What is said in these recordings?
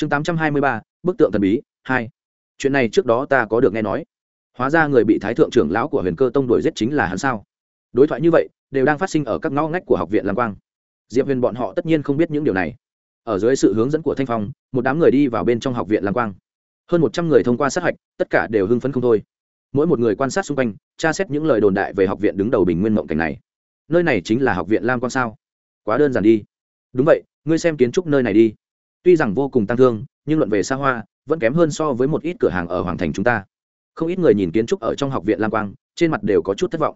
chương tám trăm hai mươi ba, bức tượng thần bí, hai. Chuyện này trước đó ta có được nghe nói. Hóa ra người bị thái thượng trưởng lão của huyền cơ tông đuổi giết chính là hắn sao? Đối thoại như vậy, đều đang phát sinh ở các ngõ ngách của học viện lam quang. Diệp huyền bọn họ tất nhiên không biết những điều này. Ở dưới sự hướng dẫn của thanh phong, một đám người đi vào bên trong học viện lam quang. Hơn một trăm người thông qua sát hạch, tất cả đều hưng phấn không thôi. Mỗi một người quan sát xung quanh, tra xét những lời đồn đại về học viện đứng đầu bình nguyên mộng cảnh này. Nơi này chính là học viện lam quang sao? Quá đơn giản đi. Đúng vậy, ngươi xem kiến trúc nơi này đi tuy rằng vô cùng tăng thương, nhưng luận về xa hoa, vẫn kém hơn so với một ít cửa hàng ở hoàng thành chúng ta. Không ít người nhìn kiến trúc ở trong học viện lam quang, trên mặt đều có chút thất vọng.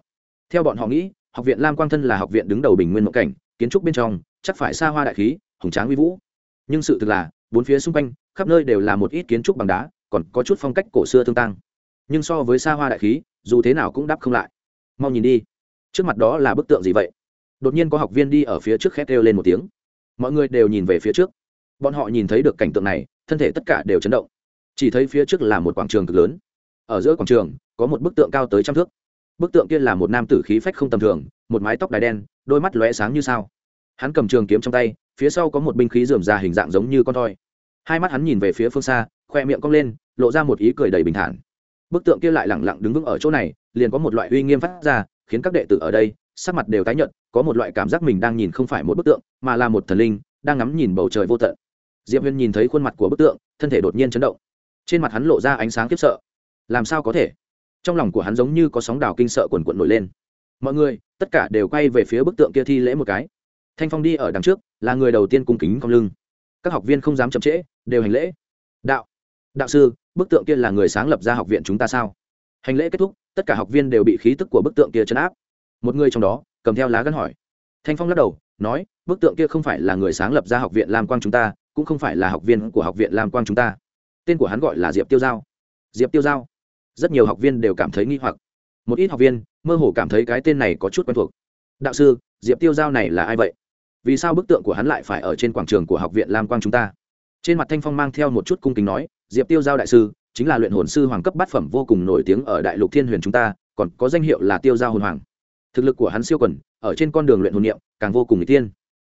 Theo bọn họ nghĩ, học viện lam quang thân là học viện đứng đầu bình nguyên mộng cảnh, kiến trúc bên trong, chắc phải xa hoa đại khí, hùng tráng uy vũ. Nhưng sự thực là, bốn phía xung quanh, khắp nơi đều là một ít kiến trúc bằng đá, còn có chút phong cách cổ xưa tương tăng. Nhưng so với xa hoa đại khí, dù thế nào cũng đáp không lại. Mau nhìn đi. Trước mặt đó là bức tượng gì vậy? Đột nhiên có học viên đi ở phía trước khét kêu lên một tiếng. Mọi người đều nhìn về phía trước bọn họ nhìn thấy được cảnh tượng này, thân thể tất cả đều chấn động. Chỉ thấy phía trước là một quảng trường cực lớn. Ở giữa quảng trường, có một bức tượng cao tới trăm thước. Bức tượng kia là một nam tử khí phách không tầm thường, một mái tóc đài đen, đôi mắt lóe sáng như sao. Hắn cầm trường kiếm trong tay, phía sau có một binh khí dườm ra hình dạng giống như con thoi. Hai mắt hắn nhìn về phía phương xa, khoe miệng cong lên, lộ ra một ý cười đầy bình thản. Bức tượng kia lại lẳng lặng đứng vững ở chỗ này, liền có một loại uy nghiêm phát ra, khiến các đệ tử ở đây, sắc mặt đều tái nhợt, có một loại cảm giác mình đang nhìn không phải một bức tượng, mà là một thần linh, đang ngắm nhìn bầu trời vô tận diệp huyền nhìn thấy khuôn mặt của bức tượng, thân thể đột nhiên chấn động. Trên mặt hắn lộ ra ánh sáng khiếp sợ. Làm sao có thể? Trong lòng của hắn giống như có sóng đào kinh sợ quần quận nổi lên. Mọi người, tất cả đều quay về phía bức tượng kia thi lễ một cái. Thanh phong đi ở đằng trước, là người đầu tiên cung kính cong lưng. Các học viên không dám chậm trễ, đều hành lễ. Đạo đạo sư, bức tượng kia là người sáng lập ra học viện chúng ta sao? Hành lễ kết thúc, tất cả học viên đều bị khí tức của bức tượng kia chấn áp. Một người trong đó, cầm theo lá gắn hỏi. Thanh phong lắc đầu nói, bức tượng kia không phải là người sáng lập ra học viện lam quang chúng ta, cũng không phải là học viên của học viện lam quang chúng ta. Tên của hắn gọi là diệp tiêu giao. Diệp tiêu giao? Rất nhiều học viên đều cảm thấy nghi hoặc. Một ít học viên mơ hồ cảm thấy cái tên này có chút quen thuộc. Đạo sư, diệp tiêu giao này là ai vậy? Vì sao bức tượng của hắn lại phải ở trên quảng trường của học viện lam quang chúng ta? Trên mặt thanh phong mang theo một chút cung kính nói, diệp tiêu giao đại sư, chính là luyện hồn sư hoàng cấp bát phẩm vô cùng nổi tiếng ở đại lục thiên huyền chúng ta, còn có danh hiệu là tiêu giao hồn hoàng. Thực lực của hắn siêu quần ở trên con đường luyện hồn niệm, càng vô cùng n g tiên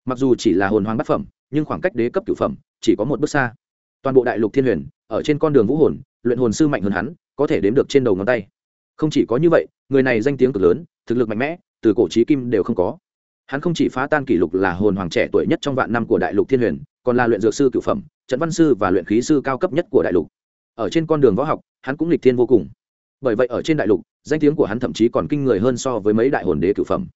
mặc dù chỉ là hồn hoàng bát phẩm, nhưng khoảng cách đế cấp cửu phẩm chỉ có một bước xa. Toàn bộ đại lục thiên huyền, ở trên con đường vũ hồn, luyện hồn sư mạnh hơn hắn, có thể đếm được trên đầu ngón tay. Không chỉ có như vậy, người này danh tiếng cực lớn, thực lực mạnh mẽ, từ cổ trí kim đều không có. Hắn không chỉ phá tan kỷ lục là hồn hoàng trẻ tuổi nhất trong vạn năm của đại lục thiên huyền, còn là luyện dược sư cửu phẩm, trận văn sư và luyện khí sư cao cấp nhất của đại lục. Ở trên con đường võ học, hắn cũng lịch thiên vô cùng. Bởi vậy ở trên đại lục, danh tiếng của hắn thậm chí còn kinh người hơn so với mấy đại hồn đế cửu phẩm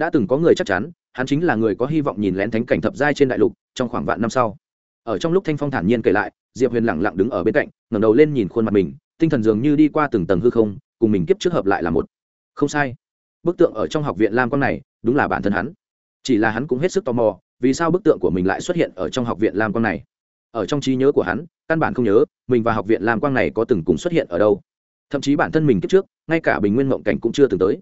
đã từng có người chắc chắn, hắn chính là người có hy vọng nhìn lén thánh cảnh thập giai trên đại lục trong khoảng vạn năm sau. Ở trong lúc thanh phong thản nhiên kể lại, diệp huyền lẳng lặng đứng ở bên cạnh, ngẩng đầu lên nhìn khuôn mặt mình, tinh thần dường như đi qua từng tầng hư không, cùng mình kiếp trước hợp lại là một. Không sai. Bức tượng ở trong học viện lam quang này, đúng là bản thân hắn. Chỉ là hắn cũng hết sức tò mò, vì sao bức tượng của mình lại xuất hiện ở trong học viện lam quang này? Ở trong trí nhớ của hắn, căn bản không nhớ, mình và học viện lam quang này có từng cùng xuất hiện ở đâu. Thậm chí bản thân mình kiếp trước, ngay cả bình nguyên mộng cảnh cũng chưa từng tới.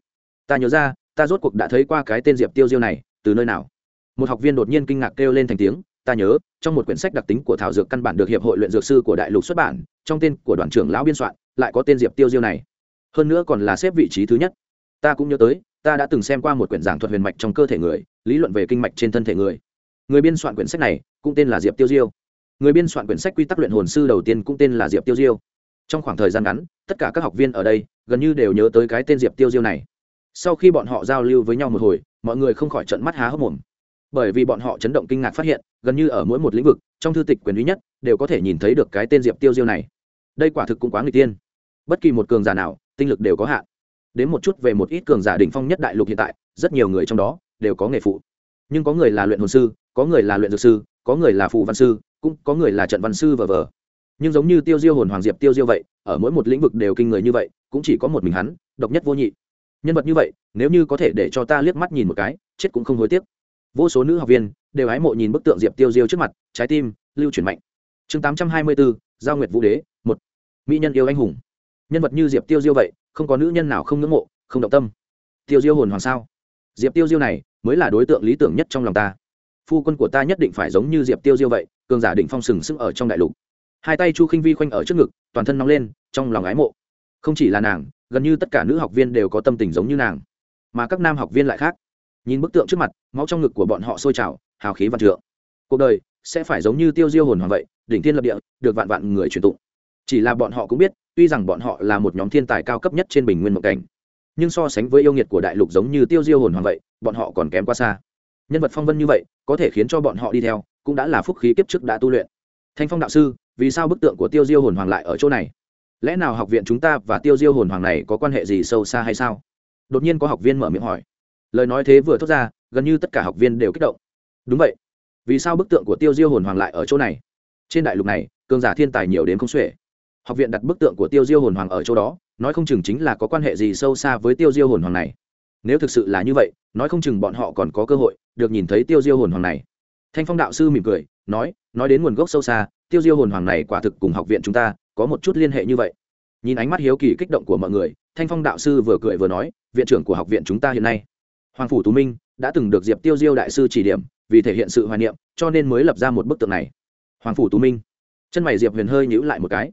Ta nhớ ra ta rốt cuộc đã thấy qua cái tên diệp tiêu diêu này, từ nơi nào? Một học viên đột nhiên kinh ngạc kêu lên thành tiếng, ta nhớ, trong một quyển sách đặc tính của thảo dược căn bản được hiệp hội luyện dược sư của đại lục xuất bản, trong tên của đoàn trưởng lão biên soạn, lại có tên diệp tiêu diêu này. Hơn nữa còn là xếp vị trí thứ nhất. Ta cũng nhớ tới, ta đã từng xem qua một quyển giảng thuật huyền mạch trong cơ thể người, lý luận về kinh mạch trên thân thể người. Người biên soạn quyển sách này, cũng tên là diệp tiêu diêu. Người biên soạn quyển sách quy tắc luyện hồn sư đầu tiên cũng tên là diệp tiêu diêu. Trong khoảng thời gian ngắn, tất cả các học viên ở đây gần như đều nhớ tới cái tên diệp tiêu diêu này sau khi bọn họ giao lưu với nhau một hồi, mọi người không khỏi trận mắt há hốc mồm. Bởi vì bọn họ chấn động kinh ngạc phát hiện, gần như ở mỗi một lĩnh vực, trong thư tịch quyền duy nhất đều có thể nhìn thấy được cái tên diệp tiêu diêu này. Đây quả thực cũng quá người tiên. Bất kỳ một cường giả nào, tinh lực đều có hạn. Đến một chút về một ít cường giả đỉnh phong nhất đại lục hiện tại, rất nhiều người trong đó đều có nghề phụ. Nhưng có người là luyện hồn sư, có người là luyện dược sư, có người là phụ văn sư, cũng có người là trận văn sư vờ vờ. Nhưng giống như tiêu diêu hồn hoàng diệp tiêu diêu vậy, ở mỗi một lĩnh vực đều kinh người như vậy, cũng chỉ có một mình hắn, độc nhất vô nhị nhân vật như vậy, nếu như có thể để cho ta liếc mắt nhìn một cái, chết cũng không hối tiếc. Vô số nữ học viên đều ái mộ nhìn bức tượng diệp tiêu diêu trước mặt, trái tim lưu chuyển mạnh. Chương tám trăm hai mươi bốn giao nguyệt vũ đế, một. Mỹ nhân yêu anh hùng. Nhân vật như diệp tiêu diêu vậy, không có nữ nhân nào không ngưỡng mộ, không động tâm. Tiêu diêu hồn hoàng sao? Diệp tiêu diêu này mới là đối tượng lý tưởng nhất trong lòng ta. Phu quân của ta nhất định phải giống như diệp tiêu diêu vậy, cường giả định phong sừng sững ở trong đại lục. Hai tay chu khinh vi khoanh ở trước ngực, toàn thân nóng lên, trong lòng ái mộ không chỉ là nàng, gần như tất cả nữ học viên đều có tâm tình giống như nàng. Mà các nam học viên lại khác. Nhìn bức tượng trước mặt, máu trong ngực của bọn họ sôi trào, hào khí văn trượng. Cuộc đời sẽ phải giống như tiêu diêu hồn hoàng vậy, đỉnh thiên lập địa, được vạn vạn người truyền tụng. Chỉ là bọn họ cũng biết, tuy rằng bọn họ là một nhóm thiên tài cao cấp nhất trên bình nguyên mộng cảnh, nhưng so sánh với yêu nghiệt của đại lục giống như tiêu diêu hồn hoàng vậy, bọn họ còn kém quá xa. Nhân vật phong vân như vậy, có thể khiến cho bọn họ đi theo, cũng đã là phúc khí kiếp trước đã tu luyện. Thanh phong đạo sư, vì sao bức tượng của tiêu diêu hồn hoàng lại ở chỗ này? Lẽ nào học viện chúng ta và tiêu diêu hồn hoàng này có quan hệ gì sâu xa hay sao? Đột nhiên có học viên mở miệng hỏi. Lời nói thế vừa thốt ra, gần như tất cả học viên đều kích động. Đúng vậy. Vì sao bức tượng của tiêu diêu hồn hoàng lại ở chỗ này? Trên đại lục này, cường giả thiên tài nhiều đến không xuể. Học viện đặt bức tượng của tiêu diêu hồn hoàng ở chỗ đó, nói không chừng chính là có quan hệ gì sâu xa với tiêu diêu hồn hoàng này. Nếu thực sự là như vậy, nói không chừng bọn họ còn có cơ hội được nhìn thấy tiêu diêu hồn hoàng này. Thanh phong đạo sư mỉm cười, nói nói đến nguồn gốc sâu xa tiêu diêu hồn hoàng này quả thực cùng học viện chúng ta có một chút liên hệ như vậy. Nhìn ánh mắt hiếu kỳ kích động của mọi người, thanh phong đạo sư vừa cười vừa nói, viện trưởng của học viện chúng ta hiện nay. Hoàng phủ tú minh đã từng được diệp tiêu diêu đại sư chỉ điểm vì thể hiện sự hoài niệm, cho nên mới lập ra một bức tượng này. Hoàng phủ tú minh. Chân mày diệp huyền hơi nhữ lại một cái.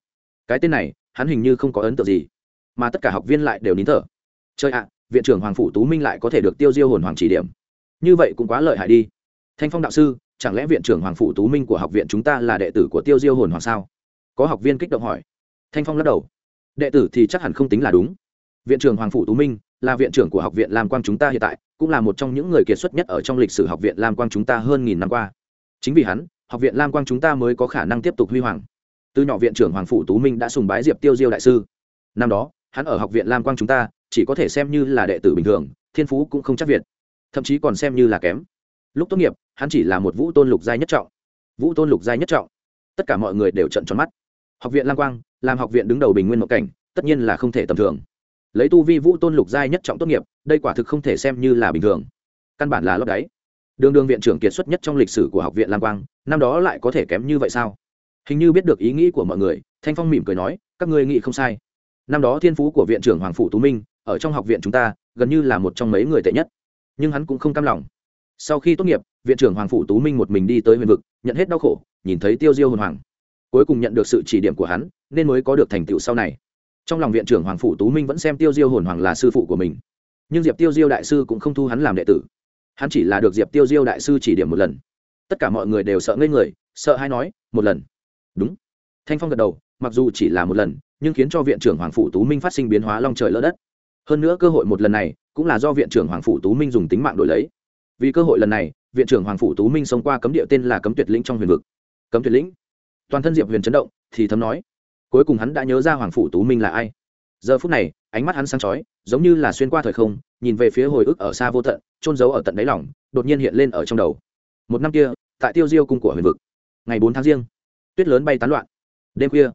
Cái tên này, hắn hình như không có ấn tượng gì, mà tất cả học viên lại đều nín thở. Chơi ạ, viện trưởng hoàng phủ tú minh lại có thể được tiêu diêu hồn hoàng chỉ điểm. Như vậy cũng quá lợi hại đi. Thanh phong đạo sư chẳng lẽ viện trưởng hoàng phủ tú minh của học viện chúng ta là đệ tử của tiêu diêu hồn hoàng sao? Có học viên kích động hỏi. Thanh phong lắc đầu. Đệ tử thì chắc hẳn không tính là đúng. Viện trưởng hoàng phủ tú minh là viện trưởng của học viện lam quang chúng ta hiện tại, cũng là một trong những người kiệt xuất nhất ở trong lịch sử học viện lam quang chúng ta hơn nghìn năm qua. Chính vì hắn, học viện lam quang chúng ta mới có khả năng tiếp tục huy hoàng. Từ nhỏ viện trưởng hoàng phủ tú minh đã sùng bái diệp tiêu diêu đại sư. Năm đó, hắn ở học viện lam quang chúng ta, chỉ có thể xem như là đệ tử bình thường, thiên phú cũng không chắc việt thậm chí còn xem như là kém lúc tốt nghiệp, hắn chỉ là một vũ tôn lục giai nhất trọng. Vũ tôn lục giai nhất trọng. Tất cả mọi người đều trận tròn mắt. Học viện Lang quang, làm học viện đứng đầu bình nguyên mộng cảnh, tất nhiên là không thể tầm thường. Lấy tu vi vũ tôn lục giai nhất trọng tốt nghiệp, đây quả thực không thể xem như là bình thường. Căn bản là lót đáy. Đường đường viện trưởng kiệt xuất nhất trong lịch sử của học viện Lang quang, năm đó lại có thể kém như vậy sao? Hình như biết được ý nghĩ của mọi người, thanh phong mỉm cười nói, các ngươi nghĩ không sai. Năm đó thiên phú của viện trưởng hoàng phủ tú minh, ở trong học viện chúng ta, gần như là một trong mấy người tệ nhất. Nhưng hắn cũng không cam lòng sau khi tốt nghiệp, viện trưởng hoàng phủ tú minh một mình đi tới huyền vực, nhận hết đau khổ, nhìn thấy tiêu diêu hồn hoàng cuối cùng nhận được sự chỉ điểm của hắn, nên mới có được thành tựu sau này. Trong lòng viện trưởng hoàng phủ tú minh vẫn xem tiêu diêu hồn hoàng là sư phụ của mình. Nhưng diệp tiêu diêu đại sư cũng không thu hắn làm đệ tử. Hắn chỉ là được diệp tiêu diêu đại sư chỉ điểm một lần. Tất cả mọi người đều sợ ngây người, sợ hay nói, một lần. Đúng. Thanh phong gật đầu, mặc dù chỉ là một lần, nhưng khiến cho viện trưởng hoàng phủ tú minh phát sinh biến hóa long trời lỡ đất. Hơn nữa cơ hội một lần này cũng là do viện trưởng hoàng phủ tú minh dùng tính mạng đổi lấy vì cơ hội lần này, viện trưởng hoàng phủ tú minh xông qua cấm địa tên là cấm tuyệt lĩnh trong huyền vực. Cấm tuyệt lĩnh? Toàn thân diệp huyền chấn động, thì thấm nói. Cuối cùng hắn đã nhớ ra hoàng phủ tú minh là ai. Giờ phút này, ánh mắt hắn sáng chói, giống như là xuyên qua thời không, nhìn về phía hồi ức ở xa vô tận trôn giấu ở tận đáy lỏng đột nhiên hiện lên ở trong đầu. Một năm kia, tại tiêu diêu cung của huyền vực, ngày bốn tháng riêng, tuyết lớn bay tán loạn. Đêm khuya,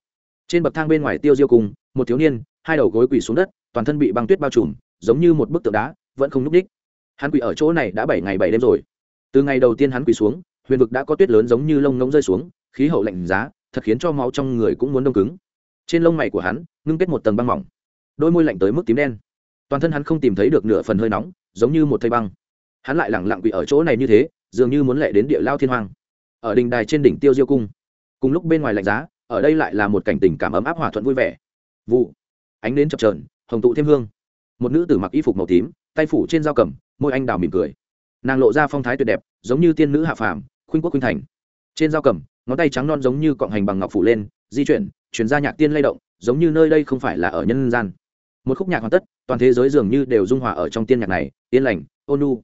trên bậc thang bên ngoài tiêu diêu cung, một thiếu niên, hai đầu gối quỳ xuống đất, toàn thân bị băng tuyết bao trùm, giống như một bức tượng đá, vẫn không n ú c đích hắn quỳ ở chỗ này đã bảy ngày bảy đêm rồi. Từ ngày đầu tiên hắn quỳ xuống, huyền vực đã có tuyết lớn giống như lông ngống rơi xuống, khí hậu lạnh giá, thật khiến cho máu trong người cũng muốn đông cứng. Trên lông mày của hắn, ngưng kết một tầng băng mỏng. Đôi môi lạnh tới mức tím đen. Toàn thân hắn không tìm thấy được nửa phần hơi nóng, giống như một thây băng. Hắn lại lẳng lặng quỳ ở chỗ này như thế, dường như muốn lệ đến địa lao thiên hoàng ở đình đài trên đỉnh tiêu diêu cung, cùng lúc bên ngoài lạnh giá, ở đây lại là một cảnh tình cảm ấm áp hòa thuận vui vẻ. Vụ. Ánh đến chập trờn hồng tụ thêm hương. Một nữ tử mặc y phục màu tím, tay phủ trên dao cầm môi anh đào mỉm cười. Nàng lộ ra phong thái tuyệt đẹp, giống như tiên nữ hạ phàm, khuynh quốc khuynh thành. Trên dao cầm, ngón tay trắng non giống như cọng hành bằng ngọc phủ lên, di chuyển chuyển ra nhạc tiên lay động, giống như nơi đây không phải là ở nhân gian. Một khúc nhạc hoàn tất, toàn thế giới dường như đều dung hòa ở trong tiên nhạc này, yên lành, ôn nu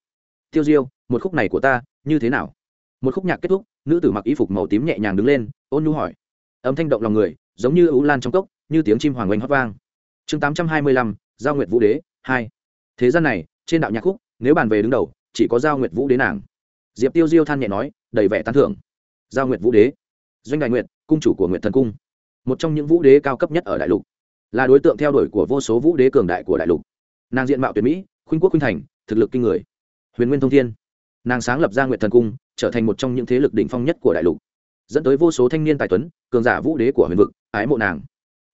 tiêu diêu, một khúc này của ta, như thế nào? Một khúc nhạc kết thúc, nữ tử mặc y phục màu tím nhẹ nhàng đứng lên, ôn nu hỏi. Âm thanh động lòng người, giống như ấu lan trong cốc, như tiếng chim hoàng oanh hót vang. Chương tám trăm hai mươi lăm, giao nguyệt vũ đế, hai. Thế gian này, trên đạo nhạc khúc nếu bàn về đứng đầu, chỉ có giao nguyệt vũ đế nàng. Diệp tiêu diêu than nhẹ nói, đầy vẻ tán thưởng. Giao nguyệt vũ đế, doanh đại nguyệt, cung chủ của nguyệt thần cung, một trong những vũ đế cao cấp nhất ở đại lục, là đối tượng theo đuổi của vô số vũ đế cường đại của đại lục. Nàng diện mạo tuyệt mỹ, khuynh quốc khuynh thành, thực lực kinh người. Huyền nguyên thông thiên, nàng sáng lập ra nguyệt thần cung, trở thành một trong những thế lực đỉnh phong nhất của đại lục, dẫn tới vô số thanh niên tài tuấn, cường giả vũ đế của huyền vực, ái mộ nàng.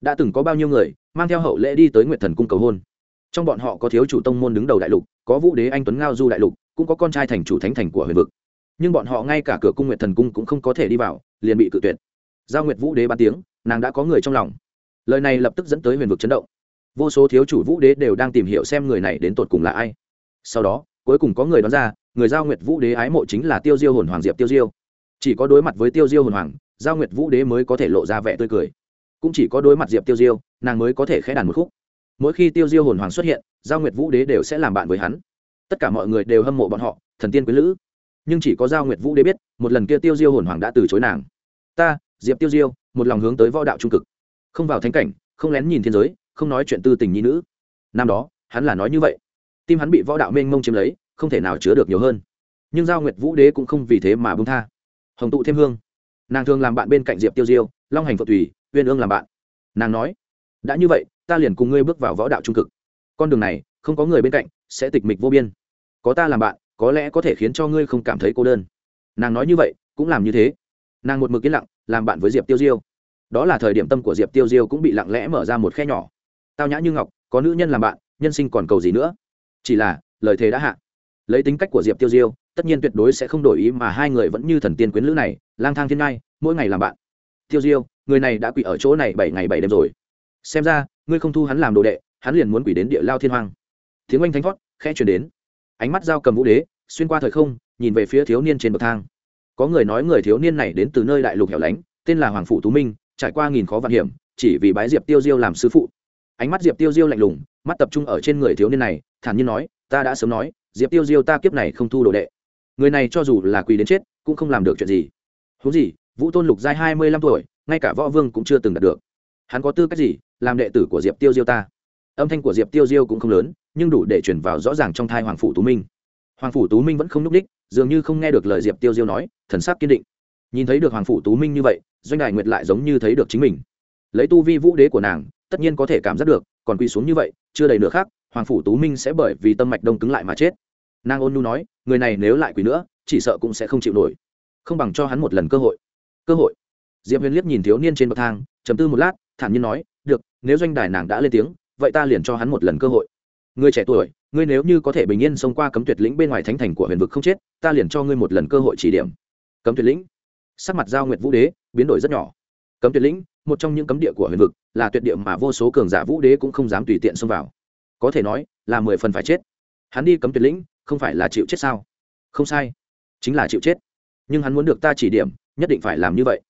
Đã từng có bao nhiêu người, mang theo hậu lễ đi tới nguyệt thần cung cầu hôn trong bọn họ có thiếu chủ tông môn đứng đầu đại lục, có vũ đế anh tuấn ngao du đại lục, cũng có con trai thành chủ thánh thành của huyền vực. Nhưng bọn họ ngay cả cửa cung nguyệt thần cung cũng không có thể đi vào, liền bị cự tuyệt. Giao nguyệt vũ đế ba tiếng, nàng đã có người trong lòng. Lời này lập tức dẫn tới huyền vực chấn động. Vô số thiếu chủ vũ đế đều đang tìm hiểu xem người này đến tột cùng là ai. Sau đó, cuối cùng có người đoán ra, người giao nguyệt vũ đế ái mộ chính là tiêu diêu hồn hoàng diệp tiêu diêu. Chỉ có đối mặt với tiêu diêu hồn hoàng, giao nguyệt vũ đế mới có thể lộ ra vẻ tươi cười. Cũng chỉ có đối mặt diệp tiêu diêu, nàng mới có thể khẽ đàn một khúc mỗi khi tiêu diêu hồn hoàng xuất hiện, giao nguyệt vũ đế đều sẽ làm bạn với hắn. Tất cả mọi người đều hâm mộ bọn họ, thần tiên quý lữ. Nhưng chỉ có giao nguyệt vũ đế biết, một lần kia tiêu diêu hồn hoàng đã từ chối nàng. Ta, diệp tiêu diêu, một lòng hướng tới võ đạo trung cực. Không vào thánh cảnh, không lén nhìn thiên giới, không nói chuyện tư tình nhi nữ. Năm đó, hắn là nói như vậy. Tim hắn bị võ đạo mênh mông chiếm lấy, không thể nào chứa được nhiều hơn. Nhưng giao nguyệt vũ đế cũng không vì thế mà bông tha. Hồng tụ thêm hương. Nàng thường làm bạn bên cạnh diệp tiêu diêu, long hành phật tùy, uyên ương làm bạn. Nàng nói, đã như vậy ta liền cùng ngươi bước vào võ đạo trung cực. Con đường này, không có người bên cạnh, sẽ tịch mịch vô biên. Có ta làm bạn, có lẽ có thể khiến cho ngươi không cảm thấy cô đơn. Nàng nói như vậy, cũng làm như thế. Nàng một mực yên lặng, làm bạn với diệp tiêu diêu. Đó là thời điểm tâm của diệp tiêu diêu cũng bị lặng lẽ mở ra một khe nhỏ. Tao nhã như ngọc, có nữ nhân làm bạn, nhân sinh còn cầu gì nữa? Chỉ là, lời thề đã hạ. Lấy tính cách của diệp tiêu diêu, tất nhiên tuyệt đối sẽ không đổi ý mà hai người vẫn như thần tiên quyến lữ này, lang thang thiên ngai, mỗi ngày làm bạn. Tiêu diêu, người này đã quỷ ở chỗ này bảy ngày bảy đêm rồi. Xem ra ngươi không thu hắn làm đồ đệ, hắn liền muốn quỷ đến địa lao thiên hoang. Tiếng oanh thánh thoát khẽ chuyển đến. Ánh mắt dao cầm vũ đế, xuyên qua thời không, nhìn về phía thiếu niên trên bậc thang. Có người nói người thiếu niên này đến từ nơi đại lục hẻo lánh, tên là hoàng phủ tú minh, trải qua nghìn khó vạn hiểm, chỉ vì bái diệp tiêu diêu làm sư phụ. Ánh mắt diệp tiêu diêu lạnh lùng, mắt tập trung ở trên người thiếu niên này, thản nhiên nói, ta đã sớm nói, diệp tiêu diêu ta kiếp này không thu đồ đệ. Người này cho dù là quỳ đến chết, cũng không làm được chuyện gì. Huống gì, vũ tôn lục giai hai mươi lăm tuổi, ngay cả võ vương cũng chưa từng đạt được hắn có tư cách gì làm đệ tử của diệp tiêu diêu ta? Âm thanh của diệp tiêu diêu cũng không lớn, nhưng đủ để chuyển vào rõ ràng trong thai hoàng phủ tú minh. Hoàng phủ tú minh vẫn không n ú c đích dường như không nghe được lời diệp tiêu diêu nói, thần sắc kiên định. Nhìn thấy được hoàng phủ tú minh như vậy, doanh đại nguyệt lại giống như thấy được chính mình. Lấy tu vi vũ đế của nàng, tất nhiên có thể cảm giác được, còn quỳ xuống như vậy, chưa đầy nửa khác hoàng phủ tú minh sẽ bởi vì tâm mạch đông cứng lại mà chết. Nàng ôn nu nói, người này nếu lại quỳ nữa, chỉ sợ cũng sẽ không chịu nổi. Không bằng cho hắn một lần cơ hội. Cơ hội. Diệp huyền liếc nhìn thiếu niên trên bậc thang chấm tư một lát thản nhiên nói, được, nếu doanh đài nàng đã lên tiếng, vậy ta liền cho hắn một lần cơ hội. Người trẻ tuổi, ngươi nếu như có thể bình yên xông qua cấm tuyệt lĩnh bên ngoài thánh thành của huyền vực không chết, ta liền cho ngươi một lần cơ hội chỉ điểm. Cấm tuyệt lĩnh. Sắc mặt giao nguyệt vũ đế biến đổi rất nhỏ. Cấm tuyệt lĩnh, một trong những cấm địa của huyền vực, là tuyệt địa mà vô số cường giả vũ đế cũng không dám tùy tiện xông vào. Có thể nói, là mười phần phải chết. Hắn đi cấm tuyệt lĩnh, không phải là chịu chết sao? Không sai. Chính là chịu chết. Nhưng hắn muốn được ta chỉ điểm, nhất định phải làm như vậy.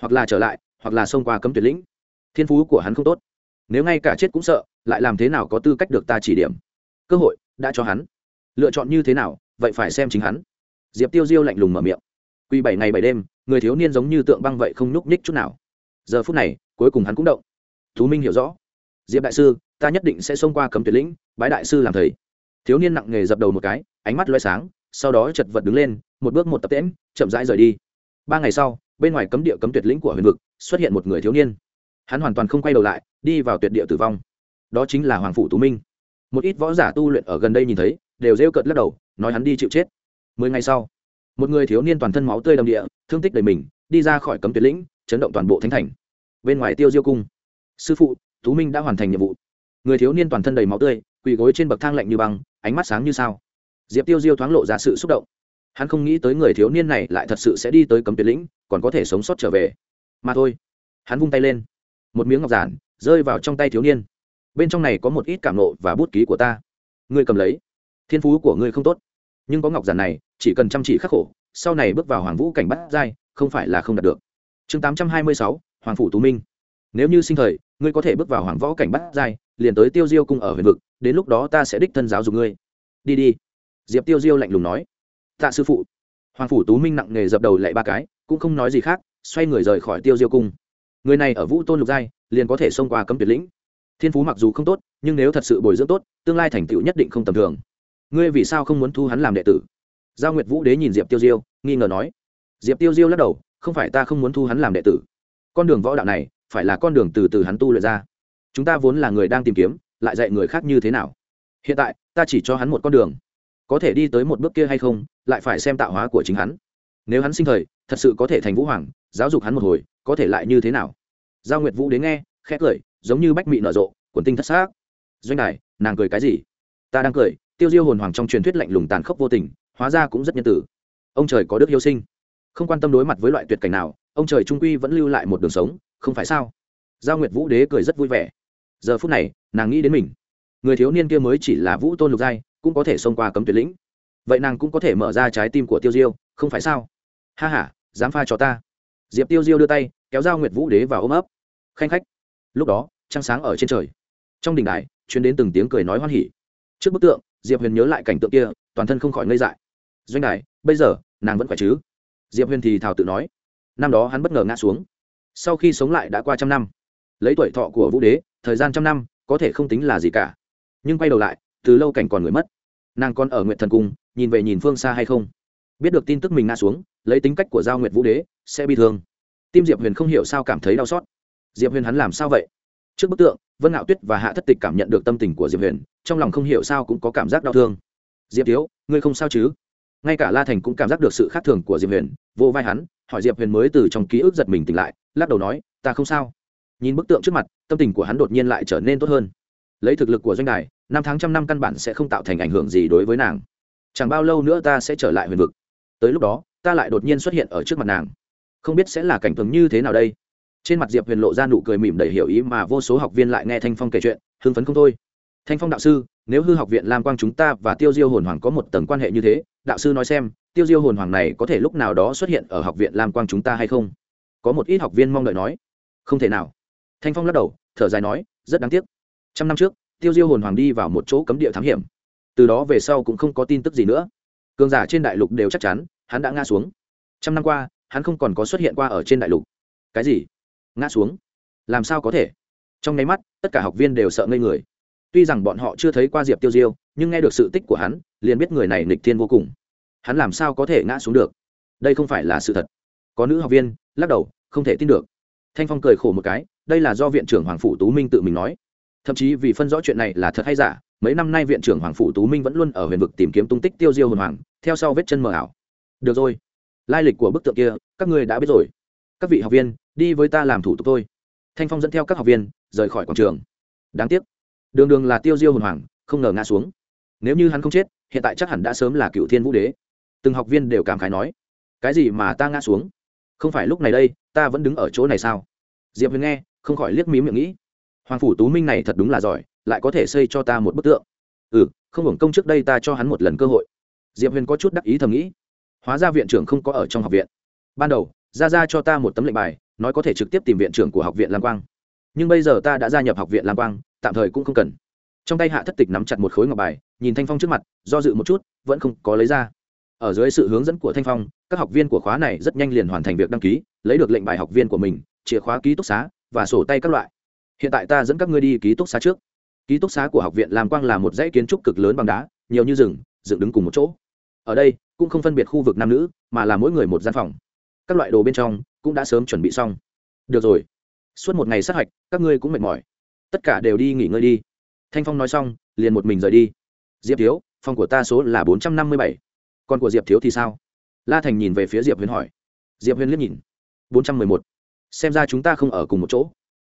Hoặc là trở lại, hoặc là xông qua cấm tuyệt lĩnh thiên phú của hắn không tốt. Nếu ngay cả chết cũng sợ, lại làm thế nào có tư cách được ta chỉ điểm? Cơ hội đã cho hắn. Lựa chọn như thế nào, vậy phải xem chính hắn. Diệp tiêu diêu lạnh lùng mở miệng. Quy bảy ngày bảy đêm, người thiếu niên giống như tượng băng vậy không nhúc nhích chút nào. Giờ phút này, cuối cùng hắn cũng động. Thú minh hiểu rõ. Diệp đại sư, ta nhất định sẽ xông qua cấm tuyệt lĩnh, bái đại sư làm thầy. Thiếu niên nặng nghề dập đầu một cái, ánh mắt loay sáng, sau đó chật vật đứng lên, một bước một tập tễm chậm rãi rời đi. Ba ngày sau, bên ngoài cấm địa cấm tuyệt lĩnh của huyền vực xuất hiện một người thiếu niên hắn hoàn toàn không quay đầu lại, đi vào tuyệt địa tử vong. Đó chính là hoàng phủ tú minh. Một ít võ giả tu luyện ở gần đây nhìn thấy, đều rêu cợt lắc đầu, nói hắn đi chịu chết. Mười ngày sau, một người thiếu niên toàn thân máu tươi đầm địa, thương tích đầy mình, đi ra khỏi cấm tuyệt lĩnh, chấn động toàn bộ thánh thành. Bên ngoài tiêu diêu cung, sư phụ, tú minh đã hoàn thành nhiệm vụ. Người thiếu niên toàn thân đầy máu tươi, quỳ gối trên bậc thang lạnh như băng, ánh mắt sáng như sao. Diệp tiêu diêu thoáng lộ ra sự xúc động. Hắn không nghĩ tới người thiếu niên này lại thật sự sẽ đi tới cấm tuyệt lĩnh, còn có thể sống sót trở về. Mà thôi, hắn vung tay lên một miếng ngọc giản rơi vào trong tay thiếu niên. Bên trong này có một ít cảm nộ và bút ký của ta. Ngươi cầm lấy. Thiên phú của ngươi không tốt. Nhưng có ngọc giản này, chỉ cần chăm chỉ khắc khổ, sau này bước vào hoàng vũ cảnh bắt giai, không phải là không đạt được. Chương tám trăm hai mươi sáu, hoàng phủ tú minh. Nếu như sinh thời, ngươi có thể bước vào hoàng võ cảnh bắt giai, liền tới tiêu diêu cung ở huyền vực, đến lúc đó ta sẽ đích thân giáo dục ngươi. Đi đi. Diệp tiêu diêu lạnh lùng nói. Tạ sư phụ. Hoàng phủ tú minh nặng nề dập đầu lại ba cái, cũng không nói gì khác, xoay người rời khỏi tiêu diêu cung người này ở vũ tôn lục giai, liền có thể xông qua cấm tuyệt lĩnh. Thiên phú mặc dù không tốt, nhưng nếu thật sự bồi dưỡng tốt, tương lai thành tựu nhất định không tầm thường. Ngươi vì sao không muốn thu hắn làm đệ tử? Giao nguyệt vũ đế nhìn diệp tiêu diêu, nghi ngờ nói. Diệp tiêu diêu lắc đầu, không phải ta không muốn thu hắn làm đệ tử. Con đường võ đạo này, phải là con đường từ từ hắn tu luyện ra. Chúng ta vốn là người đang tìm kiếm, lại dạy người khác như thế nào? Hiện tại, ta chỉ cho hắn một con đường. Có thể đi tới một bước kia hay không, lại phải xem tạo hóa của chính hắn. Nếu hắn sinh thời, thật sự có thể thành vũ hoàng, giáo dục hắn một hồi có thể lại như thế nào? Giao nguyệt vũ đến nghe khét cười, giống như bách mị nở rộ, quần tinh thất xác. Doanh đài, nàng cười cái gì? Ta đang cười, tiêu diêu hồn hoàng trong truyền thuyết lạnh lùng tàn khốc vô tình, hóa ra cũng rất nhân tử. Ông trời có đức yêu sinh. Không quan tâm đối mặt với loại tuyệt cảnh nào, ông trời trung quy vẫn lưu lại một đường sống, không phải sao? Giao nguyệt vũ đế cười rất vui vẻ. Giờ phút này, nàng nghĩ đến mình. Người thiếu niên kia mới chỉ là vũ tôn lục giai, cũng có thể xông qua cấm tuyệt lĩnh. Vậy nàng cũng có thể mở ra trái tim của tiêu diêu, không phải sao? Ha h a dám pha cho ta. Diệp tiêu diêu đưa tay kéo dao nguyệt vũ đế vào ôm ấp. Khanh khách. Lúc đó, trăng sáng ở trên trời. Trong đình đài chuyến đến từng tiếng cười nói hoan hỉ. Trước bức tượng, diệp huyền nhớ lại cảnh tượng kia, toàn thân không khỏi ngây dại. Doanh đài, bây giờ, nàng vẫn khỏe chứ? Diệp huyền thì thào tự nói. Năm đó hắn bất ngờ ngã xuống. Sau khi sống lại đã qua trăm năm. Lấy tuổi thọ của vũ đế, thời gian trăm năm, có thể không tính là gì cả. Nhưng quay đầu lại, từ lâu cảnh còn người mất. Nàng còn ở nguyện thần cung, nhìn về nhìn phương xa hay không? Biết được tin tức mình ngã xuống, lấy tính cách của giao nguyệt vũ đế, sẽ bị thương tim diệp huyền không hiểu sao cảm thấy đau xót. Diệp huyền hắn làm sao vậy? Trước bức tượng, vân ngạo tuyết và hạ thất tịch cảm nhận được tâm tình của diệp huyền, trong lòng không hiểu sao cũng có cảm giác đau thương. Diệp thiếu, ngươi không sao chứ? Ngay cả la thành cũng cảm giác được sự khác thường của diệp huyền, vô vai hắn, hỏi diệp huyền mới từ trong ký ức giật mình tỉnh lại, lắc đầu nói, ta không sao. Nhìn bức tượng trước mặt, tâm tình của hắn đột nhiên lại trở nên tốt hơn. Lấy thực lực của doanh đài, năm tháng trăm năm căn bản sẽ không tạo thành ảnh hưởng gì đối với nàng. Chẳng bao lâu nữa ta sẽ trở lại huyền vực. Tới lúc đó, ta lại đột nhiên xuất hiện ở trước mặt nàng không biết sẽ là cảnh tượng như thế nào đây. Trên mặt diệp huyền lộ ra nụ cười mỉm đầy hiểu ý mà vô số học viên lại nghe thanh phong kể chuyện, hưng phấn không thôi. Thanh phong đạo sư, nếu hư học viện lam quang chúng ta và tiêu diêu hồn hoàng có một tầng quan hệ như thế, đạo sư nói xem, tiêu diêu hồn hoàng này có thể lúc nào đó xuất hiện ở học viện lam quang chúng ta hay không? Có một ít học viên mong đợi nói. Không thể nào. Thanh phong lắc đầu, thở dài nói, rất đáng tiếc. Trăm năm trước, tiêu diêu hồn hoàng đi vào một chỗ cấm địa thám hiểm. Từ đó về sau cũng không có tin tức gì nữa. Cường giả trên đại lục đều chắc chắn, hắn đã ngã xuống. Trăm năm qua hắn không còn có xuất hiện qua ở trên đại lục. Cái gì? Ngã xuống? Làm sao có thể? Trong nháy mắt, tất cả học viên đều sợ ngây người. Tuy rằng bọn họ chưa thấy qua diệp tiêu diêu, nhưng nghe được sự tích của hắn, liền biết người này nịch thiên vô cùng. Hắn làm sao có thể ngã xuống được? Đây không phải là sự thật. Có nữ học viên, lắc đầu, không thể tin được. Thanh phong cười khổ một cái, đây là do viện trưởng hoàng phủ tú minh tự mình nói. Thậm chí vì phân rõ chuyện này là thật hay giả, mấy năm nay viện trưởng hoàng phủ tú minh vẫn luôn ở huyền vực tìm kiếm tung tích tiêu diêu hồn hoàng, theo sau vết chân mờ ảo. Được rồi lai lịch của bức tượng kia, các ngươi đã biết rồi. Các vị học viên, đi với ta làm thủ tục thôi. Thanh phong dẫn theo các học viên, rời khỏi quảng trường. Đáng tiếc, đường đường là tiêu diêu hồn hoàng không ngờ ngã xuống. Nếu như hắn không chết, hiện tại chắc hẳn đã sớm là cựu thiên vũ đế. Từng học viên đều cảm khái nói, cái gì mà ta ngã xuống? Không phải lúc này đây, ta vẫn đứng ở chỗ này sao? Diệp huyền nghe, không khỏi liếc mí miệng nghĩ, hoàng phủ tú minh này thật đúng là giỏi, lại có thể xây cho ta một bức tượng. Ừ không hưởng công trước đây ta cho hắn một lần cơ hội. Diệp huyền có chút đắc ý thầm nghĩ hóa ra viện trưởng không có ở trong học viện. Ban đầu ra ra cho ta một tấm lệnh bài, nói có thể trực tiếp tìm viện trưởng của học viện lam quang. Nhưng bây giờ ta đã gia nhập học viện lam quang, tạm thời cũng không cần. Trong tay hạ thất tịch nắm chặt một khối ngọc bài, nhìn thanh phong trước mặt, do dự một chút, vẫn không có lấy ra. Ở dưới sự hướng dẫn của thanh phong, các học viên của khóa này rất nhanh liền hoàn thành việc đăng ký, lấy được lệnh bài học viên của mình, chìa khóa ký túc xá và sổ tay các loại. Hiện tại ta dẫn các ngươi đi ký túc xá trước. Ký túc xá của học viện lam quang là một dãy kiến trúc cực lớn bằng đá, nhiều như rừng, dựng đứng cùng một chỗ. Ở đây cũng không phân biệt khu vực nam nữ, mà là mỗi người một gian phòng. Các loại đồ bên trong cũng đã sớm chuẩn bị xong. Được rồi. Suốt một ngày sát hạch, các ngươi cũng mệt mỏi. Tất cả đều đi nghỉ ngơi đi. Thanh phong nói xong, liền một mình rời đi. Diệp thiếu, phòng của ta số là bốn trăm năm mươi bảy. Còn của diệp thiếu thì sao? La thành nhìn về phía diệp huyền hỏi. Diệp huyền liếc nhìn. bốn trăm mười một. Xem ra chúng ta không ở cùng một chỗ.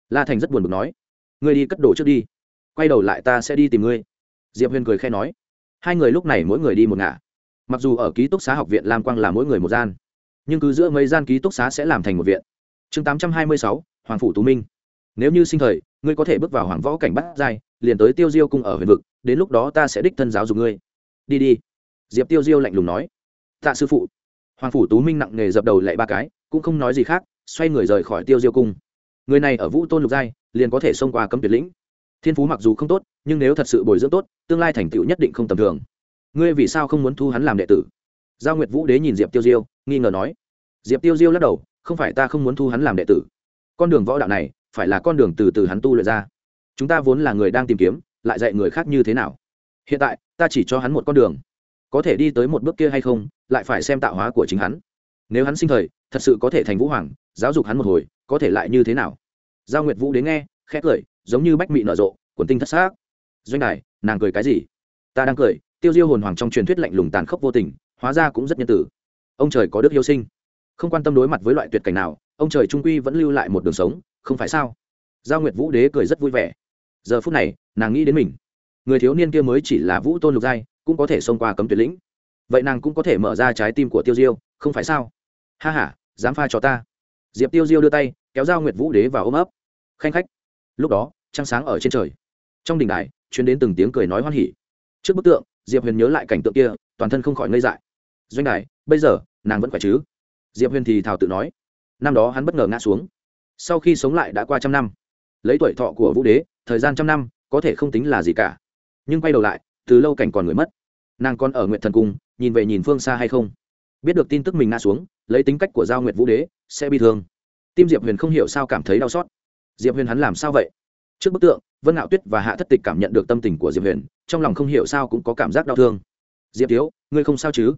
La thành rất buồn bực nói. Ngươi đi cất đồ trước đi. Quay đầu lại ta sẽ đi tìm ngươi. Diệp huyền cười khe nói. Hai người lúc này mỗi người đi một ngả mặc dù ở ký túc xá học viện lam quang là mỗi người một gian, nhưng cứ giữa mấy gian ký túc xá sẽ làm thành một viện. Chương tám trăm hai mươi sáu, hoàng phủ tú minh. Nếu như sinh thời, ngươi có thể bước vào hoàng võ cảnh bắt giai, liền tới tiêu diêu cung ở huyền vực, đến lúc đó ta sẽ đích thân giáo dục ngươi. Đi đi. Diệp tiêu diêu lạnh lùng nói. Tạ sư phụ. Hoàng phủ tú minh nặng nề dập đầu lại ba cái, cũng không nói gì khác, xoay người rời khỏi tiêu diêu cung. Người này ở vũ tôn lục giai, liền có thể xông qua cấm tuyệt lĩnh. Thiên phú mặc dù không tốt, nhưng nếu thật sự bồi dưỡng tốt, tương lai thành tựu nhất định không tầm thường ngươi vì sao không muốn thu hắn làm đệ tử? Giao nguyệt vũ đế nhìn diệp tiêu diêu, nghi ngờ nói. Diệp tiêu diêu lắc đầu, không phải ta không muốn thu hắn làm đệ tử. Con đường võ đạo này, phải là con đường từ từ hắn tu luyện ra. Chúng ta vốn là người đang tìm kiếm, lại dạy người khác như thế nào? Hiện tại, ta chỉ cho hắn một con đường. Có thể đi tới một bước kia hay không, lại phải xem tạo hóa của chính hắn. Nếu hắn sinh thời, thật sự có thể thành vũ hoàng, giáo dục hắn một hồi, có thể lại như thế nào? Giao nguyệt vũ đến nghe, khẽ cười, giống như bách mị nở rộ quần tinh thất xác. Doanh đài, nàng cười cái gì? Ta đang cười tiêu diêu hồn hoàng trong truyền thuyết lạnh lùng tàn khốc vô tình, hóa ra cũng rất nhân tử ông trời có đức yêu sinh. Không quan tâm đối mặt với loại tuyệt cảnh nào, ông trời trung quy vẫn lưu lại một đường sống, không phải sao? Giao nguyệt vũ đế cười rất vui vẻ. Giờ phút này, nàng nghĩ đến mình. Người thiếu niên kia mới chỉ là vũ tôn lục giai, cũng có thể xông qua cấm tuyệt lĩnh. Vậy nàng cũng có thể mở ra trái tim của tiêu diêu, không phải sao? Ha h a dám pha cho ta. Diệp tiêu diêu đưa tay, kéo Giao nguyệt vũ đế vào ôm ấp. Khanh khách. Lúc đó, trăng sáng ở trên trời. Trong đình đài chuyến đến từng tiếng cười nói hoan hỉ. Trước bức tượng diệp huyền nhớ lại cảnh tượng kia, toàn thân không khỏi ngây dại. Doanh đài, bây giờ, nàng vẫn khỏe chứ? Diệp huyền thì thào tự nói. Năm đó hắn bất ngờ ngã xuống. Sau khi sống lại đã qua trăm năm. Lấy tuổi thọ của vũ đế, thời gian trăm năm, có thể không tính là gì cả. Nhưng quay đầu lại, từ lâu cảnh còn người mất. Nàng còn ở nguyện thần cung, nhìn về nhìn phương xa hay không? Biết được tin tức mình ngã xuống, lấy tính cách của giao nguyệt vũ đế, sẽ bị thương. Tim diệp huyền không hiểu sao cảm thấy đau xót. Diệp huyền hắn làm sao vậy? Trước bức tượng vân ngạo tuyết và hạ thất tịch cảm nhận được tâm tình của diệp huyền, trong lòng không hiểu sao cũng có cảm giác đau thương. Diệp thiếu, ngươi không sao chứ?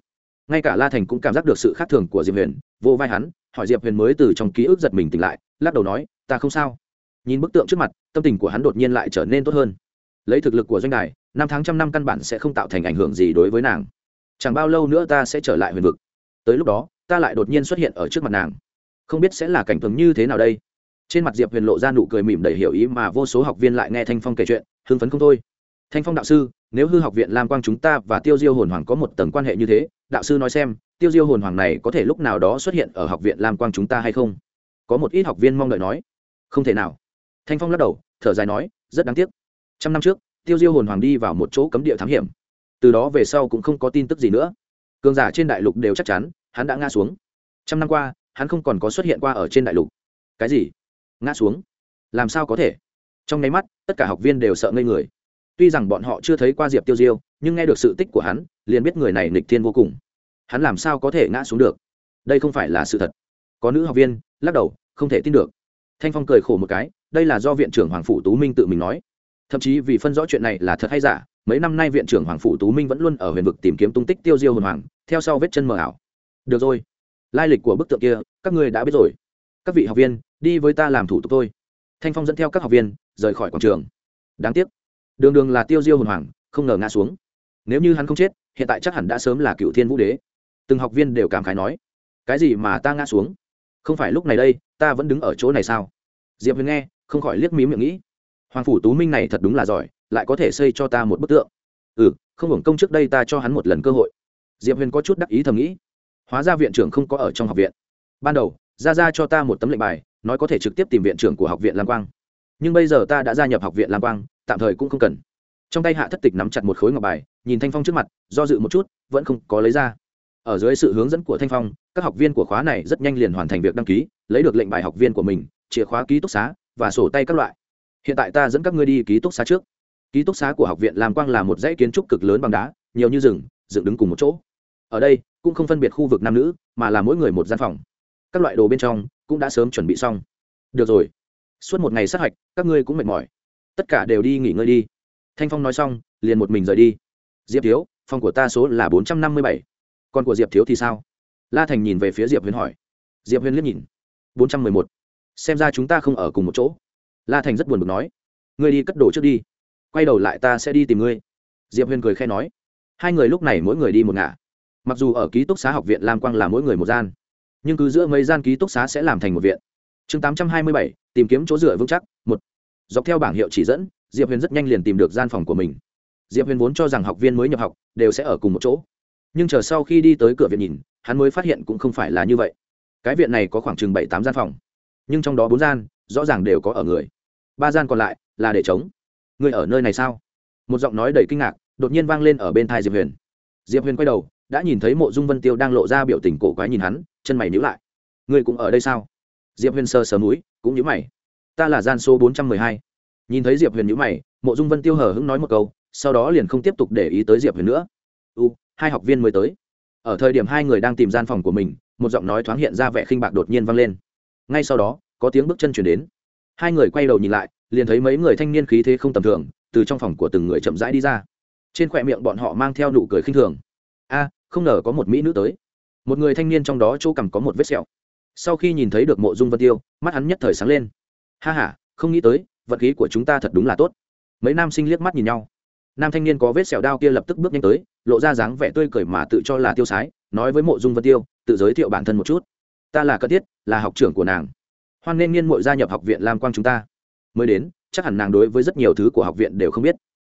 Ngay cả la thành cũng cảm giác được sự khác thường của diệp huyền, vô vai hắn, hỏi diệp huyền mới từ trong ký ức giật mình tỉnh lại, lắc đầu nói, ta không sao. Nhìn bức tượng trước mặt, tâm tình của hắn đột nhiên lại trở nên tốt hơn. Lấy thực lực của doanh đài, năm tháng trăm năm căn bản sẽ không tạo thành ảnh hưởng gì đối với nàng. Chẳng bao lâu nữa ta sẽ trở lại huyền vực. Tới lúc đó, ta lại đột nhiên xuất hiện ở trước mặt nàng. Không biết sẽ là cảnh thường như thế nào đây trên mặt diệp huyền lộ ra nụ cười mỉm đầy hiểu ý mà vô số học viên lại nghe thanh phong kể chuyện, hưng phấn không thôi. Thanh phong đạo sư, nếu hư học viện lam quang chúng ta và tiêu diêu hồn hoàng có một tầng quan hệ như thế, đạo sư nói xem, tiêu diêu hồn hoàng này có thể lúc nào đó xuất hiện ở học viện lam quang chúng ta hay không? Có một ít học viên mong đợi nói. Không thể nào. Thanh phong lắc đầu, thở dài nói, rất đáng tiếc. Trăm năm trước, tiêu diêu hồn hoàng đi vào một chỗ cấm địa thám hiểm. Từ đó về sau cũng không có tin tức gì nữa. Cường giả trên đại lục đều chắc chắn, hắn đã ngã xuống. Trăm năm qua, hắn không còn có xuất hiện qua ở trên đại lục. Cái gì? Ngã xuống. Làm sao có thể? Trong nháy mắt, tất cả học viên đều sợ ngây người. Tuy rằng bọn họ chưa thấy qua diệp tiêu diêu, nhưng nghe được sự tích của hắn, liền biết người này nịch thiên vô cùng. Hắn làm sao có thể ngã xuống được? Đây không phải là sự thật. Có nữ học viên, lắc đầu, không thể tin được. Thanh phong cười khổ một cái, đây là do viện trưởng hoàng phủ tú minh tự mình nói. Thậm chí vì phân rõ chuyện này là thật hay giả, mấy năm nay viện trưởng hoàng phủ tú minh vẫn luôn ở huyền vực tìm kiếm tung tích tiêu diêu hồn hoàng, theo sau vết chân mờ ảo. Được rồi. Lai lịch của bức tượng kia, các ngươi đã biết rồi. Các vị học viên đi với ta làm thủ tục thôi. Thanh phong dẫn theo các học viên rời khỏi quảng trường. Đáng tiếc, đường đường là tiêu diêu hồn hoàng không ngờ ngã xuống. Nếu như hắn không chết, hiện tại chắc hẳn đã sớm là cựu thiên vũ đế. Từng học viên đều cảm khái nói, cái gì mà ta ngã xuống? Không phải lúc này đây, ta vẫn đứng ở chỗ này sao? Diệp huyền nghe, không khỏi liếc mí miệng nghĩ, hoàng phủ tú minh này thật đúng là giỏi, lại có thể xây cho ta một bức tượng. Ừ không hưởng công trước đây ta cho hắn một lần cơ hội. Diệp huyền có chút đắc ý thầm nghĩ, hóa ra viện trưởng không có ở trong học viện. Ban đầu ra ra cho ta một tấm lệnh bài nói có thể trực tiếp tìm viện trưởng của học viện lam quang. Nhưng bây giờ ta đã gia nhập học viện lam quang, tạm thời cũng không cần. Trong tay hạ thất tịch nắm chặt một khối ngọc bài, nhìn thanh phong trước mặt, do dự một chút, vẫn không có lấy ra. Ở dưới sự hướng dẫn của thanh phong, các học viên của khóa này rất nhanh liền hoàn thành việc đăng ký, lấy được lệnh bài học viên của mình, chìa khóa ký túc xá và sổ tay các loại. Hiện tại ta dẫn các ngươi đi ký túc xá trước. Ký túc xá của học viện lam quang là một dãy kiến trúc cực lớn bằng đá, nhiều như rừng, dựng đứng cùng một chỗ. Ở đây, cũng không phân biệt khu vực nam nữ, mà là mỗi người một gian phòng. Các loại đồ bên trong cũng đã sớm chuẩn bị xong. Được rồi. Suốt một ngày sát hạch, các ngươi cũng mệt mỏi. Tất cả đều đi nghỉ ngơi đi. Thanh phong nói xong, liền một mình rời đi. Diệp thiếu, phòng của ta số là bốn trăm năm mươi bảy. Còn của diệp thiếu thì sao? La thành nhìn về phía diệp huyền hỏi. Diệp huyền liếc nhìn. bốn trăm mười một. Xem ra chúng ta không ở cùng một chỗ. La thành rất buồn bực nói. Ngươi đi cất đồ trước đi. Quay đầu lại ta sẽ đi tìm ngươi. Diệp huyền cười khe nói. Hai người lúc này mỗi người đi một ngả. Mặc dù ở ký túc xá học viện lam quang là mỗi người một gian nhưng cứ giữa mấy gian ký túc xá sẽ làm thành một viện. Chương tám trăm hai mươi bảy, tìm kiếm chỗ dựa vững chắc, một. Dọc theo bảng hiệu chỉ dẫn, diệp huyền rất nhanh liền tìm được gian phòng của mình. Diệp huyền vốn cho rằng học viên mới nhập học đều sẽ ở cùng một chỗ. Nhưng chờ sau khi đi tới cửa viện nhìn, hắn mới phát hiện cũng không phải là như vậy. Cái viện này có khoảng chừng bảy tám gian phòng. Nhưng trong đó bốn gian, rõ ràng đều có ở người. Ba gian còn lại là để chống người ở nơi này sao? Một giọng nói đầy kinh ngạc đột nhiên vang lên ở bên thai diệp huyền. Diệp huyền quay đầu đã nhìn thấy mộ dung vân tiêu đang lộ ra biểu tình cổ quái nhìn hắn, chân mày nhữ lại. Người cũng ở đây sao? Diệp huyền sơ sờ múi cũng nhữ mày. Ta là gian số bốn trăm mười hai. Nhìn thấy diệp huyền nhữ mày, mộ dung vân tiêu hờ hững nói một câu, sau đó liền không tiếp tục để ý tới diệp huyền nữa. U, hai học viên mới tới. Ở thời điểm hai người đang tìm gian phòng của mình, một giọng nói thoáng hiện ra vẻ khinh bạc đột nhiên vang lên. Ngay sau đó, có tiếng bước chân chuyển đến. Hai người quay đầu nhìn lại, liền thấy mấy người thanh niên khí thế không tầm thường, từ trong phòng của từng người chậm rãi đi ra. Trên khỏe miệng bọn họ mang theo nụ cười khinh thường. A không ngờ có một mỹ nữ tới. Một người thanh niên trong đó chỗ cằm có một vết sẹo. Sau khi nhìn thấy được mộ dung vân tiêu, mắt hắn nhất thời sáng lên. Ha h a không nghĩ tới vật khí của chúng ta thật đúng là tốt. Mấy nam sinh liếc mắt nhìn nhau. Nam thanh niên có vết sẹo đao kia lập tức bước nhanh tới, lộ ra dáng vẻ tươi cười mà tự cho là tiêu sái, nói với mộ dung vân tiêu, tự giới thiệu bản thân một chút. Ta là cất thiết, là học trưởng của nàng. Hoan nên niên mội gia nhập học viện lam quang chúng ta. Mới đến, chắc hẳn nàng đối với rất nhiều thứ của học viện đều không biết.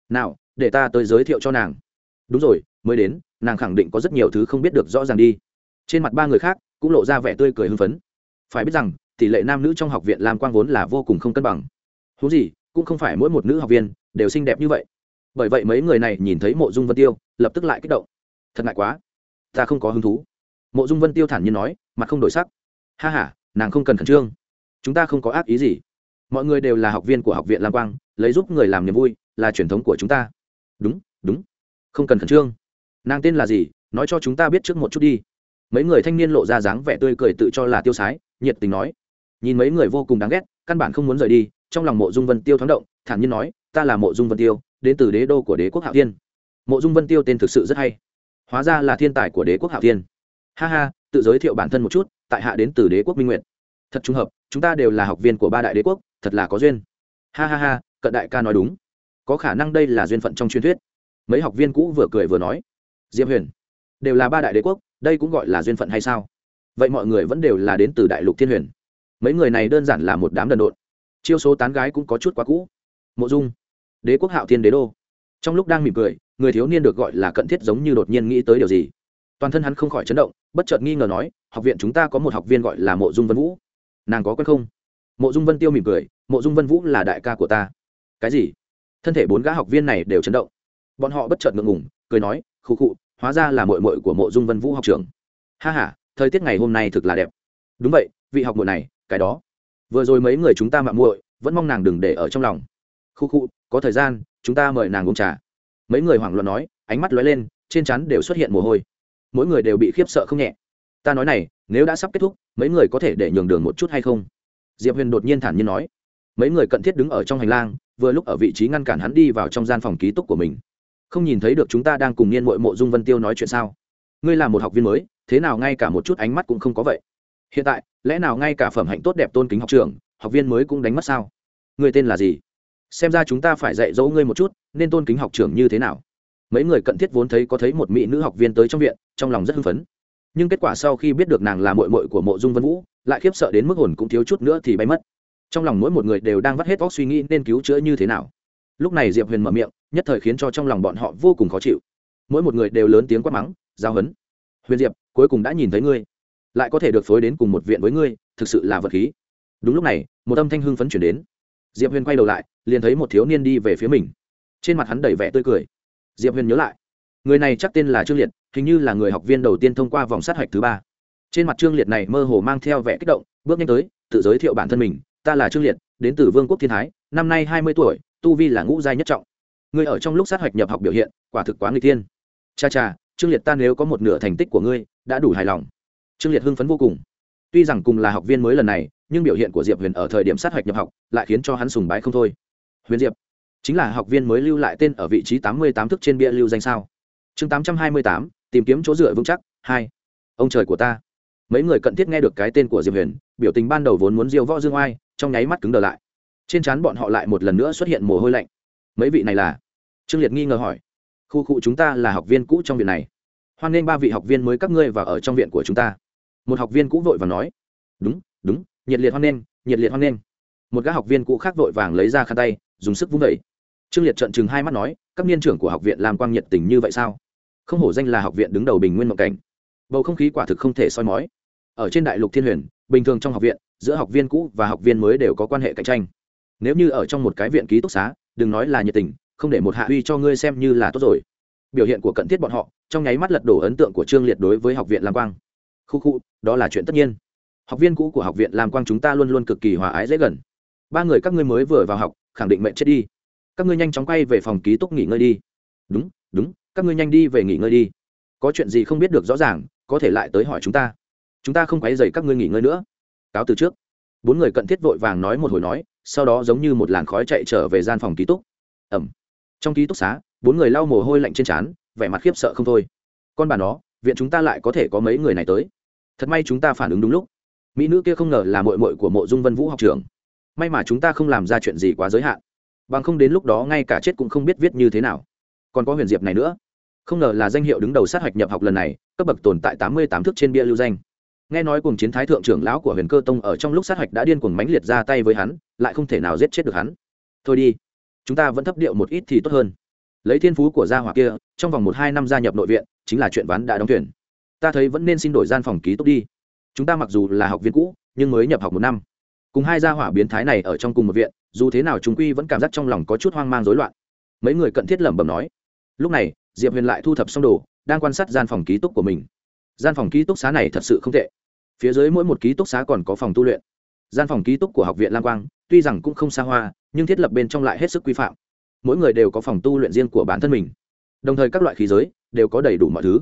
Nào, để ta tới giới thiệu cho nàng. Đúng rồi, mới đến nàng khẳng định có rất nhiều thứ không biết được rõ ràng đi. Trên mặt ba người khác cũng lộ ra vẻ tươi cười hưng phấn. Phải biết rằng, tỷ lệ nam nữ trong học viện lam quang vốn là vô cùng không cân bằng. Thú gì, cũng không phải mỗi một nữ học viên đều xinh đẹp như vậy. Bởi vậy mấy người này nhìn thấy mộ dung vân tiêu, lập tức lại kích động. Thật ngại quá. Ta không có hứng thú. Mộ dung vân tiêu thản nhiên nói, mặt không đổi sắc. Ha h a nàng không cần khẩn trương. Chúng ta không có ác ý gì. Mọi người đều là học viên của học viện lam quang, lấy giúp người làm niềm vui, là truyền thống của chúng ta. Đúng đúng. Không cần khẩn trương nàng tên là gì, nói cho chúng ta biết trước một chút đi. Mấy người thanh niên lộ ra dáng vẻ tươi cười tự cho là tiêu sái, nhiệt tình nói. Nhìn mấy người vô cùng đáng ghét, căn bản không muốn rời đi, trong lòng mộ dung vân tiêu thoáng động, thản nhiên nói, ta là mộ dung vân tiêu, đến từ đế đô của đế quốc hạo thiên. Mộ dung vân tiêu tên thực sự rất hay. Hóa ra là thiên tài của đế quốc hạo thiên. Ha ha, tự giới thiệu bản thân một chút, tại hạ đến từ đế quốc minh nguyện thật trùng hợp, chúng ta đều là học viên của ba đại đế quốc, thật là có duyên. Ha ha ha, cận đại ca nói đúng. Có khả năng đây là duyên phận trong truyền thuyết. Mấy học viên cũ vừa cười vừa nói diệp huyền, đều là ba đại đế quốc, đây cũng gọi là duyên phận hay sao? Vậy mọi người vẫn đều là đến từ đại lục thiên huyền. Mấy người này đơn giản là một đám đần độn. Chiêu số tán gái cũng có chút quá cũ. Mộ dung, đế quốc hạo thiên đế đô. Trong lúc đang mỉm cười, người thiếu niên được gọi là cận thiết giống như đột nhiên nghĩ tới điều gì. Toàn thân hắn không khỏi chấn động, bất chợt nghi ngờ nói, học viện chúng ta có một học viên gọi là mộ dung vân vũ. Nàng có quen không? Mộ dung vân tiêu mỉm cười, mộ dung vân vũ là đại ca của ta. Cái gì? Thân thể bốn gã học viên này đều chấn động bọn họ bất chợt ngượng ngùng, cười nói, khụ khụ, hóa ra là mội mội của mộ dung vân vũ học trường ha h a thời tiết ngày hôm nay thực là đẹp. Đúng vậy, vị học mội này, cái đó. Vừa rồi mấy người chúng ta mạng muội, vẫn mong nàng đừng để ở trong lòng. Khu khu có thời gian, chúng ta mời nàng uống trà. Mấy người hoảng loạn nói, ánh mắt lóe lên, trên chắn đều xuất hiện mồ hôi. Mỗi người đều bị khiếp sợ không nhẹ. Ta nói này, nếu đã sắp kết thúc, mấy người có thể để nhường đường một chút hay không? Diệp huyền đột nhiên thản nhiên nói. Mấy người cận thiết đứng ở trong hành lang, vừa lúc ở vị trí ngăn cản hắn đi vào trong gian phòng ký túc của mình không nhìn thấy được chúng ta đang cùng niên mội mộ dung vân tiêu nói chuyện sao? Ngươi là một học viên mới, thế nào ngay cả một chút ánh mắt cũng không có vậy? Hiện tại, lẽ nào ngay cả phẩm hạnh tốt đẹp tôn kính học trường, học viên mới cũng đánh mất sao? Ngươi tên là gì? Xem ra chúng ta phải dạy dỗ ngươi một chút, nên tôn kính học trưởng như thế nào? Mấy người cận thiết vốn thấy có thấy một mỹ nữ học viên tới trong viện, trong lòng rất hưng phấn. Nhưng kết quả sau khi biết được nàng là mội mội của mộ dung vân vũ, lại khiếp sợ đến mức hồn cũng thiếu chút nữa thì bay mất. Trong lòng mỗi một người đều đang vắt hết óc suy nghĩ nên cứu chữa như thế nào. Lúc này diệp huyền mở miệng nhất thời khiến cho trong lòng bọn họ vô cùng khó chịu. Mỗi một người đều lớn tiếng quát mắng, giao hấn. Huyền diệp, cuối cùng đã nhìn thấy ngươi. Lại có thể được phối đến cùng một viện với ngươi, thực sự là vật khí. Đúng lúc này, một âm thanh hưng phấn chuyển đến. Diệp huyền quay đầu lại, liền thấy một thiếu niên đi về phía mình. Trên mặt hắn đầy vẻ tươi cười. Diệp huyền nhớ lại, người này chắc tên là trương liệt, hình như là người học viên đầu tiên thông qua vòng sát hạch thứ ba. Trên mặt trương liệt này mơ hồ mang theo vẻ kích động, bước nhanh tới, tự giới thiệu bản thân mình, ta là trương liệt, đến từ vương quốc thiên thái, năm nay hai mươi tuổi, tu vi là ngũ giai nhất trọng ngươi ở trong lúc sát hạch nhập học biểu hiện, quả thực quá người tiên cha cha, trương liệt ta nếu có một nửa thành tích của ngươi, đã đủ hài lòng. Trương liệt hưng phấn vô cùng. Tuy rằng cùng là học viên mới lần này, nhưng biểu hiện của diệp huyền ở thời điểm sát hạch nhập học, lại khiến cho hắn sùng bái không thôi. Huyền diệp, chính là học viên mới lưu lại tên ở vị trí tám mươi tám thức trên bia lưu danh sao? Chương tám trăm hai mươi tám, tìm kiếm chỗ dựa vững chắc, hai. Ông trời của ta. Mấy người cận thiết nghe được cái tên của diệp huyền, biểu tình ban đầu vốn muốn diêu võ dương oai, trong nháy mắt cứng đờ lại. Trên trán bọn họ lại một lần nữa xuất hiện mồ hôi lạnh mấy vị này là? Trương liệt nghi ngờ hỏi. Khu khu chúng ta là học viên cũ trong viện này. Hoan nghênh ba vị học viên mới các ngươi và ở trong viện của chúng ta. Một học viên cũ vội và nói. Đúng đúng, nhiệt liệt hoan nghênh nhiệt liệt hoan nghênh một gã học viên cũ khác vội vàng lấy ra khăn tay, dùng sức vung vẩy trương liệt trợn chừng hai mắt nói, các niên trưởng của học viện làm quang nhiệt tình như vậy sao? Không hổ danh là học viện đứng đầu bình nguyên mộng cảnh. Bầu không khí quả thực không thể soi mói. Ở trên đại lục thiên huyền, bình thường trong học viện, giữa học viên cũ và học viên mới đều có quan hệ cạnh tranh. Nếu như ở trong một cái viện ký túc xá đừng nói là nhiệt tình, không để một hạ uy cho ngươi xem như là tốt rồi. Biểu hiện của cận thiết bọn họ, trong nháy mắt lật đổ ấn tượng của trương liệt đối với học viện lam quang. Khu khu, đó là chuyện tất nhiên. Học viên cũ của học viện lam quang chúng ta luôn luôn cực kỳ hòa ái dễ gần. Ba người các ngươi mới vừa vào học, khẳng định mệnh chết đi. Các ngươi nhanh chóng quay về phòng ký túc nghỉ ngơi đi. Đúng đúng, các ngươi nhanh đi về nghỉ ngơi đi. Có chuyện gì không biết được rõ ràng, có thể lại tới hỏi chúng ta. Chúng ta không quấy dày các ngươi nghỉ ngơi nữa. Cáo từ trước. Bốn người cận thiết vội vàng nói một hồi nói sau đó giống như một làn khói chạy trở về gian phòng ký túc. Ẩm. Trong ký túc xá, bốn người lau mồ hôi lạnh trên trán, vẻ mặt khiếp sợ không thôi. Con bà nó, viện chúng ta lại có thể có mấy người này tới? Thật may chúng ta phản ứng đúng lúc. Mỹ nữ kia không ngờ là mội mội của mộ dung vân vũ học trường may mà chúng ta không làm ra chuyện gì quá giới hạn. Bằng không đến lúc đó ngay cả chết cũng không biết viết như thế nào. Còn có huyền diệp này nữa. Không ngờ là danh hiệu đứng đầu sát hạch nhập học lần này, cấp bậc tồn tại tám mươi tám thước trên bia lưu danh. Nghe nói cùng chiến thái thượng trưởng lão của huyền cơ tông ở trong lúc sát hạch đã điên cuồng mãnh liệt ra tay với hắn lại không thể nào giết chết được hắn. Thôi đi, chúng ta vẫn thấp điệu một ít thì tốt hơn. Lấy thiên phú của gia hỏa kia, trong vòng một hai năm gia nhập nội viện, chính là chuyện ván đã đóng thuyền. Ta thấy vẫn nên xin đổi gian phòng ký túc đi. Chúng ta mặc dù là học viên cũ, nhưng mới nhập học một năm. Cùng hai gia hỏa biến thái này ở trong cùng một viện, dù thế nào chúng quy vẫn cảm giác trong lòng có chút hoang mang rối loạn. Mấy người cận thiết lẩm bẩm nói. Lúc này, diệp huyền lại thu thập xong đồ, đang quan sát gian phòng ký túc của mình. Gian phòng ký túc xá này thật sự không tệ. Phía dưới mỗi một ký túc xá còn có phòng tu luyện gian phòng ký túc của học viện lam quang, tuy rằng cũng không xa hoa, nhưng thiết lập bên trong lại hết sức quy phạm. Mỗi người đều có phòng tu luyện riêng của bản thân mình. Đồng thời các loại khí giới đều có đầy đủ mọi thứ.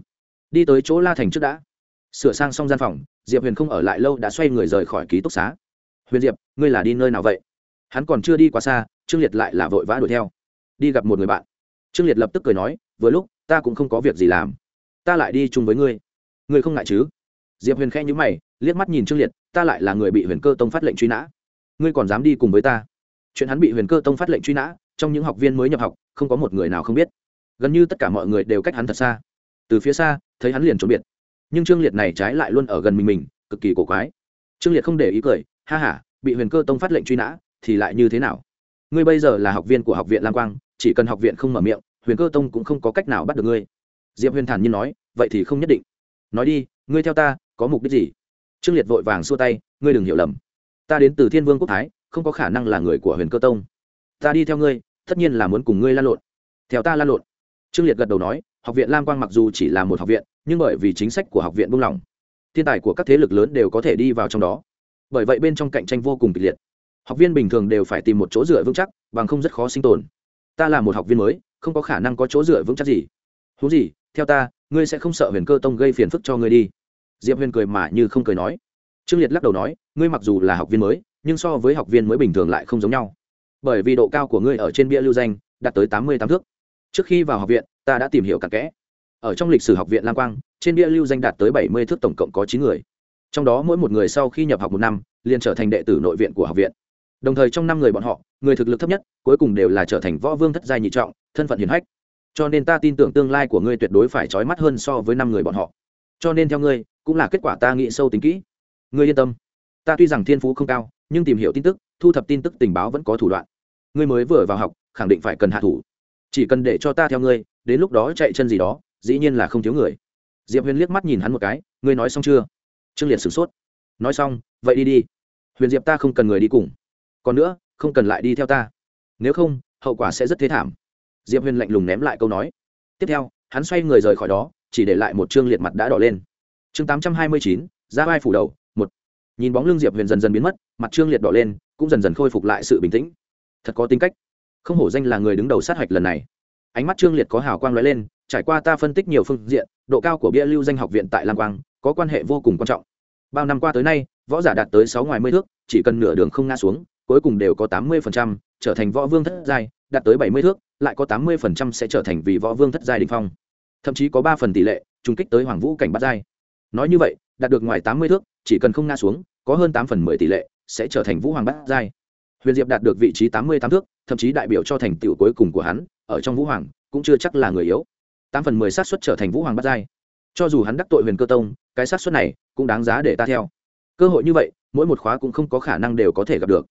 Đi tới chỗ la thành trước đã. Sửa sang xong gian phòng, diệp huyền không ở lại lâu đã xoay người rời khỏi ký túc xá. Huyền diệp, ngươi là đi nơi nào vậy? Hắn còn chưa đi quá xa, trương liệt lại là vội vã đuổi theo. Đi gặp một người bạn. Trương liệt lập tức cười nói, vừa lúc, ta cũng không có việc gì làm. Ta lại đi chung với ngươi. Ngươi không ngại chứ? Diệp huyền khen nhữ mày liếc mắt nhìn trương liệt, ta lại là người bị huyền cơ tông phát lệnh truy nã. Ngươi còn dám đi cùng với ta? Chuyện hắn bị huyền cơ tông phát lệnh truy nã, trong những học viên mới nhập học, không có một người nào không biết. Gần như tất cả mọi người đều cách hắn thật xa. Từ phía xa, thấy hắn liền trốn biệt. Nhưng trương liệt này trái lại luôn ở gần mình mình, cực kỳ cổ quái. Trương liệt không để ý cười, ha h a bị huyền cơ tông phát lệnh truy nã, thì lại như thế nào? Ngươi bây giờ là học viên của học viện lam quang, chỉ cần học viện không mở miệng, huyền cơ tông cũng không có cách nào bắt được ngươi. Diệp huyền thản nhiên nói, vậy thì không nhất định. Nói đi, ngươi theo ta, có mục đích gì? Trương liệt vội vàng xua tay, ngươi đừng hiểu lầm. Ta đến từ thiên vương quốc thái, không có khả năng là người của huyền cơ tông. Ta đi theo ngươi, tất nhiên là muốn cùng ngươi lan lộn. Theo ta lan lộn? Trương liệt gật đầu nói, học viện lam quang mặc dù chỉ là một học viện, nhưng bởi vì chính sách của học viện buông lỏng, thiên tài của các thế lực lớn đều có thể đi vào trong đó. Bởi vậy bên trong cạnh tranh vô cùng kịch liệt. Học viên bình thường đều phải tìm một chỗ dựa vững chắc, bằng không rất khó sinh tồn. Ta là một học viên mới, không có khả năng có chỗ dựa vững chắc gì. Thú gì, theo ta, ngươi sẽ không sợ huyền cơ tông gây phiền phức cho ngươi đi diệp huyền cười mà như không cười nói. Trương liệt lắc đầu nói, ngươi mặc dù là học viên mới, nhưng so với học viên mới bình thường lại không giống nhau. Bởi vì độ cao của ngươi ở trên bia lưu danh, đạt tới tám mươi tám thước. Trước khi vào học viện, ta đã tìm hiểu cặn kẽ. Ở trong lịch sử học viện lam quang, trên bia lưu danh đạt tới bảy mươi thước tổng cộng có chín người. Trong đó mỗi một người sau khi nhập học một năm, liền trở thành đệ tử nội viện của học viện. Đồng thời trong năm người bọn họ, người thực lực thấp nhất, cuối cùng đều là trở thành võ vương thất giai nhị trọng, thân phận hiền hách. Cho nên ta tin tưởng tương lai của ngươi tuyệt đối phải trói mắt hơn so với năm người bọn họ. Cho nên theo ngươi cũng là kết quả ta nghĩ sâu tính kỹ. Ngươi yên tâm. Ta tuy rằng thiên phú không cao, nhưng tìm hiểu tin tức, thu thập tin tức tình báo vẫn có thủ đoạn. Ngươi mới vừa vào học, khẳng định phải cần hạ thủ. Chỉ cần để cho ta theo ngươi, đến lúc đó chạy chân gì đó, dĩ nhiên là không thiếu người. Diệp huyền liếc mắt nhìn hắn một cái, ngươi nói xong chưa? Trương liệt sửng sốt. Nói xong, vậy đi đi. Huyền diệp ta không cần người đi cùng. Còn nữa, không cần lại đi theo ta. Nếu không, hậu quả sẽ rất thế thảm. Diệp huyền lạnh lùng ném lại câu nói. Tiếp theo, hắn xoay người rời khỏi đó, chỉ để lại một Trương liệt mặt đã đỏ lên chương tám trăm hai mươi chín, ra vai phủ đầu, một. Nhìn bóng lưng diệp huyền dần dần biến mất, mặt trương liệt đỏ lên, cũng dần dần khôi phục lại sự bình tĩnh. Thật có tính cách. Không hổ danh là người đứng đầu sát hạch lần này. Ánh mắt trương liệt có hào quang lóe lên, trải qua ta phân tích nhiều phương diện, độ cao của bia lưu danh học viện tại lam quang, có quan hệ vô cùng quan trọng. Bao năm qua tới nay, võ giả đạt tới sáu ngoài mươi thước, chỉ cần nửa đường không ngã xuống, cuối cùng đều có tám mươi trở thành võ vương thất giai, đạt tới bảy mươi thước, lại có tám mươi sẽ trở thành vị võ vương thất giai đình phong. Thậm chí có ba phần tỷ lệ, trùng kích tới hoàng vũ cảnh bát giai nói như vậy, đạt được ngoài tám mươi thước, chỉ cần không nga xuống, có hơn tám phần mười tỷ lệ sẽ trở thành vũ hoàng bát giai. Huyền diệp đạt được vị trí tám mươi tám thước, thậm chí đại biểu cho thành tựu cuối cùng của hắn, ở trong vũ hoàng, cũng chưa chắc là người yếu. Tám phần mười xác suất trở thành vũ hoàng bát giai. Cho dù hắn đắc tội huyền cơ tông, cái xác suất này cũng đáng giá để ta theo. Cơ hội như vậy, mỗi một khóa cũng không có khả năng đều có thể gặp được.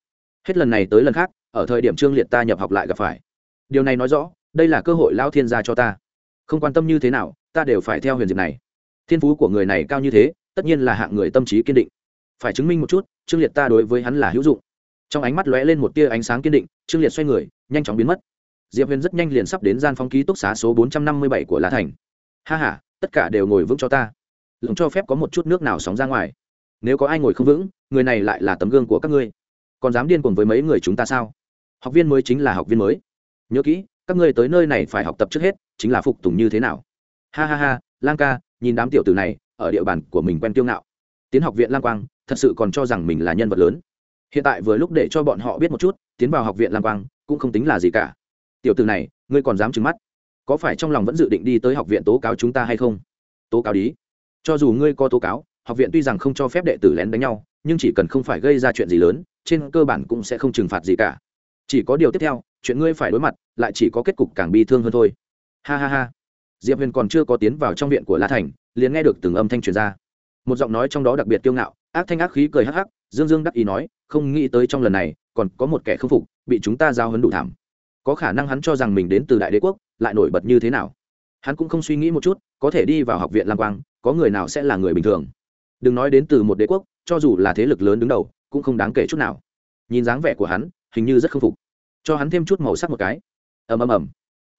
Hết lần này tới lần khác, ở thời điểm trương liệt ta nhập học lại gặp phải. Điều này nói rõ, đây là cơ hội lao thiên gia cho ta. Không quan tâm như thế nào, ta đều phải theo huyền diệp này thiên phú của người này cao như thế, tất nhiên là hạng người tâm trí kiên định. Phải chứng minh một chút, trương liệt ta đối với hắn là hữu dụng. Trong ánh mắt lóe lên một tia ánh sáng kiên định, trương liệt xoay người, nhanh chóng biến mất. Diệp huyền rất nhanh liền sắp đến gian phong ký túc xá số bốn trăm năm mươi bảy của lá thành. Ha h a tất cả đều ngồi vững cho ta. Lượng cho phép có một chút nước nào sóng ra ngoài. Nếu có ai ngồi không vững, người này lại là tấm gương của các ngươi. Còn dám điên cuồng với mấy người chúng ta sao? Học viên mới chính là học viên mới. Nhớ kỹ, các ngươi tới nơi này phải học tập trước hết, chính là phục tùng như thế nào. Ha ha ha, lang ca nhìn đám tiểu tử này, ở địa bàn của mình quen tiêu ngạo. Tiến học viện lang quang, thật sự còn cho rằng mình là nhân vật lớn. Hiện tại vừa lúc để cho bọn họ biết một chút, tiến vào học viện lang quang, cũng không tính là gì cả. Tiểu tử này, ngươi còn dám trừng mắt? Có phải trong lòng vẫn dự định đi tới học viện tố cáo chúng ta hay không? Tố cáo đi. Cho dù ngươi có tố cáo, học viện tuy rằng không cho phép đệ tử lén đánh nhau, nhưng chỉ cần không phải gây ra chuyện gì lớn, trên cơ bản cũng sẽ không trừng phạt gì cả. Chỉ có điều tiếp theo, chuyện ngươi phải đối mặt, lại chỉ có kết cục càng bi thương hơn thôi. Ha ha ha diệp huyền còn chưa có tiến vào trong viện của la thành, liền nghe được từng âm thanh truyền ra. Một giọng nói trong đó đặc biệt kiêu ngạo, ác thanh ác khí cười hắc hắc, dương dương đắc ý nói, không nghĩ tới trong lần này, còn có một kẻ không phục, bị chúng ta giao hấn đủ thảm. Có khả năng hắn cho rằng mình đến từ đại đế quốc, lại nổi bật như thế nào? Hắn cũng không suy nghĩ một chút, có thể đi vào học viện lam quang, có người nào sẽ là người bình thường. Đừng nói đến từ một đế quốc, cho dù là thế lực lớn đứng đầu, cũng không đáng kể chút nào. Nhìn dáng vẻ của hắn, hình như rất k phục. Cho hắn thêm chút màu sắc một cái. Ầm ầm ầm.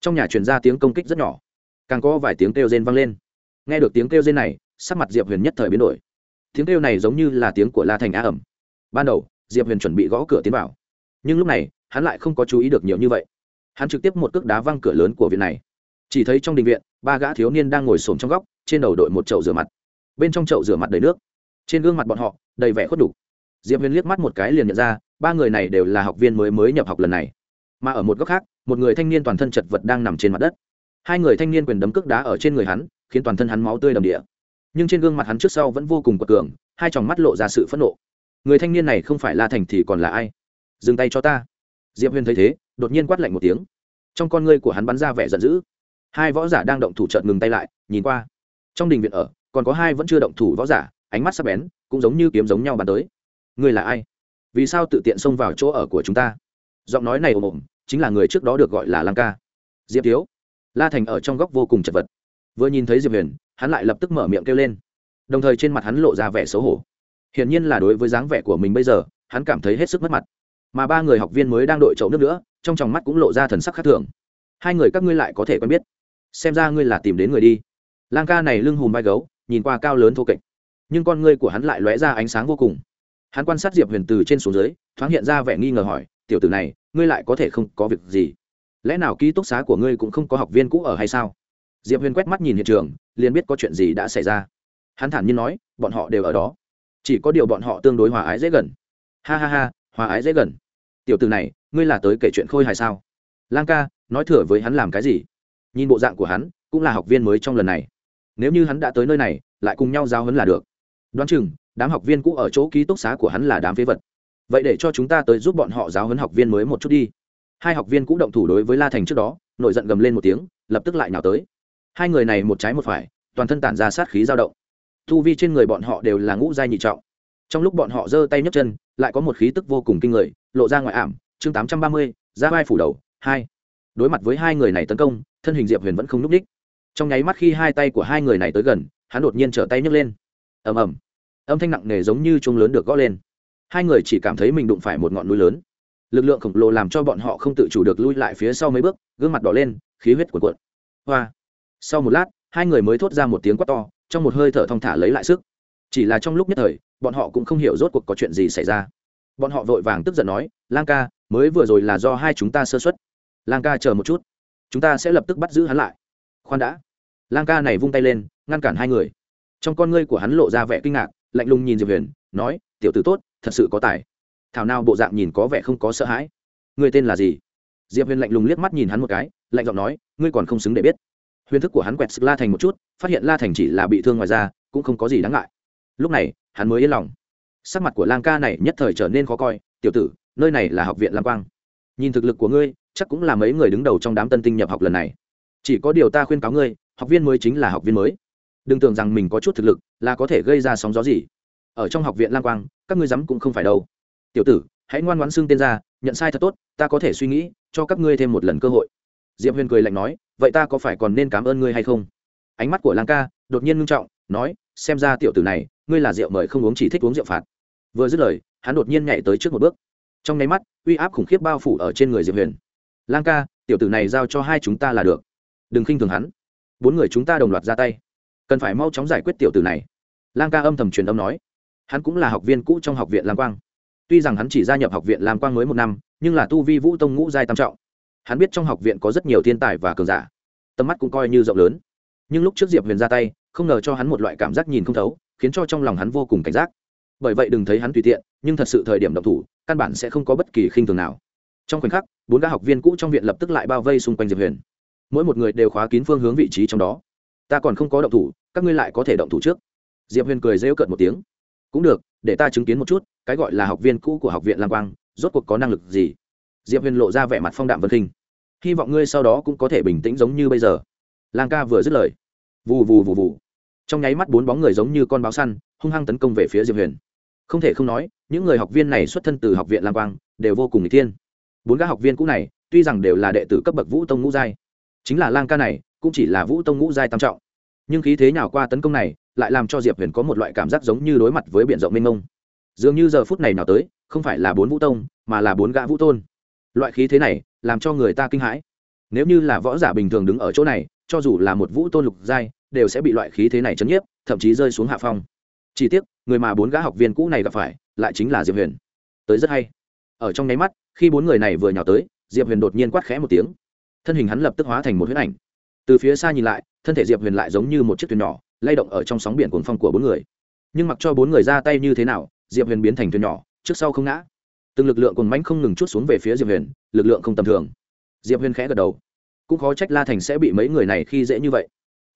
Trong nhà truyền ra tiếng công kích rất nhỏ càng có vài tiếng kêu rên vang lên. Nghe được tiếng kêu rên này, sắc mặt diệp huyền nhất thời biến đổi. Tiếng kêu này giống như là tiếng của la thành á ẩm. Ban đầu, diệp huyền chuẩn bị gõ cửa tiến vào. Nhưng lúc này, hắn lại không có chú ý được nhiều như vậy. Hắn trực tiếp một cước đá văng cửa lớn của viện này. Chỉ thấy trong đình viện, ba gã thiếu niên đang ngồi xổm trong góc, trên đầu đội một chậu rửa mặt. Bên trong chậu rửa mặt đầy nước. Trên gương mặt bọn họ, đầy vẻ khuất đục diệp huyền liếc mắt một cái liền nhận ra, ba người này đều là học viên mới mới nhập học lần này. Mà ở một góc khác, một người thanh niên toàn thân chật vật đang nằm trên mặt đất hai người thanh niên quyền đấm cước đá ở trên người hắn, khiến toàn thân hắn máu tươi đầm địa. Nhưng trên gương mặt hắn trước sau vẫn vô cùng quật cường, hai tròng mắt lộ ra sự phẫn nộ. Người thanh niên này không phải la thành thì còn là ai? Dừng tay cho ta. Diệp huyền thấy thế, đột nhiên quát lạnh một tiếng. Trong con ngươi của hắn bắn ra vẻ giận dữ. Hai võ giả đang động thủ trợn ngừng tay lại, nhìn qua. Trong đình viện ở, còn có hai vẫn chưa động thủ võ giả, ánh mắt sắp bén, cũng giống như kiếm giống nhau bắn tới. Ngươi là ai? Vì sao tự tiện xông vào chỗ ở của chúng ta? Giọng nói này ồm ồm, chính là người trước đó được gọi là lang ca. Diệp thiếu la thành ở trong góc vô cùng chật vật. Vừa nhìn thấy diệp huyền, hắn lại lập tức mở miệng kêu lên. Đồng thời trên mặt hắn lộ ra vẻ xấu hổ. Hiển nhiên là đối với dáng vẻ của mình bây giờ, hắn cảm thấy hết sức mất mặt. Mà ba người học viên mới đang đội chậu nước nữa, trong tròng mắt cũng lộ ra thần sắc khác thường. Hai người các ngươi lại có thể quen biết. Xem ra ngươi là tìm đến người đi. Lang ca này lưng hùm vai gấu, nhìn qua cao lớn thô kệch. Nhưng con ngươi của hắn lại lóe ra ánh sáng vô cùng. Hắn quan sát diệp huyền từ trên xuống dưới, thoáng hiện ra vẻ nghi ngờ hỏi, tiểu tử này, ngươi lại có thể không có việc gì? Lẽ nào ký túc xá của ngươi cũng không có học viên cũ ở hay sao? Diệp huyền quét mắt nhìn hiện trường, liền biết có chuyện gì đã xảy ra. Hắn thản nhiên nói, bọn họ đều ở đó. Chỉ có điều bọn họ tương đối hòa ái dễ gần. Ha ha ha, hòa ái dễ gần. Tiểu từ này, ngươi là tới kể chuyện khôi hài sao? Lang ca, nói thừa với hắn làm cái gì? Nhìn bộ dạng của hắn, cũng là học viên mới trong lần này. Nếu như hắn đã tới nơi này, lại cùng nhau giao hấn là được. Đoán chừng, đám học viên cũ ở chỗ ký túc xá của hắn là đám phế vật. Vậy để cho chúng ta tới giúp bọn họ giáo hấn học viên mới một chút đi hai học viên cũng động thủ đối với la thành trước đó, nổi giận gầm lên một tiếng, lập tức lại nào tới. Hai người này một trái một phải, toàn thân tản ra sát khí dao động. Thu vi trên người bọn họ đều là ngũ giai nhị trọng. Trong lúc bọn họ giơ tay nhấc chân, lại có một khí tức vô cùng kinh người, lộ ra ngoài ảm, chương tám trăm ba mươi, ra vai phủ đầu, hai. Đối mặt với hai người này tấn công, thân hình diệp huyền vẫn không n ú c đích. Trong nháy mắt khi hai tay của hai người này tới gần, hắn đột nhiên trở tay nhấc lên. Ầm ầm. Âm thanh nặng nề giống như chuông lớn được gõ lên. Hai người chỉ cảm thấy mình đụng phải một ngọn núi lớn lực lượng khổng lồ làm cho bọn họ không tự chủ được lui lại phía sau mấy bước, gương mặt đỏ lên, khí huyết cuộn cuộn. Hoa. Sau một lát, hai người mới thốt ra một tiếng quát to, trong một hơi thở thong thả lấy lại sức. Chỉ là trong lúc nhất thời, bọn họ cũng không hiểu rốt cuộc có chuyện gì xảy ra. Bọn họ vội vàng tức giận nói, lang ca, mới vừa rồi là do hai chúng ta sơ xuất lang ca chờ một chút. Chúng ta sẽ lập tức bắt giữ hắn lại. Khoan đã. Lang ca này vung tay lên, ngăn cản hai người. Trong con ngươi của hắn lộ ra vẻ kinh ngạc, lạnh lùng nhìn diệp huyền, nói, tiểu tử tốt, thật sự có tài thảo nào bộ dạng nhìn có vẻ không có sợ hãi. Người tên là gì? Diệp huyền lạnh lùng liếc mắt nhìn hắn một cái, lạnh giọng nói, ngươi còn không xứng để biết. Huyền thức của hắn quẹt la thành một chút, phát hiện la thành chỉ là bị thương ngoài ra cũng không có gì đáng ngại. Lúc này, hắn mới yên lòng. Sắc mặt của lang ca này nhất thời trở nên khó coi, tiểu tử, nơi này là học viện lam quang. Nhìn thực lực của ngươi, chắc cũng là mấy người đứng đầu trong đám tân tinh nhập học lần này. Chỉ có điều ta khuyên cáo ngươi, học viên mới chính là học viên mới. Đừng tưởng rằng mình có chút thực lực là có thể gây ra sóng gió gì. Ở trong học viện lam quang, các ngươi dám cũng không phải đâu tiểu tử, hãy ngoan ngoãn xưng tên ra, nhận sai thật tốt, ta có thể suy nghĩ, cho các ngươi thêm một lần cơ hội. Diệp huyền cười lạnh nói, vậy ta có phải còn nên cảm ơn ngươi hay không? Ánh mắt của lang ca đột nhiên ngưng trọng, nói, xem ra tiểu tử này, ngươi là rượu mời không uống chỉ thích uống rượu phạt. Vừa dứt lời, hắn đột nhiên nhảy tới trước một bước. Trong nháy mắt, uy áp khủng khiếp bao phủ ở trên người diệp huyền. Lang ca, tiểu tử này giao cho hai chúng ta là được. Đừng khinh thường hắn. Bốn người chúng ta đồng loạt ra tay. Cần phải mau chóng giải quyết tiểu tử này. Lang ca âm thầm truyền âm nói. Hắn cũng là học viên cũ trong học viện lam quang tuy rằng hắn chỉ gia nhập học viện làm quang mới một năm, nhưng là tu vi vũ tông ngũ giai tam trọng. Hắn biết trong học viện có rất nhiều thiên tài và cường giả. Tầm mắt cũng coi như rộng lớn. Nhưng lúc trước diệp huyền ra tay, không ngờ cho hắn một loại cảm giác nhìn không thấu, khiến cho trong lòng hắn vô cùng cảnh giác. Bởi vậy đừng thấy hắn tùy tiện, nhưng thật sự thời điểm động thủ, căn bản sẽ không có bất kỳ khinh thường nào. Trong khoảnh khắc, bốn gã học viên cũ trong viện lập tức lại bao vây xung quanh diệp huyền. Mỗi một người đều khóa kín phương hướng vị trí trong đó. Ta còn không có động thủ, các ngươi lại có thể động thủ trước. Diệp huyền cười rêu cợt một tiếng cũng được, để ta chứng kiến một chút, cái gọi là học viên cũ của học viện lam quang, rốt cuộc có năng lực gì? Diệp huyền lộ ra vẻ mặt phong đạm vân khinh. Hy vọng ngươi sau đó cũng có thể bình tĩnh giống như bây giờ. Lang ca vừa dứt lời. Vù vù vù vù. Trong nháy mắt bốn bóng người giống như con báo săn, hung hăng tấn công về phía diệp huyền. Không thể không nói, những người học viên này xuất thân từ học viện lam quang, đều vô cùng n g thiên. Bốn gã học viên cũ này, tuy rằng đều là đệ tử cấp bậc vũ tông ngũ giai, chính là lang ca này, cũng chỉ là vũ tông ngũ giai tam trọng nhưng khí thế nào qua tấn công này lại làm cho diệp huyền có một loại cảm giác giống như đối mặt với b i ể n rộng mênh mông. Dường như giờ phút này nào tới, không phải là bốn vũ tông, mà là bốn gã vũ tôn. Loại khí thế này làm cho người ta kinh hãi. Nếu như là võ giả bình thường đứng ở chỗ này, cho dù là một vũ tôn lục giai, đều sẽ bị loại khí thế này chấn nhiếp, thậm chí rơi xuống hạ phong. Chỉ tiếc, người mà bốn gã học viên cũ này gặp phải, lại chính là diệp huyền. Tới rất hay. Ở trong nháy mắt, khi bốn người này vừa nhào tới, diệp huyền đột nhiên quát khẽ một tiếng. Thân hình hắn lập tức hóa thành một huyết ảnh từ phía xa nhìn lại, thân thể diệp huyền lại giống như một chiếc thuyền nhỏ, lay động ở trong sóng biển cuồng phong của bốn người. Nhưng mặc cho bốn người ra tay như thế nào, diệp huyền biến thành thuyền nhỏ, trước sau không ngã. Từng lực lượng cùng mánh không ngừng chút xuống về phía diệp huyền, lực lượng không tầm thường. Diệp huyền khẽ gật đầu. Cũng khó trách la thành sẽ bị mấy người này khi dễ như vậy.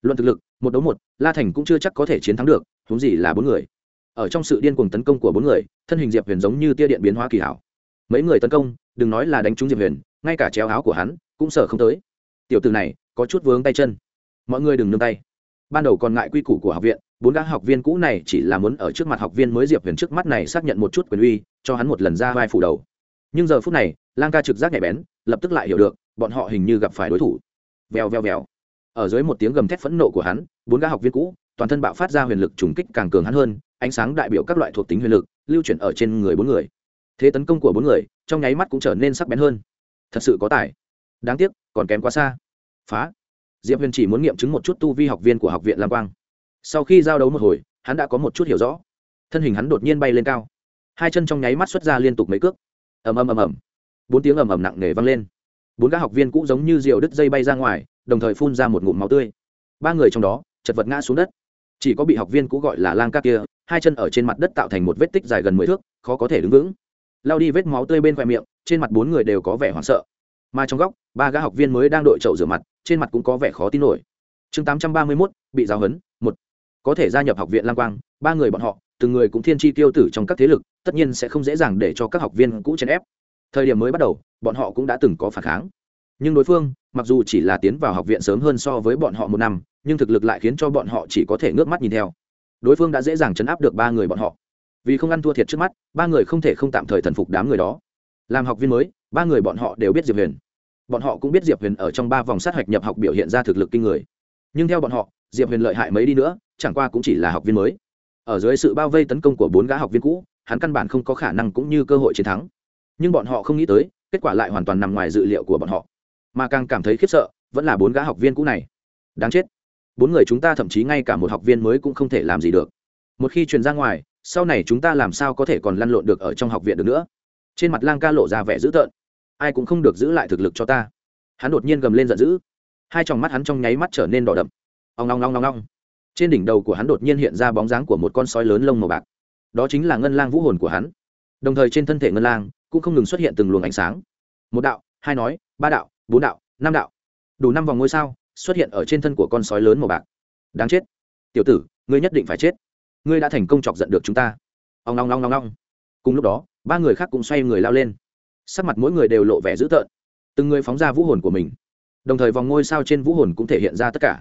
Luận thực lực, một đấu một, la thành cũng chưa chắc có thể chiến thắng được thúng gì là bốn người. Ở trong sự điên cuồng tấn công của bốn người, thân hình diệp huyền giống như tia điện biến hóa kỳ hảo. Mấy người tấn công, đừng nói là đánh trúng diệp huyền, ngay cả chéo áo của hắn, cũng sợ không tới. Tiểu từ này có chút vướng tay chân. Mọi người đừng nương tay. Ban đầu còn ngại quy củ của học viện, bốn gã học viên cũ này chỉ là muốn ở trước mặt học viên mới diệp huyền trước mắt này xác nhận một chút quyền uy, cho hắn một lần ra vai phủ đầu. Nhưng giờ phút này, lang ca trực giác nhạy bén, lập tức lại hiểu được, bọn họ hình như gặp phải đối thủ. Vèo vèo vèo. Ở dưới một tiếng gầm thét phẫn nộ của hắn, bốn gã học viên cũ, toàn thân bạo phát ra huyền lực trùng kích càng cường hắn hơn, ánh sáng đại biểu các loại thuộc tính huyền lực, lưu chuyển ở trên người bốn người. Thế tấn công của bốn người, trong nháy mắt cũng trở nên sắc bén hơn. Thật sự có tài. Đáng tiếc, còn kém quá xa phá. Diệp huyền chỉ muốn nghiệm chứng một chút tu vi học viên của học viện lam quang. Sau khi giao đấu một hồi, hắn đã có một chút hiểu rõ. Thân hình hắn đột nhiên bay lên cao. Hai chân trong nháy mắt xuất ra liên tục mấy cước. Ầm ầm ầm ầm. Bốn tiếng ầm ầm nặng nề vang lên. Bốn các học viên cũng giống như diều đứt dây bay ra ngoài, đồng thời phun ra một ngụm máu tươi. Ba người trong đó, chật vật ngã xuống đất. Chỉ có bị học viên cũ gọi là lang ca kia, hai chân ở trên mặt đất tạo thành một vết tích dài gần mười thước, khó có thể đứng vững. Lao đi vết máu tươi bên khoe miệng, trên mặt bốn người đều có vẻ hoảng sợ mà trong góc, ba gã học viên mới đang đội chậu rửa mặt, trên mặt cũng có vẻ khó tin nổi. Chương tám trăm ba mươi mốt, bị giáo huấn, một. Có thể gia nhập học viện lam quang, ba người bọn họ, từng người cũng thiên tri tiêu tử trong các thế lực, tất nhiên sẽ không dễ dàng để cho các học viên cũ chèn ép. Thời điểm mới bắt đầu, bọn họ cũng đã từng có phản kháng. Nhưng đối phương, mặc dù chỉ là tiến vào học viện sớm hơn so với bọn họ một năm, nhưng thực lực lại khiến cho bọn họ chỉ có thể ngước mắt nhìn theo. Đối phương đã dễ dàng chấn áp được ba người bọn họ. Vì không ăn thua thiệt trước mắt, ba người không thể không tạm thời thần phục đám người đó. Làm học viên mới ba người bọn họ đều biết diệp huyền. Bọn họ cũng biết diệp huyền ở trong ba vòng sát hạch nhập học biểu hiện ra thực lực kinh người. Nhưng theo bọn họ, diệp huyền lợi hại mấy đi nữa, chẳng qua cũng chỉ là học viên mới. Ở dưới sự bao vây tấn công của bốn gã học viên cũ, hắn căn bản không có khả năng cũng như cơ hội chiến thắng. Nhưng bọn họ không nghĩ tới, kết quả lại hoàn toàn nằm ngoài dự liệu của bọn họ. Mà càng cảm thấy khiếp sợ, vẫn là bốn gã học viên cũ này. Đáng chết. Bốn người chúng ta thậm chí ngay cả một học viên mới cũng không thể làm gì được. Một khi truyền ra ngoài, sau này chúng ta làm sao có thể còn lăn lộn được ở trong học viện được nữa? Trên mặt lang ca lộ ra vẻ dữ tợn ai cũng không được giữ lại thực lực cho ta. Hắn đột nhiên gầm lên giận dữ. Hai tròng mắt hắn trong nháy mắt trở nên đỏ đậm. Ong long long long long trên đỉnh đầu của hắn đột nhiên hiện ra bóng dáng của một con sói lớn lông màu bạc. Đó chính là ngân lang vũ hồn của hắn. Đồng thời trên thân thể ngân lang cũng không ngừng xuất hiện từng luồng ánh sáng. Một đạo, hai nói, ba đạo, bốn đạo, năm đạo. Đủ năm vòng ngôi sao xuất hiện ở trên thân của con sói lớn màu bạc. Đáng chết. Tiểu tử, ngươi nhất định phải chết. Ngươi đã thành công chọc giận được chúng ta. Ông long long long long cùng lúc đó, ba người khác cũng xoay người lao lên sắc mặt mỗi người đều lộ vẻ dữ tợn. Từng người phóng ra vũ hồn của mình. Đồng thời vòng ngôi sao trên vũ hồn cũng thể hiện ra tất cả.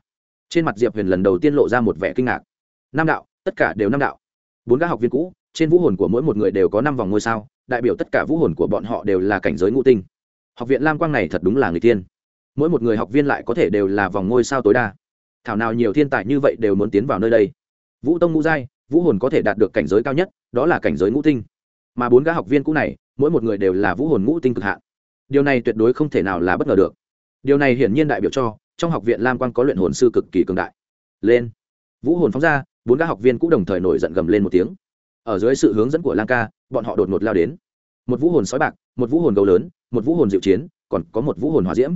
Trên mặt diệp huyền lần đầu tiên lộ ra một vẻ kinh ngạc. Năm đạo, tất cả đều năm đạo. Bốn gã học viên cũ, trên vũ hồn của mỗi một người đều có năm vòng ngôi sao, đại biểu tất cả vũ hồn của bọn họ đều là cảnh giới ngũ tinh. Học viện lam quang này thật đúng là người tiên mỗi một người học viên lại có thể đều là vòng ngôi sao tối đa. Thảo nào nhiều thiên tài như vậy đều muốn tiến vào nơi đây. Vũ tông ngũ giai, vũ hồn có thể đạt được cảnh giới cao nhất, đó là cảnh giới ngũ tinh mà bốn gã học viên cũ này, mỗi một người đều là vũ hồn ngũ tinh cực hạn. Điều này tuyệt đối không thể nào là bất ngờ được. Điều này hiển nhiên đại biểu cho, trong học viện lam quang có luyện hồn sư cực kỳ cường đại. Lên. Vũ hồn phóng ra, bốn gã học viên cũ đồng thời nổi giận gầm lên một tiếng. Ở dưới sự hướng dẫn của lang ca, bọn họ đột ngột lao đến. Một vũ hồn sói bạc, một vũ hồn gấu lớn, một vũ hồn diệu chiến, còn có một vũ hồn hòa diễm.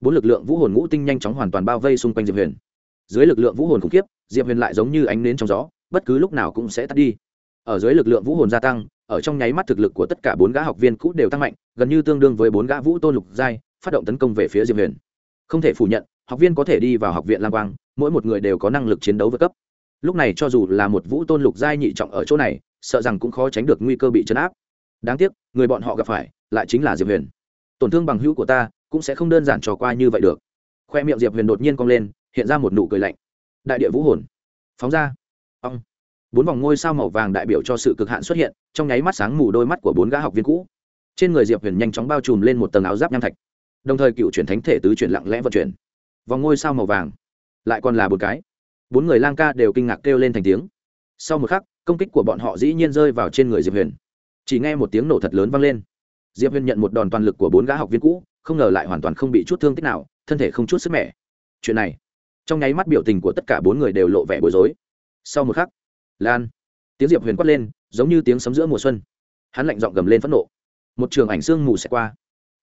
Bốn lực lượng vũ hồn ngũ tinh nhanh chóng hoàn toàn bao vây xung quanh diệp huyền. Dưới lực lượng vũ hồn khủng khiếp, diệp huyền lại giống như ánh nến trong gió, bất cứ lúc nào cũng sẽ tắt đi. Ở dưới lực lượng vũ hồn gia tăng ở trong nháy mắt thực lực của tất cả bốn gã học viên cũ đều tăng mạnh, gần như tương đương với bốn gã vũ tôn lục giai, phát động tấn công về phía diệp huyền. Không thể phủ nhận, học viên có thể đi vào học viện lam quang, mỗi một người đều có năng lực chiến đấu vượt cấp. Lúc này cho dù là một vũ tôn lục giai nhị trọng ở chỗ này, sợ rằng cũng khó tránh được nguy cơ bị chấn áp. Đáng tiếc, người bọn họ gặp phải lại chính là diệp huyền. Tổn thương bằng hữu của ta cũng sẽ không đơn giản trò qua như vậy được. Khoe miệng diệp huyền đột nhiên cong lên, hiện ra một nụ cười lạnh. Đại địa vũ hồn. Phóng ra. Ông bốn vòng ngôi sao màu vàng đại biểu cho sự cực hạn xuất hiện, trong nháy mắt sáng mù đôi mắt của bốn gã học viên cũ. Trên người diệp huyền nhanh chóng bao trùm lên một tầng áo giáp nham thạch, đồng thời cựu chuyển thánh thể tứ chuyển lặng lẽ vận chuyển. Vòng ngôi sao màu vàng, lại còn là một cái. Bốn người lang ca đều kinh ngạc kêu lên thành tiếng. Sau một khắc, công kích của bọn họ dĩ nhiên rơi vào trên người diệp huyền. Chỉ nghe một tiếng nổ thật lớn vang lên. Diệp huyền nhận một đòn toàn lực của bốn gã học viên cũ, không ngờ lại hoàn toàn không bị chút thương tích nào, thân thể không chút sức mẻ. Chuyện này, trong nháy mắt biểu tình của tất cả bốn người đều lộ vẻ bối rối. Sau một khắc lan. Tiếng diệp huyền quát lên, giống như tiếng sấm giữa mùa xuân. Hắn lạnh giọng gầm lên phẫn nộ. Một trường ảnh sương mù sẽ qua.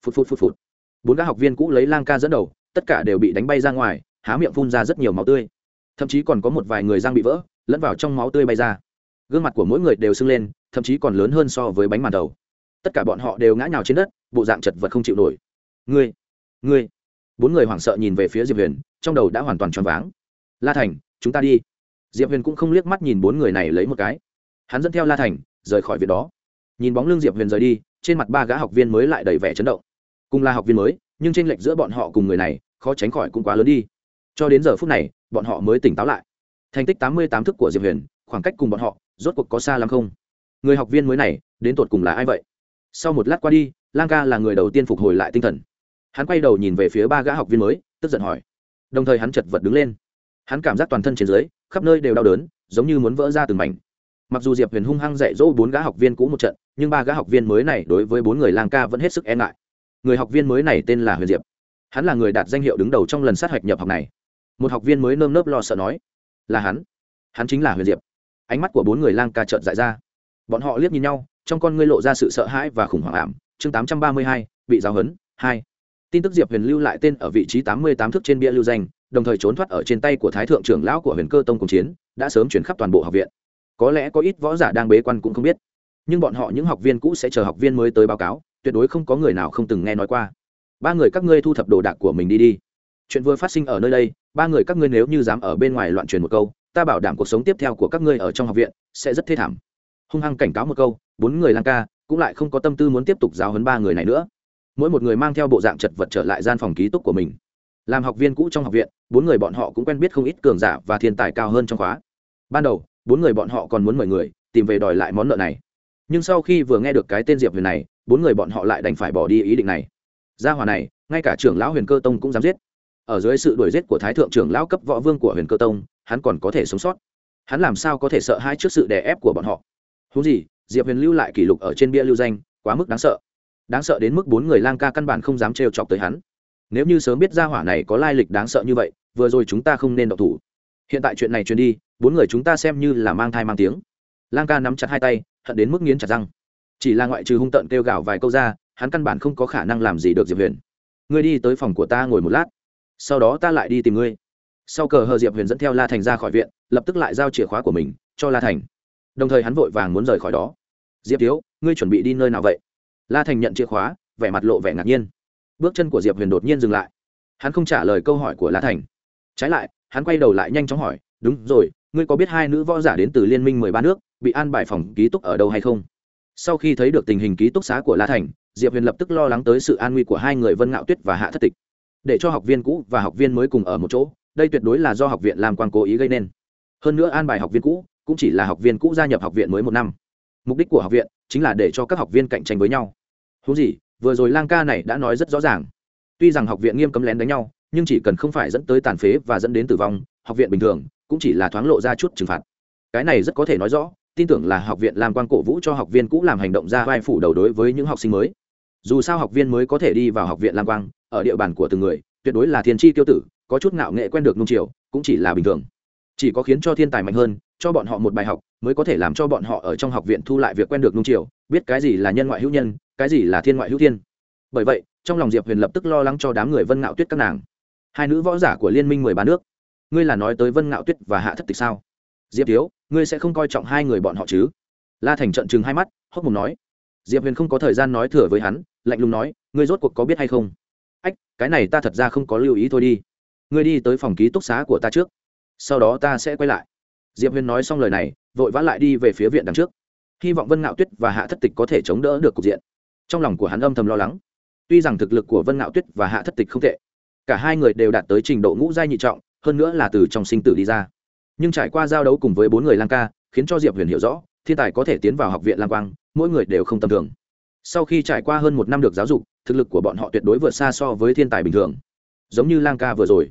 Phụt phụt phụt phụt. Bốn các học viên cũ lấy lang ca dẫn đầu, tất cả đều bị đánh bay ra ngoài, há miệng phun ra rất nhiều máu tươi. Thậm chí còn có một vài người giang bị vỡ, lẫn vào trong máu tươi bay ra. Gương mặt của mỗi người đều sưng lên, thậm chí còn lớn hơn so với bánh màn đầu. Tất cả bọn họ đều ngã nhào trên đất, bộ dạng chật vật không chịu nổi. Ngươi ngươi. Bốn người hoảng sợ nhìn về phía diệp huyền, trong đầu đã hoàn toàn choáng váng. La thành, chúng ta đi diệp huyền cũng không liếc mắt nhìn bốn người này lấy một cái. Hắn dẫn theo la thành, rời khỏi việc đó. Nhìn bóng lưng diệp huyền rời đi, trên mặt ba gã học viên mới lại đầy vẻ chấn động. Cùng là học viên mới, nhưng tranh lệch giữa bọn họ cùng người này, khó tránh khỏi cũng quá lớn đi. Cho đến giờ phút này, bọn họ mới tỉnh táo lại. Thành tích tám mươi tám thức của diệp huyền, khoảng cách cùng bọn họ, rốt cuộc có xa lắm không? Người học viên mới này, đến tột cùng là ai vậy? Sau một lát qua đi, lang ca là người đầu tiên phục hồi lại tinh thần. Hắn quay đầu nhìn về phía ba gã học viên mới, tức giận hỏi. Đồng thời hắn chật vật đứng lên hắn cảm giác toàn thân trên dưới, khắp nơi đều đau đớn, giống như muốn vỡ ra từng mảnh. Mặc dù diệp huyền hung hăng dạy dỗ bốn gã học viên cũ một trận, nhưng ba gã học viên mới này đối với bốn người lang ca vẫn hết sức e ngại. Người học viên mới này tên là huyền diệp. Hắn là người đạt danh hiệu đứng đầu trong lần sát hạch nhập học này. Một học viên mới nơm nớp lo sợ nói, là hắn. Hắn chính là huyền diệp. Ánh mắt của bốn người lang ca trợn dại ra. Bọn họ liếc nhìn nhau, trong con ngươi lộ ra sự sợ hãi và khủng hoảng ảm. Chương tám trăm ba mươi hai, bị giáo hấn hai. Tin tức diệp huyền lưu lại tên ở vị trí tám mươi tám thước trên bia lưu danh đồng thời trốn thoát ở trên tay của thái thượng trưởng lão của huyền cơ tông cùng chiến, đã sớm chuyển khắp toàn bộ học viện. Có lẽ có ít võ giả đang bế quan cũng không biết. Nhưng bọn họ những học viên cũ sẽ chờ học viên mới tới báo cáo, tuyệt đối không có người nào không từng nghe nói qua. Ba người các ngươi thu thập đồ đạc của mình đi đi. Chuyện vừa phát sinh ở nơi đây, ba người các ngươi nếu như dám ở bên ngoài loạn truyền một câu, ta bảo đảm cuộc sống tiếp theo của các ngươi ở trong học viện sẽ rất thê thảm. Hung hăng cảnh cáo một câu, bốn người lang ca cũng lại không có tâm tư muốn tiếp tục giáo hấn ba người này nữa. Mỗi một người mang theo bộ dạng chật vật trở lại gian phòng ký túc của mình làm học viên cũ trong học viện, bốn người bọn họ cũng quen biết không ít cường giả và thiên tài cao hơn trong khóa. Ban đầu, bốn người bọn họ còn muốn mời người, tìm về đòi lại món nợ này. Nhưng sau khi vừa nghe được cái tên diệp huyền này, bốn người bọn họ lại đành phải bỏ đi ý định này. Gia hòa này, ngay cả trưởng lão huyền cơ tông cũng dám giết. Ở dưới sự đuổi giết của thái thượng trưởng lão cấp võ vương của huyền cơ tông, hắn còn có thể sống sót. Hắn làm sao có thể sợ hai trước sự đè ép của bọn họ? Húng gì, diệp huyền lưu lại kỷ lục ở trên bia lưu danh, quá mức đáng sợ. Đáng sợ đến mức bốn người lang ca căn bản không dám trêu chọc tới hắn nếu như sớm biết gia hỏa này có lai lịch đáng sợ như vậy, vừa rồi chúng ta không nên độc thủ. Hiện tại chuyện này truyền đi, bốn người chúng ta xem như là mang thai mang tiếng. Lang ca nắm chặt hai tay, hận đến mức nghiến chặt răng. Chỉ là ngoại trừ hung tợn kêu gào vài câu ra, hắn căn bản không có khả năng làm gì được diệp huyền. Ngươi đi tới phòng của ta ngồi một lát, sau đó ta lại đi tìm ngươi. Sau cờ hờ diệp huyền dẫn theo la thành ra khỏi viện, lập tức lại giao chìa khóa của mình cho la thành. Đồng thời hắn vội vàng muốn rời khỏi đó. Diệp thiếu, ngươi chuẩn bị đi nơi nào vậy? La thành nhận chìa khóa, vẻ mặt lộ vẻ ngạc nhiên bước chân của diệp huyền đột nhiên dừng lại hắn không trả lời câu hỏi của la thành trái lại hắn quay đầu lại nhanh chóng hỏi đúng rồi ngươi có biết hai nữ võ giả đến từ liên minh mười ba nước bị an bài phòng ký túc ở đâu hay không sau khi thấy được tình hình ký túc xá của la thành diệp huyền lập tức lo lắng tới sự an nguy của hai người vân ngạo tuyết và hạ thất tịch để cho học viên cũ và học viên mới cùng ở một chỗ đây tuyệt đối là do học viện làm quan cố ý gây nên hơn nữa an bài học viên cũ cũng chỉ là học viên cũ gia nhập học viện mới một năm mục đích của học viện chính là để cho các học viên cạnh tranh với nhau Hú gì vừa rồi lang ca này đã nói rất rõ ràng. Tuy rằng học viện nghiêm cấm lén đánh nhau, nhưng chỉ cần không phải dẫn tới tàn phế và dẫn đến tử vong, học viện bình thường cũng chỉ là thoáng lộ ra chút trừng phạt. Cái này rất có thể nói rõ, tin tưởng là học viện làm quan cổ vũ cho học viên cũ làm hành động ra vai phủ đầu đối với những học sinh mới. Dù sao học viên mới có thể đi vào học viện lam quang, ở địa bàn của từng người, tuyệt đối là thiên tri tiêu tử, có chút ngạo nghệ quen được nung chiều, cũng chỉ là bình thường. Chỉ có khiến cho thiên tài mạnh hơn, cho bọn họ một bài học, mới có thể làm cho bọn họ ở trong học viện thu lại việc quen được nung chiều, biết cái gì là nhân ngoại hữu nhân cái gì là thiên ngoại hữu thiên? Bởi vậy, trong lòng diệp huyền lập tức lo lắng cho đám người vân ngạo tuyết các nàng. Hai nữ võ giả của liên minh mười ba nước, ngươi là nói tới vân ngạo tuyết và hạ thất tịch sao? Diệp thiếu, ngươi sẽ không coi trọng hai người bọn họ chứ? La thành trận chừng hai mắt, hốc mùng nói. Diệp huyền không có thời gian nói thừa với hắn, lạnh lùng nói, ngươi rốt cuộc có biết hay không? Ách, cái này ta thật ra không có lưu ý thôi đi. Ngươi đi tới phòng ký túc xá của ta trước. Sau đó ta sẽ quay lại. Diệp huyền nói xong lời này, vội vã lại đi về phía viện đằng trước. Hy vọng vân ngạo tuyết và hạ thất tịch có thể chống đỡ được cục diện trong lòng của hắn âm thầm lo lắng. Tuy rằng thực lực của vân ngạo tuyết và hạ thất tịch không tệ, cả hai người đều đạt tới trình độ ngũ giai nhị trọng, hơn nữa là từ trong sinh tử đi ra. Nhưng trải qua giao đấu cùng với bốn người lang ca, khiến cho diệp huyền hiểu rõ, thiên tài có thể tiến vào học viện lang quang, mỗi người đều không tầm thường. Sau khi trải qua hơn một năm được giáo dục, thực lực của bọn họ tuyệt đối vượt xa so với thiên tài bình thường. Giống như lang ca vừa rồi.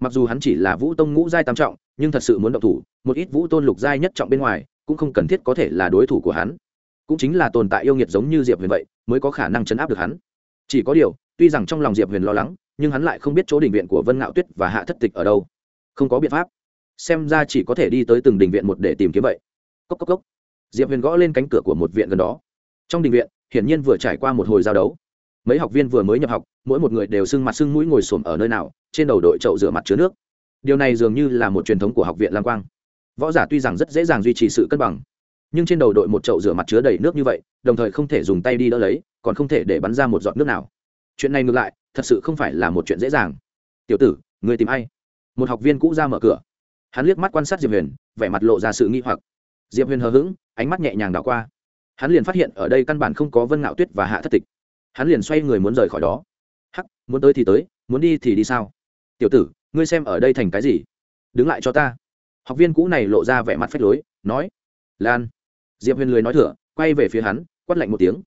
Mặc dù hắn chỉ là vũ tông ngũ giai tam trọng, nhưng thật sự muốn động thủ, một ít vũ tôn lục giai nhất trọng bên ngoài, cũng không cần thiết có thể là đối thủ của hắn. Cũng chính là tồn tại yêu nghiệt giống như diệp huyền vậy mới có khả năng chấn áp được hắn. Chỉ có điều, tuy rằng trong lòng diệp huyền lo lắng, nhưng hắn lại không biết chỗ đình viện của vân ngạo tuyết và hạ thất tịch ở đâu. Không có biện pháp. Xem ra chỉ có thể đi tới từng đình viện một để tìm kiếm vậy. Cốc cốc cốc. Diệp huyền gõ lên cánh cửa của một viện gần đó. Trong đình viện, hiển nhiên vừa trải qua một hồi giao đấu. Mấy học viên vừa mới nhập học, mỗi một người đều sưng mặt sưng mũi ngồi xổm ở nơi nào, trên đầu đội chậu rửa mặt chứa nước. Điều này dường như là một truyền thống của học viện lam quang. Võ giả tuy rằng rất dễ dàng duy trì sự cân bằng nhưng trên đầu đội một chậu rửa mặt chứa đầy nước như vậy, đồng thời không thể dùng tay đi đỡ lấy, còn không thể để bắn ra một giọt nước nào. Chuyện này ngược lại, thật sự không phải là một chuyện dễ dàng. Tiểu tử, người tìm ai? Một học viên cũ ra mở cửa. Hắn liếc mắt quan sát diệp huyền, vẻ mặt lộ ra sự nghi hoặc. Diệp huyền hờ hững, ánh mắt nhẹ nhàng đảo qua. Hắn liền phát hiện ở đây căn bản không có vân ngạo tuyết và hạ thất tịch. Hắn liền xoay người muốn rời khỏi đó. Hắc, muốn tới thì tới, muốn đi thì đi sao? Tiểu tử, ngươi xem ở đây thành cái gì? Đứng lại cho ta. Học viên cũ này lộ ra vẻ mặt phách lối, nói, lan diệp huyền lười nói thửa quay về phía hắn, quát lạnh một tiếng.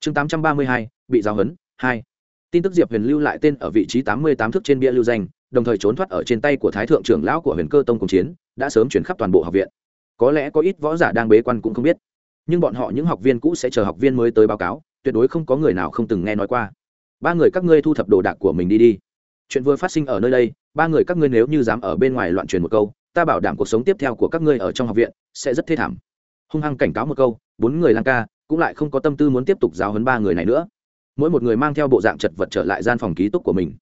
Chương tám trăm ba mươi hai, bị giáo hấn hai. Tin tức diệp huyền lưu lại tên ở vị trí tám mươi tám thước trên bia lưu danh, đồng thời trốn thoát ở trên tay của thái thượng trưởng lão của huyền cơ tông cùng chiến, đã sớm chuyển khắp toàn bộ học viện. Có lẽ có ít võ giả đang bế quan cũng không biết. Nhưng bọn họ những học viên cũ sẽ chờ học viên mới tới báo cáo, tuyệt đối không có người nào không từng nghe nói qua. Ba người các ngươi thu thập đồ đạc của mình đi đi. Chuyện vừa phát sinh ở nơi đây, ba người các ngươi nếu như dám ở bên ngoài loạn truyền một câu, ta bảo đảm cuộc sống tiếp theo của các ngươi ở trong học viện sẽ rất thê thảm hung hăng cảnh cáo một câu, bốn người lang ca cũng lại không có tâm tư muốn tiếp tục giáo hấn ba người này nữa. Mỗi một người mang theo bộ dạng chật vật trở lại gian phòng ký túc của mình.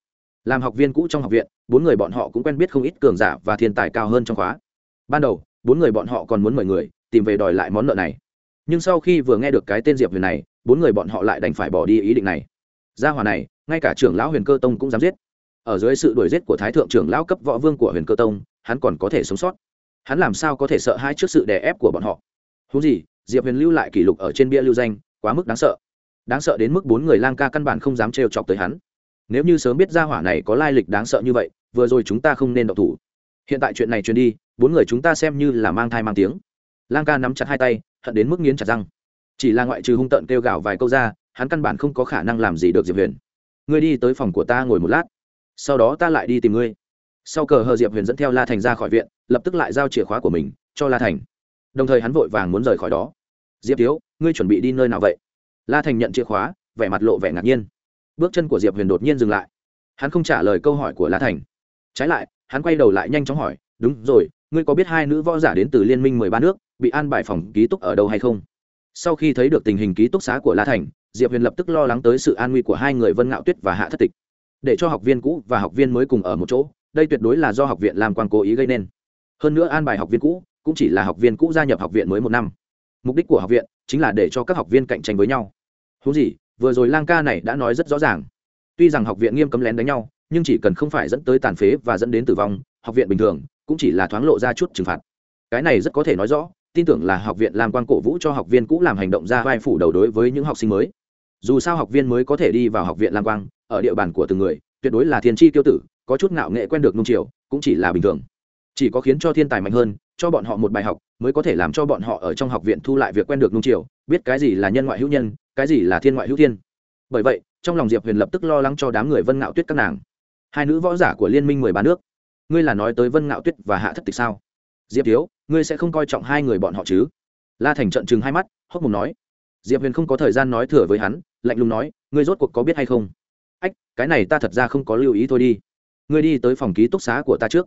Làm học viên cũ trong học viện, bốn người bọn họ cũng quen biết không ít cường giả và thiên tài cao hơn trong khóa. Ban đầu, bốn người bọn họ còn muốn mời người, tìm về đòi lại món nợ này. Nhưng sau khi vừa nghe được cái tên diệp huyền này, bốn người bọn họ lại đành phải bỏ đi ý định này. Gia hòa này, ngay cả trưởng lão huyền cơ tông cũng dám giết. Ở dưới sự đuổi giết của thái thượng trưởng lão cấp võ vương của huyền cơ tông, hắn còn có thể sống sót. Hắn làm sao có thể sợ hai trước sự đè ép của bọn họ? Húng gì, diệp huyền lưu lại kỷ lục ở trên bia lưu danh, quá mức đáng sợ. Đáng sợ đến mức bốn người lang ca căn bản không dám trêu chọc tới hắn. Nếu như sớm biết gia hỏa này có lai lịch đáng sợ như vậy, vừa rồi chúng ta không nên động thủ. Hiện tại chuyện này truyền đi, bốn người chúng ta xem như là mang thai mang tiếng. Lang ca nắm chặt hai tay, hận đến mức nghiến chặt răng. Chỉ là ngoại trừ hung tợn kêu gào vài câu ra, hắn căn bản không có khả năng làm gì được diệp huyền. Ngươi đi tới phòng của ta ngồi một lát, sau đó ta lại đi tìm ngươi. Sau cờ hờ diệp huyền dẫn theo la thành ra khỏi viện, lập tức lại giao chìa khóa của mình cho la thành đồng thời hắn vội vàng muốn rời khỏi đó. Diệp tiếu ngươi chuẩn bị đi nơi nào vậy? La thành nhận chìa khóa, vẻ mặt lộ vẻ ngạc nhiên. Bước chân của diệp huyền đột nhiên dừng lại. Hắn không trả lời câu hỏi của la thành. Trái lại, hắn quay đầu lại nhanh chóng hỏi, đúng rồi, ngươi có biết hai nữ võ giả đến từ liên minh mười ba nước, bị an bài phòng ký túc ở đâu hay không? Sau khi thấy được tình hình ký túc xá của la thành, diệp huyền lập tức lo lắng tới sự an nguy của hai người vân ngạo tuyết và hạ thất tịch. Để cho học viên cũ và học viên mới cùng ở một chỗ, đây tuyệt đối là do học viện làm quan cố ý gây nên. Hơn nữa an bài học viên cũ cũng chỉ là học viên cũ gia nhập học viện mới một năm. Mục đích của học viện chính là để cho các học viên cạnh tranh với nhau. Hú gì, vừa rồi lang ca này đã nói rất rõ ràng. Tuy rằng học viện nghiêm cấm lén đánh nhau, nhưng chỉ cần không phải dẫn tới tàn phế và dẫn đến tử vong, học viện bình thường cũng chỉ là thoáng lộ ra chút trừng phạt. Cái này rất có thể nói rõ, tin tưởng là học viện làm quan cổ vũ cho học viên cũ làm hành động ra vai phủ đầu đối với những học sinh mới. Dù sao học viên mới có thể đi vào học viện lam quang ở địa bàn của từng người, tuyệt đối là thiên tri tiêu tử, có chút ngạo nghệ quen được nung chiều, cũng chỉ là bình thường chỉ có khiến cho thiên tài mạnh hơn, cho bọn họ một bài học, mới có thể làm cho bọn họ ở trong học viện thu lại việc quen được nung chiều, biết cái gì là nhân ngoại hữu nhân, cái gì là thiên ngoại hữu thiên. Bởi vậy, trong lòng diệp huyền lập tức lo lắng cho đám người vân ngạo tuyết các nàng. Hai nữ võ giả của liên minh mười ba nước, ngươi là nói tới vân ngạo tuyết và hạ thất tịch sao? Diệp thiếu, ngươi sẽ không coi trọng hai người bọn họ chứ? La thành trận chừng hai mắt, hốc mồm nói. Diệp huyền không có thời gian nói thừa với hắn, lạnh lùng nói, ngươi rốt cuộc có biết hay không? Ách, cái này ta thật ra không có lưu ý thôi đi. Ngươi đi tới phòng ký túc xá của ta trước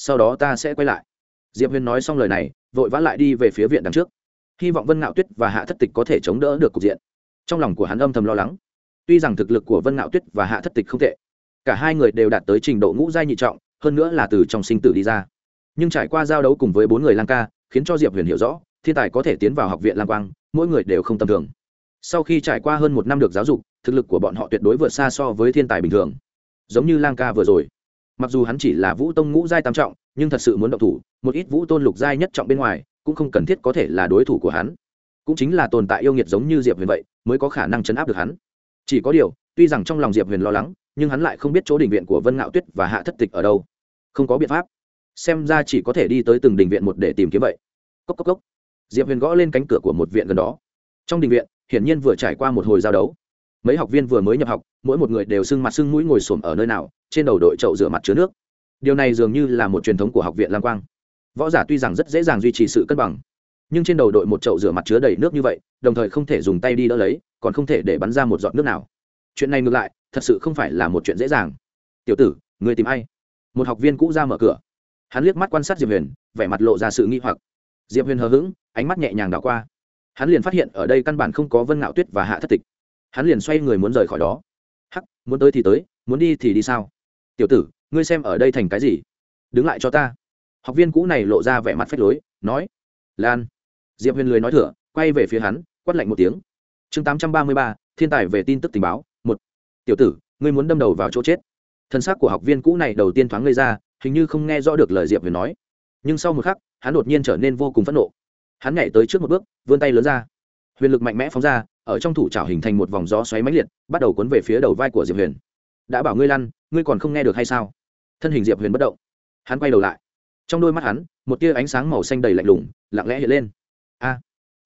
sau đó ta sẽ quay lại. Diệp huyền nói xong lời này, vội vã lại đi về phía viện đằng trước. Hy vọng vân ngạo tuyết và hạ thất tịch có thể chống đỡ được cục diện. Trong lòng của hắn âm thầm lo lắng. Tuy rằng thực lực của vân ngạo tuyết và hạ thất tịch không tệ, cả hai người đều đạt tới trình độ ngũ giai nhị trọng, hơn nữa là từ trong sinh tử đi ra. Nhưng trải qua giao đấu cùng với bốn người lang ca, khiến cho diệp huyền hiểu rõ, thiên tài có thể tiến vào học viện lang quang, mỗi người đều không tầm thường. Sau khi trải qua hơn một năm được giáo dục, thực lực của bọn họ tuyệt đối vượt xa so với thiên tài bình thường. Giống như lang ca vừa rồi mặc dù hắn chỉ là vũ tông ngũ giai tam trọng, nhưng thật sự muốn động thủ, một ít vũ tôn lục giai nhất trọng bên ngoài, cũng không cần thiết có thể là đối thủ của hắn. Cũng chính là tồn tại yêu nghiệt giống như diệp huyền vậy, mới có khả năng chấn áp được hắn. Chỉ có điều, tuy rằng trong lòng diệp huyền lo lắng, nhưng hắn lại không biết chỗ đình viện của vân ngạo tuyết và hạ thất tịch ở đâu. Không có biện pháp. Xem ra chỉ có thể đi tới từng đình viện một để tìm kiếm vậy. Cốc cốc cốc. Diệp huyền gõ lên cánh cửa của một viện gần đó. Trong đình viện, hiển nhiên vừa trải qua một hồi giao đấu mấy học viên vừa mới nhập học, mỗi một người đều sưng mặt sưng mũi ngồi xổm ở nơi nào, trên đầu đội chậu rửa mặt chứa nước. Điều này dường như là một truyền thống của học viện lam quang. Võ giả tuy rằng rất dễ dàng duy trì sự cân bằng, nhưng trên đầu đội một chậu rửa mặt chứa đầy nước như vậy, đồng thời không thể dùng tay đi đỡ lấy, còn không thể để bắn ra một giọt nước nào. Chuyện này ngược lại, thật sự không phải là một chuyện dễ dàng. Tiểu tử, người tìm ai? Một học viên cũ ra mở cửa. Hắn liếc mắt quan sát diệp huyền, vẻ mặt lộ ra sự nghi hoặc. Diệp huyền hờ hững, ánh mắt nhẹ nhàng đảo qua. Hắn liền phát hiện ở đây căn bản không có vân ngạo tuyết và hạ thất tịch hắn liền xoay người muốn rời khỏi đó. Hắc, muốn tới thì tới, muốn đi thì đi sao? Tiểu tử, ngươi xem ở đây thành cái gì? Đứng lại cho ta. Học viên cũ này lộ ra vẻ mặt phách lối, nói, lan. Diệp huyền lười nói thửa, quay về phía hắn, quát lạnh một tiếng. Chương tám trăm ba mươi ba, thiên tài về tin tức tình báo, một. Tiểu tử, ngươi muốn đâm đầu vào chỗ chết. Thân xác của học viên cũ này đầu tiên thoáng gây ra, hình như không nghe rõ được lời diệp huyền nói. Nhưng sau một khắc, hắn đột nhiên trở nên vô cùng phẫn nộ. Hắn nhảy tới trước một bước, vươn tay lớn ra. Huyền lực mạnh mẽ phóng ra ở trong thủ trảo hình thành một vòng gió xoáy mãnh liệt, bắt đầu cuốn về phía đầu vai của diệp huyền. Đã bảo ngươi lăn, ngươi còn không nghe được hay sao? Thân hình diệp huyền bất động. Hắn quay đầu lại. Trong đôi mắt hắn, một tia ánh sáng màu xanh đầy lạnh lùng, lặng lẽ hiện lên. A.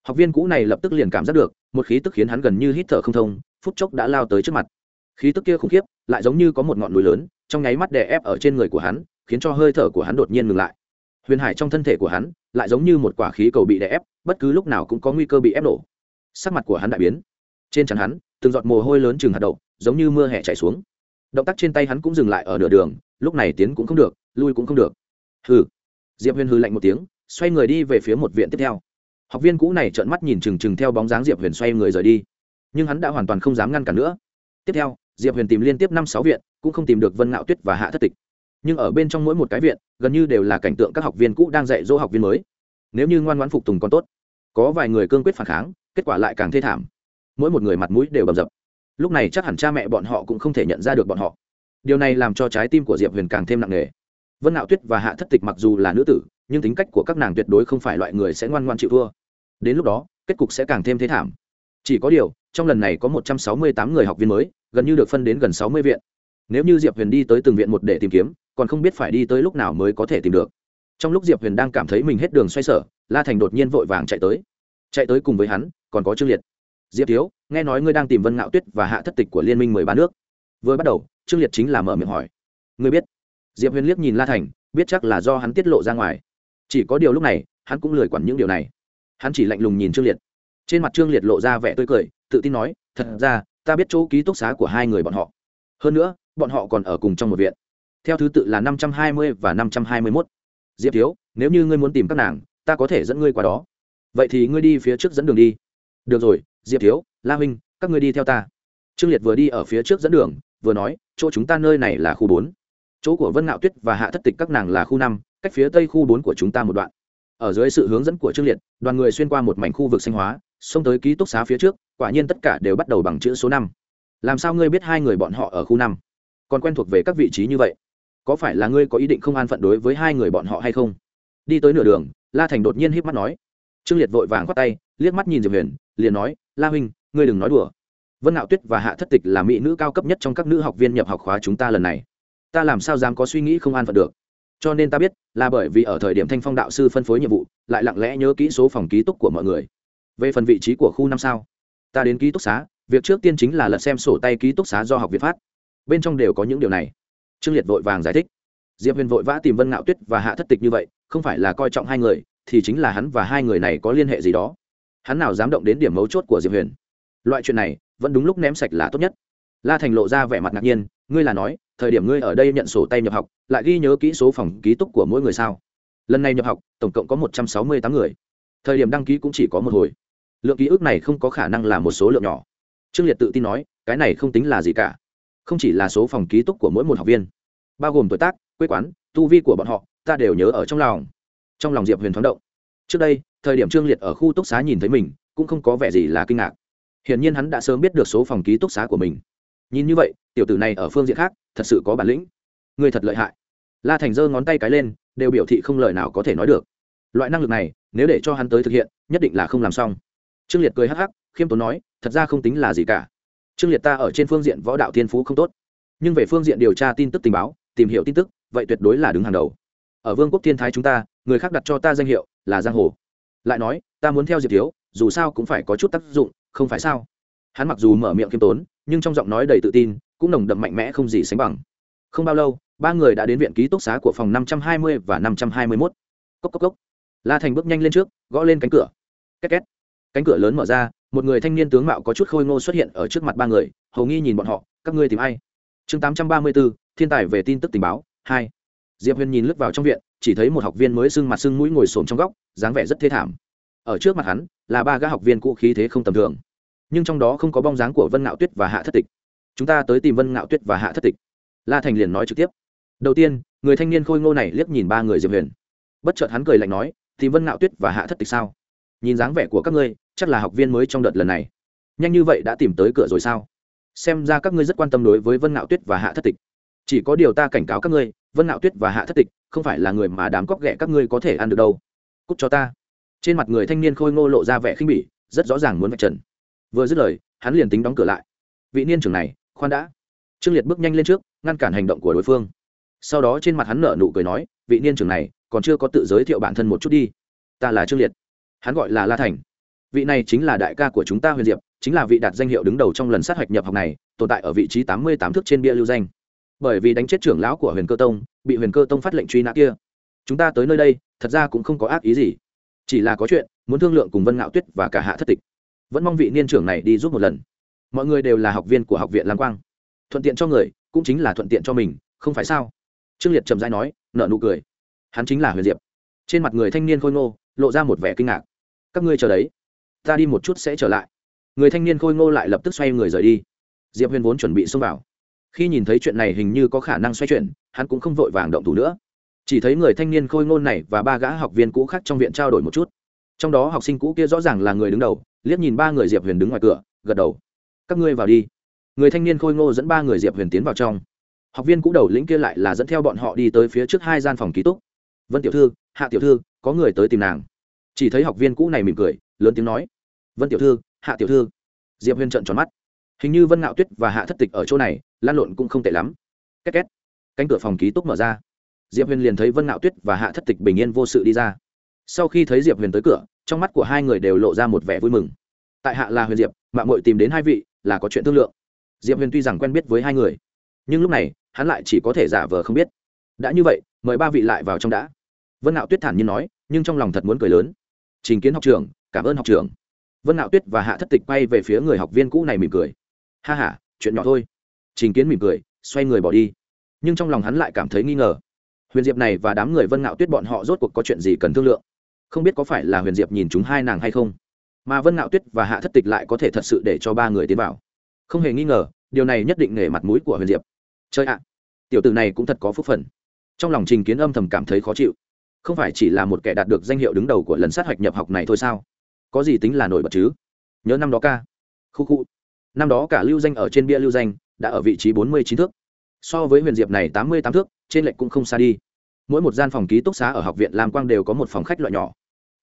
Học viên cũ này lập tức liền cảm giác được, một khí tức khiến hắn gần như hít thở không thông, phút chốc đã lao tới trước mặt. Khí tức kia khủng khiếp, lại giống như có một ngọn núi lớn, trong nháy mắt đè ép ở trên người của hắn, khiến cho hơi thở của hắn đột nhiên ngừng lại. Huyền hải trong thân thể của hắn, lại giống như một quả khí cầu bị đè ép, bất cứ lúc nào cũng có nguy cơ bị ép nổ sắc mặt của hắn đại biến. Trên trán hắn, từng giọt mồ hôi lớn chừng hạt đậu, giống như mưa hẹ chảy xuống. Động tác trên tay hắn cũng dừng lại ở nửa đường, lúc này tiến cũng không được, lui cũng không được. Hừ. Diệp huyền hư lạnh một tiếng, xoay người đi về phía một viện tiếp theo. Học viên cũ này trợn mắt nhìn chừng chừng theo bóng dáng diệp huyền xoay người rời đi. Nhưng hắn đã hoàn toàn không dám ngăn cản nữa. Tiếp theo, diệp huyền tìm liên tiếp năm sáu viện, cũng không tìm được vân ngạo tuyết và hạ thất tịch. Nhưng ở bên trong mỗi một cái viện, gần như đều là cảnh tượng các học viên cũ đang dạy dỗ học viên mới. Nếu như ngoan ngoãn phục tùng còn tốt có vài người cương quyết phản kháng, kết quả lại càng thê thảm. Mỗi một người mặt mũi đều bầm dập. Lúc này chắc hẳn cha mẹ bọn họ cũng không thể nhận ra được bọn họ. Điều này làm cho trái tim của diệp huyền càng thêm nặng nề. Vân ngạo tuyết và hạ thất tịch mặc dù là nữ tử, nhưng tính cách của các nàng tuyệt đối không phải loại người sẽ ngoan ngoan chịu thua. Đến lúc đó, kết cục sẽ càng thêm thế thảm. Chỉ có điều, trong lần này có một trăm sáu mươi tám người học viên mới, gần như được phân đến gần sáu mươi viện. Nếu như diệp huyền đi tới từng viện một để tìm kiếm, còn không biết phải đi tới lúc nào mới có thể tìm được trong lúc diệp huyền đang cảm thấy mình hết đường xoay sở, la thành đột nhiên vội vàng chạy tới. Chạy tới cùng với hắn, còn có trương liệt. Diệp thiếu, nghe nói ngươi đang tìm vân ngạo tuyết và hạ thất tịch của liên minh mười ba nước. Vừa bắt đầu, trương liệt chính là mở miệng hỏi. Ngươi biết? Diệp huyền liếc nhìn la thành, biết chắc là do hắn tiết lộ ra ngoài. Chỉ có điều lúc này, hắn cũng lười quản những điều này. Hắn chỉ lạnh lùng nhìn trương liệt. Trên mặt trương liệt lộ ra vẻ tươi cười, tự tin nói, thật ra, ta biết chỗ ký túc xá của hai người bọn họ. Hơn nữa, bọn họ còn ở cùng trong một viện. Theo thứ tự là năm trăm hai mươi và năm trăm hai mươi mốt diệp thiếu, nếu như ngươi muốn tìm các nàng, ta có thể dẫn ngươi qua đó. Vậy thì ngươi đi phía trước dẫn đường đi. Được rồi, diệp thiếu, la huynh, các ngươi đi theo ta. Trương liệt vừa đi ở phía trước dẫn đường, vừa nói, chỗ chúng ta nơi này là khu bốn. Chỗ của vân ngạo tuyết và hạ thất tịch các nàng là khu năm, cách phía tây khu bốn của chúng ta một đoạn. Ở dưới sự hướng dẫn của trương liệt, đoàn người xuyên qua một mảnh khu vực xanh hóa, xông tới ký túc xá phía trước, quả nhiên tất cả đều bắt đầu bằng chữ số năm. Làm sao ngươi biết hai người bọn họ ở khu năm? Còn quen thuộc về các vị trí như vậy? Có phải là ngươi có ý định không an phận đối với hai người bọn họ hay không? Đi tới nửa đường, la thành đột nhiên híp mắt nói. Trương liệt vội vàng khoát tay, liếc mắt nhìn diệp huyền, liền nói, la huynh, ngươi đừng nói đùa. Vân ngạo tuyết và hạ thất tịch là mỹ nữ cao cấp nhất trong các nữ học viên nhập học khóa chúng ta lần này. Ta làm sao dám có suy nghĩ không an phận được? Cho nên ta biết là bởi vì ở thời điểm thanh phong đạo sư phân phối nhiệm vụ, lại lặng lẽ nhớ kỹ số phòng ký túc của mọi người. Về phần vị trí của khu năm sao? Ta đến ký túc xá, việc trước tiên chính là lật xem sổ tay ký túc xá do học viện phát. Bên trong đều có những điều này trương liệt vội vàng giải thích. Diệp huyền vội vã tìm vân ngạo tuyết và hạ thất tịch như vậy, không phải là coi trọng hai người, thì chính là hắn và hai người này có liên hệ gì đó. Hắn nào dám động đến điểm mấu chốt của diệp huyền. Loại chuyện này, vẫn đúng lúc ném sạch là tốt nhất. La thành lộ ra vẻ mặt ngạc nhiên, ngươi là nói, thời điểm ngươi ở đây nhận sổ tay nhập học, lại ghi nhớ kỹ số phòng ký túc của mỗi người sao? Lần này nhập học, tổng cộng có một trăm sáu mươi tám người. Thời điểm đăng ký cũng chỉ có một hồi. Lượng ký ức này không có khả năng là một số lượng nhỏ. Trương liệt tự tin nói, cái này không tính là gì cả không chỉ là số phòng ký túc của mỗi một học viên, bao gồm tuổi tác, quê quán, tu vi của bọn họ, ta đều nhớ ở trong lòng. Trong lòng diệp huyền thoáng động. Trước đây, thời điểm trương liệt ở khu túc xá nhìn thấy mình, cũng không có vẻ gì là kinh ngạc. Hiển nhiên hắn đã sớm biết được số phòng ký túc xá của mình. Nhìn như vậy, tiểu tử này ở phương diện khác, thật sự có bản lĩnh. Người thật lợi hại. La thành giơ ngón tay cái lên, đều biểu thị không lời nào có thể nói được. Loại năng lực này, nếu để cho hắn tới thực hiện, nhất định là không làm xong. Trương liệt cười hắc hắc, khiêm tốn nói, thật ra không tính là gì cả trương liệt ta ở trên phương diện võ đạo thiên phú không tốt, nhưng về phương diện điều tra tin tức tình báo, tìm hiểu tin tức, vậy tuyệt đối là đứng hàng đầu. Ở vương quốc thiên thái chúng ta, người khác đặt cho ta danh hiệu là giang hồ. Lại nói, ta muốn theo diệp thiếu, dù sao cũng phải có chút tác dụng, không phải sao? Hắn mặc dù mở miệng khiêm tốn, nhưng trong giọng nói đầy tự tin, cũng nồng đậm mạnh mẽ không gì sánh bằng. Không bao lâu, ba người đã đến viện ký túc xá của phòng năm trăm hai mươi và năm trăm hai mươi mốt. Cốc cốc cốc. La thành bước nhanh lên trước, gõ lên cánh cửa. Két két. Cánh cửa lớn mở ra một người thanh niên tướng mạo có chút khôi ngô xuất hiện ở trước mặt ba người, hầu nghi nhìn bọn họ, các ngươi tìm ai? Chương tám trăm ba mươi bốn thiên tài về tin tức tình báo, hai. Diệp huyền nhìn lướt vào trong viện, chỉ thấy một học viên mới sưng mặt sưng mũi ngồi xổm trong góc, dáng vẻ rất thê thảm. Ở trước mặt hắn, là ba gã học viên cũ khí thế không tầm thường. Nhưng trong đó không có bóng dáng của vân ngạo tuyết và hạ thất tịch. Chúng ta tới tìm vân ngạo tuyết và hạ thất tịch. La thành liền nói trực tiếp. Đầu tiên, người thanh niên khôi ngô này liếc nhìn ba người diệp huyền. Bất chợt hắn cười lạnh nói, tìm vân ngạo tuyết và hạ thất tịch sao? Nhìn dáng vẻ của các ngươi chắc là học viên mới trong đợt lần này. Nhanh như vậy đã tìm tới cửa rồi sao? Xem ra các ngươi rất quan tâm đối với vân ngạo tuyết và hạ thất tịch. Chỉ có điều ta cảnh cáo các ngươi, vân ngạo tuyết và hạ thất tịch không phải là người mà đám cóc ghẹ các ngươi có thể ăn được đâu. Cúc cho ta. Trên mặt người thanh niên khôi ngô lộ ra vẻ khinh bỉ, rất rõ ràng muốn vạch trần. Vừa dứt lời, hắn liền tính đóng cửa lại. Vị niên trưởng này, khoan đã. Trương liệt bước nhanh lên trước, ngăn cản hành động của đối phương. Sau đó trên mặt hắn nở nụ cười nói, vị niên trưởng này, còn chưa có tự giới thiệu bản thân một chút đi. Ta là trương liệt. Hắn gọi là la thành vị này chính là đại ca của chúng ta huyền diệp, chính là vị đạt danh hiệu đứng đầu trong lần sát hạch nhập học này, tồn tại ở vị trí tám mươi tám thước trên bia lưu danh. Bởi vì đánh chết trưởng lão của huyền cơ tông, bị huyền cơ tông phát lệnh truy nã kia. Chúng ta tới nơi đây, thật ra cũng không có ác ý gì. Chỉ là có chuyện, muốn thương lượng cùng vân ngạo tuyết và cả hạ thất tịch. Vẫn mong vị niên trưởng này đi giúp một lần. Mọi người đều là học viên của học viện lam quang. Thuận tiện cho người, cũng chính là thuận tiện cho mình, không phải sao? Trương liệt trầm dai nói nợ nụ cười. Hắn chính là huyền diệp. Trên mặt người thanh niên khôi ngô, lộ ra một vẻ kinh ngạc. Các ngươi chờ đấy ta đi một chút sẽ trở lại. Người thanh niên khôi ngô lại lập tức xoay người rời đi. Diệp huyền vốn chuẩn bị xông vào. Khi nhìn thấy chuyện này hình như có khả năng xoay chuyển, hắn cũng không vội vàng động thủ nữa. Chỉ thấy người thanh niên khôi ngôn này và ba gã học viên cũ khác trong viện trao đổi một chút. Trong đó học sinh cũ kia rõ ràng là người đứng đầu, liếc nhìn ba người diệp huyền đứng ngoài cửa, gật đầu. Các ngươi vào đi. Người thanh niên khôi ngô dẫn ba người diệp huyền tiến vào trong. Học viên cũ đầu lĩnh kia lại là dẫn theo bọn họ đi tới phía trước hai gian phòng ký túc. Vân tiểu thư, hạ tiểu thư, có người tới tìm nàng. Chỉ thấy học viên cũ này mỉm cười, lớn tiếng nói vân tiểu thư, hạ tiểu thư. Diệp huyền trợn tròn mắt. Hình như vân ngạo tuyết và hạ thất tịch ở chỗ này, lan lộn cũng không tệ lắm. Két két. Cánh cửa phòng ký túc mở ra. Diệp huyền liền thấy vân ngạo tuyết và hạ thất tịch bình yên vô sự đi ra. Sau khi thấy diệp huyền tới cửa, trong mắt của hai người đều lộ ra một vẻ vui mừng. Tại hạ là huyền diệp mạng mội tìm đến hai vị, là có chuyện thương lượng. Diệp huyền tuy rằng quen biết với hai người, nhưng lúc này, hắn lại chỉ có thể giả vờ không biết. Đã như vậy, mời ba vị lại vào trong đã. Vân ngạo tuyết thản nhiên nói, nhưng trong lòng thật muốn cười lớn. Trình kiến học trường cảm ơn học trường vân ngạo tuyết và hạ thất tịch bay về phía người học viên cũ này mỉm cười. Ha h a chuyện nhỏ thôi. Trình kiến mỉm cười, xoay người bỏ đi. Nhưng trong lòng hắn lại cảm thấy nghi ngờ. Huyền diệp này và đám người vân ngạo tuyết bọn họ rốt cuộc có chuyện gì cần thương lượng? Không biết có phải là huyền diệp nhìn chúng hai nàng hay không? Mà vân ngạo tuyết và hạ thất tịch lại có thể thật sự để cho ba người tiến vào. Không hề nghi ngờ, điều này nhất định nể mặt mũi của huyền diệp. Chơi ạ, tiểu tử này cũng thật có phúc phần trong lòng trình kiến âm thầm cảm thấy khó chịu. Không phải chỉ là một kẻ đạt được danh hiệu đứng đầu của lần sát hạch nhập học này thôi sao? Có gì tính là nổi bật chứ? Nhớ năm đó ca. Khu khu. Năm đó cả lưu danh ở trên bia lưu danh đã ở vị trí bốn mươi chín thước. So với huyền diệp này tám mươi tám thước, trên lệnh cũng không xa đi. Mỗi một gian phòng ký túc xá ở học viện lam quang đều có một phòng khách loại nhỏ.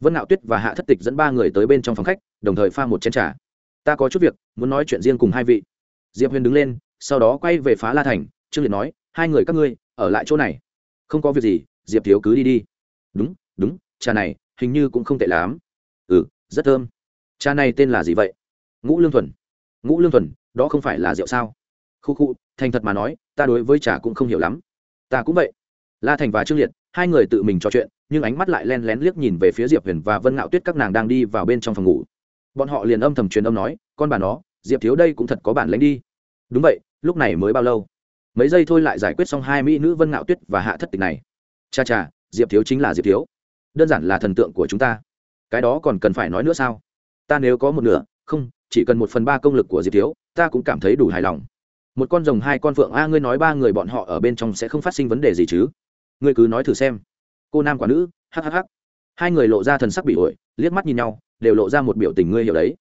Vân nạo tuyết và hạ thất tịch dẫn ba người tới bên trong phòng khách, đồng thời pha một chén t r à ta có chút việc, muốn nói chuyện riêng cùng hai vị. Diệp huyền đứng lên, sau đó quay về phá la thành, trương liệt nói, hai người các ngươi, ở lại chỗ này. Không có việc gì, diệp thiếu cứ đi đi. Đúng đúng, trà này hình như cũng không tệ lắm rất thơm. Trà này tên là gì vậy? Ngũ lương thuần. Ngũ lương thuần, đó không phải là rượu sao? Khu khu, thành thật mà nói, ta đối với trà cũng không hiểu lắm. Ta cũng vậy. La thành và trương liệt, hai người tự mình trò chuyện, nhưng ánh mắt lại len lén liếc nhìn về phía diệp huyền và vân ngạo tuyết các nàng đang đi vào bên trong phòng ngủ. Bọn họ liền âm thầm truyền âm nói, con bà nó, diệp thiếu đây cũng thật có bản lánh đi. Đúng vậy, lúc này mới bao lâu? Mấy giây thôi lại giải quyết xong hai mỹ nữ vân ngạo tuyết và hạ thất tịch này. Cha cha, diệp thiếu chính là diệp thiếu. Đơn giản là thần tượng của chúng ta cái đó còn cần phải nói nữa sao? Ta nếu có một nửa, không, chỉ cần một phần ba công lực của diệp thiếu, ta cũng cảm thấy đủ hài lòng. Một con rồng, hai con phượng, a, ngươi nói ba người bọn họ ở bên trong sẽ không phát sinh vấn đề gì chứ? Ngươi cứ nói thử xem. Cô nam quả nữ hhh hai người lộ ra thần sắc bị ổi, liếc mắt nhìn nhau, đều lộ ra một biểu tình ngươi hiểu đấy.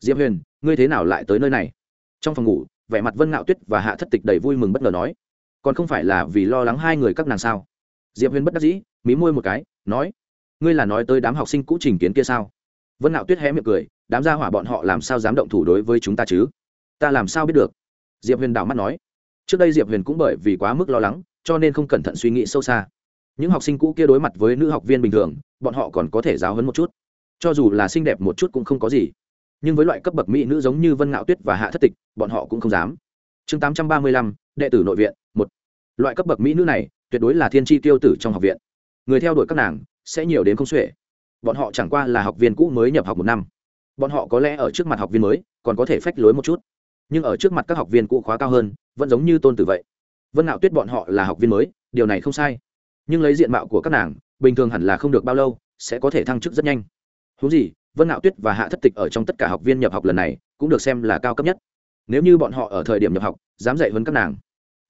Diệp huyền, ngươi thế nào lại tới nơi này? Trong phòng ngủ, vẻ mặt vân ngạo tuyết và hạ thất tịch đầy vui mừng bất ngờ nói, còn không phải là vì lo lắng hai người các nàng sao? Diệp huyền bất đắc dĩ, mí môi một cái, nói ngươi là nói tới đám học sinh cũ trình kiến kia sao? Vân ngạo tuyết hé miệng cười, đám gia hỏa bọn họ làm sao dám động thủ đối với chúng ta chứ? Ta làm sao biết được? Diệp huyền đảo mắt nói. Trước đây diệp huyền cũng bởi vì quá mức lo lắng, cho nên không cẩn thận suy nghĩ sâu xa. Những học sinh cũ kia đối mặt với nữ học viên bình thường, bọn họ còn có thể giáo hấn một chút. Cho dù là xinh đẹp một chút cũng không có gì. Nhưng với loại cấp bậc mỹ nữ giống như vân ngạo tuyết và hạ thất tịch, bọn họ cũng không dám. Chương tám trăm ba mươi lăm, đệ tử nội viện, một. Loại cấp bậc mỹ nữ này, tuyệt đối là thiên tri tiêu tử trong học viện. Người theo đuổi các nàng sẽ nhiều đến không xuể. Bọn họ chẳng qua là học viên cũ mới nhập học một năm. Bọn họ có lẽ ở trước mặt học viên mới, còn có thể phách lối một chút. Nhưng ở trước mặt các học viên cũ khóa cao hơn, vẫn giống như tôn tử vậy. Vân Nạo tuyết bọn họ là học viên mới, điều này không sai. Nhưng lấy diện mạo của các nàng, bình thường hẳn là không được bao lâu, sẽ có thể thăng chức rất nhanh. Hú gì, vân Nạo tuyết và hạ thất tịch ở trong tất cả học viên nhập học lần này, cũng được xem là cao cấp nhất. Nếu như bọn họ ở thời điểm nhập học, dám dạy hơn các nàng,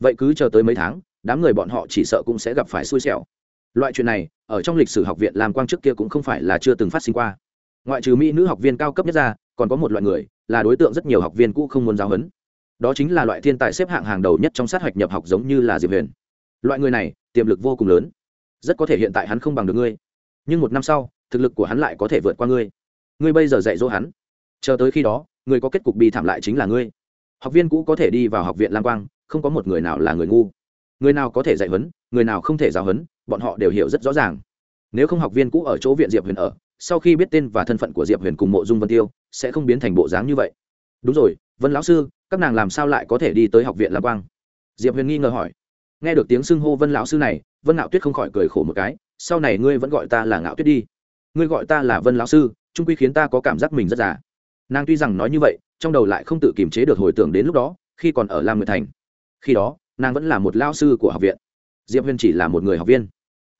vậy cứ chờ tới mấy tháng, đám người bọn họ chỉ sợ cũng sẽ gặp phải xui xẻo loại chuyện này, ở trong lịch sử học viện làm quang trước kia cũng không phải là chưa từng phát sinh qua. Ngoại trừ mỹ nữ học viên cao cấp nhất ra, còn có một loại người, là đối tượng rất nhiều học viên cũ không muốn giáo huấn. Đó chính là loại thiên tài xếp hạng hàng đầu nhất trong sát hạch nhập học giống như là diệp huyền. Loại người này, tiềm lực vô cùng lớn. Rất có thể hiện tại hắn không bằng được ngươi. Nhưng một năm sau, thực lực của hắn lại có thể vượt qua ngươi. Ngươi bây giờ dạy dỗ hắn. Chờ tới khi đó người có kết cục bi thảm lại chính là ngươi. Học viên cũ có thể đi vào học viện lang quang, không có một người nào là người ngu. Người nào có thể dạy huấn, người nào không thể giáo huấn bọn họ đều hiểu rất rõ ràng. Nếu không học viên cũ ở chỗ viện diệp huyền ở, sau khi biết tên và thân phận của diệp huyền cùng mộ dung vân tiêu, sẽ không biến thành bộ dáng như vậy. Đúng rồi, vân lão sư, các nàng làm sao lại có thể đi tới học viện lam quang? Diệp huyền nghi ngờ hỏi. Nghe được tiếng xưng hô vân lão sư này, vân ngạo tuyết không khỏi cười khổ một cái, sau này ngươi vẫn gọi ta là ngạo tuyết đi. Ngươi gọi ta là vân lão sư, trung quy khiến ta có cảm giác mình rất già. Nàng tuy rằng nói như vậy, trong đầu lại không tự kiềm chế được hồi tưởng đến lúc đó, khi còn ở lam nguyệt thành. Khi đó, nàng vẫn là một lao sư của học viện. Diệp huyền chỉ là một người học viên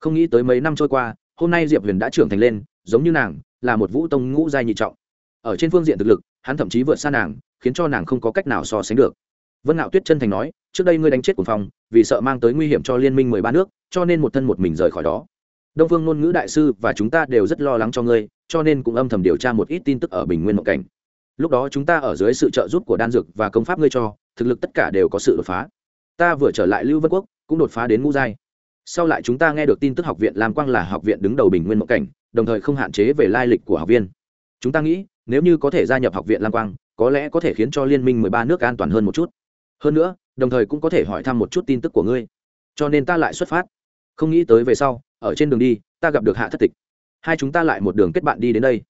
không nghĩ tới mấy năm trôi qua, hôm nay diệp huyền đã trưởng thành lên, giống như nàng, là một vũ tông ngũ giai nhị trọng. Ở trên phương diện thực lực, hắn thậm chí vượt xa nàng, khiến cho nàng không có cách nào so sánh được. Vân ngạo tuyết chân thành nói, trước đây ngươi đánh chết cuồng phong, vì sợ mang tới nguy hiểm cho liên minh mười ba nước, cho nên một thân một mình rời khỏi đó. Đông phương ngôn ngữ đại sư và chúng ta đều rất lo lắng cho ngươi, cho nên cũng âm thầm điều tra một ít tin tức ở bình nguyên mộng cảnh. Lúc đó chúng ta ở dưới sự trợ giúp của đan dược và công pháp ngươi cho, thực lực tất cả đều có sự đột phá. Ta vừa trở lại lưu vân quốc, cũng đột phá đến ngũ giai sau lại chúng ta nghe được tin tức học viện lam quang là học viện đứng đầu bình nguyên mộng cảnh, đồng thời không hạn chế về lai lịch của học viên. Chúng ta nghĩ, nếu như có thể gia nhập học viện lam quang, có lẽ có thể khiến cho liên minh mười ba nước an toàn hơn một chút. Hơn nữa, đồng thời cũng có thể hỏi thăm một chút tin tức của ngươi. Cho nên ta lại xuất phát. Không nghĩ tới về sau, ở trên đường đi, ta gặp được hạ thất tịch. Hai chúng ta lại một đường kết bạn đi đến đây.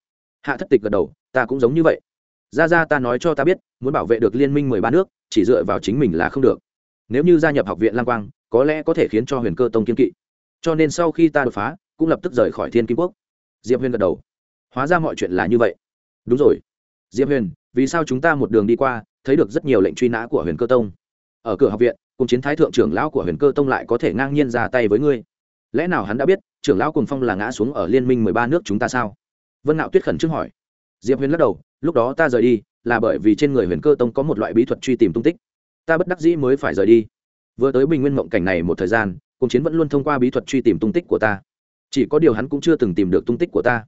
Hạ thất tịch gật đầu, ta cũng giống như vậy. Ra ra ta nói cho ta biết, muốn bảo vệ được liên minh mười ba nước, chỉ dựa vào chính mình là không được nếu như gia nhập học viện lang quang, có lẽ có thể khiến cho huyền cơ tông kiên kỵ. Cho nên sau khi ta đột phá, cũng lập tức rời khỏi thiên kim quốc. Diệp huyền gật đầu. Hóa ra mọi chuyện là như vậy. Đúng rồi. Diệp huyền, vì sao chúng ta một đường đi qua, thấy được rất nhiều lệnh truy nã của huyền cơ tông? Ở cửa học viện, cùng chiến thái thượng trưởng lão của huyền cơ tông lại có thể ngang nhiên ra tay với ngươi. Lẽ nào hắn đã biết, trưởng lão cùng phong là ngã xuống ở liên minh mười ba nước chúng ta sao? Vân nạo tuyết khẩn trước hỏi. Diệp huyền lắc đầu, lúc đó ta rời đi, là bởi vì trên người huyền cơ tông có một loại bí thuật truy tìm tung tích ta bất đắc dĩ mới phải rời đi. Vừa tới bình nguyên mộng cảnh này một thời gian cùng chiến vẫn luôn thông qua bí thuật truy tìm tung tích của ta. Chỉ có điều hắn cũng chưa từng tìm được tung tích của ta.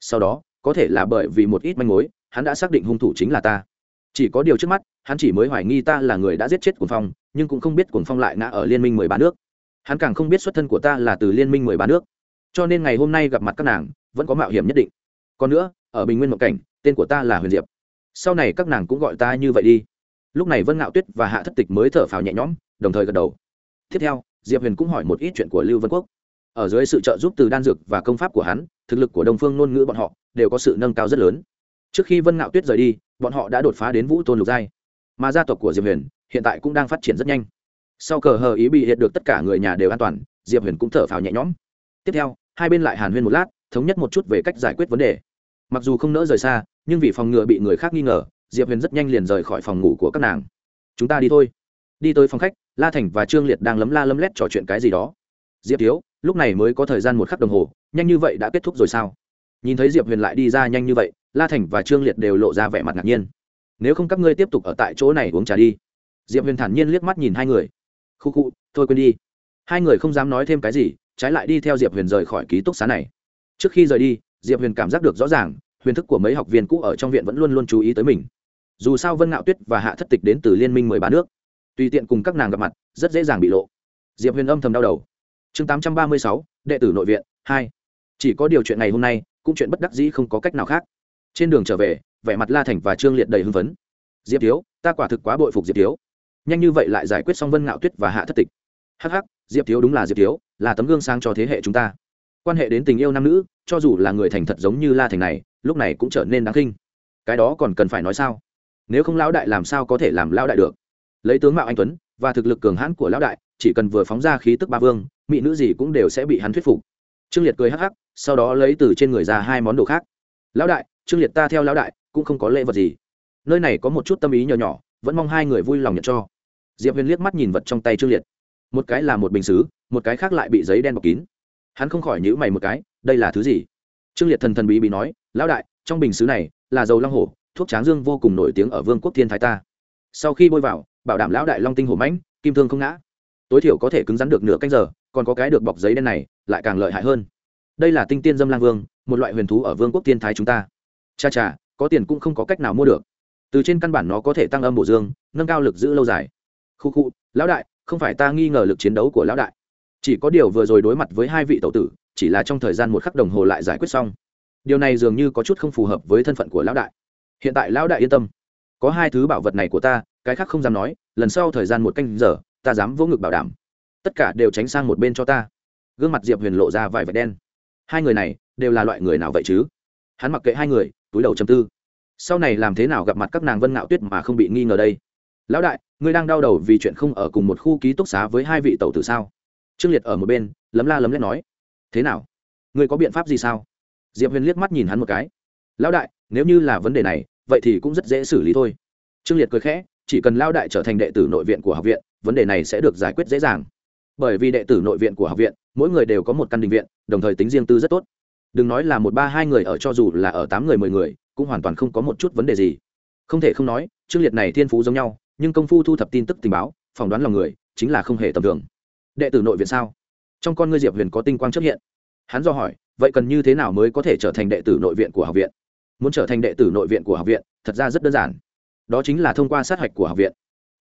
Sau đó, có thể là bởi vì một ít manh mối, hắn đã xác định hung thủ chính là ta. Chỉ có điều trước mắt, hắn chỉ mới hoài nghi ta là người đã giết chết cuồng phong, nhưng cũng không biết cuồng phong lại ngã ở liên minh mười ba nước. Hắn càng không biết xuất thân của ta là từ liên minh mười ba nước. Cho nên ngày hôm nay gặp mặt các nàng, vẫn có mạo hiểm nhất định. Còn nữa, ở bình nguyên mộng cảnh, tên của ta là huyền diệp. Sau này các nàng cũng gọi ta như vậy đi lúc này vân ngạo tuyết và hạ thất tịch mới thở phào nhẹ nhõm, đồng thời gật đầu. Tiếp theo, diệp huyền cũng hỏi một ít chuyện của lưu vân quốc. Ở dưới sự trợ giúp từ đan dược và công pháp của hắn, thực lực của đồng phương ngôn ngữ bọn họ đều có sự nâng cao rất lớn. Trước khi vân ngạo tuyết rời đi, bọn họ đã đột phá đến vũ tôn lục giai. Mà gia tộc của diệp huyền hiện tại cũng đang phát triển rất nhanh. Sau cờ hờ ý bị hiện được tất cả người nhà đều an toàn, diệp huyền cũng thở phào nhẹ nhõm. Tiếp theo, hai bên lại hàn huyên một lát, thống nhất một chút về cách giải quyết vấn đề. Mặc dù không nỡ rời xa, nhưng vì phòng ngừa bị người khác nghi ngờ diệp huyền rất nhanh liền rời khỏi phòng ngủ của các nàng. Chúng ta đi thôi. Đi tới phòng khách, la thành và trương liệt đang lấm la lấm lét trò chuyện cái gì đó. Diệp thiếu, lúc này mới có thời gian một khắc đồng hồ, nhanh như vậy đã kết thúc rồi sao? Nhìn thấy diệp huyền lại đi ra nhanh như vậy, la thành và trương liệt đều lộ ra vẻ mặt ngạc nhiên. Nếu không các ngươi tiếp tục ở tại chỗ này uống trà đi. Diệp huyền thản nhiên liếc mắt nhìn hai người. Khu khu, thôi quên đi. Hai người không dám nói thêm cái gì, trái lại đi theo diệp huyền rời khỏi ký túc xá này. Trước khi rời đi, diệp huyền cảm giác được rõ ràng, huyền thức của mấy học viên cũ ở trong viện vẫn luôn luôn chú ý tới mình dù sao vân ngạo tuyết và hạ thất tịch đến từ liên minh mười ba nước tùy tiện cùng các nàng gặp mặt rất dễ dàng bị lộ diệp huyền âm thầm đau đầu chương tám trăm ba mươi sáu đệ tử nội viện hai chỉ có điều chuyện ngày hôm nay cũng chuyện bất đắc dĩ không có cách nào khác trên đường trở về vẻ mặt la thành và trương liệt đầy hưng phấn diệp thiếu ta quả thực quá bội phục diệp thiếu nhanh như vậy lại giải quyết xong vân ngạo tuyết và hạ thất tịch hh diệp thiếu đúng là diệp thiếu là tấm gương sang cho thế hệ chúng ta quan hệ đến tình yêu nam nữ cho dù là người thành thật giống như la thành này lúc này cũng trở nên đáng kinh cái đó còn cần phải nói sao nếu không lão đại làm sao có thể làm lão đại được? Lấy tướng mạo anh tuấn và thực lực cường hãn của lão đại, chỉ cần vừa phóng ra khí tức ba vương, mỹ nữ gì cũng đều sẽ bị hắn thuyết phục. Trương liệt cười hắc hắc, sau đó lấy từ trên người ra hai món đồ khác. Lão đại, trương liệt ta theo lão đại, cũng không có lễ vật gì. Nơi này có một chút tâm ý nhỏ nhỏ, vẫn mong hai người vui lòng nhận cho. Diệp huyền liếc mắt nhìn vật trong tay trương liệt. Một cái là một bình xứ một cái khác lại bị giấy đen bọc kín. Hắn không khỏi nhữ mày một cái, đây là thứ gì? Trương liệt thần thần bí bí nói, lão đại, trong bình xứ này là dầu long hổ thuốc tráng dương vô cùng nổi tiếng ở vương quốc thiên thái ta. Sau khi bôi vào, bảo đảm lão đại long tinh hổ mãnh, kim thương không ngã. Tối thiểu có thể cứng rắn được nửa canh giờ, còn có cái được bọc giấy đen này, lại càng lợi hại hơn. Đây là tinh tiên dâm lang vương, một loại huyền thú ở vương quốc Thiên thái chúng ta. Cha cha, có tiền cũng không có cách nào mua được. Từ trên căn bản nó có thể tăng âm bổ dương, nâng cao lực giữ lâu dài. Khu khu, lão đại, không phải ta nghi ngờ lực chiến đấu của lão đại. Chỉ có điều vừa rồi đối mặt với hai vị tẩu tử, chỉ là trong thời gian một khắc đồng hồ lại giải quyết xong. Điều này dường như có chút không phù hợp với thân phận của lão đại hiện tại lão đại yên tâm. Có hai thứ bảo vật này của ta, cái khác không dám nói, lần sau thời gian một canh giờ, ta dám vỗ ngực bảo đảm. Tất cả đều tránh sang một bên cho ta. Gương mặt diệp huyền lộ ra vài vệt đen. Hai người này, đều là loại người nào vậy chứ? Hắn mặc kệ hai người, túi đầu chầm tư. Sau này làm thế nào gặp mặt các nàng vân ngạo tuyết mà không bị nghi ngờ đây? Lão đại, ngươi đang đau đầu vì chuyện không ở cùng một khu ký túc xá với hai vị tàu tử sao? Trương liệt ở một bên, lấm la lấm lét nói. Thế nào? Ngươi có biện pháp gì sao? Diệp huyền liếc mắt nhìn hắn một cái. Lão đại, nếu như là vấn đề này vậy thì cũng rất dễ xử lý thôi. Trương liệt cười khẽ, chỉ cần lao đại trở thành đệ tử nội viện của học viện, vấn đề này sẽ được giải quyết dễ dàng. Bởi vì đệ tử nội viện của học viện, mỗi người đều có một căn định viện, đồng thời tính riêng tư rất tốt. Đừng nói là một ba hai người ở cho dù là ở tám người, mười người, cũng hoàn toàn không có một chút vấn đề gì. Không thể không nói, trương liệt này thiên phú giống nhau, nhưng công phu thu thập tin tức tình báo, phỏng đoán lòng người, chính là không hề tầm thường. Đệ tử nội viện sao? Trong con ngươi diệp huyền có tinh quang xuất hiện. Hắn do hỏi, vậy cần như thế nào mới có thể trở thành đệ tử nội viện của học viện? Muốn trở thành đệ tử nội viện của học viện, thật ra rất đơn giản. Đó chính là thông qua sát hạch của học viện.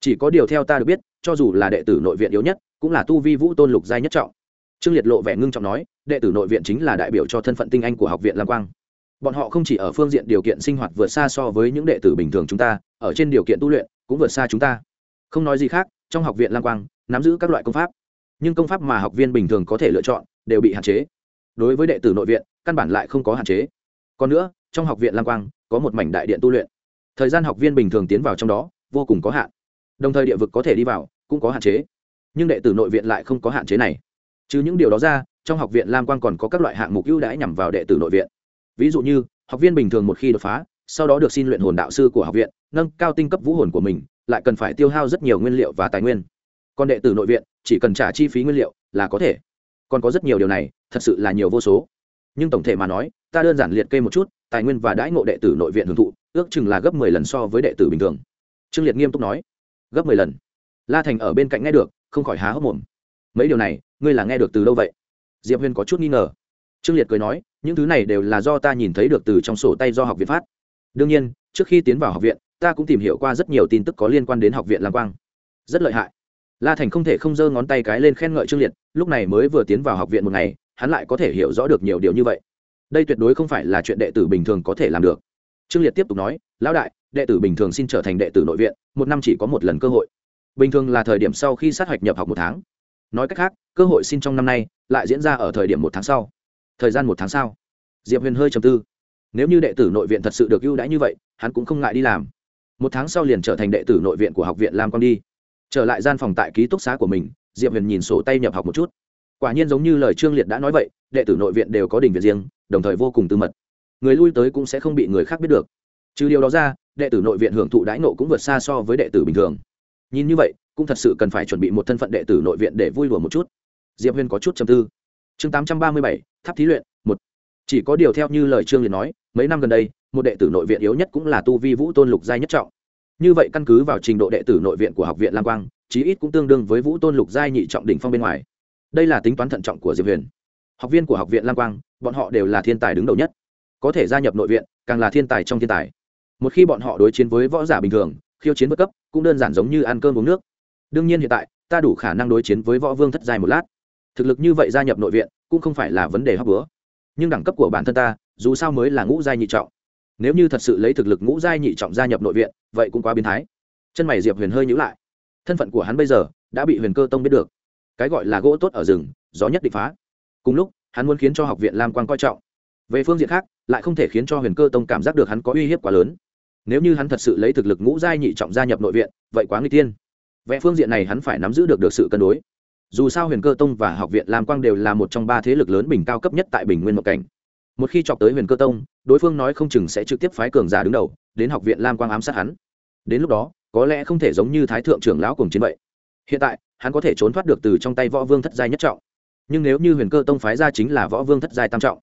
Chỉ có điều theo ta được biết, cho dù là đệ tử nội viện yếu nhất, cũng là tu vi vũ tôn lục giai nhất trọng. Trương liệt lộ vẻ ngưng trọng nói, đệ tử nội viện chính là đại biểu cho thân phận tinh anh của học viện lam quang. Bọn họ không chỉ ở phương diện điều kiện sinh hoạt vượt xa so với những đệ tử bình thường chúng ta, ở trên điều kiện tu luyện cũng vượt xa chúng ta. Không nói gì khác, trong học viện lam quang, nắm giữ các loại công pháp. Nhưng công pháp mà học viên bình thường có thể lựa chọn đều bị hạn chế. Đối với đệ tử nội viện, căn bản lại không có hạn chế. Còn nữa trong học viện lam quang, có một mảnh đại điện tu luyện. Thời gian học viên bình thường tiến vào trong đó, vô cùng có hạn. Đồng thời địa vực có thể đi vào, cũng có hạn chế. Nhưng đệ tử nội viện lại không có hạn chế này. Chứ những điều đó ra, trong học viện lam quang còn có các loại hạng mục ưu đãi nhằm vào đệ tử nội viện. Ví dụ như, học viên bình thường một khi đột phá, sau đó được xin luyện hồn đạo sư của học viện, nâng cao tinh cấp vũ hồn của mình, lại cần phải tiêu hao rất nhiều nguyên liệu và tài nguyên. Còn đệ tử nội viện, chỉ cần trả chi phí nguyên liệu là có thể. Còn có rất nhiều điều này, thật sự là nhiều vô số nhưng tổng thể mà nói, ta đơn giản liệt kê một chút, tài nguyên và đãi ngộ đệ tử nội viện hưởng thụ, ước chừng là gấp mười lần so với đệ tử bình thường. Trương liệt nghiêm túc nói. Gấp mười lần? La thành ở bên cạnh nghe được, không khỏi há hốc mồm. Mấy điều này, ngươi là nghe được từ đâu vậy? Diệp Huyên có chút nghi ngờ. Trương liệt cười nói, những thứ này đều là do ta nhìn thấy được từ trong sổ tay do học viện phát. Đương nhiên, trước khi tiến vào học viện, ta cũng tìm hiểu qua rất nhiều tin tức có liên quan đến học viện lam quang. Rất lợi hại. La thành không thể không giơ ngón tay cái lên khen ngợi trương liệt, lúc này mới vừa tiến vào học viện một ngày hắn lại có thể hiểu rõ được nhiều điều như vậy. Đây tuyệt đối không phải là chuyện đệ tử bình thường có thể làm được. Trương liệt tiếp tục nói, lão đại, đệ tử bình thường xin trở thành đệ tử nội viện, một năm chỉ có một lần cơ hội. Bình thường là thời điểm sau khi sát hạch nhập học một tháng. Nói cách khác, cơ hội xin trong năm nay lại diễn ra ở thời điểm một tháng sau. Thời gian một tháng sau. Diệp huyền hơi trầm tư. Nếu như đệ tử nội viện thật sự được ưu đãi như vậy, hắn cũng không ngại đi làm. Một tháng sau liền trở thành đệ tử nội viện của học viện lam quang đi. Trở lại gian phòng tại ký túc xá của mình, diệp huyền nhìn sổ tay nhập học một chút quả nhiên giống như lời trương liệt đã nói vậy, đệ tử nội viện đều có đình viện riêng, đồng thời vô cùng tư mật. Người lui tới cũng sẽ không bị người khác biết được. Trừ điều đó ra, đệ tử nội viện hưởng thụ đãi nộ cũng vượt xa so với đệ tử bình thường. Nhìn như vậy, cũng thật sự cần phải chuẩn bị một thân phận đệ tử nội viện để vui lùa một chút. Diệp Huyên có chút chầm tư. Chương tám trăm ba mươi bảy, tháp thí luyện, một. Chỉ có điều theo như lời trương liệt nói, mấy năm gần đây, một đệ tử nội viện yếu nhất cũng là tu vi vũ tôn lục giai nhất trọng. Như vậy căn cứ vào trình độ đệ tử nội viện của học viện lam quang, chí ít cũng tương đương với vũ tôn lục giai nhị trọng đỉnh phong bên ngoài đây là tính toán thận trọng của diệp huyền. Học viên của học viện lam quang, bọn họ đều là thiên tài đứng đầu nhất. Có thể gia nhập nội viện, càng là thiên tài trong thiên tài. Một khi bọn họ đối chiến với võ giả bình thường, khiêu chiến bất cấp, cũng đơn giản giống như ăn cơm uống nước. Đương nhiên hiện tại, ta đủ khả năng đối chiến với võ vương thất giai một lát. Thực lực như vậy gia nhập nội viện, cũng không phải là vấn đề hóc búa. Nhưng đẳng cấp của bản thân ta, dù sao mới là ngũ giai nhị trọng. Nếu như thật sự lấy thực lực ngũ giai nhị trọng gia nhập nội viện, vậy cũng quá biến thái. Chân mày diệp huyền hơi nhữ lại. Thân phận của hắn bây giờ, đã bị huyền cơ tông biết được cái gọi là gỗ tốt ở rừng, gió nhất định phá. Cùng lúc, hắn muốn khiến cho học viện lam quan coi trọng. Về phương diện khác, lại không thể khiến cho huyền cơ tông cảm giác được hắn có uy hiếp quá lớn. Nếu như hắn thật sự lấy thực lực ngũ giai nhị trọng gia nhập nội viện, vậy quá nguy tiên. Vẽ phương diện này hắn phải nắm giữ được được sự cân đối. Dù sao huyền cơ tông và học viện lam quang đều là một trong ba thế lực lớn bình cao cấp nhất tại bình nguyên mộng cảnh. Một khi chọc tới huyền cơ tông, đối phương nói không chừng sẽ trực tiếp phái cường giả đứng đầu, đến học viện lam quang ám sát hắn. Đến lúc đó, có lẽ không thể giống như thái thượng trưởng lão cùng chiến vậy hiện tại, hắn có thể trốn thoát được từ trong tay võ vương thất giai nhất trọng. Nhưng nếu như huyền cơ tông phái ra chính là võ vương thất giai tam trọng,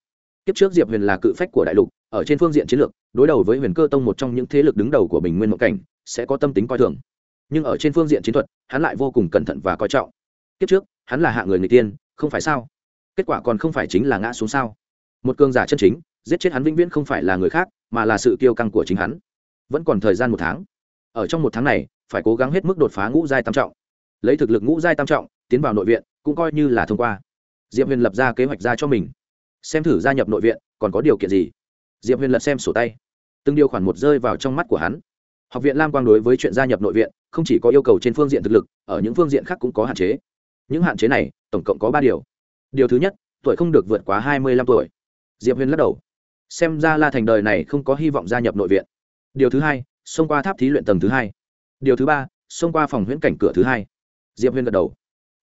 kiếp trước diệp huyền là cự phách của đại lục, ở trên phương diện chiến lược, đối đầu với huyền cơ tông một trong những thế lực đứng đầu của bình nguyên mộng cảnh, sẽ có tâm tính coi thường. Nhưng ở trên phương diện chiến thuật, hắn lại vô cùng cẩn thận và coi trọng. Kiếp trước, hắn là hạ người người tiên, không phải sao? Kết quả còn không phải chính là ngã xuống sao? Một cường giả chân chính, giết chết hắn vĩnh viễn không phải là người khác, mà là sự kiêu căng của chính hắn. Vẫn còn thời gian một tháng. Ở trong một tháng này, phải cố gắng hết mức đột phá ngũ giai tam trọng lấy thực lực ngũ giai tam trọng, tiến vào nội viện, cũng coi như là thông qua. Diệp huyền lập ra kế hoạch ra cho mình. Xem thử gia nhập nội viện, còn có điều kiện gì? Diệp huyền lật xem sổ tay. Từng điều khoản một rơi vào trong mắt của hắn. Học viện lam quang đối với chuyện gia nhập nội viện, không chỉ có yêu cầu trên phương diện thực lực, ở những phương diện khác cũng có hạn chế. Những hạn chế này, tổng cộng có ba điều. Điều thứ nhất, tuổi không được vượt quá hai mươi lăm tuổi. Diệp huyền lắc đầu. Xem ra la thành đời này không có hy vọng gia nhập nội viện. Điều thứ hai, xông qua tháp thí luyện tầng thứ hai. Điều thứ ba, xông qua phòng huyễn cảnh cửa thứ hai diệp Huyên gật đầu.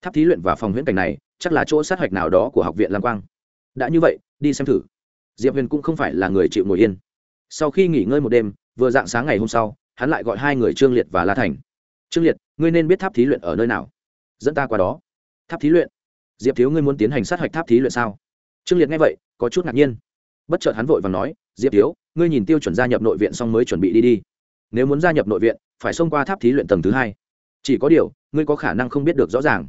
Tháp thí luyện và phòng huyễn cảnh này, chắc là chỗ sát hạch nào đó của học viện lam quang. Đã như vậy, đi xem thử. Diệp huyền cũng không phải là người chịu ngồi yên. Sau khi nghỉ ngơi một đêm, vừa dạng sáng ngày hôm sau, hắn lại gọi hai người trương liệt và la thành. Trương liệt, ngươi nên biết tháp thí luyện ở nơi nào. Dẫn ta qua đó. Tháp thí luyện? Diệp thiếu ngươi muốn tiến hành sát hạch tháp thí luyện sao? Trương liệt nghe vậy, có chút ngạc nhiên. Bất chợt hắn vội và nói, diệp thiếu, ngươi nhìn tiêu chuẩn gia nhập nội viện xong mới chuẩn bị đi đi. Nếu muốn gia nhập nội viện, phải xông qua tháp thí luyện tầng thứ hai chỉ có điều, ngươi có khả năng không biết được rõ ràng.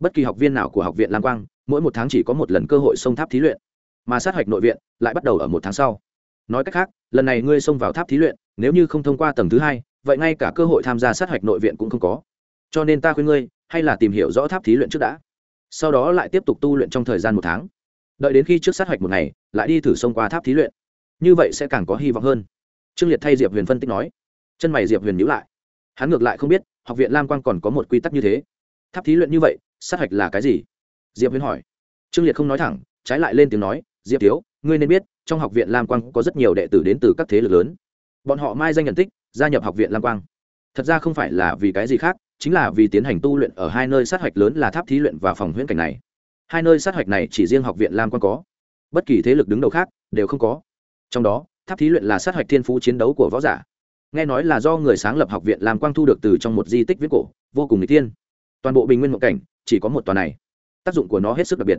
Bất kỳ học viên nào của học viện lam quang, mỗi một tháng chỉ có một lần cơ hội xông tháp thí luyện. Mà sát hạch nội viện lại bắt đầu ở một tháng sau. Nói cách khác, lần này ngươi xông vào tháp thí luyện, nếu như không thông qua tầng thứ hai, vậy ngay cả cơ hội tham gia sát hạch nội viện cũng không có. Cho nên ta khuyên ngươi, hay là tìm hiểu rõ tháp thí luyện trước đã. Sau đó lại tiếp tục tu luyện trong thời gian một tháng. Đợi đến khi trước sát hạch một ngày, lại đi thử xông qua tháp thí luyện. Như vậy sẽ càng có hy vọng hơn. Trương liệt thay diệp huyền phân tích nói. Chân mày diệp huyền nhữ lại hắn ngược lại không biết, học viện lam quang còn có một quy tắc như thế. Tháp thí luyện như vậy, sát hạch là cái gì? Diệp Huyên hỏi. Trương liệt không nói thẳng, trái lại lên tiếng nói, diệp thiếu, ngươi nên biết, trong học viện lam quang có rất nhiều đệ tử đến từ các thế lực lớn. Bọn họ mai danh nhận tích, gia nhập học viện lam quang. Thật ra không phải là vì cái gì khác, chính là vì tiến hành tu luyện ở hai nơi sát hạch lớn là tháp thí luyện và phòng huyễn cảnh này. Hai nơi sát hạch này chỉ riêng học viện lam quang có. Bất kỳ thế lực đứng đầu khác, đều không có. Trong đó, tháp thí luyện là sát hạch thiên phú chiến đấu của võ giả nghe nói là do người sáng lập học viện làm quang thu được từ trong một di tích viết cổ, vô cùng n g tiên toàn bộ bình nguyên mộng cảnh, chỉ có một tòa này. Tác dụng của nó hết sức đặc biệt.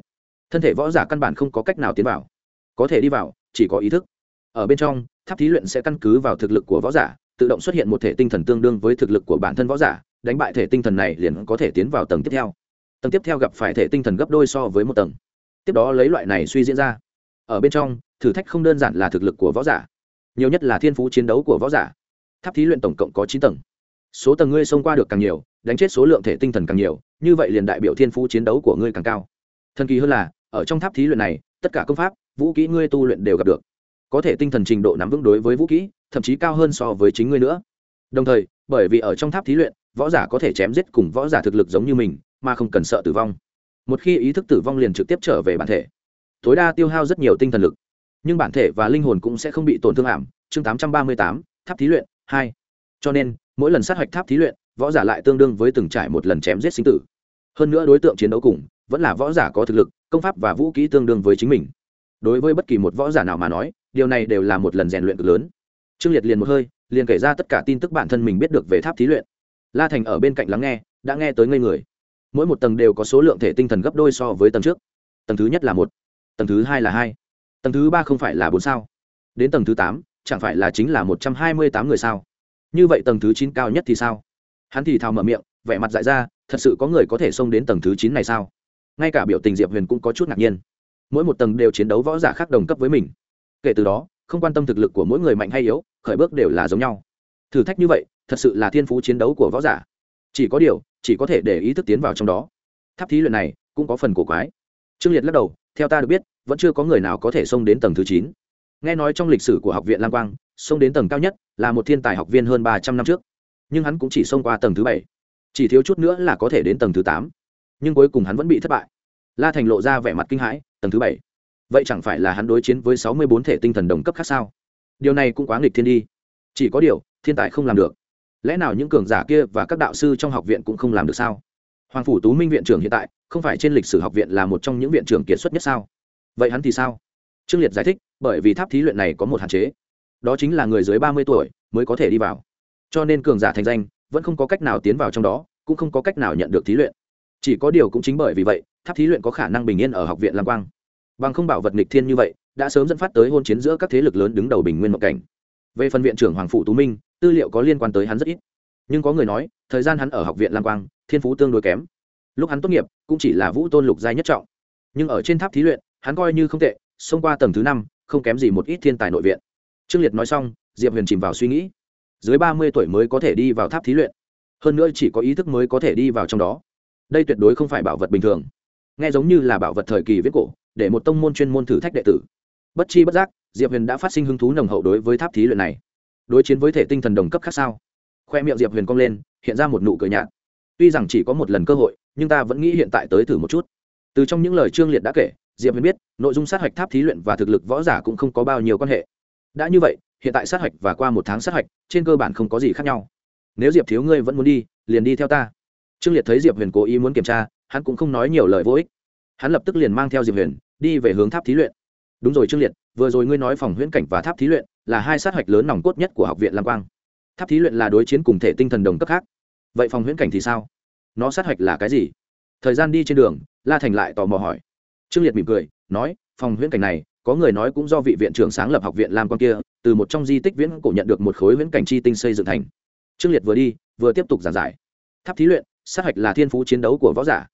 Thân thể võ giả căn bản không có cách nào tiến vào. Có thể đi vào, chỉ có ý thức. Ở bên trong, tháp thí luyện sẽ căn cứ vào thực lực của võ giả, tự động xuất hiện một thể tinh thần tương đương với thực lực của bản thân võ giả, đánh bại thể tinh thần này liền có thể tiến vào tầng tiếp theo. Tầng tiếp theo gặp phải thể tinh thần gấp đôi so với một tầng. Tiếp đó lấy loại này suy diễn ra. Ở bên trong, thử thách không đơn giản là thực lực của võ giả, nhiều nhất là thiên phú chiến đấu của võ giả tháp thí luyện tổng cộng có chín tầng. Số tầng ngươi xông qua được càng nhiều, đánh chết số lượng thể tinh thần càng nhiều, như vậy liền đại biểu thiên phú chiến đấu của ngươi càng cao. Thần kỳ hơn là, ở trong tháp thí luyện này, tất cả công pháp, vũ kỹ ngươi tu luyện đều gặp được. Có thể tinh thần trình độ nắm vững đối với vũ kỹ, thậm chí cao hơn so với chính ngươi nữa. Đồng thời, bởi vì ở trong tháp thí luyện, võ giả có thể chém giết cùng võ giả thực lực giống như mình, mà không cần sợ tử vong. Một khi ý thức tử vong liền trực tiếp trở về bản thể. Tối đa tiêu hao rất nhiều tinh thần lực. Nhưng bản thể và linh hồn cũng sẽ không bị tổn thương ảm. Chương tám trăm ba mươi tám, tháp thí luyện hai. Cho nên, mỗi lần sát hạch tháp thí luyện, võ giả lại tương đương với từng trải một lần chém giết sinh tử. Hơn nữa đối tượng chiến đấu cùng, vẫn là võ giả có thực lực, công pháp và vũ kỹ tương đương với chính mình. Đối với bất kỳ một võ giả nào mà nói, điều này đều là một lần rèn luyện cực lớn. Trương liệt liền một hơi, liền kể ra tất cả tin tức bản thân mình biết được về tháp thí luyện. La thành ở bên cạnh lắng nghe, đã nghe tới ngây người. Mỗi một tầng đều có số lượng thể tinh thần gấp đôi so với tầng trước. Tầng thứ nhất là một, tầng thứ hai là hai, tầng thứ ba không phải là bốn sao. Đến tầng thứ tám chẳng phải là chính là một trăm hai mươi tám người sao? Như vậy tầng thứ chín cao nhất thì sao? Hắn thì thào mở miệng, vẻ mặt dại ra, thật sự có người có thể xông đến tầng thứ chín này sao? Ngay cả biểu tình diệp huyền cũng có chút ngạc nhiên. Mỗi một tầng đều chiến đấu võ giả khác đồng cấp với mình. Kể từ đó, không quan tâm thực lực của mỗi người mạnh hay yếu, khởi bước đều là giống nhau. Thử thách như vậy, thật sự là thiên phú chiến đấu của võ giả. Chỉ có điều, chỉ có thể để ý thức tiến vào trong đó. Tháp thí luyện này cũng có phần cổ quái. Trương liệt lắc đầu, theo ta được biết, vẫn chưa có người nào có thể xông đến tầng thứ chín nghe nói trong lịch sử của học viện lam quang xông đến tầng cao nhất là một thiên tài học viên hơn ba trăm năm trước. Nhưng hắn cũng chỉ xông qua tầng thứ bảy, chỉ thiếu chút nữa là có thể đến tầng thứ tám. Nhưng cuối cùng hắn vẫn bị thất bại. La thành lộ ra vẻ mặt kinh hãi, tầng thứ bảy. Vậy chẳng phải là hắn đối chiến với sáu mươi bốn thể tinh thần đồng cấp khác sao? Điều này cũng quá nghịch thiên đi. Chỉ có điều, thiên tài không làm được. Lẽ nào những cường giả kia và các đạo sư trong học viện cũng không làm được sao? Hoàng phủ tú minh viện trưởng hiện tại, không phải trên lịch sử học viện là một trong những viện trưởng kiệt xuất nhất sao? Vậy hắn thì sao? Trương liệt giải thích, bởi vì tháp thí luyện này có một hạn chế. Đó chính là người dưới ba mươi tuổi mới có thể đi vào. Cho nên cường giả thành danh vẫn không có cách nào tiến vào trong đó, cũng không có cách nào nhận được thí luyện. Chỉ có điều cũng chính bởi vì vậy, tháp thí luyện có khả năng bình yên ở học viện lam quang. Bằng không bảo vật nghịch thiên như vậy, đã sớm dẫn phát tới hôn chiến giữa các thế lực lớn đứng đầu bình nguyên mộng cảnh. Về phần viện trưởng hoàng phụ tú minh, tư liệu có liên quan tới hắn rất ít. Nhưng có người nói, thời gian hắn ở học viện lam quang, thiên phú tương đối kém. Lúc hắn tốt nghiệp, cũng chỉ là vũ tôn lục giai nhất trọng. Nhưng ở trên tháp thí luyện, hắn coi như không tệ xông qua tầng thứ năm, không kém gì một ít thiên tài nội viện. Trương liệt nói xong, diệp huyền chìm vào suy nghĩ. Dưới ba mươi tuổi mới có thể đi vào tháp thí luyện. Hơn nữa chỉ có ý thức mới có thể đi vào trong đó. Đây tuyệt đối không phải bảo vật bình thường. Nghe giống như là bảo vật thời kỳ viết cổ, để một tông môn chuyên môn thử thách đệ tử. Bất chi bất giác, diệp huyền đã phát sinh hứng thú nồng hậu đối với tháp thí luyện này. Đối chiến với thể tinh thần đồng cấp khác sao? Khoe miệng diệp huyền cong lên, hiện ra một nụ cười nhạt. Tuy rằng chỉ có một lần cơ hội, nhưng ta vẫn nghĩ hiện tại tới thử một chút. Từ trong những lời trương liệt đã kể diệp huyền biết, nội dung sát hạch tháp thí luyện và thực lực võ giả cũng không có bao nhiêu quan hệ. Đã như vậy, hiện tại sát hạch và qua một tháng sát hạch, trên cơ bản không có gì khác nhau. Nếu diệp thiếu ngươi vẫn muốn đi, liền đi theo ta. Trương liệt thấy diệp huyền cố ý muốn kiểm tra, hắn cũng không nói nhiều lời vô ích. Hắn lập tức liền mang theo diệp huyền, đi về hướng tháp thí luyện. Đúng rồi trương liệt, vừa rồi ngươi nói phòng huyễn cảnh và tháp thí luyện là hai sát hạch lớn nòng cốt nhất của học viện lam quang. Tháp thí luyện là đối chiến cùng thể tinh thần đồng cấp khác. Vậy phòng huyễn cảnh thì sao? Nó sát hạch là cái gì? Thời gian đi trên đường, la thành lại tò mò hỏi trương liệt mỉm cười, nói, phòng huyễn cảnh này, có người nói cũng do vị viện trưởng sáng lập học viện lam quan kia, từ một trong di tích viễn cổ nhận được một khối huyễn cảnh chi tinh xây dựng thành. Trương liệt vừa đi, vừa tiếp tục giảng giải. Tháp thí luyện, sát hạch là thiên phú chiến đấu của võ giả.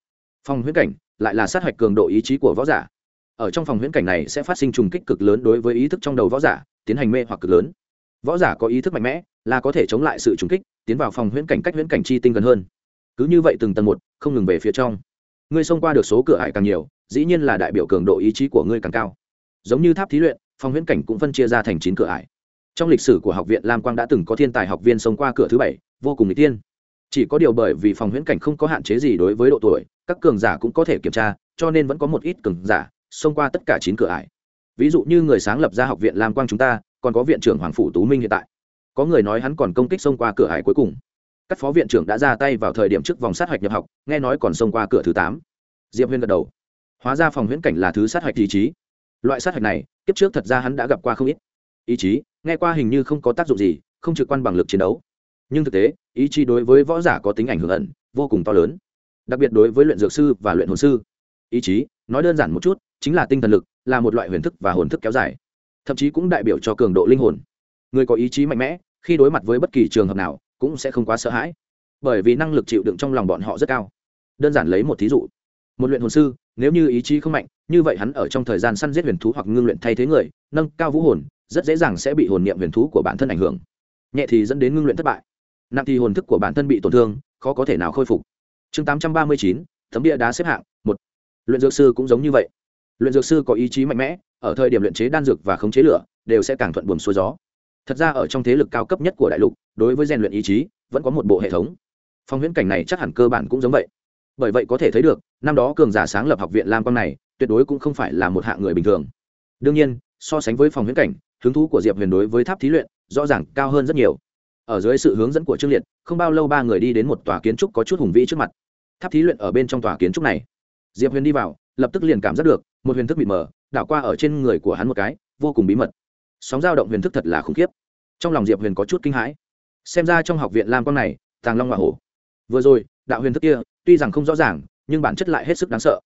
Phòng huyễn cảnh, lại là sát hạch cường độ ý chí của võ giả. Ở trong phòng huyễn cảnh này sẽ phát sinh trùng kích cực lớn đối với ý thức trong đầu võ giả, tiến hành mê hoặc cực lớn. Võ giả có ý thức mạnh mẽ, là có thể chống lại sự trùng kích, tiến vào phòng huyễn cảnh cách huyễn cảnh chi tinh gần hơn. Cứ như vậy từng tầng một, không ngừng về phía trong ngươi xông qua được số cửa hải càng nhiều, dĩ nhiên là đại biểu cường độ ý chí của ngươi càng cao. Giống như tháp thí luyện, phòng huyễn cảnh cũng phân chia ra thành chín cửa ải trong lịch sử của học viện lam quang đã từng có thiên tài học viên xông qua cửa thứ bảy, vô cùng n g tiên chỉ có điều bởi vì phòng huyễn cảnh không có hạn chế gì đối với độ tuổi, các cường giả cũng có thể kiểm tra, cho nên vẫn có một ít cường giả xông qua tất cả chín cửa ải ví dụ như người sáng lập ra học viện lam quang chúng ta, còn có viện trưởng hoàng phủ tú minh hiện tại. Có người nói hắn còn công kích xông qua cửa ải cuối cùng các phó viện trưởng đã ra tay vào thời điểm trước vòng sát hạch nhập học, nghe nói còn xông qua cửa thứ tám. Diệp huyên gật đầu. Hóa ra phòng huyễn cảnh là thứ sát hạch ý chí. Loại sát hạch này, kiếp trước thật ra hắn đã gặp qua không ít. Ý chí, nghe qua hình như không có tác dụng gì, không trực quan bằng lực chiến đấu. Nhưng thực tế, ý chí đối với võ giả có tính ảnh hưởng ẩn, vô cùng to lớn. Đặc biệt đối với luyện dược sư và luyện hồn sư. Ý chí, nói đơn giản một chút, chính là tinh thần lực, là một loại huyền thức và hồn thức kéo dài. Thậm chí cũng đại biểu cho cường độ linh hồn. Người có ý chí mạnh mẽ, khi đối mặt với bất kỳ trường hợp nào cũng sẽ không quá sợ hãi. Bởi vì năng lực chịu đựng trong lòng bọn họ rất cao. Đơn giản lấy một thí dụ. Một luyện hồn sư, nếu như ý chí không mạnh, như vậy hắn ở trong thời gian săn giết huyền thú hoặc ngưng luyện thay thế người, nâng cao vũ hồn, rất dễ dàng sẽ bị hồn niệm huyền thú của bản thân ảnh hưởng. Nhẹ thì dẫn đến ngưng luyện thất bại. Nặng thì hồn thức của bản thân bị tổn thương, khó có thể nào khôi phục. Chương tám trăm ba mươi chín, thấm địa đá xếp hạng, một. Luyện dược sư cũng giống như vậy. Luyện dược sư có ý chí mạnh mẽ, ở thời điểm luyện chế đan dược và khống chế lửa, đều sẽ càng thuận buồm xuôi gió thật ra ở trong thế lực cao cấp nhất của đại lục, đối với rèn luyện ý chí, vẫn có một bộ hệ thống. Phong huyễn cảnh này chắc hẳn cơ bản cũng giống vậy. Bởi vậy có thể thấy được, năm đó cường giả sáng lập học viện lam quang này, tuyệt đối cũng không phải là một hạng người bình thường. Đương nhiên, so sánh với phòng huyễn cảnh, hứng thú của diệp huyền đối với tháp thí luyện, rõ ràng cao hơn rất nhiều. Ở dưới sự hướng dẫn của trương liệt, không bao lâu ba người đi đến một tòa kiến trúc có chút hùng vĩ trước mặt. Tháp thí luyện ở bên trong tòa kiến trúc này. Diệp huyền đi vào, lập tức liền cảm giác được, một huyền thức bị mờ, đảo qua ở trên người của hắn một cái, vô cùng bí mật sóng dao động huyền thức thật là khủng khiếp. Trong lòng diệp huyền có chút kinh hãi. Xem ra trong học viện lam quang này, tàng long hoa hổ. Vừa rồi, đạo huyền thức kia, tuy rằng không rõ ràng, nhưng bản chất lại hết sức đáng sợ.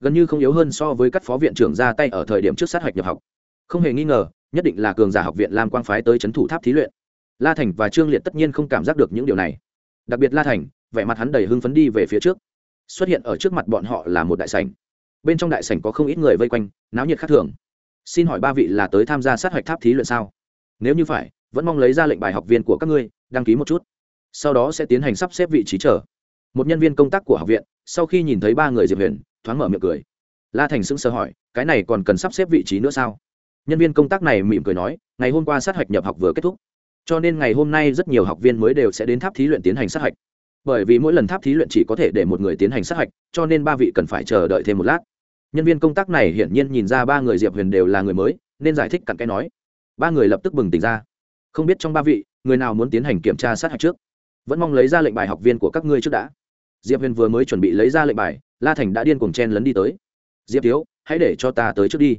Gần như không yếu hơn so với các phó viện trưởng ra tay ở thời điểm trước sát hạch nhập học. Không hề nghi ngờ, nhất định là cường giả học viện lam quang phái tới c h ấ n thủ tháp thí luyện. La thành và trương liệt tất nhiên không cảm giác được những điều này. Đặc biệt la thành, vẻ mặt hắn đầy hưng phấn đi về phía trước. Xuất hiện ở trước mặt bọn họ là một đại sảnh. Bên trong đại sảnh có không ít người vây quanh, náo nhiệt khác thường xin hỏi ba vị là tới tham gia sát hạch tháp thí luyện sao? Nếu như phải, vẫn mong lấy ra lệnh bài học viên của các ngươi, đăng ký một chút. Sau đó sẽ tiến hành sắp xếp vị trí chờ. Một nhân viên công tác của học viện, sau khi nhìn thấy ba người diệp huyền, thoáng mở miệng cười. La thành sững sờ hỏi, cái này còn cần sắp xếp vị trí nữa sao? Nhân viên công tác này mỉm cười nói, ngày hôm qua sát hạch nhập học vừa kết thúc. Cho nên ngày hôm nay rất nhiều học viên mới đều sẽ đến tháp thí luyện tiến hành sát hạch. Bởi vì mỗi lần tháp thí luyện chỉ có thể để một người tiến hành sát hạch, cho nên ba vị cần phải chờ đợi thêm một lát nhân viên công tác này hiển nhiên nhìn ra ba người diệp huyền đều là người mới, nên giải thích cặn cái nói. Ba người lập tức bừng tỉnh ra. Không biết trong ba vị, người nào muốn tiến hành kiểm tra sát hạch trước? Vẫn mong lấy ra lệnh bài học viên của các ngươi trước đã. Diệp huyền vừa mới chuẩn bị lấy ra lệnh bài, la thành đã điên cuồng chen lấn đi tới. Diệp thiếu, hãy để cho ta tới trước đi.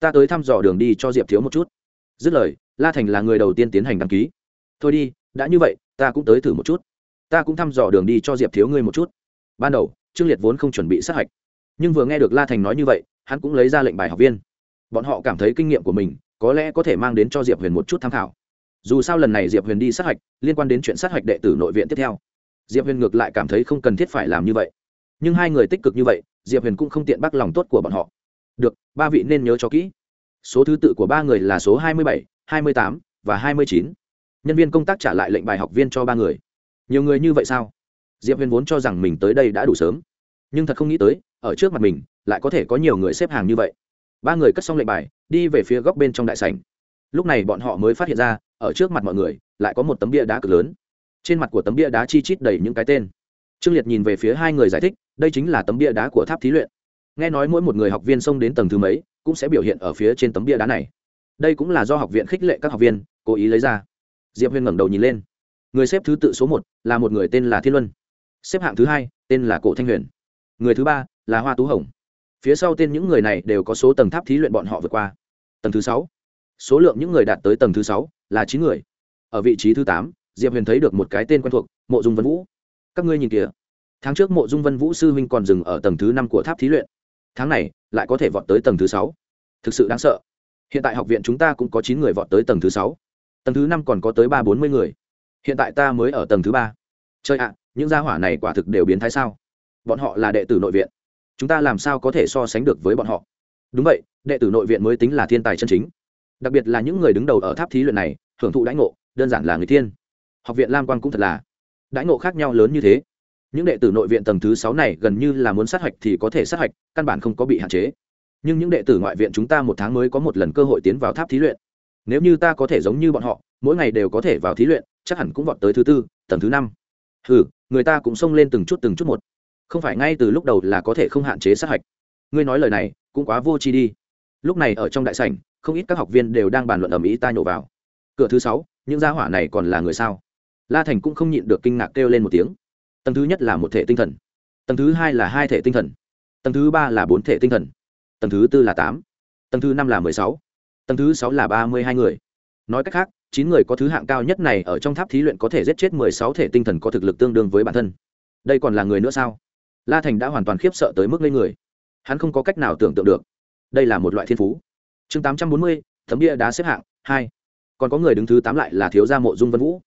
Ta tới thăm dò đường đi cho diệp thiếu một chút. Dứt lời, la thành là người đầu tiên tiến hành đăng ký. Thôi đi, đã như vậy, ta cũng tới thử một chút. Ta cũng thăm dò đường đi cho diệp thiếu ngươi một chút. Ban đầu, trương liệt vốn không chuẩn bị sát hạch nhưng vừa nghe được la thành nói như vậy, hắn cũng lấy ra lệnh bài học viên. Bọn họ cảm thấy kinh nghiệm của mình có lẽ có thể mang đến cho diệp huyền một chút tham khảo. Dù sao lần này diệp huyền đi sát hạch, liên quan đến chuyện sát hạch đệ tử nội viện tiếp theo. Diệp huyền ngược lại cảm thấy không cần thiết phải làm như vậy. Nhưng hai người tích cực như vậy, diệp huyền cũng không tiện bắt lòng tốt của bọn họ. Được, ba vị nên nhớ cho kỹ. Số thứ tự của ba người là số hai mươi bảy, hai mươi tám và hai mươi chín. Nhân viên công tác trả lại lệnh bài học viên cho ba người. Nhiều người như vậy sao? Diệp huyền vốn cho rằng mình tới đây đã đủ sớm. Nhưng thật không nghĩ tới ở trước mặt mình, lại có thể có nhiều người xếp hàng như vậy. Ba người cất xong lệnh bài, đi về phía góc bên trong đại sảnh. Lúc này bọn họ mới phát hiện ra, ở trước mặt mọi người, lại có một tấm bia đá cực lớn. Trên mặt của tấm bia đá chi chít đầy những cái tên. Trương liệt nhìn về phía hai người giải thích, đây chính là tấm bia đá của tháp thí luyện. Nghe nói mỗi một người học viên xông đến tầng thứ mấy, cũng sẽ biểu hiện ở phía trên tấm bia đá này. Đây cũng là do học viện khích lệ các học viên cố ý lấy ra. Diệp huyên ngẩng đầu nhìn lên. Người xếp thứ tự số một là một người tên là thiên luân. Xếp hạng thứ hai, tên là cổ thanh huyền. Người thứ ba là hoa tú hồng. Phía sau tên những người này đều có số tầng tháp thí luyện bọn họ vượt qua. Tầng thứ sáu. Số lượng những người đạt tới tầng thứ sáu là chín người. Ở vị trí thứ tám, diệp huyền thấy được một cái tên quen thuộc, mộ dung vân vũ. Các ngươi nhìn kìa. Tháng trước mộ dung vân vũ sư huynh còn dừng ở tầng thứ năm của tháp thí luyện. Tháng này, lại có thể vọt tới tầng thứ sáu. Thực sự đáng sợ. Hiện tại học viện chúng ta cũng có chín người vọt tới tầng thứ sáu. Tầng thứ năm còn có tới ba bốn mươi người. Hiện tại ta mới ở tầng thứ ba. Chơi ạ à, những gia hỏa này quả thực đều biến thái sao? Bọn họ là đệ tử nội viện chúng ta làm sao có thể so sánh được với bọn họ? Đúng vậy, đệ tử nội viện mới tính là thiên tài chân chính. Đặc biệt là những người đứng đầu ở tháp thí luyện này, hưởng thụ đãi ngộ, đơn giản là người thiên. Học viện lam quang cũng thật là đãi ngộ khác nhau lớn như thế. Những đệ tử nội viện tầng thứ sáu này gần như là muốn sát hạch thì có thể sát hạch, căn bản không có bị hạn chế. Nhưng những đệ tử ngoại viện chúng ta một tháng mới có một lần cơ hội tiến vào tháp thí luyện. Nếu như ta có thể giống như bọn họ, mỗi ngày đều có thể vào thí luyện, chắc hẳn cũng vọt tới thứ tư, tầng thứ năm. Ừ người ta cũng xông lên từng chút từng chút một không phải ngay từ lúc đầu là có thể không hạn chế sát hạch. Ngươi nói lời này, cũng quá vô tri đi. Lúc này ở trong đại sảnh, không ít các học viên đều đang bàn luận ầm ĩ ta nhổ vào. Cửa thứ sáu, những gia hỏa này còn là người sao? La thành cũng không nhịn được kinh ngạc kêu lên một tiếng. Tầng thứ nhất là một thể tinh thần. Tầng thứ hai là hai thể tinh thần. Tầng thứ ba là bốn thể tinh thần. Tầng thứ tư là tám. Tầng thứ năm là mười sáu. Tầng thứ sáu là ba mươi hai người. Nói cách khác, chín người có thứ hạng cao nhất này ở trong tháp thí luyện có thể giết chết mười sáu thể tinh thần có thực lực tương đương với bản thân. Đây còn là người nữa sao? La thành đã hoàn toàn khiếp sợ tới mức lên người. Hắn không có cách nào tưởng tượng được. Đây là một loại thiên phú. Chương tám trăm bốn mươi thấm bia đá xếp hạng hai. Còn có người đứng thứ tám lại là thiếu gia mộ dung vân vũ.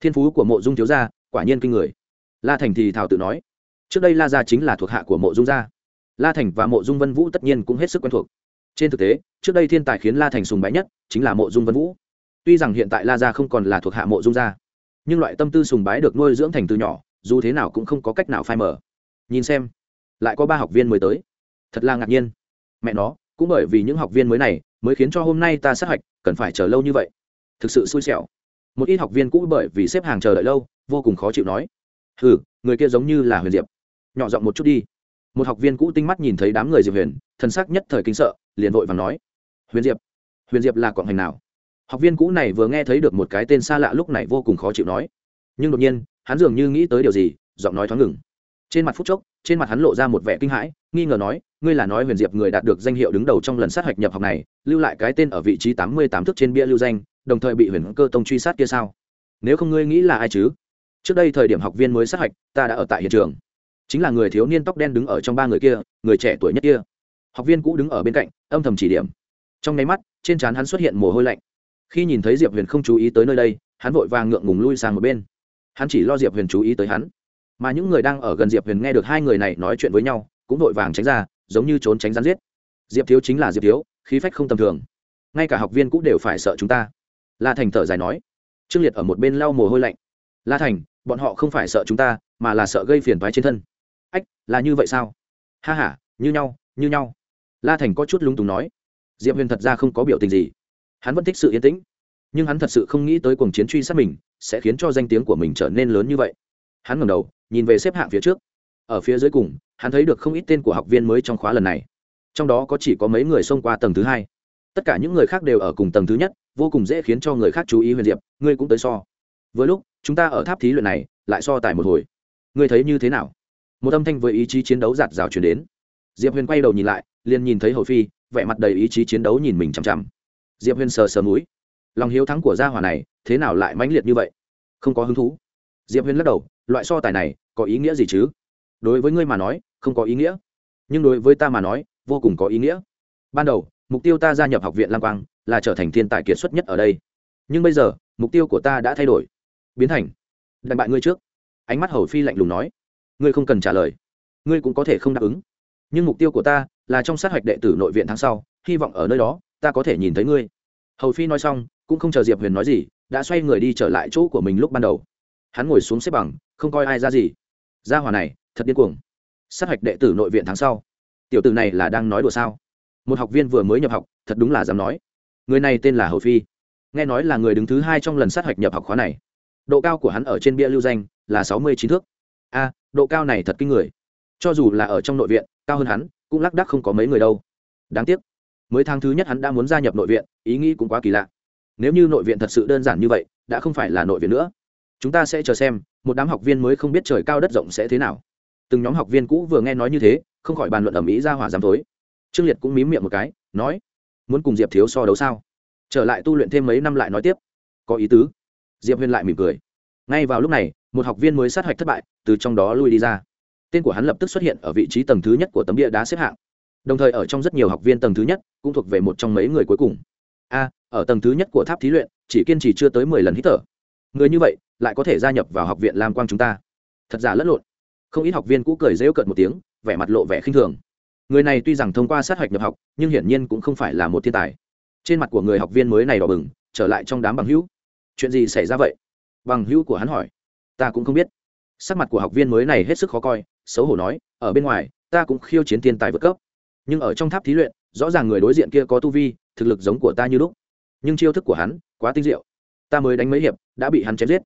Thiên phú của mộ dung thiếu gia quả nhiên kinh người. La thành thì thảo tự nói, trước đây la gia chính là thuộc hạ của mộ dung gia. La thành và mộ dung vân vũ tất nhiên cũng hết sức quen thuộc. Trên thực tế, trước đây thiên tài khiến la thành sùng bái nhất chính là mộ dung vân vũ. Tuy rằng hiện tại la gia không còn là thuộc hạ mộ dung gia, nhưng loại tâm tư sùng bái được nuôi dưỡng thành từ nhỏ, dù thế nào cũng không có cách nào phai mở nhìn xem, lại có ba học viên mới tới. Thật là ngạc nhiên. Mẹ nó, cũng bởi vì những học viên mới này mới khiến cho hôm nay ta sát hạch cần phải chờ lâu như vậy. Thực sự xui xẻo. Một ít học viên cũ bởi vì xếp hàng chờ đợi lâu, vô cùng khó chịu nói. Ừ người kia giống như là huyền diệp. Nhỏ giọng một chút đi. Một học viên cũ tinh mắt nhìn thấy đám người diệp huyền thân sắc nhất thời kinh sợ, liền vội và nói. Huyền diệp huyền diệp là quảng hành nào? Học viên cũ này vừa nghe thấy được một cái tên xa lạ lúc này vô cùng khó chịu nói. Nhưng đột nhiên, hắn dường như nghĩ tới điều gì, giọng nói thoáng ngừng trên mặt phút chốc, trên mặt hắn lộ ra một vẻ kinh hãi, nghi ngờ nói, ngươi là nói huyền diệp người đạt được danh hiệu đứng đầu trong lần sát hạch nhập học này, lưu lại cái tên ở vị trí tám mươi tám thước trên bia lưu danh, đồng thời bị huyền cơ tông truy sát kia sao? Nếu không ngươi nghĩ là ai chứ? Trước đây thời điểm học viên mới sát hạch, ta đã ở tại hiện trường. Chính là người thiếu niên tóc đen đứng ở trong ba người kia, người trẻ tuổi nhất kia. Học viên cũ đứng ở bên cạnh, âm thầm chỉ điểm. Trong nháy mắt, trên trán hắn xuất hiện mồ hôi lạnh. Khi nhìn thấy diệp huyền không chú ý tới nơi đây, hắn vội vàng ngượng ngùng lui sang một bên. Hắn chỉ lo diệp huyền chú ý tới hắn mà những người đang ở gần diệp huyền nghe được hai người này nói chuyện với nhau, cũng vội vàng tránh ra, giống như trốn tránh rắn giết. Diệp thiếu chính là diệp thiếu, khí phách không tầm thường. Ngay cả học viên cũng đều phải sợ chúng ta. La thành thở dài nói. Trương liệt ở một bên lau mồ hôi lạnh. La thành, bọn họ không phải sợ chúng ta, mà là sợ gây phiền thoái trên thân. Ách, là như vậy sao? Ha h a như nhau như nhau. La thành có chút lúng túng nói. Diệp huyền thật ra không có biểu tình gì. Hắn vẫn thích sự yên tĩnh. Nhưng hắn thật sự không nghĩ tới cuồng chiến truy sát mình, sẽ khiến cho danh tiếng của mình trở nên lớn như vậy hắn ngẩng đầu, nhìn về xếp hạng phía trước. Ở phía dưới cùng, hắn thấy được không ít tên của học viên mới trong khóa lần này. Trong đó có chỉ có mấy người xông qua tầng thứ hai. Tất cả những người khác đều ở cùng tầng thứ nhất, vô cùng dễ khiến cho người khác chú ý huyền diệp, ngươi cũng tới so. Với lúc, chúng ta ở tháp thí luyện này, lại so tài một hồi. Ngươi thấy như thế nào? Một âm thanh với ý chí chiến đấu giạt rào chuyển đến. Diệp huyền quay đầu nhìn lại, liền nhìn thấy hầu phi, vẻ mặt đầy ý chí chiến đấu nhìn mình chằm chằm. Diệp huyền sờ sờ múi lòng hiếu thắng của gia hỏa này, thế nào lại mãnh liệt như vậy? Không có hứng thú. Diệp huyền lắc đầu loại so tài này có ý nghĩa gì chứ? Đối với ngươi mà nói, không có ý nghĩa. Nhưng đối với ta mà nói, vô cùng có ý nghĩa. Ban đầu, mục tiêu ta gia nhập học viện lam quang là trở thành thiên tài kiệt xuất nhất ở đây. Nhưng bây giờ, mục tiêu của ta đã thay đổi. Biến thành, đánh bại ngươi trước. Ánh mắt hầu phi lạnh lùng nói. Ngươi không cần trả lời. Ngươi cũng có thể không đáp ứng. Nhưng mục tiêu của ta là trong sát hạch đệ tử nội viện tháng sau, hy vọng ở nơi đó, ta có thể nhìn thấy ngươi. Hầu phi nói xong, cũng không chờ diệp huyền nói gì, đã xoay người đi trở lại chỗ của mình lúc ban đầu. Hắn ngồi xuống xếp bằng không coi ai ra gì. Gia hòa này, thật điên cuồng. Sát hạch đệ tử nội viện tháng sau. Tiểu tử này là đang nói đùa sao? Một học viên vừa mới nhập học, thật đúng là dám nói. Người này tên là hầu phi. Nghe nói là người đứng thứ hai trong lần sát hạch nhập học khóa này. Độ cao của hắn ở trên bia lưu danh là sáu mươi chín thước. A, độ cao này thật kinh người. Cho dù là ở trong nội viện, cao hơn hắn, cũng lác đắc không có mấy người đâu. Đáng tiếc, mới tháng thứ nhất hắn đã muốn gia nhập nội viện, ý nghĩ cũng quá kỳ lạ. Nếu như nội viện thật sự đơn giản như vậy, đã không phải là nội viện nữa chúng ta sẽ chờ xem, một đám học viên mới không biết trời cao đất rộng sẽ thế nào. Từng nhóm học viên cũ vừa nghe nói như thế, không khỏi bàn luận ở mỹ ra hỏa giám tối trương liệt cũng mím miệng một cái, nói, muốn cùng diệp thiếu so đấu sao? Trở lại tu luyện thêm mấy năm lại nói tiếp, có ý tứ. Diệp huyền lại mỉm cười. Ngay vào lúc này, một học viên mới sát hạch thất bại, từ trong đó lui đi ra. Tên của hắn lập tức xuất hiện ở vị trí tầng thứ nhất của tấm địa đá xếp hạng. Đồng thời ở trong rất nhiều học viên tầng thứ nhất, cũng thuộc về một trong mấy người cuối cùng. A, ở tầng thứ nhất của tháp thí luyện, chỉ kiên trì chưa tới mười lần hít thở. Người như vậy lại có thể gia nhập vào học viện lam quang chúng ta. Thật giả lẫn lộn. Không ít học viên cũ cười rêu cợt một tiếng, vẻ mặt lộ vẻ khinh thường. Người này tuy rằng thông qua sát hạch nhập học, nhưng hiển nhiên cũng không phải là một thiên tài. Trên mặt của người học viên mới này đỏ bừng, trở lại trong đám bằng hữu. Chuyện gì xảy ra vậy? Bằng hữu của hắn hỏi. Ta cũng không biết. Sắc mặt của học viên mới này hết sức khó coi, xấu hổ nói, ở bên ngoài, ta cũng khiêu chiến thiên tài vượt cấp. Nhưng ở trong tháp thí luyện, rõ ràng người đối diện kia có tu vi, thực lực giống của ta như lúc. Nhưng chiêu thức của hắn quá tinh diệu. Ta mới đánh mấy hiệp, đã bị hắn chém giết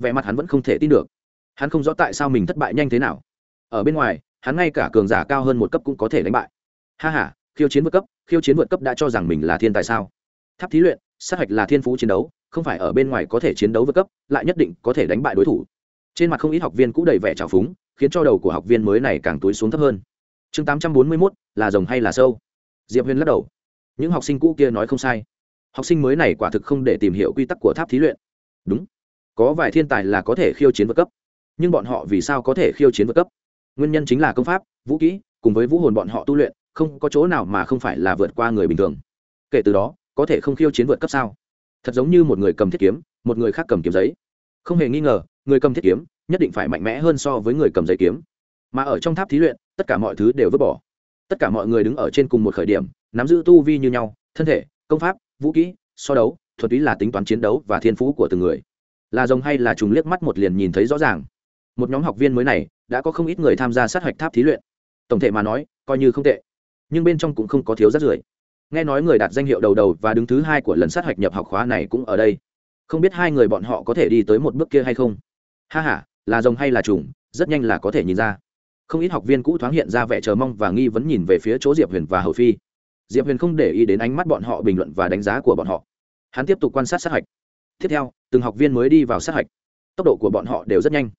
vẻ mặt hắn vẫn không thể tin được. Hắn không rõ tại sao mình thất bại nhanh thế nào. Ở bên ngoài, hắn ngay cả cường giả cao hơn một cấp cũng có thể đánh bại. Ha h a khiêu chiến vượt cấp, khiêu chiến vượt cấp đã cho rằng mình là thiên tài sao? Tháp thí luyện, sát hạch là thiên phú chiến đấu, không phải ở bên ngoài có thể chiến đấu vượt cấp, lại nhất định có thể đánh bại đối thủ. Trên mặt không ít học viên cũng đầy vẻ trào phúng, khiến cho đầu của học viên mới này càng túi xuống thấp hơn. Chương tám trăm bốn mươi mốt, là rồng hay là sâu? Diệp huyền lắc đầu. Những học sinh cũ kia nói không sai. Học sinh mới này quả thực không để tìm hiểu quy tắc của tháp thí luyện. Đúng có vài thiên tài là có thể khiêu chiến vượt cấp. Nhưng bọn họ vì sao có thể khiêu chiến vượt cấp? Nguyên nhân chính là công pháp, vũ kỹ, cùng với vũ hồn bọn họ tu luyện, không có chỗ nào mà không phải là vượt qua người bình thường. Kể từ đó, có thể không khiêu chiến vượt cấp sao? Thật giống như một người cầm thiết kiếm, một người khác cầm kiếm giấy. Không hề nghi ngờ, người cầm thiết kiếm nhất định phải mạnh mẽ hơn so với người cầm giấy kiếm. Mà ở trong tháp thí luyện, tất cả mọi thứ đều vứt bỏ. Tất cả mọi người đứng ở trên cùng một khởi điểm, nắm giữ tu vi như nhau, thân thể, công pháp, vũ kỹ, so đấu thuật túy là tính toán chiến đấu và thiên phú của từng người là rồng hay là trùng liếc mắt một liền nhìn thấy rõ ràng. Một nhóm học viên mới này, đã có không ít người tham gia sát hạch tháp thí luyện. Tổng thể mà nói, coi như không tệ, nhưng bên trong cũng không có thiếu rắt rưởi. Nghe nói người đạt danh hiệu đầu đầu và đứng thứ hai của lần sát hạch nhập học khóa này cũng ở đây. Không biết hai người bọn họ có thể đi tới một bước kia hay không? Ha h a là rồng hay là trùng, rất nhanh là có thể nhìn ra. Không ít học viên cũ thoáng hiện ra vẻ chờ mong và nghi vấn nhìn về phía chỗ diệp huyền và hầu phi. Diệp huyền không để ý đến ánh mắt bọn họ bình luận và đánh giá của bọn họ. Hắn tiếp tục quan sát sát hạch tiếp theo, từng học viên mới đi vào sát hạch. Tốc độ của bọn họ đều rất nhanh.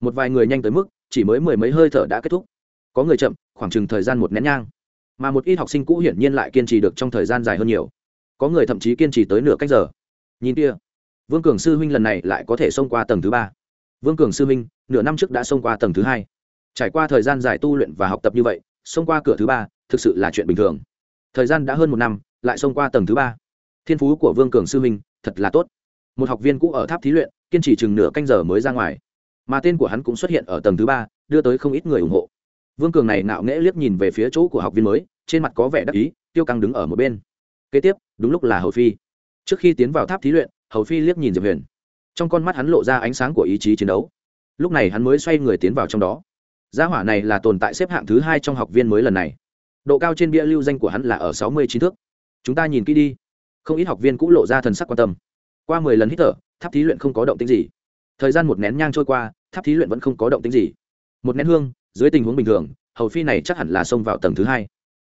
Một vài người nhanh tới mức, chỉ mới mười mấy hơi thở đã kết thúc. Có người chậm, khoảng chừng thời gian một nén nhang. Mà một ít học sinh cũ hiển nhiên lại kiên trì được trong thời gian dài hơn nhiều. Có người thậm chí kiên trì tới nửa cách giờ. Nhìn kia, vương cường sư huynh lần này lại có thể xông qua tầng thứ ba. Vương cường sư huynh, nửa năm trước đã xông qua tầng thứ hai. Trải qua thời gian dài tu luyện và học tập như vậy, xông qua cửa thứ ba, thực sự là chuyện bình thường. Thời gian đã hơn một năm, lại xông qua tầng thứ ba. Thiên phú của vương cường sư huynh, thật là tốt một học viên cũ ở tháp thí luyện, kiên trì chừng nửa canh giờ mới ra ngoài. Mà tên của hắn cũng xuất hiện ở tầng thứ ba, đưa tới không ít người ủng hộ. Vương cường này nạo nghễ liếc nhìn về phía chỗ của học viên mới, trên mặt có vẻ đắc ý, tiêu căng đứng ở một bên. Kế tiếp, đúng lúc là hầu phi. Trước khi tiến vào tháp thí luyện, hầu phi liếc nhìn diệp huyền. Trong con mắt hắn lộ ra ánh sáng của ý chí chiến đấu. Lúc này hắn mới xoay người tiến vào trong đó. Gia hỏa này là tồn tại xếp hạng thứ hai trong học viên mới lần này. Độ cao trên bia lưu danh của hắn là ở sáu mươi chín thước. Chúng ta nhìn kỹ đi. Không ít học viên cũng lộ ra thần sắc quan tâm qua mười lần hít thở, tháp thí luyện không có động tính gì. Thời gian một nén nhang trôi qua, tháp thí luyện vẫn không có động tính gì. Một nén hương, dưới tình huống bình thường, hầu phi này chắc hẳn là xông vào tầng thứ hai.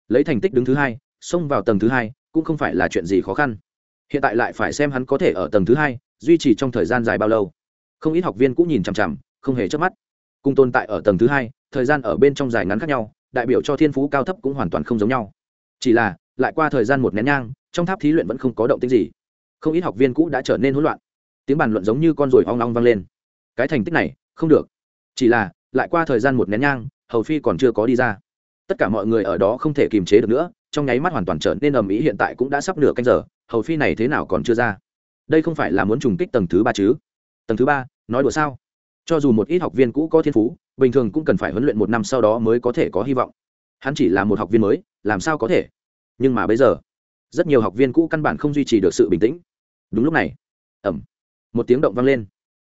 Lấy thành tích đứng thứ hai, xông vào tầng thứ hai cũng không phải là chuyện gì khó khăn. Hiện tại lại phải xem hắn có thể ở tầng thứ hai, duy trì trong thời gian dài bao lâu. Không ít học viên cũng nhìn chằm chằm, không hề chớp mắt. Cùng tồn tại ở tầng thứ hai, thời gian ở bên trong dài ngắn khác nhau, đại biểu cho thiên phú cao thấp cũng hoàn toàn không giống nhau. Chỉ là, lại qua thời gian một nén nhang, trong tháp thí luyện vẫn không có động tích gì không ít học viên cũ đã trở nên hỗn loạn. Tiếng bàn luận giống như con ruồi hoang long vang lên. Cái thành tích này, không được. Chỉ là, lại qua thời gian một nén nhang, hầu phi còn chưa có đi ra. Tất cả mọi người ở đó không thể kiềm chế được nữa, trong nháy mắt hoàn toàn trở nên ầm ĩ hiện tại cũng đã sắp nửa canh giờ, hầu phi này thế nào còn chưa ra. Đây không phải là muốn trùng kích tầng thứ ba chứ? Tầng thứ ba, nói đùa sao? Cho dù một ít học viên cũ có thiên phú, bình thường cũng cần phải huấn luyện một năm sau đó mới có thể có hy vọng. Hắn chỉ là một học viên mới, làm sao có thể? Nhưng mà bây giờ, rất nhiều học viên cũ căn bản không duy trì được sự bình tĩnh đúng lúc này ẩm một tiếng động vang lên.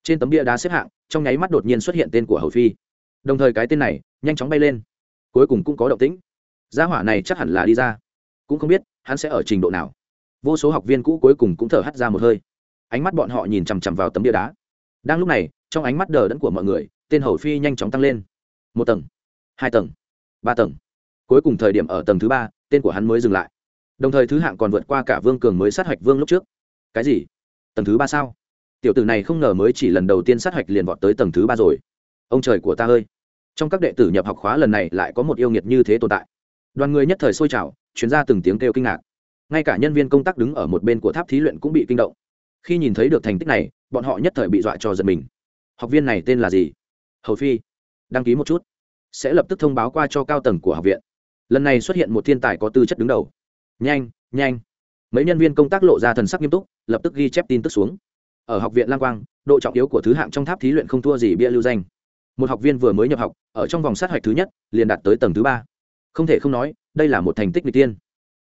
Trên tấm bia đá xếp hạng, trong nháy mắt đột nhiên xuất hiện tên của hầu phi. Đồng thời cái tên này nhanh chóng bay lên. Cuối cùng cũng có động tĩnh. Gia hỏa này chắc hẳn là đi ra. Cũng không biết, hắn sẽ ở trình độ nào. Vô số học viên cũ cuối cùng cũng thở hắt ra một hơi. Ánh mắt bọn họ nhìn chằm chằm vào tấm bia đá. Đang lúc này, trong ánh mắt đờ đẫn của mọi người, tên hầu phi nhanh chóng tăng lên. Một tầng, hai tầng, ba tầng. Cuối cùng thời điểm ở tầng thứ ba, tên của hắn mới dừng lại. Đồng thời thứ hạng còn vượt qua cả vương cường mới sát hạch vương lúc trước cái gì? Tầng thứ ba sao? Tiểu tử này không ngờ mới chỉ lần đầu tiên sát hạch liền vọt tới tầng thứ ba rồi. Ông trời của ta ơi! Trong các đệ tử nhập học khóa lần này lại có một yêu nghiệt như thế tồn tại. Đoàn người nhất thời sôi trào, chuyến ra từng tiếng kêu kinh ngạc. Ngay cả nhân viên công tác đứng ở một bên của tháp thí luyện cũng bị kinh động. Khi nhìn thấy được thành tích này, bọn họ nhất thời bị dọa cho giật mình. Học viên này tên là gì? Hầu phi. Đăng ký một chút. Sẽ lập tức thông báo qua cho cao tầng của học viện. Lần này xuất hiện một thiên tài có tư chất đứng đầu. Nhanh nhanh mấy nhân viên công tác lộ ra thần sắc nghiêm túc, lập tức ghi chép tin tức xuống. Ở học viện lang quang độ trọng yếu của thứ hạng trong tháp thí luyện không thua gì bia lưu danh. Một học viên vừa mới nhập học, ở trong vòng sát hạch thứ nhất, liền đạt tới tầng thứ ba. Không thể không nói, đây là một thành tích n g tiên.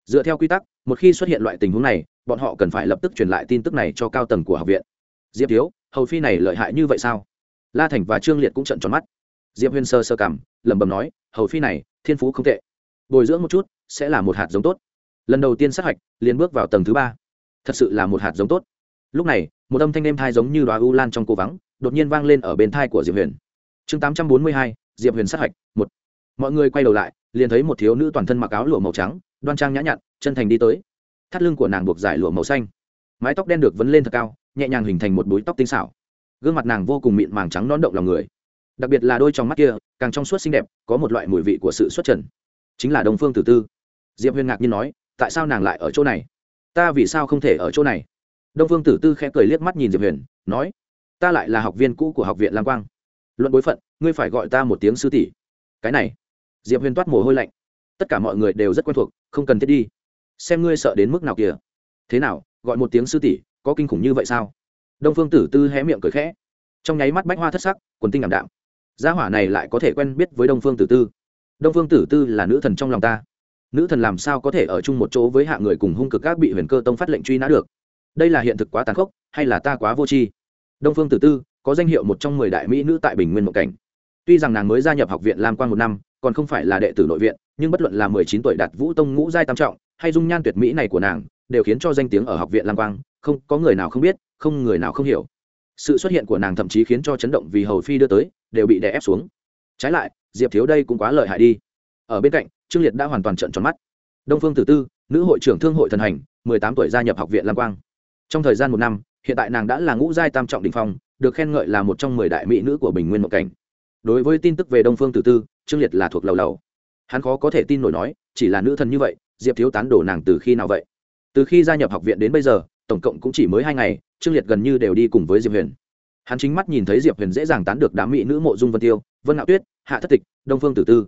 Dựa theo quy tắc, một khi xuất hiện loại tình huống này, bọn họ cần phải lập tức truyền lại tin tức này cho cao tầng của học viện. Diệp thiếu, hầu phi này lợi hại như vậy sao? La thành và trương liệt cũng trận tròn mắt. Diệp huyên sơ sơ cảm, lẩm bẩm nói, hầu phi này, thiên phú không tệ. Bồi dưỡng một chút, sẽ là một hạt giống tốt lần đầu tiên sát hạch, liền bước vào tầng thứ ba. Thật sự là một hạt giống tốt. Lúc này, một âm thanh đêm thai giống như đoá u lan trong cô vắng, đột nhiên vang lên ở bên thai của diệp huyền. Chương tám trăm bốn mươi hai, diệp huyền sát hạch, một. Mọi người quay đầu lại, liền thấy một thiếu nữ toàn thân mặc áo lụa màu trắng, đoan trang nhã nhặn, chân thành đi tới. Thắt lưng của nàng buộc dài lụa màu xanh. Mái tóc đen được vấn lên thật cao, nhẹ nhàng hình thành một búi tóc tinh xảo. Gương mặt nàng vô cùng mịn màng trắng non động lòng người. Đặc biệt là đôi trong mắt kia, càng trong suốt xinh đẹp, có một loại mùi vị của sự xuất trần. Chính là đồng phương tử tư. Diệp huyền ngạc nhiên nói tại sao nàng lại ở chỗ này? Ta vì sao không thể ở chỗ này? Đông phương tử tư khẽ cười liếc mắt nhìn diệp huyền, nói, ta lại là học viên cũ của học viện lam quang. Luận bối phận, ngươi phải gọi ta một tiếng sư tỷ. Cái này, diệp huyền toát mồ hôi lạnh. Tất cả mọi người đều rất quen thuộc, không cần thiết đi. Xem ngươi sợ đến mức nào kìa. Thế nào, gọi một tiếng sư tỷ, có kinh khủng như vậy sao? Đông phương tử tư hé miệng cười khẽ. Trong nháy mắt bách hoa thất sắc, quần tinh ảm đạm. Gia hỏa này lại có thể quen biết với đông phương tử tư. Đông phương tử tư là nữ thần trong lòng ta nữ thần làm sao có thể ở chung một chỗ với hạ người cùng hung cực các bị huyền cơ tông phát lệnh truy nã được? Đây là hiện thực quá tàn khốc, hay là ta quá vô tri? Đông phương tử tư, có danh hiệu một trong mười đại mỹ nữ tại bình nguyên mộng cảnh. Tuy rằng nàng mới gia nhập học viện lam quan một năm, còn không phải là đệ tử nội viện, nhưng bất luận là mười chín tuổi đạt vũ tông ngũ giai tam trọng, hay dung nhan tuyệt mỹ này của nàng, đều khiến cho danh tiếng ở học viện lam quang, không, có người nào không biết, không người nào không hiểu. Sự xuất hiện của nàng thậm chí khiến cho chấn động vì hầu phi đưa tới, đều bị đè ép xuống. Trái lại, diệp thiếu đây cũng quá lợi hại đi ở bên cạnh, trương liệt đã hoàn toàn trận tròn mắt. Đông phương tử tư, nữ hội trưởng thương hội thần hành, mười tám tuổi gia nhập học viện lam quang. Trong thời gian một năm, hiện tại nàng đã là ngũ giai tam trọng đình phong, được khen ngợi là một trong mười đại mỹ nữ của bình nguyên mộng cảnh. Đối với tin tức về đông phương tử tư, trương liệt là thuộc lầu lầu. Hắn khó có thể tin nổi nói, chỉ là nữ thần như vậy, diệp thiếu tán đổ nàng từ khi nào vậy? Từ khi gia nhập học viện đến bây giờ, tổng cộng cũng chỉ mới hai ngày, trương liệt gần như đều đi cùng với diệp huyền. Hắn chính mắt nhìn thấy diệp huyền dễ dàng tán được đám mỹ nữ mộ dung vân tiêu, vân ngạo tuyết, hạ thất tịch, đông phương tử tư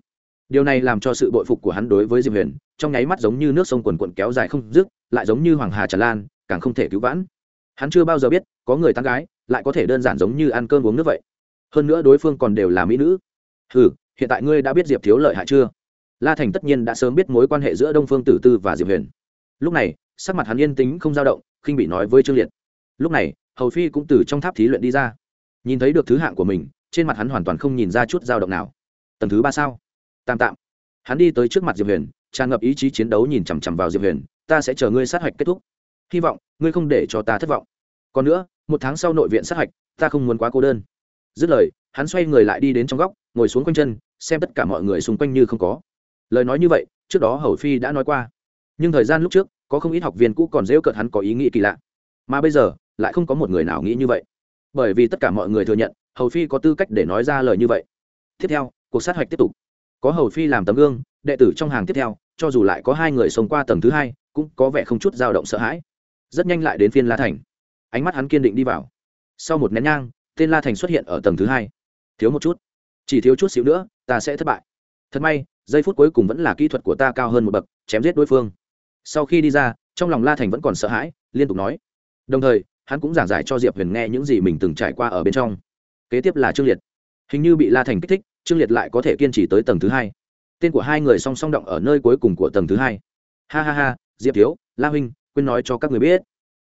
điều này làm cho sự bội phục của hắn đối với diệp huyền, trong nháy mắt giống như nước sông quần quận kéo dài không dứt, lại giống như hoàng hà tràn lan, càng không thể cứu vãn. Hắn chưa bao giờ biết, có người tán gái, lại có thể đơn giản giống như ăn cơm uống nước vậy. Hơn nữa đối phương còn đều là mỹ nữ. Ừ hiện tại ngươi đã biết diệp thiếu lợi hại chưa? La thành tất nhiên đã sớm biết mối quan hệ giữa đông phương tử tư và diệp huyền. Lúc này, sắc mặt hắn yên tĩnh không dao động, khinh bị nói với trương liệt. Lúc này, hầu phi cũng từ trong tháp thí luyện đi ra. Nhìn thấy được thứ hạng của mình, trên mặt hắn hoàn toàn không nhìn ra chút dao động nào. Tầng thứ ba sao? Tam tạm. Hắn đi tới trước mặt diệp huyền, tràn ngập ý chí chiến đấu nhìn chằm chằm vào diệp huyền, ta sẽ chờ ngươi sát hạch kết thúc. Hy vọng, ngươi không để cho ta thất vọng. Còn nữa, một tháng sau nội viện sát hạch, ta không muốn quá cô đơn. Dứt lời, hắn xoay người lại đi đến trong góc, ngồi xuống quanh chân, xem tất cả mọi người xung quanh như không có. Lời nói như vậy, trước đó hầu phi đã nói qua. Nhưng thời gian lúc trước, có không ít học viên cũ còn dễu cợt hắn có ý nghĩ kỳ lạ. Mà bây giờ, lại không có một người nào nghĩ như vậy. Bởi vì tất cả mọi người thừa nhận, hầu phi có tư cách để nói ra lời như vậy. Tiếp theo, cuộc sát hạch tiếp tục có hầu phi làm tấm gương, đệ tử trong hàng tiếp theo, cho dù lại có hai người sống qua tầng thứ hai, cũng có vẻ không chút dao động sợ hãi. Rất nhanh lại đến phiên la thành. Ánh mắt hắn kiên định đi vào. Sau một nén nhang, tên la thành xuất hiện ở tầng thứ hai. Thiếu một chút. Chỉ thiếu chút xíu nữa, ta sẽ thất bại. Thật may, giây phút cuối cùng vẫn là kỹ thuật của ta cao hơn một bậc, chém giết đối phương. Sau khi đi ra, trong lòng la thành vẫn còn sợ hãi, liên tục nói. Đồng thời, hắn cũng giảng giải cho diệp huyền nghe những gì mình từng trải qua ở bên trong. Kế tiếp là trương liệt. Hình như bị la thành kích thích trương liệt lại có thể kiên trì tới tầng thứ hai. Tên của hai người song song động ở nơi cuối cùng của tầng thứ hai. Ha ha ha, diệp thiếu, la huynh, quên nói cho các người biết.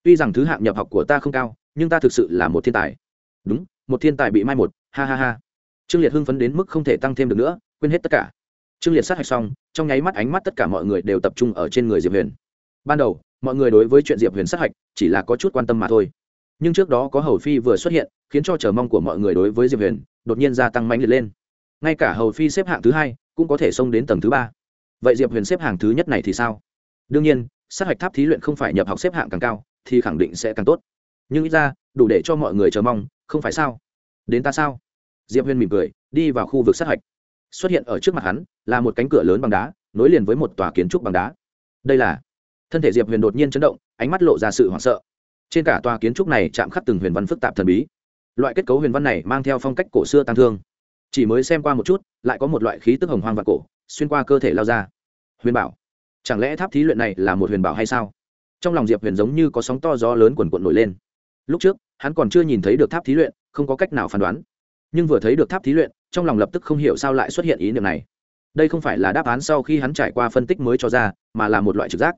Tuy rằng thứ hạng nhập học của ta không cao, nhưng ta thực sự là một thiên tài. Đúng, một thiên tài bị mai một, ha ha ha. Trương liệt hưng phấn đến mức không thể tăng thêm được nữa, quên hết tất cả. Trương liệt sát hạch xong, trong nháy mắt ánh mắt tất cả mọi người đều tập trung ở trên người diệp huyền. Ban đầu, mọi người đối với chuyện diệp huyền sát hạch chỉ là có chút quan tâm mà thôi. Nhưng trước đó có hầu phi vừa xuất hiện, khiến cho chờ mong của mọi người đối với diệp huyền đột nhiên gia tăng mạnh liệt lên ngay cả hầu phi xếp hạng thứ hai cũng có thể xông đến tầng thứ ba. Vậy diệp huyền xếp hạng thứ nhất này thì sao? Đương nhiên, sát hạch tháp thí luyện không phải nhập học xếp hạng càng cao thì khẳng định sẽ càng tốt. Nhưng ít ra, đủ để cho mọi người chờ mong, không phải sao? Đến ta sao? Diệp huyền mỉm cười, đi vào khu vực sát hạch. Xuất hiện ở trước mặt hắn là một cánh cửa lớn bằng đá, nối liền với một tòa kiến trúc bằng đá. Đây là thân thể diệp huyền đột nhiên chấn động, ánh mắt lộ ra sự hoảng sợ. Trên cả tòa kiến trúc này chạm khắc từng huyền văn phức tạp thần bí. Loại kết cấu huyền văn này mang theo phong cách cổ xưa tăng thương chỉ mới xem qua một chút, lại có một loại khí tức hồng hoang và cổ, xuyên qua cơ thể lao ra. Huyền bảo, chẳng lẽ tháp thí luyện này là một huyền bảo hay sao? Trong lòng diệp huyền giống như có sóng to gió lớn quần quận nổi lên. Lúc trước, hắn còn chưa nhìn thấy được tháp thí luyện, không có cách nào phán đoán. Nhưng vừa thấy được tháp thí luyện, trong lòng lập tức không hiểu sao lại xuất hiện ý niệm này. Đây không phải là đáp án sau khi hắn trải qua phân tích mới cho ra, mà là một loại trực giác.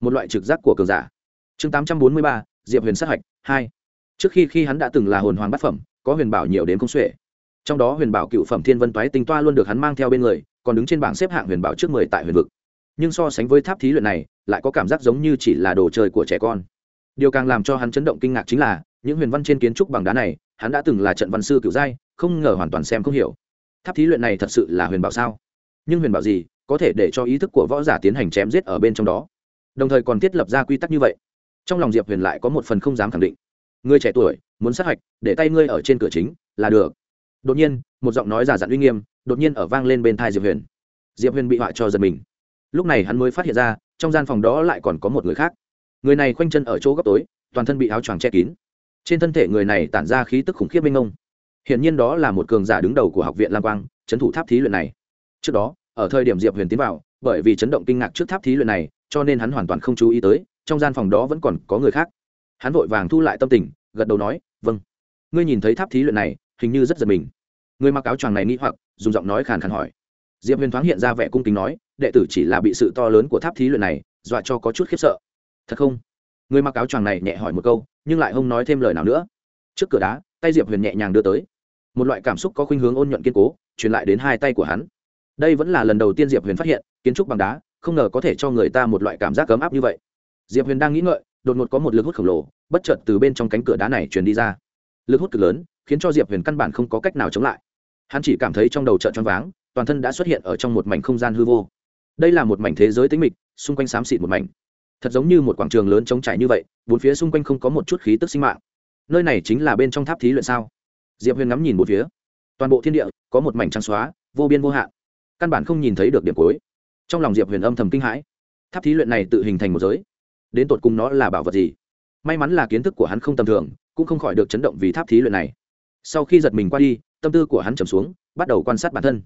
Một loại trực giác của cường giả. Chương tám trăm bốn mươi ba, diệp huyền sát hạch, hai. Trước khi khi hắn đã từng là hồn hoàng bát phẩm, có huyền bảo nhiều đến không xuể trong đó huyền bảo cựu phẩm thiên vân toái tinh toa luôn được hắn mang theo bên người, còn đứng trên bảng xếp hạng huyền bảo trước mười tại huyền vực. Nhưng so sánh với tháp thí luyện này, lại có cảm giác giống như chỉ là đồ chơi của trẻ con. Điều càng làm cho hắn chấn động kinh ngạc chính là, những huyền văn trên kiến trúc bằng đá này, hắn đã từng là trận văn sư cựu giai, không ngờ hoàn toàn xem không hiểu. Tháp thí luyện này thật sự là huyền bảo sao? Nhưng huyền bảo gì, có thể để cho ý thức của võ giả tiến hành chém giết ở bên trong đó? Đồng thời còn thiết lập ra quy tắc như vậy. Trong lòng diệp huyền lại có một phần không dám khẳng định. Người trẻ tuổi, muốn sát hạch, để tay ngươi ở trên cửa chính, là được đột nhiên, một giọng nói giả dặn uy nghiêm đột nhiên ở vang lên bên thai diệp huyền. Diệp huyền bị họa cho giật mình. Lúc này hắn mới phát hiện ra, trong gian phòng đó lại còn có một người khác. Người này khoanh chân ở chỗ góc tối, toàn thân bị áo choàng che kín. Trên thân thể người này tản ra khí tức khủng khiếp mênh mông. Hiển nhiên đó là một cường giả đứng đầu của học viện lam quang trấn thủ tháp thí luyện này. Trước đó, ở thời điểm diệp huyền tiến vào, bởi vì chấn động kinh ngạc trước tháp thí luyện này, cho nên hắn hoàn toàn không chú ý tới, trong gian phòng đó vẫn còn có người khác. Hắn vội vàng thu lại tâm tình, gật đầu nói vâng. Ngươi nhìn thấy tháp thí luyện này hình như rất giật mình. Người mặc áo choàng này nghĩ hoặc, dùng giọng nói khàn khàn hỏi. Diệp huyền thoáng hiện ra vẻ cung kính nói, đệ tử chỉ là bị sự to lớn của tháp thí luyện này dọa cho có chút khiếp sợ. Thật không? Người mặc áo choàng này nhẹ hỏi một câu, nhưng lại không nói thêm lời nào nữa. Trước cửa đá, tay diệp huyền nhẹ nhàng đưa tới. Một loại cảm xúc có khuynh hướng ôn nhuận kiên cố, truyền lại đến hai tay của hắn. Đây vẫn là lần đầu tiên diệp huyền phát hiện, kiến trúc bằng đá, không ngờ có thể cho người ta một loại cảm giác ấm áp như vậy. Diệp huyền đang nghĩ ngợi, đột ngột có một lực hút khổng lồ, bất chợt từ bên trong cánh cửa đá này truyền đi ra. Lực hút cực lớn khiến cho diệp huyền căn bản không có cách nào chống lại. Hắn chỉ cảm thấy trong đầu trợn choáng váng, toàn thân đã xuất hiện ở trong một mảnh không gian hư vô. Đây là một mảnh thế giới tĩnh mịch, xung quanh xám xịt một mảnh. Thật giống như một quảng trường lớn trống trải như vậy, bốn phía xung quanh không có một chút khí tức sinh mạng. Nơi này chính là bên trong tháp thí luyện sao? Diệp huyền ngắm nhìn một phía. Toàn bộ thiên địa, có một mảnh trắng xóa, vô biên vô hạn. Căn bản không nhìn thấy được điểm cuối. Trong lòng diệp huyền âm thầm kinh hãi. Tháp thí luyện này tự hình thành một giới. Đến tột cùng nó là bảo vật gì? May mắn là kiến thức của hắn không tầm thường, cũng không khỏi được chấn động vì tháp thí luyện này sau khi giật mình qua đi, tâm tư của hắn trầm xuống, bắt đầu quan sát bản thân.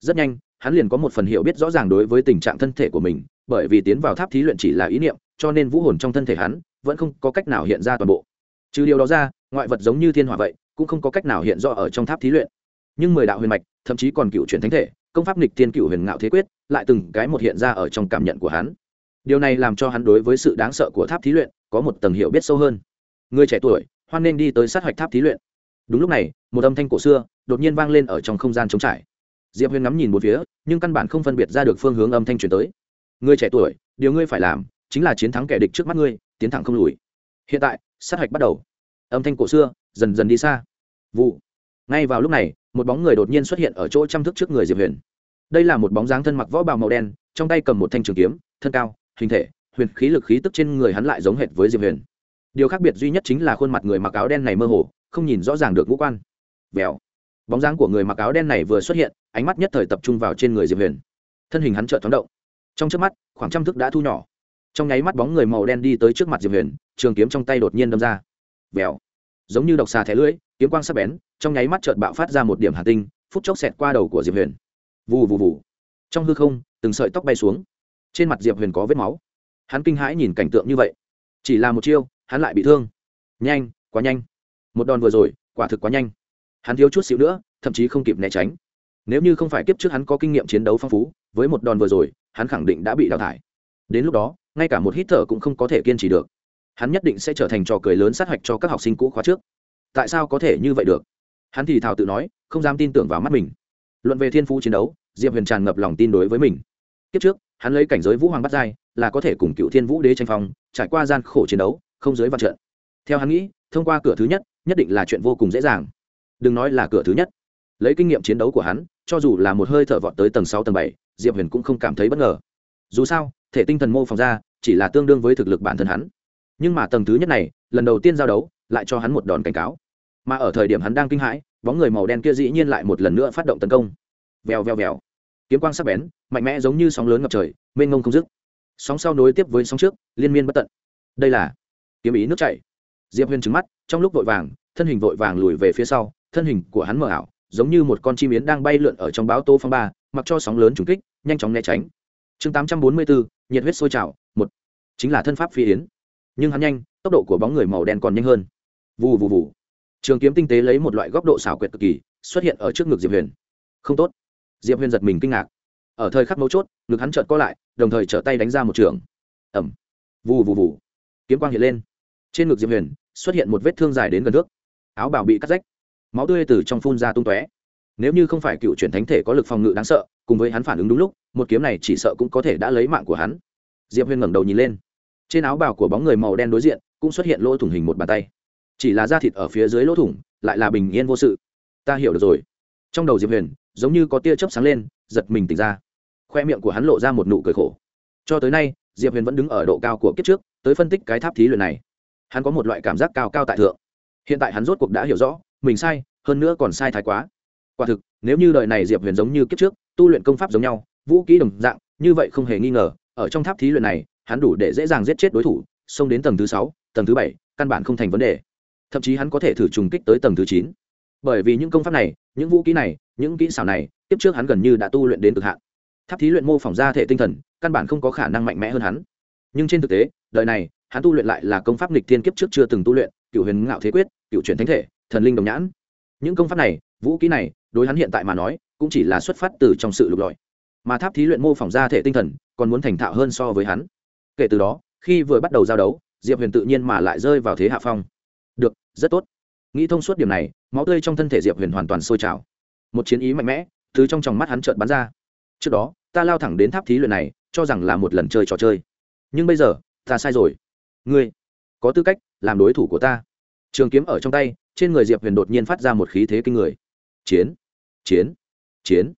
Rất nhanh, hắn liền có một phần hiểu biết rõ ràng đối với tình trạng thân thể của mình, bởi vì tiến vào tháp thí luyện chỉ là ý niệm, cho nên vũ hồn trong thân thể hắn vẫn không có cách nào hiện ra toàn bộ. Trừ điều đó ra, ngoại vật giống như thiên hỏa vậy, cũng không có cách nào hiện rõ ở trong tháp thí luyện. Nhưng mười đạo huyền mạch, thậm chí còn cựu chuyển thánh thể, công pháp nghịch thiên cựu huyền ngạo thế quyết, lại từng cái một hiện ra ở trong cảm nhận của hắn. Điều này làm cho hắn đối với sự đáng sợ của tháp thí luyện có một tầng hiểu biết sâu hơn. Người trẻ tuổi, hoan nên đi tới sát hạch tháp thí luyện đúng lúc này, một âm thanh cổ xưa đột nhiên vang lên ở trong không gian trống trải. Diệp huyền ngắm nhìn một phía, nhưng căn bản không phân biệt ra được phương hướng âm thanh truyền tới. Người trẻ tuổi, điều ngươi phải làm chính là chiến thắng kẻ địch trước mắt ngươi, tiến thẳng không lùi. Hiện tại, sát hạch bắt đầu. Âm thanh cổ xưa dần dần đi xa. Vụ. Ngay vào lúc này, một bóng người đột nhiên xuất hiện ở chỗ chăm thức trước người diệp huyền. Đây là một bóng dáng thân mặc võ bào màu đen, trong tay cầm một thanh trường kiếm, thân cao, hình thể, huyền khí lực khí tức trên người hắn lại giống hệt với diệp huyền. Điều khác biệt duy nhất chính là khuôn mặt người mặc áo đen này mơ hồ không nhìn rõ ràng được ngũ quan. Vèo. Bóng dáng của người mặc áo đen này vừa xuất hiện, ánh mắt nhất thời tập trung vào trên người diệp huyền. Thân hình hắn chợt thoáng động. Trong trước mắt, khoảng trăm thước đã thu nhỏ. Trong nháy mắt bóng người màu đen đi tới trước mặt diệp huyền, trường kiếm trong tay đột nhiên đâm ra. Vèo. Giống như độc xà thẻ lưỡi, kiếm quang sắc bén, trong nháy mắt chợt bạo phát ra một điểm hà tinh, phút chốc xẹt qua đầu của diệp huyền. Vù vù vù. Trong hư không, từng sợi tóc bay xuống. Trên mặt diệp huyền có vết máu. Hắn kinh hãi nhìn cảnh tượng như vậy. Chỉ là một chiêu, hắn lại bị thương. Nhanh, quá nhanh một đòn vừa rồi, quả thực quá nhanh. Hắn thiếu chút xíu nữa, thậm chí không kịp né tránh. Nếu như không phải kiếp trước hắn có kinh nghiệm chiến đấu phong phú, với một đòn vừa rồi, hắn khẳng định đã bị đào thải. Đến lúc đó, ngay cả một hít thở cũng không có thể kiên trì được. Hắn nhất định sẽ trở thành trò cười lớn sát hạch cho các học sinh cũ khóa trước. Tại sao có thể như vậy được? Hắn thì thào tự nói, không dám tin tưởng vào mắt mình. Luận về thiên phú chiến đấu, diệp huyền tràn ngập lòng tin đối với mình. Kiếp trước, hắn lấy cảnh giới vũ hoàng bắt giai, là có thể cùng cựu thiên vũ đế tranh phong, trải qua gian khổ chiến đấu, không dưới vạn trận. Theo hắn nghĩ, thông qua cửa thứ nhất nhất định là chuyện vô cùng dễ dàng. Đừng nói là cửa thứ nhất. Lấy kinh nghiệm chiến đấu của hắn, cho dù là một hơi thở vọt tới tầng sáu, tầng bảy, diệp huyền cũng không cảm thấy bất ngờ. Dù sao, thể tinh thần mô phỏng ra, chỉ là tương đương với thực lực bản thân hắn. Nhưng mà tầng thứ nhất này, lần đầu tiên giao đấu, lại cho hắn một đòn cảnh cáo. Mà ở thời điểm hắn đang kinh hãi, bóng người màu đen kia dĩ nhiên lại một lần nữa phát động tấn công. Vèo vèo vèo. Kiếm quang sắc bén, mạnh mẽ giống như sóng lớn ngập trời, mênh ngông không dứt. Sóng sau nối tiếp với sóng trước, liên miên bất tận. Đây là kiếm ý nước chảy. Diệp huyền trứng mắt trong lúc vội vàng, thân hình vội vàng lùi về phía sau, thân hình của hắn mờ ảo, giống như một con chim yến đang bay lượn ở trong báo tô phong ba, mặc cho sóng lớn trúng kích, nhanh chóng né tránh. Chương tám trăm bốn mươi bốn nhiệt huyết sôi trào, một. Chính là thân pháp phi yến. Nhưng hắn nhanh, tốc độ của bóng người màu đen còn nhanh hơn. Vù vù vù. Trường kiếm tinh tế lấy một loại góc độ xảo quyệt cực kỳ, xuất hiện ở trước ngực diệp huyền. Không tốt. Diệp huyền giật mình kinh ngạc. Ở thời khắc mấu chốt, ngực hắn chợt co lại, đồng thời trở tay đánh ra một trường. Ẩm vù vù vù. Kiếm quang hiện lên. Trên ngực diệp huyền xuất hiện một vết thương dài đến gần nước. Áo bảo bị cắt rách. Máu tươi từ trong phun ra tung tóe. Nếu như không phải cựu truyền thánh thể có lực phòng ngự đáng sợ, cùng với hắn phản ứng đúng lúc, một kiếm này chỉ sợ cũng có thể đã lấy mạng của hắn. Diệp Huyên ngẩng đầu nhìn lên. Trên áo bào của bóng người màu đen đối diện, cũng xuất hiện lỗ thủng hình một bàn tay. Chỉ là da thịt ở phía dưới lỗ thủng, lại là bình yên vô sự. Ta hiểu được rồi. Trong đầu diệp huyền, giống như có tia chớp sáng lên, giật mình tỉnh ra. Khoe miệng của hắn lộ ra một nụ cười khổ. Cho tới nay, diệp huyền vẫn đứng ở độ cao của kiếp trước, tới phân tích cái tháp thí luyện này hắn có một loại cảm giác cao cao tại thượng. Hiện tại hắn rốt cuộc đã hiểu rõ, mình sai, hơn nữa còn sai thái quá. Quả thực, nếu như đời này diệp huyền giống như kiếp trước, tu luyện công pháp giống nhau, vũ kỹ đồng dạng, như vậy không hề nghi ngờ, ở trong tháp thí luyện này, hắn đủ để dễ dàng giết chết đối thủ, xông đến tầng thứ sáu, tầng thứ bảy, căn bản không thành vấn đề. Thậm chí hắn có thể thử trùng kích tới tầng thứ chín. Bởi vì những công pháp này, những vũ kỹ này, những kỹ xảo này, kiếp trước hắn gần như đã tu luyện đến cực hạn. Tháp thí luyện mô phỏng ra thể tinh thần, căn bản không có khả năng mạnh mẽ hơn hắn nhưng trên thực tế, đời này, hắn tu luyện lại là công pháp nghịch thiên kiếp trước chưa từng tu luyện, cựu huyền ngạo thế quyết, cựu truyền thánh thể, thần linh đồng nhãn. Những công pháp này, vũ kỹ này, đối hắn hiện tại mà nói, cũng chỉ là xuất phát từ trong sự lục lọi. Mà tháp thí luyện mô phỏng ra thể tinh thần, còn muốn thành thạo hơn so với hắn. Kể từ đó, khi vừa bắt đầu giao đấu, diệp huyền tự nhiên mà lại rơi vào thế hạ phong. Được, rất tốt. Nghĩ thông suốt điểm này, máu tươi trong thân thể diệp huyền hoàn toàn sôi trào. Một chiến ý mạnh mẽ, từ trong tròng mắt hắn trợn bắn ra. Trước đó, ta lao thẳng đến tháp thí luyện này, cho rằng là một lần chơi trò chơi nhưng bây giờ, ta sai rồi. Ngươi, có tư cách làm đối thủ của ta. Trường kiếm ở trong tay, trên người diệp huyền đột nhiên phát ra một khí thế kinh người. Chiến chiến chiến.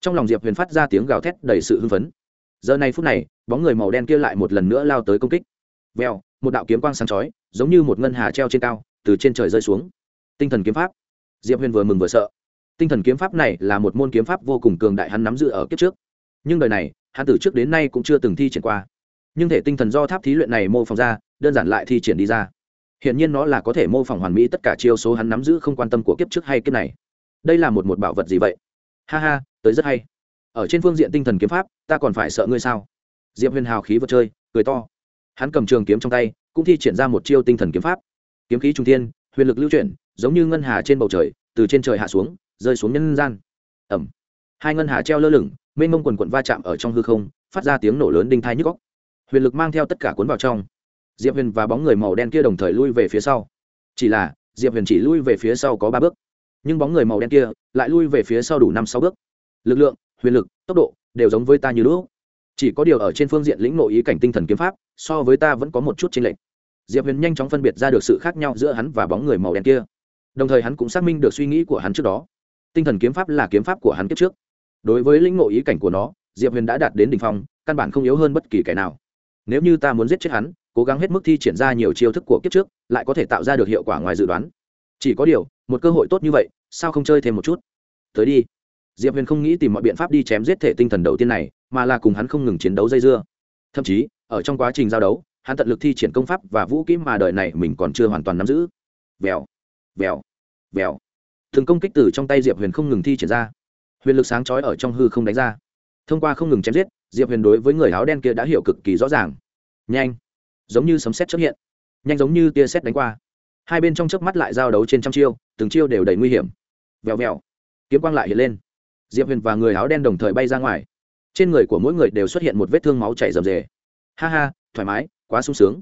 Trong lòng diệp huyền phát ra tiếng gào thét đầy sự hưng phấn. Giờ này phút này, bóng người màu đen kia lại một lần nữa lao tới công kích. Veo một đạo kiếm quang sáng chói, giống như một ngân hà treo trên cao, từ trên trời rơi xuống. Tinh thần kiếm pháp. Diệp huyền vừa mừng vừa sợ. Tinh thần kiếm pháp này là một môn kiếm pháp vô cùng cường đại hắn nắm giữ ở kiếp trước. Nhưng đời này, hắn từ trước đến nay cũng chưa từng thi triển qua nhưng thể tinh thần do tháp thí luyện này mô phỏng ra, đơn giản lại thi triển đi ra. Hiện nhiên nó là có thể mô phỏng hoàn mỹ tất cả chiêu số hắn nắm giữ không quan tâm của kiếp trước hay kiếp này. Đây là một một bảo vật gì vậy? Ha ha, tới rất hay. Ở trên phương diện tinh thần kiếm pháp, ta còn phải sợ ngươi sao? Diệp huyền hào khí vật chơi, cười to. Hắn cầm trường kiếm trong tay, cũng thi triển ra một chiêu tinh thần kiếm pháp. Kiếm khí trung thiên, huyền lực lưu chuyển, giống như ngân hà trên bầu trời, từ trên trời hạ xuống, rơi xuống nhân gian. Ẩm hai ngân hà treo lơ lửng, mênh mông quần quận va chạm ở trong hư không, phát ra tiếng nổ lớn đinh thai nhức góc huyền lực mang theo tất cả cuốn vào trong. Diệp huyền và bóng người màu đen kia đồng thời lui về phía sau. Chỉ là, diệp huyền chỉ lui về phía sau có ba bước. Nhưng bóng người màu đen kia lại lui về phía sau đủ năm sáu bước. Lực lượng, huyền lực, tốc độ đều giống với ta như lúc. Chỉ có điều ở trên phương diện lĩnh nội ý cảnh tinh thần kiếm pháp, so với ta vẫn có một chút chênh lệch. Diệp huyền nhanh chóng phân biệt ra được sự khác nhau giữa hắn và bóng người màu đen kia. Đồng thời hắn cũng xác minh được suy nghĩ của hắn trước đó. Tinh thần kiếm pháp là kiếm pháp của hắn kiếp trước. Đối với lĩnh ngộ ý cảnh của nó, diệp huyền đã đạt đến đ ỉ n h phong, căn bản không yếu hơn bất kỳ kẻ nào nếu như ta muốn giết chết hắn, cố gắng hết mức thi triển ra nhiều chiêu thức của kiếp trước, lại có thể tạo ra được hiệu quả ngoài dự đoán. Chỉ có điều, một cơ hội tốt như vậy, sao không chơi thêm một chút? Tới đi. Diệp huyền không nghĩ tìm mọi biện pháp đi chém giết thể tinh thần đầu tiên này, mà là cùng hắn không ngừng chiến đấu dây dưa. Thậm chí, ở trong quá trình giao đấu, hắn tận lực thi triển công pháp và vũ kỹ mà đời này mình còn chưa hoàn toàn nắm giữ. Vèo vèo vèo. Thường công kích từ trong tay diệp huyền không ngừng thi triển ra. Huyền lực sáng chói ở trong hư không đánh ra thông qua không ngừng chém giết, diệp huyền đối với người áo đen kia đã hiểu cực kỳ rõ ràng. Nhanh, giống như sấm sét xuất hiện, nhanh giống như tia sét đánh qua. Hai bên trong chớp mắt lại giao đấu trên trăm chiêu, từng chiêu đều đầy nguy hiểm. Vèo vèo, kiếm quang lại hiện lên. Diệp huyền và người áo đen đồng thời bay ra ngoài. Trên người của mỗi người đều xuất hiện một vết thương máu chảy rầm rề. Ha ha, thoải mái, quá sung sướng.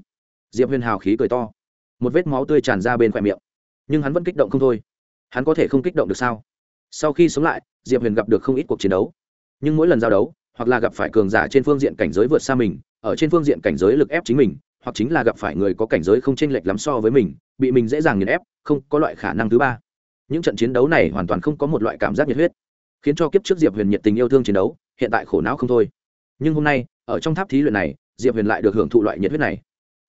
Diệp huyền hào khí cười to. Một vết máu tươi tràn ra bên khoe miệng. Nhưng hắn vẫn kích động không thôi. Hắn có thể không kích động được sao? Sau khi sống lại, diệp huyền gặp được không ít cuộc chiến đấu nhưng mỗi lần giao đấu, hoặc là gặp phải cường giả trên phương diện cảnh giới vượt xa mình, ở trên phương diện cảnh giới lực ép chính mình, hoặc chính là gặp phải người có cảnh giới không chênh lệch lắm so với mình, bị mình dễ dàng nghiền ép, không có loại khả năng thứ ba. Những trận chiến đấu này hoàn toàn không có một loại cảm giác nhiệt huyết, khiến cho kiếp trước diệp huyền nhiệt tình yêu thương chiến đấu, hiện tại khổ não không thôi. Nhưng hôm nay, ở trong tháp thí luyện này, diệp huyền lại được hưởng thụ loại nhiệt huyết này.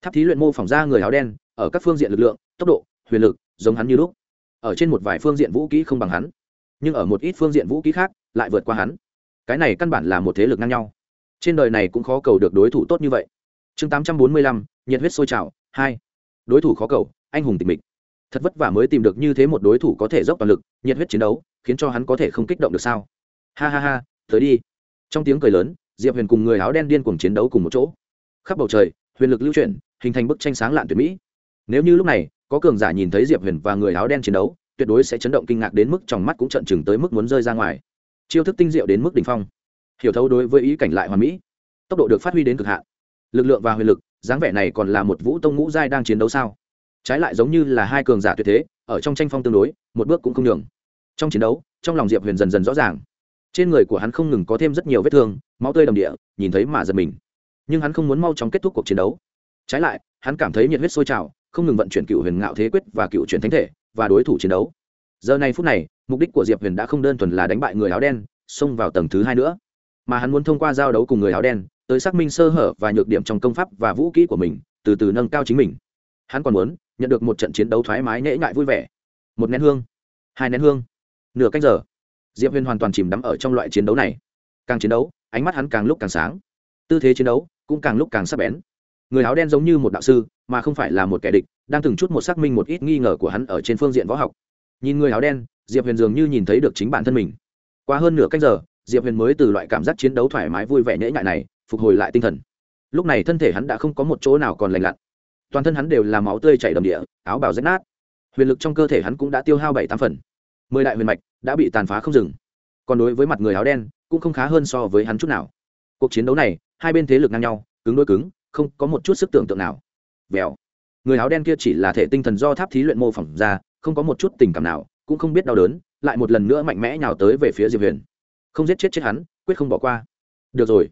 Tháp thí luyện mô phỏng ra người áo đen, ở các phương diện lực lượng, tốc độ, huyền lực, giống hắn như lúc. Ở trên một vài phương diện vũ kỹ không bằng hắn, nhưng ở một ít phương diện vũ kỹ khác, lại vượt qua hắn cái này căn bản là một thế lực ngang nhau. Trên đời này cũng khó cầu được đối thủ tốt như vậy. Chương tám trăm bốn mươi lăm, nhiệt huyết sôi trào, hai. Đối thủ khó cầu, anh hùng tịch mịch. Thật vất vả mới tìm được như thế một đối thủ có thể dốc toàn lực, nhiệt huyết chiến đấu, khiến cho hắn có thể không kích động được sao? Ha ha ha, tới đi. Trong tiếng cười lớn, diệp huyền cùng người áo đen điên cùng chiến đấu cùng một chỗ. Khắp bầu trời, huyền lực lưu chuyển, hình thành bức tranh sáng lạn tuyệt mỹ. Nếu như lúc này, có cường giả nhìn thấy diệp huyền và người áo đen chiến đấu, tuyệt đối sẽ chấn động kinh ngạc đến mức trong mắt cũng trận chừng tới mức muốn rơi ra ngoài chiêu thức tinh diệu đến mức đỉnh phong. Hiểu thấu đối với ý cảnh lại hoàn mỹ. Tốc độ được phát huy đến cực hạn. Lực lượng và huyền lực, dáng vẻ này còn là một vũ tông ngũ giai đang chiến đấu sao? Trái lại giống như là hai cường giả tuyệt thế, ở trong tranh phong tương đối, một bước cũng không nhường. Trong chiến đấu, trong lòng diệp huyền dần dần rõ ràng. Trên người của hắn không ngừng có thêm rất nhiều vết thương, máu tươi đầm địa, nhìn thấy mà giật mình. Nhưng hắn không muốn mau chóng kết thúc cuộc chiến đấu. Trái lại, hắn cảm thấy nhiệt huyết sôi trào, không ngừng vận chuyển cựu huyền ngạo thế quyết và cựu chuyển thánh thể, và đối thủ chiến đấu. Giờ này phút này mục đích của diệp huyền đã không đơn thuần là đánh bại người áo đen xông vào tầng thứ hai nữa mà hắn muốn thông qua giao đấu cùng người áo đen tới xác minh sơ hở và nhược điểm trong công pháp và vũ kỹ của mình từ từ nâng cao chính mình hắn còn muốn nhận được một trận chiến đấu thoải mái nhễ ngại vui vẻ một nén hương hai nén hương nửa cách giờ diệp huyền hoàn toàn chìm đắm ở trong loại chiến đấu này càng chiến đấu ánh mắt hắn càng lúc càng sáng tư thế chiến đấu cũng càng lúc càng sắc bén người áo đen giống như một đạo sư mà không phải là một kẻ địch đang từng chút một xác minh một ít nghi ngờ của hắn ở trên phương diện võ học nhìn người áo đen diệp huyền dường như nhìn thấy được chính bản thân mình. Qua hơn nửa cách giờ, diệp huyền mới từ loại cảm giác chiến đấu thoải mái vui vẻ nhễ nhại này, phục hồi lại tinh thần. Lúc này thân thể hắn đã không có một chỗ nào còn lành lặn. Toàn thân hắn đều là máu tươi chảy đầm địa, áo bào rách nát. Huyền lực trong cơ thể hắn cũng đã tiêu hao bảy tám phần. Mười đại huyền mạch đã bị tàn phá không dừng. Còn đối với mặt người áo đen, cũng không khá hơn so với hắn chút nào. Cuộc chiến đấu này, hai bên thế lực ngang nhau, cứng đôi cứng, không có một chút sức tưởng tượng nào. Vèo. Người áo đen kia chỉ là thể tinh thần do tháp thí luyện mô phỏng ra, không có một chút tình cảm nào cũng không biết đau đớn, lại một lần nữa mạnh mẽ nhào tới về phía diệp huyền. Không giết chết chết hắn, quyết không bỏ qua. Được rồi.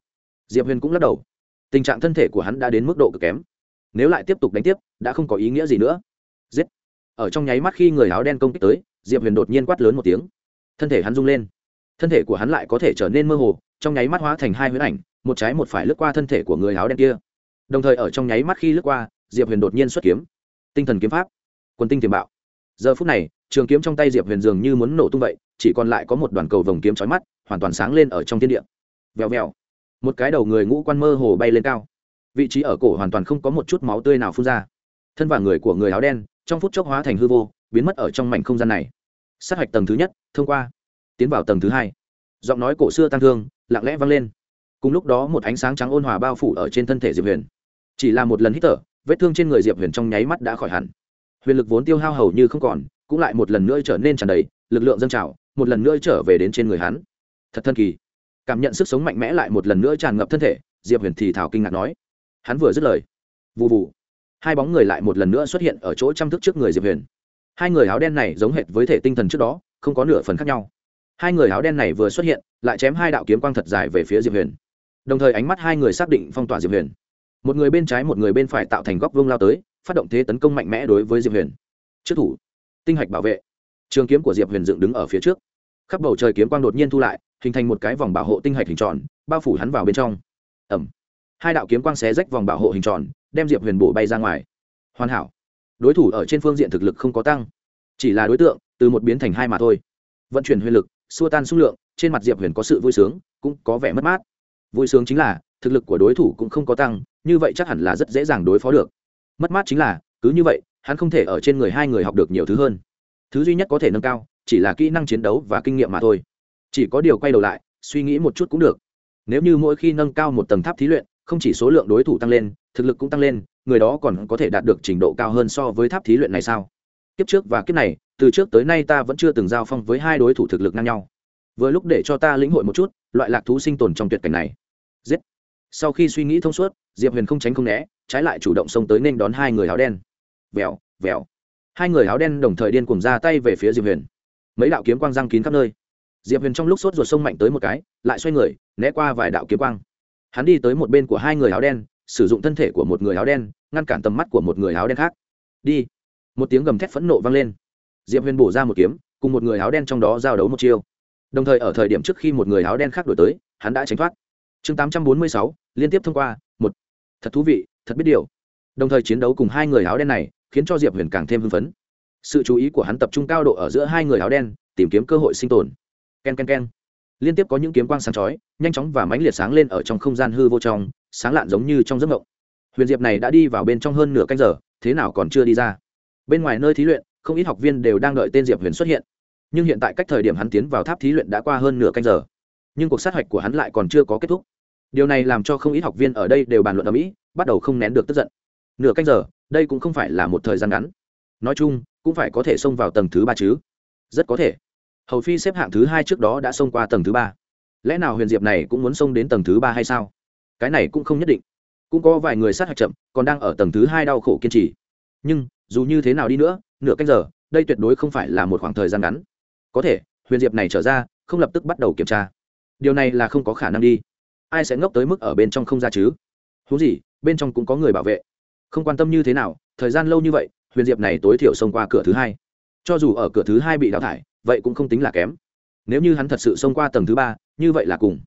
Diệp huyền cũng lắc đầu. Tình trạng thân thể của hắn đã đến mức độ cực kém. Nếu lại tiếp tục đánh tiếp, đã không có ý nghĩa gì nữa. Giết. Ở trong nháy mắt khi người áo đen công kích tới, diệp huyền đột nhiên quát lớn một tiếng. Thân thể hắn rung lên. Thân thể của hắn lại có thể trở nên mơ hồ, trong nháy mắt hóa thành hai huyễn ảnh, một trái một phải lướt qua thân thể của người áo đen kia. Đồng thời ở trong nháy mắt khi lướt qua, diệp huyền đột nhiên xuất kiếm. Tinh thần kiếm pháp. Quân tinh tiềm bạo. Giờ phút này trường kiếm trong tay diệp huyền dường như muốn nổ tung vậy, chỉ còn lại có một đoàn cầu vồng kiếm trói mắt, hoàn toàn sáng lên ở trong thiên địa. Vèo vèo. Một cái đầu người ngũ quan mơ hồ bay lên cao. Vị trí ở cổ hoàn toàn không có một chút máu tươi nào phun ra. Thân và người của người áo đen, trong phút chốc hóa thành hư vô, biến mất ở trong mảnh không gian này. Sát hạch tầng thứ nhất, thông qua. Tiến vào tầng thứ hai. Giọng nói cổ xưa tăng thương, lặng lẽ vang lên. Cùng lúc đó một ánh sáng trắng ôn hòa bao phủ ở trên thân thể diệp huyền. Chỉ là một lần hít thở, vết thương trên người diệp huyền trong nháy mắt đã khỏi hẳn. Huyền lực vốn tiêu hao hầu như không còn cũng lại một lần nữa trở nên tràn đầy lực lượng dân trào, một lần nữa trở về đến trên người hắn. Thật thân kỳ. Cảm nhận sức sống mạnh mẽ lại một lần nữa tràn ngập thân thể, diệp huyền thì thảo kinh ngạc nói. Hắn vừa dứt lời. Vụ vụ hai bóng người lại một lần nữa xuất hiện ở chỗ chăm thức trước người diệp huyền. Hai người áo đen này giống hệt với thể tinh thần trước đó, không có nửa phần khác nhau. Hai người áo đen này vừa xuất hiện, lại chém hai đạo kiếm quang thật dài về phía diệp huyền. Đồng thời ánh mắt hai người xác định phong tỏa diệp huyền. Một người bên trái một người bên phải tạo thành góc vương lao tới, phát động thế tấn công mạnh mẽ đối với diệp huyền. Trước thủ tinh hạch bảo vệ. Trường kiếm của diệp huyền dựng đứng ở phía trước. Khắp bầu trời kiếm quang đột nhiên thu lại, hình thành một cái vòng bảo hộ tinh hạch hình tròn, bao phủ hắn vào bên trong. Ẩm hai đạo kiếm quang xé rách vòng bảo hộ hình tròn, đem diệp huyền bổ bay ra ngoài. Hoàn hảo. Đối thủ ở trên phương diện thực lực không có tăng. Chỉ là đối tượng, từ một biến thành hai mà thôi. Vận chuyển huyền lực, xua tan xung lượng, trên mặt diệp huyền có sự vui sướng, cũng có vẻ mất mát. Vui sướng chính là, thực lực của đối thủ cũng không có tăng, như vậy chắc hẳn là rất dễ dàng đối phó được. Mất mát chính là, cứ như vậy hắn không thể ở trên người hai người học được nhiều thứ hơn. Thứ duy nhất có thể nâng cao, chỉ là kỹ năng chiến đấu và kinh nghiệm mà thôi. Chỉ có điều quay đầu lại, suy nghĩ một chút cũng được. Nếu như mỗi khi nâng cao một tầng tháp thí luyện, không chỉ số lượng đối thủ tăng lên, thực lực cũng tăng lên, người đó còn có thể đạt được trình độ cao hơn so với tháp thí luyện này sao? Kiếp trước và kiếp này, từ trước tới nay ta vẫn chưa từng giao phong với hai đối thủ thực lực ngang nhau. Vừa lúc để cho ta lĩnh hội một chút, loại lạc thú sinh tồn trong tuyệt cảnh này. Giết. Sau khi suy nghĩ thông suốt, diệp huyền không tránh không né, trái lại chủ động xông tới nên đón hai người áo đen vèo vèo. Hai người áo đen đồng thời điên cùng ra tay về phía diệp huyền. Mấy đạo kiếm quang răng kín khắp nơi. Diệp huyền trong lúc sốt ruột sông mạnh tới một cái, lại xoay người, né qua vài đạo kiếm quang. Hắn đi tới một bên của hai người áo đen, sử dụng thân thể của một người áo đen, ngăn cản tầm mắt của một người áo đen khác. Đi. Một tiếng gầm thét phẫn nộ vang lên. Diệp huyền bổ ra một kiếm, cùng một người áo đen trong đó giao đấu một chiêu. Đồng thời ở thời điểm trước khi một người áo đen khác đổi tới, hắn đã tránh thoát. Chương tám trăm bốn mươi sáu, liên tiếp thông qua, một. Thật thú vị, thật biết điều. Đồng thời chiến đấu cùng hai người áo đen này khiến cho diệp huyền càng thêm hưng phấn. Sự chú ý của hắn tập trung cao độ ở giữa hai người áo đen, tìm kiếm cơ hội sinh tồn. K e n k e n k e n liên tiếp có những kiếm quang sáng chói, nhanh chóng và mãnh liệt sáng lên ở trong không gian hư vô trong, sáng lạn giống như trong giấc mộng. Huyền diệp này đã đi vào bên trong hơn nửa canh giờ, thế nào còn chưa đi ra. Bên ngoài nơi thí luyện, không ít học viên đều đang đợi tên diệp huyền xuất hiện. Nhưng hiện tại cách thời điểm hắn tiến vào tháp thí luyện đã qua hơn nửa canh giờ. Nhưng cuộc sát hạch của hắn lại còn chưa có kết thúc. Điều này làm cho không ít học viên ở đây đều bàn luận ở mỹ, bắt đầu không nén được tức giận. Nửa canh giờ đây cũng không phải là một thời gian ngắn. Nói chung, cũng phải có thể xông vào tầng thứ ba chứ. Rất có thể. Hầu phi xếp hạng thứ hai trước đó đã xông qua tầng thứ ba. Lẽ nào huyền diệp này cũng muốn xông đến tầng thứ ba hay sao? Cái này cũng không nhất định. Cũng có vài người sát hạch chậm, còn đang ở tầng thứ hai đau khổ kiên trì. Nhưng, dù như thế nào đi nữa, nửa canh giờ, đây tuyệt đối không phải là một khoảng thời gian ngắn. Có thể, huyền diệp này trở ra, không lập tức bắt đầu kiểm tra. Điều này là không có khả năng đi. Ai sẽ ngốc tới mức ở bên trong không ra chứ? Thú gì, bên trong cũng có người bảo vệ không quan tâm như thế nào, thời gian lâu như vậy, huyền diệp này tối thiểu xông qua cửa thứ hai. Cho dù ở cửa thứ hai bị đào thải, vậy cũng không tính là kém. Nếu như hắn thật sự xông qua tầng thứ ba, như vậy là cùng.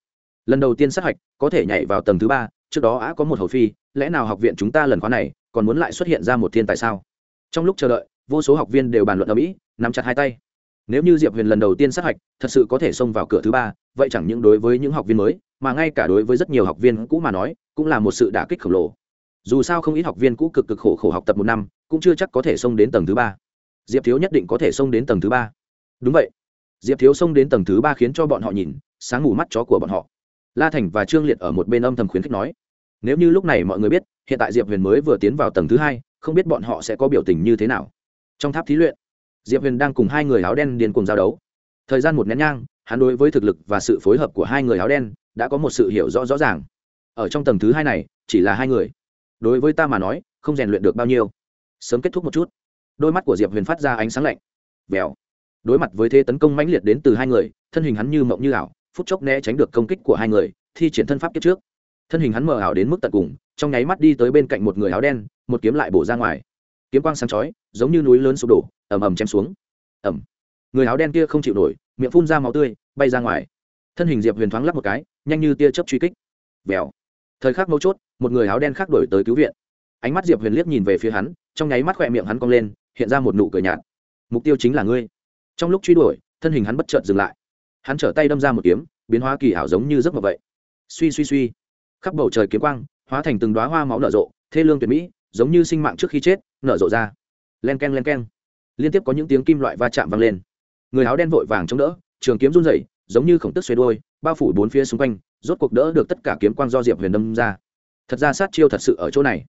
Lần đầu tiên sát hạch, có thể nhảy vào tầng thứ ba, trước đó á có một hầu phi, lẽ nào học viện chúng ta lần khóa này, còn muốn lại xuất hiện ra một thiên tài sao? Trong lúc chờ đợi, vô số học viên đều bàn luận ở mỹ, nắm chặt hai tay. Nếu như diệp huyền lần đầu tiên sát hạch, thật sự có thể xông vào cửa thứ ba, vậy chẳng những đối với những học viên mới, mà ngay cả đối với rất nhiều học viên cũ mà nói, cũng là một sự đả kích khổng lồ dù sao không ít học viên cũ cực cực khổ khổ học tập một năm, cũng chưa chắc có thể xông đến tầng thứ ba. Diệp thiếu nhất định có thể xông đến tầng thứ ba. Đúng vậy. Diệp thiếu xông đến tầng thứ ba khiến cho bọn họ nhìn, sáng ngủ mắt chó của bọn họ. La thành và trương liệt ở một bên âm thầm khuyến khích nói, nếu như lúc này mọi người biết, hiện tại diệp huyền mới vừa tiến vào tầng thứ hai, không biết bọn họ sẽ có biểu tình như thế nào. Trong tháp thí luyện, diệp huyền đang cùng hai người áo đen điên cùng giao đấu. Thời gian một nén nhang, hắn đối với thực lực và sự phối hợp của hai người áo đen đã có một sự hiểu rõ rõ ràng. Ở trong tầng thứ hai này, chỉ là hai người đối với ta mà nói, không rèn luyện được bao nhiêu. Sớm kết thúc một chút. Đôi mắt của diệp huyền phát ra ánh sáng lạnh. Vèo. Đối mặt với thế tấn công mãnh liệt đến từ hai người, thân hình hắn như mộng như ảo, phút chốc né tránh được công kích của hai người, thi triển thân pháp kết trước. Thân hình hắn mờ ảo đến mức tận cùng, trong nháy mắt đi tới bên cạnh một người áo đen, một kiếm lại bổ ra ngoài. Kiếm quang sáng chói, giống như núi lớn sụp đổ, ầm ầm chém xuống. Ầm. Người áo đen kia không chịu nổi, miệng phun ra máu tươi, bay ra ngoài. Thân hình diệp huyền thoáng lắp một cái, nhanh như tia chớp truy kích. Vèo. Thời khắc mấu chốt một người áo đen khác đổi tới cứu viện. Ánh mắt diệp huyền liếc nhìn về phía hắn, trong nháy mắt khỏe miệng hắn cong lên, hiện ra một nụ cười nhạt. Mục tiêu chính là ngươi. Trong lúc truy đuổi, thân hình hắn bất chợt dừng lại. Hắn trở tay đâm ra một kiếm, biến hóa kỳ ảo giống như giấc mộng vậy. Suy suy suy. Khắp bầu trời kiếm quang, hóa thành từng đoá hoa máu nở rộ, thê lương tuyệt mỹ, giống như sinh mạng trước khi chết, nở rộ ra. Len k e n len k e n liên tiếp có những tiếng kim loại va chạm vang lên. Người áo đen vội vàng chống đỡ, trường kiếm run rẩy, giống như khổng tức xoay đôi bao phủ bốn phía xung quanh, rốt cuộc đỡ được tất cả kiếm quang do diệp huyền đâm ra thật ra sát chiêu thật sự ở chỗ này.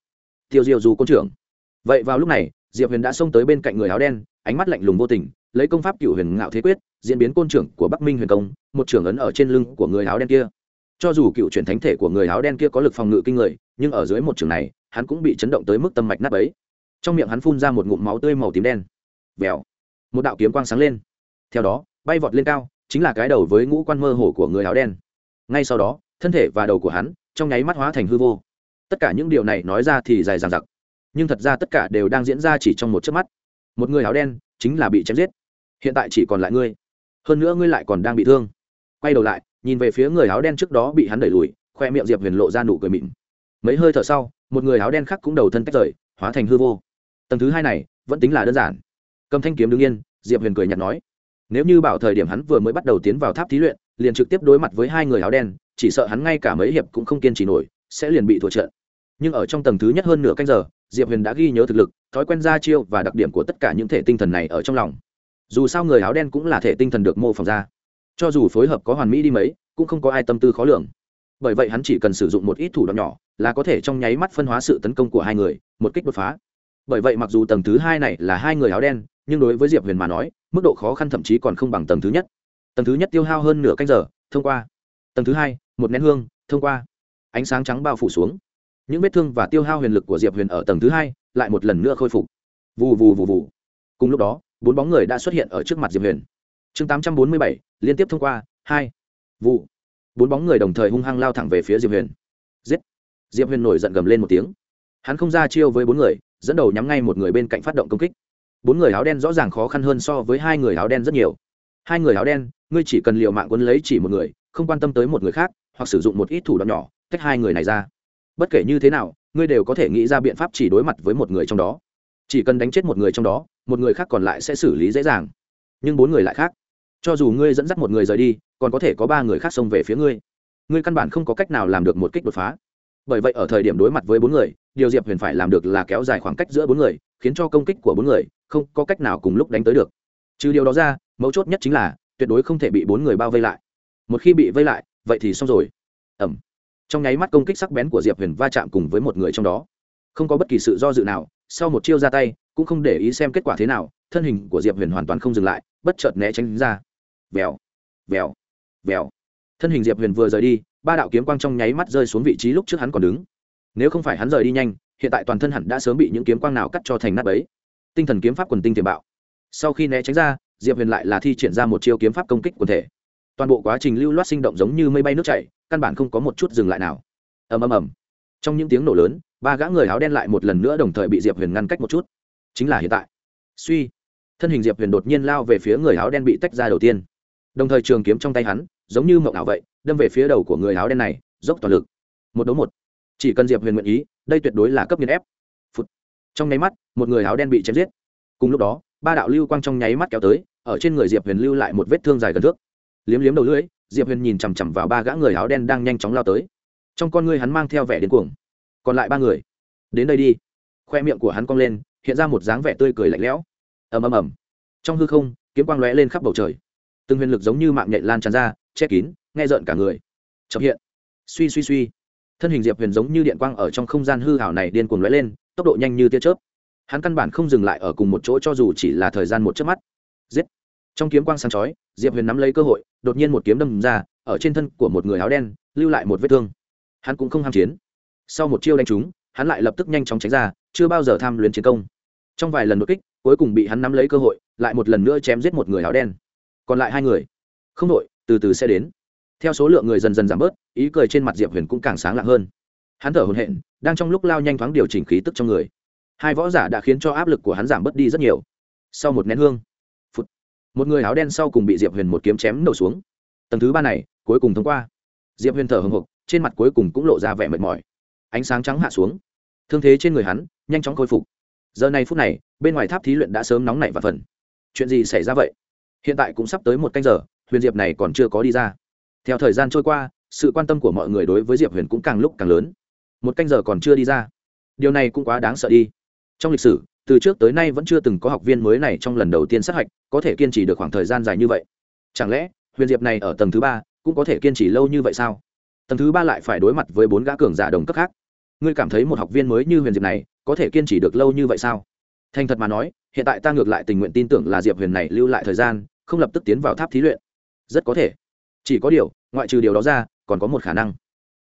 Tiêu diêu dù côn trưởng. Vậy vào lúc này, diệp huyền đã xông tới bên cạnh người áo đen, ánh mắt lạnh lùng vô tình, lấy công pháp cựu huyền ngạo thế quyết, diễn biến côn trưởng của bắc minh huyền công, một trưởng ấn ở trên lưng của người áo đen kia. Cho dù cựu chuyển thánh thể của người áo đen kia có lực phòng ngự kinh người, nhưng ở dưới một trường này, hắn cũng bị chấn động tới mức tâm mạch nát ấy trong miệng hắn phun ra một ngụm máu tươi màu tím đen. Vèo. Một đạo kiếm quang sáng lên. Theo đó, bay vọt lên cao, chính là cái đầu với ngũ quan mơ hồ của người áo đen. Ngay sau đó, thân thể và đầu của hắn, trong nháy mắt hóa thành hư vô tất cả những điều này nói ra thì dài dằng dặc. Nhưng thật ra tất cả đều đang diễn ra chỉ trong một chớp mắt. Một người áo đen chính là bị chém giết. Hiện tại chỉ còn lại ngươi. Hơn nữa ngươi lại còn đang bị thương. Quay đầu lại, nhìn về phía người áo đen trước đó bị hắn đẩy lùi, khoe miệng diệp huyền lộ ra nụ cười mịn. Mấy hơi thở sau, một người áo đen khác cũng đầu thân tách rời, hóa thành hư vô. Tầng thứ hai này vẫn tính là đơn giản. Cầm thanh kiếm đứng yên, diệp huyền cười nhạt nói, nếu như bảo thời điểm hắn vừa mới bắt đầu tiến vào tháp thí luyện, liền trực tiếp đối mặt với hai người áo đen, chỉ sợ hắn ngay cả mấy hiệp cũng không kiên trì nổi, sẽ liền bị thua trận nhưng ở trong tầng thứ nhất hơn nửa canh giờ, diệp huyền đã ghi nhớ thực lực, thói quen ra chiêu và đặc điểm của tất cả những thể tinh thần này ở trong lòng. Dù sao người áo đen cũng là thể tinh thần được mô phỏng ra. Cho dù phối hợp có hoàn mỹ đi mấy, cũng không có ai tâm tư khó lường. Bởi vậy hắn chỉ cần sử dụng một ít thủ đoạn nhỏ, là có thể trong nháy mắt phân hóa sự tấn công của hai người, một kích đột phá. Bởi vậy mặc dù tầng thứ hai này là hai người áo đen, nhưng đối với diệp huyền mà nói, mức độ khó khăn thậm chí còn không bằng tầng thứ nhất. Tầng thứ nhất tiêu hao hơn nửa canh giờ, thông qua. Tầng thứ hai, một nén hương, thông qua. Ánh sáng trắng bao phủ xuống những vết thương và tiêu hao huyền lực của diệp huyền ở tầng thứ hai lại một lần nữa khôi phục. Vù vù vù vù. Cùng lúc đó, bốn bóng người đã xuất hiện ở trước mặt diệp huyền. Chương tám trăm bốn mươi bảy, liên tiếp thông qua, hai. Vụ bốn bóng người đồng thời hung hăng lao thẳng về phía diệp huyền. Giết. Diệp huyền nổi giận gầm lên một tiếng. Hắn không ra chiêu với bốn người, dẫn đầu nhắm ngay một người bên cạnh phát động công kích. Bốn người áo đen rõ ràng khó khăn hơn so với hai người áo đen rất nhiều. Hai người áo đen, ngươi chỉ cần liều mạng quấn lấy chỉ một người, không quan tâm tới một người khác, hoặc sử dụng một ít thủ đoạn nhỏ, tách hai người này ra bất kể như thế nào, ngươi đều có thể nghĩ ra biện pháp chỉ đối mặt với một người trong đó. Chỉ cần đánh chết một người trong đó, một người khác còn lại sẽ xử lý dễ dàng. Nhưng bốn người lại khác. Cho dù ngươi dẫn dắt một người rời đi, còn có thể có ba người khác xông về phía ngươi. Ngươi căn bản không có cách nào làm được một kích đột phá. Bởi vậy ở thời điểm đối mặt với bốn người, điều diệp huyền phải làm được là kéo dài khoảng cách giữa bốn người, khiến cho công kích của bốn người không có cách nào cùng lúc đánh tới được. Trừ điều đó ra, mấu chốt nhất chính là tuyệt đối không thể bị bốn người bao vây lại. Một khi bị vây lại, vậy thì xong rồi. Ẩm trong nháy mắt công kích sắc bén của diệp huyền va chạm cùng với một người trong đó không có bất kỳ sự do dự nào sau một chiêu ra tay cũng không để ý xem kết quả thế nào thân hình của diệp huyền hoàn toàn không dừng lại bất chợt né tránh ra vèo vèo vèo. thân hình diệp huyền vừa rời đi ba đạo kiếm quang trong nháy mắt rơi xuống vị trí lúc trước hắn còn đứng nếu không phải hắn rời đi nhanh hiện tại toàn thân hẳn đã sớm bị những kiếm quang nào cắt cho thành nát bấy tinh thần kiếm pháp quần tinh tiềm bạo sau khi né tránh ra diệp huyền lại là thi triển ra một chiêu kiếm pháp công kích quần thể toàn bộ quá trình lưu loát sinh động giống như mây bay nước chảy, căn bản không có một chút dừng lại nào. Ầm ầm ầm. Trong những tiếng nổ lớn, ba gã người áo đen lại một lần nữa đồng thời bị diệp huyền ngăn cách một chút. Chính là hiện tại. Suy. Thân hình diệp huyền đột nhiên lao về phía người áo đen bị tách ra đầu tiên. Đồng thời trường kiếm trong tay hắn, giống như mộng ảo vậy, đâm về phía đầu của người áo đen này, dốc toàn lực. Một đấu một. Chỉ cần diệp huyền nguyện ý, đây tuyệt đối là cấp nghiên ép. Phụt. trong nháy mắt, một người áo đen bị chém giết. Cùng lúc đó, ba đạo lưu quang trong nháy mắt kéo tới, ở trên người diệp huyền lưu lại một vết thương dài gần thước liếm liếm đầu lưỡi, diệp huyền nhìn chằm chằm vào ba gã người áo đen đang nhanh chóng lao tới. Trong con ngươi hắn mang theo vẻ đến cuồng. Còn lại ba người, đến đây đi. Khoe miệng của hắn cong lên, hiện ra một dáng vẻ tươi cười lạnh lẽo. Ầm ầm ầm. Trong hư không, kiếm quang lóe lên khắp bầu trời. Từng huyền lực giống như mạng nhện lan tràn ra, che kín, nghe rợn cả người. Chậm hiện. Suy suy suy. Thân hình diệp huyền giống như điện quang ở trong không gian hư hảo này điên cuồng lóe lên, tốc độ nhanh như tia chớp. Hắn căn bản không dừng lại ở cùng một chỗ cho dù chỉ là thời gian một chớp mắt. Giết trong kiếm quang sáng chói, diệp huyền nắm lấy cơ hội, đột nhiên một kiếm đâm ra, ở trên thân của một người áo đen, lưu lại một vết thương. Hắn cũng không ham chiến. Sau một chiêu đánh trúng, hắn lại lập tức nhanh chóng tránh ra, chưa bao giờ tham luyến chiến công. Trong vài lần đột kích, cuối cùng bị hắn nắm lấy cơ hội, lại một lần nữa chém giết một người áo đen. Còn lại hai người? Không đội, từ từ sẽ đến. Theo số lượng người dần dần giảm bớt, ý cười trên mặt diệp huyền cũng càng sáng lạng hơn. Hắn thở hồn hện đang trong lúc lao nhanh thoáng điều chỉnh khí tức trong người. Hai võ giả đã khiến cho áp lực của hắn giảm bớt đi rất nhiều. Sau một nén hương một người áo đen sau cùng bị diệp huyền một kiếm chém nổ xuống. Tầng thứ ba này, cuối cùng thông qua. Diệp huyền thở hồng hộc, trên mặt cuối cùng cũng lộ ra vẻ mệt mỏi. Ánh sáng trắng hạ xuống. Thương thế trên người hắn nhanh chóng khôi phục. Giờ này phút này, bên ngoài tháp thí luyện đã sớm nóng nảy và phần. Chuyện gì xảy ra vậy? Hiện tại cũng sắp tới một canh giờ, huyền diệp này còn chưa có đi ra. Theo thời gian trôi qua, sự quan tâm của mọi người đối với diệp huyền cũng càng lúc càng lớn. Một canh giờ còn chưa đi ra. Điều này cũng quá đáng sợ đi. Trong lịch sử từ trước tới nay vẫn chưa từng có học viên mới này trong lần đầu tiên sát hạch, có thể kiên trì được khoảng thời gian dài như vậy. Chẳng lẽ, huyền diệp này ở tầng thứ ba, cũng có thể kiên trì lâu như vậy sao? Tầng thứ ba lại phải đối mặt với bốn gã cường giả đồng cấp khác. Ngươi cảm thấy một học viên mới như huyền diệp này, có thể kiên trì được lâu như vậy sao? Thành thật mà nói, hiện tại ta ngược lại tình nguyện tin tưởng là diệp huyền này lưu lại thời gian, không lập tức tiến vào tháp thí luyện. Rất có thể. Chỉ có điều, ngoại trừ điều đó ra, còn có một khả năng.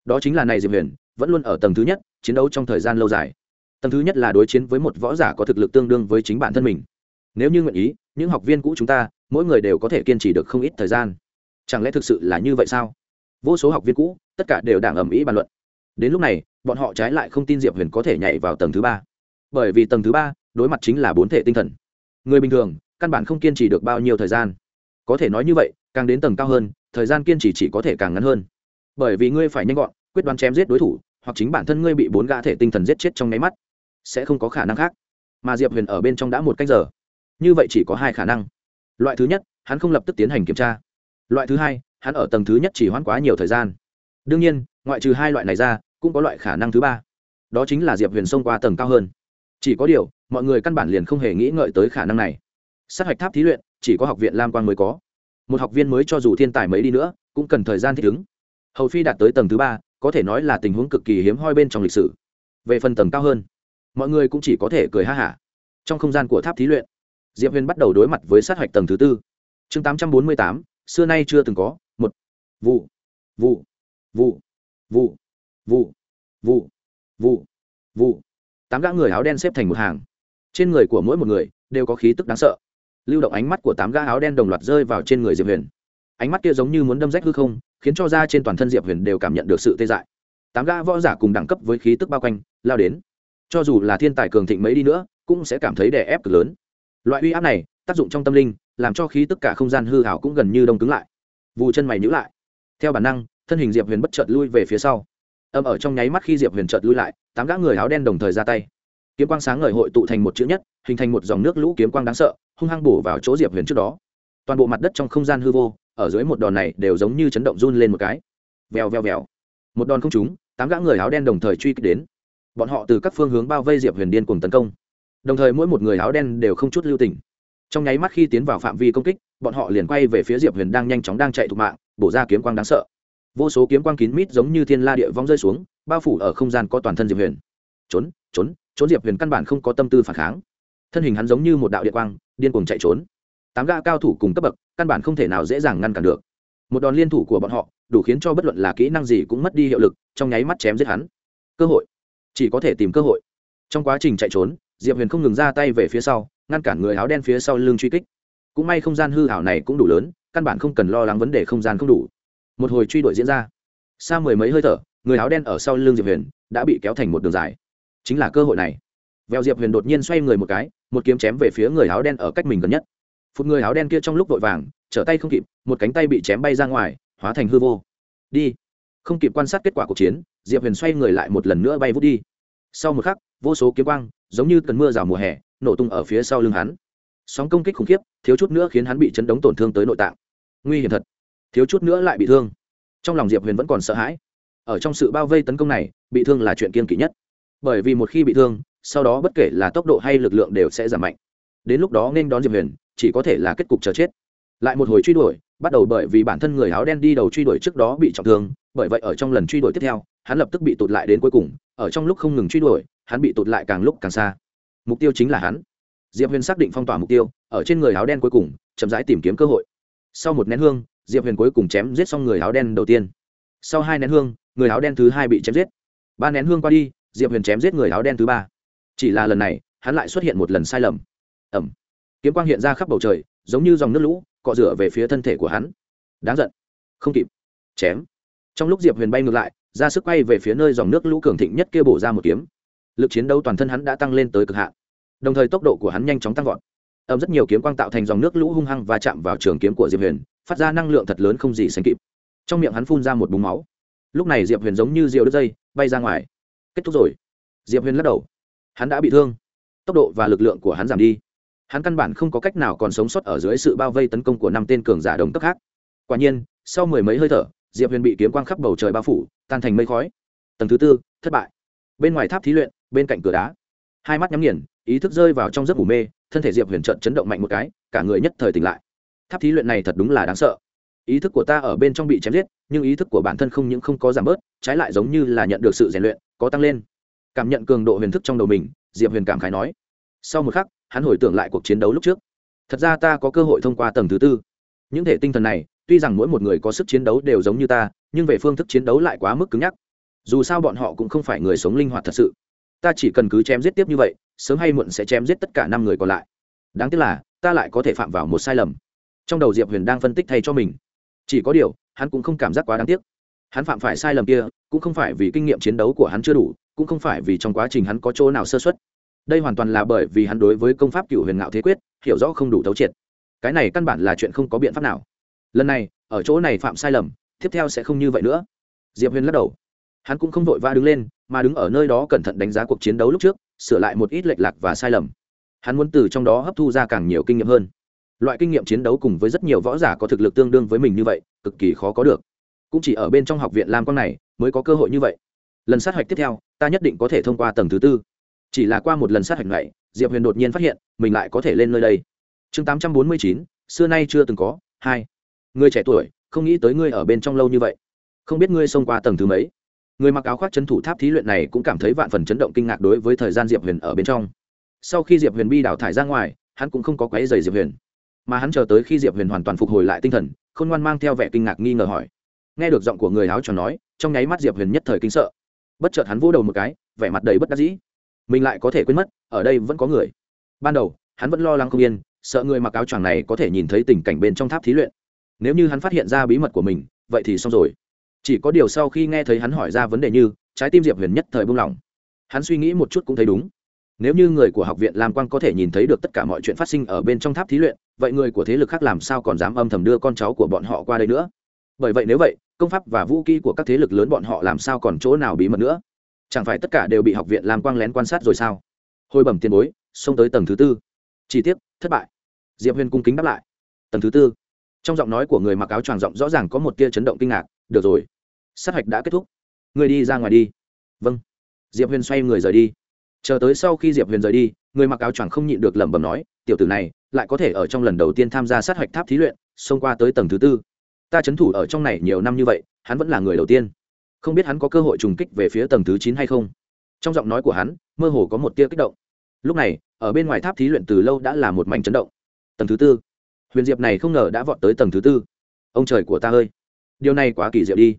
Đó chính là này diệp huyền, vẫn luôn ở tầng thứ nhất, chiến đấu trong thời gian lâu dài tầng thứ nhất là đối chiến với một võ giả có thực lực tương đương với chính bản thân mình. Nếu như nguyện ý, những học viên cũ chúng ta, mỗi người đều có thể kiên trì được không ít thời gian. Chẳng lẽ thực sự là như vậy sao? Vô số học viên cũ, tất cả đều đảng ầm ĩ bàn luận. Đến lúc này, bọn họ trái lại không tin diệp huyền có thể nhảy vào tầng thứ ba. Bởi vì tầng thứ ba, đối mặt chính là bốn thể tinh thần. Người bình thường, căn bản không kiên trì được bao nhiêu thời gian. Có thể nói như vậy, càng đến tầng cao hơn, thời gian kiên trì chỉ có thể càng ngắn hơn. Bởi vì ngươi phải nhanh gọn, quyết đoán chém giết đối thủ, hoặc chính bản thân ngươi bị bốn gã thể tinh thần giết chết trong nháy mắt sẽ không có khả năng khác. Mà diệp huyền ở bên trong đã một cách giờ. Như vậy chỉ có hai khả năng. Loại thứ nhất, hắn không lập tức tiến hành kiểm tra. Loại thứ hai, hắn ở tầng thứ nhất chỉ hoãn quá nhiều thời gian. Đương nhiên, ngoại trừ hai loại này ra, cũng có loại khả năng thứ ba. Đó chính là diệp huyền xông qua tầng cao hơn. Chỉ có điều, mọi người căn bản liền không hề nghĩ ngợi tới khả năng này. Sát hạch tháp thí luyện, chỉ có học viện lam quang mới có. Một học viên mới cho dù thiên tài mấy đi nữa, cũng cần thời gian thích ứng. Hầu phi đạt tới tầng thứ ba, có thể nói là tình huống cực kỳ hiếm hoi bên trong lịch sử. Về phần tầng cao hơn mọi người cũng chỉ có thể cười ha hả. Trong không gian của tháp thí luyện, diệp huyền bắt đầu đối mặt với sát hạch tầng thứ tư. Chương tám trăm bốn mươi tám, xưa nay chưa từng có, một. Vụ. Vụ. Vụ. Vụ. Vụ. Vụ. Vụ. Vụ. Tám gã người áo đen xếp thành một hàng. Trên người của mỗi một người đều có khí tức đáng sợ. Lưu động ánh mắt của tám gã áo đen đồng loạt rơi vào trên người diệp huyền. Ánh mắt kia giống như muốn đâm rách hư không, khiến cho da trên toàn thân diệp huyền đều cảm nhận được sự tê dại. Tám gã võ giả cùng đẳng cấp với khí tức bao quanh, lao đến cho dù là thiên tài cường thịnh mấy đi nữa, cũng sẽ cảm thấy đè ép cực lớn. Loại uy áp này, tác dụng trong tâm linh, làm cho khí tất cả không gian hư hảo cũng gần như đông cứng lại. Vù chân mày nhữ lại. Theo bản năng, thân hình diệp huyền bất chợt lui về phía sau. Âm ở trong nháy mắt khi diệp huyền chợt lui lại, tám gã người áo đen đồng thời ra tay. Kiếm quang sáng ngời hội tụ thành một chữ nhất, hình thành một dòng nước lũ kiếm quang đáng sợ, hung hăng bổ vào chỗ diệp huyền trước đó. Toàn bộ mặt đất trong không gian hư vô, ở dưới một đòn này đều giống như chấn động run lên một cái. Vèo vèo vèo. Một đòn không trúng, tám gã người áo đen đồng thời truy kích đến bọn họ từ các phương hướng bao vây diệp huyền điên cùng tấn công. Đồng thời mỗi một người áo đen đều không chút lưu tình. Trong nháy mắt khi tiến vào phạm vi công kích, bọn họ liền quay về phía diệp huyền đang nhanh chóng đang chạy thục mạng, bổ ra kiếm quang đáng sợ. Vô số kiếm quang kín mít giống như thiên la địa vong rơi xuống, bao phủ ở không gian có toàn thân diệp huyền. Trốn trốn trốn diệp huyền căn bản không có tâm tư phản kháng. Thân hình hắn giống như một đạo địa quang, điên cuồng chạy trốn. Tám gã cao thủ cùng cấp bậc, căn bản không thể nào dễ dàng ngăn cản được. Một đòn liên thủ của bọn họ, đủ khiến cho bất luận là kỹ năng gì cũng mất đi hiệu lực, trong nháy mắt chém giết hắn. Cơ hội chỉ có thể tìm cơ hội. Trong quá trình chạy trốn, diệp huyền không ngừng ra tay về phía sau, ngăn cản người áo đen phía sau lưng truy kích. Cũng may không gian hư hảo này cũng đủ lớn, căn bản không cần lo lắng vấn đề không gian không đủ. Một hồi truy đuổi diễn ra. Xa mười mấy hơi thở, người áo đen ở sau lưng diệp huyền đã bị kéo thành một đường dài. Chính là cơ hội này. Vèo diệp huyền đột nhiên xoay người một cái, một kiếm chém về phía người áo đen ở cách mình gần nhất. Phút người áo đen kia trong lúc vội vàng, trở tay không kịp, một cánh tay bị chém bay ra ngoài, hóa thành hư vô. Đi không kịp quan sát kết quả cuộc chiến, diệp huyền xoay người lại một lần nữa bay vút đi. Sau một khắc, vô số kiếm quang, giống như cần mưa rào mùa hè, nổ tung ở phía sau lưng hắn. Sóng công kích khủng khiếp, thiếu chút nữa khiến hắn bị chấn đống tổn thương tới nội tạng. Nguy hiểm thật. Thiếu chút nữa lại bị thương. Trong lòng diệp huyền vẫn còn sợ hãi. Ở trong sự bao vây tấn công này, bị thương là chuyện kiên kỵ nhất. Bởi vì một khi bị thương, sau đó bất kể là tốc độ hay lực lượng đều sẽ giảm mạnh. Đến lúc đó nên đón diệp huyền, chỉ có thể là kết cục chờ chết. Lại một hồi truy đuổi, bắt đầu bởi vì bản thân người áo đen đi đầu truy đuổi trước đó bị trọng thương bởi vậy ở trong lần truy đuổi tiếp theo, hắn lập tức bị tụt lại đến cuối cùng, ở trong lúc không ngừng truy đuổi, hắn bị tụt lại càng lúc càng xa. Mục tiêu chính là hắn. Diệp huyền xác định phong tỏa mục tiêu, ở trên người áo đen cuối cùng, chậm rãi tìm kiếm cơ hội. Sau một nén hương, diệp huyền cuối cùng chém giết xong người áo đen đầu tiên. Sau hai nén hương, người áo đen thứ hai bị chém giết. Ba nén hương qua đi, diệp huyền chém giết người áo đen thứ ba. Chỉ là lần này, hắn lại xuất hiện một lần sai lầm. Ẩm. Kiếm quang hiện ra khắp bầu trời, giống như dòng nước lũ, cọ rửa về phía thân thể của hắn. Đáng giận. Không kịp. Chém trong lúc diệp huyền bay ngược lại, ra sức quay về phía nơi dòng nước lũ cường thịnh nhất kia bổ ra một kiếm. Lực chiến đấu toàn thân hắn đã tăng lên tới cực hạn. Đồng thời tốc độ của hắn nhanh chóng tăng vọt. Ẩm rất nhiều kiếm quang tạo thành dòng nước lũ hung hăng và chạm vào trường kiếm của diệp huyền, phát ra năng lượng thật lớn không gì sánh kịp. Trong miệng hắn phun ra một búng máu. Lúc này diệp huyền giống như rượu đứt dây, bay ra ngoài. Kết thúc rồi. Diệp huyền lắc đầu. Hắn đã bị thương. Tốc độ và lực lượng của hắn giảm đi. Hắn căn bản không có cách nào còn sống sót ở dưới sự bao vây tấn công của năm tên cường giả đồng cấp khác. Quả nhiên, sau mười mấy hơi thở diệp huyền bị kiếm quang khắp bầu trời bao phủ, tan thành mây khói. Tầng thứ tư, thất bại. Bên ngoài tháp thí luyện, bên cạnh cửa đá. Hai mắt nhắm nghiền, ý thức rơi vào trong giấc ngủ mê, thân thể diệp huyền trận chấn động mạnh một cái, cả người nhất thời tỉnh lại. Tháp thí luyện này thật đúng là đáng sợ. Ý thức của ta ở bên trong bị chém giết, nhưng ý thức của bản thân không những không có giảm bớt, trái lại giống như là nhận được sự rèn luyện, có tăng lên. Cảm nhận cường độ huyền thức trong đầu mình, diệp huyền cảm khái nói. Sau một khắc, hắn hồi tưởng lại cuộc chiến đấu lúc trước. Thật ra ta có cơ hội thông qua tầng thứ tư. Những thể tinh thần này tuy rằng mỗi một người có sức chiến đấu đều giống như ta, nhưng về phương thức chiến đấu lại quá mức cứng nhắc. Dù sao bọn họ cũng không phải người sống linh hoạt thật sự. Ta chỉ cần cứ chém giết tiếp như vậy, sớm hay muộn sẽ chém giết tất cả năm người còn lại. Đáng tiếc là, ta lại có thể phạm vào một sai lầm. Trong đầu diệp huyền đang phân tích thay cho mình. Chỉ có điều, hắn cũng không cảm giác quá đáng tiếc. Hắn phạm phải sai lầm kia, cũng không phải vì kinh nghiệm chiến đấu của hắn chưa đủ, cũng không phải vì trong quá trình hắn có chỗ nào sơ xuất đây hoàn toàn là bởi vì hắn đối với công pháp cựu huyền ngạo thế quyết, hiểu rõ không đủ thấu triệt. Cái này căn bản là chuyện không có biện pháp nào lần này, ở chỗ này phạm sai lầm, tiếp theo sẽ không như vậy nữa. Diệp huyền lắc đầu. Hắn cũng không vội va đứng lên, mà đứng ở nơi đó cẩn thận đánh giá cuộc chiến đấu lúc trước, sửa lại một ít lệch lạc và sai lầm. Hắn muốn từ trong đó hấp thu ra càng nhiều kinh nghiệm hơn. Loại kinh nghiệm chiến đấu cùng với rất nhiều võ giả có thực lực tương đương với mình như vậy, cực kỳ khó có được. Cũng chỉ ở bên trong học viện lam quang này, mới có cơ hội như vậy. Lần sát hạch tiếp theo, ta nhất định có thể thông qua tầng thứ tư. Chỉ là qua một lần sát hạch này, diệp huyền đột nhiên phát hiện, mình lại có thể lên nơi đây. Chương tám trăm bốn mươi chín, xưa nay chưa từng có, hai người trẻ tuổi, không nghĩ tới ngươi ở bên trong lâu như vậy. Không biết ngươi xông qua tầng thứ mấy. Người mặc áo khoác chân thủ tháp thí luyện này cũng cảm thấy vạn phần chấn động kinh ngạc đối với thời gian diệp huyền ở bên trong. Sau khi diệp huyền bi đào thải ra ngoài, hắn cũng không có quáy dày diệp huyền. Mà hắn chờ tới khi diệp huyền hoàn toàn phục hồi lại tinh thần, khôn ngoan mang theo vẻ kinh ngạc nghi ngờ hỏi. Nghe được giọng của người áo tròn nói, trong nháy mắt diệp huyền nhất thời kinh sợ. Bất chợt hắn vỗ đầu một cái, vẻ mặt đầy bất đắc dĩ. Mình lại có thể quên mất, ở đây vẫn có người. Ban đầu, hắn vẫn lo lắng không yên, sợ người mặc áo choàng này có thể nhìn thấy tình cảnh bên trong tháp thí luyện nếu như hắn phát hiện ra bí mật của mình, vậy thì xong rồi. Chỉ có điều sau khi nghe thấy hắn hỏi ra vấn đề như, trái tim diệp huyền nhất thời buông lỏng. Hắn suy nghĩ một chút cũng thấy đúng. Nếu như người của học viện lam quang có thể nhìn thấy được tất cả mọi chuyện phát sinh ở bên trong tháp thí luyện, vậy người của thế lực khác làm sao còn dám âm thầm đưa con cháu của bọn họ qua đây nữa? Bởi vậy nếu vậy, công pháp và vũ kỹ của các thế lực lớn bọn họ làm sao còn chỗ nào bí mật nữa? Chẳng phải tất cả đều bị học viện lam quang lén quan sát rồi sao? Hồi bẩm tiền bối, xông tới tầng thứ tư. Chi tiết thất bại. Diệp huyền cung kính đáp lại. Tầng thứ tư trong giọng nói của người mặc áo choàng giọng rõ ràng có một tia chấn động kinh ngạc, được rồi, sát hạch đã kết thúc. Người đi ra ngoài đi. Vâng. Diệp huyền xoay người rời đi. Chờ tới sau khi diệp huyền rời đi, người mặc áo choàng không nhịn được lẩm bẩm nói, tiểu tử này, lại có thể ở trong lần đầu tiên tham gia sát hạch tháp thí luyện, xông qua tới tầng thứ tư. Ta c h ấ n thủ ở trong này nhiều năm như vậy, hắn vẫn là người đầu tiên. Không biết hắn có cơ hội trùng kích về phía tầng thứ chín hay không? Trong giọng nói của hắn, mơ hồ có một tia kích động. Lúc này, ở bên ngoài tháp thí luyện từ lâu đã là một mảnh chấn động. Tầng thứ tư huyền diệp này không ngờ đã vọt tới tầng thứ tư. Ông trời của ta ơi, điều này quá kỳ diệu đi.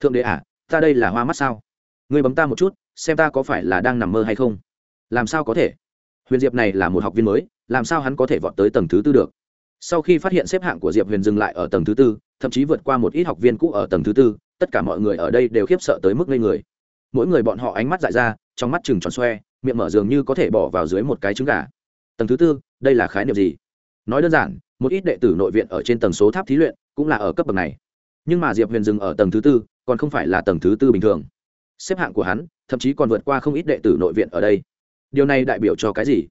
Thượng đế à ta đây là hoa mắt sao? Ngươi bấm ta một chút, xem ta có phải là đang nằm mơ hay không. Làm sao có thể? Huyền diệp này là một học viên mới, làm sao hắn có thể vọt tới tầng thứ tư được? Sau khi phát hiện xếp hạng của diệp huyền dừng lại ở tầng thứ tư, thậm chí vượt qua một ít học viên cũ ở tầng thứ tư, tất cả mọi người ở đây đều khiếp sợ tới mức ngây người. Mỗi người bọn họ ánh mắt dại ra, trong mắt chừng tròn xoe, miệng mở dường như có thể bỏ vào dưới một cái trứng gà. Tầng thứ tư, đây là khái niệm gì? Nói đơn giản một ít đệ tử nội viện ở trên tầng số tháp thí luyện cũng là ở cấp bậc này. Nhưng mà diệp huyền dừng ở tầng thứ tư, còn không phải là tầng thứ tư bình thường. Xếp hạng của hắn, thậm chí còn vượt qua không ít đệ tử nội viện ở đây. Điều này đại biểu cho cái gì?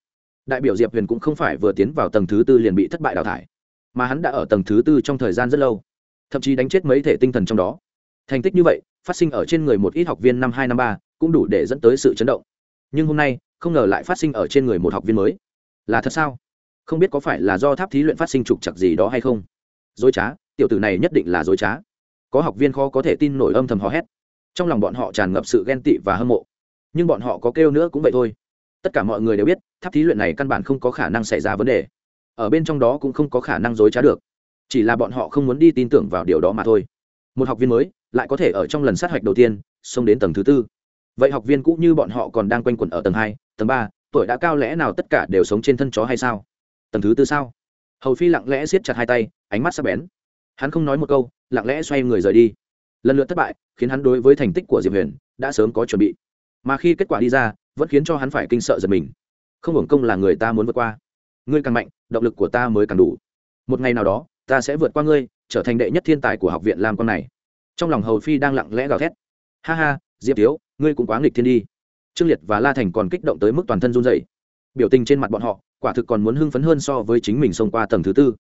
Đại biểu diệp huyền cũng không phải vừa tiến vào tầng thứ tư liền bị thất bại đào thải, mà hắn đã ở tầng thứ tư trong thời gian rất lâu, thậm chí đánh chết mấy thể tinh thần trong đó. Thành tích như vậy, phát sinh ở trên người một ít học viên năm hai, năm ba cũng đủ để dẫn tới sự chấn động. Nhưng hôm nay, không ngờ lại phát sinh ở trên người một học viên mới. Là thật sao? Không biết có phải là do tháp thí luyện phát sinh trục chặt gì đó hay không. Dối trá, tiểu tử này nhất định là dối trá. Có học viên khó có thể tin nổi âm thầm hò hét. Trong lòng bọn họ tràn ngập sự ghen tị và hâm mộ. Nhưng bọn họ có kêu nữa cũng vậy thôi. Tất cả mọi người đều biết, tháp thí luyện này căn bản không có khả năng xảy ra vấn đề. Ở bên trong đó cũng không có khả năng dối trá được. Chỉ là bọn họ không muốn đi tin tưởng vào điều đó mà thôi. Một học viên mới, lại có thể ở trong lần sát hạch đầu tiên, xông đến tầng thứ tư. Vậy học viên cũ như bọn họ còn đang quanh quẩn ở tầng hai, tầng ba, tuổi đã cao lẽ nào tất cả đều sống trên thân chó hay sao? Tầng thứ tư sao? Hầu phi lặng lẽ siết chặt hai tay, ánh mắt sắp bén. Hắn không nói một câu, lặng lẽ xoay người rời đi. Lần lượt thất bại, khiến hắn đối với thành tích của diệp huyền đã sớm có chuẩn bị. Mà khi kết quả đi ra, vẫn khiến cho hắn phải kinh sợ giật mình. Không hưởng công là người ta muốn vượt qua. Ngươi càng mạnh, động lực của ta mới càng đủ. Một ngày nào đó, ta sẽ vượt qua ngươi, trở thành đệ nhất thiên tài của học viện lam con này. Trong lòng hầu phi đang lặng lẽ gào thét. Ha ha, diệp tiếu ngươi cũng quá nghịch thiên đi. Trương liệt và la thành còn kích động tới mức toàn thân run dậy biểu tình trên mặt bọn họ quả thực còn muốn hưng phấn hơn so với chính mình xông qua tầng thứ tư.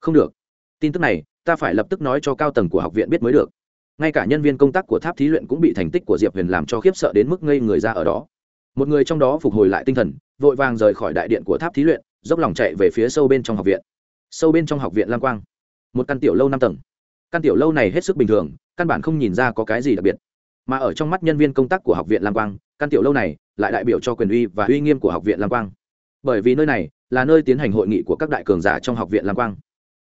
Không được. Tin tức này, ta phải lập tức nói cho cao tầng của học viện biết mới được. Ngay cả nhân viên công tác của tháp thí luyện cũng bị thành tích của diệp huyền làm cho khiếp sợ đến mức ngây người ra ở đó. Một người trong đó phục hồi lại tinh thần, vội vàng rời khỏi đại điện của tháp thí luyện, dốc lòng chạy về phía sâu bên trong học viện. Sâu bên trong học viện lam quang. Một căn tiểu lâu năm tầng. Căn tiểu lâu này hết sức bình thường, căn bản không nhìn ra có cái gì đặc biệt. Mà ở trong mắt nhân viên công tác của học viện lam quang, căn tiểu lâu này lại đại biểu cho quyền uy và uy nghiêm của học viện lam quang bởi vì nơi này là nơi tiến hành hội nghị của các đại cường giả trong học viện lam quang.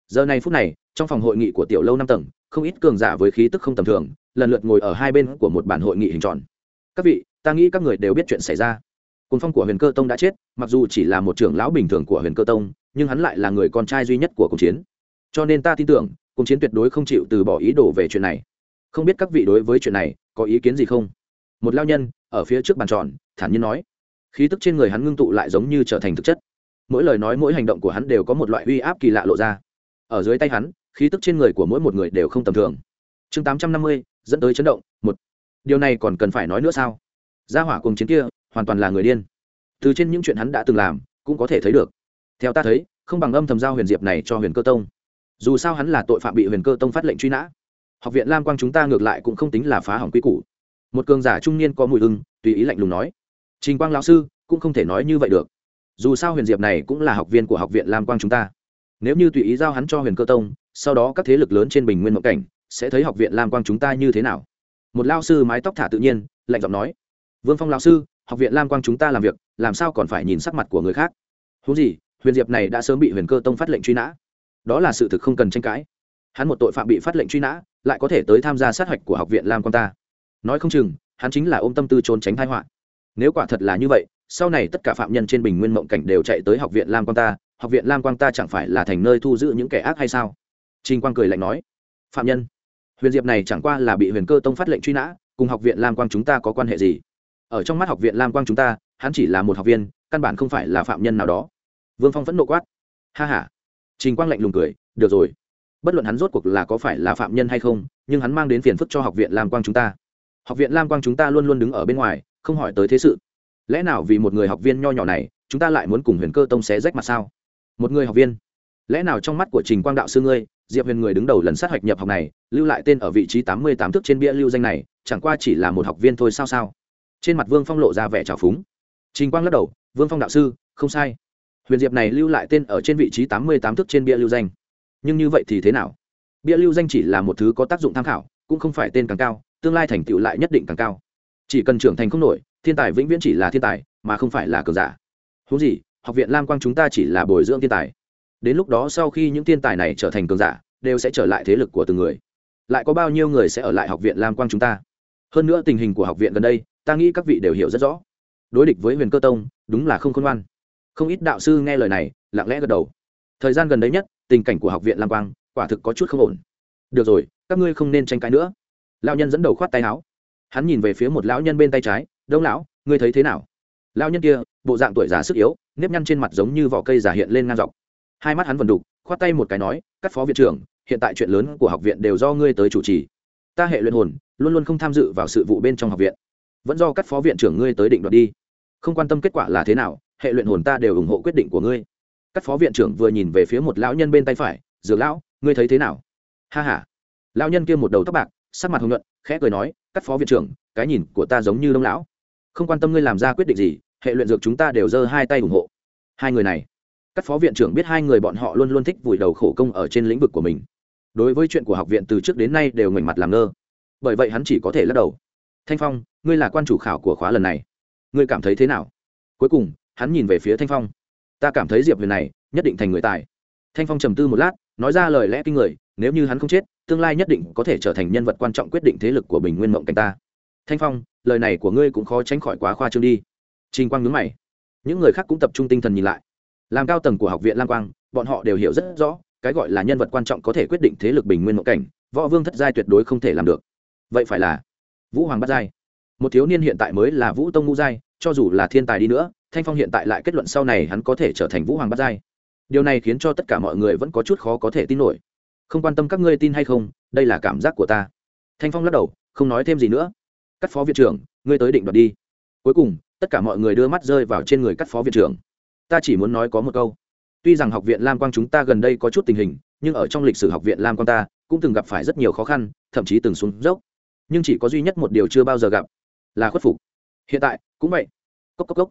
Giờ này phút này, trong phòng hội nghị của tiểu lâu năm tầng, không ít cường giả với khí tức không tầm thường, lần lượt ngồi ở hai bên của một bản hội nghị hình tròn. Các vị, ta nghĩ các người đều biết chuyện xảy ra. Cồn phong của huyền cơ tông đã chết, mặc dù chỉ là một trưởng lão bình thường của huyền cơ tông, nhưng hắn lại là người con trai duy nhất của cuộc chiến. Cho nên ta tin tưởng, cuộc chiến tuyệt đối không chịu từ bỏ ý đồ về chuyện này. Không biết các vị đối với chuyện này có ý kiến gì không? Một lao nhân, ở phía trước bàn tròn, thản nhiên nói khí tức trên người hắn ngưng tụ lại giống như trở thành thực chất. Mỗi lời nói, mỗi hành động của hắn đều có một loại uy áp kỳ lạ lộ ra. Ở dưới tay hắn, khí tức trên người của mỗi một người đều không tầm thường. Chương tám trăm năm mươi, dẫn tới chấn động, một. Điều này còn cần phải nói nữa sao? Gia hỏa cùng chiến kia, hoàn toàn là người điên. Từ trên những chuyện hắn đã từng làm, cũng có thể thấy được. Theo ta thấy, không bằng âm thầm giao huyền diệp này cho huyền cơ tông. Dù sao hắn là tội phạm bị huyền cơ tông phát lệnh truy nã. Học viện lam quang chúng ta ngược lại cũng không tính là phá hỏng quy củ. Một cường giả trung niên có mùi hưng, tùy ý lạnh lùng nói trình quang lão sư cũng không thể nói như vậy được. Dù sao huyền diệp này cũng là học viên của học viện lam quang chúng ta. Nếu như tùy ý giao hắn cho huyền cơ tông, sau đó các thế lực lớn trên bình nguyên mộng cảnh sẽ thấy học viện lam quang chúng ta như thế nào. Một lao sư mái tóc thả tự nhiên, lạnh giọng nói. Vương phong lao sư, học viện lam quang chúng ta làm việc, làm sao còn phải nhìn sắc mặt của người khác? Húng gì, huyền diệp này đã sớm bị huyền cơ tông phát lệnh truy nã. Đó là sự thực không cần tranh cãi. Hắn một tội phạm bị phát lệnh truy nã, lại có thể tới tham gia sát hạch của học viện lam quang ta. Nói không chừng, hắn chính là ôm tâm tư trốn tránh thái họa nếu quả thật là như vậy, sau này tất cả phạm nhân trên bình nguyên mộng cảnh đều chạy tới học viện lam quang ta, học viện lam quang ta chẳng phải là thành nơi thu giữ những kẻ ác hay sao? Trinh quang cười lạnh nói, phạm nhân, huyền diệp này chẳng qua là bị huyền cơ tông phát lệnh truy nã, cùng học viện lam quang chúng ta có quan hệ gì? Ở trong mắt học viện lam quang chúng ta, hắn chỉ là một học viên, căn bản không phải là phạm nhân nào đó. Vương phong vẫn nộ quát, ha h a trình quang lạnh lùng cười, được rồi. Bất luận hắn rốt cuộc là có phải là phạm nhân hay không, nhưng hắn mang đến phiền phức cho học viện lam quang chúng ta. Học viện lam quang chúng ta luôn luôn đứng ở bên ngoài không hỏi tới thế sự. Lẽ nào vì một người học viên nho nhỏ này, chúng ta lại muốn cùng huyền cơ tông xé rách mặt sao? Một người học viên. Lẽ nào trong mắt của trình quang đạo sư ngươi, diệp huyền người đứng đầu lần sát hạch nhập học này, lưu lại tên ở vị trí tám mươi tám thước trên bia lưu danh này, chẳng qua chỉ là một học viên thôi sao sao? Trên mặt vương phong lộ ra vẻ trào phúng. Trình quang lắc đầu, vương phong đạo sư, không sai. Huyền diệp này lưu lại tên ở trên vị trí tám mươi tám thước trên bia lưu danh. Nhưng như vậy thì thế nào? Bia lưu danh chỉ là một thứ có tác dụng tham khảo, cũng không phải tên càng cao, tương lai thành tựu lại nhất định càng cao chỉ cần trưởng thành không nổi, thiên tài vĩnh viễn chỉ là thiên tài, mà không phải là cường giả. Hú gì, học viện lam quang chúng ta chỉ là bồi dưỡng thiên tài. Đến lúc đó sau khi những thiên tài này trở thành cường giả, đều sẽ trở lại thế lực của từng người. Lại có bao nhiêu người sẽ ở lại học viện lam quang chúng ta? Hơn nữa tình hình của học viện gần đây, ta nghĩ các vị đều hiểu rất rõ. Đối địch với huyền cơ tông, đúng là không khôn ngoan. Không ít đạo sư nghe lời này, lặng lẽ gật đầu. Thời gian gần đây nhất, tình cảnh của học viện lam quang, quả thực có chút không ổn. Được rồi, các ngươi không nên tranh cãi nữa. Lão nhân dẫn đầu khoát tay áo hắn nhìn về phía một lão nhân bên tay trái, đông lão, ngươi thấy thế nào? Lão nhân kia, bộ dạng tuổi già sức yếu, nếp nhăn trên mặt giống như vỏ cây giả hiện lên ngang dọc. Hai mắt hắn vần đục, khoát tay một cái nói, các phó viện trưởng, hiện tại chuyện lớn của học viện đều do ngươi tới chủ trì. Ta hệ luyện hồn, luôn luôn không tham dự vào sự vụ bên trong học viện. Vẫn do các phó viện trưởng ngươi tới định đoạt đi. Không quan tâm kết quả là thế nào, hệ luyện hồn ta đều ủng hộ quyết định của ngươi. Các phó viện trưởng vừa nhìn về phía một lão nhân bên tay phải, dược lão, ngươi thấy thế nào? Ha h a lão nhân kia một đầu tóc bạc, sắc mặt hồng nhuận, khẽ cười nói các phó viện trưởng, cái nhìn của ta giống như đông lão. Không quan tâm ngươi làm ra quyết định gì, hệ luyện dược chúng ta đều giơ hai tay ủng hộ. Hai người này các phó viện trưởng biết hai người bọn họ luôn luôn thích vùi đầu khổ công ở trên lĩnh vực của mình. Đối với chuyện của học viện từ trước đến nay đều ngoảnh mặt làm ngơ. Bởi vậy hắn chỉ có thể lắc đầu. Thanh phong, ngươi là quan chủ khảo của khóa lần này. Ngươi cảm thấy thế nào? Cuối cùng, hắn nhìn về phía thanh phong. Ta cảm thấy diệp huyền này nhất định thành người tài. Thanh phong trầm tư một lát nói ra lời lẽ kinh người, nếu như hắn không chết, tương lai nhất định có thể trở thành nhân vật quan trọng quyết định thế lực của bình nguyên mộng cảnh ta. Thanh phong, lời này của ngươi cũng khó tránh khỏi quá khoa trương đi. Trình quang nhướng mày. Những người khác cũng tập trung tinh thần nhìn lại. Làm cao tầng của học viện lam quang, bọn họ đều hiểu rất rõ, cái gọi là nhân vật quan trọng có thể quyết định thế lực bình nguyên mộng cảnh, võ vương thất giai tuyệt đối không thể làm được. Vậy phải là vũ hoàng bắt giai. Một thiếu niên hiện tại mới là vũ tông ngũ giai, cho dù là thiên tài đi nữa, thanh phong hiện tại lại kết luận sau này hắn có thể trở thành vũ hoàng bắt giai điều này khiến cho tất cả mọi người vẫn có chút khó có thể tin nổi. Không quan tâm các ngươi tin hay không, đây là cảm giác của ta. Thanh phong lắc đầu, không nói thêm gì nữa. Cắt phó viện trưởng, ngươi tới định đoạt đi. Cuối cùng, tất cả mọi người đưa mắt rơi vào trên người cắt phó viện trưởng. Ta chỉ muốn nói có một câu. Tuy rằng học viện lam quang chúng ta gần đây có chút tình hình, nhưng ở trong lịch sử học viện lam quang ta, cũng từng gặp phải rất nhiều khó khăn, thậm chí từng xuống dốc. Nhưng chỉ có duy nhất một điều chưa bao giờ gặp, là khuất phục. Hiện tại, cũng vậy. Cốc cốc cốc.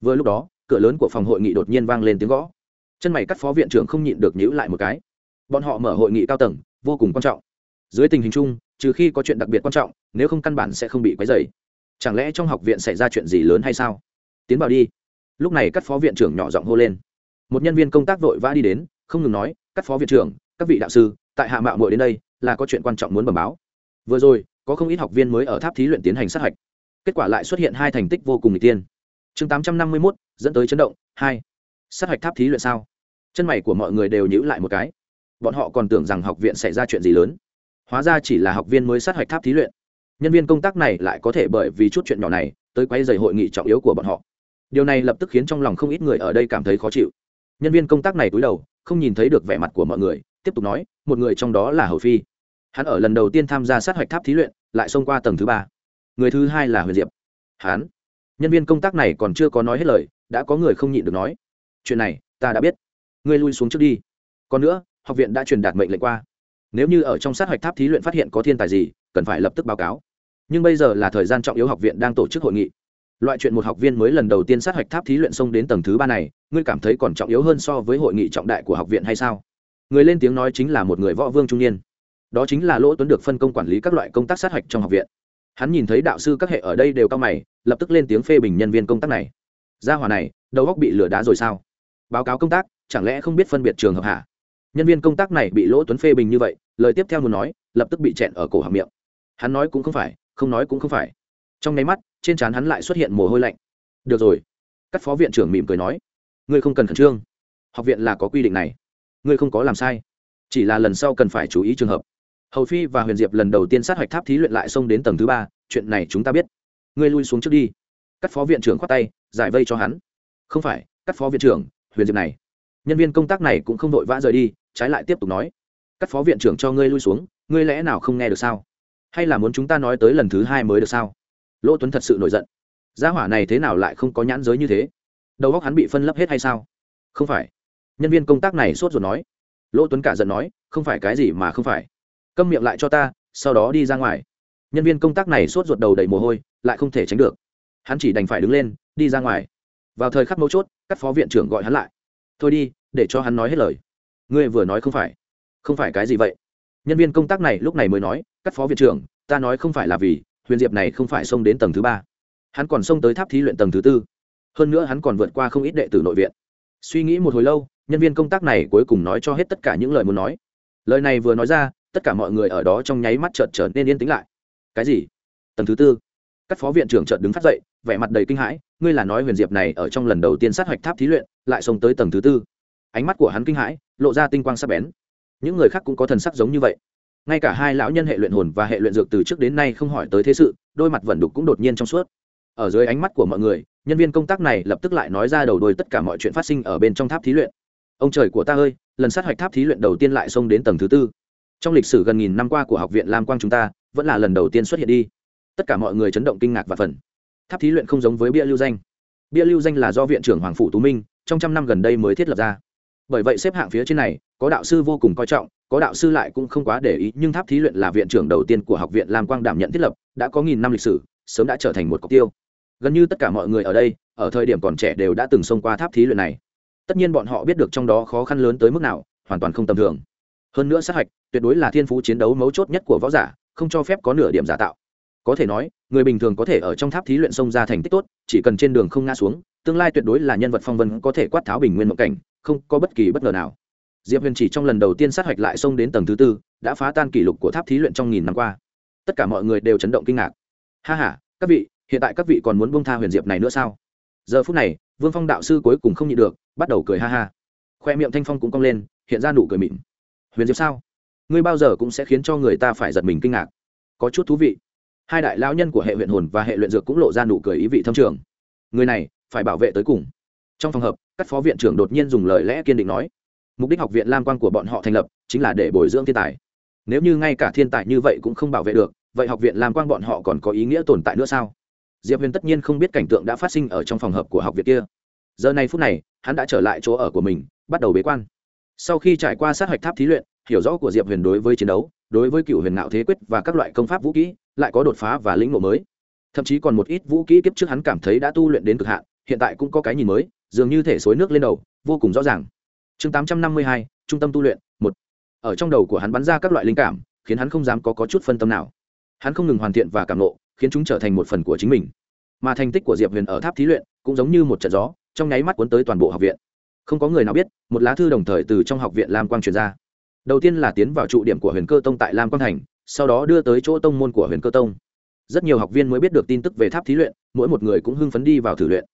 Vừa lúc đó, cửa lớn của phòng hội nghị đột nhiên vang lên tiếng gõ chân mày cắt phó viện trưởng không nhịn được nhữ lại một cái. Bọn họ mở hội nghị cao tầng, vô cùng quan trọng. Dưới tình hình chung, trừ khi có chuyện đặc biệt quan trọng, nếu không căn bản sẽ không bị quấy dày chẳng lẽ trong học viện xảy ra chuyện gì lớn hay sao? Tiến vào đi. Lúc này các phó viện trưởng nhỏ giọng hô lên. Một nhân viên công tác vội vã đi đến, không ngừng nói, các phó viện trưởng, các vị đạo sư, tại hạ mạo muội đến đây, là có chuyện quan trọng muốn bẩm báo. Vừa rồi, có không ít học viên mới ở tháp thí luyện tiến hành sát hạch. Kết quả lại xuất hiện hai thành tích vô cùng n g tiên. Chương tám trăm năm mươi mốt, dẫn tới chấn động, hai. Sát hạch tháp thí luyện sao? Chân mày của mọi người đều nhữ lại một cái. Bọn họ còn tưởng rằng học viện xảy ra chuyện gì lớn. Hóa ra chỉ là học viên mới sát hạch tháp thí luyện. Nhân viên công tác này lại có thể bởi vì chút chuyện nhỏ này, tới quay dày hội nghị trọng yếu của bọn họ. Điều này lập tức khiến trong lòng không ít người ở đây cảm thấy khó chịu. Nhân viên công tác này túi đầu, không nhìn thấy được vẻ mặt của mọi người, tiếp tục nói, một người trong đó là hầu phi. Hắn ở lần đầu tiên tham gia sát hạch tháp thí luyện, lại xông qua tầng thứ ba. Người thứ hai là huyền diệp. Hắn. Nhân viên công tác này còn chưa có nói hết lời, đã có người không nhịn được nói, chuyện này, ta đã biết ngươi lui xuống trước đi. Còn nữa, học viện đã truyền đạt mệnh lệnh qua. Nếu như ở trong sát hạch tháp thí luyện phát hiện có thiên tài gì, cần phải lập tức báo cáo. Nhưng bây giờ là thời gian trọng yếu học viện đang tổ chức hội nghị. Loại chuyện một học viên mới lần đầu tiên sát hạch tháp thí luyện xông đến tầng thứ ba này, ngươi cảm thấy còn trọng yếu hơn so với hội nghị trọng đại của học viện hay sao? Người lên tiếng nói chính là một người võ vương trung niên. Đó chính là lỗ tuấn được phân công quản lý các loại công tác sát hạch trong học viện. Hắn nhìn thấy đạo sư các hệ ở đây đều cao mày, lập tức lên tiếng phê bình nhân viên công tác này. Gia hỏa này, đầu góc bị lửa đá rồi sao? Báo cáo công tác chẳng lẽ không biết phân biệt trường hợp hả? Nhân viên công tác này bị lỗ tuấn phê bình như vậy, lời tiếp theo muốn nói, lập tức bị chẹn ở cổ họng miệng. Hắn nói cũng không phải, không nói cũng không phải. Trong nháy mắt, trên trán hắn lại xuất hiện mồ hôi lạnh. Được rồi. Các phó viện trưởng mỉm cười nói, ngươi không cần khẩn trương. Học viện là có quy định này. Ngươi không có làm sai. Chỉ là lần sau cần phải chú ý trường hợp. Hầu phi và huyền diệp lần đầu tiên sát hạch tháp thí luyện lại xông đến tầng thứ ba, chuyện này chúng ta biết. Ngươi lui xuống trước đi. Các phó viện trưởng khoát tay, giải vây cho hắn. Không phải, các phó viện trưởng, huyền diệp này nhân viên công tác này cũng không vội vã rời đi, trái lại tiếp tục nói. Các phó viện trưởng cho ngươi lui xuống, ngươi lẽ nào không nghe được sao? Hay là muốn chúng ta nói tới lần thứ hai mới được sao? Lỗ tuấn thật sự nổi giận. Gia hỏa này thế nào lại không có nhãn giới như thế? Đầu óc hắn bị phân lấp hết hay sao? Không phải. Nhân viên công tác này sốt ruột nói. Lỗ tuấn cả giận nói, không phải cái gì mà không phải. Câm miệng lại cho ta, sau đó đi ra ngoài. Nhân viên công tác này sốt ruột đầu đầy mồ hôi, lại không thể tránh được. Hắn chỉ đành phải đứng lên, đi ra ngoài. Vào thời khắc mấu chốt, các phó viện trưởng gọi hắn lại thôi đi, để cho hắn nói hết lời. Ngươi vừa nói không phải. Không phải cái gì vậy? Nhân viên công tác này lúc này mới nói, các phó viện trưởng, ta nói không phải là vì, huyền diệp này không phải xông đến tầng thứ ba. Hắn còn xông tới tháp thí luyện tầng thứ tư. Hơn nữa hắn còn vượt qua không ít đệ tử nội viện. Suy nghĩ một hồi lâu, nhân viên công tác này cuối cùng nói cho hết tất cả những lời muốn nói. Lời này vừa nói ra, tất cả mọi người ở đó trong nháy mắt chợt trở nên yên tĩnh lại. Cái gì? Tầng thứ tư? Các phó viện trưởng chợt đứng phát dậy, vẻ mặt đầy kinh hãi, ngươi là nói huyền diệp này ở trong lần đầu tiên sát hoạch tháp thí luyện, lại xông tới tầng thứ tư. Ánh mắt của hắn kinh hãi, lộ ra tinh quang sắc bén. Những người khác cũng có thần sắc giống như vậy. Ngay cả hai lão nhân hệ luyện hồn và hệ luyện dược từ trước đến nay không hỏi tới thế sự, đôi mặt vẩn đục cũng đột nhiên trong suốt. Ở dưới ánh mắt của mọi người, nhân viên công tác này lập tức lại nói ra đầu đôi tất cả mọi chuyện phát sinh ở bên trong tháp thí luyện. Ông trời của ta ơi, lần sát hoạch tháp thí luyện đầu tiên lại xông đến tầng thứ tư. Trong lịch sử gần nghìn năm qua của học viện lam quang chúng ta, vẫn là lần đầu tiên xuất hiện đi tất cả mọi người chấn động kinh ngạc và phần. Tháp thí luyện không giống với bia lưu danh. Bia lưu danh là do viện trưởng hoàng phủ tú minh, trong trăm năm gần đây mới thiết lập ra. Bởi vậy xếp hạng phía trên này, có đạo sư vô cùng coi trọng, có đạo sư lại cũng không quá để ý, nhưng tháp thí luyện là viện trưởng đầu tiên của học viện lam quang đảm nhận thiết lập, đã có nghìn năm lịch sử, sớm đã trở thành một cọc tiêu. Gần như tất cả mọi người ở đây, ở thời điểm còn trẻ đều đã từng xông qua tháp thí luyện này. Tất nhiên bọn họ biết được trong đó khó khăn lớn tới mức nào, hoàn toàn không tầm thường. Hơn nữa sát hạch, tuyệt đối là thiên phú chiến đấu mấu chốt nhất của võ giả, không cho phép có nửa điểm giả tạo có thể nói, người bình thường có thể ở trong tháp thí luyện xông ra thành tích tốt, chỉ cần trên đường không ngã xuống, tương lai tuyệt đối là nhân vật phong vân có thể quát tháo bình nguyên mộng cảnh, không có bất kỳ bất ngờ nào. Diệp huyền chỉ trong lần đầu tiên sát hạch lại xông đến tầng thứ tư, đã phá tan kỷ lục của tháp thí luyện trong nghìn năm qua. Tất cả mọi người đều chấn động kinh ngạc. Ha h a các vị, hiện tại các vị còn muốn bông tha huyền diệp này nữa sao? Giờ phút này, vương phong đạo sư cuối cùng không nhịn được, bắt đầu cười ha ha. Khoe miệng thanh phong cũng cong lên, hiện ra nụ cười mịn. Huyền diệp sao? Ngươi bao giờ cũng sẽ khiến cho người ta phải giật mình kinh ngạc. Có chút thú vị hai đại lão nhân của hệ huyện hồn và hệ luyện dược cũng lộ ra nụ cười ý vị thâm trường. Người này, phải bảo vệ tới cùng. Trong phòng hợp các phó viện trưởng đột nhiên dùng lời lẽ kiên định nói, mục đích học viện lam quan của bọn họ thành lập chính là để bồi dưỡng thiên tài. Nếu như ngay cả thiên tài như vậy cũng không bảo vệ được, vậy học viện lam quan bọn họ còn có ý nghĩa tồn tại nữa sao? Diệp huyền tất nhiên không biết cảnh tượng đã phát sinh ở trong phòng hợp của học viện kia. Giờ này phút này, hắn đã trở lại chỗ ở của mình, bắt đầu bế quan. Sau khi trải qua sát hạch tháp thí luyện, hiểu rõ của diệp huyền đối với chiến đấu, đối với cựu huyền ngạo thế quyết và các loại công pháp vũ kỹ lại có đột phá và lĩnh ngộ mới. Thậm chí còn một ít vũ kỹ kiếp trước hắn cảm thấy đã tu luyện đến cực hạn hiện tại cũng có cái nhìn mới dường như thể xối nước lên đầu vô cùng rõ ràng. Chương tám trăm năm mươi hai trung tâm tu luyện một. Ở trong đầu của hắn bắn ra các loại linh cảm khiến hắn không dám có, có chút phân tâm nào. Hắn không ngừng hoàn thiện và cảm nộ khiến chúng trở thành một phần của chính mình. Mà thành tích của diệp huyền ở tháp thí luyện cũng giống như một trận gió trong nháy mắt cuốn tới toàn bộ học viện. Không có người nào biết một lá thư đồng thời từ trong học viện lam quang truyền ra. Đầu tiên là tiến vào trụ điểm của huyền cơ tông tại lam quang thành sau đó đưa tới chỗ tông môn của huyền cơ tông. Rất nhiều học viên mới biết được tin tức về tháp thí luyện, mỗi một người cũng hưng phấn đi vào thử luyện.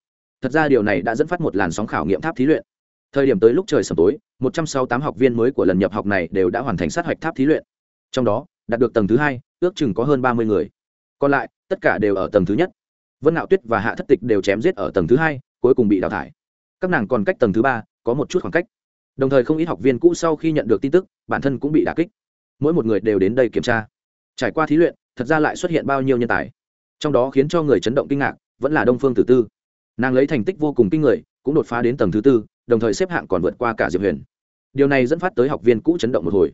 Thật ra điều này đã dẫn phát một làn sóng khảo nghiệm tháp thí luyện. Thời điểm tới lúc trời sầm tối, một trăm sáu tám học viên mới của lần nhập học này đều đã hoàn thành sát hạch tháp thí luyện. Trong đó, đạt được tầng thứ hai, ước chừng có hơn ba mươi người. Còn lại, tất cả đều ở tầng thứ nhất. Vân nạo tuyết và hạ thất tịch đều chém giết ở tầng thứ hai, cuối cùng bị đào thải. Các nàng còn cách tầng thứ ba, có một chút khoảng cách. Đồng thời không ít học viên cũ sau khi nhận được tin tức, bản thân cũng bị đà kích mỗi một người đều đến đây kiểm tra. Trải qua thí luyện, thật ra lại xuất hiện bao nhiêu nhân tài. Trong đó khiến cho người chấn động kinh ngạc vẫn là đông phương tử tư. Nàng lấy thành tích vô cùng kinh người, cũng đột phá đến tầng thứ tư, đồng thời xếp hạng còn vượt qua cả diệp huyền. Điều này dẫn phát tới học viên cũ chấn động một hồi.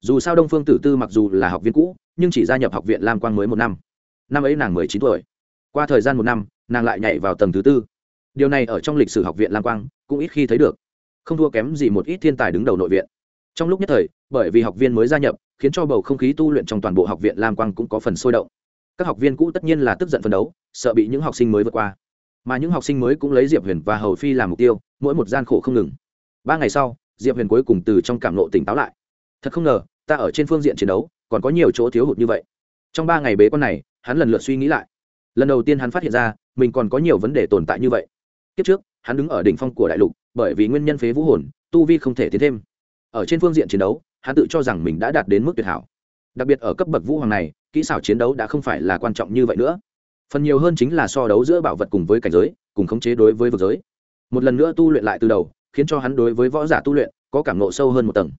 Dù sao đông phương tử tư mặc dù là học viên cũ, nhưng chỉ gia nhập học viện lam quang mới một năm. Năm ấy nàng mười chín tuổi. Qua thời gian một năm, nàng lại nhảy vào tầng thứ tư. Điều này ở trong lịch sử học viện lam quang cũng ít khi thấy được. Không thua kém gì một ít thiên tài đứng đầu nội viện. Trong lúc nhất thời bởi vì học viên mới gia nhập, khiến cho bầu không khí tu luyện trong toàn bộ học viện lam quang cũng có phần sôi động. Các học viên cũ tất nhiên là tức giận phấn đấu, sợ bị những học sinh mới vượt qua. Mà những học sinh mới cũng lấy diệp huyền và hầu phi làm mục tiêu, mỗi một gian khổ không ngừng. Ba ngày sau, diệp huyền cuối cùng từ trong cảm nộ tỉnh táo lại. Thật không ngờ, ta ở trên phương diện chiến đấu, còn có nhiều chỗ thiếu hụt như vậy. Trong ba ngày bế quan này, hắn lần lượt suy nghĩ lại. Lần đầu tiên hắn phát hiện ra, mình còn có nhiều vấn đề tồn tại như vậy. Kiếp trước, hắn đứng ở đỉnh phong của đại lục, bởi vì nguyên nhân phế vũ hồn, tu vi không thể tiến thêm. Ở trên phương diện chiến đấu hắn tự cho rằng mình đã đạt đến mức tuyệt hảo. Đặc biệt ở cấp bậc vũ hoàng này, kỹ xảo chiến đấu đã không phải là quan trọng như vậy nữa. Phần nhiều hơn chính là so đấu giữa bảo vật cùng với cảnh giới, cùng khống chế đối với vực giới. Một lần nữa tu luyện lại từ đầu, khiến cho hắn đối với võ giả tu luyện có cảm nộ sâu hơn một tầng.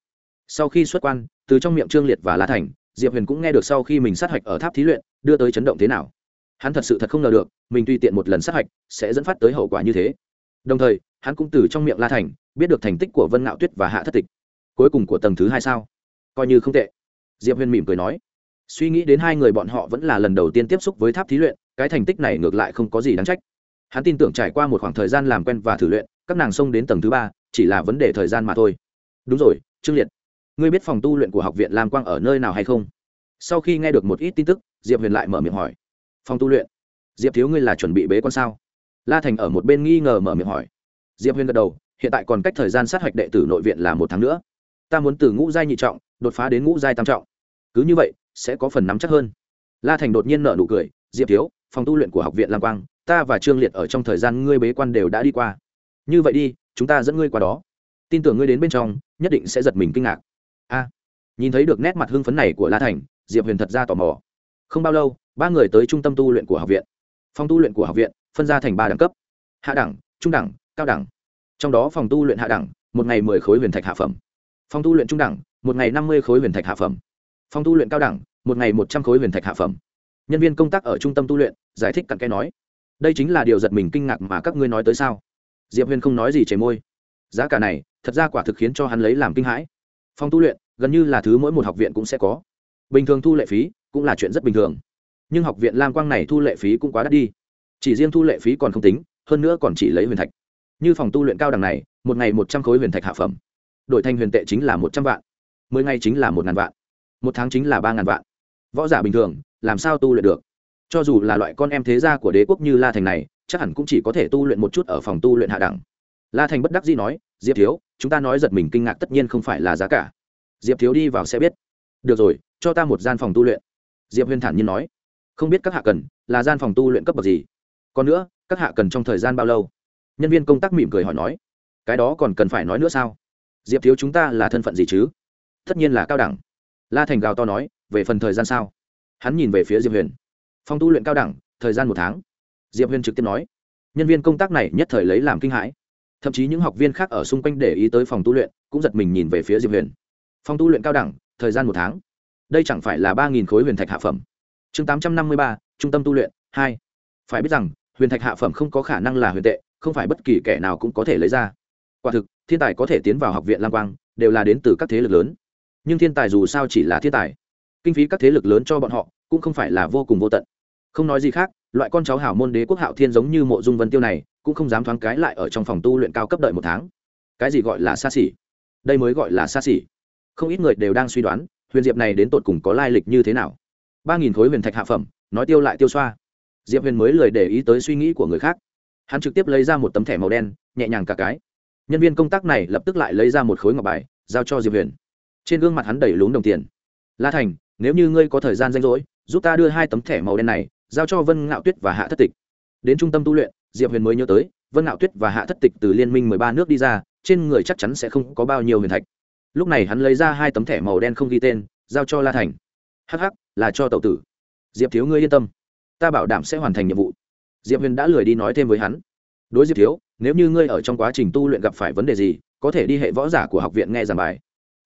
Sau khi xuất quan, từ trong miệng trương liệt và la thành, diệp huyền cũng nghe được sau khi mình sát hạch ở tháp thí luyện, đưa tới chấn động thế nào. Hắn thật sự thật không ngờ được, mình tùy tiện một lần sát hạch sẽ dẫn phát tới hậu quả như thế. Đồng thời, hắn cũng từ trong miệng la thành biết được thành tích của vân ngạo tuyết và hạ thất tịch cuối cùng của tầng thứ hai sao? Coi như không tệ. Diệp huyền mỉm cười nói. Suy nghĩ đến hai người bọn họ vẫn là lần đầu tiên tiếp xúc với tháp thí luyện, cái thành tích này ngược lại không có gì đáng trách. Hắn tin tưởng trải qua một khoảng thời gian làm quen và thử luyện, các nàng xông đến tầng thứ ba, chỉ là vấn đề thời gian mà thôi. Đúng rồi, trương liệt. Ngươi biết phòng tu luyện của học viện lam quang ở nơi nào hay không? Sau khi nghe được một ít tin tức, diệp huyền lại mở miệng hỏi. Phòng tu luyện? Diệp thiếu ngươi là chuẩn bị bế con sao? La thành ở một bên nghi ngờ mở miệng hỏi. Diệp huyền gật đầu, hiện tại còn cách thời gian sát hạch đệ tử nội viện là một tháng nữa ta muốn từ ngũ giai nhị trọng, đột phá đến ngũ giai tam trọng. Cứ như vậy, sẽ có phần nắm chắc hơn. La thành đột nhiên nở nụ cười, diệp thiếu, phòng tu luyện của học viện lam quang, ta và trương liệt ở trong thời gian ngươi bế quan đều đã đi qua. Như vậy đi, chúng ta dẫn ngươi qua đó. Tin tưởng ngươi đến bên trong, nhất định sẽ giật mình kinh ngạc. A. Nhìn thấy được nét mặt hưng phấn này của la thành, diệp huyền thật ra tò mò. Không bao lâu, ba người tới trung tâm tu luyện của học viện. Phòng tu luyện của học viện phân ra thành ba đẳng cấp. Hạ đẳng, trung đẳng, cao đẳng. Trong đó phòng tu luyện hạ đẳng, một ngày mười khối huyền thạch hạ phẩm phòng tu luyện trung đẳng, một ngày năm mươi khối huyền thạch hạ phẩm. Phòng tu luyện cao đẳng, một ngày một trăm khối huyền thạch hạ phẩm. Nhân viên công tác ở trung tâm tu luyện, giải thích cặn kẽ nói, đây chính là điều giật mình kinh ngạc mà các ngươi nói tới sao? Diệp huyền không nói gì chảy môi. Giá cả này, thật ra quả thực khiến cho hắn lấy làm kinh hãi. Phòng tu luyện, gần như là thứ mỗi một học viện cũng sẽ có. Bình thường thu lệ phí cũng là chuyện rất bình thường. Nhưng học viện lam quang này thu lệ phí cũng quá đắt đi. Chỉ riêng thu lệ phí còn không tính, hơn nữa còn chỉ lấy huyền thạch. Như phòng tu luyện cao đẳng này, một ngày một trăm khối huyền thạch hạ phẩm đổi thành huyền tệ chính là một trăm vạn. Mười ngày chính là một ngàn vạn. Một tháng chính là ba ngàn vạn. Võ giả bình thường, làm sao tu luyện được? Cho dù là loại con em thế gia của đế quốc như la thành này, chắc hẳn cũng chỉ có thể tu luyện một chút ở phòng tu luyện hạ đẳng. La thành bất đắc dĩ nói, diệp thiếu, chúng ta nói giật mình kinh ngạc tất nhiên không phải là giá cả. Diệp thiếu đi vào sẽ biết. Được rồi, cho ta một gian phòng tu luyện. Diệp huyền thản nhiên nói. Không biết các hạ cần, là gian phòng tu luyện cấp bậc gì? Còn nữa, các hạ cần trong thời gian bao lâu? Nhân viên công tác mỉm cười hỏi nói. Cái đó còn cần phải nói nữa sao? Diệp thiếu chúng ta là thân phận gì chứ? Tất nhiên là cao đẳng. La thành gào to nói, về phần thời gian sao? Hắn nhìn về phía diệp huyền. Phong tu luyện cao đẳng, thời gian một tháng. Diệp huyền trực tiếp nói, nhân viên công tác này nhất thời lấy làm kinh hãi. Thậm chí những học viên khác ở xung quanh để ý tới phòng tu luyện, cũng giật mình nhìn về phía diệp huyền. Phòng tu luyện cao đẳng, thời gian một tháng. Đây chẳng phải là ba nghìn khối huyền thạch hạ phẩm. Chương tám trăm năm mươi ba, trung tâm tu luyện, hai. Phải biết rằng, huyền thạch hạ phẩm không có khả năng là huyền tệ, không phải bất kỳ kẻ nào cũng có thể lấy ra. Quả thực thiên tài có thể tiến vào học viện lam quang, đều là đến từ các thế lực lớn. Nhưng thiên tài dù sao chỉ là thiên tài, kinh phí các thế lực lớn cho bọn họ cũng không phải là vô cùng vô tận. Không nói gì khác, loại con cháu hảo môn đế quốc hạo thiên giống như mộ dung vân tiêu này, cũng không dám thoáng cái lại ở trong phòng tu luyện cao cấp đợi một tháng. Cái gì gọi là xa xỉ? Đây mới gọi là xa xỉ. Không ít người đều đang suy đoán, huyền diệp này đến tột cùng có lai lịch như thế nào. Ba nghìn khối huyền thạch hạ phẩm, nói tiêu lại tiêu xoa. Diệp huyền mới lời để ý tới suy nghĩ của người khác. Hắn trực tiếp lấy ra một tấm thẻ màu đen, nhẹ nhàng cả cái nhân viên công tác này lập tức lại lấy ra một khối ngọc bài, giao cho diệp huyền. Trên gương mặt hắn đẩy lún đồng tiền. La thành, nếu như ngươi có thời gian rảnh rỗi, giúp ta đưa hai tấm thẻ màu đen này, giao cho vân ngạo tuyết và hạ thất tịch. Đến trung tâm tu luyện, diệp huyền mới nhớ tới, vân ngạo tuyết và hạ thất tịch từ liên minh mười ba nước đi ra, trên người chắc chắn sẽ không có bao nhiêu huyền thạch. Lúc này hắn lấy ra hai tấm thẻ màu đen không ghi tên, giao cho la thành. Hh là cho tậu tử. Diệp thiếu ngươi yên tâm, ta bảo đảm sẽ hoàn thành nhiệm vụ. Diệp huyền đã lười đi nói thêm với hắn đối diệp thiếu, nếu như ngươi ở trong quá trình tu luyện gặp phải vấn đề gì, có thể đi hệ võ giả của học viện nghe giảng bài.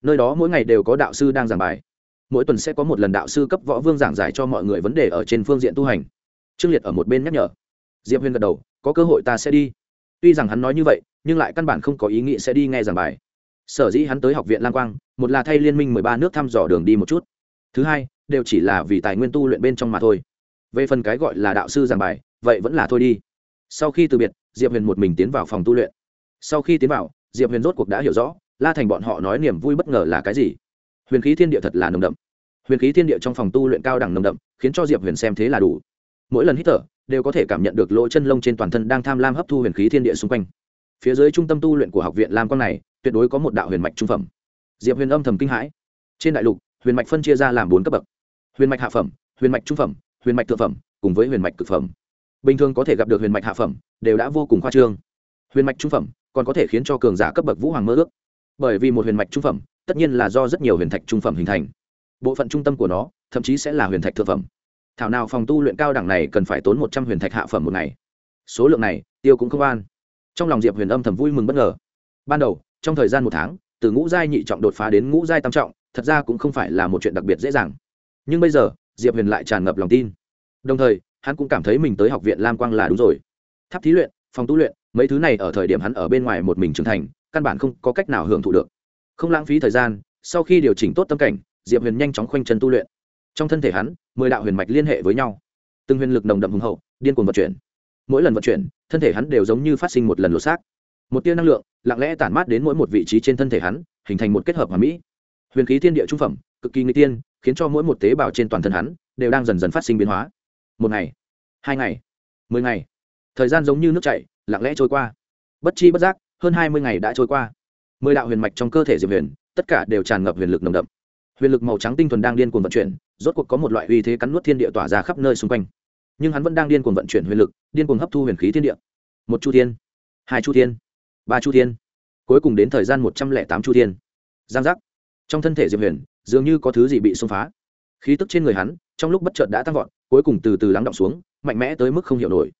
Nơi đó mỗi ngày đều có đạo sư đang giảng bài. Mỗi tuần sẽ có một lần đạo sư cấp võ vương giảng giải cho mọi người vấn đề ở trên phương diện tu hành. Trương liệt ở một bên nhắc nhở. Diệp Huyên gật đầu, có cơ hội ta sẽ đi. Tuy rằng hắn nói như vậy, nhưng lại căn bản không có ý nghĩ sẽ đi nghe giảng bài. Sở dĩ hắn tới học viện lang quang, một là thay liên minh mười ba nước thăm dò đường đi một chút. Thứ hai, đều chỉ là vì tài nguyên tu luyện bên trong mà thôi. Về phần cái gọi là đạo sư giảng bài, vậy vẫn là thôi đi sau khi từ biệt, diệp huyền một mình tiến vào phòng tu luyện. Sau khi tiến vào, diệp huyền rốt cuộc đã hiểu rõ, la thành bọn họ nói niềm vui bất ngờ là cái gì. Huyền khí thiên địa thật là nồng đậm. Huyền khí thiên địa trong phòng tu luyện cao đẳng nồng đậm, khiến cho diệp huyền xem thế là đủ. Mỗi lần hít thở, đều có thể cảm nhận được lỗ chân lông trên toàn thân đang tham lam hấp thu huyền khí thiên địa xung quanh. Phía dưới trung tâm tu luyện của học viện lam quang này, tuyệt đối có một đạo huyền mạch trung phẩm. Diệp huyền âm thầm kinh hãi. Trên đại lục, huyền mạch phân chia ra làm bốn cấp bậc. Huyền mạch hạ phẩm, huyền mạch trung phẩm, huyền mạch thượng phẩm, cùng với huyền mạch cực phẩm bình thường có thể gặp được huyền mạch hạ phẩm, đều đã vô cùng khoa trương. Huyền mạch trung phẩm còn có thể khiến cho cường giả cấp bậc vũ hoàng mơ ước. Bởi vì một huyền mạch trung phẩm, tất nhiên là do rất nhiều huyền thạch trung phẩm hình thành. Bộ phận trung tâm của nó, thậm chí sẽ là huyền thạch thượng phẩm. Thảo nào phòng tu luyện cao đẳng này cần phải tốn một trăm huyền thạch hạ phẩm một ngày. Số lượng này, tiêu cũng không an trong lòng diệp huyền âm thầm vui mừng bất ngờ. Ban đầu, trong thời gian một tháng, từ ngũ giai nhị trọng đột phá đến ngũ giai tam trọng, thật ra cũng không phải là một chuyện đặc biệt dễ dàng. Nhưng bây giờ, diệp huyền lại tràn ngập lòng tin. Đồng thời hắn cũng cảm thấy mình tới học viện lam quang là đúng rồi. Tháp thí luyện, phòng tu luyện, mấy thứ này ở thời điểm hắn ở bên ngoài một mình trưởng thành, căn bản không có cách nào hưởng thụ được. Không lãng phí thời gian, sau khi điều chỉnh tốt tâm cảnh, diệp huyền nhanh chóng khoanh chân tu luyện. Trong thân thể hắn, mười đạo huyền mạch liên hệ với nhau. Từng huyền lực nồng đậm hùng hậu, điên cuồng vận chuyển. Mỗi lần vận chuyển, thân thể hắn đều giống như phát sinh một lần lột xác. Một tia năng lượng, lặng lẽ tản mát đến mỗi một vị trí trên thân thể hắn, hình thành một kết hợp hòa mỹ. Huyền khí thiên địa trung phẩm, cực kỳ nguy tiên, khiến cho mỗi một tế bào trên toàn thân hắn, đều đang dần dần phát sinh biến hóa một ngày. Hai ngày. Mười ngày. Thời gian giống như nước chảy, lặng lẽ trôi qua. Bất chi bất giác, hơn hai mươi ngày đã trôi qua. Mười đạo huyền mạch trong cơ thể diệp huyền, tất cả đều tràn ngập huyền lực nồng đậm. Huyền lực màu trắng tinh thuần đang điên cuồng vận chuyển, rốt cuộc có một loại uy thế cắn nuốt thiên địa tỏa ra khắp nơi xung quanh. Nhưng hắn vẫn đang điên cuồng vận chuyển huyền lực, điên cuồng hấp thu huyền khí thiên địa. Một chu thiên, hai chu thiên, ba chu thiên. Cuối cùng đến thời gian một trăm lẻ tám chu thiên. Giang giác. Trong thân thể diệp huyền, dường như có thứ gì bị xông phá. Khí tức trên người hắn, trong lúc bất chợt đã tăng vọt cuối cùng từ từ lắng động xuống, mạnh mẽ tới mức không hiểu nổi.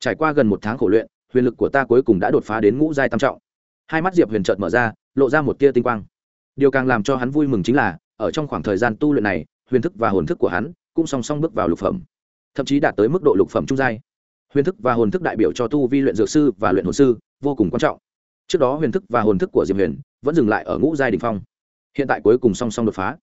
Trải qua gần một tháng khổ luyện, huyền lực của ta cuối cùng đã đột phá đến ngũ giai tam trọng. Hai mắt diệp huyền chợt mở ra, lộ ra một tia tinh quang. Điều càng làm cho hắn vui mừng chính là, ở trong khoảng thời gian tu luyện này, huyền thức và hồn thức của hắn cũng song song bước vào lục phẩm, thậm chí đạt tới mức độ lục phẩm trung giai. Huyền thức và hồn thức đại biểu cho tu vi luyện dược sư và luyện hồn sư vô cùng quan trọng. Trước đó huyền thức và hồn thức của diệp huyền vẫn dừng lại ở ngũ giai đình phong, hiện tại cuối cùng song song đột phá.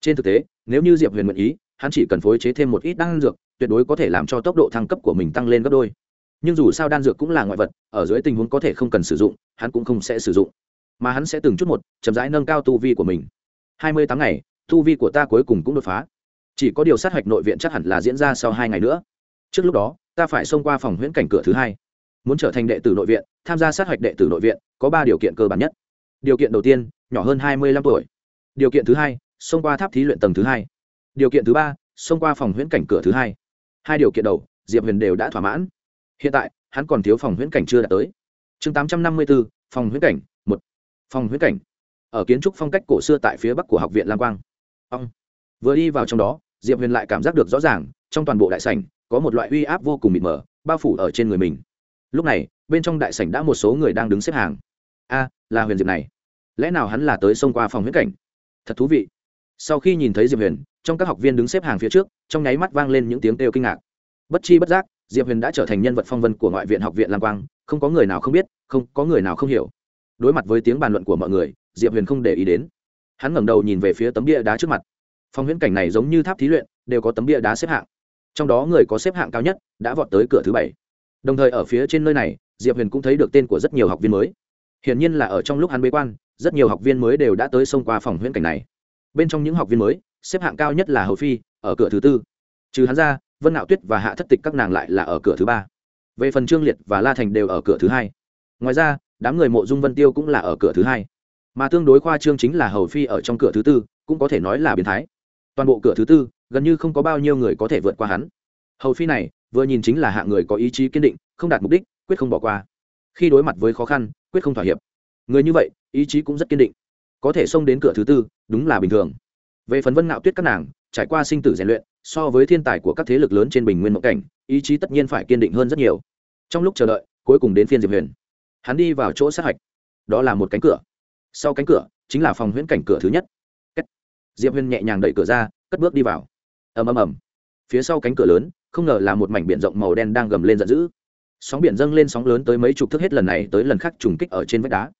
Trên thực tế, nếu như diệp huyền nguyện ý hắn chỉ cần phối chế thêm một ít đan dược, tuyệt đối có thể làm cho tốc độ thăng cấp của mình tăng lên gấp đôi. Nhưng dù sao đan dược cũng là ngoại vật, ở dưới tình huống có thể không cần sử dụng, hắn cũng không sẽ sử dụng. Mà hắn sẽ từng chút một, chậm rãi nâng cao tu vi của mình. Hai mươi tháng ngày, tu vi của ta cuối cùng cũng đột phá. Chỉ có điều sát hạch nội viện chắc hẳn là diễn ra sau hai ngày nữa. Trước lúc đó, ta phải xông qua phòng huyễn cảnh cửa thứ hai. Muốn trở thành đệ tử nội viện, tham gia sát hạch đệ tử nội viện, có ba điều kiện cơ bản nhất. Điều kiện đầu tiên, nhỏ hơn hai mươi lăm tuổi. Điều kiện thứ hai, xông qua tháp thí luyện tầng thứ hai điều kiện thứ ba, xông qua phòng huyễn cảnh cửa thứ hai. Hai điều kiện đầu, diệp huyền đều đã thỏa mãn. Hiện tại, hắn còn thiếu phòng huyễn cảnh chưa đạt tới. Chương tám trăm năm mươi bốn phòng huyễn cảnh, một. Phòng huyễn cảnh. Ở kiến trúc phong cách cổ xưa tại phía bắc của học viện lam quang. Ông vừa đi vào trong đó, diệp huyền lại cảm giác được rõ ràng, trong toàn bộ đại sảnh, có một loại uy áp vô cùng mịt mờ, bao phủ ở trên người mình. Lúc này, bên trong đại sảnh đã một số người đang đứng xếp hàng. A, là huyền diệp này. Lẽ nào hắn là tới xông qua phòng huyễn cảnh? Thật thú vị sau khi nhìn thấy diệp huyền, trong các học viên đứng xếp hàng phía trước, trong nháy mắt vang lên những tiếng kêu kinh ngạc. Bất chi bất giác, diệp huyền đã trở thành nhân vật phong vân của ngoại viện học viện lam quang, không có người nào không biết, không có người nào không hiểu. Đối mặt với tiếng bàn luận của mọi người, diệp huyền không để ý đến. Hắn ngẩng đầu nhìn về phía tấm bia đá trước mặt. Phong huyễn cảnh này giống như tháp thí luyện, đều có tấm bia đá xếp hạng. Trong đó người có xếp hạng cao nhất đã vọt tới cửa thứ bảy. Đồng thời ở phía trên nơi này, diệp huyền cũng thấy được tên của rất nhiều học viên mới. Hiển nhiên là ở trong lúc hắn bế quan, rất nhiều học viên mới đều đã tới xông qua phòng huyễn cảnh này bên trong những học viên mới, xếp hạng cao nhất là hầu phi, ở cửa thứ tư. Trừ hắn ra, vân ngạo tuyết và hạ thất tịch các nàng lại là ở cửa thứ ba. Về phần trương liệt và la thành đều ở cửa thứ hai. Ngoài ra, đám người mộ dung vân tiêu cũng là ở cửa thứ hai. Mà tương đối khoa trương chính là hầu phi ở trong cửa thứ tư, cũng có thể nói là biến thái. Toàn bộ cửa thứ tư, gần như không có bao nhiêu người có thể vượt qua hắn. Hầu phi này, vừa nhìn chính là hạng người có ý chí kiên định, không đạt mục đích, quyết không bỏ qua. Khi đối mặt với khó khăn, quyết không thỏa hiệp. Người như vậy, ý chí cũng rất kiên định có thể xông đến cửa thứ tư, đúng là bình thường. Về phần vân ngạo tuyết các nàng, trải qua sinh tử rèn luyện, so với thiên tài của các thế lực lớn trên bình nguyên mộng cảnh, ý chí tất nhiên phải kiên định hơn rất nhiều. Trong lúc chờ đợi, cuối cùng đến phiên diệp huyền. Hắn đi vào chỗ sát hạch. Đó là một cánh cửa. Sau cánh cửa, chính là phòng huyễn cảnh cửa thứ nhất. Diệp huyền nhẹ nhàng đẩy cửa ra, cất bước đi vào. Ầm ầm ầm. Phía sau cánh cửa lớn, không ngờ là một mảnh biển rộng màu đen đang gầm lên giận dữ. Sóng biển dâng lên sóng lớn tới mấy chục thước hết lần này tới lần khác trùng kích ở trên vách đá.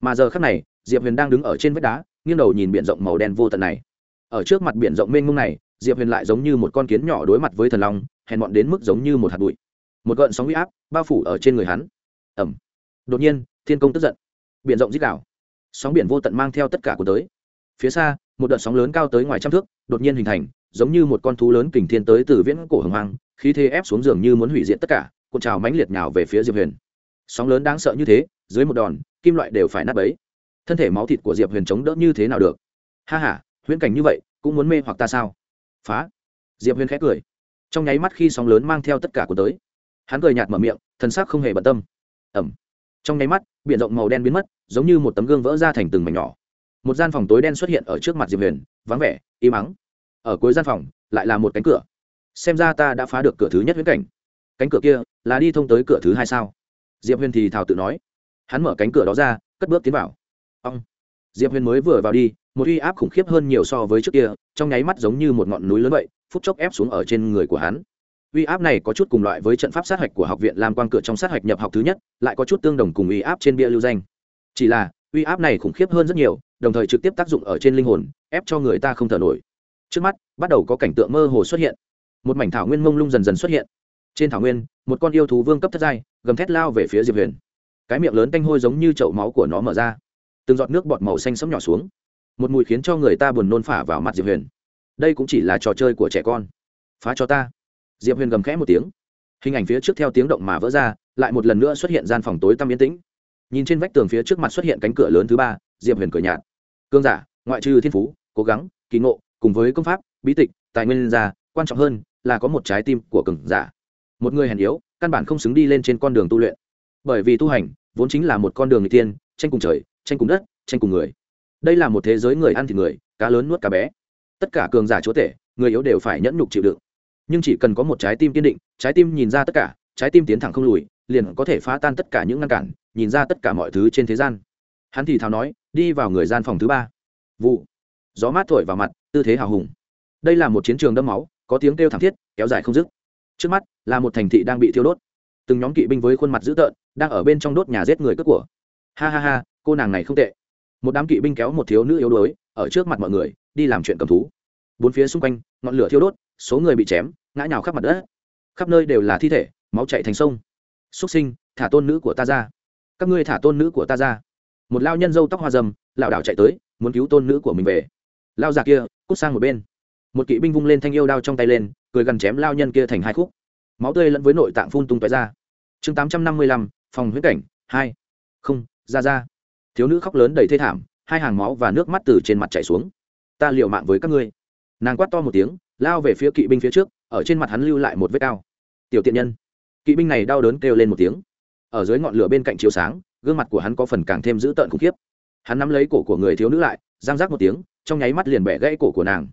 Mà giờ khác này diệp huyền đang đứng ở trên vách đá, nghiêng đầu nhìn biển rộng màu đen vô tận này. Ở trước mặt biển rộng mênh mông này, diệp huyền lại giống như một con kiến nhỏ đối mặt với thần long, hèn mọn đến mức giống như một hạt bụi. Một gợn sóng huy áp bao phủ ở trên người hắn. Ẩm đột nhiên, thiên công tức giận. Biển rộng dích đảo sóng biển vô tận mang theo tất cả của tới. Phía xa, một đợt sóng lớn cao tới ngoài trăm thước, đột nhiên hình thành, giống như một con thú lớn kình thiên tới từ viễn cổ hồng hoang, khí thế ép xuống giường như muốn hủy diệt tất cả, cuộn trào mãnh liệt nhào về phía diệp huyền. Sóng lớn đáng sợ như thế, dưới một đòn, kim loại đều phải nát bấy thân thể máu thịt của diệp huyền chống đỡ như thế nào được? Ha h a huyễn cảnh như vậy, cũng muốn mê hoặc ta sao? Phá. Diệp huyền khẽ cười. Trong nháy mắt khi sóng lớn mang theo tất cả của tới, hắn cười nhạt mở miệng, thần sắc không hề bận tâm. Ẩm. Trong nháy mắt b i ể n rộng màu đen biến mất, giống như một tấm gương vỡ ra thành từng mảnh nhỏ. Một gian phòng tối đen xuất hiện ở trước mặt diệp huyền, vắng vẻ, im ắng. Ở cuối gian phòng, lại là một cánh cửa. Xem ra ta đã phá được cửa thứ nhất huyễn cảnh. Cánh cửa kia, là đi thông tới cửa thứ hai sao? Diệp huyền thì thào tự nói. Hắn mở cánh cửa đó ra, cất bước tiến vào ông diệp huyền mới vừa vào đi, một uy áp khủng khiếp hơn nhiều so với trước kia, trong nháy mắt giống như một ngọn núi lớn vậy, phút chốc ép xuống ở trên người của hắn. Uy áp này có chút cùng loại với trận pháp sát hạch của học viện lam quang cửa trong sát hạch nhập học thứ nhất, lại có chút tương đồng cùng uy áp trên bia lưu danh. Chỉ là, uy áp này khủng khiếp hơn rất nhiều, đồng thời trực tiếp tác dụng ở trên linh hồn, ép cho người ta không thở nổi. Trước mắt, bắt đầu có cảnh tượng mơ hồ xuất hiện. Một mảnh thảo nguyên mông lung dần dần xuất hiện. Trên thảo nguyên, một con yêu thú vương cấp thất giai, gầm thét lao về phía diệp huyền. Cái miệng lớn tanh hôi giống như chậu máu của nó mở ra từng giọt nước bọt màu xanh sẫm nhỏ xuống. Một mùi khiến cho người ta buồn nôn phả vào mặt diệp huyền. Đây cũng chỉ là trò chơi của trẻ con. Phá cho ta. Diệp huyền gầm khẽ một tiếng. Hình ảnh phía trước theo tiếng động mà vỡ ra, lại một lần nữa xuất hiện gian phòng tối tăm yên tĩnh. Nhìn trên vách tường phía trước mặt xuất hiện cánh cửa lớn thứ ba, diệp huyền cửa nhạt. Cương giả, ngoại trừ thiên phú, cố gắng, kỳ ngộ, cùng với công pháp, bí tịch, tài nguyên gia quan trọng hơn là có một trái tim của cường giả. Một người hèn yếu, căn bản không xứng đi lên trên con đường tu luyện. Bởi vì tu hành, vốn chính là một con đường người tiên tranh cùng trời tranh cùng đất, tranh cùng người. Đây là một thế giới người ăn thịt người, cá lớn nuốt cá bé. Tất cả cường giả chúa tể, người yếu đều phải nhẫn nhục chịu đựng. Nhưng chỉ cần có một trái tim kiên định, trái tim nhìn ra tất cả, trái tim tiến thẳng không lùi, liền có thể phá tan tất cả những ngăn cản, nhìn ra tất cả mọi thứ trên thế gian. Hắn thì thào nói, đi vào người gian phòng thứ ba. Vụ. Gió mát thổi vào mặt, tư thế hào hùng. Đây là một chiến trường đẫm máu, có tiếng kêu thảm thiết, kéo dài không dứt. Trước mắt, là một thành thị đang bị thiêu đốt. Từng nhóm kỵ binh với khuôn mặt dữ tợn, đang ở bên trong đốt nhà giết người cướp của. Ha ha ha cô nàng này không tệ. Một đám kỵ binh kéo một thiếu nữ yếu đuối, ở trước mặt mọi người, đi làm chuyện cầm thú. Bốn phía xung quanh, ngọn lửa thiêu đốt, số người bị chém, ngã nhào khắp mặt đất. Khắp nơi đều là thi thể, máu chạy thành sông. Xúc sinh, thả tôn nữ của ta ra. Các ngươi thả tôn nữ của ta ra. Một lao nhân dâu tóc hoa dầm lảo đảo chạy tới, muốn cứu tôn nữ của mình về. Lao già kia, cút sang một bên. Một kỵ binh vung lên thanh yêu đao trong tay lên, cười gần chém lao nhân kia thành hai khúc. Máu tươi lẫn với nội tạng phun tung tóe ra. Chương tám trăm năm mươi lăm, phòng huyết cảnh, hai. Không, ra ra thiếu nữ khóc lớn đầy thê thảm, hai hàng máu và nước mắt từ trên mặt chảy xuống. Ta liều mạng với các ngươi. Nàng quát to một tiếng, lao về phía kỵ binh phía trước, ở trên mặt hắn lưu lại một vết cao tiểu tiện nhân. Kỵ binh này đau đớn kêu lên một tiếng. Ở dưới ngọn lửa bên cạnh chiếu sáng, gương mặt của hắn có phần càng thêm dữ tợn khủng khiếp. Hắn nắm lấy cổ của người thiếu nữ lại, giang rác một tiếng, trong nháy mắt liền bẻ gãy cổ của nàng.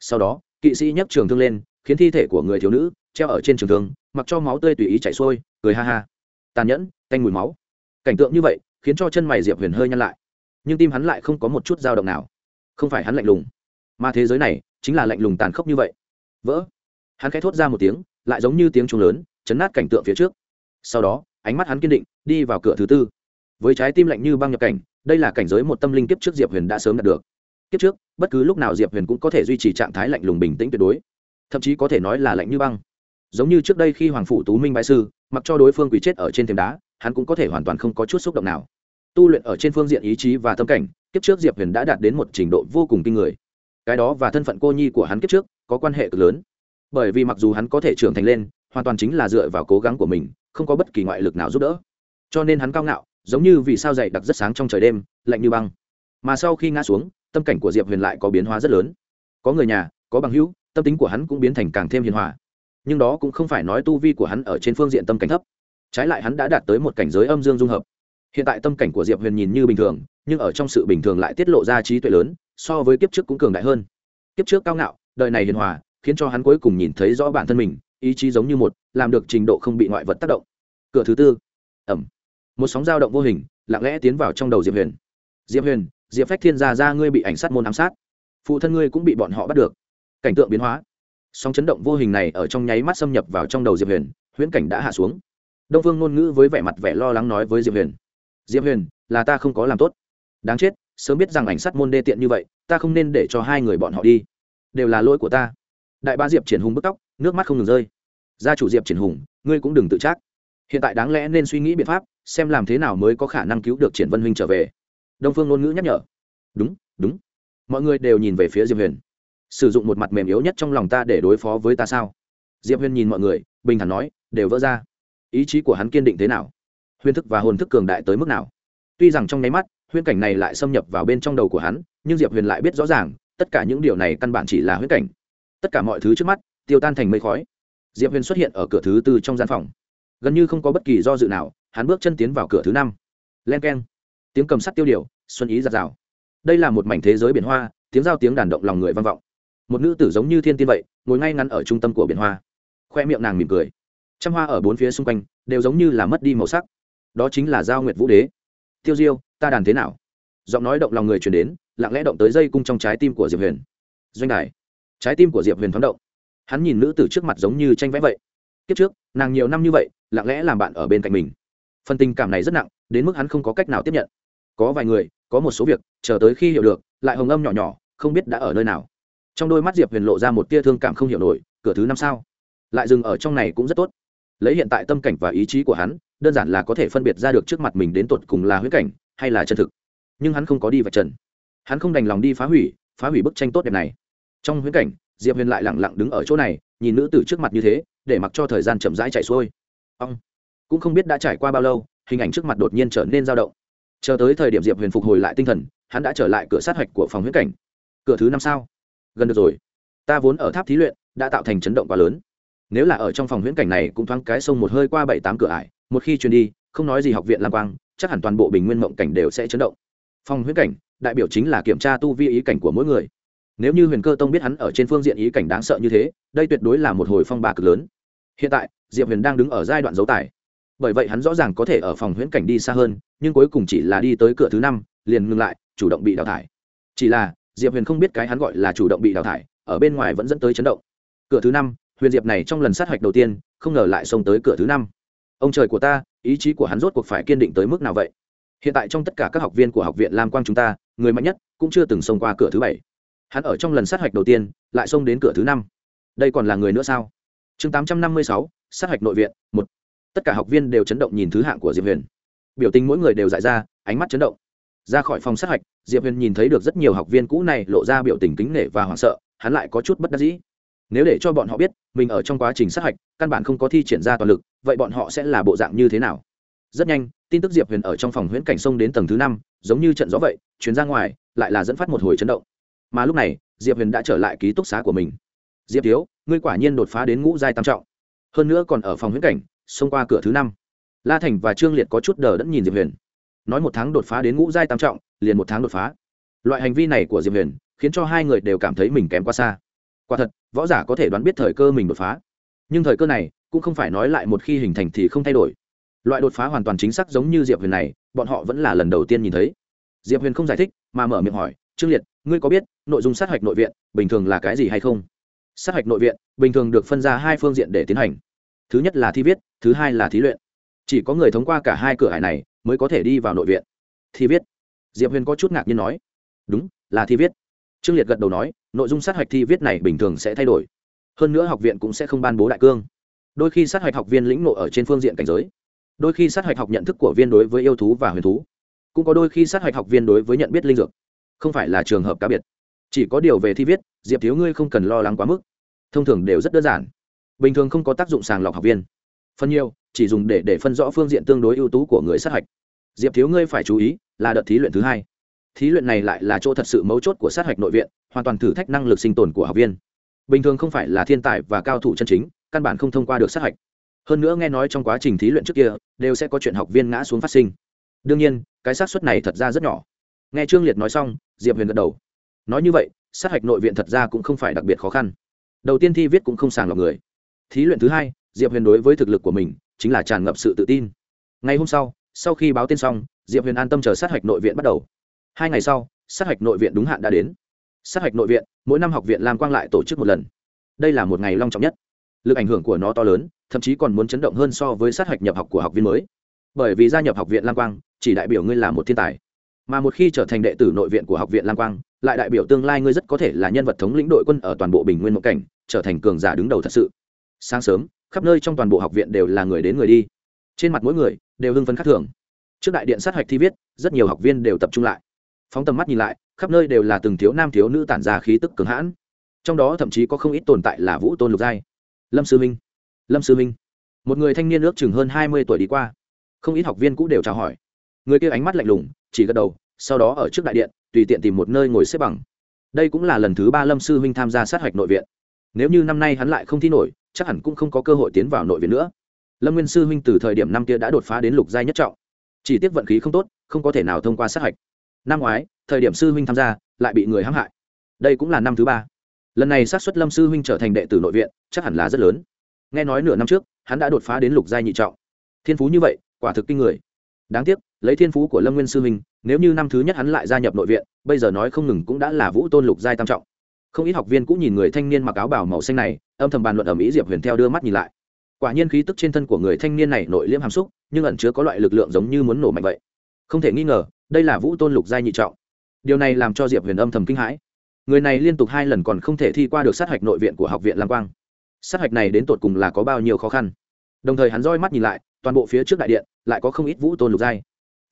Sau đó, kỵ sĩ nhấc trường thương lên, khiến thi thể của người thiếu nữ treo ở trên trường thương, mặc cho máu tươi tùy ý chảy xuôi, cười ha ha. Tàn nhẫn canh mùi máu. Cảnh tượng như vậy khiến cho chân mày diệp huyền hơi nhăn lại. Nhưng tim hắn lại không có một chút dao động nào. Không phải hắn lạnh lùng, mà thế giới này chính là lạnh lùng tàn khốc như vậy. Vỡ. Hắn khẽ thốt ra một tiếng, lại giống như tiếng trùng lớn, chấn nát cảnh tượng phía trước. Sau đó, ánh mắt hắn kiên định, đi vào cửa thứ tư. Với trái tim lạnh như băng nhập cảnh, đây là cảnh giới một tâm linh kiếp trước diệp huyền đã sớm đạt được. Kiếp trước, bất cứ lúc nào diệp huyền cũng có thể duy trì trạng thái lạnh lùng bình tĩnh tuyệt đối. Thậm chí có thể nói là lạnh như băng. Giống như trước đây khi hoàng phủ tú minh bái sư, mặc cho đối phương quỷ chết ở trên thềm đá, hắn cũng có thể hoàn toàn không có chút xúc động nào tu luyện ở trên phương diện ý chí và tâm cảnh, kiếp trước diệp huyền đã đạt đến một trình độ vô cùng kinh người. Cái đó và thân phận cô nhi của hắn kiếp trước có quan hệ cực lớn. Bởi vì mặc dù hắn có thể trưởng thành lên, hoàn toàn chính là dựa vào cố gắng của mình, không có bất kỳ ngoại lực nào giúp đỡ. Cho nên hắn cao ngạo, giống như vì sao dày đặc rất sáng trong trời đêm, lạnh như băng. Mà sau khi ngã xuống, tâm cảnh của diệp huyền lại có biến hóa rất lớn. Có người nhà, có bằng hữu, tâm tính của hắn cũng biến thành càng thêm hiền hòa. Nhưng đó cũng không phải nói tu vi của hắn ở trên phương diện tâm cảnh thấp. Trái lại hắn đã đạt tới một cảnh giới âm dương dung hợp hiện tại tâm cảnh của diệp huyền nhìn như bình thường, nhưng ở trong sự bình thường lại tiết lộ ra trí tuệ lớn, so với kiếp trước cũng cường đại hơn. Kiếp trước cao ngạo, đời này hiền hòa, khiến cho hắn cuối cùng nhìn thấy rõ bản thân mình, ý chí giống như một, làm được trình độ không bị ngoại vật tác động. Cửa thứ tư. Ẩm. Một sóng dao động vô hình, lặng lẽ tiến vào trong đầu diệp huyền. Diệp huyền, diệp phách thiên gia ra ngươi bị ảnh sát môn ám sát. Phụ thân ngươi cũng bị bọn họ bắt được. Cảnh tượng biến hóa. Sóng chấn động vô hình này ở trong nháy mắt xâm nhập vào trong đầu diệp huyền, huyễn cảnh đã hạ xuống. Đông phương ngôn ngữ với vẻ mặt vẻ lo lắng nói với diệp huyền diệp huyền, là ta không có làm tốt. Đáng chết, sớm biết rằng ảnh sát môn đê tiện như vậy, ta không nên để cho hai người bọn họ đi. Đều là lỗi của ta. Đại ba diệp triển hùng bức tóc, nước mắt không ngừng rơi. Gia chủ diệp triển hùng, ngươi cũng đừng tự trách. Hiện tại đáng lẽ nên suy nghĩ biện pháp, xem làm thế nào mới có khả năng cứu được triển vân huynh trở về. Đông phương ngôn ngữ nhắc nhở. Đúng đúng. Mọi người đều nhìn về phía diệp huyền. Sử dụng một mặt mềm yếu nhất trong lòng ta để đối phó với ta sao? Diệp huyền nhìn mọi người, bình thản nói, đều vỡ ra. Ý chí của hắn kiên định thế nào? Huyền thức và hồn thức cường đại tới mức nào. Tuy rằng trong nháy mắt, huyễn cảnh này lại xâm nhập vào bên trong đầu của hắn, nhưng diệp huyền lại biết rõ ràng, tất cả những điều này căn bản chỉ là huyễn cảnh. Tất cả mọi thứ trước mắt, tiêu tan thành mây khói. Diệp huyền xuất hiện ở cửa thứ tư trong gian phòng. Gần như không có bất kỳ do dự nào, hắn bước chân tiến vào cửa thứ năm. Len k e n tiếng cầm sắt tiêu điều, xuân ý giạt rào. Đây là một mảnh thế giới biển hoa, tiếng giao tiếng đàn động lòng người vang vọng. Một nữ tử giống như thiên tiên vậy, ngồi ngay ngắn ở trung tâm của biển hoa. Khoe miệng nàng mỉm cười. Trăm hoa ở bốn phía xung quanh, đều giống như là mất đi màu sắc đó chính là giao nguyệt vũ đế. Tiêu diêu, ta đàn thế nào? Giọng nói động lòng người chuyển đến, lặng lẽ động tới dây cung trong trái tim của diệp huyền. Doanh đài. Trái tim của diệp huyền thoáng động. Hắn nhìn nữ tử trước mặt giống như tranh vẽ vậy. Kiếp trước, nàng nhiều năm như vậy, lặng lẽ làm bạn ở bên cạnh mình. Phần tình cảm này rất nặng, đến mức hắn không có cách nào tiếp nhận. Có vài người, có một số việc, chờ tới khi hiểu được, lại hồng âm nhỏ nhỏ, không biết đã ở nơi nào. Trong đôi mắt diệp huyền lộ ra một tia thương cảm không hiểu nổi, cửa thứ năm sao? Lại dừng ở trong này cũng rất tốt. Lấy hiện tại tâm cảnh và ý chí của hắn đơn giản là có thể phân biệt ra được trước mặt mình đến tột cùng là huyết cảnh hay là chân thực. Nhưng hắn không có đi vạch trần. Hắn không đành lòng đi phá hủy phá hủy bức tranh tốt đẹp này. Trong huyết cảnh, diệp huyền lại lẳng lặng đứng ở chỗ này, nhìn nữ tử trước mặt như thế, để mặc cho thời gian chậm rãi chạy xuôi. Ông. Cũng không biết đã trải qua bao lâu, hình ảnh trước mặt đột nhiên trở nên dao động. Chờ tới thời điểm diệp huyền phục hồi lại tinh thần, hắn đã trở lại cửa sát hạch của phòng huyết cảnh. Cửa thứ năm sao? Gần được rồi. Ta vốn ở tháp thí luyện, đã tạo thành chấn động quá lớn. Nếu là ở trong phòng huyễn cảnh này cũng thoáng cái sông một hơi qua bảy tám cửa ải một khi truyền đi, không nói gì học viện lam quang, chắc hẳn toàn bộ bình nguyên mộng cảnh đều sẽ chấn động. Phòng huyễn cảnh, đại biểu chính là kiểm tra tu vi ý cảnh của mỗi người. Nếu như huyền cơ tông biết hắn ở trên phương diện ý cảnh đáng sợ như thế, đây tuyệt đối là một hồi phong bà cực lớn. Hiện tại, diệp huyền đang đứng ở giai đoạn dấu tài bởi vậy hắn rõ ràng có thể ở phòng huyễn cảnh đi xa hơn, nhưng cuối cùng chỉ là đi tới cửa thứ năm, liền ngừng lại, chủ động bị đào thải. Chỉ là, diệp huyền không biết cái hắn gọi là chủ động bị đào thải, ở bên ngoài vẫn dẫn tới chấn động. Cửa thứ năm, huyền diệp này trong lần sát hạch đầu tiên, không ngờ lại xông tới cửa thứ năm ông trời của ta, ý chí của hắn rốt cuộc phải kiên định tới mức nào vậy? Hiện tại trong tất cả các học viên của học viện lam quang chúng ta, người mạnh nhất cũng chưa từng xông qua cửa thứ bảy. Hắn ở trong lần sát hạch đầu tiên, lại xông đến cửa thứ năm. Đây còn là người nữa sao? Chương tám trăm năm mươi sáu, sát hạch nội viện, một. Tất cả học viên đều chấn động nhìn thứ hạng của diệp huyền. Biểu tình mỗi người đều dại ra, ánh mắt chấn động. Ra khỏi phòng sát hạch, diệp huyền nhìn thấy được rất nhiều học viên cũ này lộ ra biểu tình kính nể và hoảng sợ, hắn lại có chút bất đắc dĩ nếu để cho bọn họ biết, mình ở trong quá trình sát hạch, căn bản không có thi triển ra toàn lực, vậy bọn họ sẽ là bộ dạng như thế nào? Rất nhanh, tin tức diệp huyền ở trong phòng huyễn cảnh sông đến tầng thứ năm, giống như trận gió vậy chuyến ra ngoài, lại là dẫn phát một hồi chấn động. Mà lúc này, diệp huyền đã trở lại ký túc xá của mình. Diệp thiếu, ngươi quả nhiên đột phá đến ngũ giai tam trọng. Hơn nữa còn ở phòng huyễn cảnh, xông qua cửa thứ năm. La thành và trương liệt có chút đờ đẫn nhìn diệp huyền. Nói một tháng đột phá đến ngũ giai tam trọng, liền một tháng đột phá. Loại hành vi này của diệp huyền khiến cho hai người đều cảm thấy mình kém quá xa quả thật, võ giả có thể đoán biết thời cơ mình đột phá. Nhưng thời cơ này cũng không phải nói lại một khi hình thành thì không thay đổi. Loại đột phá hoàn toàn chính xác giống như diệp huyền này, bọn họ vẫn là lần đầu tiên nhìn thấy. Diệp huyền không giải thích, mà mở miệng hỏi, trương liệt, ngươi có biết nội dung sát hạch nội viện bình thường là cái gì hay không? Sát hạch nội viện bình thường được phân ra hai phương diện để tiến hành. Thứ nhất là thi viết, thứ hai là thí luyện. Chỉ có người thông qua cả hai cửa hải này mới có thể đi vào nội viện. Thi viết. Diệp huyền có chút ngạc nhiên nói, đúng, là thi viết. Trương liệt gật đầu nói nội dung sát hạch thi viết này bình thường sẽ thay đổi. Hơn nữa học viện cũng sẽ không ban bố đại cương. Đôi khi sát hạch học viên lĩnh nộ ở trên phương diện cảnh giới. Đôi khi sát hạch học nhận thức của viên đối với yêu thú và huyền thú. Cũng có đôi khi sát hạch học viên đối với nhận biết linh dược. Không phải là trường hợp cá biệt. Chỉ có điều về thi viết, diệp thiếu ngươi không cần lo lắng quá mức. Thông thường đều rất đơn giản. Bình thường không có tác dụng sàng lọc học viên. Phần nhiều, chỉ dùng để để phân rõ phương diện tương đối ưu tú của người sát hạch. Diệp thiếu ngươi phải chú ý là đợt thí luyện thứ hai thí luyện này lại là chỗ thật sự mấu chốt của sát hạch nội viện, hoàn toàn thử thách năng lực sinh tồn của học viên. Bình thường không phải là thiên tài và cao thủ chân chính, căn bản không thông qua được sát hạch. Hơn nữa nghe nói trong quá trình thí luyện trước kia, đều sẽ có chuyện học viên ngã xuống phát sinh. Đương nhiên, cái xác suất này thật ra rất nhỏ. Nghe trương liệt nói xong, diệp huyền gật đầu. Nói như vậy, sát hạch nội viện thật ra cũng không phải đặc biệt khó khăn. Đầu tiên thi viết cũng không sàng lọc người. Thí luyện thứ hai, diệp huyền đối với thực lực của mình chính là tràn ngập sự tự tin. Ngày hôm sau sau khi báo tên xong, diệp huyền an tâm chờ sát hạch nội viện bắt đầu hai ngày sau, sát hạch nội viện đúng hạn đã đến. Sát hạch nội viện, mỗi năm học viện lam quang lại tổ chức một lần. Đây là một ngày long trọng nhất. Lực ảnh hưởng của nó to lớn, thậm chí còn muốn chấn động hơn so với sát hạch nhập học của học viên mới. Bởi vì gia nhập học viện lam quang, chỉ đại biểu ngươi là một thiên tài. Mà một khi trở thành đệ tử nội viện của học viện lam quang, lại đại biểu tương lai ngươi rất có thể là nhân vật thống lĩnh đội quân ở toàn bộ bình nguyên mộng cảnh, trở thành cường giả đứng đầu thật sự. Sáng sớm, khắp nơi trong toàn bộ học viện đều là người đến người đi. Trên mặt mỗi người đều hưng phấn khắc thường. Trước đại điện sát hạch thi viết, rất nhiều học viên đều tập trung lại phóng tầm mắt nhìn lại, khắp nơi đều là từng thiếu nam thiếu nữ tản ra khí tức cường hãn. Trong đó thậm chí có không ít tồn tại là vũ tôn lục giai. Lâm sư minh, lâm sư minh. Một người thanh niên ước chừng hơn hai mươi tuổi đi qua. Không ít học viên cũng đều chào hỏi. Người kia ánh mắt lạnh lùng, chỉ gật đầu, sau đó ở trước đại điện, tùy tiện tìm một nơi ngồi xếp bằng. Đây cũng là lần thứ ba lâm sư huynh tham gia sát hạch nội viện. Nếu như năm nay hắn lại không thi nổi, chắc hẳn cũng không có cơ hội tiến vào nội viện nữa. Lâm nguyên sư huynh từ thời điểm năm kia đã đột phá đến lục giai nhất trọng. Chỉ tiếc vận khí không tốt, không có thể nào thông qua sát hạch năm ngoái, thời điểm sư huynh tham gia, lại bị người hãm hại. Đây cũng là năm thứ ba. Lần này sát xuất lâm sư huynh trở thành đệ tử nội viện, chắc hẳn là rất lớn. Nghe nói nửa năm trước, hắn đã đột phá đến lục giai nhị trọng. Thiên phú như vậy, quả thực kinh người. Đáng tiếc, lấy thiên phú của lâm nguyên sư huynh, nếu như năm thứ nhất hắn lại gia nhập nội viện, bây giờ nói không ngừng cũng đã là vũ tôn lục giai tam trọng. Không ít học viên cũng nhìn người thanh niên mặc áo bảo màu xanh này, âm thầm bàn luận ở mỹ diệp huyền theo đưa mắt nhìn lại. Quả nhiên khí tức trên thân của người thanh niên này nội liễm hàm xúc, nhưng ẩn chứa có loại lực lượng giống như muốn nổ mạnh vậy không thể nghi ngờ, đây là vũ tôn lục giai nhị trọng. Điều này làm cho diệp huyền âm thầm kinh hãi. Người này liên tục hai lần còn không thể thi qua được sát hạch nội viện của học viện lam quang. Sát hạch này đến tột cùng là có bao nhiêu khó khăn? Đồng thời hắn roi mắt nhìn lại, toàn bộ phía trước đại điện lại có không ít vũ tôn lục giai.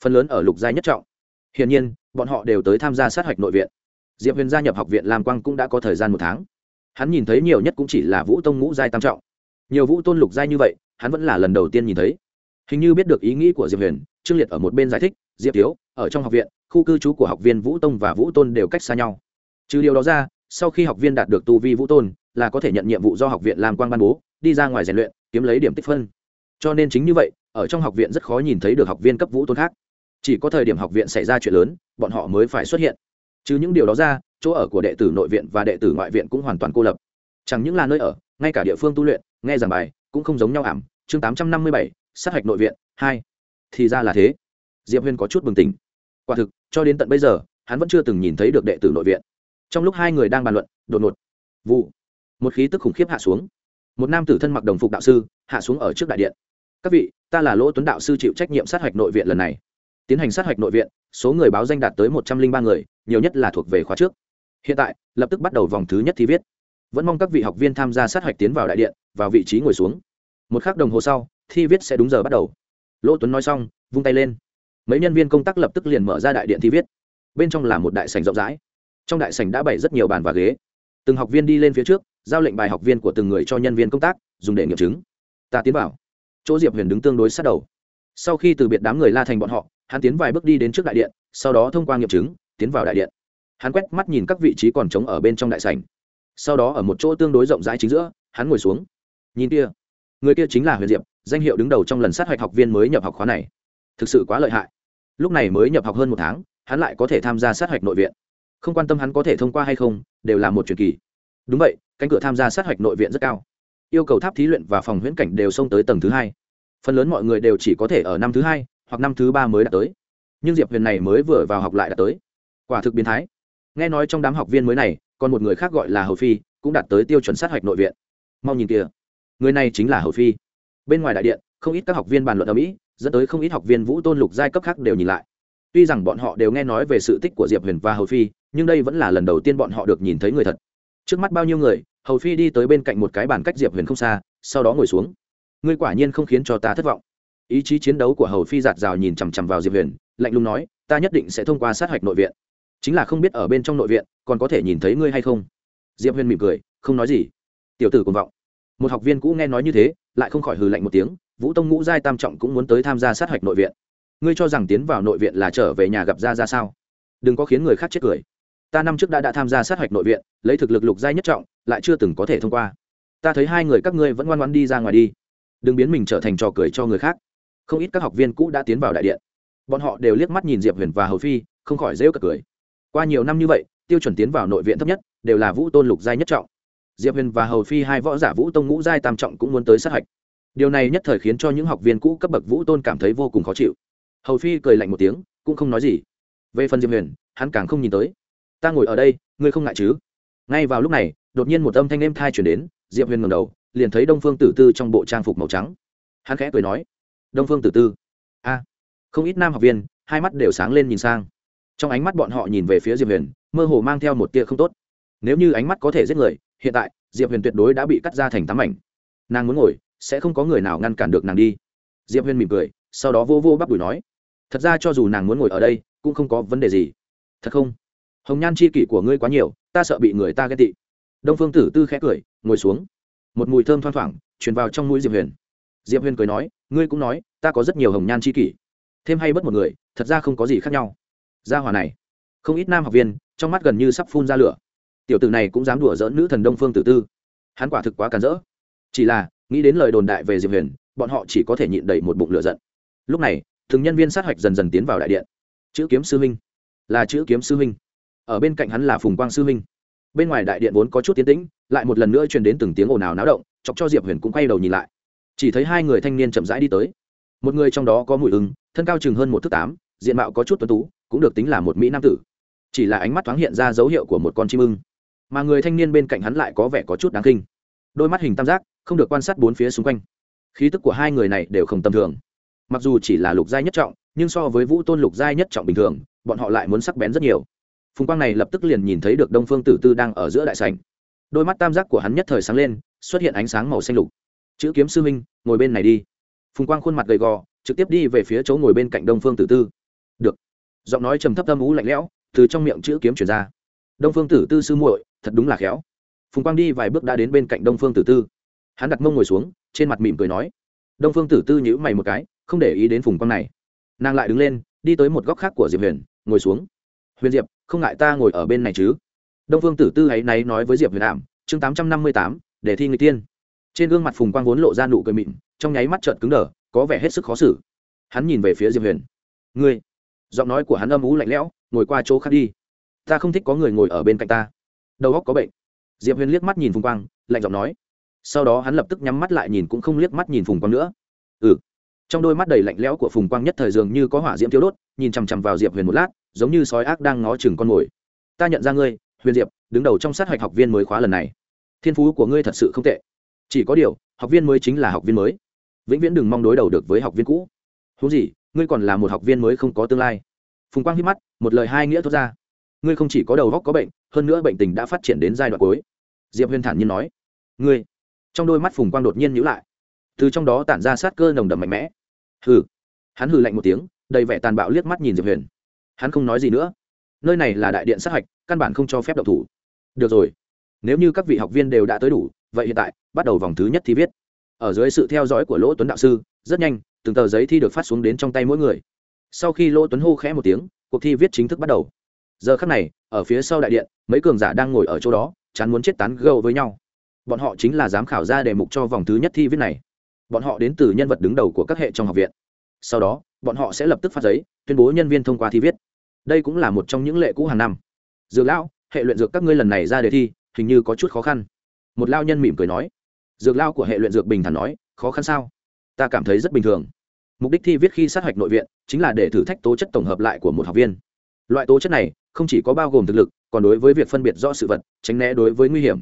Phần lớn ở lục giai nhất trọng. Hiển nhiên, bọn họ đều tới tham gia sát hạch nội viện. Diệp huyền gia nhập học viện lam quang cũng đã có thời gian một tháng. Hắn nhìn thấy nhiều nhất cũng chỉ là vũ tông ngũ giai tam trọng. Nhiều vũ tôn lục giai như vậy, hắn vẫn là lần đầu tiên nhìn thấy. Hình như biết được ý nghĩ của diệp huyền, trương liệt ở một bên giải thích diệp thiếu, ở trong học viện, khu cư trú của học viên vũ tông và vũ tôn đều cách xa nhau. Trừ điều đó ra, sau khi học viên đạt được tu vi vũ tôn, là có thể nhận nhiệm vụ do học viện làm quan ban bố, đi ra ngoài rèn luyện, kiếm lấy điểm tích phân. Cho nên chính như vậy, ở trong học viện rất khó nhìn thấy được học viên cấp vũ tôn khác. Chỉ có thời điểm học viện xảy ra chuyện lớn, bọn họ mới phải xuất hiện. Chứ những điều đó ra, chỗ ở của đệ tử nội viện và đệ tử ngoại viện cũng hoàn toàn cô lập. Chẳng những là nơi ở, ngay cả địa phương tu luyện, nghe giảng bài, cũng không giống nhau ảm. Chương tám trăm năm mươi bảy, sát hạch nội viện, hai. Thì ra là thế diệp huyên có chút bừng tỉnh. Quả thực, cho đến tận bây giờ, hắn vẫn chưa từng nhìn thấy được đệ tử nội viện. Trong lúc hai người đang bàn luận, đột ngột, vụ, một khí tức khủng khiếp hạ xuống. Một nam tử thân mặc đồng phục đạo sư, hạ xuống ở trước đại điện. Các vị, ta là lỗ tuấn đạo sư chịu trách nhiệm sát hạch nội viện lần này. Tiến hành sát hạch nội viện, số người báo danh đạt tới một trăm linh ba người, nhiều nhất là thuộc về khóa trước. Hiện tại, lập tức bắt đầu vòng thứ nhất thi viết. Vẫn mong các vị học viên tham gia sát hạch tiến vào đại điện, vào vị trí ngồi xuống. Một k h ắ c đồng hồ sau, thi viết sẽ đúng giờ bắt đầu. Lỗ tuấn nói xong, vung tay lên mấy nhân viên công tác lập tức liền mở ra đại điện thi viết. Bên trong là một đại sảnh rộng rãi. Trong đại sảnh đã bày rất nhiều bàn và ghế. Từng học viên đi lên phía trước, giao lệnh bài học viên của từng người cho nhân viên công tác, dùng để nghiệm chứng. Ta tiến vào. Chỗ diệp huyền đứng tương đối sát đầu. Sau khi từ biệt đám người la thành bọn họ, hắn tiến vài bước đi đến trước đại điện, sau đó thông qua nghiệm chứng, tiến vào đại điện. Hắn quét mắt nhìn các vị trí còn trống ở bên trong đại sảnh. Sau đó ở một chỗ tương đối rộng rãi chính giữa, hắn ngồi xuống. Nhìn kia. Người kia chính là huyền diệp, danh hiệu đứng đầu trong lần sát hạch học viên mới nhập học khóa này thực sự quá lợi hại. Lúc này mới nhập học hơn một tháng, hắn lại có thể tham gia sát hạch nội viện. Không quan tâm hắn có thể thông qua hay không, đều là một truyền kỳ. Đúng vậy, cánh cửa tham gia sát hạch nội viện rất cao. Yêu cầu tháp thí luyện và phòng huyễn cảnh đều xông tới tầng thứ hai. Phần lớn mọi người đều chỉ có thể ở năm thứ hai hoặc năm thứ ba mới đạt tới. Nhưng diệp huyền này mới vừa vào học lại đã tới. Quả thực biến thái. Nghe nói trong đám học viên mới này, còn một người khác gọi là hầu phi, cũng đạt tới tiêu chuẩn sát hạch nội viện. Mau nhìn kìa. Người này chính là hầu phi. Bên ngoài đại điện, không ít các học viên bàn luận ở mỹ dẫn tới không ít học viên vũ tôn lục giai cấp khác đều nhìn lại. Tuy rằng bọn họ đều nghe nói về sự tích của diệp huyền và hầu phi, nhưng đây vẫn là lần đầu tiên bọn họ được nhìn thấy người thật. Trước mắt bao nhiêu người, hầu phi đi tới bên cạnh một cái bàn cách diệp huyền không xa, sau đó ngồi xuống. Ngươi quả nhiên không khiến cho ta thất vọng. Ý chí chiến đấu của hầu phi giạt rào nhìn chằm chằm vào diệp huyền, lạnh lùng nói, ta nhất định sẽ thông qua sát hạch nội viện. Chính là không biết ở bên trong nội viện, còn có thể nhìn thấy ngươi hay không? Diệp huyền mỉm cười, không nói gì. Tiểu tử cùng vọng. Một học viên cũ nghe nói như thế, lại không khỏi hừ lạnh một tiếng vũ tông ngũ giai tam trọng cũng muốn tới tham gia sát hạch nội viện. Ngươi cho rằng tiến vào nội viện là trở về nhà gặp ra ra sao? Đừng có khiến người khác chết cười. Ta năm trước đã đã tham gia sát hạch nội viện, lấy thực lực lục giai nhất trọng, lại chưa từng có thể thông qua. Ta thấy hai người các ngươi vẫn ngoan ngoan đi ra ngoài đi. Đừng biến mình trở thành trò cười cho người khác. Không ít các học viên cũ đã tiến vào đại điện. Bọn họ đều liếc mắt nhìn diệp huyền và hầu phi, không khỏi rêu cật cười. Qua nhiều năm như vậy, tiêu chuẩn tiến vào nội viện thấp nhất, đều là vũ tôn lục giai nhất trọng. Diệp huyền và hầu phi hai võ giả vũ tông ngũ giai tam trọng cũng muốn tới sát hạch điều này nhất thời khiến cho những học viên cũ cấp bậc vũ tôn cảm thấy vô cùng khó chịu. Hầu phi cười lạnh một tiếng, cũng không nói gì. Về phần diệp huyền, hắn càng không nhìn tới. Ta ngồi ở đây, ngươi không ngại chứ? Ngay vào lúc này, đột nhiên một âm thanh êm thai chuyển đến, diệp huyền ngầm đầu, liền thấy đông phương tử tư trong bộ trang phục màu trắng. Hắn khẽ cười nói, đông phương tử tư, a, không ít nam học viên, hai mắt đều sáng lên nhìn sang. Trong ánh mắt bọn họ nhìn về phía diệp huyền, mơ hồ mang theo một tia không tốt. Nếu như ánh mắt có thể giết người, hiện tại, diệp huyền tuyệt đối đã bị cắt ra thành tám ảnh. nàng muốn ngồi sẽ không có người nào ngăn cản được nàng đi. Diệp Huyên mỉm cười, sau đó vô vô bắp đùi nói, thật ra cho dù nàng muốn ngồi ở đây, cũng không có vấn đề gì. Thật không? Hồng nhan c h i kỷ của ngươi quá nhiều, ta sợ bị người ta ghét tị. Đông phương tử tư khẽ cười, ngồi xuống. Một mùi thơm thoang thoảng, truyền vào trong mũi diệp huyền. Diệp huyền cười nói, ngươi cũng nói, ta có rất nhiều hồng nhan c h i kỷ. Thêm hay bất một người, thật ra không có gì khác nhau. Gia hòa này, không ít nam học viên, trong mắt gần như sắp phun ra lửa. Tiểu tử này cũng dám đùa dỡn nữ thần đông phương tử tư. Hắn quả thực quá cản rỡ. Chỉ là nghĩ đến lời đồn đại về diệp huyền, bọn họ chỉ có thể nhịn đầy một bụng lửa giận. Lúc này, thường nhân viên sát hạch dần dần tiến vào đại điện. Chữ kiếm sư huynh. Là chữ kiếm sư huynh. Ở bên cạnh hắn là phùng quang sư huynh. Bên ngoài đại điện vốn có chút tiến tĩnh, lại một lần nữa truyền đến từng tiếng ồn ào náo động, chọc cho diệp huyền cũng quay đầu nhìn lại. Chỉ thấy hai người thanh niên chậm rãi đi tới. Một người trong đó có mùi ứng thân cao chừng hơn một thước tám, diện mạo có chút tuấn tú, cũng được tính là một mỹ nam tử. Chỉ là ánh mắt thoáng hiện ra dấu hiệu của một con chim ưng. Mà người thanh niên bên cạnh hắn lại có vẻ có chút đáng kinh. Đôi mắt hình tam giác không được quan sát bốn phía xung quanh. Khí tức của hai người này đều không tầm thường. Mặc dù chỉ là lục giai nhất trọng, nhưng so với vũ tôn lục giai nhất trọng bình thường, bọn họ lại muốn sắc bén rất nhiều. Phùng quang này lập tức liền nhìn thấy được đông phương tử tư đang ở giữa đại sảnh. Đôi mắt tam giác của hắn nhất thời sáng lên, xuất hiện ánh sáng màu xanh lục. Chữ kiếm sư minh ngồi bên này đi. Phùng quang khuôn mặt gầy gò, trực tiếp đi về phía chỗ ngồi bên cạnh đông phương tử tư. Được. Giọng nói trầm thấp âm ú lạnh lẽo, từ trong miệng chữ kiếm chuyển ra. Đông phương tử tư sư muội, thật đúng là khéo. Phùng quang đi vài bước đã đến bên cạnh đông phương tử tư hắn đặt mông ngồi xuống, trên mặt mỉm cười nói, đông phương tử tư nhữ mày một cái, không để ý đến phùng quang này. Nàng lại đứng lên, đi tới một góc khác của diệp huyền, ngồi xuống. Huyền diệp, không ngại ta ngồi ở bên này chứ? Đông phương tử tư ấy náy nói với diệp huyền ảm, chương tám trăm năm mươi tám, để thi người tiên. Trên gương mặt phùng quang vốn lộ ra nụ cười mịn, trong nháy mắt trợn cứng đờ, có vẻ hết sức khó xử. Hắn nhìn về phía diệp huyền. Ngươi. Giọng nói của hắn âm ú lạnh lẽo, ngồi qua chỗ khác đi. Ta không thích có người ngồi ở bên cạnh ta. Đầu óc có bệnh. Diệp huyền liếc mắt nhìn phùng quang, lạnh giọng nói sau đó hắn lập tức nhắm mắt lại nhìn cũng không liếc mắt nhìn phùng quang nữa. Ừ. Trong đôi mắt đầy lạnh lẽo của phùng quang nhất thời dường như có hỏa diễm thiếu đốt, nhìn chằm chằm vào diệp huyền một lát, giống như sói ác đang ngó chừng con mồi. Ta nhận ra ngươi, huyền diệp, đứng đầu trong sát hạch học viên mới khóa lần này. Thiên phú của ngươi thật sự không tệ. Chỉ có điều, học viên mới chính là học viên mới. Vĩnh viễn đừng mong đối đầu được với học viên cũ. Thú gì, ngươi còn là một học viên mới không có tương lai. Phùng quang hít mắt, một lời hai nghĩa thốt ra. Ngươi không chỉ có đầu góc có bệnh, hơn nữa bệnh tình đã phát triển đến giai đoạn cuối. Diệp huyền thản nhiên nói. Ngươi trong đôi mắt phùng quang đột nhiên nhữ lại. Từ trong đó tản ra sát cơ nồng đậm mạnh mẽ. Hừ. Hắn hừ lạnh một tiếng, đầy vẻ tàn bạo liếc mắt nhìn diệp huyền. Hắn không nói gì nữa. Nơi này là đại điện sát hạch, căn bản không cho phép độc thủ. Được rồi. Nếu như các vị học viên đều đã tới đủ, vậy hiện tại, bắt đầu vòng thứ nhất thi viết. Ở dưới sự theo dõi của lỗ tuấn đạo sư, rất nhanh, từng tờ giấy thi được phát xuống đến trong tay mỗi người. Sau khi lỗ tuấn hô khẽ một tiếng, cuộc thi viết chính thức bắt đầu. Giờ khắc này, ở phía sau đại điện, mấy cường giả đang ngồi ở chỗ đó, chán muốn chết tán gâu với nhau bọn họ chính là giám khảo ra đề mục cho vòng thứ nhất thi viết này. Bọn họ đến từ nhân vật đứng đầu của các hệ trong học viện. Sau đó, bọn họ sẽ lập tức phát giấy, tuyên bố nhân viên thông qua thi viết. Đây cũng là một trong những lệ cũ hàng năm. Dược lão, hệ luyện dược các ngươi lần này ra đề thi, hình như có chút khó khăn. Một lao nhân mỉm cười nói. Dược lao của hệ luyện dược bình thản nói, khó khăn sao? Ta cảm thấy rất bình thường. Mục đích thi viết khi sát hạch nội viện, chính là để thử thách tố chất tổng hợp lại của một học viên. Loại tố chất này, không chỉ có bao gồm thực lực, còn đối với việc phân biệt rõ sự vật, tránh né đối với nguy hiểm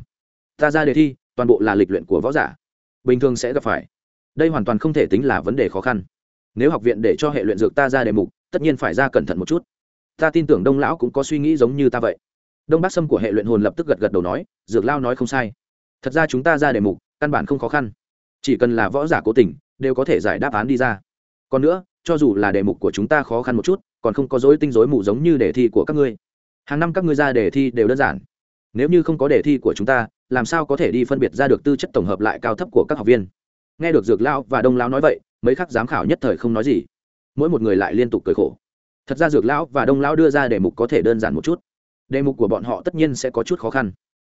ta ra đề thi, toàn bộ là lịch luyện của võ giả. Bình thường sẽ gặp phải. Đây hoàn toàn không thể tính là vấn đề khó khăn. Nếu học viện để cho hệ luyện dược ta ra đề mục, tất nhiên phải ra cẩn thận một chút. Ta tin tưởng đông lão cũng có suy nghĩ giống như ta vậy. Đông bắc sâm của hệ luyện hồn lập tức gật gật đầu nói, dược lao nói không sai. Thật ra chúng ta ra đề mục, căn bản không khó khăn. Chỉ cần là võ giả cố tình, đều có thể giải đáp án đi ra. Còn nữa, cho dù là đề mục của chúng ta khó khăn một chút, còn không có dối tinh dối mù giống như đề thi của các ngươi. Hàng năm các ngươi ra đề thi đều đơn giản nếu như không có đề thi của chúng ta, làm sao có thể đi phân biệt ra được tư chất tổng hợp lại cao thấp của các học viên? Nghe được dược lao và đông lao nói vậy, mấy khắc giám khảo nhất thời không nói gì. Mỗi một người lại liên tục cười khổ. Thật ra dược lão và đông lão đưa ra đề mục có thể đơn giản một chút. Đề mục của bọn họ tất nhiên sẽ có chút khó khăn.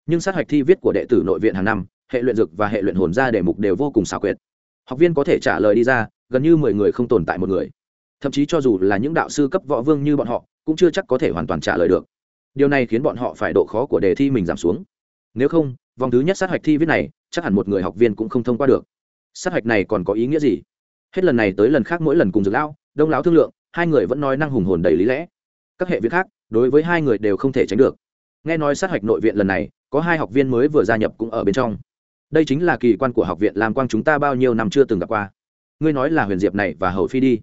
Nhưng sát hạch thi viết của đệ tử nội viện hàng năm, hệ luyện dược và hệ luyện hồn ra đề mục đều vô cùng xảo quyệt. Học viên có thể trả lời đi ra, gần như mười người không tồn tại một người. Thậm chí cho dù là những đạo sư cấp võ vương như bọn họ, cũng chưa chắc có thể hoàn toàn trả lời được điều này khiến bọn họ phải độ khó của đề thi mình giảm xuống. Nếu không, vòng thứ nhất sát hạch thi viết này, chắc hẳn một người học viên cũng không thông qua được. Sát hạch này còn có ý nghĩa gì? Hết lần này tới lần khác mỗi lần cùng dược lão, đông lão thương lượng, hai người vẫn nói năng hùng hồn đầy lý lẽ. Các hệ viết khác, đối với hai người đều không thể tránh được. Nghe nói sát hạch nội viện lần này, có hai học viên mới vừa gia nhập cũng ở bên trong. Đây chính là kỳ quan của học viện làm quang chúng ta bao nhiêu năm chưa từng gặp qua. Ngươi nói là huyền diệp này và hầu phi đi.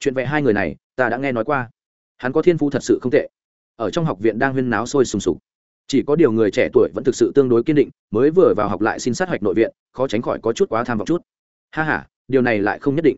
Chuyện về hai người này, ta đã nghe nói qua. Hắn có thiên phú thật sự không tệ ở trong học viện đang huyên náo sôi sùng sục. Chỉ có điều người trẻ tuổi vẫn thực sự tương đối kiên định, mới vừa vào học lại xin sát hạch nội viện, khó tránh khỏi có chút quá tham vọng chút. Ha h a điều này lại không nhất định.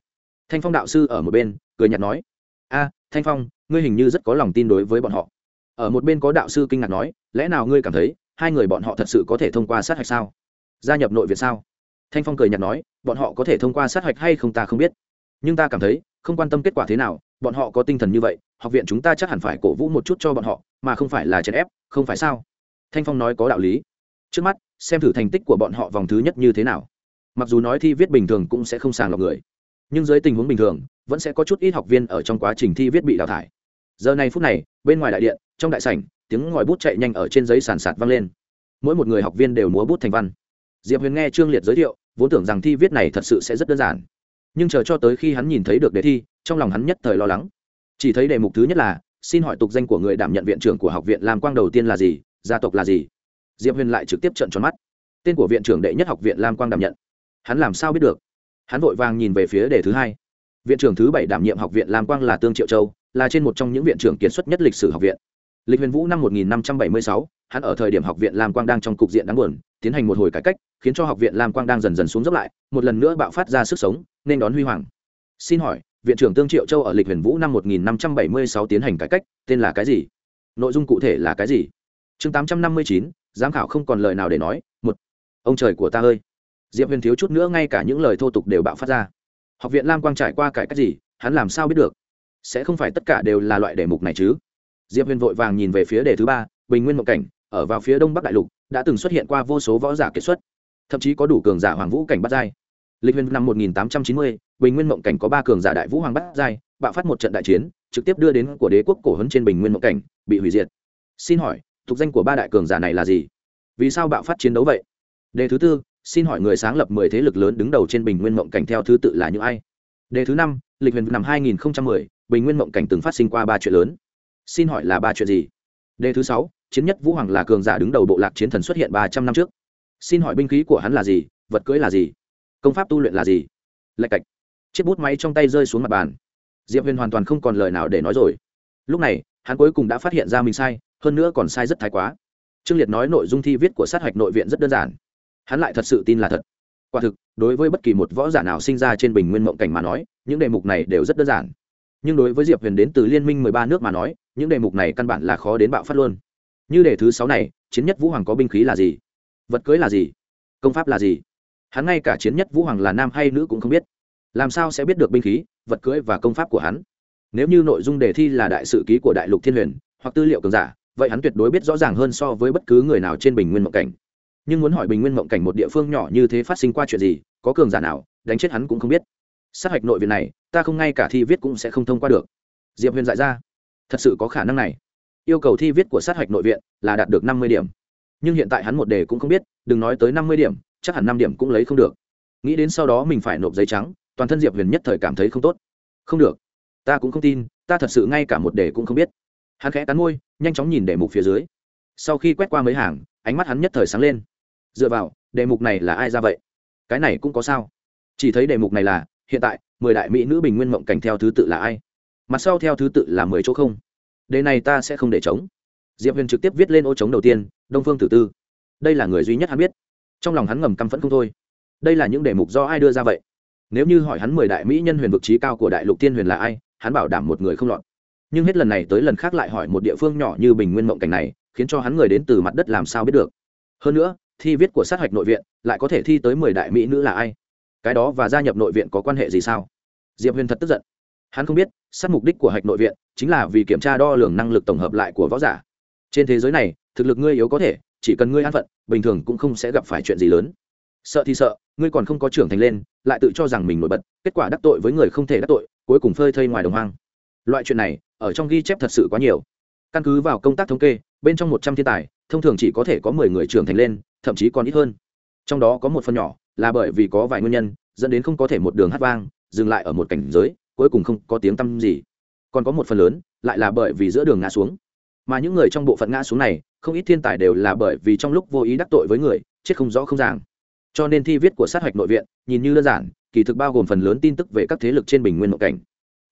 Thanh phong đạo sư ở một bên, cười nhạt nói, a, thanh phong, ngươi hình như rất có lòng tin đối với bọn họ. Ở một bên có đạo sư kinh ngạc nói, lẽ nào ngươi cảm thấy hai người bọn họ thật sự có thể thông qua sát hạch sao? Gia nhập nội viện sao? Thanh phong cười nhạt nói, bọn họ có thể thông qua sát hạch hay không ta không biết. Nhưng ta cảm thấy, không quan tâm kết quả thế nào bọn họ có tinh thần như vậy, học viện chúng ta chắc hẳn phải cổ vũ một chút cho bọn họ, mà không phải là chèn ép, không phải sao? Thanh phong nói có đạo lý. Trước mắt, xem thử thành tích của bọn họ vòng thứ nhất như thế nào. Mặc dù nói thi viết bình thường cũng sẽ không sàng lọc người, nhưng dưới tình huống bình thường, vẫn sẽ có chút ít học viên ở trong quá trình thi viết bị đào thải. Giờ này phút này, bên ngoài đại điện, trong đại sảnh, tiếng ngòi bút chạy nhanh ở trên giấy sàn sạt vang lên. Mỗi một người học viên đều múa bút thành văn. Diệp huyền nghe trương liệt giới thiệu, vốn tưởng rằng thi viết này thật sự sẽ rất đơn giản nhưng chờ cho tới khi hắn nhìn thấy được đề thi trong lòng hắn nhất thời lo lắng. Chỉ thấy đề mục thứ nhất là xin hỏi tục danh của người đảm nhận viện trưởng của học viện làm quang đầu tiên là gì gia tộc là gì? Diệp huyền lại trực tiếp trận tròn mắt. Tên của viện trưởng đệ nhất học viện lam quang đảm nhận. Hắn làm sao biết được? Hắn vội vàng nhìn về phía đề thứ hai. Viện trưởng thứ bảy đảm nhiệm học viện lam quang là tương triệu châu là trên một trong những viện trưởng kiệt xuất nhất lịch sử học viện. Lịch huyền vũ năm 1576, hắn ở thời điểm học viện lam quang đang trong cục diện đáng buồn tiến hành một hồi cải cách khiến cho học viện lam quang đang dần dần xuống dốc lại một lần nữa bạo phát ra sức sống nên đón huy hoàng. Xin hỏi viện trưởng tương triệu châu ở lịch huyền vũ năm 1576 tiến hành cải cách tên là cái gì? Nội dung cụ thể là cái gì? Chương 859, giám khảo không còn lời nào để nói một. Ông trời của ta ơi. Diệp huyền thiếu chút nữa ngay cả những lời thô tục đều bạo phát ra. Học viện lam quang trải qua cải cách gì hắn làm sao biết được? Sẽ không phải tất cả đều là loại đề mục này chứ? Diệp huyền vội vàng nhìn về phía đề thứ ba bình nguyên mộng cảnh ở vào phía đông bắc đại lục đã từng xuất hiện qua vô số võ giả kết xuất. Thậm chí có đủ cường giả hoàng vũ cảnh bắt giai lịch huyền năm 1890, bình nguyên mộng cảnh có ba cường giả đại vũ hoàng bắt giai bạo phát một trận đại chiến trực tiếp đưa đến của đế quốc cổ hấn trên bình nguyên mộng cảnh bị hủy diệt. Xin hỏi thuộc danh của ba đại cường giả này là gì? Vì sao bạo phát chiến đấu vậy? Đề thứ tư xin hỏi người sáng lập mười thế lực lớn đứng đầu trên bình nguyên mộng cảnh theo thứ tự là những ai? Đề thứ năm lịch huyền năm 2010, bình nguyên mộng cảnh từng phát sinh qua ba chuyện lớn. Xin hỏi là ba chuyện gì? Đề thứ sáu chiến nhất vũ hoàng là cường giả đứng đầu bộ lạc chiến thần xuất hiện ba trăm năm trước. Xin hỏi binh khí của hắn là gì vật cưỡi là gì? Công pháp tu luyện là gì? Lạch cạch. Chiếc bút máy trong tay rơi xuống mặt bàn. Diệp huyền hoàn toàn không còn lời nào để nói rồi. Lúc này, hắn cuối cùng đã phát hiện ra mình sai, hơn nữa còn sai rất thái quá. Trương liệt nói nội dung thi viết của sát hạch nội viện rất đơn giản. Hắn lại thật sự tin là thật. Quả thực, đối với bất kỳ một võ giả nào sinh ra trên bình nguyên mộng cảnh mà nói, những đề mục này đều rất đơn giản. Nhưng đối với diệp huyền đến từ liên minh mười ba nước mà nói, những đề mục này căn bản là khó đến bạo phát luôn. Như đề thứ sáu này, chiến nhất vũ hoàng có binh khí là gì? Vật cưới là gì? Công pháp là gì? Hắn ngay cả chiến nhất vũ hoàng là nam hay nữ cũng không biết. Làm sao sẽ biết được binh khí, vật cưới và công pháp của hắn? Nếu như nội dung đề thi là đại sự ký của đại lục thiên huyền, hoặc tư liệu cường giả, vậy hắn tuyệt đối biết rõ ràng hơn so với bất cứ người nào trên bình nguyên mộng cảnh. Nhưng muốn hỏi bình nguyên mộng cảnh một địa phương nhỏ như thế phát sinh qua chuyện gì, có cường giả nào, đánh chết hắn cũng không biết. Sát hạch nội viện này, ta không ngay cả thi viết cũng sẽ không thông qua được. Diệp huyền dạy ra. Thật sự có khả năng này. Yêu cầu thi viết của sát hạch nội viện là đạt được năm mươi điểm. Nhưng hiện tại hắn một đề cũng không biết, đừng nói tới năm mươi điểm chắc hẳn năm điểm cũng lấy không được. Nghĩ đến sau đó mình phải nộp giấy trắng, toàn thân diệp huyền nhất thời cảm thấy không tốt. Không được. Ta cũng không tin, ta thật sự ngay cả một đề cũng không biết. Hắn khẽ cắn môi, nhanh chóng nhìn đề mục phía dưới. Sau khi quét qua mấy hàng, ánh mắt hắn nhất thời sáng lên. Dựa vào, đề mục này là ai ra vậy? Cái này cũng có sao? Chỉ thấy đề mục này là, hiện tại, mười đại mỹ nữ bình nguyên mộng cảnh theo thứ tự là ai? Mặt sau theo thứ tự là mười chỗ không. Đề này ta sẽ không để chống diệp huyền trực tiếp viết lên ô trống đầu tiên, đông phương tử tư. Đây là người duy nhất hắn biết trong lòng hắn ngầm căm phẫn không thôi. Đây là những đề mục do ai đưa ra vậy? Nếu như hỏi hắn mười đại mỹ nhân huyền vực trí cao của đại lục tiên huyền là ai, hắn bảo đảm một người không lọt. Nhưng hết lần này tới lần khác lại hỏi một địa phương nhỏ như bình nguyên mộng cảnh này, khiến cho hắn người đến từ mặt đất làm sao biết được. Hơn nữa, thi viết của sát hạch nội viện lại có thể thi tới mười đại mỹ nữ là ai? Cái đó và gia nhập nội viện có quan hệ gì sao? Diệp huyền thật tức giận. Hắn không biết, sát mục đích của hạch nội viện chính là vì kiểm tra đo lường năng lực tổng hợp lại của võ giả. Trên thế giới này, thực lực ngươi yếu có thể chỉ cần ngươi an phận, bình thường cũng không sẽ gặp phải chuyện gì lớn. Sợ thì sợ, ngươi còn không có trưởng thành lên, lại tự cho rằng mình nổi bật, kết quả đắc tội với người không thể đắc tội, cuối cùng phơi thây ngoài đồng hoang. Loại chuyện này, ở trong ghi chép thật sự quá nhiều. Căn cứ vào công tác thống kê, bên trong một trăm thiên tài, thông thường chỉ có thể có mười người trưởng thành lên, thậm chí còn ít hơn. Trong đó có một phần nhỏ, là bởi vì có vài nguyên nhân, dẫn đến không có thể một đường hát vang, dừng lại ở một cảnh giới, cuối cùng không có tiếng tăm gì. Còn có một phần lớn, lại là bởi vì giữa đường ngã xuống mà những người trong bộ phận ngã xuống này, không ít thiên tài đều là bởi vì trong lúc vô ý đắc tội với người, chết không rõ không ràng. Cho nên thi viết của sát hạch nội viện, nhìn như đơn giản, kỳ thực bao gồm phần lớn tin tức về các thế lực trên bình nguyên nội cảnh.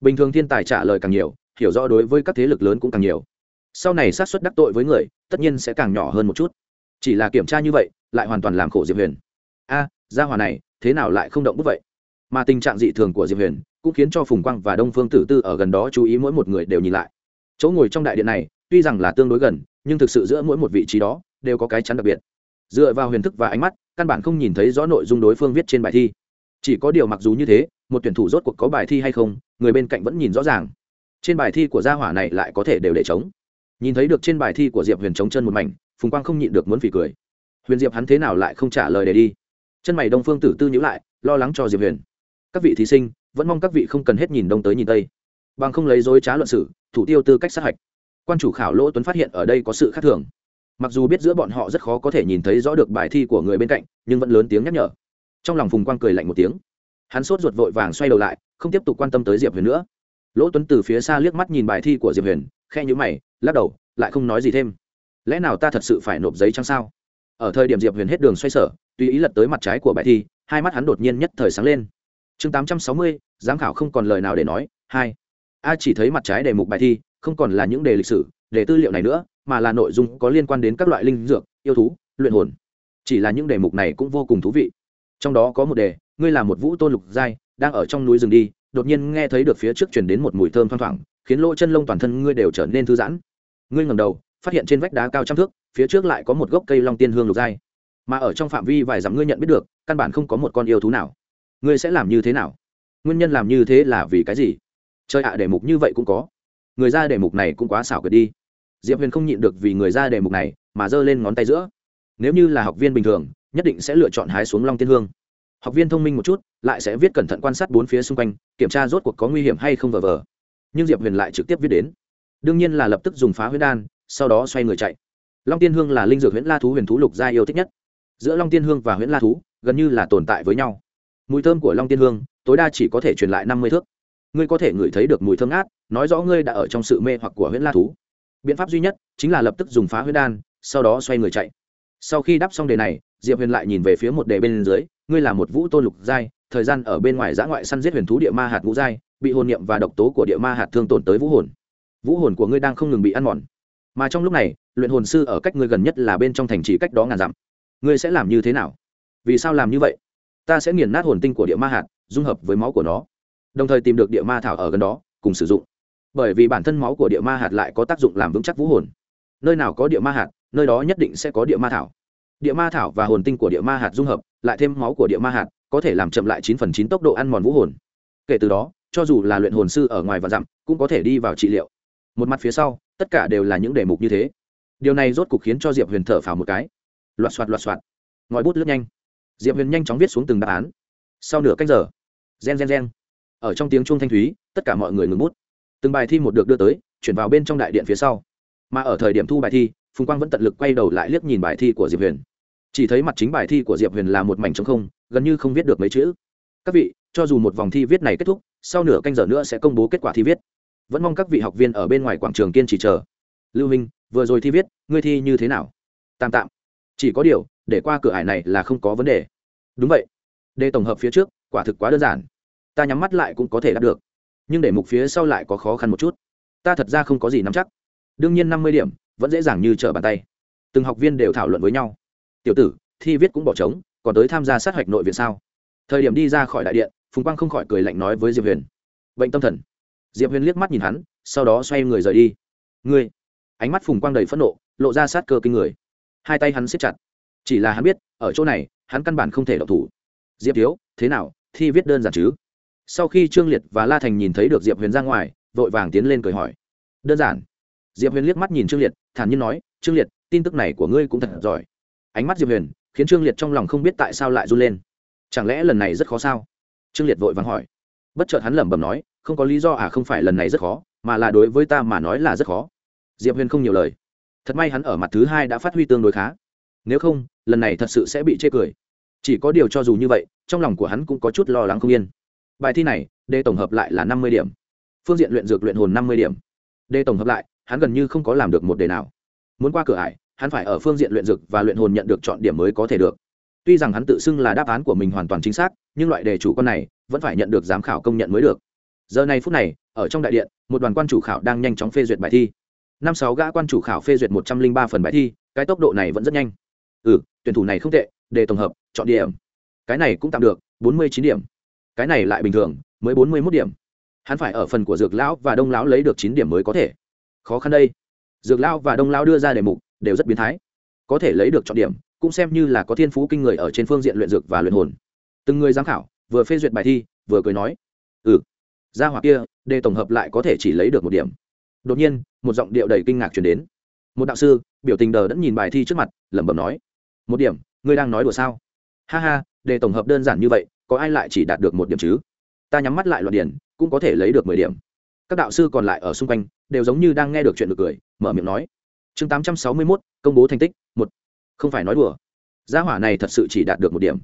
Bình thường thiên tài trả lời càng nhiều, hiểu rõ đối với các thế lực lớn cũng càng nhiều. Sau này sát xuất đắc tội với người, tất nhiên sẽ càng nhỏ hơn một chút. Chỉ là kiểm tra như vậy, lại hoàn toàn làm khổ diệp huyền. A, gia hòa này, thế nào lại không động bức vậy? Mà tình trạng dị thường của diệp huyền, cũng khiến cho phùng quang và đông phương tử tư ở gần đó chú ý mỗi một người đều nhìn lại. Chỗ ngồi trong đại điện này tuy rằng là tương đối gần, nhưng thực sự giữa mỗi một vị trí đó, đều có cái chắn đặc biệt. Dựa vào huyền thức và ánh mắt, căn bản không nhìn thấy rõ nội dung đối phương viết trên bài thi. Chỉ có điều mặc dù như thế, một tuyển thủ rốt cuộc có bài thi hay không, người bên cạnh vẫn nhìn rõ ràng. Trên bài thi của gia hỏa này lại có thể đều để chống nhìn thấy được trên bài thi của diệp huyền chống chân một mảnh, phùng quang không nhịn được muốn phỉ cười. Huyền diệp hắn thế nào lại không trả lời để đi? Chân mày đông phương tử tư nhữ lại, lo lắng cho diệp huyền. Các vị thí sinh, vẫn mong các vị không cần hết nhìn đông tới nhìn tây. Bằng không lấy dối trá luận sử thủ tiêu tư cách sát hạch quan chủ khảo lỗ tuấn phát hiện ở đây có sự khác thường. Mặc dù biết giữa bọn họ rất khó có thể nhìn thấy rõ được bài thi của người bên cạnh, nhưng vẫn lớn tiếng nhắc nhở. Trong lòng phùng quang cười lạnh một tiếng. Hắn sốt ruột vội vàng xoay đầu lại, không tiếp tục quan tâm tới diệp huyền nữa. Lỗ tuấn từ phía xa liếc mắt nhìn bài thi của diệp huyền khe nhữ mày, lắc đầu, lại không nói gì thêm. Lẽ nào ta thật sự phải nộp giấy chăng sao? Ở thời điểm diệp huyền hết đường xoay sở, tùy ý lật tới mặt trái của bài thi, hai mắt hắn đột nhiên nhất thời sáng lên. Chương tám trăm sáu mươi, giám khảo không còn lời nào để nói. Hai a chỉ thấy mặt trái đề mục bài thi, không còn là những đề lịch sử, đề tư liệu này nữa, mà là nội dung có liên quan đến các loại linh dược, yêu thú, luyện hồn. Chỉ là những đề mục này cũng vô cùng thú vị. Trong đó có một đề, ngươi là một vũ tôn lục giai, đang ở trong núi rừng đi. Đột nhiên nghe thấy được phía trước chuyển đến một mùi thơm thoang thoảng, khiến lỗ chân lông toàn thân ngươi đều trở nên thư giãn. Ngươi ngầm đầu, phát hiện trên vách đá cao trăm thước, phía trước lại có một gốc cây long tiên hương lục giai. Mà ở trong phạm vi vài dặm ngươi nhận biết được, căn bản không có một con yêu thú nào. Ngươi sẽ làm như thế nào? Nguyên nhân làm như thế là vì cái gì? Chơi ạ, đề mục như vậy cũng có. Người ra đề mục này cũng quá xảo quyệt đi. Diệp huyền không nhịn được vì người ra đề mục này mà giơ lên ngón tay giữa. Nếu như là học viên bình thường, nhất định sẽ lựa chọn hái xuống long tiên hương. Học viên thông minh một chút, lại sẽ viết cẩn thận quan sát bốn phía xung quanh, kiểm tra rốt cuộc có nguy hiểm hay không vờ vờ. Nhưng diệp huyền lại trực tiếp viết đến. Đương nhiên là lập tức dùng phá huyết đan, sau đó xoay người chạy. Long tiên hương là linh dược huyễn la thú huyền thú lục gia yêu thích nhất. Giữa long tiên hương và huyễn la thú gần như là tồn tại với nhau. Mùi thơm của long tiên hương, tối đa chỉ có thể truyền lại năm mươi thước ngươi có thể ngửi thấy được mùi thơm ngát, nói rõ ngươi đã ở trong sự mê hoặc của huyễn la thú. Biện pháp duy nhất chính là lập tức dùng phá huyết đan, sau đó xoay người chạy. Sau khi đáp xong đề này, diệp huyền lại nhìn về phía một đề bên dưới, ngươi là một vũ tôn lục giai, thời gian ở bên ngoài giã ngoại săn giết huyền thú địa ma hạt ngũ giai, bị hồn niệm và độc tố của địa ma hạt thương tổn tới vũ hồn. Vũ hồn của ngươi đang không ngừng bị ăn mòn. Mà trong lúc này, luyện hồn sư ở cách ngươi gần nhất là bên trong thành trì cách đó ngàn dặm. Ngươi sẽ làm như thế nào? Vì sao làm như vậy? Ta sẽ nghiền nát hồn tinh của địa ma hạt, dung hợp với máu của nó đồng thời tìm được địa ma thảo ở gần đó, cùng sử dụng. Bởi vì bản thân máu của địa ma hạt lại có tác dụng làm vững chắc vũ hồn. Nơi nào có địa ma hạt, nơi đó nhất định sẽ có địa ma thảo. Địa ma thảo và hồn tinh của địa ma hạt dung hợp, lại thêm máu của địa ma hạt, có thể làm chậm lại chín phần chín tốc độ ăn mòn vũ hồn. Kể từ đó, cho dù là luyện hồn sư ở ngoài và dặm, cũng có thể đi vào trị liệu. Một mặt phía sau, tất cả đều là những đề mục như thế. Điều này rốt cục khiến cho diệp huyền thở phào một cái. Loạt soạt loạt soạt. Ngòi bút lướt nhanh. Diệp huyền nhanh chóng viết xuống từng đáp án. Sau nửa cách giờ, gen gen gen ở trong tiếng chuông thanh thúy, tất cả mọi người ngừng bút. Từng bài thi một được đưa tới, chuyển vào bên trong đại điện phía sau. Mà ở thời điểm thu bài thi, phùng quang vẫn tận lực quay đầu lại liếc nhìn bài thi của diệp huyền. Chỉ thấy mặt chính bài thi của diệp huyền là một mảnh trống không, gần như không viết được mấy chữ. Các vị, cho dù một vòng thi viết này kết thúc, sau nửa canh giờ nữa sẽ công bố kết quả thi viết. Vẫn mong các vị học viên ở bên ngoài quảng trường kiên trì chờ. Lưu minh, vừa rồi thi viết, ngươi thi như thế nào? Tạm tạm. Chỉ có điều, để qua cửa ải này là không có vấn đề. Đúng vậy. Đề tổng hợp phía trước, quả thực quá đơn giản ta nhắm mắt lại cũng có thể đạt được. Nhưng để mục phía sau lại có khó khăn một chút. Ta thật ra không có gì nắm chắc. Đương nhiên năm mươi điểm, vẫn dễ dàng như trở bàn tay. Từng học viên đều thảo luận với nhau. Tiểu tử, thi viết cũng bỏ trống, còn tới tham gia sát hạch nội viện sao? Thời điểm đi ra khỏi đại điện, phùng quang không khỏi cười lạnh nói với diệp huyền. Bệnh tâm thần. Diệp huyền liếc mắt nhìn hắn, sau đó xoay người rời đi. Ngươi. Ánh mắt phùng quang đầy phẫn nộ, lộ ra sát cơ kinh người. Hai tay hắn siết chặt. Chỉ là hắn biết, ở chỗ này, hắn căn bản không thể đọc thủ. Diệp thiếu, thế nào, thi viết đơn giản chứ? Sau khi trương liệt và la thành nhìn thấy được diệp huyền ra ngoài, vội vàng tiến lên cười hỏi. Đơn giản. Diệp huyền liếc mắt nhìn trương liệt, thản nhiên nói, trương liệt, tin tức này của ngươi cũng thật giỏi. Ánh mắt diệp huyền khiến trương liệt trong lòng không biết tại sao lại run lên. Chẳng lẽ lần này rất khó sao? Trương liệt vội vàng hỏi. Bất chợt hắn lẩm bẩm nói, không có lý do à không phải lần này rất khó, mà là đối với ta mà nói là rất khó. Diệp huyền không nhiều lời. Thật may hắn ở mặt thứ hai đã phát huy tương đối khá. Nếu không, lần này thật sự sẽ bị chê cười. Chỉ có điều cho dù như vậy, trong lòng của hắn cũng có chút lo lắng không yên bài thi này, đề tổng hợp lại là năm mươi điểm. Phương diện luyện dược luyện hồn năm mươi điểm. Đề tổng hợp lại, hắn gần như không có làm được một đề nào. Muốn qua cửa ải, hắn phải ở phương diện luyện dược và luyện hồn nhận được chọn điểm mới có thể được. Tuy rằng hắn tự xưng là đáp án của mình hoàn toàn chính xác, nhưng loại đề chủ con này vẫn phải nhận được giám khảo công nhận mới được. Giờ này phút này, ở trong đại điện, một đoàn quan chủ khảo đang nhanh chóng phê duyệt bài thi. Năm sáu gã quan chủ khảo phê duyệt một trăm linh ba phần bài thi, cái tốc độ này vẫn rất nhanh. Ừ tuyển thủ này không tệ, đề tổng hợp, chọn điểm. Cái này cũng tạm được, bốn mươi chín điểm cái này lại bình thường, mới bốn mươi mốt điểm. Hắn phải ở phần của dược lão và đông lão lấy được chín điểm mới có thể. Khó khăn đây. Dược lão và đông lão đưa ra đề mục, đều rất biến thái. Có thể lấy được trọng điểm, cũng xem như là có thiên phú kinh người ở trên phương diện luyện dược và luyện hồn. Từng người giám khảo, vừa phê duyệt bài thi, vừa cười nói ừ ra hoặc kia, đề tổng hợp lại có thể chỉ lấy được một điểm. Đột nhiên, một giọng điệu đầy kinh ngạc chuyển đến. Một đạo sư, biểu tình đờ đẫn nhìn bài thi trước mặt, lẩm bẩm nói, một điểm, ngươi đang nói đùa sao? Ha ha, đề tổng hợp đơn giản như vậy có ai lại chỉ đạt được một điểm chứ? Ta nhắm mắt lại loạn điển cũng có thể lấy được mười điểm. Các đạo sư còn lại ở xung quanh, đều giống như đang nghe được chuyện được cười, mở miệng nói. Chương tám trăm sáu mươi mốt, công bố thành tích, một. Không phải nói đùa. Gia hỏa này thật sự chỉ đạt được một điểm.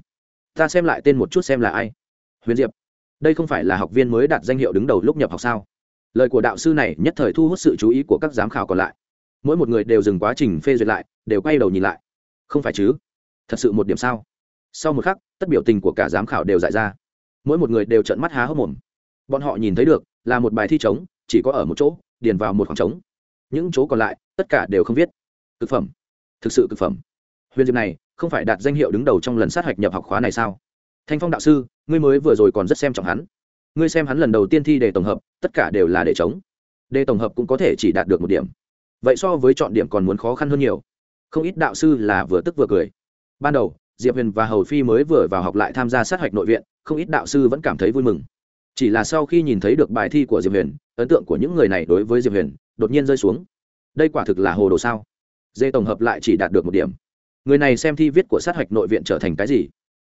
Ta xem lại tên một chút xem là ai. Huyền diệp. Đây không phải là học viên mới đạt danh hiệu đứng đầu lúc nhập học sao? Lời của đạo sư này nhất thời thu hút sự chú ý của các giám khảo còn lại. Mỗi một người đều dừng quá trình phê duyệt lại, đều quay đầu nhìn lại. Không phải chứ? Thật sự một điểm sao? Sau một khắc, tất biểu tình của cả giám khảo đều dại ra. Mỗi một người đều trợn mắt há hốc mồm. Bọn họ nhìn thấy được, là một bài thi trống, chỉ có ở một chỗ, điền vào một khoảng trống. Những chỗ còn lại, tất cả đều không viết. Thực phẩm. Thực sự thực phẩm. Huyền diệp này, không phải đạt danh hiệu đứng đầu trong lần sát hạch nhập học khóa này sao? Thanh phong đạo sư, ngươi mới vừa rồi còn rất xem trọng hắn. Ngươi xem hắn lần đầu tiên thi đề tổng hợp, tất cả đều là để chống đề tổng hợp cũng có thể chỉ đạt được một điểm. Vậy so với chọn điểm còn muốn khó khăn hơn nhiều. Không ít đạo sư là vừa tức vừa cười. Ban đầu diệp huyền và hầu phi mới vừa vào học lại tham gia sát hạch nội viện, không ít đạo sư vẫn cảm thấy vui mừng. Chỉ là sau khi nhìn thấy được bài thi của diệp huyền, ấn tượng của những người này đối với diệp huyền đột nhiên rơi xuống. Đây quả thực là hồ đồ sao? Dê tổng hợp lại chỉ đạt được một điểm. Người này xem thi viết của sát hạch nội viện trở thành cái gì?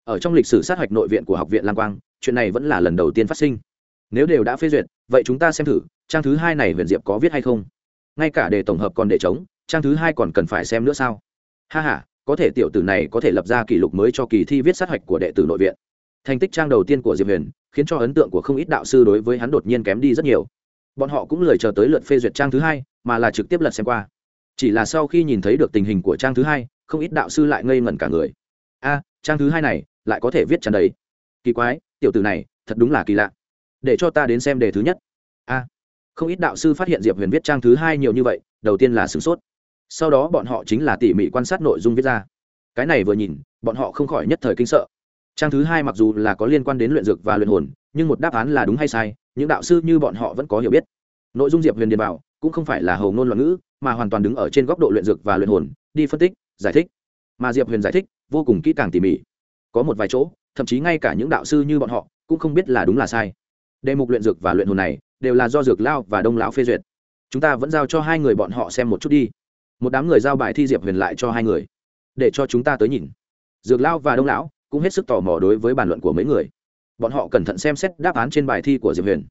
Ở trong lịch sử sát hạch nội viện của học viện lang quang, chuyện này vẫn là lần đầu tiên phát sinh. Nếu đều đã phê duyệt, vậy chúng ta xem thử, trang thứ hai này huyền diệp có viết hay không? Ngay cả đề tổng hợp còn để chống trang thứ hai còn cần phải xem nữa sao? Ha h a có thể tiểu tử này có thể lập ra kỷ lục mới cho kỳ thi viết sát hạch của đệ tử nội viện. Thành tích trang đầu tiên của diệp huyền khiến cho ấn tượng của không ít đạo sư đối với hắn đột nhiên kém đi rất nhiều. Bọn họ cũng lười chờ tới lượt phê duyệt trang thứ hai, mà là trực tiếp lật xem qua. Chỉ là sau khi nhìn thấy được tình hình của trang thứ hai, không ít đạo sư lại ngây ngẩn cả người. A, trang thứ hai này lại có thể viết tràn đầy. Kỳ quái, tiểu tử này thật đúng là kỳ lạ. Để cho ta đến xem đề thứ nhất. A, không ít đạo sư phát hiện diệp huyền viết trang thứ hai nhiều như vậy, đầu tiên là sửng sốt sau đó bọn họ chính là tỉ mỉ quan sát nội dung viết ra. Cái này vừa nhìn, bọn họ không khỏi nhất thời kinh sợ. Trang thứ hai mặc dù là có liên quan đến luyện dược và luyện hồn, nhưng một đáp án là đúng hay sai, những đạo sư như bọn họ vẫn có hiểu biết. Nội dung diệp huyền điền bảo, cũng không phải là hầu ngôn loạn ngữ, mà hoàn toàn đứng ở trên góc độ luyện dược và luyện hồn, đi phân tích, giải thích. Mà diệp huyền giải thích, vô cùng kỹ càng tỉ mỉ. Có một vài chỗ, thậm chí ngay cả những đạo sư như bọn họ, cũng không biết là đúng là sai. Đề mục luyện dược và luyện hồn này, đều là do dược lao và đông lão phê duyệt. Chúng ta vẫn giao cho hai người bọn họ xem một chút đi một đám người giao bài thi diệp huyền lại cho hai người, để cho chúng ta tới nhìn. Dược lao và đông lão cũng hết sức tò mò đối với bàn luận của mấy người. Bọn họ cẩn thận xem xét đáp án trên bài thi của diệp huyền.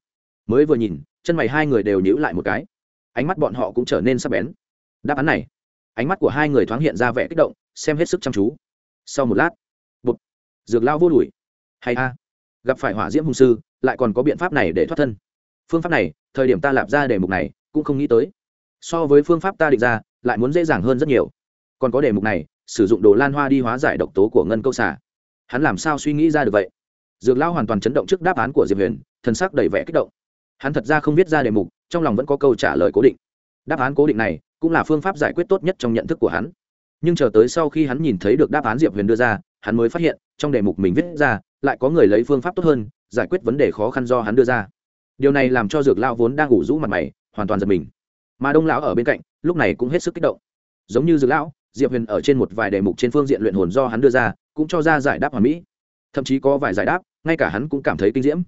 Mới vừa nhìn, chân mày hai người đều nhíu lại một cái. Ánh mắt bọn họ cũng trở nên sắc bén. Đáp án này, ánh mắt của hai người thoáng hiện ra vẻ kích động, xem hết sức chăm chú. Sau một lát bụt dược lao vô đùi hay a, gặp phải hỏa diễm hùng sư, lại còn có biện pháp này để thoát thân. Phương pháp này, thời điểm ta lạp ra đề mục này, cũng không nghĩ tới. So với phương pháp ta định ra lại muốn dễ dàng hơn rất nhiều. Còn có đề mục này, sử dụng đồ lan hoa đi hóa giải độc tố của ngân câu xả hắn làm sao suy nghĩ ra được vậy? Dược lao hoàn toàn chấn động trước đáp án của diệp huyền thân sắc đầy vẻ kích động. Hắn thật ra không viết ra đề mục, trong lòng vẫn có câu trả lời cố định. Đáp án cố định này cũng là phương pháp giải quyết tốt nhất trong nhận thức của hắn. Nhưng chờ tới sau khi hắn nhìn thấy được đáp án diệp huyền đưa ra, hắn mới phát hiện, trong đề mục mình viết ra, lại có người lấy phương pháp tốt hơn, giải quyết vấn đề khó khăn do hắn đưa ra. Điều này làm cho dược lao vốn đang ủ rũ mặt mày, hoàn toàn giật mình. Mà đông lão ở bên cạnh lúc này cũng hết sức kích động. Giống như dược lão, diệp huyền ở trên một vài đề mục trên phương diện luyện hồn do hắn đưa ra, cũng cho ra giải đáp hoàn mỹ. Thậm chí có vài giải đáp, ngay cả hắn cũng cảm thấy kinh diễm.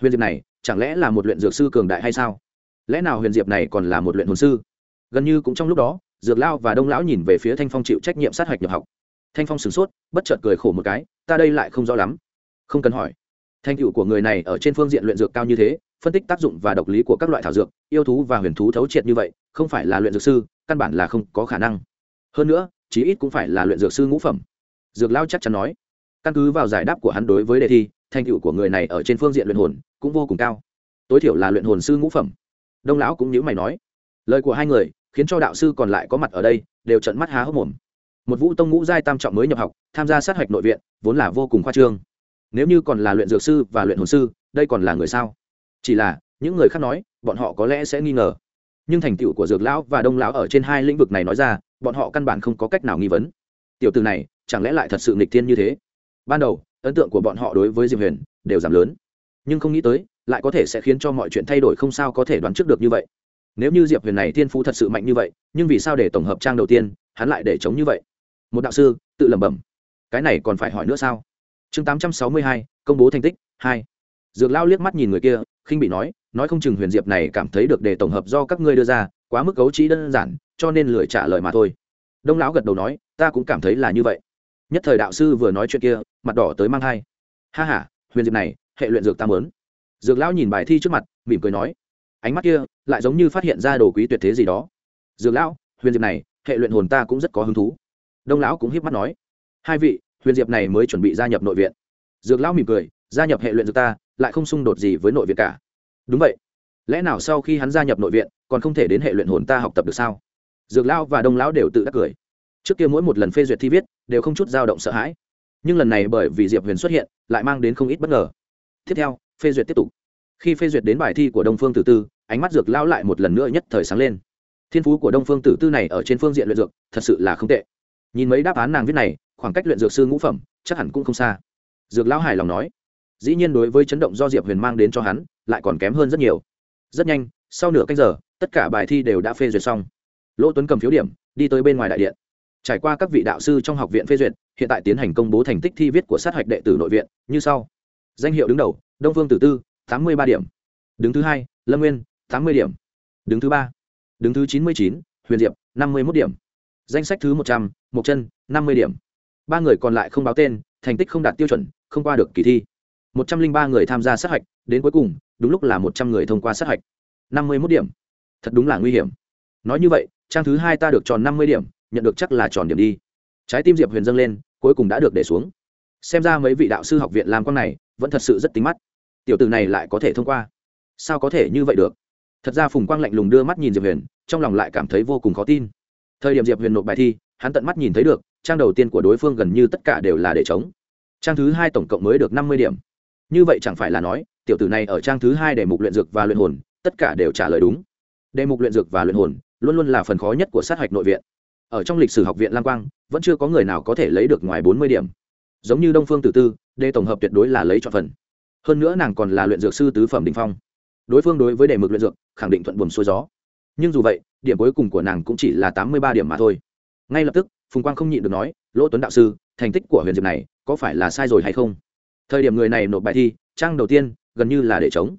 Huyền diệp này, chẳng lẽ là một luyện dược sư cường đại hay sao? Lẽ nào huyền diệp này còn là một luyện hồn sư? Gần như cũng trong lúc đó dược lao và đông lão nhìn về phía thanh phong chịu trách nhiệm sát hạch nhập học. Thanh phong sửng sốt, bất chợt cười khổ một cái, ta đây lại không rõ lắm. Không cần hỏi. Thanh tựu của người này ở trên phương diện luyện dược cao như thế phân tích tác dụng và độc lý của các loại thảo dược, yêu thú và huyền thú thấu triệt như vậy, không phải là luyện dược sư, căn bản là không có khả năng. Hơn nữa, chí ít cũng phải là luyện dược sư ngũ phẩm. Dược lao chắc chắn nói. Căn cứ vào giải đáp của hắn đối với đề thi, thành tựu của người này ở trên phương diện luyện hồn cũng vô cùng cao. Tối thiểu là luyện hồn sư ngũ phẩm. Đông lão cũng nhữ mày nói. Lời của hai người khiến cho đạo sư còn lại có mặt ở đây, đều trận mắt há hốc mồm. Một vũ tông ngũ giai tam trọng mới nhập học, tham gia sát hạch nội viện, vốn là vô cùng khoa trương. Nếu như còn là luyện dược sư và luyện hồn sư, đây còn là người sao? Chỉ là, những người khác nói, bọn họ có lẽ sẽ nghi ngờ. Nhưng thành tựu của dược lão và đông lão ở trên hai lĩnh vực này nói ra, bọn họ căn bản không có cách nào nghi vấn. Tiểu từ này, chẳng lẽ lại thật sự nghịch thiên như thế? Ban đầu, ấn tượng của bọn họ đối với diệp huyền đều giảm lớn. Nhưng không nghĩ tới, lại có thể sẽ khiến cho mọi chuyện thay đổi không sao có thể đoán trước được như vậy. Nếu như diệp huyền này thiên phú thật sự mạnh như vậy, nhưng vì sao để tổng hợp trang đầu tiên, hắn lại để chống như vậy? Một đạo sư, tự lẩm bẩm. Cái này còn phải hỏi nữa sao? Chương tám trăm sáu mươi hai, công bố thành tích, hai. Dược lao liếc mắt nhìn người kia khinh bị nói nói không chừng huyền diệp này cảm thấy được đề tổng hợp do các ngươi đưa ra, quá mức cấu trí đơn giản, cho nên lười trả lời mà thôi. Đông lão gật đầu nói, ta cũng cảm thấy là như vậy. Nhất thời đạo sư vừa nói chuyện kia, mặt đỏ tới mang thai. Ha h a huyền diệp này, hệ luyện dược tam lớn dược lão nhìn bài thi trước mặt, mỉm cười nói, ánh mắt kia lại giống như phát hiện ra đồ quý tuyệt thế gì đó. Dược lão, huyền diệp này, hệ luyện hồn ta cũng rất có hứng thú. Đông lão cũng hiếp mắt nói, hai vị, huyền diệp này mới chuẩn bị gia nhập nội viện. Dược lão mỉm cười gia nhập hệ luyện dược ta, lại không xung đột gì với nội viện cả. Đúng vậy. Lẽ nào sau khi hắn gia nhập nội viện, còn không thể đến hệ luyện hồn ta học tập được sao? Dược lão và đông lão đều tự đắc cười. Trước kia mỗi một lần phê duyệt thi viết, đều không chút dao động sợ hãi. Nhưng lần này bởi vì diệp huyền xuất hiện, lại mang đến không ít bất ngờ. Tiếp theo, phê duyệt tiếp tục. Khi phê duyệt đến bài thi của đông phương tử tư, ánh mắt dược lão lại một lần nữa nhất thời sáng lên. Thiên phú của đông phương tử tư này ở trên phương diện luyện dược, thật sự là không tệ. Nhìn mấy đáp án nàng viết này, khoảng cách luyện dược sư ngũ phẩm, chắc hẳn cũng không xa. Dược lão hài lòng nói dĩ nhiên đối với chấn động do diệp huyền mang đến cho hắn lại còn kém hơn rất nhiều rất nhanh sau nửa canh giờ tất cả bài thi đều đã phê duyệt xong lỗ tuấn cầm phiếu điểm đi tới bên ngoài đại điện trải qua các vị đạo sư trong học viện phê duyệt hiện tại tiến hành công bố thành tích thi viết của sát hạch đệ tử nội viện như sau danh hiệu đứng đầu đông phương tử tư tám mươi ba điểm đứng thứ hai lâm nguyên tám mươi điểm đứng thứ ba đứng thứ chín mươi chín huyền diệp năm mươi một điểm danh sách thứ một trăm một chân năm mươi điểm ba người còn lại không báo tên thành tích không đạt tiêu chuẩn không qua được kỳ thi một trăm linh ba người tham gia sát hạch, đến cuối cùng, đúng lúc là một trăm người thông qua sát hạch. năm mươi một điểm. Thật đúng là nguy hiểm. Nói như vậy, trang thứ hai ta được tròn năm mươi điểm, nhận được chắc là tròn điểm đi. Trái tim diệp huyền dâng lên, cuối cùng đã được để xuống. Xem ra mấy vị đạo sư học viện làm con này, vẫn thật sự rất tính mắt. Tiểu tử này lại có thể thông qua. Sao có thể như vậy được? Thật ra phùng quang lạnh lùng đưa mắt nhìn diệp huyền, trong lòng lại cảm thấy vô cùng khó tin. Thời điểm diệp huyền nộp bài thi, hắn tận mắt nhìn thấy được, trang đầu tiên của đối phương gần như tất cả đều là để chống trang thứ hai tổng cộng mới được năm mươi điểm như vậy chẳng phải là nói, tiểu tử này ở trang thứ hai đề mục luyện dược và luyện hồn, tất cả đều trả lời đúng. Đề mục luyện dược và luyện hồn, luôn luôn là phần khó nhất của sát hạch nội viện. Ở trong lịch sử học viện lam quang, vẫn chưa có người nào có thể lấy được ngoài bốn mươi điểm. Giống như đông phương tử tư đề tổng hợp tuyệt đối là lấy cho phần. Hơn nữa nàng còn là luyện dược sư tứ phẩm đình phong. Đối phương đối với đề mục luyện dược, khẳng định thuận buồm xuôi gió. Nhưng dù vậy, điểm cuối cùng của nàng cũng chỉ là tám mươi ba điểm mà thôi. Ngay lập tức, phùng quang không nhịn được nói, lỗ tuấn đạo sư, thành tích của huyền diệp này có phải là sai rồi hay không? Thời điểm người này nộp bài thi, trang đầu tiên, gần như là để chống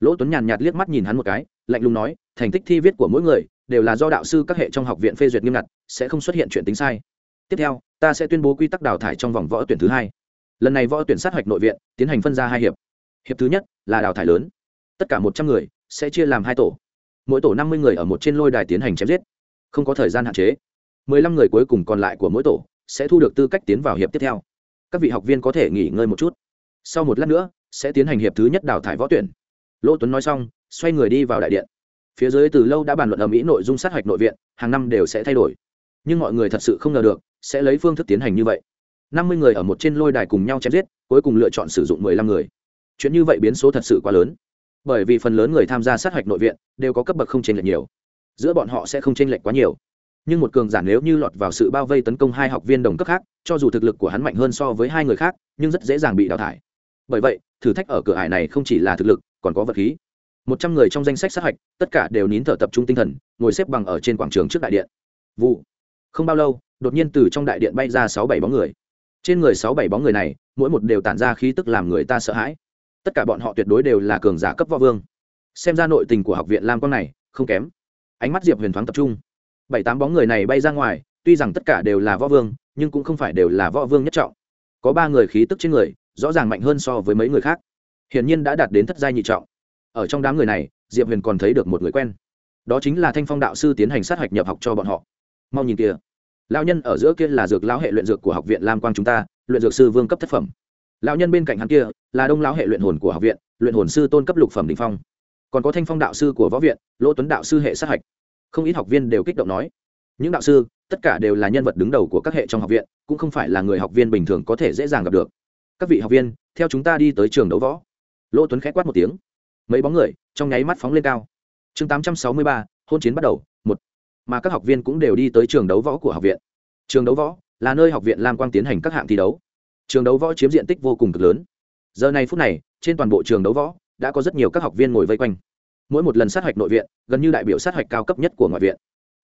lỗ tuấn nhàn nhạt liếc mắt nhìn hắn một cái, lạnh lùng nói, thành tích thi viết của mỗi người đều là do đạo sư các hệ trong học viện phê duyệt nghiêm ngặt, sẽ không xuất hiện chuyện tính sai. Tiếp theo, ta sẽ tuyên bố quy tắc đào thải trong vòng võ tuyển thứ hai. Lần này võ tuyển sát hạch nội viện, tiến hành phân ra hai hiệp. Hiệp thứ nhất là đào thải lớn. Tất cả một trăm người sẽ chia làm hai tổ. Mỗi tổ năm mươi người ở một trên lôi đài tiến hành chém giết. Không có thời gian hạn chế. Mười lăm người cuối cùng còn lại của mỗi tổ sẽ thu được tư cách tiến vào hiệp tiếp theo. Các vị học viên có thể nghỉ ngơi một chút sau một lát nữa, sẽ tiến hành hiệp thứ nhất đào thải võ tuyển. Lỗ tuấn nói xong, xoay người đi vào đại điện. Phía dưới từ lâu đã bàn luận ở mỹ nội dung sát hạch nội viện, hàng năm đều sẽ thay đổi. Nhưng mọi người thật sự không ngờ được, sẽ lấy phương thức tiến hành như vậy. Năm mươi người ở một trên lôi đài cùng nhau chém giết, cuối cùng lựa chọn sử dụng mười lăm người. Chuyện như vậy biến số thật sự quá lớn. Bởi vì phần lớn người tham gia sát hạch nội viện đều có cấp bậc không chênh lệch nhiều. Giữa bọn họ sẽ không chênh lệch quá nhiều. Nhưng một cường giả nếu như lọt vào sự bao vây tấn công hai học viên đồng cấp khác, cho dù thực lực của hắn mạnh hơn so với hai người khác, nhưng rất dễ dàng bị đào thải bởi vậy, thử thách ở cửa ải này không chỉ là thực lực, còn có vật khí. Một trăm người trong danh sách sát hạch, tất cả đều nín thở tập trung tinh thần, ngồi xếp bằng ở trên quảng trường trước đại điện. Vụ. Không bao lâu, đột nhiên từ trong đại điện bay ra sáu bảy bóng người. Trên người sáu bảy bóng người này, mỗi một đều tản ra khí tức làm người ta sợ hãi. Tất cả bọn họ tuyệt đối đều là cường giả cấp võ vương. Xem ra nội tình của học viện lam quang này, không kém. Ánh mắt diệp huyền thoáng tập trung. Bảy tám bóng người này bay ra ngoài, tuy rằng tất cả đều là võ vương, nhưng cũng không phải đều là võ vương nhất trọng. Có ba người khí tức trên người rõ ràng mạnh hơn so với mấy người khác. Hiển nhiên đã đạt đến thất giai nhị trọng. Ở trong đám người này, diệp huyền còn thấy được một người quen. Đó chính là thanh phong đạo sư tiến hành sát hạch nhập học cho bọn họ. Mau nhìn kia lão nhân ở giữa kia là dược lão hệ luyện dược của học viện lam quang chúng ta, luyện dược sư vương cấp thất phẩm. Lão nhân bên cạnh hắn kia là đông lão hệ luyện hồn của học viện, luyện hồn sư tôn cấp lục phẩm đình phong. Còn có thanh phong đạo sư của võ viện lỗ tuấn đạo sư hệ sát hạch. Không ít học viên đều kích động nói, những đạo sư, tất cả đều là nhân vật đứng đầu của các hệ trong học viện, cũng không phải là người học viên bình thường có thể dễ dàng gặp được các vị học viên, theo chúng ta đi tới trường đấu võ. Lỗ tuấn k h á quát một tiếng. Mấy bóng người, trong nháy mắt phóng lên cao. Chương tám trăm sáu mươi ba, hôn chiến bắt đầu, một. Mà các học viên cũng đều đi tới trường đấu võ của học viện. Trường đấu võ là nơi học viện lam quang tiến hành các hạng thi đấu. Trường đấu võ chiếm diện tích vô cùng cực lớn. Giờ này phút này, trên toàn bộ trường đấu võ, đã có rất nhiều các học viên ngồi vây quanh. Mỗi một lần sát hạch nội viện, gần như đại biểu sát hạch cao cấp nhất của ngoại viện.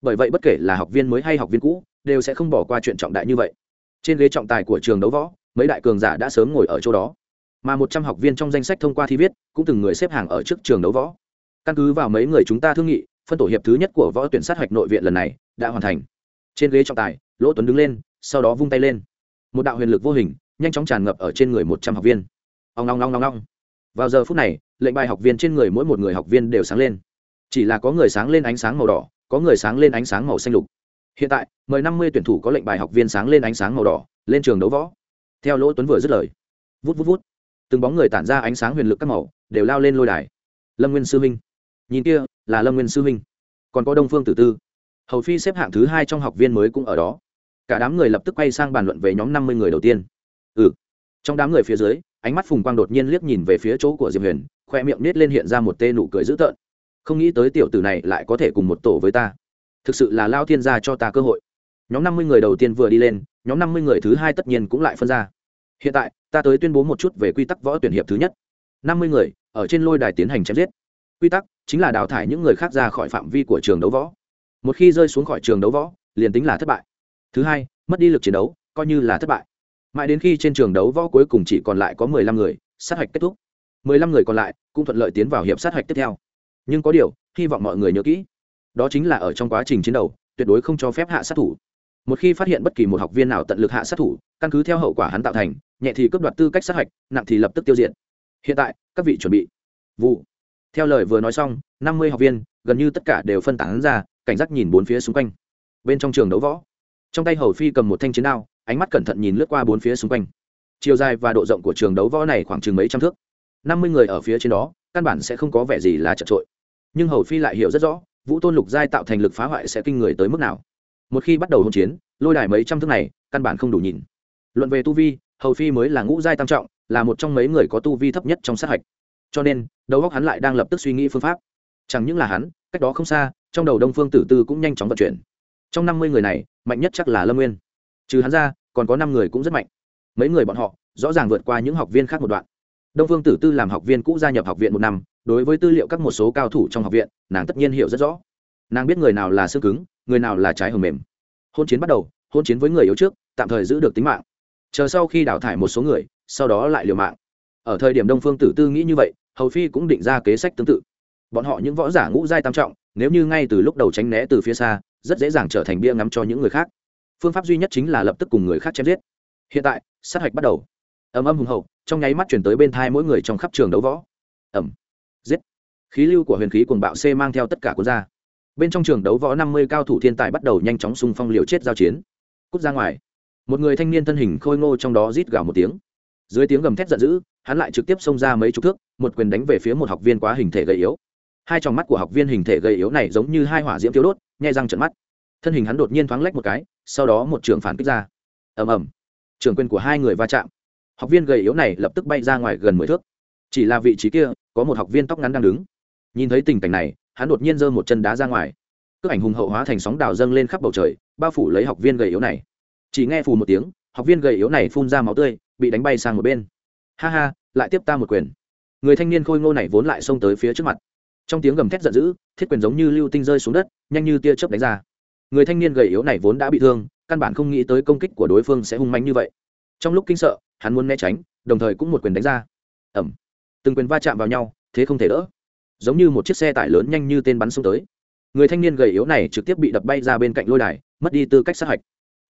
Bởi vậy bất kể là học viên mới hay học viên cũ, đều sẽ không bỏ qua chuyện trọng đại như vậy. Trên ghế trọng tài của trường đấu võ mấy đại cường giả đã sớm ngồi ở chỗ đó. Mà một trăm học viên trong danh sách thông qua thi viết, cũng từng người xếp hàng ở trước trường đấu võ. Căn cứ vào mấy người chúng ta thương nghị, phân tổ hiệp thứ nhất của võ tuyển sát hạch nội viện lần này đã hoàn thành. Trên ghế trọng tài, lỗ tuấn đứng lên, sau đó vung tay lên. Một đạo huyền lực vô hình, nhanh chóng tràn ngập ở trên người một trăm học viên. Ông long long long long vào giờ phút này, lệnh bài học viên trên người mỗi một người học viên đều sáng lên. Chỉ là có người sáng lên ánh sáng màu đỏ, có người sáng lên ánh sáng màu xanh lục. Hiện tại, mời năm mươi tuyển thủ có lệnh bài học viên sáng lên ánh sáng màu đỏ, lên trường đấu võ theo lỗ tuấn vừa dứt lời, vút vút vút, từng bóng người tản ra ánh sáng huyền lực các màu, đều lao lên lôi đài. Lâm nguyên sư minh. Nhìn kia, là lâm nguyên sư minh. Còn có đông phương tử tư. Hầu phi xếp hạng thứ hai trong học viên mới cũng ở đó. Cả đám người lập tức quay sang bàn luận về nhóm năm mươi người đầu tiên. Ừ. Trong đám người phía dưới, ánh mắt phùng quang đột nhiên liếc nhìn về phía chỗ của diệp huyền, khoe miệng nết lên hiện ra một tê nụ cười dữ tợn. Không nghĩ tới tiểu tử này lại có thể cùng một tổ với ta. Thực sự là lao thiên gia cho ta cơ hội. Nhóm năm mươi người đầu tiên vừa đi lên nhóm năm mươi người thứ hai tất nhiên cũng lại phân ra. Hiện tại, ta tới tuyên bố một chút về quy tắc võ tuyển hiệp thứ nhất. Năm mươi người, ở trên lôi đài tiến hành chém giết. Quy tắc chính là đào thải những người khác ra khỏi phạm vi của trường đấu võ. Một khi rơi xuống khỏi trường đấu võ, liền tính là thất bại. Thứ hai, mất đi lực chiến đấu, coi như là thất bại. Mãi đến khi trên trường đấu võ cuối cùng chỉ còn lại có mười lăm người, sát hạch kết thúc. Mười lăm người còn lại cũng thuận lợi tiến vào hiệp sát hạch tiếp theo. Nhưng có điều, hy vọng mọi người nhớ kỹ, đó chính là ở trong quá trình chiến đấu, tuyệt đối không cho phép hạ sát thủ một khi phát hiện bất kỳ một học viên nào tận lực hạ sát thủ, căn cứ theo hậu quả hắn tạo thành, nhẹ thì cướp đoạt tư cách sát hạch, nặng thì lập tức tiêu diệt. Hiện tại, các vị chuẩn bị. Vụ. Theo lời vừa nói xong, năm mươi học viên, gần như tất cả đều phân tán ra, cảnh giác nhìn bốn phía xung quanh. Bên trong trường đấu võ. Trong tay hầu phi cầm một thanh chiến đao, ánh mắt cẩn thận nhìn lướt qua bốn phía xung quanh. Chiều dài và độ rộng của trường đấu võ này khoảng chừng mấy trăm thước. năm mươi người ở phía trên đó, căn bản sẽ không có vẻ gì là chật trội nhưng hầu phi lại hiểu rất rõ, vũ tôn lục giai tạo thành lực phá hoại sẽ kinh người tới mức nào một khi bắt đầu hỗn chiến, lôi đài mấy trăm thước này, căn bản không đủ nhìn. Luận về tu vi, hầu phi mới là ngũ giai tam trọng, là một trong mấy người có tu vi thấp nhất trong sát hạch. Cho nên, đầu óc hắn lại đang lập tức suy nghĩ phương pháp. Chẳng những là hắn, cách đó không xa, trong đầu đông phương tử tư cũng nhanh chóng vận chuyển. Trong năm mươi người này, mạnh nhất chắc là lâm nguyên. Trừ hắn ra, còn có năm người cũng rất mạnh. Mấy người bọn họ, rõ ràng vượt qua những học viên khác một đoạn. Đông phương tử tư làm học viên cũ gia nhập học viện một năm, đối với tư liệu các một số cao thủ trong học viện, nàng tất nhiên hiểu rất rõ. Nàng biết người nào là xương cứng người nào là trái hầm mềm. Hôn chiến bắt đầu, hôn chiến với người yếu trước, tạm thời giữ được tính mạng. Chờ sau khi đào thải một số người, sau đó lại liều mạng. Ở thời điểm đông phương tử tư nghĩ như vậy, hầu phi cũng định ra kế sách tương tự. Bọn họ những võ giả ngũ giai tam trọng, nếu như ngay từ lúc đầu tránh né từ phía xa, rất dễ dàng trở thành bia ngắm cho những người khác. Phương pháp duy nhất chính là lập tức cùng người khác chém giết. Hiện tại, sát hạch bắt đầu. Ầm ầm hùng hậu, trong nháy mắt chuyển tới bên thai mỗi người trong khắp trường đấu võ. Ẩm giết. Khí lưu của huyền khí cuồng bạo c mang theo tất cả cuốn ra bên trong trường đấu võ năm mươi cao thủ thiên tài bắt đầu nhanh chóng xung phong liều chết giao chiến. Cút ra ngoài. Một người thanh niên thân hình khôi ngô trong đó rít gào một tiếng. Dưới tiếng gầm thét giận dữ, hắn lại trực tiếp xông ra mấy chục thước, một quyền đánh về phía một học viên quá hình thể gầy yếu. Hai tròng mắt của học viên hình thể gầy yếu này giống như hai hỏa diễm thiếu đốt, nhai răng trận mắt. Thân hình hắn đột nhiên thoáng lách một cái, sau đó một trường phản kích ra. Ầm ầm. Trường quyền của hai người va chạm. Học viên gầy yếu này lập tức bay ra ngoài gần mười thước. Chỉ là vị trí kia, có một học viên tóc ngắn đang đứng. Nhìn thấy tình cảnh này hắn đột nhiên giơ một chân đá ra ngoài. Cước ảnh hùng hậu hóa thành sóng đào dâng lên khắp bầu trời, bao phủ lấy học viên gầy yếu này. Chỉ nghe phù một tiếng, học viên gầy yếu này phun ra máu tươi, bị đánh bay sang một bên. Ha ha, lại tiếp ta một quyền. Người thanh niên khôi ngô này vốn lại xông tới phía trước mặt. Trong tiếng gầm thét giận dữ, thiết quyền giống như lưu tinh rơi xuống đất, nhanh như tia chớp đánh ra. Người thanh niên gầy yếu này vốn đã bị thương, căn bản không nghĩ tới công kích của đối phương sẽ hung mạnh như vậy. Trong lúc kinh sợ, hắn muốn né tránh, đồng thời cũng một quyền đánh ra. Ẩm từng quyền va chạm vào nhau, thế không thể đỡ giống như một chiếc xe tải lớn nhanh như tên bắn xuống tới. Người thanh niên gầy yếu này trực tiếp bị đập bay ra bên cạnh lôi đài, mất đi tư cách sát hạch.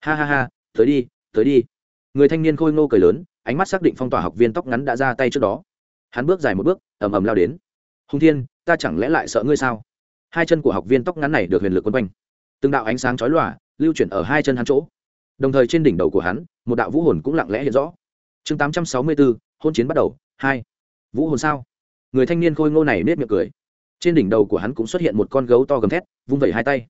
Ha ha ha, tới đi tới đi. Người thanh niên khôi ngô cười lớn, ánh mắt xác định phong tỏa học viên tóc ngắn đã ra tay trước đó. Hắn bước dài một bước, ầm ầm lao đến. Hùng thiên, ta chẳng lẽ lại sợ ngươi sao? Hai chân của học viên tóc ngắn này được huyền lực quấn quanh. Từng đạo ánh sáng chói lòa, lưu chuyển ở hai chân hắn chỗ. Đồng thời trên đỉnh đầu của hắn, một đạo vũ hồn cũng lặng lẽ hiện rõ. Chương tám trăm sáu mươi bốn, hôn chiến bắt đầu, hai. Vũ hồn sao? Người thanh niên khôi ngô này nết miệng cười. Trên đỉnh đầu của hắn cũng xuất hiện một con gấu to gầm thét, vung vẩy hai tay.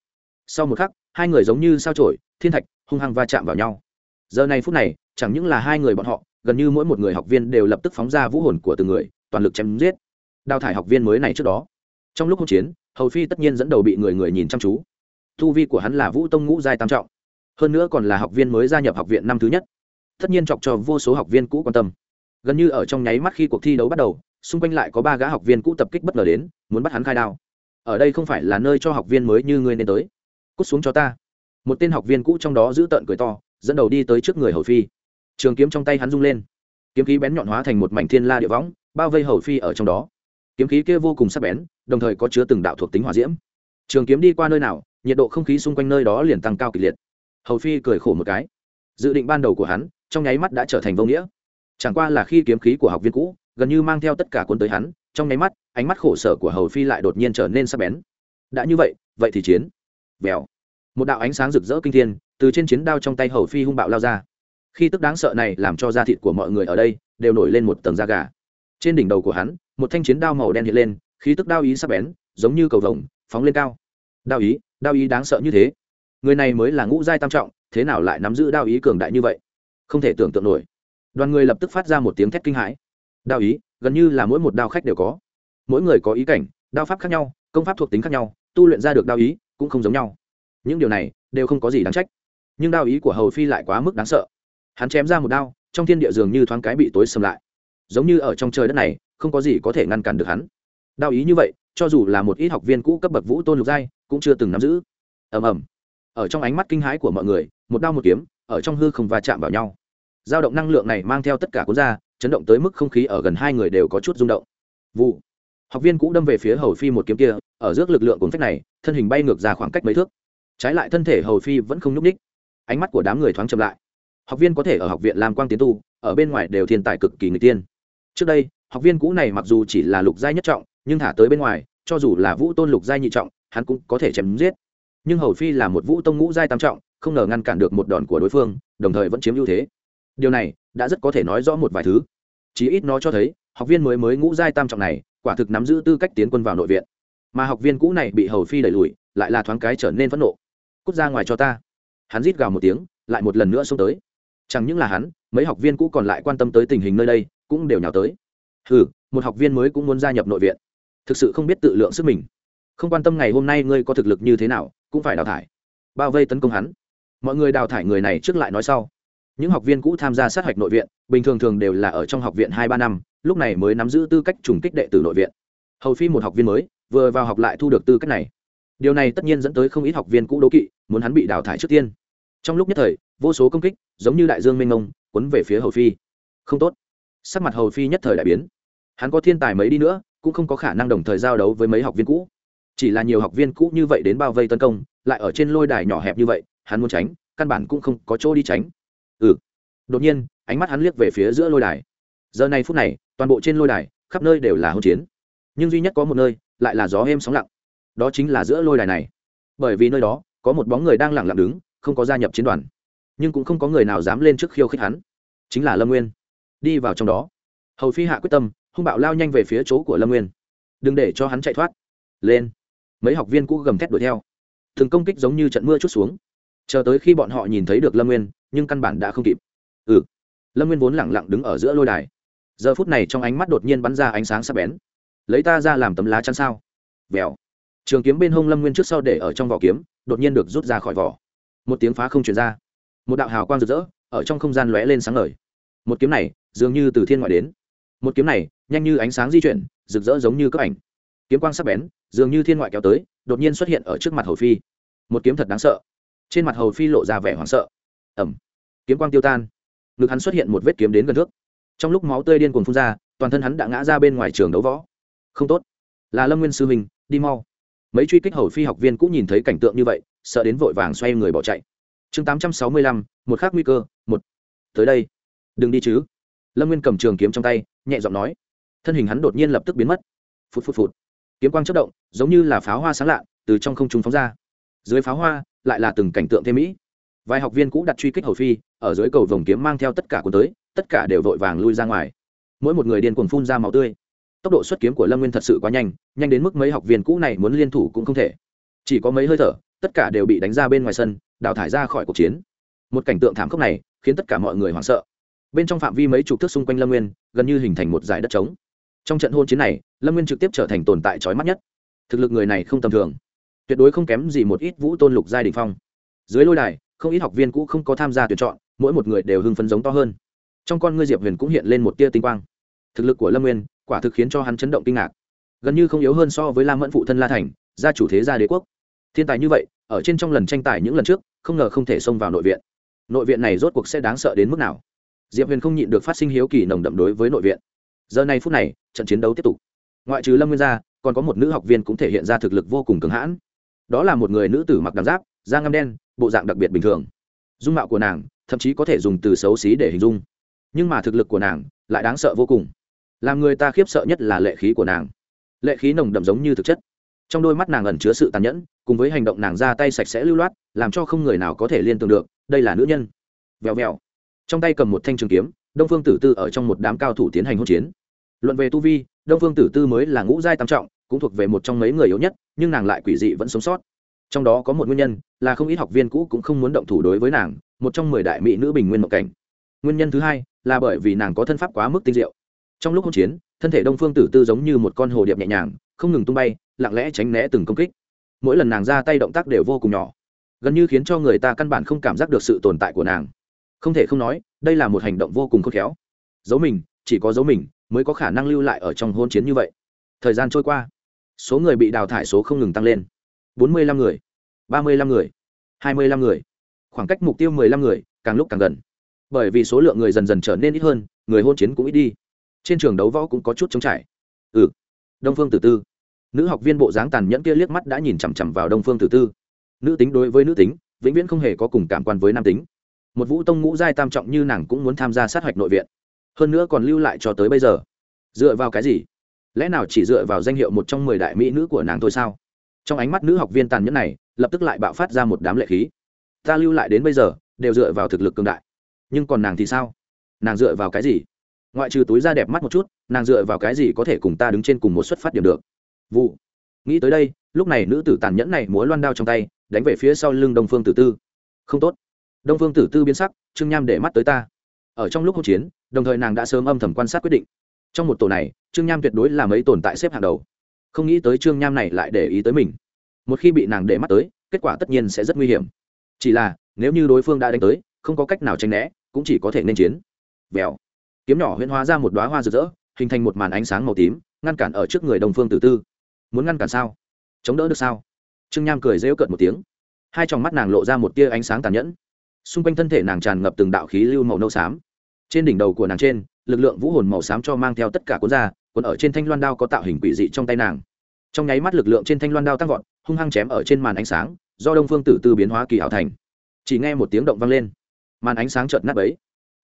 Sau một khắc, hai người giống như sao trổi thiên thạch, hung hăng va chạm vào nhau. Giờ này phút này, chẳng những là hai người bọn họ, gần như mỗi một người học viên đều lập tức phóng ra vũ hồn của từng người, toàn lực chém giết. Đào thải học viên mới này trước đó. Trong lúc hỗn chiến, hầu phi tất nhiên dẫn đầu bị người người nhìn chăm chú. Thu vi của hắn là vũ tông ngũ giai tam trọng. Hơn nữa còn là học viên mới gia nhập học viện năm thứ nhất. Tất nhiên chọc cho vô số học viên cũ quan tâm. Gần như ở trong nháy mắt khi cuộc thi đấu bắt đầu xung quanh lại có ba gã học viên cũ tập kích bất ngờ đến, muốn bắt hắn khai đao. Ở đây không phải là nơi cho học viên mới như ngươi nên tới. Cút xuống cho ta. Một tên học viên cũ trong đó giữ tợn cười to, dẫn đầu đi tới trước người hầu phi. Trường kiếm trong tay hắn rung lên. Kiếm khí bén nhọn hóa thành một mảnh thiên la địa võng, bao vây hầu phi ở trong đó. Kiếm khí kia vô cùng sắc bén, đồng thời có chứa từng đạo thuộc tính hỏa diễm. Trường kiếm đi qua nơi nào, nhiệt độ không khí xung quanh nơi đó liền tăng cao kịch liệt. Hầu phi cười khổ một cái. Dự định ban đầu của hắn, trong nháy mắt đã trở thành vô nghĩa. Chẳng qua là khi kiếm khí của học viên cũ gần như mang theo tất cả quân tới hắn, trong nháy mắt, ánh mắt khổ sở của hầu phi lại đột nhiên trở nên sắc bén. Đã như vậy vậy thì chiến. Vèo. Một đạo ánh sáng rực rỡ kinh thiên từ trên chiến đao trong tay hầu phi hung bạo lao ra. Khi tức đáng sợ này làm cho da thịt của mọi người ở đây đều nổi lên một tầng da gà. Trên đỉnh đầu của hắn, một thanh chiến đao màu đen hiện lên, khí tức đao ý sắc bén, giống như cầu vồng, phóng lên cao. Đao ý đao ý đáng sợ như thế. Người này mới là ngũ giai tam trọng, thế nào lại nắm giữ đao ý cường đại như vậy? Không thể tưởng tượng nổi. Đoàn người lập tức phát ra một tiếng thét kinh hãi đao ý, gần như là mỗi một đao khách đều có. Mỗi người có ý cảnh, đao pháp khác nhau, công pháp thuộc tính khác nhau, tu luyện ra được đao ý cũng không giống nhau. Những điều này đều không có gì đáng trách. Nhưng đao ý của hầu phi lại quá mức đáng sợ. Hắn chém ra một đao, trong thiên địa dường như thoáng cái bị tối xâm lại. Giống như ở trong trời đất này, không có gì có thể ngăn cản được hắn. Đao ý như vậy, cho dù là một ít học viên cũ cấp bậc vũ tôn lục giai, cũng chưa từng nắm giữ. Ầm ầm. Ở trong ánh mắt kinh hãi của mọi người, một đao một kiếm, ở trong hư không va chạm vào nhau. Dao động năng lượng này mang theo tất cả cuốn ra chấn động tới mức không khí ở gần hai người đều có chút rung động. Vụ. Học viên cũ đâm về phía hầu phi một kiếm kia, ở giữa lực lượng cuốn phách này, thân hình bay ngược ra khoảng cách mấy thước. Trái lại thân thể hầu phi vẫn không nhúc ních ánh mắt của đám người thoáng chậm lại. Học viên có thể ở học viện làm quang tiến tu, ở bên ngoài đều thiên tài cực kỳ người tiên. Trước đây, học viên cũ này mặc dù chỉ là lục giai nhất trọng, nhưng thả tới bên ngoài, cho dù là vũ tôn lục giai nhị trọng, hắn cũng có thể chém giết. Nhưng hầu phi là một vũ tông ngũ giai tam trọng, không ngờ ngăn cản được một đòn của đối phương, đồng thời vẫn chiếm ưu thế. Điều này đã rất có thể nói rõ một vài thứ. Chí ít nó cho thấy, học viên mới mới ngũ giai tam trọng này, quả thực nắm giữ tư cách tiến quân vào nội viện. Mà học viên cũ này bị hầu phi đẩy lùi, lại là thoáng cái trở nên phẫn nộ. Cút ra ngoài cho ta. Hắn rít gào một tiếng, lại một lần nữa xông tới. Chẳng những là hắn, mấy học viên cũ còn lại quan tâm tới tình hình nơi đây, cũng đều nhào tới. Ừ một học viên mới cũng muốn gia nhập nội viện. Thực sự không biết tự lượng sức mình. Không quan tâm ngày hôm nay ngươi có thực lực như thế nào, cũng phải đào thải. Bao vây tấn công hắn. Mọi người đào thải người này trước lại nói sau những học viên cũ tham gia sát hạch nội viện, bình thường thường đều là ở trong học viện hai ba năm, lúc này mới nắm giữ tư cách trùng kích đệ tử nội viện. Hầu phi một học viên mới, vừa vào học lại thu được tư cách này. Điều này tất nhiên dẫn tới không ít học viên cũ đố kỵ, muốn hắn bị đào thải trước tiên. Trong lúc nhất thời, vô số công kích, giống như đại dương mênh mông quấn về phía hầu phi. Không tốt. Sắc mặt hầu phi nhất thời đại biến. Hắn có thiên tài mấy đi nữa, cũng không có khả năng đồng thời giao đấu với mấy học viên cũ. Chỉ là nhiều học viên cũ như vậy đến bao vây tấn công, lại ở trên lôi đài nhỏ hẹp như vậy, hắn muốn tránh, căn bản cũng không có chỗ đi tránh ừ. Đột nhiên, ánh mắt hắn liếc về phía giữa lôi đài. Giờ này phút này, toàn bộ trên lôi đài, khắp nơi đều là hỗn chiến. Nhưng duy nhất có một nơi, lại là gió êm sóng lặng. Đó chính là giữa lôi đài này. Bởi vì nơi đó, có một bóng người đang lặng lặng đứng, không có gia nhập chiến đoàn. Nhưng cũng không có người nào dám lên trước khiêu khích hắn. Chính là lâm nguyên. Đi vào trong đó. Hầu phi hạ quyết tâm, hung bạo lao nhanh về phía chỗ của lâm nguyên. Đừng để cho hắn chạy thoát. Lên. Mấy học viên cũ gầm thét đuổi theo. Thường công kích giống như trận mưa chút xuống. Chờ tới khi bọn họ nhìn thấy được lâm nguyên nhưng căn bản đã không kịp. Ừ. Lâm nguyên vốn lẳng lặng đứng ở giữa lôi đài. Giờ phút này trong ánh mắt đột nhiên bắn ra ánh sáng sắc bén. Lấy ta ra làm tấm lá chắn sao? Vèo. Trường kiếm bên hông lâm nguyên trước sau để ở trong vỏ kiếm, đột nhiên được rút ra khỏi vỏ. Một tiếng phá không chuyển ra. Một đạo hào quang rực rỡ, ở trong không gian lóe lên sáng ngời. Một kiếm này, dường như từ thiên ngoại đến. Một kiếm này, nhanh như ánh sáng di chuyển, rực rỡ giống như các ảnh. Kiếm quang sắc bén, dường như thiên ngoại kéo tới, đột nhiên xuất hiện ở trước mặt hầu phi. Một kiếm thật đáng sợ. Trên mặt hầu phi lộ ra vẻ hoảng sợ. Ẩm kiếm quang tiêu tan. Ngực hắn xuất hiện một vết kiếm đến gần thước. Trong lúc máu tươi điên cuồng phun ra, toàn thân hắn đã ngã ra bên ngoài trường đấu võ. Không tốt. Là lâm nguyên sư minh đi mau. Mấy truy kích hầu phi học viên cũng nhìn thấy cảnh tượng như vậy, sợ đến vội vàng xoay người bỏ chạy. Chương tám trăm sáu mươi lăm, một khác nguy cơ, một. Tới đây. Đừng đi chứ. Lâm nguyên cầm trường kiếm trong tay, nhẹ giọng nói. Thân hình hắn đột nhiên lập tức biến mất. Phút phút phút kiếm quang chất động, giống như là pháo hoa sáng lạ, từ trong không trung phóng ra. Dưới pháo hoa, lại là từng cảnh tượng thêm mỹ. Vài học viên cũ đặt truy kích hầu phi ở dưới cầu vồng kiếm mang theo tất cả cuốn tới, tất cả đều vội vàng lui ra ngoài. Mỗi một người điên cuồng phun ra máu tươi. Tốc độ xuất kiếm của lâm nguyên thật sự quá nhanh nhanh đến mức mấy học viên cũ này muốn liên thủ cũng không thể. Chỉ có mấy hơi thở, tất cả đều bị đánh ra bên ngoài sân, đào thải ra khỏi cuộc chiến. Một cảnh tượng thảm khốc này khiến tất cả mọi người hoảng sợ. Bên trong phạm vi mấy chục thước xung quanh lâm nguyên, gần như hình thành một giải đất trống. Trong trận hôn chiến này, lâm nguyên trực tiếp trở thành tồn tại trói mắt nhất. Thực lực người này không tầm thường. Tuyệt đối không kém gì một ít vũ tôn lục giai đình phong. Dưới lôi đài không ít học viên cũ không có tham gia tuyển chọn, mỗi một người đều hưng phấn giống to hơn. Trong con ngươi diệp huyền cũng hiện lên một tia tinh quang. Thực lực của lâm nguyên, quả thực khiến cho hắn chấn động kinh ngạc. Gần như không yếu hơn so với la mẫn phụ thân la thành, gia chủ thế gia đế quốc. Thiên tài như vậy, ở trên trong lần tranh tài những lần trước, không ngờ không thể xông vào nội viện. Nội viện này rốt cuộc sẽ đáng sợ đến mức nào? Diệp huyền không nhịn được phát sinh hiếu kỳ nồng đậm đối với nội viện. Giờ này phút này, trận chiến đấu tiếp tục. Ngoại trừ lâm nguyên gia còn có một nữ học viên cũng thể hiện ra thực lực vô cùng cường hãn. Đó là một người nữ tử mặc đàm giáp da ngăm đen, bộ dạng đặc biệt bình thường. Dung mạo của nàng, thậm chí có thể dùng từ xấu xí để hình dung. Nhưng mà thực lực của nàng lại đáng sợ vô cùng. Làm người ta khiếp sợ nhất là lệ khí của nàng. Lệ khí nồng đậm giống như thực chất. Trong đôi mắt nàng ẩn chứa sự tàn nhẫn, cùng với hành động nàng ra tay sạch sẽ lưu loát, làm cho không người nào có thể liên tưởng được, đây là nữ nhân. Vèo vèo. Trong tay cầm một thanh trường kiếm, đông phương tử tư ở trong một đám cao thủ tiến hành hỗn chiến. Luận về tu vi, đông phương tử tư mới là ngũ giai tam trọng, cũng thuộc về một trong mấy người yếu nhất, nhưng nàng lại quỷ dị vẫn sống sót trong đó có một nguyên nhân là không ít học viên cũ cũng không muốn động thủ đối với nàng, một trong mười đại mỹ nữ bình nguyên mộng cảnh. Nguyên nhân thứ hai là bởi vì nàng có thân pháp quá mức tinh diệu. Trong lúc hỗn chiến, thân thể đông phương tử tư giống như một con hồ điệp nhẹ nhàng, không ngừng tung bay, lặng lẽ tránh né từng công kích. Mỗi lần nàng ra tay động tác đều vô cùng nhỏ, gần như khiến cho người ta căn bản không cảm giác được sự tồn tại của nàng. Không thể không nói, đây là một hành động vô cùng khôn khéo. Giấu mình, chỉ có giấu mình mới có khả năng lưu lại ở trong hôn chiến như vậy. Thời gian trôi qua, số người bị đào thải số không ngừng tăng lên bốn mươi lăm người, ba mươi lăm người, hai mươi lăm người. Khoảng cách mục tiêu mười lăm người càng lúc càng gần. Bởi vì số lượng người dần dần trở nên ít hơn, người hôn chiến cũng ít đi. Trên trường đấu võ cũng có chút trống trải. Ừ. Đông phương tử tư. Nữ học viên bộ dáng tàn nhẫn kia liếc mắt đã nhìn chằm chằm vào đông phương tử tư. Nữ tính đối với nữ tính, vĩnh viễn không hề có cùng cảm quan với nam tính. Một vũ tông ngũ giai tam trọng như nàng cũng muốn tham gia sát hạch nội viện. Hơn nữa còn lưu lại cho tới bây giờ. Dựa vào cái gì? Lẽ nào chỉ dựa vào danh hiệu một trong mười đại mỹ nữ của nàng thôi sao? Trong ánh mắt nữ học viên tàn nhẫn này, lập tức lại bạo phát ra một đám lệ khí. Ta lưu lại đến bây giờ, đều dựa vào thực lực cường đại. Nhưng còn nàng thì sao? Nàng dựa vào cái gì? Ngoại trừ túi da đẹp mắt một chút, nàng dựa vào cái gì có thể cùng ta đứng trên cùng một xuất phát điểm được? Vụ. Nghĩ tới đây, lúc này nữ tử tàn nhẫn này múa loan đao trong tay, đánh về phía sau lưng đông phương tử tư. Không tốt. Đông phương tử tư biến sắc, trương nham để mắt tới ta. Ở trong lúc hỗn chiến, đồng thời nàng đã sớm âm thầm quan sát quyết định. Trong một tổ này, trương nham tuyệt đối là mấy tồn tại xếp hàng đầu không nghĩ tới trương nham này lại để ý tới mình. Một khi bị nàng để mắt tới, kết quả tất nhiên sẽ rất nguy hiểm. Chỉ là, nếu như đối phương đã đánh tới, không có cách nào tránh né, cũng chỉ có thể nên chiến. Vèo. Kiếm nhỏ huyễn hóa ra một đoá hoa rực rỡ, hình thành một màn ánh sáng màu tím, ngăn cản ở trước người đồng phương tử tư. Muốn ngăn cản sao? Chống đỡ được sao? Trương nham cười rêu cợt một tiếng. Hai tròng mắt nàng lộ ra một tia ánh sáng tàn nhẫn. Xung quanh thân thể nàng tràn ngập từng đạo khí lưu màu nâu xám. Trên đỉnh đầu của nàng trên, lực lượng vũ hồn màu xám cho mang theo tất cả cuốn ra còn ở trên thanh loan đao có tạo hình quỷ dị trong tay nàng. Trong nháy mắt lực lượng trên thanh loan đao tăng vọt, hung hăng chém ở trên màn ánh sáng, do đông phương tử tư biến hóa kỳ ảo thành. Chỉ nghe một tiếng động vang lên. Màn ánh sáng chợt nát ấy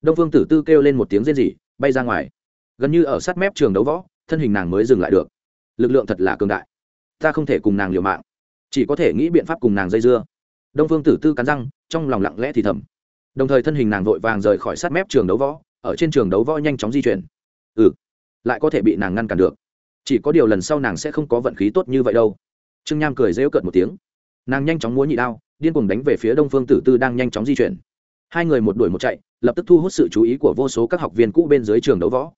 đông phương tử tư kêu lên một tiếng rên rỉ, bay ra ngoài. Gần như ở sát mép trường đấu võ, thân hình nàng mới dừng lại được. Lực lượng thật là cường đại. Ta không thể cùng nàng liều mạng. Chỉ có thể nghĩ biện pháp cùng nàng dây dưa. Đông phương tử tư cắn răng, trong lòng lặng lẽ thì thầm. Đồng thời thân hình nàng vội vàng rời khỏi sát mép trường đấu võ, ở trên trường đấu võ nhanh chóng di chuyển. Ừ lại có thể bị nàng ngăn cản được. Chỉ có điều lần sau nàng sẽ không có vận khí tốt như vậy đâu. Trương nham cười rêu cợt một tiếng. Nàng nhanh chóng múa nhị đao, điên cuồng đánh về phía đông phương tử tư đang nhanh chóng di chuyển. Hai người một đuổi một chạy, lập tức thu hút sự chú ý của vô số các học viên cũ bên dưới trường đấu võ.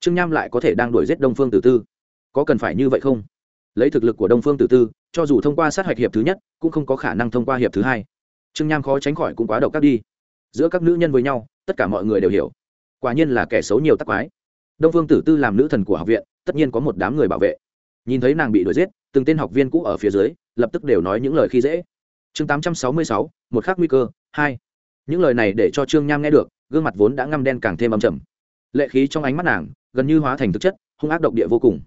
Trương nham lại có thể đang đuổi giết đông phương tử tư. Có cần phải như vậy không? Lấy thực lực của đông phương tử tư, cho dù thông qua sát hạch hiệp thứ nhất, cũng không có khả năng thông qua hiệp thứ hai. Trương nham khó tránh khỏi cũng quá độc các đi. Giữa các nữ nhân với nhau, tất cả mọi người đều hiểu. Quả nhiên là kẻ xấu nhiều tắc quái đông phương tử tư làm nữ thần của học viện, tất nhiên có một đám người bảo vệ. Nhìn thấy nàng bị đuổi giết, từng tên học viên cũ ở phía dưới, lập tức đều nói những lời khi dễ. Chương tám trăm sáu mươi sáu, một khác nguy cơ, hai. Những lời này để cho trương nham nghe được, gương mặt vốn đã ngăm đen càng thêm âm trầm. Lệ khí trong ánh mắt nàng, gần như hóa thành thực chất, hung ác độc địa vô cùng.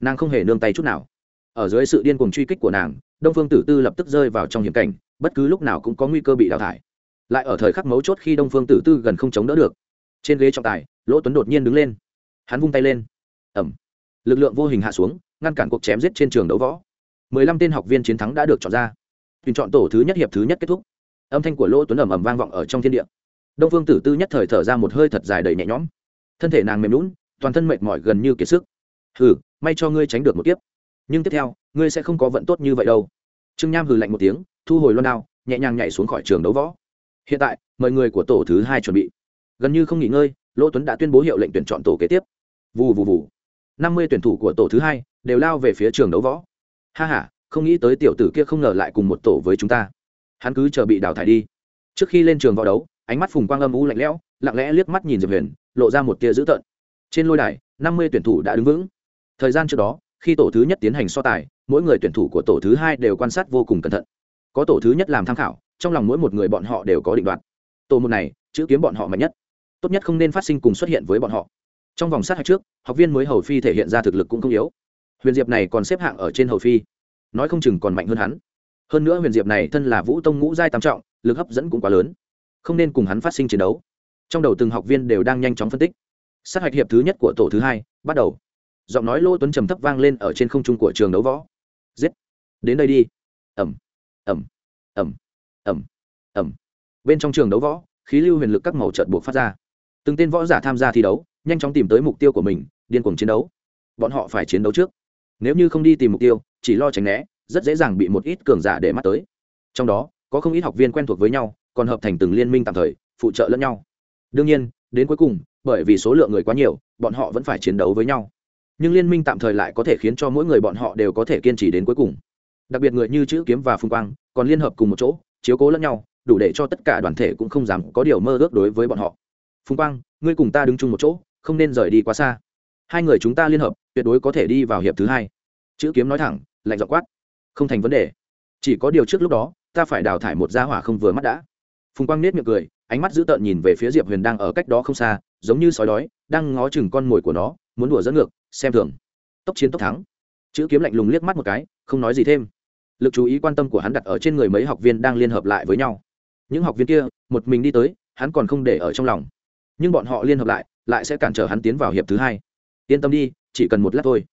Nàng không hề nương tay chút nào. Ở dưới sự điên cuồng truy kích của nàng, đông phương tử tư lập tức rơi vào trong hiểm cảnh, bất cứ lúc nào cũng có nguy cơ bị đào thải. Lại ở thời khắc mấu chốt khi đông phương tử tư gần không chống đỡ được, trên ghế trọng tài, lỗ tuấn đột nhiên đứng lên hắn vung tay lên. Ẩm lực lượng vô hình hạ xuống, ngăn cản cuộc chém giết trên trường đấu võ. Mười lăm tên học viên chiến thắng đã được chọn ra. Tuyển chọn tổ thứ nhất hiệp thứ nhất kết thúc. Âm thanh của lỗ tuấn ẩm ẩm vang vọng ở trong thiên địa. Đông phương tử tư nhất thời thở ra một hơi thật dài đầy nhẹ nhõm. Thân thể nàng mềm lún toàn thân mệt mỏi gần như kiệt sức. Hừ, may cho ngươi tránh được một kiếp. Nhưng tiếp theo, ngươi sẽ không có vận tốt như vậy đâu. Trương nham hừ lạnh một tiếng, thu hồi loan đao, nhẹ nhàng nhảy xuống khỏi trường đấu võ. Hiện tại, mời người của tổ thứ hai chuẩn bị. Gần như không nghỉ ngơi, lỗ tuấn đã tuyên bố hiệu lệnh tuyển chọn tổ kế tiếp vù vù vù. Năm mươi tuyển thủ của tổ thứ hai đều lao về phía trường đấu võ. Ha h a không nghĩ tới tiểu tử kia không ngờ lại cùng một tổ với chúng ta. Hắn cứ chờ bị đào thải đi. Trước khi lên trường võ đấu, ánh mắt phùng quang âm u lạnh lẽo, lặng lẽ liếc mắt nhìn diệp huyền, lộ ra một tia dữ tợn. Trên lôi đài, năm mươi tuyển thủ đã đứng vững. Thời gian trước đó, khi tổ thứ nhất tiến hành so tài, mỗi người tuyển thủ của tổ thứ hai đều quan sát vô cùng cẩn thận. Có tổ thứ nhất làm tham khảo, trong lòng mỗi một người bọn họ đều có định đoạt. Tổ một này, chữ kiếm bọn họ mạnh nhất. Tốt nhất không nên phát sinh cùng xuất hiện với bọn họ trong vòng sát hạch trước, học viên mới hầu phi thể hiện ra thực lực cũng không yếu. Huyền diệp này còn xếp hạng ở trên hầu phi. Nói không chừng còn mạnh hơn hắn. Hơn nữa huyền diệp này thân là vũ tông ngũ giai tam trọng, lực hấp dẫn cũng quá lớn. Không nên cùng hắn phát sinh chiến đấu. Trong đầu từng học viên đều đang nhanh chóng phân tích. Sát hạch hiệp thứ nhất của tổ thứ hai, bắt đầu. Giọng nói lô tuấn trầm thấp vang lên ở trên không trung của trường đấu võ. Giết. Đến đây đi. Ẩm ẩm ẩm ẩm ẩm bên trong trường đấu võ, khí lưu huyền lực các màu trợt buộc phát ra. Từng tên võ giả tham gia thi đấu nhanh chóng tìm tới mục tiêu của mình, điên cuồng chiến đấu. Bọn họ phải chiến đấu trước. Nếu như không đi tìm mục tiêu, chỉ lo tránh né, rất dễ dàng bị một ít cường giả để mắt tới. Trong đó, có không ít học viên quen thuộc với nhau, còn hợp thành từng liên minh tạm thời, phụ trợ lẫn nhau. Đương nhiên, đến cuối cùng, bởi vì số lượng người quá nhiều, bọn họ vẫn phải chiến đấu với nhau. Nhưng liên minh tạm thời lại có thể khiến cho mỗi người bọn họ đều có thể kiên trì đến cuối cùng. Đặc biệt người như chữ kiếm và phung quang, còn liên hợp cùng một chỗ, chiếu cố lẫn nhau, đủ để cho tất cả đoàn thể cũng không dám có điều mơ ước đối với bọn họ. Phung quang, ngươi cùng ta đứng chung một chỗ không nên rời đi quá xa. Hai người chúng ta liên hợp, tuyệt đối có thể đi vào hiệp thứ hai. Chữ kiếm nói thẳng, lạnh dọ quát. Không thành vấn đề. Chỉ có điều trước lúc đó, ta phải đào thải một gia hỏa không vừa mắt đã. Phùng quang nết miệng cười, ánh mắt dữ tợn nhìn về phía diệp huyền đang ở cách đó không xa, giống như sói đói, đang ngó chừng con mồi của nó, muốn đùa dẫn ngược, xem thường. Tốc chiến tốc thắng. Chữ kiếm lạnh lùng liếc mắt một cái, không nói gì thêm. Lực chú ý quan tâm của hắn đặt ở trên người mấy học viên đang liên hợp lại với nhau. Những học viên kia, một mình đi tới, hắn còn không để ở trong lòng. Nhưng bọn họ liên hợp lại lại sẽ cản trở hắn tiến vào hiệp thứ hai. Yên tâm đi, chỉ cần một lát thôi.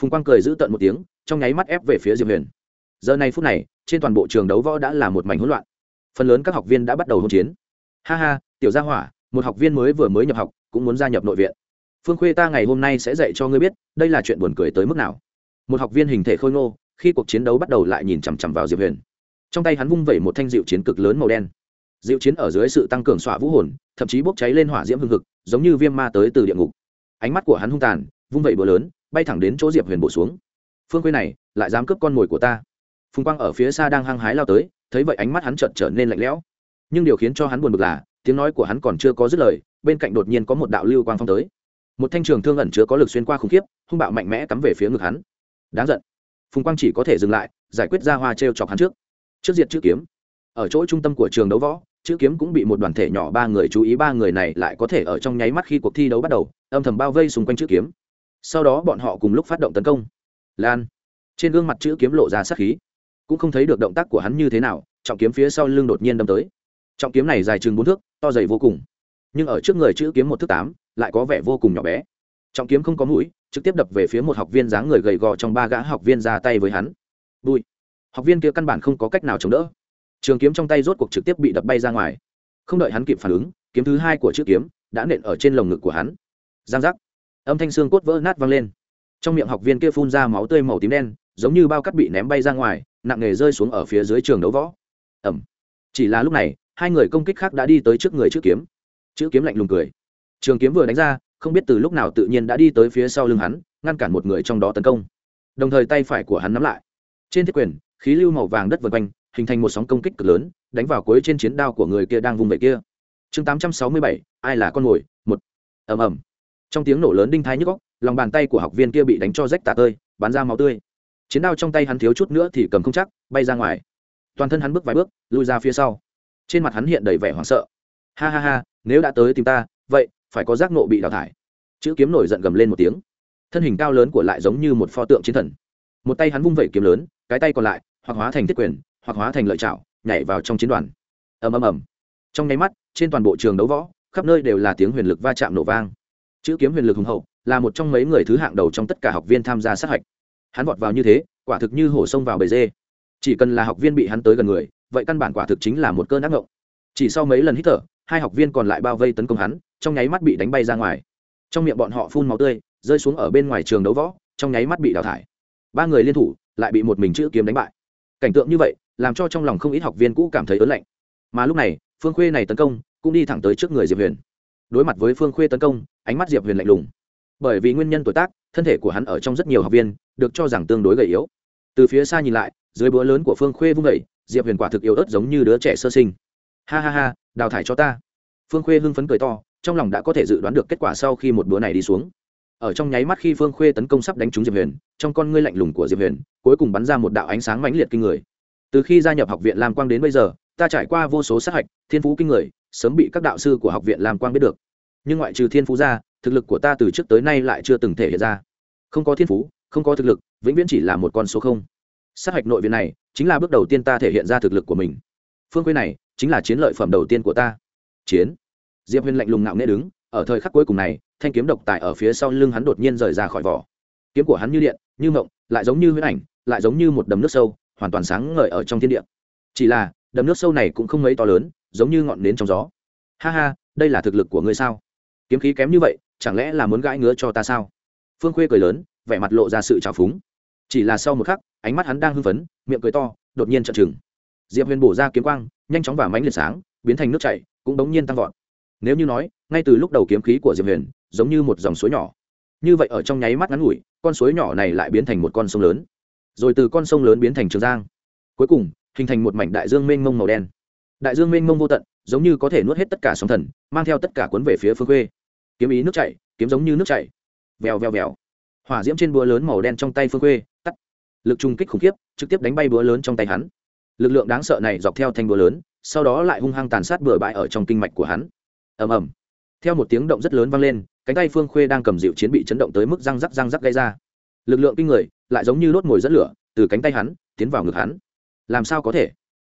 Phùng quang cười giữ tận một tiếng, trong nháy mắt ép về phía diệp huyền. Giờ này phút này, trên toàn bộ trường đấu võ đã là một mảnh hỗn loạn. Phần lớn các học viên đã bắt đầu hỗn chiến. Ha ha, tiểu gia hỏa, một học viên mới vừa mới nhập học, cũng muốn gia nhập nội viện. Phương khuê ta ngày hôm nay sẽ dạy cho ngươi biết, đây là chuyện buồn cười tới mức nào. Một học viên hình thể khôi ngô, khi cuộc chiến đấu bắt đầu lại nhìn chằm chằm vào diệp huyền. Trong tay hắn vung vẩy một thanh dịu chiến cực lớn màu đen. Diệu chiến ở dưới sự tăng cường xỏa vũ hồn, thậm chí bốc cháy lên hỏa diễm hương hực, giống như viêm ma tới từ địa ngục. Ánh mắt của hắn hung tàn, vung vẩy bữa lớn, bay thẳng đến chỗ diệp huyền bổ xuống. Phương quê này, lại dám cướp con mồi của ta. Phùng quang ở phía xa đang hăng hái lao tới, thấy vậy ánh mắt hắn trợn trở nên lạnh lẽo. Nhưng điều khiến cho hắn buồn bực là, tiếng nói của hắn còn chưa có dứt lời, bên cạnh đột nhiên có một đạo lưu quang phong tới. Một thanh trường thương ẩn chứa có lực xuyên qua khủng khiếp, hung bạo mạnh mẽ cắm về phía ngực hắn. Đáng giận. Phùng quang chỉ có thể dừng lại, giải quyết ra hoa t r e o chọc hắn trước. Trước diệt chữ kiếm. Ở chỗ trung tâm của trường đấu võ chữ kiếm cũng bị một đoàn thể nhỏ ba người chú ý, ba người này lại có thể ở trong nháy mắt khi cuộc thi đấu bắt đầu, âm thầm bao vây xung quanh chữ kiếm. Sau đó bọn họ cùng lúc phát động tấn công. Lan, trên gương mặt chữ kiếm lộ ra sát khí. Cũng không thấy được động tác của hắn như thế nào, trọng kiếm phía sau lưng đột nhiên đâm tới. Trọng kiếm này dài chừng bốn thước, to dày vô cùng. Nhưng ở trước người chữ kiếm một thước tám, lại có vẻ vô cùng nhỏ bé. Trọng kiếm không có mũi, trực tiếp đập về phía một học viên dáng người gầy gò trong ba gã học viên ra tay với hắn. Bùi. Học viên kia căn bản không có cách nào chống đỡ trường kiếm trong tay rốt cuộc trực tiếp bị đập bay ra ngoài. Không đợi hắn kịp phản ứng, kiếm thứ hai của chữ kiếm đã nện ở trên lồng ngực của hắn. Giang giác. Âm thanh xương cốt vỡ nát vang lên. Trong miệng học viên kia phun ra máu tươi màu tím đen, giống như bao cắt bị ném bay ra ngoài, nặng nề rơi xuống ở phía dưới trường đấu võ. Ẩm chỉ là lúc này, hai người công kích khác đã đi tới trước người chữ kiếm. Chữ kiếm lạnh lùng cười. Trường kiếm vừa đánh ra, không biết từ lúc nào tự nhiên đã đi tới phía sau lưng hắn, ngăn cản một người trong đó tấn công. Đồng thời tay phải của hắn nắm lại. Trên thiết quyền, khí lưu màu vàng đất vượt quanh hình thành một sóng công kích cực lớn, đánh vào cuối trên chiến đao của người kia đang vung về kia. Chương tám trăm sáu mươi bảy, ai là con mồi? Một. Ầm ầm. Trong tiếng nổ lớn đinh thái nhức góc lòng bàn tay của học viên kia bị đánh cho rách tả tơi, bắn ra máu tươi. Chiến đao trong tay hắn thiếu chút nữa thì cầm không chắc, bay ra ngoài. Toàn thân hắn bước vài bước, lui ra phía sau. Trên mặt hắn hiện đầy vẻ hoảng sợ. Ha ha ha, nếu đã tới tìm ta, vậy, phải có giác nộ bị đào thải. Chữ kiếm nổi giận gầm lên một tiếng. Thân hình cao lớn của lại giống như một pho tượng chiến thần. Một tay hắn vung vẩy kiếm lớn, cái tay còn lại, hoặc hóa thành thiết quyền hoặc hóa thành lợi chảo, nhảy vào trong chiến đoàn. Ầm ầm ầm. Trong nháy mắt, trên toàn bộ trường đấu võ, khắp nơi đều là tiếng huyền lực va chạm nổ vang. Chữ kiếm huyền lực hùng hậu, là một trong mấy người thứ hạng đầu trong tất cả học viên tham gia sát hạch. Hắn vọt vào như thế, quả thực như hổ sông vào bầy dê. Chỉ cần là học viên bị hắn tới gần người, vậy căn bản quả thực chính là một cơn ác ngộng. Chỉ sau mấy lần hít thở, hai học viên còn lại bao vây tấn công hắn, trong nháy mắt bị đánh bay ra ngoài. Trong miệng bọn họ phun máu tươi, rơi xuống ở bên ngoài trường đấu võ, trong nháy mắt bị đào thải. Ba người liên thủ, lại bị một mình chữ kiếm đánh bại. Cảnh tượng như vậy làm cho trong lòng không ít học viên cũ cảm thấy ớn lạnh. Mà lúc này, phương khuê này tấn công, cũng đi thẳng tới trước người diệp huyền. Đối mặt với phương khuê tấn công, ánh mắt diệp huyền lạnh lùng. Bởi vì nguyên nhân tuổi tác, thân thể của hắn ở trong rất nhiều học viên, được cho rằng tương đối gầy yếu. Từ phía xa nhìn lại, dưới búa lớn của phương khuê vung vẩy diệp huyền quả thực yếu ớt giống như đứa trẻ sơ sinh. Ha ha ha, đào thải cho ta. Phương khuê hưng phấn cười to, trong lòng đã có thể dự đoán được kết quả sau khi một búa này đi xuống. Ở trong nháy mắt khi phương khuê tấn công sắp đánh trúng diệp huyền, trong con ngươi lạnh lùng của diệp huyền, cuối cùng bắn ra một đạo ánh sáng mãnh liệt kinh người từ khi gia nhập học viện lam quang đến bây giờ, ta trải qua vô số sát hạch, thiên phú kinh người, sớm bị các đạo sư của học viện lam quang biết được. Nhưng ngoại trừ thiên phú ra, thực lực của ta từ trước tới nay lại chưa từng thể hiện ra. Không có thiên phú, không có thực lực, vĩnh viễn chỉ là một con số không. Sát hạch nội viện này, chính là bước đầu tiên ta thể hiện ra thực lực của mình. Phương quê này, chính là chiến lợi phẩm đầu tiên của ta. Chiến. Diệp huyền lạnh lùng ngạo nghễ đứng, ở thời khắc cuối cùng này, thanh kiếm độc tài ở phía sau lưng hắn đột nhiên rời ra khỏi vỏ. Kiếm của hắn như điện, như mộng, lại giống như huyết ảnh, lại giống như một đầm nước sâu hoàn toàn sáng ngời ở trong thiên địa. Chỉ là, đầm nước sâu này cũng không mấy to lớn, giống như ngọn nến trong gió. Ha ha, đây là thực lực của ngươi sao? Kiếm khí kém như vậy, chẳng lẽ là muốn gãi ngứa cho ta sao? Phương khuê cười lớn, vẻ mặt lộ ra sự trào phúng. Chỉ là sau một khắc, ánh mắt hắn đang hưng phấn, miệng cười to, đột nhiên chợt chừng. Diệp huyền bổ ra kiếm quang, nhanh chóng và mánh liệt sáng, biến thành nước chảy, cũng đống nhiên tăng vọt. Nếu như nói, ngay từ lúc đầu kiếm khí của diệp huyền, giống như một dòng suối nhỏ. Như vậy ở trong nháy mắt ngắn ngủi, con suối nhỏ này lại biến thành một con sông lớn rồi từ con sông lớn biến thành trường giang. Cuối cùng, hình thành một mảnh đại dương mênh mông màu đen. Đại dương mênh mông vô tận, giống như có thể nuốt hết tất cả sóng thần, mang theo tất cả cuốn về phía phương khuê. Kiếm ý nước chảy, kiếm giống như nước chảy. Vèo vèo vèo. Hỏa diễm trên búa lớn màu đen trong tay phương khuê, tắt. Lực trung kích khủng khiếp, trực tiếp đánh bay búa lớn trong tay hắn. Lực lượng đáng sợ này dọc theo thanh búa lớn, sau đó lại hung hăng tàn sát bừa bãi ở trong kinh mạch của hắn. Ầm ầm. Theo một tiếng động rất lớn vang lên, cánh tay phương khuê đang cầm dịu chiến bị chấn động tới mức răng rắc răng rắc gây ra lực lượng kinh người lại giống như đốt mồi dẫn lửa từ cánh tay hắn tiến vào ngực hắn. Làm sao có thể?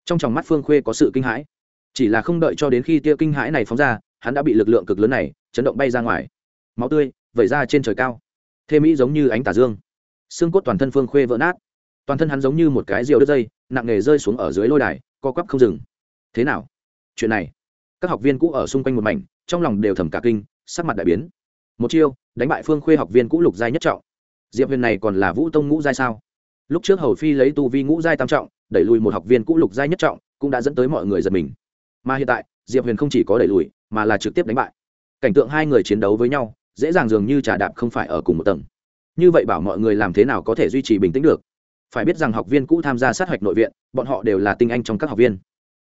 Trong tròng mắt phương khuê có sự kinh hãi. Chỉ là không đợi cho đến khi tia kinh hãi này phóng ra, hắn đã bị lực lượng cực lớn này chấn động bay ra ngoài. Máu tươi vẩy ra trên trời cao. Thê mỹ giống như ánh tà dương. Xương cốt toàn thân phương khuê vỡ nát. Toàn thân hắn giống như một cái rìu đứt dây, nặng nề rơi xuống ở dưới lôi đài, co quắp không dừng. Thế nào? Chuyện này, các học viên cũ ở xung quanh một mảnh, trong lòng đều thầm cả kinh, sắc mặt đại biến. Một chiêu, đánh bại phương khuê học viên cũ lục giai nhất trọng diệp huyền này còn là vũ tông ngũ giai sao? Lúc trước hầu phi lấy tu vi ngũ giai tam trọng, đẩy lùi một học viên cũ lục giai nhất trọng, cũng đã dẫn tới mọi người giật mình. Mà hiện tại, diệp huyền không chỉ có đẩy lùi, mà là trực tiếp đánh bại. Cảnh tượng hai người chiến đấu với nhau, dễ dàng dường như trà đạp không phải ở cùng một tầng. Như vậy bảo mọi người làm thế nào có thể duy trì bình tĩnh được? Phải biết rằng học viên cũ tham gia sát hạch nội viện, bọn họ đều là tinh anh trong các học viên.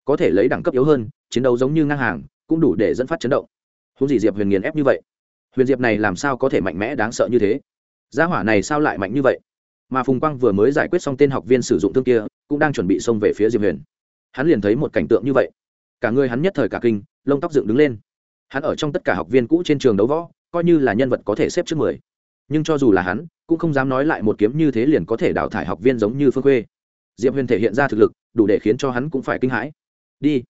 Có thể lấy đẳng cấp yếu hơn, chiến đấu giống như ngang hàng, cũng đủ để dẫn phát chấn động. Húng gì diệp huyền nghiền ép như vậy? Huyền diệp này làm sao có thể mạnh mẽ đáng sợ như thế? Gia hỏa này sao lại mạnh như vậy? Mà phùng quang vừa mới giải quyết xong tên học viên sử dụng thương kia, cũng đang chuẩn bị xông về phía diệp huyền. Hắn liền thấy một cảnh tượng như vậy. Cả người hắn nhất thời cả kinh, lông tóc dựng đứng lên. Hắn ở trong tất cả học viên cũ trên trường đấu võ, coi như là nhân vật có thể xếp trước mười. Nhưng cho dù là hắn, cũng không dám nói lại một kiếm như thế liền có thể đào thải học viên giống như phương khuê. Diệp huyền thể hiện ra thực lực, đủ để khiến cho hắn cũng phải kinh hãi. Đi.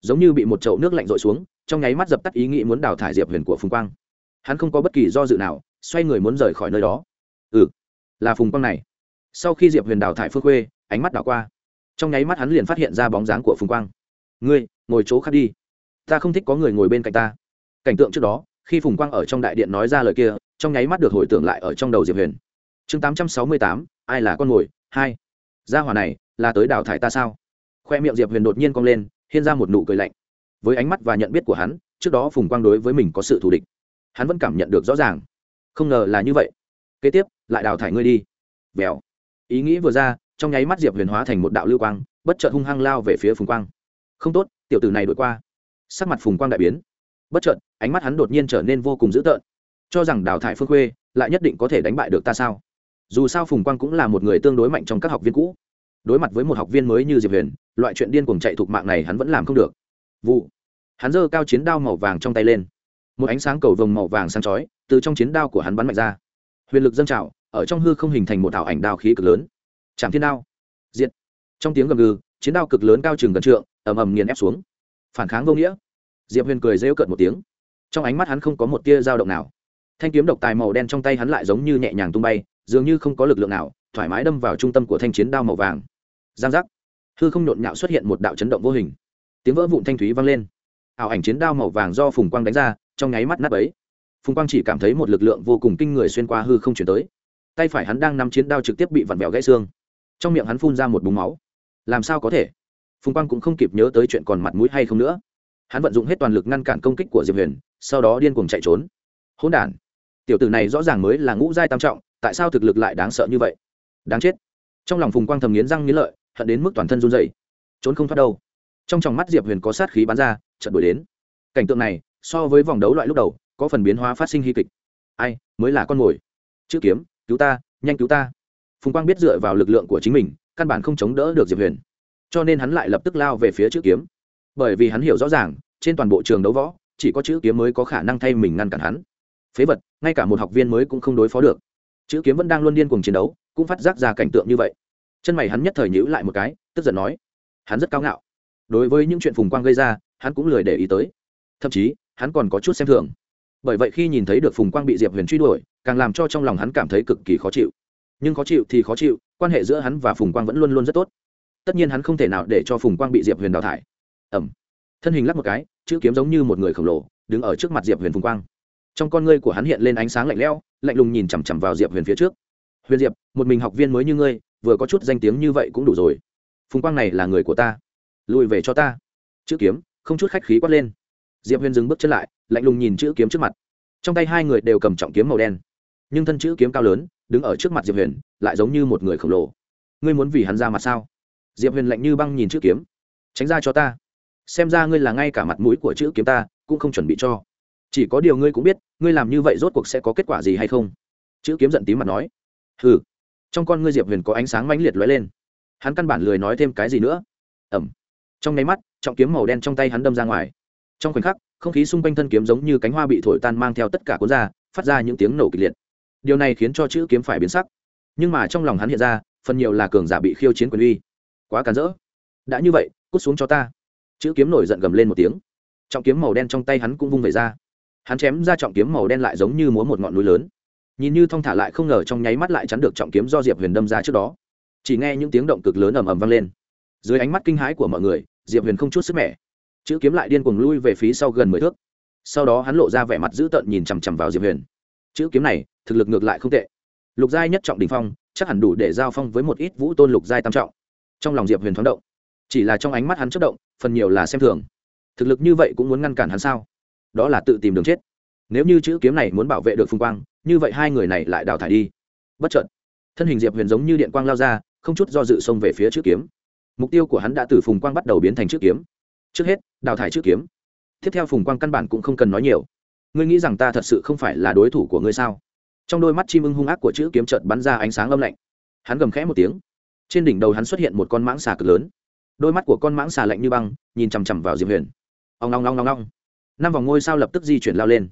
Giống như bị một chậu nước lạnh rội xuống, trong nháy mắt dập tắt ý nghĩ muốn đào thải diệp huyền của phùng quang. Hắn không có bất kỳ do dự nào xoay người muốn rời khỏi nơi đó. Ừ là phùng quang này. Sau khi diệp huyền đào thải phương khuê, ánh mắt đảo qua. Trong nháy mắt hắn liền phát hiện ra bóng dáng của phùng quang. Ngươi, ngồi chỗ khác đi. Ta không thích có người ngồi bên cạnh ta. Cảnh tượng trước đó, khi phùng quang ở trong đại điện nói ra lời kia, trong nháy mắt được hồi tưởng lại ở trong đầu diệp huyền. Chương tám trăm sáu mươi tám, ai là con mồi hai. Gia hỏa này, là tới đào thải ta sao? Khoe miệng diệp huyền đột nhiên cong lên hiên ra một nụ cười lạnh. Với ánh mắt và nhận biết của hắn, trước đó phùng quang đối với mình có sự thù địch. Hắn vẫn cảm nhận được rõ ràng không ngờ là như vậy. Kế tiếp, lại đào thải ngươi đi. Vèo. Ý nghĩ vừa ra, trong nháy mắt diệp huyền hóa thành một đạo lưu quang, bất chợt hung hăng lao về phía phùng quang. Không tốt, tiểu tử này đổi qua. Sắc mặt phùng quang đại biến. Bất chợt, ánh mắt hắn đột nhiên trở nên vô cùng dữ tợn. Cho rằng đào thải phương khuê, lại nhất định có thể đánh bại được ta sao? Dù sao phùng quang cũng là một người tương đối mạnh trong các học viên cũ. Đối mặt với một học viên mới như diệp huyền, loại chuyện điên cuồng chạy thuộc mạng này hắn vẫn làm không được. Vụ. Hắn giơ cao chiến đao màu vàng trong tay lên. Một ánh sáng cầu vồng màu vàng sáng chói từ trong chiến đao của hắn bắn mạnh ra. Huyền lực dâng trào, ở trong hư không hình thành một ảo ảnh đao khí cực lớn. Chạm thiên đao. Diện trong tiếng gầm gừ, chiến đao cực lớn cao chừng gần trượng, ầm ầm nghiền ép xuống. Phản kháng vô nghĩa. Diệp huyền cười rêu cợt một tiếng. Trong ánh mắt hắn không có một tia dao động nào. Thanh kiếm độc tài màu đen trong tay hắn lại giống như nhẹ nhàng tung bay, dường như không có lực lượng nào, thoải mái đâm vào trung tâm của thanh chiến đao màu vàng. Giang giác. Hư không nhộn nhạo xuất hiện một đạo chấn động vô hình. Tiếng vỡ vụn thanh thúy vang lên. Ảo ảnh chiến đao màu vàng do phùng quang đánh ra, trong nháy mắt nắp ấy phùng quang chỉ cảm thấy một lực lượng vô cùng kinh người xuyên qua hư không chuyển tới. Tay phải hắn đang nắm chiến đao trực tiếp bị vặn vẹo gãy xương. Trong miệng hắn phun ra một búng máu. Làm sao có thể? Phùng quang cũng không kịp nhớ tới chuyện còn mặt mũi hay không nữa. Hắn vận dụng hết toàn lực ngăn cản công kích của diệp huyền, sau đó điên cuồng chạy trốn. Hỗn đản. Tiểu tử này rõ ràng mới là ngũ giai tam trọng, tại sao thực lực lại đáng sợ như vậy? Đáng chết. Trong lòng phùng quang thầm nghiến răng nghiến lợi, hận đến mức toàn thân run dày trốn không thoát đâu. Trong tròng mắt diệp huyền có sát khí bắn ra trận đuổi đến. Cảnh tượng này, so với vòng đấu loại lúc đầu có phần biến hóa phát sinh hy kịch. Ai, mới là con mồi. Chữ kiếm, cứu ta, nhanh cứu ta. Phùng quang biết dựa vào lực lượng của chính mình, căn bản không chống đỡ được diệp huyền. Cho nên hắn lại lập tức lao về phía chữ kiếm. Bởi vì hắn hiểu rõ ràng, trên toàn bộ trường đấu võ, chỉ có chữ kiếm mới có khả năng thay mình ngăn cản hắn. Phế vật, ngay cả một học viên mới cũng không đối phó được. Chữ kiếm vẫn đang luôn điên cuồng chiến đấu, cũng phát giác ra cảnh tượng như vậy. Chân mày hắn nhất thời nhữ lại một cái, tức giận nói, hắn rất cao ngạo. Đối với những chuyện phùng quang gây ra, hắn cũng lười để ý tới. Thậm chí, hắn còn có chút xem thường bởi vậy khi nhìn thấy được phùng quang bị diệp huyền truy đuổi, càng làm cho trong lòng hắn cảm thấy cực kỳ khó chịu. Nhưng khó chịu thì khó chịu, quan hệ giữa hắn và phùng quang vẫn luôn luôn rất tốt. Tất nhiên hắn không thể nào để cho phùng quang bị diệp huyền đào thải. Ẩm thân hình lắp một cái, chữ kiếm giống như một người khổng lồ, đứng ở trước mặt diệp huyền phùng quang. Trong con ngươi của hắn hiện lên ánh sáng lạnh lẽo, lạnh lùng nhìn chằm chằm vào diệp huyền phía trước. Huyền diệp, một mình học viên mới như ngươi, vừa có chút danh tiếng như vậy cũng đủ rồi. Phùng quang này là người của ta. Lùi về cho ta. Chữ kiếm, không chút khách khí quát lên. Diệp huyền dừng bước chân lại lạnh lùng nhìn chữ kiếm trước mặt. Trong tay hai người đều cầm trọng kiếm màu đen. Nhưng thân chữ kiếm cao lớn, đứng ở trước mặt diệp huyền, lại giống như một người khổng lồ. Ngươi muốn vì hắn ra mặt sao? Diệp huyền lạnh như băng nhìn chữ kiếm. Tránh ra cho ta. Xem ra ngươi là ngay cả mặt mũi của chữ kiếm ta, cũng không chuẩn bị cho. Chỉ có điều ngươi cũng biết, ngươi làm như vậy rốt cuộc sẽ có kết quả gì hay không? Chữ kiếm giận tím mặt nói. Ừ trong con ngươi diệp huyền có ánh sáng mãnh liệt lóe lên. Hắn căn bản lười nói thêm cái gì nữa. Ẩm. Trong nháy mắt, trọng kiếm màu đen trong tay hắn đâm ra ngoài. Trong khoảnh khắc không khí xung quanh thân kiếm giống như cánh hoa bị thổi tan mang theo tất cả cuốn ra, phát ra những tiếng nổ kịch liệt. Điều này khiến cho chữ kiếm phải biến sắc. Nhưng mà trong lòng hắn hiện ra, phần nhiều là cường giả bị khiêu chiến quyền uy. Quá cản rỡ. Đã như vậy, cút xuống cho ta. Chữ kiếm nổi giận gầm lên một tiếng. Trọng kiếm màu đen trong tay hắn cũng vung về ra. Hắn chém ra trọng kiếm màu đen lại giống như múa một ngọn núi lớn. Nhìn như thong thả lại không ngờ trong nháy mắt lại chắn được trọng kiếm do diệp huyền đâm ra trước đó. Chỉ nghe những tiếng động cực lớn ầm ầm vang lên. Dưới ánh mắt kinh hãi của mọi người, diệp huyền không chút sức mẻ chữ kiếm lại điên cuồng lui về phía sau gần mười thước. Sau đó hắn lộ ra vẻ mặt dữ tợn nhìn chằm chằm vào diệp huyền. Chữ kiếm này, thực lực ngược lại không tệ. Lục giai nhất trọng đình phong, chắc hẳn đủ để giao phong với một ít vũ tôn lục giai tam trọng. Trong lòng diệp huyền thoáng động. Chỉ là trong ánh mắt hắn chất động, phần nhiều là xem thường. Thực lực như vậy cũng muốn ngăn cản hắn sao? Đó là tự tìm đường chết. Nếu như chữ kiếm này muốn bảo vệ được phùng quang, như vậy hai người này lại đào thải đi. Bất chợt, thân hình diệp huyền giống như điện quang lao ra, không chút do dự xông về phía chữ kiếm. Mục tiêu của hắn đã từ phùng quang bắt đầu biến thành chữ kiếm. Trước hết đào thải chữ kiếm. Tiếp theo phùng quang căn bản cũng không cần nói nhiều. Ngươi nghĩ rằng ta thật sự không phải là đối thủ của ngươi sao? Trong đôi mắt chim ưng hung ác của chữ kiếm trợt bắn ra ánh sáng âm lạnh. Hắn gầm khẽ một tiếng. Trên đỉnh đầu hắn xuất hiện một con mãng xà cực lớn. Đôi mắt của con mãng xà lạnh như băng, nhìn chằm chằm vào diệp huyền. Ông long long long long năm vòng ngôi sao lập tức di chuyển lao lên.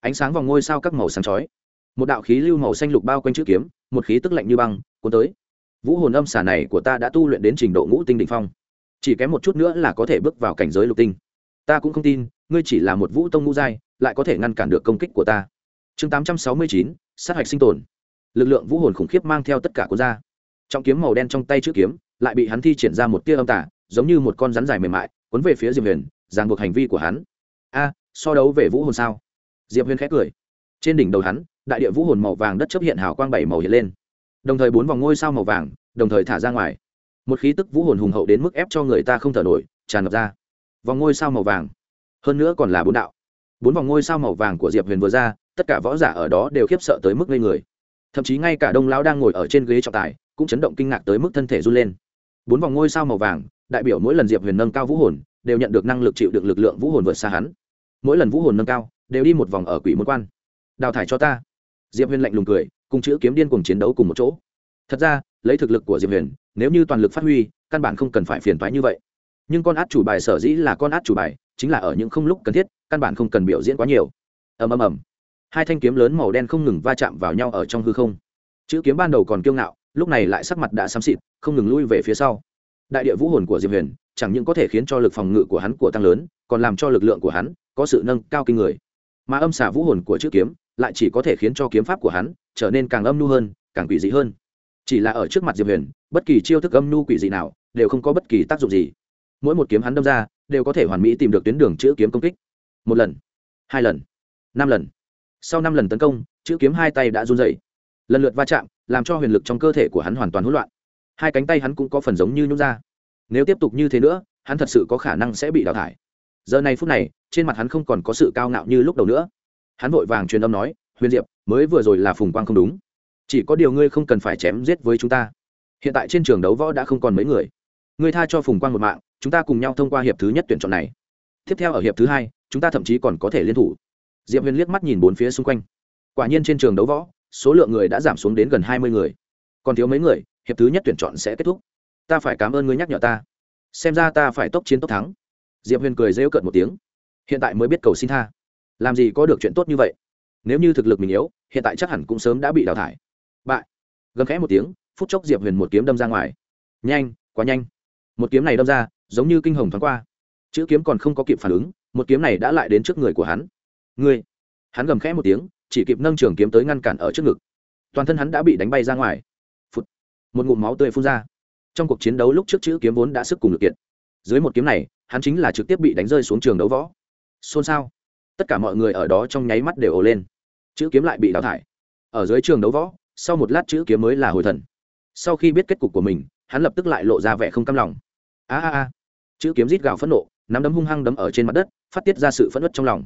Ánh sáng vòng ngôi sao các màu sáng chói. Một đạo khí lưu màu xanh lục bao quanh chữ kiếm, một khí tức lạnh như băng, cuốn tới. Vũ hồn âm xà này của ta đã tu luyện đến trình độ ngũ tinh đ ỉ n h phong chỉ kém một chút nữa là có thể bước vào cảnh giới lục tinh. Ta cũng không tin, ngươi chỉ là một vũ tông ngũ giai, lại có thể ngăn cản được công kích của ta. Chương tám trăm sáu mươi chín, sát hạch sinh tồn. Lực lượng vũ hồn khủng khiếp mang theo tất cả cuốn ra. Trong kiếm màu đen trong tay chữ kiếm, lại bị hắn thi triển ra một tia âm tả giống như một con rắn dài mềm mại, cuốn về phía diệp huyền, ràng buộc hành vi của hắn. A, so đấu về vũ hồn sao? Diệp huyền khẽ cười. Trên đỉnh đầu hắn, đại địa vũ hồn màu vàng đất chấp hiện hào quang bảy màu hiện lên. Đồng thời bốn vòng ngôi sao màu vàng, đồng thời thả ra ngoài một khí tức vũ hồn hùng hậu đến mức ép cho người ta không thở nổi, tràn ngập ra. Vòng ngôi sao màu vàng. Hơn nữa còn là bốn đạo. Bốn vòng ngôi sao màu vàng của diệp huyền vừa ra, tất cả võ giả ở đó đều khiếp sợ tới mức ngây người. Thậm chí ngay cả đông lão đang ngồi ở trên ghế trọng tài, cũng chấn động kinh ngạc tới mức thân thể run lên. Bốn vòng ngôi sao màu vàng, đại biểu mỗi lần diệp huyền nâng cao vũ hồn, đều nhận được năng lực chịu được lực lượng vũ hồn vượt xa hắn. Mỗi lần vũ hồn nâng cao, đều đi một vòng ở quỷ môn quan. Đào thải cho ta. Diệp huyền lạnh lùng cười, cùng chữ kiếm điên cùng chiến đấu cùng một chỗ. Thật ra, lấy thực lực của diệp huyền nếu như toàn lực phát huy, căn bản không cần phải phiền toái như vậy. Nhưng con át chủ bài sở dĩ là con át chủ bài, chính là ở những không lúc cần thiết, căn bản không cần biểu diễn quá nhiều. Ầm ầm ầm. Hai thanh kiếm lớn màu đen không ngừng va chạm vào nhau ở trong hư không. Chữ kiếm ban đầu còn kiêu ngạo, lúc này lại sắc mặt đã xám xịt, không ngừng lui về phía sau. Đại địa vũ hồn của diệp huyền, chẳng những có thể khiến cho lực phòng ngự của hắn của tăng lớn, còn làm cho lực lượng của hắn có sự nâng cao kinh người. Mà âm xả vũ hồn của chữ kiếm lại chỉ có thể khiến cho kiếm pháp của hắn trở nên càng âm nu hơn, càng quỷ dị hơn. Chỉ là ở trước mặt diệp huyền bất kỳ chiêu thức âm nhu quỷ dị nào đều không có bất kỳ tác dụng gì. Mỗi một kiếm hắn đâm ra, đều có thể hoàn mỹ tìm được tuyến đường chữ kiếm công kích. Một lần, hai lần, năm lần. Sau năm lần tấn công, chữ kiếm hai tay đã run dày lần lượt va chạm, làm cho huyền lực trong cơ thể của hắn hoàn toàn hỗn loạn. Hai cánh tay hắn cũng có phần giống như nhút ra. Nếu tiếp tục như thế nữa, hắn thật sự có khả năng sẽ bị đào thải. Giờ này phút này, trên mặt hắn không còn có sự cao ngạo như lúc đầu nữa. Hắn vội vàng truyền âm nói, huyền diệp, mới vừa rồi là phùng quang không đúng. Chỉ có điều ngươi không cần phải chém giết với chúng ta hiện tại trên trường đấu võ đã không còn mấy người. Ngươi tha cho phùng quang một mạng, chúng ta cùng nhau thông qua hiệp thứ nhất tuyển chọn này. Tiếp theo ở hiệp thứ hai, chúng ta thậm chí còn có thể liên thủ. Diệp huyền liếc mắt nhìn bốn phía xung quanh. Quả nhiên trên trường đấu võ, số lượng người đã giảm xuống đến gần hai mươi người. Còn thiếu mấy người, hiệp thứ nhất tuyển chọn sẽ kết thúc. Ta phải cảm ơn ngươi nhắc nhở ta. Xem ra ta phải tốc chiến tốc thắng. Diệp huyền cười rêu cợt một tiếng. Hiện tại mới biết cầu xin tha. Làm gì có được chuyện tốt như vậy? Nếu như thực lực mình yếu, hiện tại chắc hẳn cũng sớm đã bị đào thải. Bại. Gầm khẽ một tiếng phút chốc diệp huyền một kiếm đâm ra ngoài. Nhanh, quá nhanh. Một kiếm này đâm ra, giống như kinh hồng thoáng qua. Chữ kiếm còn không có kịp phản ứng, một kiếm này đã lại đến trước người của hắn. Ngươi! Hắn gầm khẽ một tiếng, chỉ kịp nâng trường kiếm tới ngăn cản ở trước ngực. Toàn thân hắn đã bị đánh bay ra ngoài. Phụt. một ngụm máu tươi phun ra. Trong cuộc chiến đấu lúc trước chữ kiếm vốn đã sức cùng lực kiện dưới một kiếm này, hắn chính là trực tiếp bị đánh rơi xuống trường đấu võ. Xôn xao. Tất cả mọi người ở đó trong nháy mắt đều ồ lên. Chữ kiếm lại bị đào thải. Ở dưới trường đấu võ, sau một lát chữ kiếm mới là hồi thần sau khi biết kết cục của mình, hắn lập tức lại lộ ra vẻ không cam lòng. A a a. Chữ kiếm rít gào phẫn nộ, nắm đấm hung hăng đấm ở trên mặt đất, phát tiết ra sự phẫn nộ trong lòng.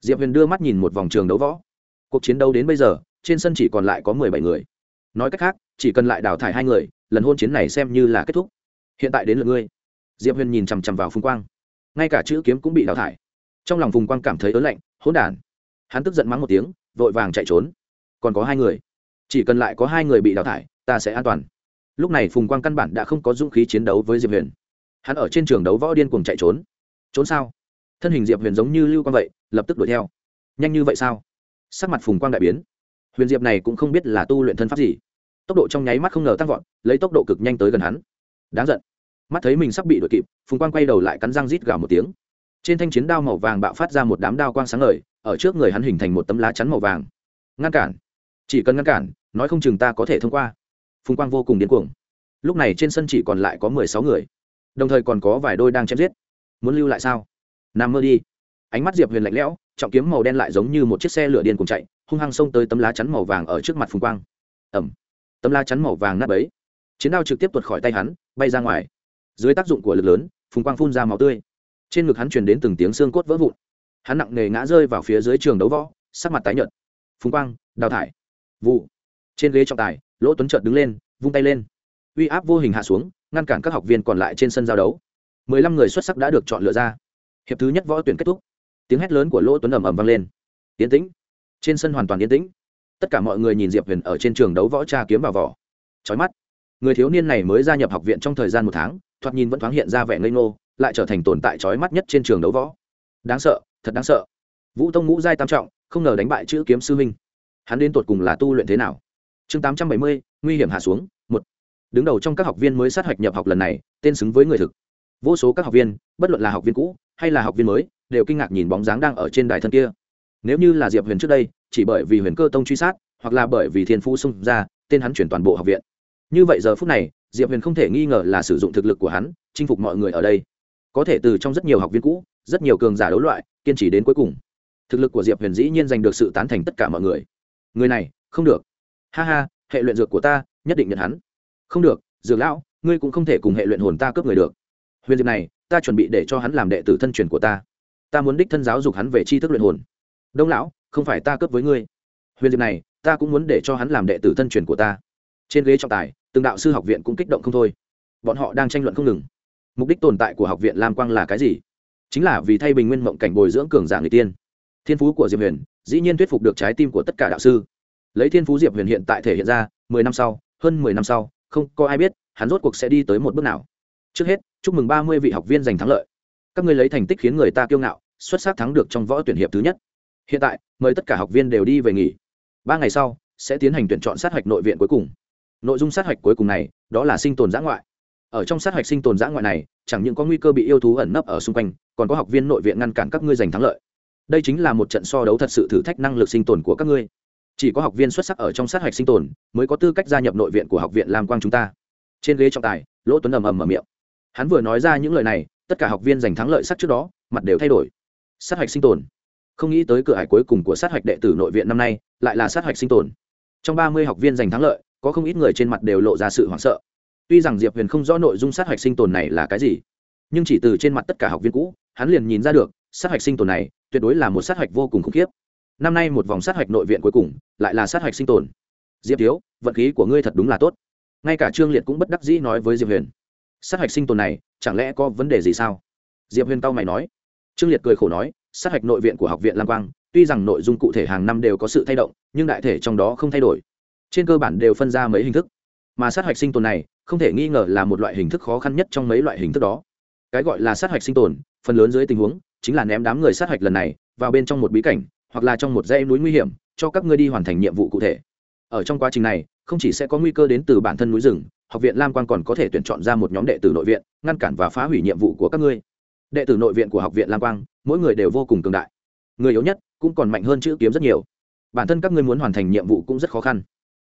Diệp huyền đưa mắt nhìn một vòng trường đấu võ. Cuộc chiến đấu đến bây giờ, trên sân chỉ còn lại có mười bảy người. Nói cách khác, chỉ cần lại đào thải hai người, lần hôn chiến này xem như là kết thúc. Hiện tại đến lượt ngươi. Diệp huyền nhìn chằm chằm vào phùng quang. Ngay cả chữ kiếm cũng bị đào thải. Trong lòng phùng quang cảm thấy ớn lạnh, hỗn đản. Hắn tức giận mắng một tiếng, vội vàng chạy trốn. Còn có hai người. Chỉ cần lại có hai người bị đào thải ta sẽ an toàn. Lúc này phùng quang căn bản đã không có dũng khí chiến đấu với diệp huyền. Hắn ở trên trường đấu võ điên cuồng chạy trốn. Trốn sao? Thân hình diệp huyền giống như lưu quang vậy, lập tức đuổi theo. Nhanh như vậy sao? Sắc mặt phùng quang đại biến. Huyền diệp này cũng không biết là tu luyện thân pháp gì. Tốc độ trong nháy mắt không ngờ tăng vọt, lấy tốc độ cực nhanh tới gần hắn. Đáng giận. Mắt thấy mình sắp bị đuổi kịp, phùng quang quay đầu lại cắn răng rít gào một tiếng. Trên thanh chiến đao màu vàng bạo phát ra một đám đao quang sáng ngời, ở trước người hắn hình thành một tấm lá chắn màu vàng. Ngăn cản. Chỉ cần ngăn cản, nói không chừng ta có thể thông qua phùng quang vô cùng điên cuồng. Lúc này trên sân chỉ còn lại có mười sáu người. Đồng thời còn có vài đôi đang chém giết. Muốn lưu lại sao? Nằm mơ đi. Ánh mắt diệp huyền lạnh lẽo, trọng kiếm màu đen lại giống như một chiếc xe lửa điên cùng chạy, hung hăng xông tới tấm lá chắn màu vàng ở trước mặt phùng quang. Ẩm tấm lá chắn màu vàng nát ấy chiến đao trực tiếp tuột khỏi tay hắn, bay ra ngoài. Dưới tác dụng của lực lớn phùng quang phun ra máu tươi. Trên ngực hắn truyền đến từng tiếng xương cốt vỡ vụn. Hắn nặng nề ngã rơi vào phía dưới trường đấu võ, sắc mặt tái nhợt. Phùng quang, đào thải. Vụ. Trên ghế trọng tài lỗ tuấn trợt đứng lên, vung tay lên. Uy áp vô hình hạ xuống, ngăn cản các học viên còn lại trên sân giao đấu. Mười lăm người xuất sắc đã được chọn lựa ra. Hiệp thứ nhất võ tuyển kết thúc. Tiếng hét lớn của lỗ tuấn ầm ầm vang lên. Yên tĩnh. Trên sân hoàn toàn yên tĩnh. Tất cả mọi người nhìn diệp huyền ở trên trường đấu võ tra kiếm vào vỏ. Trói mắt. Người thiếu niên này mới gia nhập học viện trong thời gian một tháng, thoạt nhìn vẫn thoáng hiện ra vẻ ngây ngô, lại trở thành tồn tại trói mắt nhất trên trường đấu võ. Đáng sợ, thật đáng sợ. Vũ tông ngũ giai tam trọng, không ngờ đánh bại chữ kiếm sư minh hắn đến tột cùng là tu luyện thế nào? Chương tám trăm bảy mươi, nguy hiểm hạ xuống, một. Đứng đầu trong các học viên mới sát hạch nhập học lần này, tên xứng với người thực. Vô số các học viên, bất luận là học viên cũ, hay là học viên mới, đều kinh ngạc nhìn bóng dáng đang ở trên đài thân kia. Nếu như là diệp huyền trước đây, chỉ bởi vì huyền cơ tông truy sát, hoặc là bởi vì thiên phú xung ra, tên hắn chuyển toàn bộ học viện. Như vậy giờ phút này, diệp huyền không thể nghi ngờ là sử dụng thực lực của hắn, chinh phục mọi người ở đây. Có thể từ trong rất nhiều học viên cũ, rất nhiều cường giả đấu loại, kiên trì đến cuối cùng. Thực lực của diệp huyền dĩ nhiên giành được sự tán thành tất cả mọi người. Người này, không được ha ha, hệ luyện dược của ta, nhất định nhận hắn. Không được, dược lão, ngươi cũng không thể cùng hệ luyện hồn ta cướp người được. Huyền diệp này, ta chuẩn bị để cho hắn làm đệ tử thân truyền của ta. Ta muốn đích thân giáo dục hắn về tri thức luyện hồn. Đông lão, không phải ta cướp với ngươi. Huyền diệp này, ta cũng muốn để cho hắn làm đệ tử thân truyền của ta. Trên ghế trọng tài, từng đạo sư học viện cũng kích động không thôi. Bọn họ đang tranh luận không ngừng. Mục đích tồn tại của học viện lam quang là cái gì? Chính là vì thay bình nguyên mộng cảnh bồi dưỡng cường giả người tiên. Thiên phú của diệp huyền, dĩ nhiên thuyết phục được trái tim của tất cả đạo sư lấy thiên phú diệp huyền hiện tại thể hiện ra, mười năm sau, hơn mười năm sau, không có ai biết, hắn rốt cuộc sẽ đi tới một bước nào. Trước hết, chúc mừng ba mươi vị học viên giành thắng lợi. Các ngươi lấy thành tích khiến người ta kiêu ngạo, xuất sắc thắng được trong võ tuyển hiệp thứ nhất. Hiện tại, mời tất cả học viên đều đi về nghỉ. Ba ngày sau, sẽ tiến hành tuyển chọn sát hạch nội viện cuối cùng. Nội dung sát hạch cuối cùng này, đó là sinh tồn giã ngoại. Ở trong sát hạch sinh tồn giã ngoại này, chẳng những có nguy cơ bị yêu thú ẩn nấp ở xung quanh, còn có học viên nội viện ngăn cản các ngươi giành thắng lợi. Đây chính là một trận so đấu thật sự thử thách năng lực sinh tồn của các ngươi chỉ có học viên xuất sắc ở trong sát hạch sinh tồn mới có tư cách gia nhập nội viện của học viện lam quang chúng ta. Trên ghế trọng tài, lỗ tuấn ầm ầm mở miệng. Hắn vừa nói ra những lời này, tất cả học viên giành thắng lợi sắc trước đó, mặt đều thay đổi. Sát hạch sinh tồn. Không nghĩ tới cửa hải cuối cùng của sát hạch đệ tử nội viện năm nay lại là sát hạch sinh tồn. Trong ba mươi học viên giành thắng lợi, có không ít người trên mặt đều lộ ra sự hoảng sợ. Tuy rằng diệp huyền không rõ nội dung sát hạch sinh tồn này là cái gì, nhưng chỉ từ trên mặt tất cả học viên cũ, hắn liền nhìn ra được, sát hạch sinh tồn này tuyệt đối là một sát hạch vô cùng khủng khiếp năm nay một vòng sát hạch nội viện cuối cùng, lại là sát hạch sinh tồn. Diệp thiếu, vận khí của ngươi thật đúng là tốt. Ngay cả trương liệt cũng bất đắc dĩ nói với diệp huyền. Sát hạch sinh tồn này, chẳng lẽ có vấn đề gì sao? Diệp huyền tao mày nói. Trương liệt cười khổ nói, sát hạch nội viện của học viện lam quang, tuy rằng nội dung cụ thể hàng năm đều có sự thay động, nhưng đại thể trong đó không thay đổi. Trên cơ bản đều phân ra mấy hình thức. Mà sát hạch sinh tồn này, không thể nghi ngờ là một loại hình thức khó khăn nhất trong mấy loại hình thức đó. Cái gọi là sát hạch sinh tồn, phần lớn dưới tình huống, chính là ném đám người sát hạch lần này vào bên trong một bí cảnh hoặc là trong một dãy núi nguy hiểm, cho các ngươi đi hoàn thành nhiệm vụ cụ thể. Ở trong quá trình này, không chỉ sẽ có nguy cơ đến từ bản thân núi rừng, học viện lam quan còn có thể tuyển chọn ra một nhóm đệ tử nội viện, ngăn cản và phá hủy nhiệm vụ của các ngươi. Đệ tử nội viện của học viện lam quang, mỗi người đều vô cùng cường đại. Người yếu nhất cũng còn mạnh hơn chữ kiếm rất nhiều. Bản thân các ngươi muốn hoàn thành nhiệm vụ cũng rất khó khăn.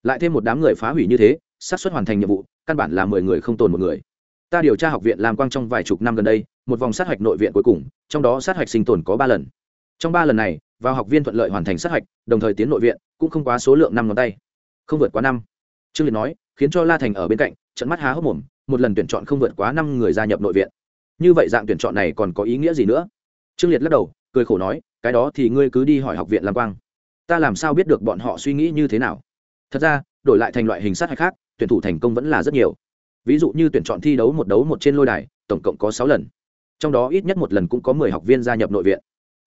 Lại thêm một đám người phá hủy như thế, xác suất hoàn thành nhiệm vụ, căn bản là mười người không tồn một người. Ta điều tra học viện lam quang trong vài chục năm gần đây, một vòng sát hạch nội viện cuối cùng, trong đó sát hạch sinh tồn có ba lần. Trong ba lần này vào học viên thuận lợi hoàn thành sát hạch, đồng thời tiến nội viện, cũng không quá số lượng năm ngón tay. Không vượt quá năm. Trương liệt nói, khiến cho la thành ở bên cạnh, trận mắt há hốc mồm, một lần tuyển chọn không vượt quá năm người gia nhập nội viện. Như vậy dạng tuyển chọn này còn có ý nghĩa gì nữa? Trương liệt lắc đầu, cười khổ nói, cái đó thì ngươi cứ đi hỏi học viện làm quang. Ta làm sao biết được bọn họ suy nghĩ như thế nào? Thật ra, đổi lại thành loại hình sát hạch khác, tuyển thủ thành công vẫn là rất nhiều. Ví dụ như tuyển chọn thi đấu một đấu một trên lôi đài, tổng cộng có sáu lần. Trong đó ít nhất một lần cũng có mười học viên gia nhập nội viện.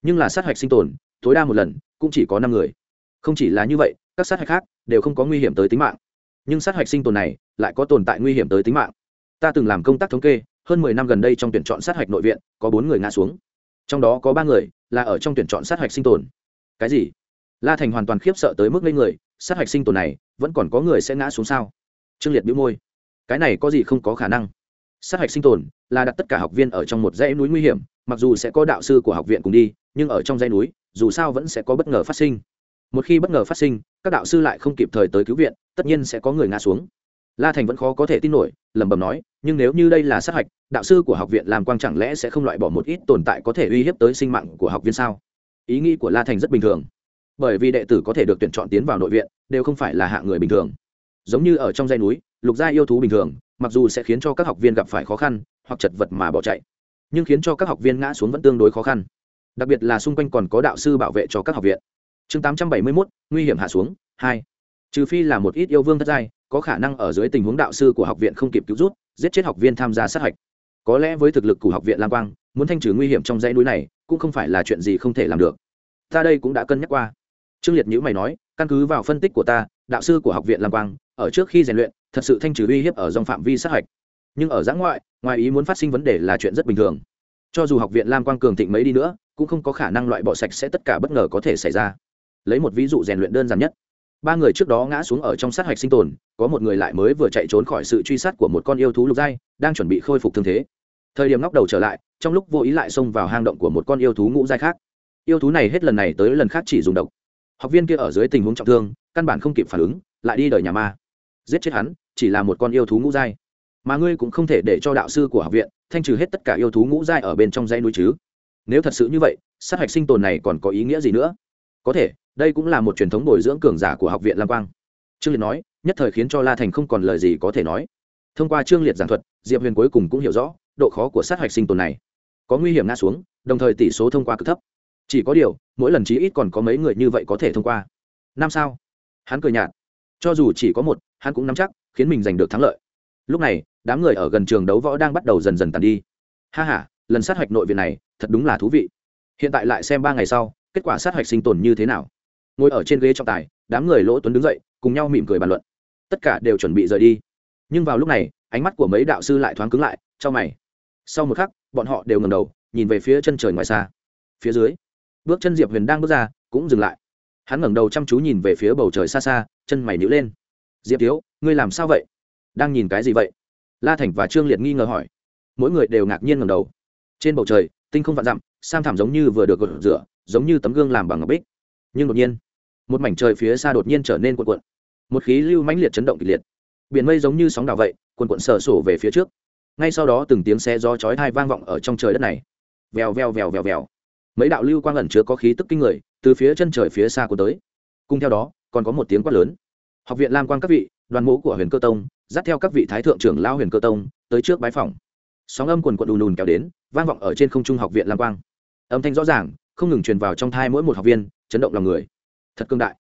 Nhưng là sát hạch sinh tồn tối đa một lần, cũng chỉ có năm người. Không chỉ là như vậy, các sát hạch khác đều không có nguy hiểm tới tính mạng. Nhưng sát hạch sinh tồn này lại có tồn tại nguy hiểm tới tính mạng. Ta từng làm công tác thống kê, hơn mười năm gần đây trong tuyển chọn sát hạch nội viện, có bốn người ngã xuống. Trong đó có ba người là ở trong tuyển chọn sát hạch sinh tồn. Cái gì? La thành hoàn toàn khiếp sợ tới mức lên người, sát hạch sinh tồn này vẫn còn có người sẽ ngã xuống sao? Trương liệt bĩu môi. Cái này có gì không có khả năng? Sát hạch sinh tồn là đặt tất cả học viên ở trong một dãy núi nguy hiểm, mặc dù sẽ có đạo sư của học viện cùng đi, nhưng ở trong dãy núi dù sao vẫn sẽ có bất ngờ phát sinh. Một khi bất ngờ phát sinh, các đạo sư lại không kịp thời tới cứu viện, tất nhiên sẽ có người ngã xuống. La thành vẫn khó có thể tin nổi, lẩm bẩm nói, nhưng nếu như đây là sát hạch, đạo sư của học viện làm quang chẳng lẽ sẽ không loại bỏ một ít tồn tại có thể uy hiếp tới sinh mạng của học viên sao? Ý nghĩ của la thành rất bình thường. Bởi vì đệ tử có thể được tuyển chọn tiến vào nội viện, đều không phải là hạng người bình thường. Giống như ở trong dãy núi, lục gia yêu thú bình thường, mặc dù sẽ khiến cho các học viên gặp phải khó khăn, hoặc chật vật mà bỏ chạy. Nhưng khiến cho các học viên ngã xuống vẫn tương đối khó khăn đặc biệt là xung quanh còn có đạo sư bảo vệ cho các học viện. Chương tám trăm bảy mươi mốt, nguy hiểm hạ xuống, hai. Trừ phi là một ít yêu vương thất giai, có khả năng ở dưới tình huống đạo sư của học viện không kịp cứu rút giết chết học viên tham gia sát hạch. Có lẽ với thực lực của học viện lam quang, muốn thanh trừ nguy hiểm trong dãy núi này, cũng không phải là chuyện gì không thể làm được. Ta đây cũng đã cân nhắc qua. Trương liệt nhữ mày nói, căn cứ vào phân tích của ta, đạo sư của học viện lam quang, ở trước khi rèn luyện, thật sự thanh trừ uy hiếp ở dòng phạm vi sát hạch. Nhưng ở giã ngoại, ngoài ý muốn phát sinh vấn đề là chuyện rất bình thường. Cho dù học viện lam quang cường thịnh mấy đi nữa cũng không có khả năng loại bỏ sạch sẽ tất cả bất ngờ có thể xảy ra. Lấy một ví dụ rèn luyện đơn giản nhất. Ba người trước đó ngã xuống ở trong sát hạch sinh tồn, có một người lại mới vừa chạy trốn khỏi sự truy sát của một con yêu thú lục giai, đang chuẩn bị khôi phục thương thế. Thời điểm ngóc đầu trở lại, trong lúc vô ý lại xông vào hang động của một con yêu thú ngũ giai khác. Yêu thú này hết lần này tới lần khác chỉ dùng độc. Học viên kia ở dưới tình huống trọng thương, căn bản không kịp phản ứng, lại đi đời nhà ma. Giết chết hắn, chỉ là một con yêu thú ngũ giai. Mà ngươi cũng không thể để cho đạo sư của học viện thanh trừ hết tất cả yêu thú ngũ giai ở bên trong dãy núi chứ nếu thật sự như vậy, sát hạch sinh tồn này còn có ý nghĩa gì nữa? Có thể, đây cũng là một truyền thống bồi dưỡng cường giả của học viện lam quang. Trương liệt nói, nhất thời khiến cho la thành không còn lời gì có thể nói. Thông qua trương liệt giảng thuật, diệp huyền cuối cùng cũng hiểu rõ độ khó của sát hạch sinh tồn này. Có nguy hiểm ngã xuống, đồng thời tỷ số thông qua cực thấp. Chỉ có điều, mỗi lần chí ít còn có mấy người như vậy có thể thông qua. Năm sao? Hắn cười nhạt. Cho dù chỉ có một, hắn cũng nắm chắc, khiến mình giành được thắng lợi. Lúc này, đám người ở gần trường đấu võ đang bắt đầu dần dần tàn đi. Ha h a lần sát hạch nội viện này thật đúng là thú vị. Hiện tại lại xem ba ngày sau, kết quả sát hạch sinh tồn như thế nào. Ngồi ở trên ghế trọng tài, đám người lỗ tuấn đứng dậy, cùng nhau mỉm cười bàn luận. Tất cả đều chuẩn bị rời đi. Nhưng vào lúc này, ánh mắt của mấy đạo sư lại thoáng cứng lại cho mày. Sau một khắc, bọn họ đều ngầm đầu, nhìn về phía chân trời ngoài xa. Phía dưới, bước chân diệp huyền đang bước ra, cũng dừng lại. Hắn ngẩng đầu chăm chú nhìn về phía bầu trời xa xa, chân mày nhữ lên. Diệp thiếu, ngươi làm sao vậy? Đang nhìn cái gì vậy? La thành và trương liệt nghi ngờ hỏi. Mỗi người đều ngạc nhiên ngầm đầu. Trên bầu trời tinh không vạn dặm, sam thảm giống như vừa được gột rửa, giống như tấm gương làm bằng ngọc bích. Nhưng đột nhiên, một mảnh trời phía xa đột nhiên trở nên cuộn cuộn. Một khí lưu mãnh liệt chấn động kịch liệt. Biển mây giống như sóng đào vậy, cuộn cuộn sờ sổ về phía trước. Ngay sau đó từng tiếng xe gió chói thai vang vọng ở trong trời đất này. Vèo vèo vèo vèo vèo. Mấy đạo lưu quang ẩn chứa có khí tức kinh người, từ phía chân trời phía xa của tới. Cùng theo đó, còn có một tiếng quát lớn. Học viện lam quang các vị, đoàn mũ của huyền cơ tông, dắt theo các vị thái thượng trưởng lao huyền cơ tông, tới trước bái phòng. Sóng âm quần quận đùn đùn kéo đến vang vọng ở trên không trung học viện lam quang. Âm thanh rõ ràng, không ngừng truyền vào trong thai mỗi một học viên, chấn động lòng người. Thật cương đại.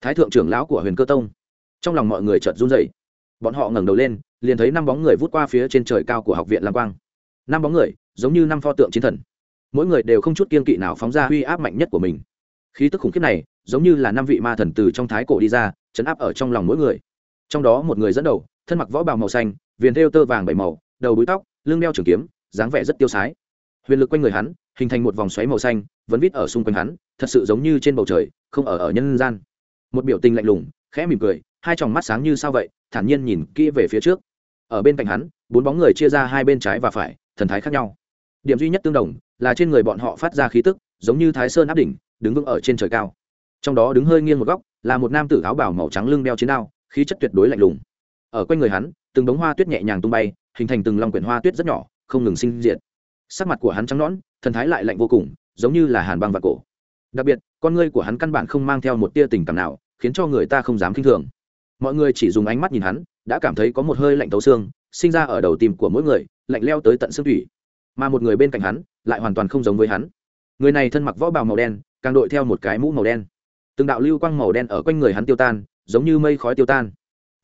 Thái thượng trưởng lão của huyền cơ tông. Trong lòng mọi người chợt run rẩy. Bọn họ ngẩng đầu lên, liền thấy năm bóng người vút qua phía trên trời cao của học viện lam quang. Năm bóng người, giống như năm pho tượng chiến thần. Mỗi người đều không chút kiên kỵ nào phóng ra huy áp mạnh nhất của mình. Khí tức khủng khiếp này, giống như là năm vị ma thần từ trong thái cổ đi ra, chấn áp ở trong lòng mỗi người. Trong đó một người dẫn đầu, thân mặc võ bào màu xanh, viền thêu tơ vàng bảy màu, đầu búi tóc, lưng đeo trường kiếm dáng vẻ rất tiêu sái. Huyền lực quanh người hắn, hình thành một vòng xoáy màu xanh, vẫn vít ở xung quanh hắn, thật sự giống như trên bầu trời, không ở ở nhân gian. Một biểu tình lạnh lùng, khẽ mỉm cười, hai tròng mắt sáng như sao vậy, thản nhiên nhìn kỹ về phía trước. Ở bên cạnh hắn, bốn bóng người chia ra hai bên trái và phải, thần thái khác nhau. Điểm duy nhất tương đồng, là trên người bọn họ phát ra khí tức, giống như thái sơn áp đỉnh, đứng vững ở trên trời cao. Trong đó đứng hơi nghiêng một góc, là một nam tử áo bảo màu trắng lưng đeo chiến đao, khí chất tuyệt đối lạnh lùng. Ở quanh người hắn, từng đống hoa tuyết nhẹ nhàng tung bay, hình thành từng lòng quyển hoa tuyết rất nhỏ không ngừng sinh diệt. Sắc mặt của hắn trắng nõn, thần thái lại lạnh vô cùng, giống như là hàn băng và cổ. Đặc biệt, con ngươi của hắn căn bản không mang theo một tia tình cảm nào, khiến cho người ta không dám k i n h thường. Mọi người chỉ dùng ánh mắt nhìn hắn, đã cảm thấy có một hơi lạnh tấu xương, sinh ra ở đầu tim của mỗi người, lạnh leo tới tận xương thủy. Mà một người bên cạnh hắn, lại hoàn toàn không giống với hắn. Người này thân mặc võ bào màu đen, càng đội theo một cái mũ màu đen. Từng đạo lưu quang màu đen ở quanh người hắn tiêu tan, giống như mây khói tiêu tan.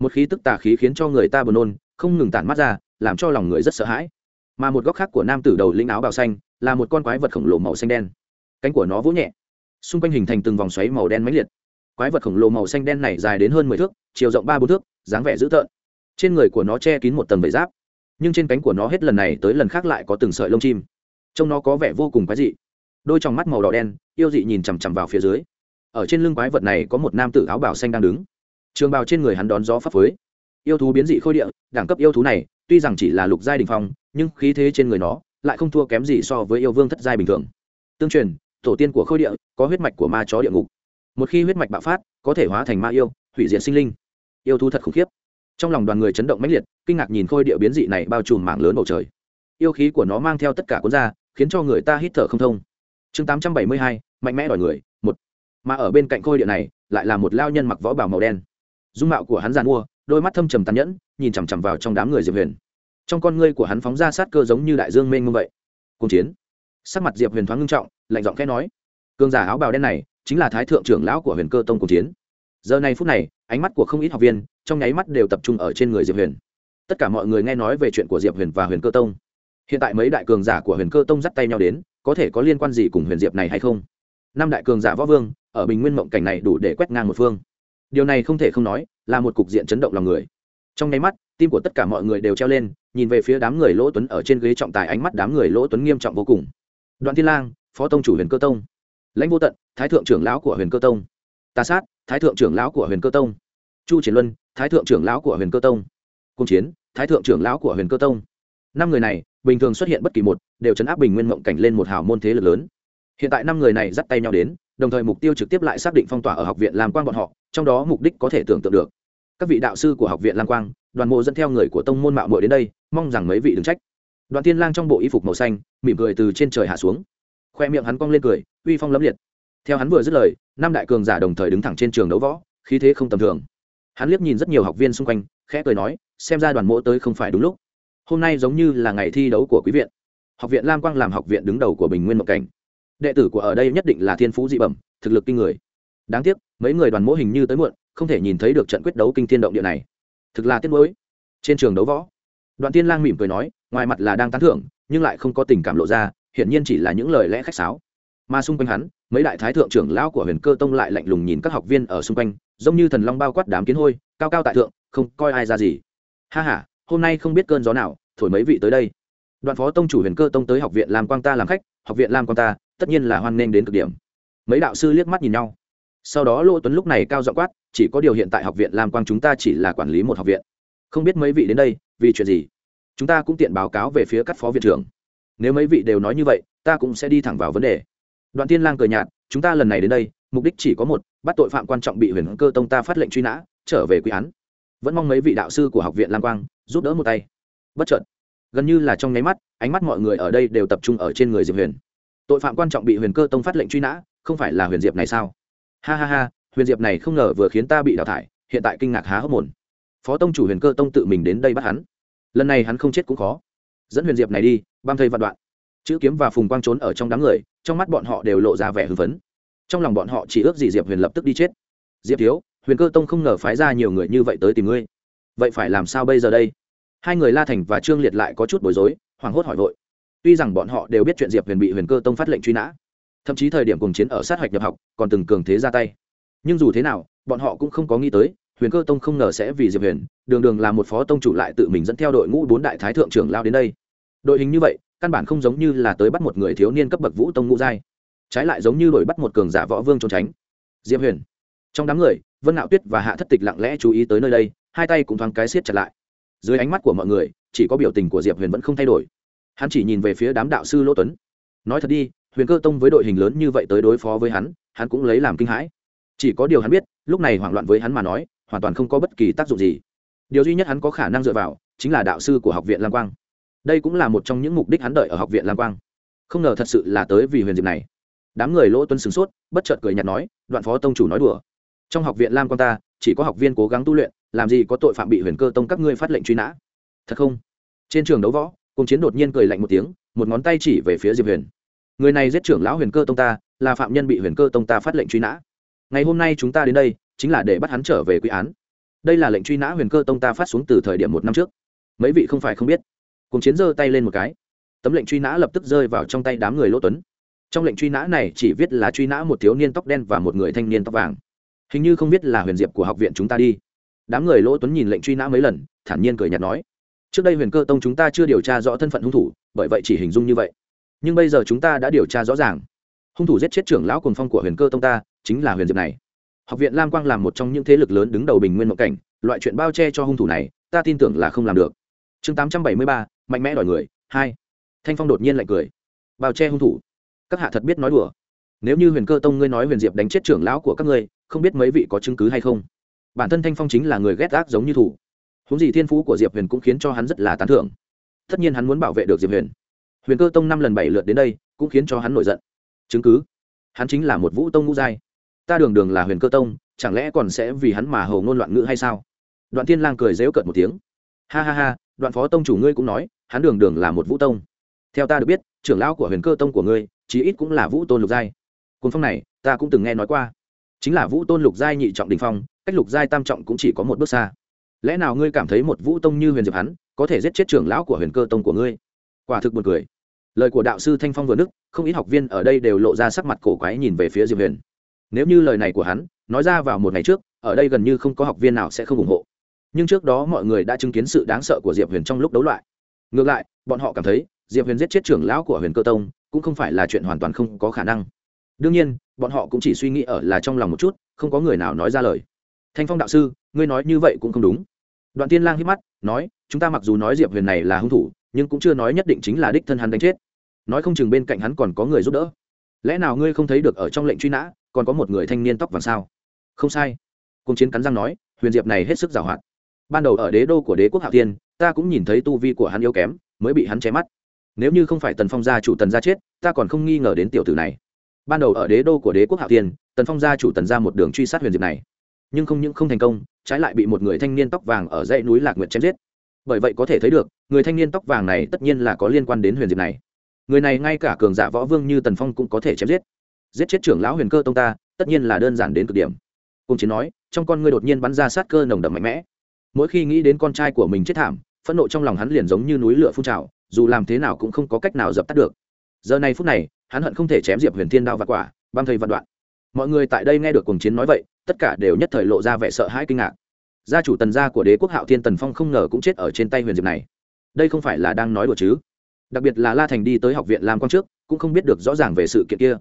Một khí tức tà khí khiến cho người ta buồn nôn, không ngừng tản mắt ra, làm cho lòng người rất sợ hãi mà một góc khác của nam tử đầu lĩnh áo bào xanh là một con quái vật khổng lồ màu xanh đen. Cánh của nó vỗ nhẹ. Xung quanh hình thành từng vòng xoáy màu đen mãnh liệt. Quái vật khổng lồ màu xanh đen này dài đến hơn mười thước, chiều rộng ba bốn thước, dáng vẻ dữ tợn. Trên người của nó che kín một tầng vải giáp. Nhưng trên cánh của nó hết lần này tới lần khác lại có từng sợi lông chim. Trông nó có vẻ vô cùng quái dị. Đôi t mắt màu đỏ đen, yêu dị nhìn chằm chằm vào phía dưới. Ở trên lưng quái vật này có một nam tử áo bào xanh đang đứng. Trường bào trên người hắn đón gió phấp phới. Yêu thú biến dị khôi địa, đẳng cấp yêu thú này, tuy rằng chỉ là lục giai đình phong nhưng khí thế trên người nó lại không thua kém gì so với yêu vương thất giai bình thường. Tương truyền, tổ tiên của khôi địa có huyết mạch của ma chó địa ngục. Một khi huyết mạch bạo phát, có thể hóa thành ma yêu, hủy diệt sinh linh. Yêu thú thật khủng khiếp. Trong lòng đoàn người chấn động mãnh liệt, kinh ngạc nhìn khôi địa biến dị này bao trùm mảng lớn bầu trời. Yêu khí của nó mang theo tất cả cuốn ra, khiến cho người ta hít thở không thông. Chương tám trăm bảy mươi hai, mạnh mẽ đòi người, một. Mà ở bên cạnh khôi địa này, lại là một lao nhân mặc võ bào màu đen. Dung mạo của hắn giàn mua đôi mắt thâm trầm tàn nhẫn, nhìn chằm chằm vào trong đám người diệp huyền trong con ngươi của hắn phóng ra sát cơ giống như đại dương mênh mông vậy. Cùng chiến. Sắc mặt diệp huyền thoáng ngưng trọng, lạnh giọng khẽ nói, cường giả áo bào đen này chính là thái thượng trưởng lão của huyền cơ tông cùng chiến. Giờ này phút này, ánh mắt của không ít học viên trong nháy mắt đều tập trung ở trên người diệp huyền. Tất cả mọi người nghe nói về chuyện của diệp huyền và huyền cơ tông. Hiện tại mấy đại cường giả của huyền cơ tông dắt tay nhau đến, có thể có liên quan gì cùng huyền diệp này hay không? Năm đại cường giả võ vương, ở bình nguyên mộng cảnh này đủ để quét ngang một phương. Điều này không thể không nói là một cục diện chấn động lòng người. Trong nháy mắt tim của tất cả mọi người đều treo lên, nhìn về phía đám người lỗ tuấn ở trên ghế trọng tài ánh mắt đám người lỗ tuấn nghiêm trọng vô cùng. Đoạn thiên lang, phó tông chủ huyền cơ tông. Lãnh vô tận, thái thượng trưởng lão của huyền cơ tông. Tà sát, thái thượng trưởng lão của huyền cơ tông. Chu triển luân, thái thượng trưởng lão của huyền cơ tông. Cung chiến, thái thượng trưởng lão của huyền cơ tông. Năm người này, bình thường xuất hiện bất kỳ một, đều chấn áp bình nguyên mộng cảnh lên một hào môn thế lực lớn. Hiện tại năm người này dắt tay nhau đến, đồng thời mục tiêu trực tiếp lại xác định phong tỏa ở học viện làm quang bọn họ, trong đó mục đích có thể tưởng tượng được. Các vị đạo sư của học viện lam quang đoàn mộ dẫn theo người của tông môn mạo muội đến đây, mong rằng mấy vị đừng trách. Đoàn tiên lang trong bộ y phục màu xanh, mỉm cười từ trên trời hạ xuống. Khoe miệng hắn cong lên cười, uy phong lẫm liệt. Theo hắn vừa dứt lời, năm đại cường giả đồng thời đứng thẳng trên trường đấu võ, khí thế không tầm thường. Hắn liếc nhìn rất nhiều học viên xung quanh, khẽ cười nói, xem ra đoàn mộ tới không phải đúng lúc. Hôm nay giống như là ngày thi đấu của quý viện. Học viện lam quang làm học viện đứng đầu của bình nguyên mộng cảnh. Đệ tử của ở đây nhất định là thiên phú dị bẩm, thực lực kinh người. Đáng tiếc, mấy người đoàn mỗ hình như tới muộn, không thể nhìn thấy được trận quyết đấu kinh thiên động địa này thực là tiếc nuối. Trên trường đấu võ, đoạn tiên lang mỉm cười nói, ngoài mặt là đang tán thưởng, nhưng lại không có tình cảm lộ ra, hiển nhiên chỉ là những lời lẽ khách sáo. Mà xung quanh hắn, mấy đại thái thượng trưởng lão của huyền cơ tông lại lạnh lùng nhìn các học viên ở xung quanh, giống như thần long bao quát đám kiến hôi, cao cao tại thượng, không coi ai ra gì. Ha h a hôm nay không biết cơn gió nào, thổi mấy vị tới đây. Đoạn phó tông chủ huyền cơ tông tới học viện làm quang ta làm khách, học viện làm quang ta, tất nhiên là hoan nghênh đến cực điểm. Mấy đạo sư liếc mắt nhìn nhau. Sau đó lỗ tuấn lúc này cao dọ quát chỉ có điều hiện tại học viện lam quang chúng ta chỉ là quản lý một học viện. Không biết mấy vị đến đây, vì chuyện gì? Chúng ta cũng tiện báo cáo về phía các phó viện trưởng. Nếu mấy vị đều nói như vậy, ta cũng sẽ đi thẳng vào vấn đề. Đoạn tiên lang cười nhạt, chúng ta lần này đến đây, mục đích chỉ có một, bắt tội phạm quan trọng bị huyền cơ tông ta phát lệnh truy nã, trở về quy án. Vẫn mong mấy vị đạo sư của học viện lam quang, giúp đỡ một tay. Bất chợt, gần như là trong nháy mắt, ánh mắt mọi người ở đây đều tập trung ở trên người diệp huyền. Tội phạm quan trọng bị huyền cơ tông phát lệnh truy nã, không phải là huyền diệp này sao? Ha ha ha huyền diệp này không ngờ vừa khiến ta bị đào thải, hiện tại kinh ngạc há hốc mồm. Phó tông chủ huyền cơ tông tự mình đến đây bắt hắn. Lần này hắn không chết cũng khó. Dẫn huyền diệp này đi băm thây vạn đoạn. Chữ kiếm và phùng quang trốn ở trong đám người, trong mắt bọn họ đều lộ ra vẻ hưng phấn. Trong lòng bọn họ chỉ ước gì diệp huyền lập tức đi chết. Diệp thiếu, huyền cơ tông không ngờ phái ra nhiều người như vậy tới tìm ngươi. Vậy phải làm sao bây giờ đây? Hai người la thành và trương liệt lại có chút bối rối, hoảng hốt hỏi vội. Tuy rằng bọn họ đều biết chuyện diệp huyền bị huyền cơ tông phát lệnh truy nã, thậm chí thời điểm cùng chiến ở sát hạch nhập học, còn từng cường thế ra tay nhưng dù thế nào, bọn họ cũng không có nghĩ tới, huyền cơ tông không ngờ sẽ vì diệp huyền, đường đường là một phó tông chủ lại tự mình dẫn theo đội ngũ bốn đại thái thượng trưởng lao đến đây. Đội hình như vậy, căn bản không giống như là tới bắt một người thiếu niên cấp bậc vũ tông ngũ giai. Trái lại giống như đổi bắt một cường giả võ vương trốn tránh. Diệp huyền. Trong đám người, vân Nạo tuyết và hạ thất tịch lặng lẽ chú ý tới nơi đây, hai tay cũng thoáng cái siết chặt lại. Dưới ánh mắt của mọi người, chỉ có biểu tình của diệp huyền vẫn không thay đổi. Hắn chỉ nhìn về phía đám đạo sư lỗ tuấn. Nói thật đi, huyền cơ tông với đội hình lớn như vậy tới đối phó với hắn hắn cũng lấy làm kinh hãi chỉ có điều hắn biết, lúc này hoảng loạn với hắn mà nói, hoàn toàn không có bất kỳ tác dụng gì. Điều duy nhất hắn có khả năng dựa vào, chính là đạo sư của học viện lam quang. Đây cũng là một trong những mục đích hắn đợi ở học viện lam quang. Không ngờ thật sự là tới vì huyền diệp này. Đám người lỗ tuấn sửng sốt, bất chợt cười nhạt nói, đoạn phó tông chủ nói đùa. Trong học viện lam quang ta, chỉ có học viên cố gắng tu luyện, làm gì có tội phạm bị huyền cơ tông các ngươi phát lệnh truy nã. Thật không? Trên trường đấu võ cùng chiến đột nhiên cười lạnh một tiếng, một ngón tay chỉ về phía diệp huyền. Người này giết trưởng lão huyền cơ tông ta, là phạm nhân bị huyền cơ tông ta phát lệnh truy nã ngày hôm nay chúng ta đến đây, chính là để bắt hắn trở về quy án. Đây là lệnh truy nã huyền cơ tông ta phát xuống từ thời điểm một năm trước. Mấy vị không phải không biết. Cùng chiến giơ tay lên một cái. Tấm lệnh truy nã lập tức rơi vào trong tay đám người lỗ tuấn. Trong lệnh truy nã này chỉ viết là truy nã một thiếu niên tóc đen và một người thanh niên tóc vàng. Hình như không biết là huyền diệp của học viện chúng ta đi. Đám người lỗ tuấn nhìn lệnh truy nã mấy lần, thản nhiên cười nhạt nói. Trước đây huyền cơ tông chúng ta chưa điều tra rõ thân phận hung thủ, bởi vậy chỉ hình dung như vậy. Nhưng bây giờ chúng ta đã điều tra rõ ràng. Hung thủ giết chết trưởng lão cồn phong của huyền cơ tông ta chính là huyền diệp này. Học viện lam quang là một trong những thế lực lớn đứng đầu bình nguyên mộng cảnh, loại chuyện bao che cho hung thủ này, ta tin tưởng là không làm được. Chương tám trăm bảy mươi ba, mạnh mẽ đòi người, hai. Thanh phong đột nhiên lại cười. Bao che hung thủ. Các hạ thật biết nói đùa. Nếu như huyền cơ tông ngươi nói huyền diệp đánh chết trưởng lão của các ngươi, không biết mấy vị có chứng cứ hay không? Bản thân thanh phong chính là người ghét ác giống như thủ. Huống gì thiên phú của diệp huyền cũng khiến cho hắn rất là tán thưởng. Tất nhiên hắn muốn bảo vệ được diệp huyền. Huyền cơ tông năm lần bảy lượt đến đây, cũng khiến cho hắn nổi giận. Chứng cứ. Hắn chính là một vũ tông ngũ giai ta đường đường là huyền cơ tông, chẳng lẽ còn sẽ vì hắn mà hầu ngôn loạn ngữ hay sao? Đoạn Thiên lang cười dễu cợt một tiếng. Ha ha ha, đoạn phó tông chủ ngươi cũng nói, hắn đường đường là một vũ tông. Theo ta được biết, trưởng lão của huyền cơ tông của ngươi, chí ít cũng là vũ tôn lục giai. Cuốn phong này, ta cũng từng nghe nói qua. Chính là vũ tôn lục giai nhị trọng đình phong, cách lục giai tam trọng cũng chỉ có một bước xa. Lẽ nào ngươi cảm thấy một vũ tông như huyền diệp hắn, có thể giết chết trưởng lão của huyền cơ tông của ngươi? Quả thực buồn cười. Lời của đạo sư thanh phong vừa nức, không ít học viên ở đây đều lộ ra sắc mặt cổ quái nhìn về phía diệp huyền nếu như lời này của hắn nói ra vào một ngày trước, ở đây gần như không có học viên nào sẽ không ủng hộ. Nhưng trước đó mọi người đã chứng kiến sự đáng sợ của diệp huyền trong lúc đấu loại. Ngược lại, bọn họ cảm thấy diệp huyền giết chết trưởng lão của huyền cơ tông cũng không phải là chuyện hoàn toàn không có khả năng. Đương nhiên, bọn họ cũng chỉ suy nghĩ ở là trong lòng một chút, không có người nào nói ra lời. Thanh phong đạo sư, ngươi nói như vậy cũng không đúng. Đoạn tiên lang hít mắt, nói, chúng ta mặc dù nói diệp huyền này là hung thủ, nhưng cũng chưa nói nhất định chính là đích thân hắn đánh chết. Nói không chừng bên cạnh hắn còn có người giúp đỡ. Lẽ nào ngươi không thấy được ở trong lệnh truy nã còn có một người thanh niên tóc vàng sao? Không sai. Cùng chiến cắn răng nói, huyền diệp này hết sức giàu hạn. Ban đầu ở đế đô của đế quốc hạo tiên ta cũng nhìn thấy tu vi của hắn yếu kém, mới bị hắn che mắt. Nếu như không phải tần phong gia chủ tần gia chết, ta còn không nghi ngờ đến tiểu tử này. Ban đầu ở đế đô của đế quốc hạo tiên tần phong gia chủ tần ra một đường truy sát huyền diệp này. Nhưng không những không thành công, trái lại bị một người thanh niên tóc vàng ở dãy núi lạc nguyệt chém giết. Bởi vậy có thể thấy được, người thanh niên tóc vàng này tất nhiên là có liên quan đến huyền diệp này. Người này ngay cả cường giả võ vương như tần phong cũng có thể chém giết giết chết trưởng lão huyền cơ tông ta, tất nhiên là đơn giản đến cực điểm. Cùng chiến nói, trong con ngươi đột nhiên bắn ra sát cơ nồng đậm mạnh mẽ. Mỗi khi nghĩ đến con trai của mình chết thảm, phẫn nộ trong lòng hắn liền giống như núi lửa phun trào, dù làm thế nào cũng không có cách nào dập tắt được. Giờ này phút này, hắn hận không thể chém diệp huyền thiên đao và quả, băng thầy vạn đoạn. Mọi người tại đây nghe được cùng chiến nói vậy, tất cả đều nhất thời lộ ra vẻ sợ hãi kinh ngạc. Gia chủ tần gia của đế quốc hạo thiên tần phong không ngờ cũng chết ở trên tay huyền diệp này. Đây không phải là đang nói đùa chứ? Đặc biệt là la thành đi tới học viện làm quan trước, cũng không biết được rõ ràng về sự kiện kia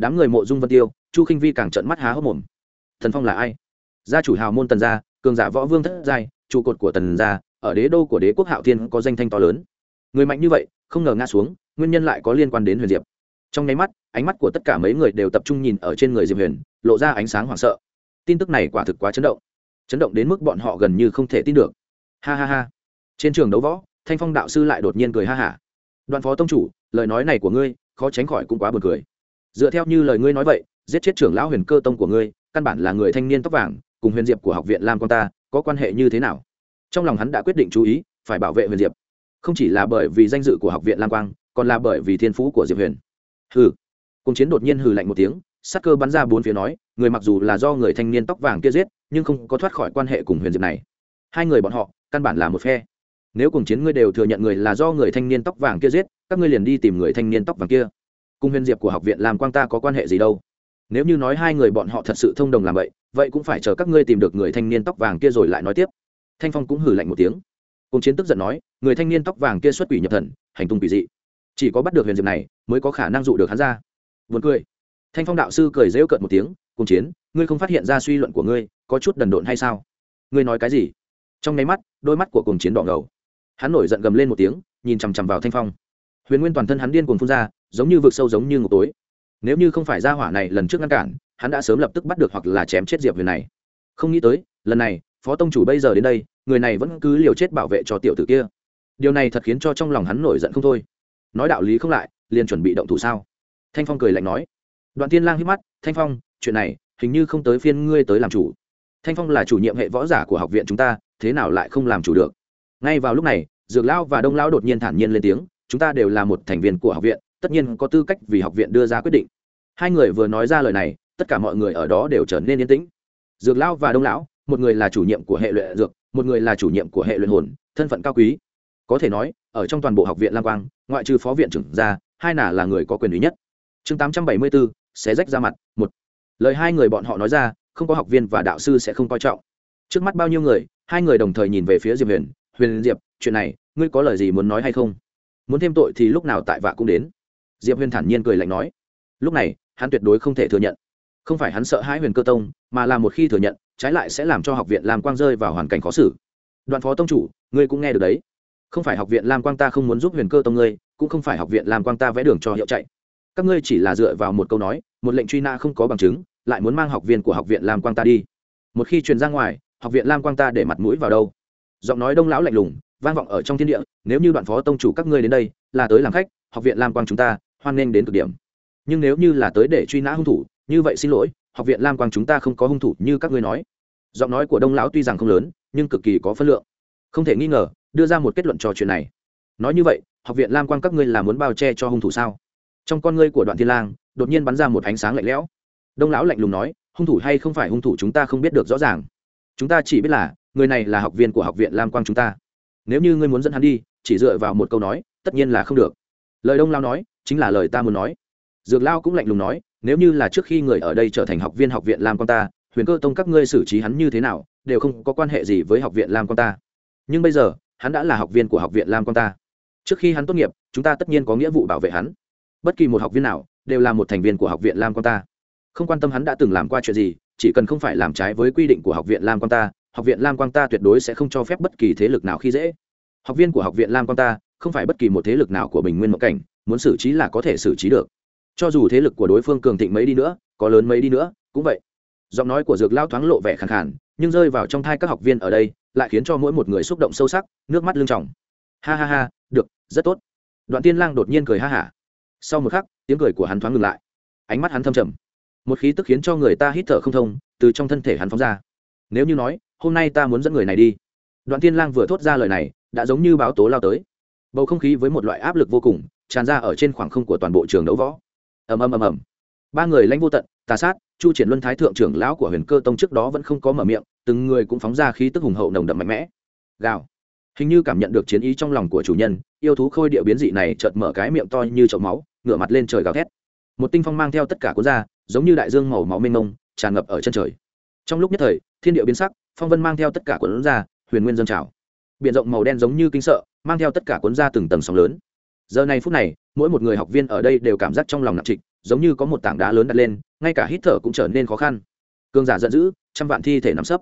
đám người mộ dung vân tiêu, chu khinh vi càng trận mắt há hốc mồm. Thần phong là ai? Gia chủ hào môn tần gia, cường giả võ vương thất giai, trụ cột của tần gia, ở đế đô của đế quốc hạo thiên có danh thanh to lớn. Người mạnh như vậy, không ngờ ngã xuống, nguyên nhân lại có liên quan đến huyền diệp. Trong nháy mắt, ánh mắt của tất cả mấy người đều tập trung nhìn ở trên người diệp huyền, lộ ra ánh sáng hoảng sợ. Tin tức này quả thực quá chấn động. Chấn động đến mức bọn họ gần như không thể tin được. Ha ha ha. Trên trường đấu võ, thanh phong đạo sư lại đột nhiên cười ha hả. Đoạn phó tông chủ, lời nói này của ngươi, khó tránh khỏi cũng quá buồn cười dựa theo như lời ngươi nói vậy, giết chết trưởng lão huyền cơ tông của ngươi, căn bản là người thanh niên tóc vàng, cùng huyền diệp của học viện lam con ta, có quan hệ như thế nào? Trong lòng hắn đã quyết định chú ý, phải bảo vệ huyền diệp. Không chỉ là bởi vì danh dự của học viện lam quang, còn là bởi vì thiên phú của diệp huyền. Hừ. Cùng chiến đột nhiên hừ lạnh một tiếng sắc cơ bắn ra bốn phía nói, người mặc dù là do người thanh niên tóc vàng kia giết, nhưng không có thoát khỏi quan hệ cùng huyền diệp này. Hai người bọn họ, căn bản là một phe. Nếu cùng chiến ngươi đều thừa nhận người là do người thanh niên tóc vàng kia giết, các ngươi liền đi tìm người thanh niên tóc vàng kia cùng huyền diệp của học viện làm quang ta có quan hệ gì đâu? Nếu như nói hai người bọn họ thật sự thông đồng làm vậy vậy cũng phải chờ các ngươi tìm được người thanh niên tóc vàng kia rồi lại nói tiếp. Thanh phong cũng hử lạnh một tiếng. Cùng chiến tức giận nói, người thanh niên tóc vàng kia xuất quỷ nhập thần, hành tung quỷ dị. Chỉ có bắt được huyền diệp này, mới có khả năng dụ được hắn ra. Vượt cười. Thanh phong đạo sư cười rêu cợt một tiếng, cùng chiến, ngươi không phát hiện ra suy luận của ngươi, có chút đần độn hay sao? Ngươi nói cái gì? Trong nháy mắt, đôi mắt của cùng chiến đỏ ngầu. Hắn nổi giận gầm lên một tiếng, nhìn chằm chằm vào thanh phong huyền nguyên toàn thân hắn điên cuồng phun ra, giống như vực sâu giống như ngục tối. Nếu như không phải ra hỏa này lần trước ngăn cản, hắn đã sớm lập tức bắt được hoặc là chém chết diệp huyền này. Không nghĩ tới, lần này, phó tông chủ bây giờ đến đây, người này vẫn cứ liều chết bảo vệ cho tiểu tử kia. Điều này thật khiến cho trong lòng hắn nổi giận không thôi. Nói đạo lý không lại, liền chuẩn bị động thủ sao? Thanh phong cười lạnh nói. Đoạn tiên lang hít mắt, thanh phong, chuyện này hình như không tới phiên ngươi tới làm chủ. Thanh phong là chủ nhiệm hệ võ giả của học viện chúng ta, thế nào lại không làm chủ được? Ngay vào lúc này, dược lão và đông lão đột nhiên thản nhiên lên tiếng chúng ta đều là một thành viên của học viện, tất nhiên có tư cách vì học viện đưa ra quyết định. Hai người vừa nói ra lời này, tất cả mọi người ở đó đều trở nên yên tĩnh. Dược lão và đông lão, một người là chủ nhiệm của hệ luyện dược, một người là chủ nhiệm của hệ luyện hồn, thân phận cao quý. Có thể nói, ở trong toàn bộ học viện lam quang, ngoại trừ phó viện trưởng ra, hai nả là người có quyền lý nhất. Chương tám trăm bảy mươi bốn xé rách ra mặt, một. Lời hai người bọn họ nói ra, không có học viên và đạo sư sẽ không coi trọng. Trước mắt bao nhiêu người, hai người đồng thời nhìn về phía diệp huyền. Huyền diệp, chuyện này, ngươi có lời gì muốn nói hay không? Muốn thêm tội thì lúc nào tại vạ cũng đến. Diệp huyền thản nhiên cười lạnh nói. Lúc này, hắn tuyệt đối không thể thừa nhận. Không phải hắn sợ hãi huyền cơ tông, mà là một khi thừa nhận, trái lại sẽ làm cho học viện lam quang rơi vào hoàn cảnh khó xử. Đoạn phó tông chủ, ngươi cũng nghe được đấy. Không phải học viện lam quang ta không muốn giúp huyền cơ tông ngươi, cũng không phải học viện lam quang ta vẽ đường cho hiệu chạy. Các ngươi chỉ là dựa vào một câu nói, một lệnh truy nã không có bằng chứng, lại muốn mang học viên của học viện lam quang ta đi. Một khi truyền ra ngoài, học viện lam quang ta để mặt mũi vào đâu? Giọng nói đông lão lạnh lùng vang vọng ở trong thiên địa, nếu như đoạn phó tông chủ các ngươi đến đây, là tới làm khách, học viện lam quang chúng ta, hoan nghênh đến cực điểm. Nhưng nếu như là tới để truy nã hung thủ, như vậy xin lỗi, học viện lam quang chúng ta không có hung thủ như các ngươi nói. Giọng nói của đông lão tuy rằng không lớn, nhưng cực kỳ có phân lượng. Không thể nghi ngờ, đưa ra một kết luận cho chuyện này. Nói như vậy, học viện lam quang các ngươi là muốn bao che cho hung thủ sao? Trong con ngươi của đoạn thiên lang, đột nhiên bắn ra một ánh sáng lạnh lẽo. Đông lão lạnh lùng nói, hung thủ hay không phải hung thủ chúng ta không biết được rõ ràng. Chúng ta chỉ biết là, người này là học viên của học viện lam quang chúng ta nếu như ngươi muốn dẫn hắn đi, chỉ dựa vào một câu nói, tất nhiên là không được. Lời đông lao nói, chính là lời ta muốn nói. Dược lao cũng lạnh lùng nói, nếu như là trước khi người ở đây trở thành học viên học viện lam con ta, huyền cơ tông các ngươi xử trí hắn như thế nào, đều không có quan hệ gì với học viện lam con ta. Nhưng bây giờ, hắn đã là học viên của học viện lam con ta. Trước khi hắn tốt nghiệp, chúng ta tất nhiên có nghĩa vụ bảo vệ hắn. Bất kỳ một học viên nào, đều là một thành viên của học viện lam Quan ta. Không quan tâm hắn đã từng làm qua chuyện gì, chỉ cần không phải làm trái với quy định của học viện lam Quan ta học viện lam quang ta tuyệt đối sẽ không cho phép bất kỳ thế lực nào khi dễ. Học viên của học viện lam quang ta không phải bất kỳ một thế lực nào của bình nguyên mộng cảnh, muốn xử trí là có thể xử trí được. Cho dù thế lực của đối phương cường thịnh mấy đi nữa, có lớn mấy đi nữa, cũng vậy. Giọng nói của dược lao thoáng lộ vẻ khẳng khản nhưng rơi vào trong thai các học viên ở đây, lại khiến cho mỗi một người xúc động sâu sắc, nước mắt lưng tròng. Ha ha ha, được, rất tốt. Đoạn tiên lang đột nhiên cười ha hả. Sau một khắc, tiếng cười của hắn thoáng ngừng lại. Ánh mắt hắn thâm trầm. Một khí tức khiến cho người ta hít thở không thông, từ trong thân thể hắn phóng ra. Nếu như nói hôm nay ta muốn dẫn người này đi. Đoạn tiên lang vừa thốt ra lời này, đã giống như báo tố lao tới. Bầu không khí với một loại áp lực vô cùng, tràn ra ở trên khoảng không của toàn bộ trường đấu võ. Ầm ầm ầm ầm. Ba người lãnh vô tận, tà sát, chu triển luân thái thượng trưởng lão của huyền cơ tông trước đó vẫn không có mở miệng, từng người cũng phóng ra khí tức hùng hậu nồng đậm mạnh mẽ. Gào. Hình như cảm nhận được chiến ý trong lòng của chủ nhân, yêu thú khôi địa biến dị này chợt mở cái miệng to như chậu máu, ngửa mặt lên trời gào thét. Một tinh phong mang theo tất cả cuốn ra, giống như đại dương màu máu mênh mông, tràn ngập ở chân trời. Trong lúc nhất thời, thiên địa biến sắc phong vân mang theo tất cả cuốn ra, huyền nguyên dân trào. Biển rộng màu đen giống như kinh sợ, mang theo tất cả cuốn ra từng tầng sóng lớn. Giờ này phút này, mỗi một người học viên ở đây đều cảm giác trong lòng nặng trịch, giống như có một tảng đá lớn đặt lên, ngay cả hít thở cũng trở nên khó khăn. Cường giả giận dữ, trăm vạn thi thể nắm sấp.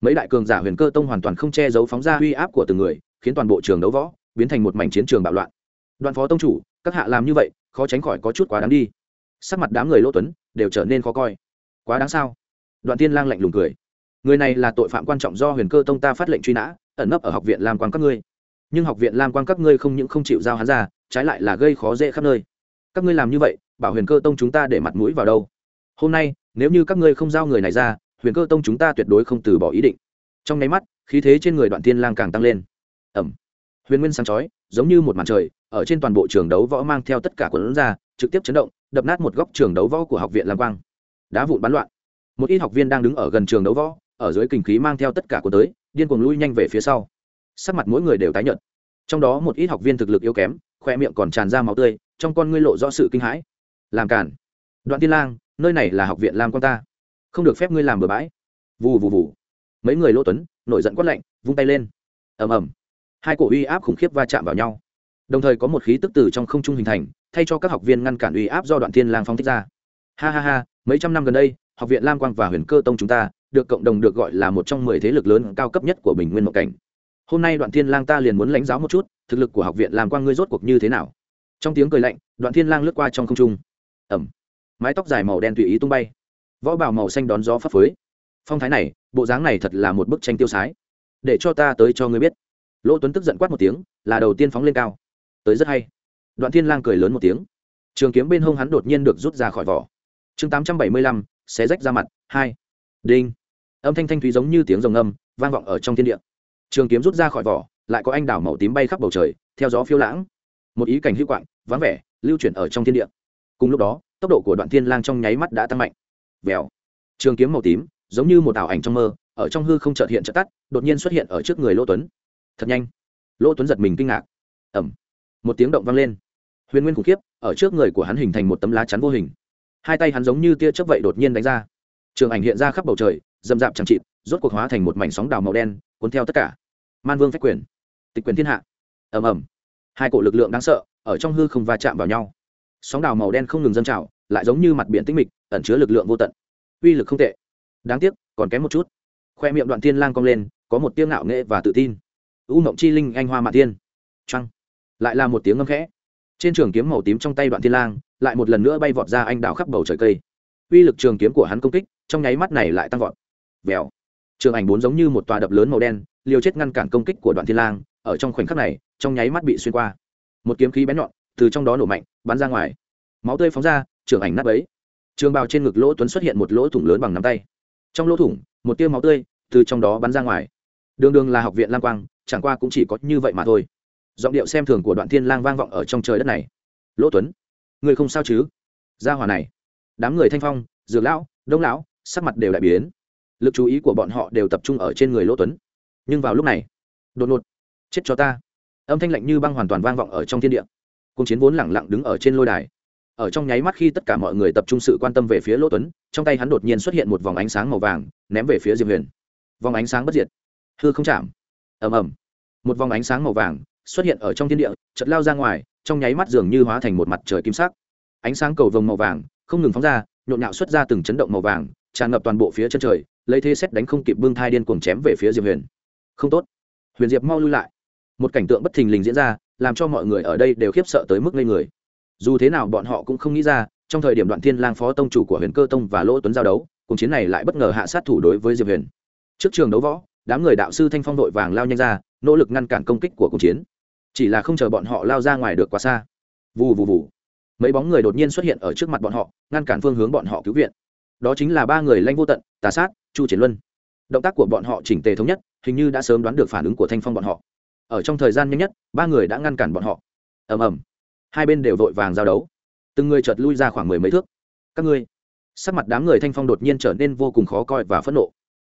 Mấy đại cường giả huyền cơ tông hoàn toàn không che giấu phóng ra uy áp của từng người, khiến toàn bộ trường đấu võ biến thành một mảnh chiến trường bạo loạn. Đoạn phó tông chủ, các hạ làm như vậy, khó tránh khỏi có chút quá đáng đi. Sắc mặt đám người lỗ tuấn đều trở nên khó coi. Quá đáng sao? Đoạn tiên lang lạnh lùng cười người này là tội phạm quan trọng do huyền cơ tông ta phát lệnh truy nã, ẩn nấp ở học viện lam quang các ngươi. Nhưng học viện lam quang các ngươi không những không chịu giao hắn ra, trái lại là gây khó dễ khắp nơi. Các ngươi làm như vậy, bảo huyền cơ tông chúng ta để mặt mũi vào đâu? Hôm nay, nếu như các ngươi không giao người này ra, huyền cơ tông chúng ta tuyệt đối không từ bỏ ý định. Trong nháy mắt, khí thế trên người đoạn tiên lang càng tăng lên. Ẩm huyền nguyên sáng chói, giống như một màn trời, ở trên toàn bộ trường đấu võ mang theo tất cả quần ra, trực tiếp chấn động, đập nát một góc trường đấu võ của học viện lam quang. Đá vụn bắn loạn. Một ít học viên đang đứng ở gần trường đấu võ ở dưới kinh khí mang theo tất cả của tới, điên cuồng lui nhanh về phía sau. Sắc mặt mỗi người đều tái nhợt. Trong đó một ít học viên thực lực yếu kém, khoe miệng còn tràn ra máu tươi, trong con ngươi lộ rõ sự kinh hãi. Làm cản. Đoạn tiên lang, nơi này là học viện lam quan ta. Không được phép ngươi làm bừa bãi. Vù vù vù. Mấy người lỗ tuấn, nổi giận quát lạnh, vung tay lên. Ầm ầm. Hai cổ uy áp khủng khiếp va chạm vào nhau. Đồng thời có một khí tức từ trong không trung hình thành, thay cho các học viên ngăn cản uy áp do đoạn thiên lang phong thích ra. Ha ha ha, mấy trăm năm gần đây, học viện lam quang và huyền cơ tông chúng ta được cộng đồng được gọi là một trong mười thế lực lớn cao cấp nhất của bình nguyên mộng cảnh. Hôm nay đoạn thiên lang ta liền muốn lãnh giáo một chút, thực lực của học viện làm quang ngươi rốt cuộc như thế nào? Trong tiếng cười lạnh, đoạn thiên lang lướt qua trong không trung. Ẩm. Mái tóc dài màu đen tùy ý tung bay. Võ bào màu xanh đón gió phấp phới. Phong thái này, bộ dáng này thật là một bức tranh tiêu sái. Để cho ta tới cho ngươi biết. Lỗ tuấn tức giận quát một tiếng, là đầu tiên phóng lên cao. Tới rất hay. Đoạn thiên lang cười lớn một tiếng. Trường kiếm bên hông hắn đột nhiên được rút ra khỏi vỏ. Chương tám trăm bảy mươi lăm, xé rách ra mặt, hai. Đinh âm thanh thanh thúy giống như tiếng rồng âm vang vọng ở trong thiên địa. Trường kiếm rút ra khỏi vỏ lại có anh đảo màu tím bay khắp bầu trời theo gió phiêu lãng. Một ý cảnh hữu quạng vắng vẻ lưu chuyển ở trong thiên địa. Cùng lúc đó tốc độ của đoạn thiên lang trong nháy mắt đã tăng mạnh. Vèo. Trường kiếm màu tím giống như một ảo ảnh trong mơ ở trong hư không chợt hiện chợt tắt đột nhiên xuất hiện ở trước người lỗ tuấn. Thật nhanh. Lỗ tuấn giật mình kinh ngạc. Ầm, một tiếng động vang lên. Huyền nguyên khủng khiếp ở trước người của hắn hình thành một tấm lá chắn vô hình. Hai tay hắn giống như tia chớp vậy đột nhiên đánh ra. Trường ảnh hiện ra khắp bầu trời dầm dạp chẳng chịt, rốt cuộc hóa thành một mảnh sóng đào màu đen, cuốn theo tất cả. Man vương phách quyền, tịch quyền thiên hạ. Ầm ầm. Hai cổ lực lượng đáng sợ, ở trong hư không va chạm vào nhau. Sóng đào màu đen không ngừng dâng trào, lại giống như mặt biển tĩnh mịch, ẩn chứa lực lượng vô tận. Uy lực không tệ. Đáng tiếc, còn kém một chút. Khoe miệng đoạn thiên lang cong lên, có một tiếng ngạo nghệ và tự tin. U mộng chi linh, anh hoa mạ tiên trăng lại là một tiếng ngâm khẽ. Trên trường kiếm màu tím trong tay đoạn thiên lang, lại một lần nữa bay vọt ra anh đào khắp bầu trời cây. Uy lực trường kiếm của hắn công kích, trong nháy mắt này lại tăng vọt vèo. Trường ảnh bốn giống như một tòa đập lớn màu đen, liều chết ngăn cản công kích của đoạn thiên lang, ở trong khoảnh khắc này, trong nháy mắt bị xuyên qua. Một kiếm khí bén nhọn, từ trong đó nổ mạnh, bắn ra ngoài. Máu tươi phóng ra, trường ảnh nát ấy trường bào trên ngực lỗ tuấn xuất hiện một lỗ thủng lớn bằng nắm tay. Trong lỗ thủng, một tia máu tươi từ trong đó bắn ra ngoài. Đường đường là học viện lam quang, chẳng qua cũng chỉ có như vậy mà thôi. Giọng điệu xem thường của đoạn thiên lang vang vọng ở trong trời đất này. Lỗ tuấn, người không sao chứ? Gia hỏa này. Đám người thanh phong, dược lão, đông lão, sắc mặt đều đại biến lực chú ý của bọn họ đều tập trung ở trên người lỗ tuấn. Nhưng vào lúc này, đột ngột, chết cho ta. Âm thanh lạnh như băng hoàn toàn vang vọng ở trong thiên địa. Cung chiến vốn lẳng lặng đứng ở trên lôi đài. Ở trong nháy mắt khi tất cả mọi người tập trung sự quan tâm về phía lỗ tuấn, trong tay hắn đột nhiên xuất hiện một vòng ánh sáng màu vàng, ném về phía diệp huyền. Vòng ánh sáng bất diệt. Hư không chạm. Ầm ầm. Một vòng ánh sáng màu vàng xuất hiện ở trong thiên địa chật lao ra ngoài, trong nháy mắt dường như hóa thành một mặt trời kim sắc. Ánh sáng cầu vồng màu vàng không ngừng phóng ra, nhộn nhạo xuất ra từng chấn động màu vàng, tràn ngập toàn bộ phía chân trời lấy thế xét đánh không kịp bưng thai điên cuồng chém về phía diệp huyền. Không tốt. Huyền diệp mau lui lại. Một cảnh tượng bất thình lình diễn ra, làm cho mọi người ở đây đều khiếp sợ tới mức ngây người. Dù thế nào bọn họ cũng không nghĩ ra, trong thời điểm đoạn thiên lang phó tông chủ của huyền cơ tông và lỗ tuấn giao đấu cùng chiến này lại bất ngờ hạ sát thủ đối với diệp huyền. Trước trường đấu võ, đám người đạo sư thanh phong đội vàng lao nhanh ra, nỗ lực ngăn cản công kích của cuộc chiến. Chỉ là không chờ bọn họ lao ra ngoài được quá xa. Vù vù vù. Mấy bóng người đột nhiên xuất hiện ở trước mặt bọn họ, ngăn cản phương hướng bọn họ cứu viện đó chính là ba người lanh vô tận, tà sát, chu triển luân. Động tác của bọn họ chỉnh tề thống nhất, hình như đã sớm đoán được phản ứng của thanh phong bọn họ. Ở trong thời gian nhanh nhất, ba người đã ngăn cản bọn họ. Ầm ầm. Hai bên đều vội vàng giao đấu. Từng người chợt lui ra khoảng mười mấy thước. Các ngươi. Sắc mặt đám người thanh phong đột nhiên trở nên vô cùng khó coi và phẫn nộ.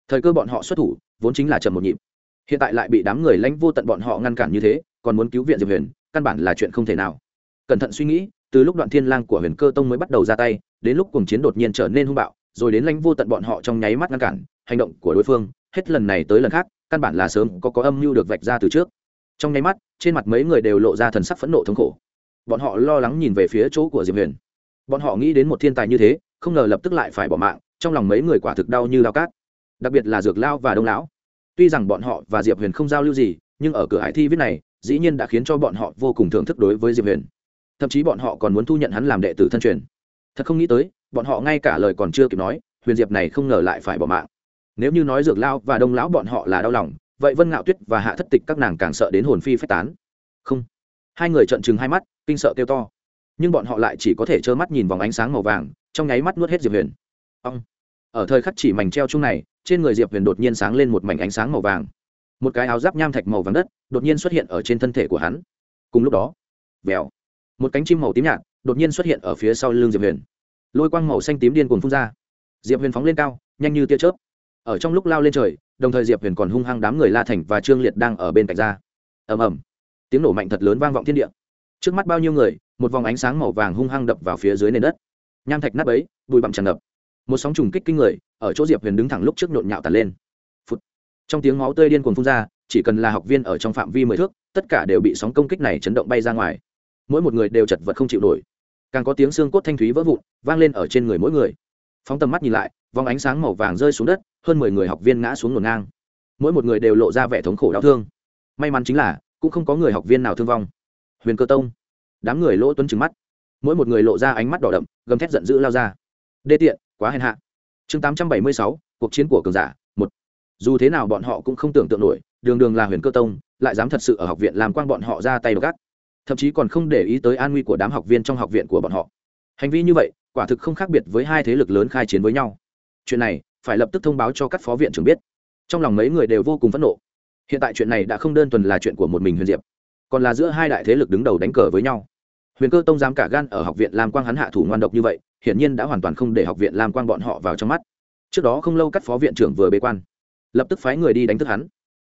Thời cơ bọn họ xuất thủ, vốn chính là chậm một nhịp. Hiện tại lại bị đám người lãnh vô tận bọn họ ngăn cản như thế, còn muốn cứu viện diệp huyền, căn bản là chuyện không thể nào. Cẩn thận suy nghĩ, từ lúc đoạn thiên lang của huyền cơ tông mới bắt đầu ra tay, đến lúc cùng chiến đột nhiên trở nên hung bạo rồi đến lãnh vô tận bọn họ trong nháy mắt ngăn cản, hành động của đối phương, hết lần này tới lần khác, căn bản là sớm có có âm mưu được vạch ra từ trước. Trong nháy mắt, trên mặt mấy người đều lộ ra thần sắc phẫn nộ thống khổ. Bọn họ lo lắng nhìn về phía chỗ của diệp huyền. Bọn họ nghĩ đến một thiên tài như thế, không ngờ lập tức lại phải bỏ mạng, trong lòng mấy người quả thực đau như lao cát. Đặc biệt là dược lao và đông lão. Tuy rằng bọn họ và diệp huyền không giao lưu gì, nhưng ở cửa hải thi viết này, dĩ nhiên đã khiến cho bọn họ vô cùng thưởng thức đối với diệp huyền. Thậm chí bọn họ còn muốn thu nhận hắn làm đệ tử thân truyền thật không nghĩ tới, bọn họ ngay cả lời còn chưa kịp nói, huyền diệp này không ngờ lại phải bỏ mạng. Nếu như nói dược lao và đông lão bọn họ là đau lòng, vậy vân ngạo tuyết và hạ thất tịch các nàng càng sợ đến hồn phi phách tán. Không. Hai người trợn chừng hai mắt, kinh sợ kêu to. Nhưng bọn họ lại chỉ có thể trơ mắt nhìn vòng ánh sáng màu vàng, trong nháy mắt nuốt hết diệp huyền. Ông ở thời khắc chỉ mảnh treo chung này, trên người diệp huyền đột nhiên sáng lên một mảnh ánh sáng màu vàng. Một cái áo giáp nham thạch màu vàng đất đột nhiên xuất hiện ở trên thân thể của hắn. Cùng lúc đó, vèo, một cánh chim màu tím nhạt đột nhiên xuất hiện ở phía sau lưng diệp huyền. Lôi quang màu xanh tím điên cuồng phun ra. Diệp huyền phóng lên cao, nhanh như tia chớp. Ở trong lúc lao lên trời, đồng thời diệp huyền còn hung hăng đám người la thành và trương liệt đang ở bên cạnh ra. Ầm ầm. Tiếng nổ mạnh thật lớn vang vọng thiên địa. Trước mắt bao nhiêu người, một vòng ánh sáng màu vàng hung hăng đập vào phía dưới nền đất. Nham thạch nắp ấy bụi bặm tràn ngập. Một sóng trùng kích kinh người, ở chỗ diệp huyền đứng thẳng lúc trước nhộn nhạo tàn lên. Phút. trong tiếng máu tươi điên cuồng phun ra, chỉ cần là học viên ở trong phạm vi mười thước, tất cả đều bị sóng công kích này chấn động bay ra ngoài mỗi một người đều chật vật không chịu nổi. Càng có tiếng xương cốt thanh thúy vỡ vụn vang lên ở trên người mỗi người. Phóng tầm mắt nhìn lại, vòng ánh sáng màu vàng rơi xuống đất, hơn mười người học viên ngã xuống ngổn ngang. Mỗi một người đều lộ ra vẻ thống khổ đau thương. May mắn chính là, cũng không có người học viên nào thương vong. Huyền cơ tông, đám người lỗ tuấn trừng mắt. Mỗi một người lộ ra ánh mắt đỏ đậm, gầm thét giận dữ lao ra. Đê tiện, quá hèn hạ. Chương tám trăm bảy mươi sáu, cuộc chiến của cường giả, một. Dù thế nào bọn họ cũng không tưởng tượng nổi, đường đường là huyền cơ tông, lại dám thật sự ở học viện làm quang bọn họ ra tay đ ộ thậm chí còn không để ý tới an nguy của đám học viên trong học viện của bọn họ. Hành vi như vậy, quả thực không khác biệt với hai thế lực lớn khai chiến với nhau. Chuyện này, phải lập tức thông báo cho các phó viện trưởng biết. Trong lòng mấy người đều vô cùng phẫn nộ. Hiện tại chuyện này đã không đơn thuần là chuyện của một mình huyền diệp, còn là giữa hai đại thế lực đứng đầu đánh cờ với nhau. Huyền cơ tông dám cả gan ở học viện lam quang hắn hạ thủ ngoan độc như vậy, hiển nhiên đã hoàn toàn không để học viện lam quang bọn họ vào trong mắt. Trước đó không lâu các phó viện trưởng vừa bế quan, lập tức phái người đi đánh thức hắn.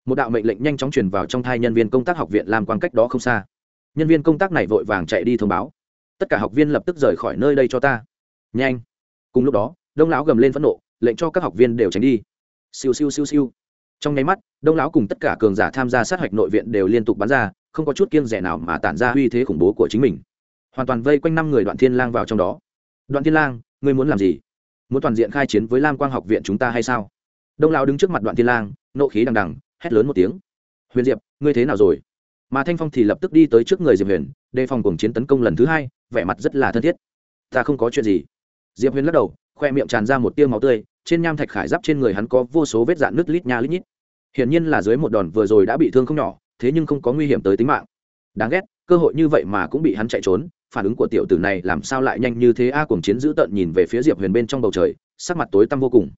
Một đạo mệnh lệnh nhanh chóng truyền vào trong thai nhân viên công tác học viện lam quang cách đó không xa nhân viên công tác này vội vàng chạy đi thông báo. Tất cả học viên lập tức rời khỏi nơi đây cho ta. Nhanh. Cùng lúc đó, đông lão gầm lên phẫn nộ, lệnh cho các học viên đều tránh đi. Siêu siêu siêu siêu. Trong nháy mắt, đông lão cùng tất cả cường giả tham gia sát hạch nội viện đều liên tục bắn ra, không có chút kiêng rẻ nào mà tản ra uy thế khủng bố của chính mình. Hoàn toàn vây quanh năm người đoạn thiên lang vào trong đó. Đoạn thiên lang, ngươi muốn làm gì? Muốn toàn diện khai chiến với lam quang học viện chúng ta hay sao? Đông lão đứng trước mặt đoạn thiên lang, nộ khí đằng đằng, hét lớn một tiếng. Huyền diệp, ngươi thế nào rồi? Mà thanh phong thì lập tức đi tới trước người diệp huyền đề phòng cuồng chiến tấn công lần thứ hai vẻ mặt rất là thân thiết. Ta không có chuyện gì. Diệp huyền lắc đầu khoe miệng tràn ra một tiêu máu tươi trên nham thạch khải giáp trên người hắn có vô số vết dạn nứt lít nha lít nhít. Hiển nhiên là dưới một đòn vừa rồi đã bị thương không nhỏ thế nhưng không có nguy hiểm tới tính mạng. Đáng ghét cơ hội như vậy mà cũng bị hắn chạy trốn phản ứng của tiểu tử này làm sao lại nhanh như thế a? À, chiến dữ tợn nhìn về phía diệp huyền bên trong bầu trời sắc mặt tối tăm vô cùng.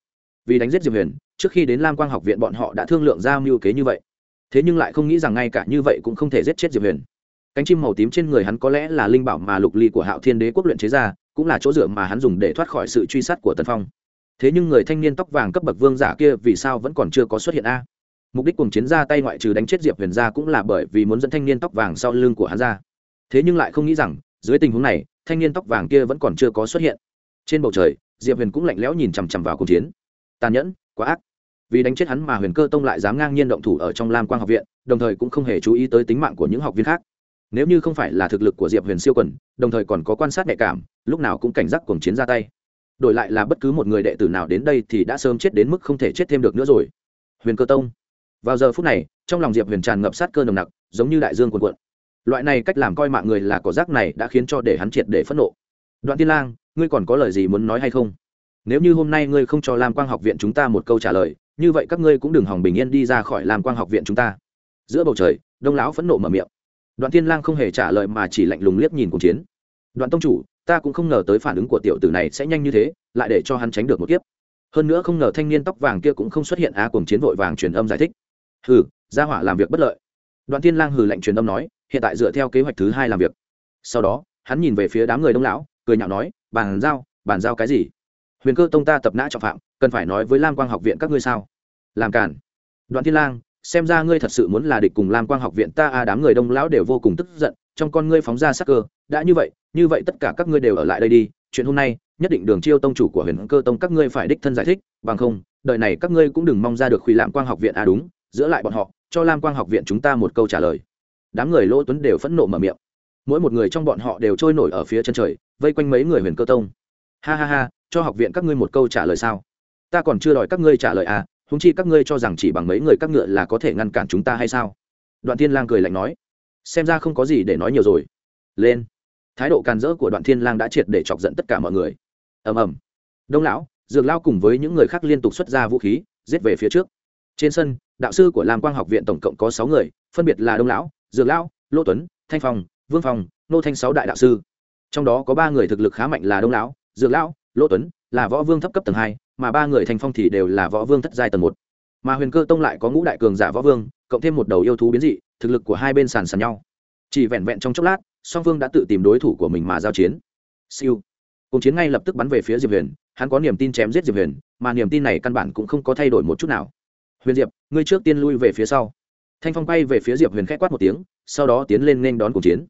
Vì đánh giết diệp huyền trước khi đến lam quang học viện bọn họ đã thương lượng ra mưu kế như vậy thế nhưng lại không nghĩ rằng ngay cả như vậy cũng không thể giết chết diệp huyền cánh chim màu tím trên người hắn có lẽ là linh bảo mà lục ly của hạo thiên đế quốc luyện chế ra cũng là chỗ dựa mà hắn dùng để thoát khỏi sự truy sát của tần phong thế nhưng người thanh niên tóc vàng cấp bậc vương giả kia vì sao vẫn còn chưa có xuất hiện a mục đích cùng chiến ra tay ngoại trừ đánh chết diệp huyền ra cũng là bởi vì muốn dẫn thanh niên tóc vàng sau lưng của hắn ra thế nhưng lại không nghĩ rằng dưới tình huống này thanh niên tóc vàng kia vẫn còn chưa có xuất hiện trên bầu trời diệp huyền cũng lạnh lẽo nhìn chằm chằm vào cuộc chiến tàn nhẫn quá ác vì đánh chết hắn mà huyền cơ tông lại dám ngang nhiên động thủ ở trong lam quang học viện, đồng thời cũng không hề chú ý tới tính mạng của những học viên khác. Nếu như không phải là thực lực của diệp huyền siêu quần, đồng thời còn có quan sát nhạy cảm, lúc nào cũng cảnh giác cuồng chiến ra tay. Đổi lại là bất cứ một người đệ tử nào đến đây thì đã sớm chết đến mức không thể chết thêm được nữa rồi. Huyền cơ tông. Vào giờ phút này, trong lòng diệp huyền tràn ngập sát cơ nồng nặc, giống như đại dương quần quận loại này cách làm coi mạng người là cỏ rác này đã khiến cho để hắn triệt để phẫn nộ. Đoạn tiên lang, ngươi còn có lời gì muốn nói hay không? Nếu như hôm nay ngươi không cho lam quang học viện chúng ta một câu trả lời như vậy các ngươi cũng đừng hòng bình yên đi ra khỏi làm quang học viện chúng ta. Giữa bầu trời, đông lão phẫn nộ mở miệng. Đoạn Thiên lang không hề trả lời mà chỉ lạnh lùng liếc nhìn cuộc chiến. Đoạn tông chủ, ta cũng không ngờ tới phản ứng của tiểu tử này sẽ nhanh như thế, lại để cho hắn tránh được một kiếp. Hơn nữa không ngờ thanh niên tóc vàng kia cũng không xuất hiện á cùng chiến vội vàng truyền âm giải thích. Hừ, gia hỏa làm việc bất lợi. Đoạn Thiên lang hừ lạnh truyền âm nói, hiện tại dựa theo kế hoạch thứ hai làm việc. Sau đó, hắn nhìn về phía đám người đông lão, cười nhạo nói, bàn giao bàn giao cái gì? Huyền cơ tông ta tập nã trọng phạm cần phải nói với lam quang học viện các ngươi sao? Làm cản. Đoạn thiên lang xem ra ngươi thật sự muốn là địch cùng lam quang học viện ta a à, đám người đông lão đều vô cùng tức giận trong con ngươi phóng ra sắc cơ đã như vậy như vậy tất cả các ngươi đều ở lại đây đi chuyện hôm nay nhất định đường chiêu tông chủ của huyền cơ tông các ngươi phải đích thân giải thích bằng không đợi này các ngươi cũng đừng mong ra được khuy lam quang học viện a à đúng giữa lại bọn họ cho lam quang học viện chúng ta một câu trả lời. Đám người lỗ tuấn đều phẫn nộ mở miệng. Mỗi một người trong bọn họ đều trôi nổi ở phía chân trời vây quanh mấy người huyền cơ tông. Ha ha ha cho học viện các ngươi một câu trả lời sao? Ta còn chưa đòi các ngươi trả lời à húng chi các ngươi cho rằng chỉ bằng mấy người các ngựa là có thể ngăn cản chúng ta hay sao? Đoạn thiên lang cười lạnh nói. Xem ra không có gì để nói nhiều rồi. Lên. Thái độ càn rỡ của đoạn thiên lang đã triệt để chọc giận tất cả mọi người. Ầm ầm. Đông lão, dược lao cùng với những người khác liên tục xuất ra vũ khí, giết về phía trước. Trên sân, đạo sư của lam quang học viện tổng cộng có sáu người, phân biệt là đông lão, dược lão lô tuấn, thanh phong, vương phong, nô thanh sáu đại đạo sư. Trong đó có ba người thực lực khá mạnh là đông lão, dược lão lô tuấn, là võ vương thấp cấp tầng hai mà ba người thành phong thì đều là võ vương thất giai tầng một. Mà huyền cơ tông lại có ngũ đại cường giả võ vương, cộng thêm một đầu yêu thú biến dị, thực lực của hai bên sàn sàn nhau. Chỉ vẹn vẹn trong chốc lát, song phương đã tự tìm đối thủ của mình mà giao chiến. Siêu. Cùng chiến ngay lập tức bắn về phía diệp huyền, hắn có niềm tin chém giết diệp huyền, mà niềm tin này căn bản cũng không có thay đổi một chút nào. Huyền diệp, ngươi trước tiên lui về phía sau. Thanh phong bay về phía diệp huyền k h ẽ quát một tiếng, sau đó tiến lên nên đón cuộc chiến.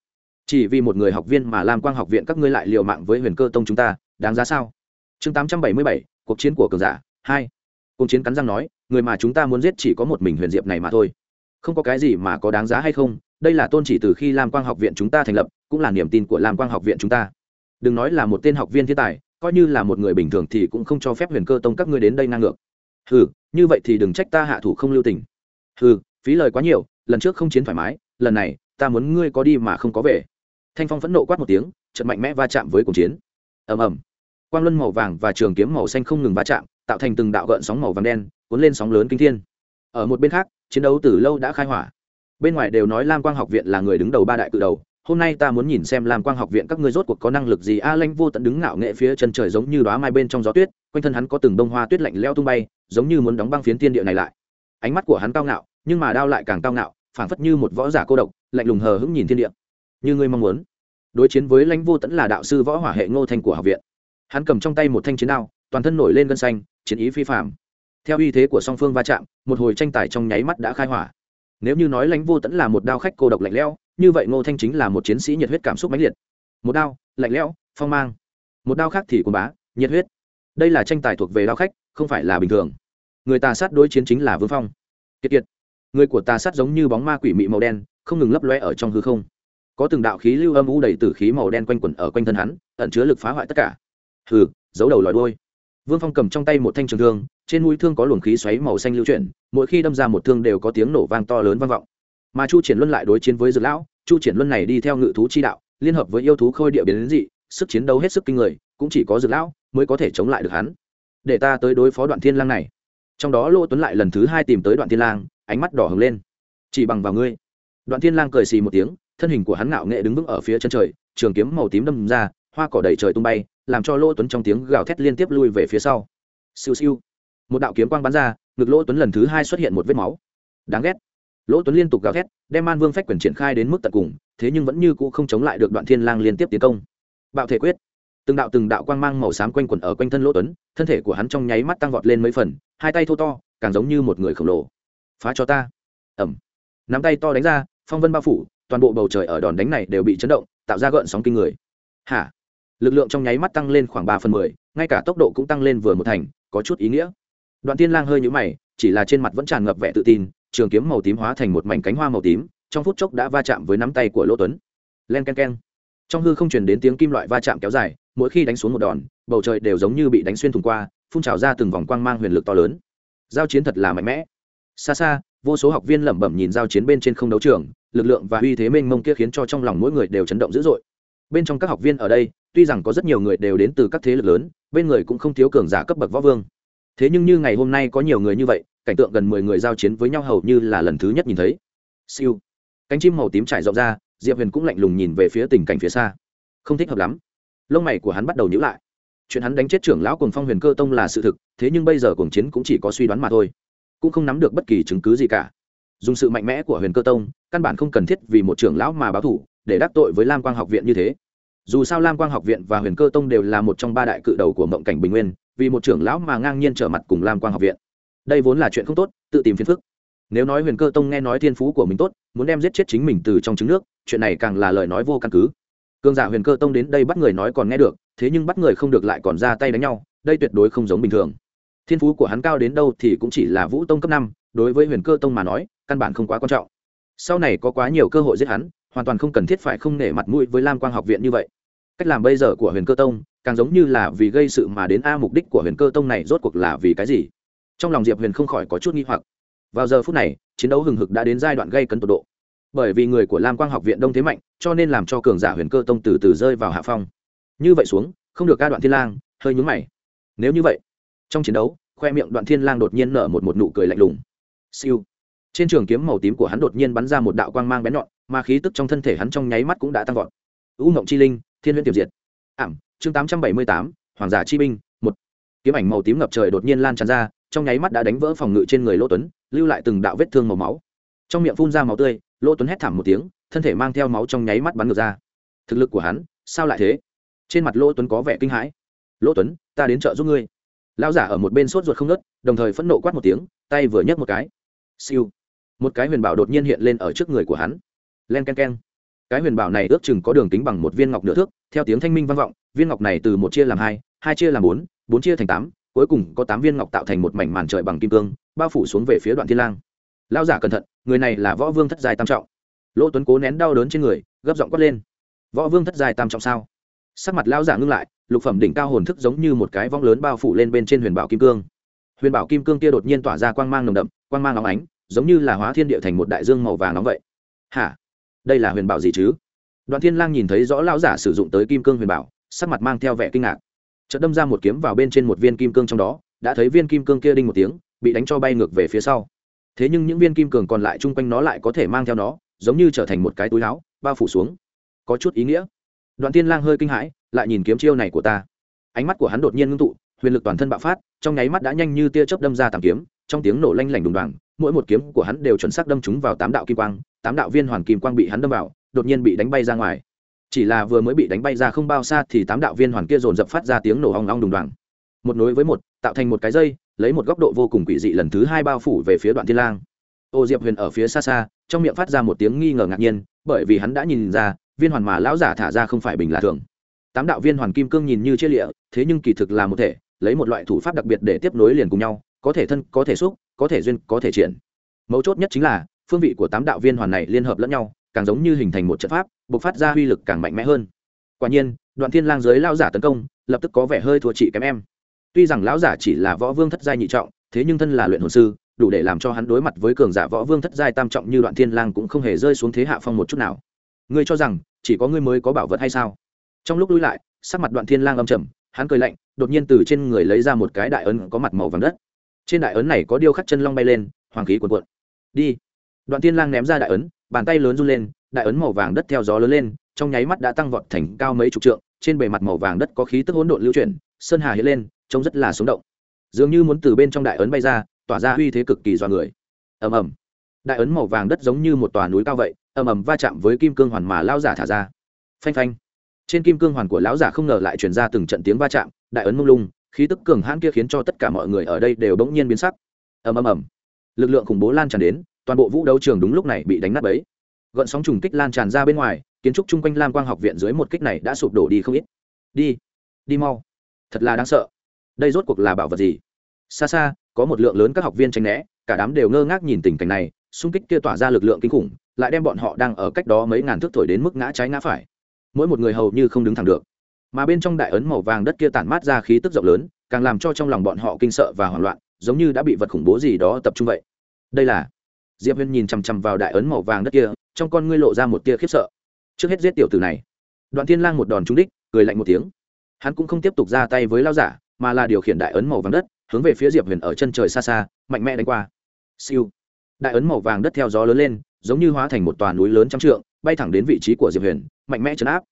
Chỉ vì một người học viên mà làm quang học viện các ngươi lại liều mạng với huyền cơ tông chúng ta, đáng giá sao? Chương tám trăm bảy mươi bảy, cuộc chiến của cường giả, hai. Cuộc chiến cắn răng nói, người mà chúng ta muốn giết chỉ có một mình huyền diệp này mà thôi. Không có cái gì mà có đáng giá hay không, đây là tôn chỉ từ khi lam quang học viện chúng ta thành lập, cũng là niềm tin của lam quang học viện chúng ta. Đừng nói là một tên học viên thiên tài, coi như là một người bình thường thì cũng không cho phép huyền cơ tông các ngươi đến đây ngang ngược. Ừ như vậy thì đừng trách ta hạ thủ không lưu tình. Ừ phí lời quá nhiều, lần trước không chiến thoải mái, lần này, ta muốn ngươi có đi mà không có về. Thanh phong phẫn nộ quát một tiếng, trận mạnh mẽ va chạm với cung chiến. Ầm ầm quang luân màu vàng và trường kiếm màu xanh không ngừng va chạm, tạo thành từng đạo gợn sóng màu vàng đen, cuốn lên sóng lớn kinh thiên. Ở một bên khác, chiến đấu từ lâu đã khai hỏa. Bên ngoài đều nói lam quang học viện là người đứng đầu ba đại cự đầu. Hôm nay ta muốn nhìn xem lam quang học viện các ngươi rốt cuộc có năng lực gì. A lanh vô tận đứng ngạo nghệ phía chân trời giống như đoá mai bên trong gió tuyết, quanh thân hắn có từng bông hoa tuyết lạnh leo tung bay, giống như muốn đóng băng phiến tiên địa này lại. Ánh mắt của hắn cao ngạo, nhưng mà đao lại càng cao ngạo, phảng phất như một võ giả cô độc, lạnh lùng hờ hững nhìn thiên địa. Như ngươi mong muốn. Đối chiến với lãnh vô tẫn là đạo sư võ hỏa hệ ngô thanh của học viện hắn cầm trong tay một thanh chiến đao, toàn thân nổi lên gân xanh, chiến ý phi phạm theo uy thế của song phương va chạm, một hồi tranh tài trong nháy mắt đã khai hỏa. Nếu như nói lãnh vô tẫn là một đao khách cô độc lạnh lẽo, như vậy ngô thanh chính là một chiến sĩ nhiệt huyết cảm xúc mãnh liệt. Một đao, lạnh lẽo, phong mang. Một đao khác thì quần bá, nhiệt huyết. Đây là tranh tài thuộc về đao khách, không phải là bình thường. Người tà sát đối chiến chính là vương phong. Kiệt kiệt. Người của tà sát giống như bóng ma quỷ mị màu đen, không ngừng lấp loe ở trong hư không. Có từng đạo khí lưu âm u đầy t khí màu đen quanh quẩn ở quanh thân hắn, ẩn chứa lực phá hoại tất cả hừ, giấu đầu lòi đôi vương phong cầm trong tay một thanh trường thương, trên mũi thương có luồng khí xoáy màu xanh lưu chuyển, mỗi khi đâm ra một thương đều có tiếng nổ vang to lớn vang vọng. Mà chu triển luân lại đối chiến với dược lão, chu triển luân này đi theo ngự thú chi đạo, liên hợp với yêu thú khôi địa biến đến dị, sức chiến đấu hết sức kinh người, cũng chỉ có dược lão mới có thể chống lại được hắn. Để ta tới đối phó đoạn thiên lang này. Trong đó lô tuấn lại lần thứ hai tìm tới đoạn thiên lang, ánh mắt đỏ hứng lên. Chỉ bằng vào ngươi. Đoạn thiên lang cười xì một tiếng, thân hình của hắn ngạo nghệ đứng vững ở phía chân trời, trường kiếm màu tím đâm ra, hoa cỏ đầy trời tung bay làm cho lô tuấn trong tiếng gào thét liên tiếp lui về phía sau. Siêu siêu. Một đạo kiếm quang bắn ra, ngực lỗ tuấn lần thứ hai xuất hiện một vết máu. Đáng ghét. Lỗ tuấn liên tục gào thét, đem man vương phách quyền triển khai đến mức tận cùng, thế nhưng vẫn như cũ không chống lại được đoạn thiên lang liên tiếp tiến công. Bạo thể quyết. Từng đạo từng đạo quang mang màu xám quanh quẩn ở quanh thân lỗ tuấn, thân thể của hắn trong nháy mắt tăng vọt lên mấy phần, hai tay thô to, càng giống như một người khổng lồ. Phá cho ta. Ẩm nắm tay to đánh ra, phong vân bao phủ, toàn bộ bầu trời ở đòn đánh này đều bị chấn động, tạo ra gợn sóng kinh người. Hả? Lực lượng trong nháy mắt tăng lên khoảng ba phần mười, ngay cả tốc độ cũng tăng lên vừa một thành, có chút ý nghĩa. Đoạn tiên lang hơi nhũ mày, chỉ là trên mặt vẫn tràn ngập vẻ tự tin, trường kiếm màu tím hóa thành một mảnh cánh hoa màu tím, trong phút chốc đã va chạm với nắm tay của lỗ tuấn. Len k e n k e n trong hư không chuyển đến tiếng kim loại va chạm kéo dài, mỗi khi đánh xuống một đòn, bầu trời đều giống như bị đánh xuyên thùng qua, phun trào ra từng vòng quang mang huyền lực to lớn. Giao chiến thật là mạnh mẽ. Xa xa, vô số học viên lẩm bẩm nhìn giao chiến bên trên không đấu trường, lực lượng và uy thế mênh mông kia khiến cho trong lòng mỗi người đều chấn động dữ dội bên trong các học viên ở đây, tuy rằng có rất nhiều người đều đến từ các thế lực lớn, bên người cũng không thiếu cường giả cấp bậc võ vương. Thế nhưng như ngày hôm nay có nhiều người như vậy, cảnh tượng gần mười người giao chiến với nhau hầu như là lần thứ nhất nhìn thấy. Siêu. Cánh chim màu tím trải rộng ra, diệp huyền cũng lạnh lùng nhìn về phía tình cảnh phía xa. Không thích hợp lắm. Lông mày của hắn bắt đầu nhữ lại. Chuyện hắn đánh chết trưởng lão cùng phong huyền cơ tông là sự thực, thế nhưng bây giờ cuồng chiến cũng chỉ có suy đoán mà thôi. Cũng không nắm được bất kỳ chứng cứ gì cả. Dùng sự mạnh mẽ của huyền cơ tông, căn bản không cần thiết vì một trưởng lão mà báo thủ để đắc tội với lam quang học viện như thế. Dù sao lam quang học viện và huyền cơ tông đều là một trong ba đại cự đầu của mộng cảnh bình nguyên, vì một trưởng lão mà ngang nhiên trở mặt cùng lam quang học viện. Đây vốn là chuyện không tốt, tự tìm phiền phức. Nếu nói huyền cơ tông nghe nói thiên phú của mình tốt, muốn đem giết chết chính mình từ trong trứng nước, chuyện này càng là lời nói vô căn cứ. Cương giả huyền cơ tông đến đây bắt người nói còn nghe được, thế nhưng bắt người không được lại còn ra tay đánh nhau, đây tuyệt đối không giống bình thường. Thiên phú của hắn cao đến đâu thì cũng chỉ là vũ tông cấp năm, đối với huyền cơ tông mà nói, căn bản không quá quan trọng. Sau này có quá nhiều cơ hội giết hắn hoàn toàn không cần thiết phải không nể mặt mũi với lam quang học viện như vậy. Cách làm bây giờ của huyền cơ tông, càng giống như là vì gây sự mà đến a mục đích của huyền cơ tông này rốt cuộc là vì cái gì? Trong lòng diệp huyền không khỏi có chút nghi hoặc. Vào giờ phút này, chiến đấu hừng hực đã đến giai đoạn gây cấn tột độ. Bởi vì người của lam quang học viện đông thế mạnh, cho nên làm cho cường giả huyền cơ tông từ từ rơi vào hạ phong. Như vậy xuống, không được ca đoạn thiên lang, hơi nhúng mày. Nếu như vậy, trong chiến đấu, khoe miệng đoạn thiên lang đột nhiên nở một một nụ cười lạnh lùng. Siêu. Trên trường kiếm màu tím của hắn đột nhiên bắn ra một đạo quang mang bén nhọn mà khí tức trong thân thể hắn trong nháy mắt cũng đã tăng vọt. U ngộng chi linh, thiên huyễn tiệp diệt. Ảm, chương tám trăm bảy mươi tám, hoàng giả chi binh, một. Kiếm ảnh màu tím ngập trời đột nhiên lan tràn ra, trong nháy mắt đã đánh vỡ phòng ngự trên người lỗ tuấn, lưu lại từng đạo vết thương màu máu. Trong miệng phun ra máu tươi, lỗ tuấn hét thảm một tiếng, thân thể mang theo máu trong nháy mắt bắn ngược ra. Thực lực của hắn, sao lại thế? Trên mặt lỗ tuấn có vẻ kinh hãi. Lỗ tuấn, ta đến chợ giúp ngươi. Lão giả ở một bên sốt ruột không nớt đồng thời phẫn nộ quát một tiếng, tay vừa nhấc một cái. Siêu. Một cái huyền bảo đột nhiên hiện lên ở trước người của hắn len k e n k e n cái huyền bảo này ước chừng có đường kính bằng một viên ngọc nửa thước, theo tiếng thanh minh vang vọng, viên ngọc này từ một chia làm hai hai chia làm bốn bốn chia thành tám, cuối cùng có tám viên ngọc tạo thành một mảnh màn trời bằng kim cương, bao phủ xuống về phía đoạn thiên lang. Lao giả cẩn thận, người này là võ vương thất dài tam trọng. Lỗ tuấn cố nén đau đớn trên người, gấp giọng quát lên. Võ vương thất dài tam trọng sao? Sắc mặt lao giả ngưng lại, lục phẩm đỉnh cao hồn thức giống như một cái vong lớn bao phủ lên bên trên huyền bảo kim cương. Huyền bảo kim cương kia đột nhiên tỏa ra quang mang nồng đậm, quang mang óng ánh, giống như là hóa thiên địa thành một đại dương màu vàng nóng vậy. Hả? Đây là huyền bảo gì chứ? Đoạn thiên lang nhìn thấy rõ lão giả sử dụng tới kim cương huyền bảo, sắc mặt mang theo vẻ kinh ngạc. Chợt đâm ra một kiếm vào bên trên một viên kim cương trong đó, đã thấy viên kim cương kia đinh một tiếng, bị đánh cho bay ngược về phía sau. Thế nhưng những viên kim cương còn lại chung quanh nó lại có thể mang theo nó, giống như trở thành một cái túi áo, bao phủ xuống. Có chút ý nghĩa. Đoạn tiên lang hơi kinh hãi, lại nhìn kiếm chiêu này của ta. Ánh mắt của hắn đột nhiên ngưng tụ, huyền lực toàn thân bạo phát, trong nháy mắt đã nhanh như tia chớp đâm ra tàng kiếm, trong tiếng nổ lanh lảnh đùng đoàng, mỗi một kiếm của hắn đều chuẩn xác đâm trúng vào tám đạo kim quang tám đạo viên hoàn kim quang bị hắn đâm vào, đột nhiên bị đánh bay ra ngoài. Chỉ là vừa mới bị đánh bay ra không bao xa thì tám đạo viên hoàn kia dồn dập phát ra tiếng nổ ong ong đùng đoàng. Một nối với một, tạo thành một cái dây, lấy một góc độ vô cùng quỷ dị lần thứ hai bao phủ về phía đoạn thiên lang. Ô diệp huyền ở phía xa xa, trong miệng phát ra một tiếng nghi ngờ ngạc nhiên, bởi vì hắn đã nhìn ra, viên hoàn mà lão giả thả ra không phải bình là thường. Tám đạo viên hoàn kim cương nhìn như chia lịa, thế nhưng kỳ thực là một thể, lấy một loại thủ pháp đặc biệt để tiếp nối liền cùng nhau, có thể thân, có thể xúc, có thể duyên, có thể triển. Mấu chốt nhất chính là phương vị của tám đạo viên hoàn này liên hợp lẫn nhau, càng giống như hình thành một trận pháp, bộc phát ra uy lực càng mạnh mẽ hơn. Quả nhiên, đoạn thiên lang dưới lão giả tấn công, lập tức có vẻ hơi thua chị kém em. Tuy rằng lão giả chỉ là võ vương thất giai nhị trọng, thế nhưng thân là luyện hồn sư, đủ để làm cho hắn đối mặt với cường giả võ vương thất giai tam trọng như đoạn thiên lang cũng không hề rơi xuống thế hạ phong một chút nào. Ngươi cho rằng, chỉ có ngươi mới có bảo vật hay sao? Trong lúc lui lại, sắc mặt đoạn thiên lang âm trầm, hắn cười lạnh, đột nhiên từ trên người lấy ra một cái đại ấn có mặt màu vàng đất. Trên đại ấn này có điêu khắc chân long bay lên, hoàng khí cuồn cuộn. Đi đoạn tiên lang ném ra đại ấn, bàn tay lớn run lên, đại ấn màu vàng đất theo gió lớn lên, trong nháy mắt đã tăng vọt thành cao mấy chục trượng, trên bề mặt màu vàng đất có khí tức hỗn độn lưu chuyển, sơn hà hiện lên, trông rất là sống động. Dường như muốn từ bên trong đại ấn bay ra, tỏa ra uy thế cực kỳ do người. Ầm ầm. Đại ấn màu vàng đất giống như một tòa núi cao vậy, ầm ầm va chạm với kim cương hoàn mà lão giả thả ra. Phanh phanh. Trên kim cương hoàn của lão giả không ngờ lại truyền ra từng trận tiếng va chạm, đại ấn mông lung, khí tức cường hãn kia khiến cho tất cả mọi người ở đây đều bỗng nhiên biến sắc. Ầm ầm ầm. Lực lượng khủng bố lan tràn đến toàn bộ vũ đấu trường đúng lúc này bị đánh nát bấy. Gợn sóng trùng kích lan tràn ra bên ngoài, kiến trúc chung quanh lam quang học viện dưới một kích này đã sụp đổ đi không ít. Đi đi mau. Thật là đáng sợ. Đây rốt cuộc là bảo vật gì? Xa xa, có một lượng lớn các học viên tranh né, cả đám đều ngơ ngác nhìn tình cảnh này, xung kích kia tỏa ra lực lượng kinh khủng, lại đem bọn họ đang ở cách đó mấy ngàn thước thổi đến mức ngã trái ngã phải. Mỗi một người hầu như không đứng thẳng được. Mà bên trong đại ấn màu vàng đất kia tản mát ra khí tức rộng lớn, càng làm cho trong lòng bọn họ kinh sợ và hoảng loạn, giống như đã bị vật khủng bố gì đó tập trung vậy. Đây là diệp Huyền nhìn chằm chằm vào đại ấn màu vàng đất kia, trong con ngươi lộ ra một tia khiếp sợ. Trước hết giết tiểu tử này. Đoạn thiên lang một đòn trúng đích, cười lạnh một tiếng. Hắn cũng không tiếp tục ra tay với lao giả, mà là điều khiển đại ấn màu vàng đất, hướng về phía diệp huyền ở chân trời xa xa, mạnh mẽ đánh qua. Siêu. Đại ấn màu vàng đất theo gió lớn lên, giống như hóa thành một tòa núi lớn trăm trượng, bay thẳng đến vị trí của diệp huyền, mạnh mẽ chấn áp.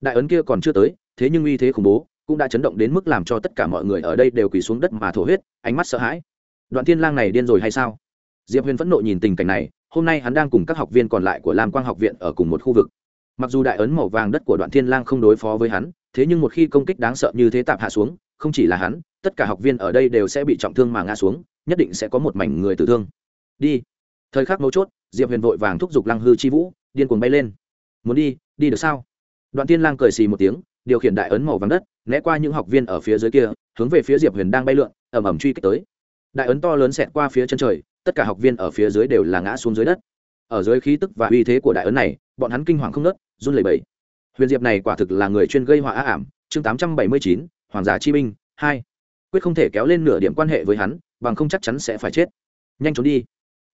Đại ấn kia còn chưa tới, thế nhưng uy thế khủng bố cũng đã chấn động đến mức làm cho tất cả mọi người ở đây đều quỳ xuống đất mà thổ huyết, ánh mắt sợ hãi. Đoạn thiên lang này điên rồi hay sao? Diệp huyền phẫn nộ nhìn tình cảnh này, hôm nay hắn đang cùng các học viên còn lại của lam quang học viện ở cùng một khu vực. Mặc dù đại ấn màu vàng đất của đoạn thiên lang không đối phó với hắn, thế nhưng một khi công kích đáng sợ như thế tạm hạ xuống, không chỉ là hắn, tất cả học viên ở đây đều sẽ bị trọng thương mà ngã xuống, nhất định sẽ có một mảnh người tử thương. Đi. Thời khắc mấu chốt, diệp huyền vội vàng thúc giục lăng hư chi vũ, điên cuồng bay lên. Muốn đi đi được sao? Đoạn tiên lang cười xì một tiếng, điều khiển đại ấn màu vàng đất, né qua những học viên ở phía dưới kia, hướng về phía diệp huyền đang bay lượn ẩm ẩm truy kích tới. Đại ấn to lớn xẹt qua phía chân trời tất cả học viên ở phía dưới đều là ngã xuống dưới đất. Ở dưới khí tức và uy thế của đại ấn này, bọn hắn kinh hoàng không nớt run lẩy bẩy. Huyền diệp này quả thực là người chuyên gây họa á ảm. Chương tám trăm bảy mươi chín, hoàng giả chi minh hai. Quyết không thể kéo lên nửa điểm quan hệ với hắn, bằng không chắc chắn sẽ phải chết. Nhanh trốn đi.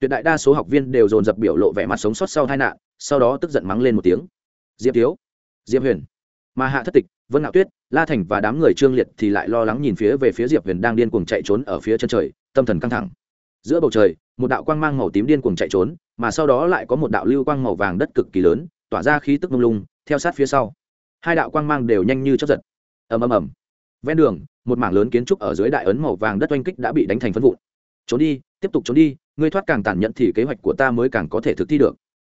Tuyệt đại đa số học viên đều dồn dập biểu lộ vẻ mặt sống sót sau tai nạn, sau đó tức giận mắng lên một tiếng. Diệp thiếu. Diệp huyền. Mà hạ thất tịch, vân ngạo tuyết, la thành và đám người trương liệt thì lại lo lắng nhìn phía về phía diệp huyền đang điên cuồng chạy trốn ở phía chân trời, tâm thần căng thẳng giữa bầu trời, một đạo quang mang màu tím điên cuồng chạy trốn, mà sau đó lại có một đạo lưu quang màu vàng đất cực kỳ lớn, tỏa ra khí tức mông lung, theo sát phía sau. Hai đạo quang mang đều nhanh như chớp giật. Ầm ầm ầm. Ven đường, một mảng lớn kiến trúc ở dưới đại ấn màu vàng đất oanh kích đã bị đánh thành phân vụn. Trốn đi, tiếp tục trốn đi, ngươi thoát càng tàn nhẫn thì kế hoạch của ta mới càng có thể thực thi được.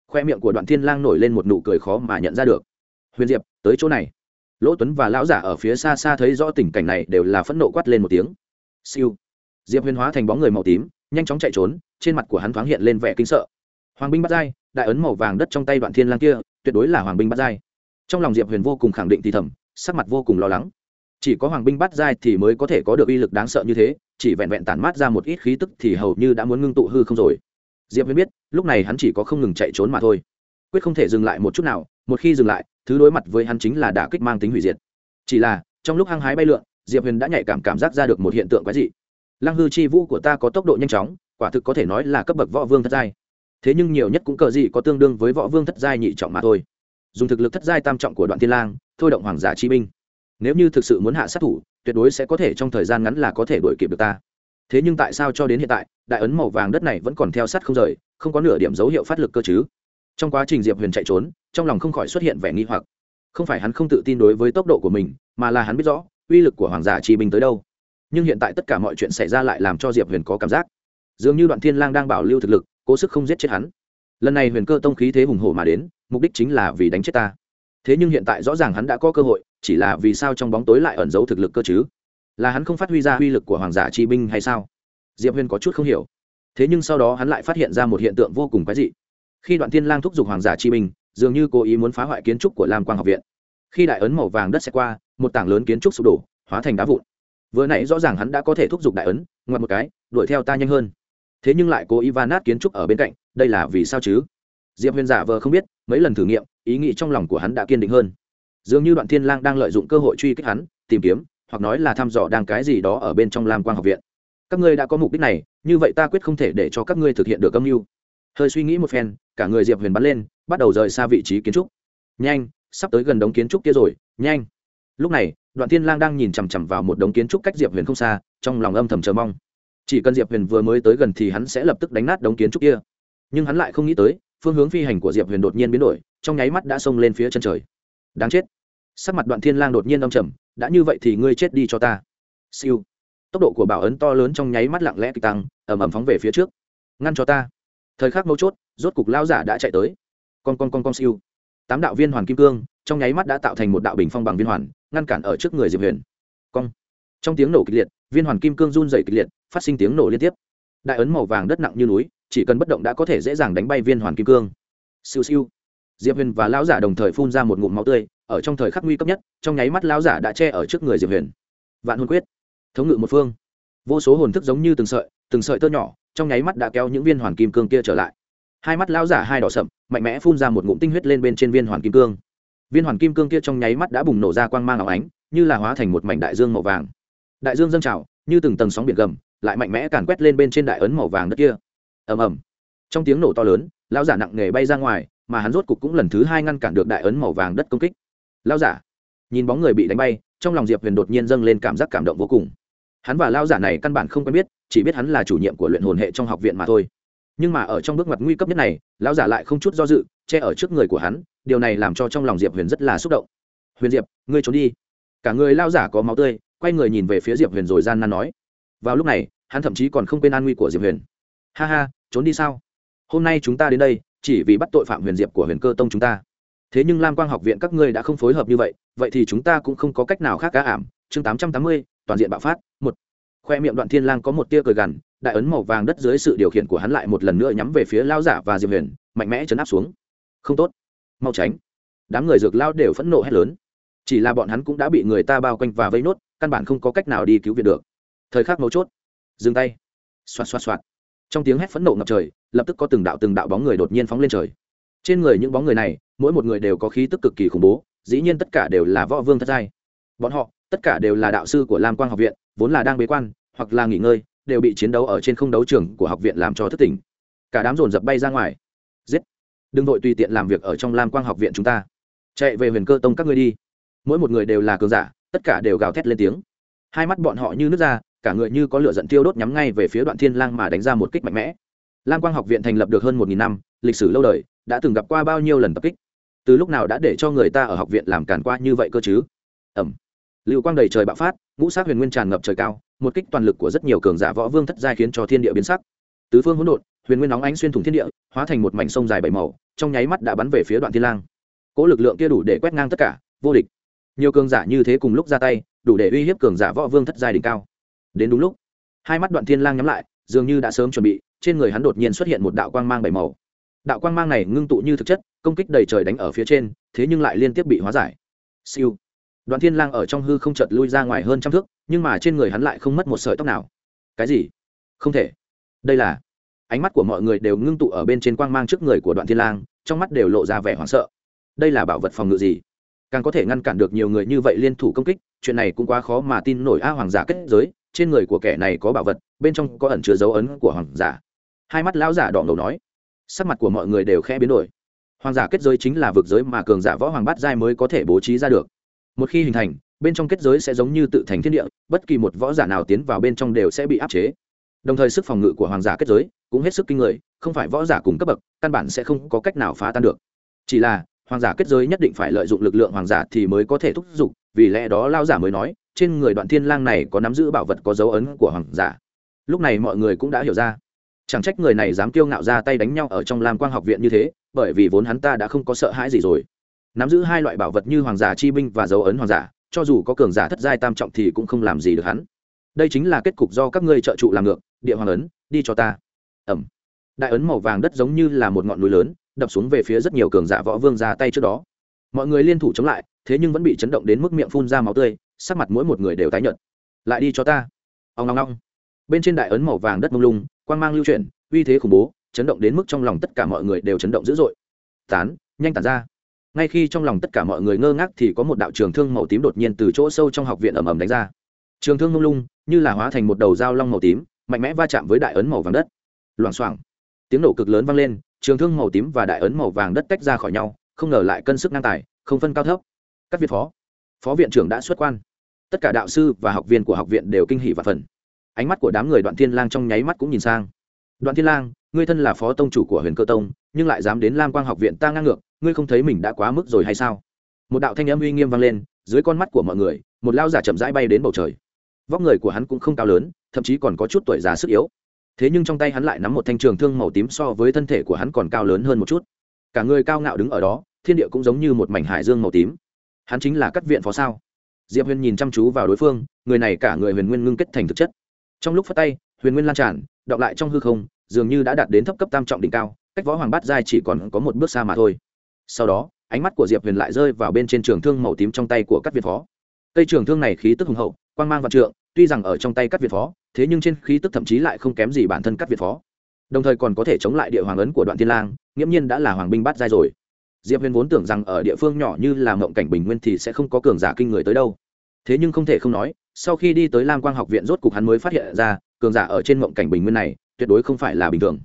Khoe miệng của đoạn thiên lang nổi lên một nụ cười khó mà nhận ra được. Huyền diệp, tới chỗ này. Lỗ tuấn và lão giả ở phía xa xa thấy rõ tình cảnh này đều là phẫn nộ quát lên một tiếng. Siêu. Diệp huyền hóa thành bóng người màu tím nhanh chóng chạy trốn, trên mặt của hắn thoáng hiện lên vẻ kinh sợ. Hoàng binh bắt dai đại ấn màu vàng đất trong tay đoạn thiên lang kia, tuyệt đối là hoàng binh bắt dai trong lòng diệp huyền vô cùng khẳng định thì thầm, sắc mặt vô cùng lo lắng. Chỉ có hoàng binh bắt dai thì mới có thể có được uy lực đáng sợ như thế, chỉ vẹn vẹn tản mát ra một ít khí tức thì hầu như đã muốn ngưng tụ hư không rồi. Diệp huyền biết, lúc này hắn chỉ có không ngừng chạy trốn mà thôi. Quyết không thể dừng lại một chút nào, một khi dừng lại, thứ đối mặt với hắn chính là đả kích mang tính hủy diệt. Chỉ là, trong lúc hăng hái bay lượn, diệp huyền đã nhạy cảm cảm giác ra được một hiện tượng quái dị lăng hư chi vũ của ta có tốc độ nhanh chóng, quả thực có thể nói là cấp bậc võ vương thất giai. Thế nhưng nhiều nhất cũng cờ gì có tương đương với võ vương thất giai nhị trọng mà thôi. Dùng thực lực thất giai tam trọng của đoạn thiên lang, thôi động hoàng giả chi binh. Nếu như thực sự muốn hạ sát thủ, tuyệt đối sẽ có thể trong thời gian ngắn là có thể đuổi kịp được ta. Thế nhưng tại sao cho đến hiện tại, đại ấn màu vàng đất này vẫn còn theo sát không rời, không có nửa điểm dấu hiệu phát lực cơ chứ? Trong quá trình diệp huyền chạy trốn, trong lòng không khỏi xuất hiện vẻ nghi hoặc. Không phải hắn không tự tin đối với tốc độ của mình, mà là hắn biết rõ, uy lực của hoàng giả chi binh tới đâu nhưng hiện tại tất cả mọi chuyện xảy ra lại làm cho diệp huyền có cảm giác dường như đoạn thiên lang đang bảo lưu thực lực cố sức không giết chết hắn lần này huyền cơ tông khí thế hùng hổ mà đến mục đích chính là vì đánh chết ta thế nhưng hiện tại rõ ràng hắn đã có cơ hội chỉ là vì sao trong bóng tối lại ẩn giấu thực lực cơ chứ là hắn không phát huy ra uy lực của hoàng giả chi binh hay sao diệp huyền có chút không hiểu thế nhưng sau đó hắn lại phát hiện ra một hiện tượng vô cùng quái dị khi đoạn thiên lang thúc giục hoàng giả chi binh dường như cố ý muốn phá hoại kiến trúc của lam quang học viện khi đại ấn màu vàng đất sẽ qua một tảng lớn kiến trúc sụp đổ hóa thành đá vụn vừa nãy rõ ràng hắn đã có thể thúc giục đại ấn, ngoặt một cái, đuổi theo ta nhanh hơn. Thế nhưng lại cố ý va nát kiến trúc ở bên cạnh, đây là vì sao chứ? Diệp huyền giả vờ không biết, mấy lần thử nghiệm, ý nghĩ trong lòng của hắn đã kiên định hơn. Dường như đoạn thiên lang đang lợi dụng cơ hội truy kích hắn, tìm kiếm, hoặc nói là thăm dò đang cái gì đó ở bên trong lam quang học viện. Các ngươi đã có mục đích này, như vậy ta quyết không thể để cho các ngươi thực hiện được âm mưu. Hơi suy nghĩ một phen, cả người diệp huyền bắn lên, bắt đầu rời xa vị trí kiến trúc. Nhanh, sắp tới gần đống kiến trúc kia rồi, nhanh. Lúc này đoạn thiên lang đang nhìn chằm chằm vào một đống kiến trúc cách diệp huyền không xa, trong lòng âm thầm chờ mong. Chỉ cần diệp huyền vừa mới tới gần thì hắn sẽ lập tức đánh nát đống kiến trúc kia. Nhưng hắn lại không nghĩ tới, phương hướng phi hành của diệp huyền đột nhiên biến đổi, trong nháy mắt đã xông lên phía chân trời. Đáng chết. Sắc mặt đoạn thiên lang đột nhiên âm trầm, đã như vậy thì ngươi chết đi cho ta. Siêu. Tốc độ của bảo ấn to lớn trong nháy mắt lặng lẽ kịch tăng, ầm ầm phóng về phía trước. Ngăn cho ta. Thời khắc mấu chốt, rốt cục lao giả đã chạy tới. Con con con con siêu. Tám đạo viên hoàn kim cương, trong nháy mắt đã tạo thành một đạo bình phong bằng viên hoàn ngăn cản ở trước người diệp huyền cong trong tiếng nổ kịch liệt viên hoàn kim cương run dày kịch liệt phát sinh tiếng nổ liên tiếp đại ấn màu vàng đất nặng như núi chỉ cần bất động đã có thể dễ dàng đánh bay viên hoàn kim cương siêu siêu diệp huyền và lão giả đồng thời phun ra một ngụm máu tươi ở trong thời khắc nguy cấp nhất trong nháy mắt lão giả đã che ở trước người diệp huyền vạn hồn quyết thống ngự một phương vô số hồn thức giống như từng sợi từng sợi tơ nhỏ trong nháy mắt đã kéo những viên hoàn kim cương kia trở lại hai mắt lão giả hai đỏ sậm mạnh mẽ phun ra một ngụm tinh huyết lên bên trên viên hoàn kim cương viên hoàn kim cương kia trong nháy mắt đã bùng nổ ra quang mang áo ánh, như là hóa thành một mảnh đại dương màu vàng. Đại dương dâng trào, như từng tầng sóng biển gầm, lại mạnh mẽ càn quét lên bên trên đại ấn màu vàng đất kia. Ầm ầm. Trong tiếng nổ to lớn, lão giả nặng nề bay ra ngoài, mà hắn rốt cục cũng lần thứ hai ngăn cản được đại ấn màu vàng đất công kích. Lão giả, nhìn bóng người bị đánh bay, trong lòng diệp huyền đột nhiên dâng lên cảm giác cảm động vô cùng. Hắn và lão giả này căn bản không quen biết, chỉ biết hắn là chủ nhiệm của luyện hồn hệ trong học viện mà thôi. Nhưng mà ở trong bước ngoặt nguy cấp nhất này, lão giả lại không chút do dự, che ở trước người của hắn điều này làm cho trong lòng diệp huyền rất là xúc động huyền diệp ngươi trốn đi cả người lao giả có máu tươi quay người nhìn về phía diệp huyền rồi gian nan nói vào lúc này hắn thậm chí còn không quên an nguy của diệp huyền ha ha trốn đi sao hôm nay chúng ta đến đây chỉ vì bắt tội phạm huyền diệp của huyền cơ tông chúng ta thế nhưng lam quang học viện các ngươi đã không phối hợp như vậy vậy thì chúng ta cũng không có cách nào khác cá ảm chương tám trăm tám mươi toàn diện bạo phát một khoe miệng đoạn thiên lang có một tia cười gằn đại ấn màu vàng đất dưới sự điều khiển của hắn lại một lần nữa nhắm về phía lao giả và diệp huyền mạnh mẽ chấn áp xuống không tốt mau tránh. Đám người dược lao đều phẫn nộ hét lớn. Chỉ là bọn hắn cũng đã bị người ta bao quanh và vây nốt, căn bản không có cách nào đi cứu viện được. Thời khắc mấu chốt, dừng tay. Xoạt xoạt xoạt. Trong tiếng hét phẫn nộ ngập trời, lập tức có từng đạo từng đạo bóng người đột nhiên phóng lên trời. Trên người những bóng người này, mỗi một người đều có khí tức cực kỳ khủng bố, dĩ nhiên tất cả đều là võ vương thất giai. Bọn họ, tất cả đều là đạo sư của lam quang học viện, vốn là đang bế quan, hoặc là nghỉ ngơi, đều bị chiến đấu ở trên không đấu trường của học viện làm cho thất tỉnh. Cả đám dồn dập bay ra ngoài. Giết đừng vội tùy tiện làm việc ở trong lam quang học viện chúng ta. Chạy về huyền cơ tông các ngươi đi. Mỗi một người đều là cường giả, tất cả đều gào thét lên tiếng. Hai mắt bọn họ như nước ra, cả người như có lửa giận tiêu đốt nhắm ngay về phía đoạn thiên lang mà đánh ra một kích mạnh mẽ. Lam quang học viện thành lập được hơn một nghìn năm, lịch sử lâu đời, đã từng gặp qua bao nhiêu lần tập kích? Từ lúc nào đã để cho người ta ở học viện làm càn qua như vậy cơ chứ? Ẩm. Lưu quang đầy trời bạo phát, ngũ sát huyền nguyên tràn ngập trời cao, một kích toàn lực của rất nhiều cường giả võ vương thất giai khiến cho thiên địa biến sắc. Tứ phương hỗn độn huyền nguyên nóng ánh xuyên thủng thiên địa, hóa thành một mảnh sông dài bảy màu, trong nháy mắt đã bắn về phía đoạn thiên lang. Cỗ lực lượng kia đủ để quét ngang tất cả, vô địch. Nhiều cường giả như thế cùng lúc ra tay, đủ để uy hiếp cường giả võ vương thất giai đỉnh cao. Đến đúng lúc, hai mắt đoạn thiên lang nhắm lại, dường như đã sớm chuẩn bị, trên người hắn đột nhiên xuất hiện một đạo quang mang bảy màu. Đạo quang mang này ngưng tụ như thực chất, công kích đầy trời đánh ở phía trên, thế nhưng lại liên tiếp bị hóa giải. Siêu. Đoạn thiên lang ở trong hư không chợt lui ra ngoài hơn trăm thước, nhưng mà trên người hắn lại không mất một sợi tóc nào. Cái gì? Không thể. Đây là ánh mắt của mọi người đều ngưng tụ ở bên trên quang mang trước người của đoạn thiên lang, trong mắt đều lộ ra vẻ hoảng sợ. Đây là bảo vật phòng ngự gì? Càng có thể ngăn cản được nhiều người như vậy liên thủ công kích, chuyện này cũng quá khó mà tin nổi a hoàng giả kết giới, trên người của kẻ này có bảo vật, bên trong có ẩn chứa dấu ấn của hoàng giả. Hai mắt lão giả đỏ ngầu nói. Sắc mặt của mọi người đều khẽ biến đổi. Hoàng giả kết giới chính là vực giới mà cường giả võ hoàng bát giai mới có thể bố trí ra được. Một khi hình thành, bên trong kết giới sẽ giống như tự thành thiên địa, bất kỳ một võ giả nào tiến vào bên trong đều sẽ bị áp chế đồng thời sức phòng ngự của hoàng giả kết giới cũng hết sức kinh người, không phải võ giả cùng cấp bậc, căn bản sẽ không có cách nào phá tan được. Chỉ là, hoàng giả kết giới nhất định phải lợi dụng lực lượng hoàng giả thì mới có thể thúc giục, vì lẽ đó lao giả mới nói, trên người đoạn thiên lang này có nắm giữ bảo vật có dấu ấn của hoàng giả. Lúc này mọi người cũng đã hiểu ra. Chẳng trách người này dám kiêu ngạo ra tay đánh nhau ở trong lam quang học viện như thế, bởi vì vốn hắn ta đã không có sợ hãi gì rồi. Nắm giữ hai loại bảo vật như hoàng giả chi binh và dấu ấn hoàng giả, cho dù có cường giả thất giai tam trọng thì cũng không làm gì được hắn đây chính là kết cục do các ngươi trợ trụ làm ngược, địa hoàng ấn, đi cho ta. Ẩm. Đại ấn màu vàng đất giống như là một ngọn núi lớn, đập xuống về phía rất nhiều cường giả võ vương ra tay trước đó. Mọi người liên thủ chống lại, thế nhưng vẫn bị chấn động đến mức miệng phun ra máu tươi, sắc mặt mỗi một người đều tái nhợt. Lại đi cho ta. Ông long long bên trên đại ấn màu vàng đất mông lung, quang mang lưu chuyển, uy thế khủng bố, chấn động đến mức trong lòng tất cả mọi người đều chấn động dữ dội. Tán, nhanh tản ra. Ngay khi trong lòng tất cả mọi người ngơ ngác thì có một đạo trường thương màu tím đột nhiên từ chỗ sâu trong học viện ầm ầm đánh ra. Trường thương mông lung như là hóa thành một đầu dao long màu tím, mạnh mẽ va chạm với đại ấn màu vàng đất. Loảng xoảng, tiếng nổ cực lớn vang lên, trường thương màu tím và đại ấn màu vàng đất tách ra khỏi nhau, không ngờ lại cân sức ngang tài, không phân cao thấp. Các việt phó phó viện trưởng đã xuất quan. Tất cả đạo sư và học viên của học viện đều kinh hỉ và phần. Ánh mắt của đám người đoạn thiên lang trong nháy mắt cũng nhìn sang. Đoạn thiên lang, ngươi thân là phó tông chủ của huyền cơ tông, nhưng lại dám đến lam quang học viện ta ngang ngược, ngươi không thấy mình đã quá mức rồi hay sao? Một đạo thanh âm uy nghiêm vang lên, dưới con mắt của mọi người, một lao giả chậm rãi bay đến bầu trời vóc người của hắn cũng không cao lớn, thậm chí còn có chút tuổi già sức yếu. Thế nhưng trong tay hắn lại nắm một thanh trường thương màu tím so với thân thể của hắn còn cao lớn hơn một chút. Cả người cao ngạo đứng ở đó, thiên địa cũng giống như một mảnh hải dương màu tím. Hắn chính là cắt viện phó sao. Diệp huyền nhìn chăm chú vào đối phương, người này cả người huyền nguyên ngưng kết thành thực chất. Trong lúc phát tay, huyền nguyên lan tràn đọng lại trong hư không, dường như đã đạt đến thấp cấp tam trọng đỉnh cao, cách võ hoàng bát giai chỉ còn có một bước xa mà thôi. Sau đó, ánh mắt của diệp huyền lại rơi vào bên trên trường thương màu tím trong tay của các viện phó. Cây trường thương này khí tức hùng hậu quang mang vạn trượng, tuy rằng ở trong tay cắt việt phó, thế nhưng trên khí tức thậm chí lại không kém gì bản thân cắt việt phó. Đồng thời còn có thể chống lại địa hoàng ấn của đoạn thiên lang, nghiễm nhiên đã là hoàng binh bát giai rồi. Diệp huyền vốn tưởng rằng ở địa phương nhỏ như là mộng cảnh bình nguyên thì sẽ không có cường giả kinh người tới đâu. Thế nhưng không thể không nói, sau khi đi tới lam quang học viện rốt cục hắn mới phát hiện ra, cường giả ở trên mộng cảnh bình nguyên này, tuyệt đối không phải là bình thường.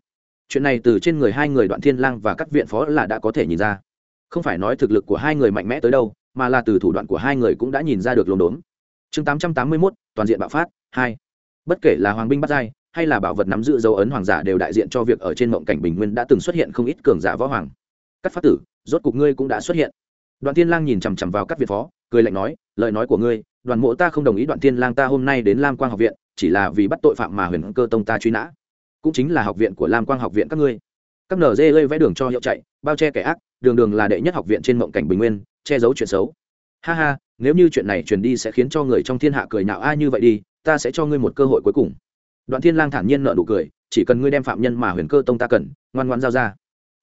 Chuyện này từ trên người hai người đoạn thiên lang và các viện phó là đã có thể nhìn ra. Không phải nói thực lực của hai người mạnh mẽ tới đâu, mà là từ thủ đoạn của hai người cũng đã nhìn ra được lồn đốn chương tám trăm tám mươi mốt, toàn diện bạo phát, hai. Bất kể là hoàng binh bắt giai, hay là bảo vật nắm giữ dấu ấn hoàng giả đều đại diện cho việc ở trên mộng cảnh bình nguyên đã từng xuất hiện không ít cường giả võ hoàng. Các phát tử, rốt cục ngươi cũng đã xuất hiện. Đoàn tiên lang nhìn chằm chằm vào các việt phó, cười lạnh nói, lời nói của ngươi, đoàn mộ ta không đồng ý đoàn tiên lang ta hôm nay đến lam quang học viện, chỉ là vì bắt tội phạm mà huyền cơ tông ta truy nã. Cũng chính là học viện của lam quang học viện các ngươi. Các nở dê gây vẽ đường cho hiệu chạy, bao che kẻ ác, đường đường là đệ nhất học viện trên mộng cảnh bình nguyên, che giấu chuyện xấu ha ha, nếu như chuyện này truyền đi sẽ khiến cho người trong thiên hạ cười nhạo ai như vậy đi, ta sẽ cho ngươi một cơ hội cuối cùng. Đoạn thiên lang thản nhiên nở nụ cười, chỉ cần ngươi đem phạm nhân mà huyền cơ tông ta cần, ngoan ngoan giao ra.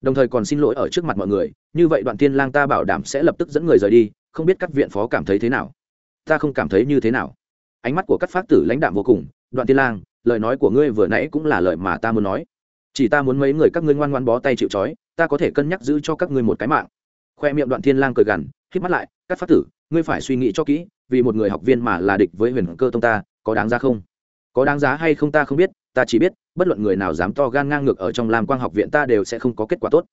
Đồng thời còn xin lỗi ở trước mặt mọi người, như vậy đoạn thiên lang ta bảo đảm sẽ lập tức dẫn người rời đi, không biết các viện phó cảm thấy thế nào. Ta không cảm thấy như thế nào. Ánh mắt của các pháp tử lãnh đạm vô cùng, đoạn thiên lang, lời nói của ngươi vừa nãy cũng là lời mà ta muốn nói. Chỉ ta muốn mấy người các ngươi ngoan ngoan bó tay chịu trói, ta có thể cân nhắc giữ cho các ngươi một cái mạng. Khoe miệng đoạn thiên lang cười gằn hít mắt lại, các pháp tử, ngươi phải suy nghĩ cho kỹ, vì một người học viên mà là địch với huyền cơ tông ta, có đáng giá không? Có đáng giá hay không ta không biết, ta chỉ biết, bất luận người nào dám to gan ngang ngược ở trong lam quang học viện ta đều sẽ không có kết quả tốt.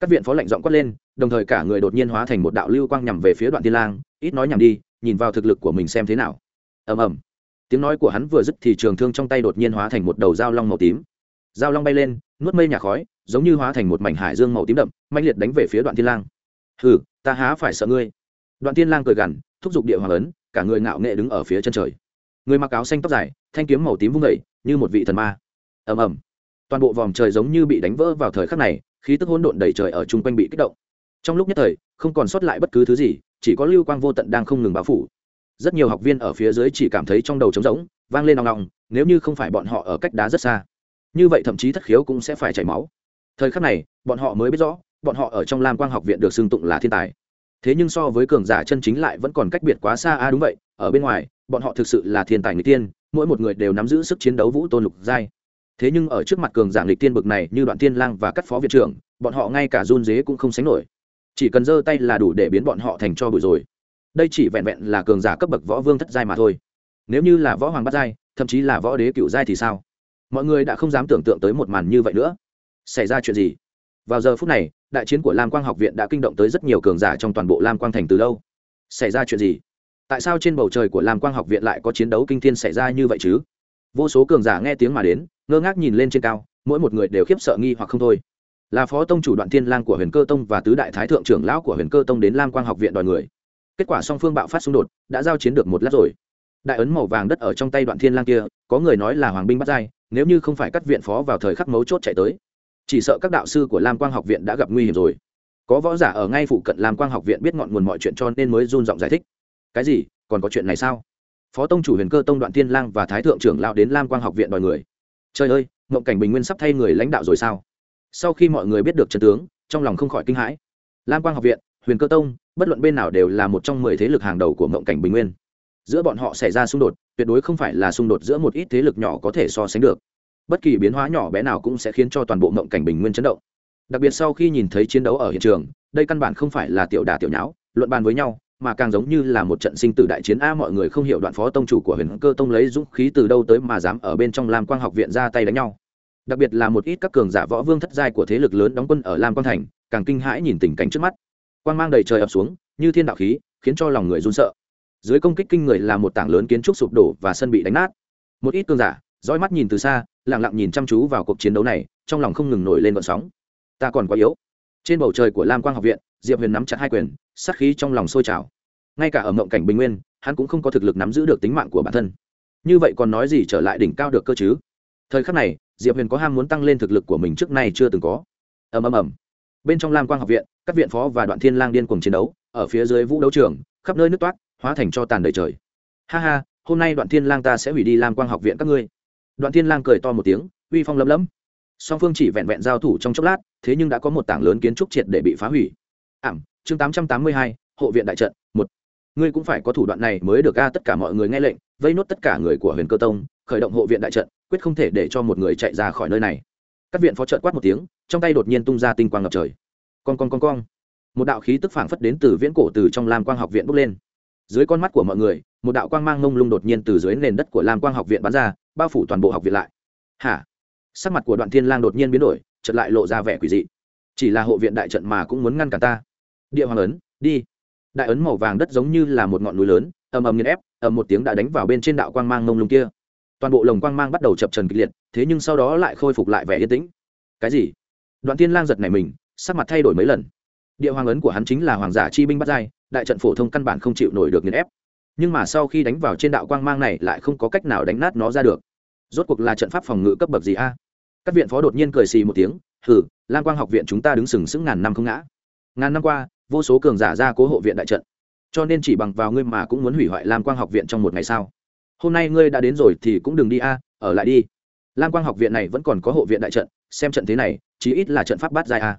Các viện phó lệnh giọng quát lên, đồng thời cả người đột nhiên hóa thành một đạo lưu quang nhằm về phía đoạn tiên lang, ít nói nhằm đi, nhìn vào thực lực của mình xem thế nào. Ầm ầm. Tiếng nói của hắn vừa dứt thì trường thương trong tay đột nhiên hóa thành một đầu dao long màu tím. Dao long bay lên, nuốt mây nhà khói, giống như hóa thành một mảnh hải dương màu tím đậm mạnh liệt đánh về phía đoạn tiên lang hừ, ta há phải sợ ngươi. Đoạn tiên lang cười gằn, thúc giục địa hoàng ấn, cả người ngạo nghệ đứng ở phía chân trời. Người mặc áo xanh tóc dài, thanh kiếm màu tím vung vẩy như một vị thần ma. Ầm ầm. Toàn bộ vòng trời giống như bị đánh vỡ vào thời khắc này, khí tức hỗn độn đầy trời ở chung quanh bị kích động. Trong lúc nhất thời, không còn sót lại bất cứ thứ gì, chỉ có lưu quang vô tận đang không ngừng bao phủ. Rất nhiều học viên ở phía dưới chỉ cảm thấy trong đầu trống rỗng, vang lên nòng nòng nếu như không phải bọn họ ở cách đá rất xa. Như vậy thậm chí thất khiếu cũng sẽ phải chảy máu. Thời khắc này, bọn họ mới biết rõ bọn họ ở trong lam quang học viện được xưng tụng là thiên tài. Thế nhưng so với cường giả chân chính lại vẫn còn cách biệt quá xa a à đúng vậy, ở bên ngoài, bọn họ thực sự là thiên tài người tiên mỗi một người đều nắm giữ sức chiến đấu vũ tôn lục giai. Thế nhưng ở trước mặt cường giảng lịch tiên bực này như đoạn tiên lang và các phó viện trưởng, bọn họ ngay cả run dế cũng không sánh nổi. Chỉ cần giơ tay là đủ để biến bọn họ thành cho bụi rồi. Đây chỉ vẹn vẹn là cường giả cấp bậc võ vương thất giai mà thôi. Nếu như là võ hoàng bát giai, thậm chí là võ đế cựu giai thì sao? Mọi người đã không dám tưởng tượng tới một màn như vậy nữa. Xảy ra chuyện gì? Vào giờ phút này, đại chiến của lam quang học viện đã kinh động tới rất nhiều cường giả trong toàn bộ lam quang thành từ lâu. Xảy ra chuyện gì? Tại sao trên bầu trời của lam quang học viện lại có chiến đấu kinh thiên xảy ra như vậy chứ? Vô số cường giả nghe tiếng mà đến, ngơ ngác nhìn lên trên cao, mỗi một người đều khiếp sợ nghi hoặc không thôi. Là phó tông chủ đoạn thiên lang của huyền cơ tông và tứ đại thái thượng trưởng lão của huyền cơ tông đến lam quang học viện đòi người. Kết quả song phương bạo phát xung đột, đã giao chiến được một lát rồi. Đại ấn màu vàng đất ở trong tay đoạn thiên lang kia, có người nói là hoàng binh bắt dai nếu như không phải cắt viện phó vào thời khắc mấu chốt chạy tới chỉ sợ các đạo sư của lam quang học viện đã gặp nguy hiểm rồi. Có võ giả ở ngay phụ cận lam quang học viện biết ngọn nguồn mọi chuyện cho nên mới run giọng giải thích. Cái gì? Còn có chuyện này sao? Phó tông chủ huyền cơ tông đoạn thiên lang và thái thượng trưởng lão đến lam quang học viện đòi người. Trời ơi, mộng cảnh bình nguyên sắp thay người lãnh đạo rồi sao? Sau khi mọi người biết được trận tướng, trong lòng không khỏi kinh hãi. Lam quang học viện, huyền cơ tông, bất luận bên nào đều là một trong mười thế lực hàng đầu của mộng cảnh bình nguyên. Giữa bọn họ xảy ra xung đột, tuyệt đối không phải là xung đột giữa một ít thế lực nhỏ có thể so sánh được bất kỳ biến hóa nhỏ bé nào cũng sẽ khiến cho toàn bộ mộng cảnh bình nguyên chấn động. Đặc biệt sau khi nhìn thấy chiến đấu ở hiện trường, đây căn bản không phải là tiểu đà tiểu nháo, luận bàn với nhau, mà càng giống như là một trận sinh tử đại chiến. A, mọi người không hiểu đoạn phó tông chủ của huyền cơ tông lấy dũng khí từ đâu tới mà dám ở bên trong lam quang học viện ra tay đánh nhau. Đặc biệt là một ít các cường giả võ vương thất giai của thế lực lớn đóng quân ở lam quang thành, càng kinh hãi nhìn tình cảnh trước mắt. Quang mang đầy trời ập xuống, như thiên đạo khí, khiến cho lòng người run sợ. Dưới công kích kinh người là một tảng lớn kiến trúc sụp đổ và sân bị đánh nát. Một ít cường giả dõi mắt nhìn từ xa lẳng lặng nhìn chăm chú vào cuộc chiến đấu này, trong lòng không ngừng nổi lên vận sóng. Ta còn quá yếu. Trên bầu trời của lam quang học viện, diệp huyền nắm chặt hai quyền, sát khí trong lòng sôi trào. Ngay cả ở mộng cảnh bình nguyên, hắn cũng không có thực lực nắm giữ được tính mạng của bản thân. Như vậy còn nói gì trở lại đỉnh cao được cơ chứ? Thời khắc này, diệp huyền có ham muốn tăng lên thực lực của mình trước nay chưa từng có. Ầm ầm ầm. Bên trong lam quang học viện, các viện phó và đoạn thiên lang điên cùng chiến đấu, ở phía dưới vũ đấu trường, khắp nơi nước toát, hóa thành cho tàn đầy trời. Ha ha, hôm nay đoạn thiên lang ta sẽ hủy đi lam quang học viện các ngươi đoạn thiên lang cười to một tiếng, uy phong lấm lấm. Song phương chỉ vẹn vẹn giao thủ trong chốc lát, thế nhưng đã có một tảng lớn kiến trúc triệt để bị phá hủy. Ảm, chương tám trăm tám mươi hai, hộ viện đại trận, một. Ngươi cũng phải có thủ đoạn này mới được ca tất cả mọi người nghe lệnh, vây nốt tất cả người của huyền cơ tông, khởi động hộ viện đại trận, quyết không thể để cho một người chạy ra khỏi nơi này. Các viện phó trận quát một tiếng, trong tay đột nhiên tung ra tinh quang ngập trời. Con con con con một đạo khí tức phảng phất đến từ viễn cổ từ trong lam quang học viện bốc lên. Dưới con mắt của mọi người một đạo quang mang ngông lung đột nhiên từ dưới nền đất của lam quang học viện bắn ra, bao phủ toàn bộ học viện lại. Hả? Sắc mặt của đoạn thiên lang đột nhiên biến đổi, chợt lại lộ ra vẻ quỷ dị. Chỉ là hộ viện đại trận mà cũng muốn ngăn cản ta. Địa hoàng ấn, đi. Đại ấn màu vàng đất giống như là một ngọn núi lớn, ầm ầm nghiền ép, ầm một tiếng đã đánh vào bên trên đạo quang mang ngông lung kia. Toàn bộ lồng quang mang bắt đầu chập trần kịch liệt, thế nhưng sau đó lại khôi phục lại vẻ yên tĩnh. Cái gì? Đoạn thiên lang giật này mình, sắc mặt thay đổi mấy lần. Địa hoàng ấn của hắn chính là hoàng giả chi binh bắt giai, đại trận phổ thông căn bản không chịu nổi được nghiền ép nhưng mà sau khi đánh vào trên đạo quang mang này lại không có cách nào đánh nát nó ra được. Rốt cuộc là trận pháp phòng ngự cấp bậc gì a? Các viện phó đột nhiên cười xì một tiếng hử lam quang học viện chúng ta đứng sừng sững ngàn năm không ngã. Ngàn năm qua, vô số cường giả ra cố hộ viện đại trận. Cho nên chỉ bằng vào ngươi mà cũng muốn hủy hoại lam quang học viện trong một ngày sao? Hôm nay ngươi đã đến rồi thì cũng đừng đi a, ở lại đi. Lam quang học viện này vẫn còn có hộ viện đại trận, xem trận thế này, chí ít là trận pháp bát giai a.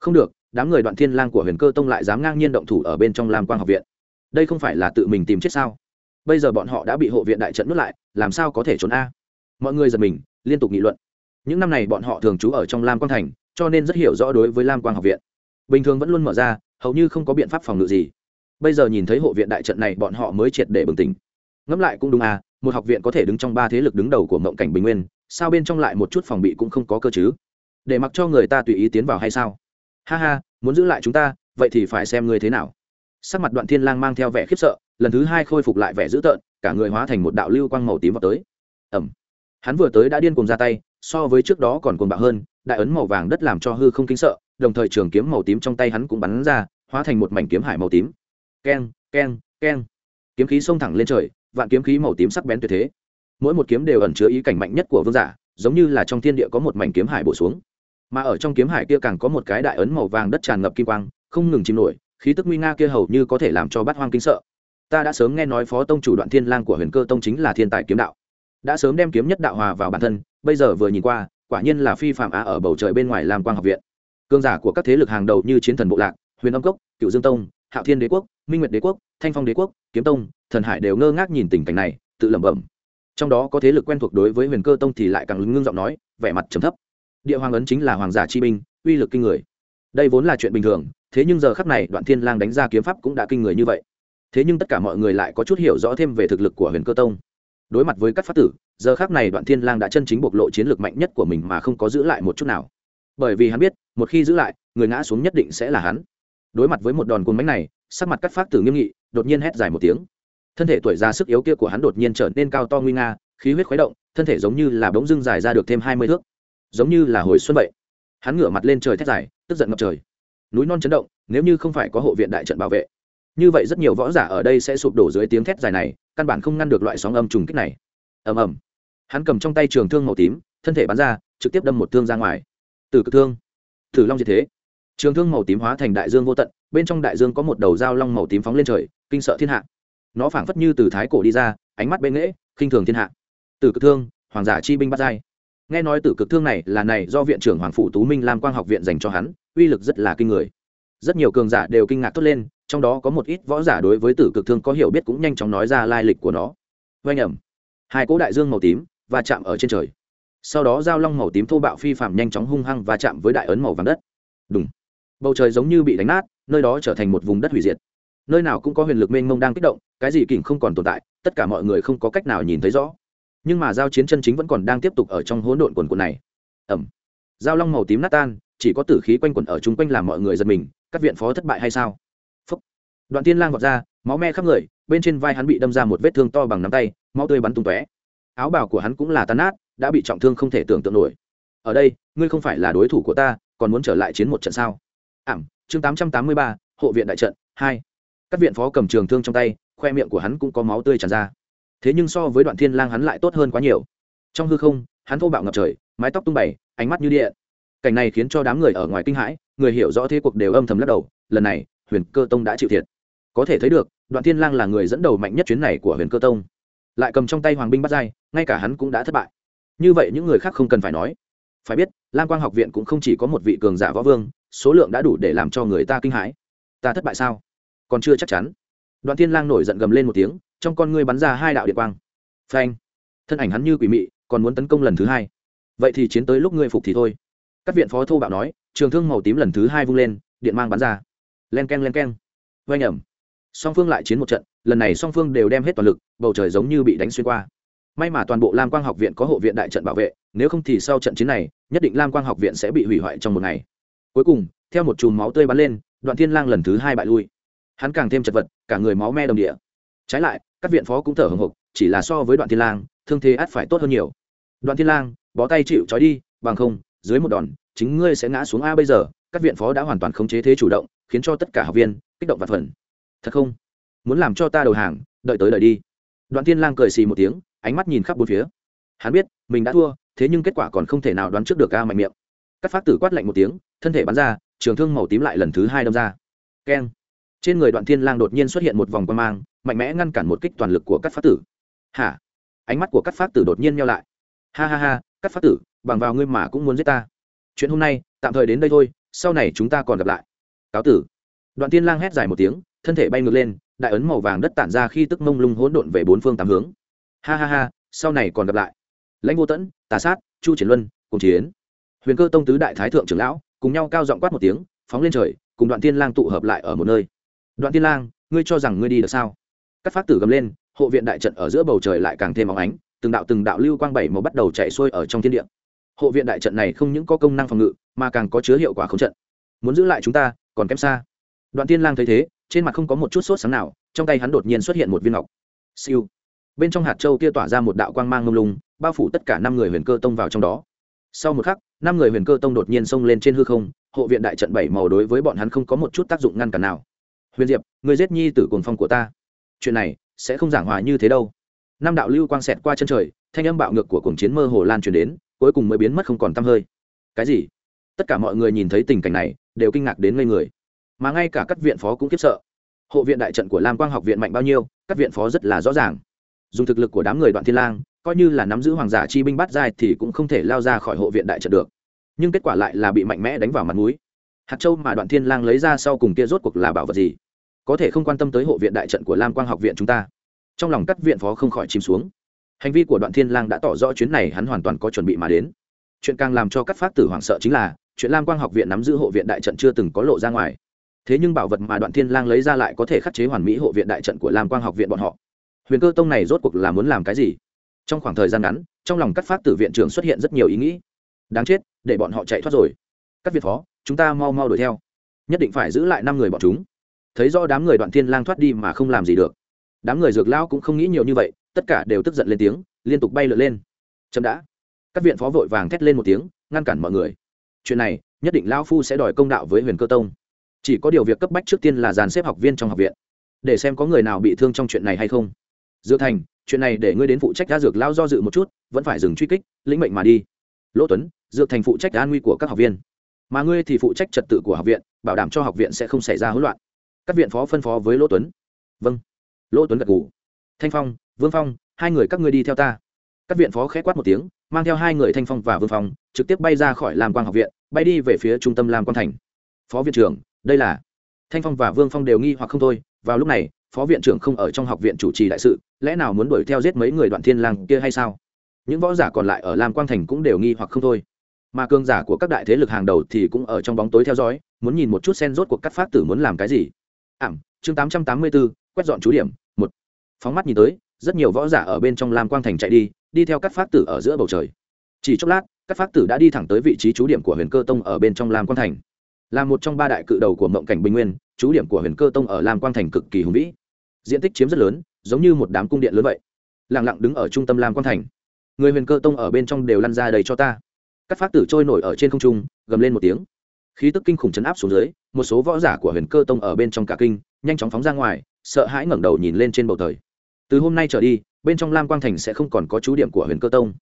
Không được, đám người đoạn thiên lang của huyền cơ tông lại dám ngang nhiên động thủ ở bên trong lam quang học viện đây không phải là tự mình tìm chết sao? Bây giờ bọn họ đã bị hộ viện đại trận nuốt lại, làm sao có thể trốn a? Mọi người giật mình, liên tục nghị luận. Những năm này bọn họ thường trú ở trong lam quang thành, cho nên rất hiểu rõ đối với lam quang học viện. Bình thường vẫn luôn mở ra, hầu như không có biện pháp phòng ngự gì. Bây giờ nhìn thấy hộ viện đại trận này, bọn họ mới triệt để bừng tỉnh. Ngẫm lại cũng đúng à một học viện có thể đứng trong ba thế lực đứng đầu của mộng cảnh bình nguyên, sao bên trong lại một chút phòng bị cũng không có cơ chứ? Để mặc cho người ta tùy ý tiến vào hay sao? Ha ha, muốn giữ lại chúng ta, vậy thì phải xem người thế nào sắc mặt đoạn thiên lang mang theo vẻ khiếp sợ, lần thứ hai khôi phục lại vẻ dữ tợn, cả người hóa thành một đạo lưu quang màu tím vào tới. Ẩm. Hắn vừa tới đã điên cuồng ra tay, so với trước đó còn cuồng bạo hơn, đại ấn màu vàng đất làm cho hư không kinh sợ, đồng thời trường kiếm màu tím trong tay hắn cũng bắn ra, hóa thành một mảnh kiếm hải màu tím. Keng keng keng. Kiếm khí xông thẳng lên trời, vạn kiếm khí màu tím sắc bén tuyệt thế. Mỗi một kiếm đều ẩn chứa ý cảnh mạnh nhất của vương giả, giống như là trong thiên địa có một mảnh kiếm hải bổ xuống. Mà ở trong kiếm hải kia càng có một cái đại ấn màu vàng đất tràn ngập kim quang, không ngừng chìm nổi khí tức nguy nga kia hầu như có thể làm cho bát hoang kinh sợ. Ta đã sớm nghe nói phó tông chủ đoạn thiên lang của huyền cơ tông chính là thiên tài kiếm đạo. Đã sớm đem kiếm nhất đạo hòa vào bản thân, bây giờ vừa nhìn qua, quả nhiên là phi phạm á ở bầu trời bên ngoài làm quang học viện. Cương giả của các thế lực hàng đầu như chiến thần bộ lạc, huyền âm cốc, cựu dương tông, hạo thiên đế quốc, minh nguyệt đế quốc, thanh phong đế quốc, kiếm tông, thần hải đều ngơ ngác nhìn tình cảnh này, tự lẩm bẩm. Trong đó có thế lực quen thuộc đối với huyền cơ tông thì lại càng ngưng giọng nói, vẻ mặt trầm thấp. Địa hoàng ấn chính là hoàng giả chi binh, uy lực kinh người. Đây vốn là chuyện bình thường thế nhưng giờ khắc này, đoạn thiên lang đánh ra kiếm pháp cũng đã kinh người như vậy. Thế nhưng tất cả mọi người lại có chút hiểu rõ thêm về thực lực của huyền cơ tông. Đối mặt với các phát tử, giờ khắc này đoạn thiên lang đã chân chính bộc lộ chiến lược mạnh nhất của mình mà không có giữ lại một chút nào. Bởi vì hắn biết, một khi giữ lại, người ngã xuống nhất định sẽ là hắn. Đối mặt với một đòn cuồng mánh này, sắc mặt các phát tử nghiêm nghị, đột nhiên hét dài một tiếng. Thân thể tuổi già sức yếu kia của hắn đột nhiên trở nên cao to nguy nga, khí huyết khuấy động, thân thể giống như là bỗng dưng dài ra được thêm hai mươi thước. Giống như là hồi xuân vậy. Hắn ngửa mặt lên trời thét dài, tức giận ngập trời núi non chấn động, nếu như không phải có hộ viện đại trận bảo vệ. Như vậy rất nhiều võ giả ở đây sẽ sụp đổ dưới tiếng thét dài này, căn bản không ngăn được loại sóng âm trùng kích này. Ầm ầm. Hắn cầm trong tay trường thương màu tím, thân thể bắn ra, trực tiếp đâm một thương ra ngoài. Từ cực thương. Thử long diệt thế. Trường thương màu tím hóa thành đại dương vô tận, bên trong đại dương có một đầu dao long màu tím phóng lên trời, kinh sợ thiên hạ. Nó phảng phất như từ thái cổ đi ra, ánh mắt bên nghễ, khinh thường thiên hạ. Từ cực thương, hoàng giả chi binh bắt giai. Nghe nói tử cực thương này là này do viện trưởng hoàng phủ tú minh làm quang học viện dành cho hắn uy lực rất là kinh người. Rất nhiều cường giả đều kinh ngạc tốt lên, trong đó có một ít võ giả đối với tử cực thương có hiểu biết cũng nhanh chóng nói ra lai lịch của nó. Oanh nhầm hai cỗ đại dương màu tím và chạm ở trên trời. Sau đó dao long màu tím thô bạo phi phạm nhanh chóng hung hăng và chạm với đại ấn màu vàng đất. Đúng bầu trời giống như bị đánh nát, nơi đó trở thành một vùng đất hủy diệt. Nơi nào cũng có huyền lực mênh mông đang kích động, cái gì kỉnh không còn tồn tại, tất cả mọi người không có cách nào nhìn thấy rõ. Nhưng mà giao chiến chân chính vẫn còn đang tiếp tục ở trong hỗn độn quần quần này. Ẩm. Giao long màu tím nát tan chỉ có tử khí quanh quẩn ở chung quanh làm mọi người giật mình, các viện phó thất bại hay sao? Phúc. đoạn tiên lang vọt ra, máu me khắp người, bên trên vai hắn bị đâm ra một vết thương to bằng nắm tay, máu tươi bắn tung tóe. Áo bào của hắn cũng là tan nát, đã bị trọng thương không thể tưởng tượng nổi. Ở đây, ngươi không phải là đối thủ của ta, còn muốn trở lại chiến một trận sao? Ảm, chương tám trăm tám mươi ba, hộ viện đại trận, hai. Các viện phó cầm trường thương trong tay, khoe miệng của hắn cũng có máu tươi tràn ra. Thế nhưng so với đoạn thiên lang hắn lại tốt hơn quá nhiều. Trong hư không, hắn thô bạo ngập trời, mái tóc tung bay ánh mắt như điện cảnh này khiến cho đám người ở ngoài kinh hãi, người hiểu rõ thế cuộc đều âm thầm lắc đầu, lần này, huyền cơ tông đã chịu thiệt. Có thể thấy được, đoạn thiên lang là người dẫn đầu mạnh nhất chuyến này của huyền cơ tông. Lại cầm trong tay hoàng binh bắt dai ngay cả hắn cũng đã thất bại. Như vậy những người khác không cần phải nói. Phải biết, lam quang học viện cũng không chỉ có một vị cường giả võ vương, số lượng đã đủ để làm cho người ta kinh hãi. Ta thất bại sao? Còn chưa chắc chắn. Đoạn thiên lang nổi giận gầm lên một tiếng, trong con ngươi bắn ra hai đạo điện quang. Phanh. Thân ảnh hắn như quỷ mị, còn muốn tấn công lần thứ hai. Vậy thì chiến tới lúc ngươi phục thì thôi các viện phó thô bạo nói, trường thương màu tím lần thứ hai vung lên, điện mang bắn ra. Len k e n len k e n nhầm song phương lại chiến một trận, lần này song phương đều đem hết toàn lực, bầu trời giống như bị đánh xuyên qua. May mà toàn bộ lam quang học viện có hộ viện đại trận bảo vệ, nếu không thì sau trận chiến này, nhất định lam quang học viện sẽ bị hủy hoại trong một ngày. Cuối cùng, theo một chùm máu tươi bắn lên, đoạn thiên lang lần thứ hai bại lui. Hắn càng thêm chật vật, cả người máu me đồng địa. Trái lại, các viện phó cũng thở hồng hộc, chỉ là so với đoạn thiên lang, thương thế ắt phải tốt hơn nhiều. Đoạn thiên lang, bó tay chịu trói đi, bằng không dưới một đòn, chính ngươi sẽ ngã xuống a bây giờ, các viện phó đã hoàn toàn khống chế thế chủ động, khiến cho tất cả học viên kích động và phần thật không? Muốn làm cho ta đầu hàng, đợi tới đợi đi. Đoạn thiên lang cười xì một tiếng, ánh mắt nhìn khắp bốn phía. Hắn biết, mình đã thua, thế nhưng kết quả còn không thể nào đoán trước được ca mạnh miệng. Các phát tử quát lạnh một tiếng, thân thể bắn ra, trường thương màu tím lại lần thứ hai đâm ra. Keng. Trên người đoạn thiên lang đột nhiên xuất hiện một vòng quan mang, mạnh mẽ ngăn cản một kích toàn lực của các phát tử. Hả? Ánh mắt của các phát tử đột nhiên nhau lại. Ha ha ha cắt phát tử, bằng vào ngươi mà cũng muốn giết ta. Chuyện hôm nay, tạm thời đến đây thôi, sau này chúng ta còn gặp lại. Cáo tử. Đoạn thiên lang hét dài một tiếng, thân thể bay ngược lên, đại ấn màu vàng đất tản ra khi tức mông lung hỗn độn về bốn phương tám hướng. Ha ha ha, sau này còn gặp lại. Lãnh vô tẫn, tà sát, chu triển luân, cùng chiến huyền cơ tông tứ đại thái thượng trưởng lão, cùng nhau cao giọng quát một tiếng, phóng lên trời, cùng đoạn tiên lang tụ hợp lại ở một nơi. Đoạn tiên lang, ngươi cho rằng ngươi đi được sao? Các phát tử gầm lên, hộ viện đại trận ở giữa bầu trời lại càng thêm óng ánh từng đạo từng đạo lưu quang bảy màu bắt đầu chạy xuôi ở trong thiên địa. Hộ viện đại trận này không những có công năng phòng ngự, mà càng có chứa hiệu quả không trận. Muốn giữ lại chúng ta, còn kém xa. Đoạn tiên lang thấy thế, trên mặt không có một chút sốt sáng nào, trong tay hắn đột nhiên xuất hiện một viên ngọc. Siêu. Bên trong hạt châu kia tỏa ra một đạo quang mang ngông lung, bao phủ tất cả năm người huyền cơ tông vào trong đó. Sau một khắc, năm người huyền cơ tông đột nhiên xông lên trên hư không, hộ viện đại trận bảy màu đối với bọn hắn không có một chút tác dụng ngăn cản nào. Huyền diệp người giết nhi tử cồn phong của ta. Chuyện này sẽ không giảng hòa như thế đâu năm đạo lưu quang xẹt qua chân trời, thanh âm bạo ngược của cuồng chiến mơ hồ lan truyền đến, cuối cùng mới biến mất không còn t hơi. Cái gì? Tất cả mọi người nhìn thấy tình cảnh này, đều kinh ngạc đến ngây người. Mà ngay cả các viện phó cũng kiếp sợ. Hộ viện đại trận của lam quang học viện mạnh bao nhiêu, các viện phó rất là rõ ràng. Dùng thực lực của đám người đoạn thiên lang, coi như là nắm giữ hoàng giả chi binh bắt giai thì cũng không thể lao ra khỏi hộ viện đại trận được. Nhưng kết quả lại là bị mạnh mẽ đánh vào mặt mũi. hạt châu mà đoạn thiên lang lấy ra sau cùng kia rốt cuộc là bảo vật gì? Có thể không quan tâm tới hộ viện đại trận của lam quang học viện chúng ta trong lòng cắt viện phó không khỏi chìm xuống. Hành vi của đoạn thiên lang đã tỏ rõ chuyến này hắn hoàn toàn có chuẩn bị mà đến. Chuyện càng làm cho các phát tử hoảng sợ chính là, chuyện lam quang học viện nắm giữ hộ viện đại trận chưa từng có lộ ra ngoài. Thế nhưng bảo vật mà đoạn thiên lang lấy ra lại có thể khắc chế hoàn mỹ hộ viện đại trận của lam quang học viện bọn họ. Huyền cơ tông này rốt cuộc là muốn làm cái gì? Trong khoảng thời gian ngắn, trong lòng các phát tử viện trưởng xuất hiện rất nhiều ý nghĩ. Đáng chết, để bọn họ chạy thoát rồi. Các viện phó, chúng ta mau mau đuổi theo. Nhất định phải giữ lại năm người bọn chúng. Thấy rõ đám người đoạn thiên lang thoát đi mà không làm gì được đám người dược lao cũng không nghĩ nhiều như vậy, tất cả đều tức giận lên tiếng, liên tục bay lượn lên. Chậm đã. Các viện phó vội vàng thét lên một tiếng, ngăn cản mọi người. Chuyện này, nhất định lão phu sẽ đòi công đạo với huyền cơ tông. Chỉ có điều việc cấp bách trước tiên là dàn xếp học viên trong học viện, để xem có người nào bị thương trong chuyện này hay không. Dược thành, chuyện này để ngươi đến phụ trách ra dược lao do dự một chút, vẫn phải dừng truy kích, lĩnh mệnh mà đi. Lỗ tuấn, dược thành phụ trách an nguy của các học viên. Mà ngươi thì phụ trách trật tự của học viện, bảo đảm cho học viện sẽ không xảy ra hỗn loạn. Các viện phó phân phó với lỗ tuấn. Vâng lỗ tuấn gật gù, thanh phong vương phong hai người các ngươi đi theo ta. Các viện phó khẽ quát một tiếng mang theo hai người thanh phong và vương phong trực tiếp bay ra khỏi lam quang học viện bay đi về phía trung tâm lam quang thành. Phó viện trưởng đây là thanh phong và vương phong đều nghi hoặc không thôi. Vào lúc này phó viện trưởng không ở trong học viện chủ trì đại sự lẽ nào muốn đuổi theo giết mấy người đoạn thiên lang kia hay sao? Những võ giả còn lại ở lam quang thành cũng đều nghi hoặc không thôi. Mà cường giả của các đại thế lực hàng đầu thì cũng ở trong bóng tối theo dõi muốn nhìn một chút sen rốt cuộc cắt phát tử muốn làm cái gì. Ảm chương tám trăm tám mươi bốn quét dọn chú điểm. Một, phóng mắt nhìn tới, rất nhiều võ giả ở bên trong lam quang thành chạy đi đi theo các phát tử ở giữa bầu trời. Chỉ chốc lát, các phát tử đã đi thẳng tới vị trí chú điểm của huyền cơ tông ở bên trong lam quang thành. Là một trong ba đại cự đầu của mộng cảnh bình nguyên, chú điểm của huyền cơ tông ở lam quang thành cực kỳ hùng vĩ. Diện tích chiếm rất lớn, giống như một đám cung điện lớn vậy. Lẳng lặng đứng ở trung tâm lam quang thành. Người huyền cơ tông ở bên trong đều lăn ra đầy cho ta. Các phát tử trôi nổi ở trên không trung, gầm lên một tiếng. Khí tức kinh khủng chấn áp xuống dưới, một số võ giả của huyền cơ tông ở bên trong cả kinh, nhanh chóng phóng ra ngoài sợ hãi ngẩng đầu nhìn lên trên bầu trời. Từ hôm nay trở đi, bên trong lam quang thành sẽ không còn có chú điểm của huyền cơ tông.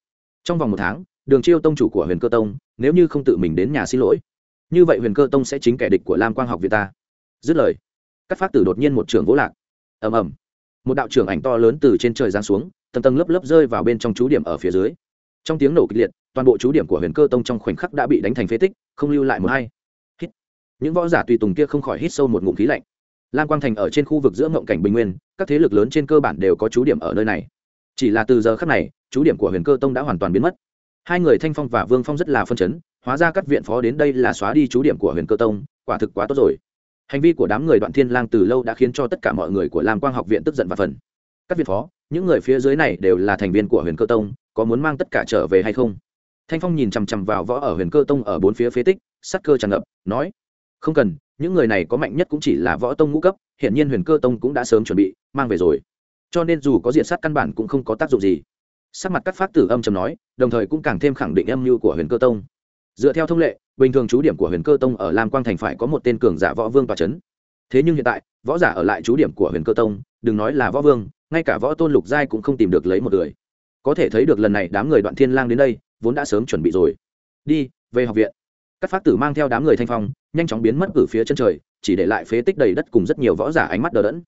Trong vòng một tháng, đường chiêu tông chủ của huyền cơ tông, nếu như không tự mình đến nhà xin lỗi, như vậy huyền cơ tông sẽ chính kẻ địch của lam quang học việt ta. Dứt lời, các phát tử đột nhiên một trường vỗ lạc. Ầm ầm. Một đạo trưởng ảnh to lớn từ trên trời giáng xuống, tầng tầng lớp lớp rơi vào bên trong chú điểm ở phía dưới. Trong tiếng nổ kịch liệt, toàn bộ chú điểm của huyền cơ tông trong khoảnh khắc đã bị đánh thành phế tích, không lưu lại một hay hít. Những võ giả tùy tùng kia không khỏi hít sâu một ngụm khí lạnh lam quang thành ở trên khu vực giữa ngộng cảnh bình nguyên, các thế lực lớn trên cơ bản đều có chú điểm ở nơi này. Chỉ là từ giờ khắc này, chú điểm của huyền cơ tông đã hoàn toàn biến mất. Hai người thanh phong và vương phong rất là phân chấn, hóa ra các viện phó đến đây là xóa đi chú điểm của huyền cơ tông, quả thực quá tốt rồi. Hành vi của đám người đoạn thiên lang từ lâu đã khiến cho tất cả mọi người của lam quang học viện tức giận và phần. Các viện phó, những người phía dưới này đều là thành viên của huyền cơ tông, có muốn mang tất cả trở về hay không? Thanh phong nhìn chằm chằm vào võ ở huyền cơ tông ở bốn phía phế tích sát cơ tràn ngập, nói, không cần những người này có mạnh nhất cũng chỉ là võ tông ngũ cấp hiện nhiên huyền cơ tông cũng đã sớm chuẩn bị, mang về rồi. Cho nên dù có diện sát căn bản cũng không có tác dụng gì. Sắc mặt các phát tử âm trầm nói, đồng thời cũng càng thêm khẳng định âm mưu của huyền cơ tông. Dựa theo thông lệ, bình thường chú điểm của huyền cơ tông ở lam quang thành phải có một tên cường giả võ vương tòa c h ấ n thế nhưng hiện tại, võ giả ở lại chú điểm của huyền cơ tông, đừng nói là võ vương, ngay cả võ tôn lục giai cũng không tìm được lấy một người. Có thể thấy được lần này đám người đoạn thiên lang đến đây, vốn đã sớm chuẩn bị rồi. Đi, về học viện các phát tử mang theo đám người thanh phong, nhanh chóng biến mất cử phía chân trời, chỉ để lại phế tích đầy đất cùng rất nhiều võ giả ánh mắt đờ đẫn.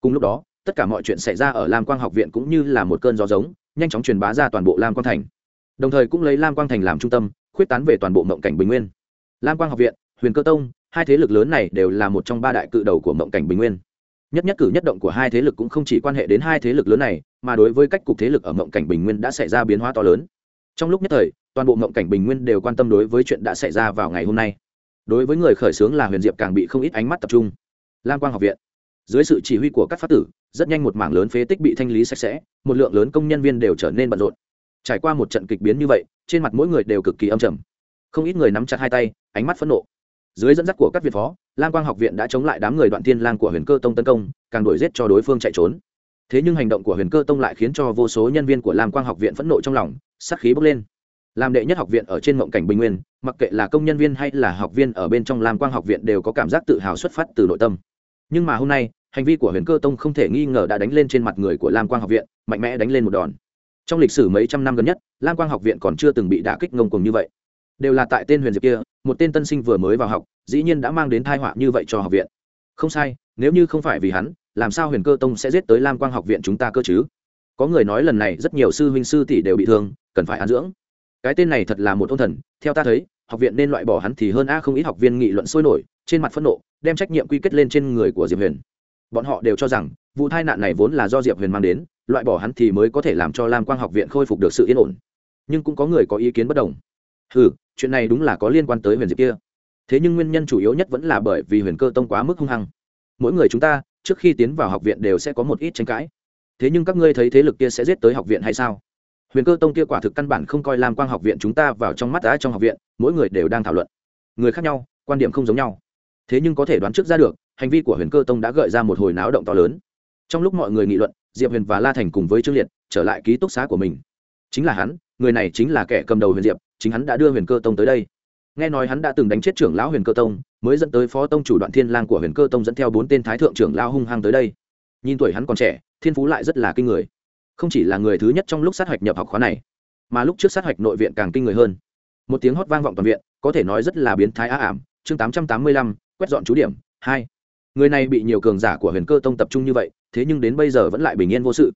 Cùng lúc đó, tất cả mọi chuyện xảy ra ở lam quang học viện cũng như là một cơn gió giống, nhanh chóng truyền bá ra toàn bộ lam quang thành. Đồng thời cũng lấy lam quang thành làm trung tâm, khuyết tán về toàn bộ mộng cảnh bình nguyên. Lam quang học viện, huyền cơ tông, hai thế lực lớn này đều là một trong ba đại cự đầu của mộng cảnh bình nguyên. Nhất nhất cử nhất động của hai thế lực cũng không chỉ quan hệ đến hai thế lực lớn này, mà đối với cách cục thế lực ở mộng cảnh bình nguyên đã xảy ra biến hóa to lớn. Trong lúc nhất thời toàn bộ mộng cảnh bình nguyên đều quan tâm đối với chuyện đã xảy ra vào ngày hôm nay. Đối với người khởi xướng là huyền diệp càng bị không ít ánh mắt tập trung. Lam quang học viện. Dưới sự chỉ huy của các phát tử, rất nhanh một mảng lớn phế tích bị thanh lý sạch sẽ, một lượng lớn công nhân viên đều trở nên bận rộn. Trải qua một trận kịch biến như vậy, trên mặt mỗi người đều cực kỳ âm trầm. Không ít người nắm chặt hai tay, ánh mắt phẫn nộ. Dưới dẫn dắt của các viện phó, lam quang học viện đã chống lại đám người đoạn tiên lang của huyền cơ tông tấn công, càng đuổi giết cho đối phương chạy trốn. Thế nhưng hành động của huyền cơ tông lại khiến cho vô số nhân viên của lam quang học viện phẫn nộ trong lòng sắc khí bốc lên làm đệ nhất học viện ở trên mộng cảnh bình nguyên, mặc kệ là công nhân viên hay là học viên ở bên trong lam quang học viện đều có cảm giác tự hào xuất phát từ nội tâm. Nhưng mà hôm nay, hành vi của huyền cơ tông không thể nghi ngờ đã đánh lên trên mặt người của lam quang học viện, mạnh mẽ đánh lên một đòn. Trong lịch sử mấy trăm năm gần nhất, lam quang học viện còn chưa từng bị đả kích ngông cùng như vậy. Đều là tại tên huyền diệp kia, một tên tân sinh vừa mới vào học, dĩ nhiên đã mang đến thai họa như vậy cho học viện. Không sai, nếu như không phải vì hắn, làm sao huyền cơ tông sẽ giết tới lam quang học viện chúng ta cơ chứ? Có người nói lần này rất nhiều sư huynh sư tỷ đều bị thương, cần phải an dưỡng cái tên này thật là một ôn thần, theo ta thấy, học viện nên loại bỏ hắn thì hơn a, không ít học viên nghị luận sôi nổi, trên mặt phẫn nộ, đem trách nhiệm quy kết lên trên người của diệp huyền. Bọn họ đều cho rằng, vụ tai nạn này vốn là do diệp huyền mang đến, loại bỏ hắn thì mới có thể làm cho lam quang học viện khôi phục được sự yên ổn. Nhưng cũng có người có ý kiến bất đồng. Ừ chuyện này đúng là có liên quan tới huyền diệp kia. Thế nhưng nguyên nhân chủ yếu nhất vẫn là bởi vì huyền cơ tông quá mức hung hăng. Mỗi người chúng ta, trước khi tiến vào học viện đều sẽ có một ít tranh cãi. Thế nhưng các ngươi thấy thế lực kia sẽ giết tới học viện hay sao? Huyền cơ tông kia quả thực căn bản không coi lam quang học viện chúng ta vào trong mắt đã trong học viện, mỗi người đều đang thảo luận. Người khác nhau, quan điểm không giống nhau. Thế nhưng có thể đoán trước ra được, hành vi của huyền cơ tông đã gợi ra một hồi náo động to lớn. Trong lúc mọi người nghị luận, diệp huyền và la thành cùng với trương liệt trở lại ký túc xá của mình. Chính là hắn, người này chính là kẻ cầm đầu huyền diệp, chính hắn đã đưa huyền cơ tông tới đây. Nghe nói hắn đã từng đánh chết trưởng lão huyền cơ tông, mới dẫn tới phó tông chủ đoạn thiên lang của huyền cơ tông dẫn theo bốn tên thái thượng trưởng lao hung hăng tới đây. Nhìn tuổi hắn còn trẻ, thiên phú lại rất là kinh người không chỉ là người thứ nhất trong lúc sát hạch nhập học khóa này, mà lúc trước sát hạch nội viện càng kinh người hơn. Một tiếng hót vang vọng toàn viện, có thể nói rất là biến thái á ảm. Chương tám trăm tám mươi lăm, quét dọn chú điểm, hai. Người này bị nhiều cường giả của huyền cơ tông tập trung như vậy, thế nhưng đến bây giờ vẫn lại bình yên vô sự.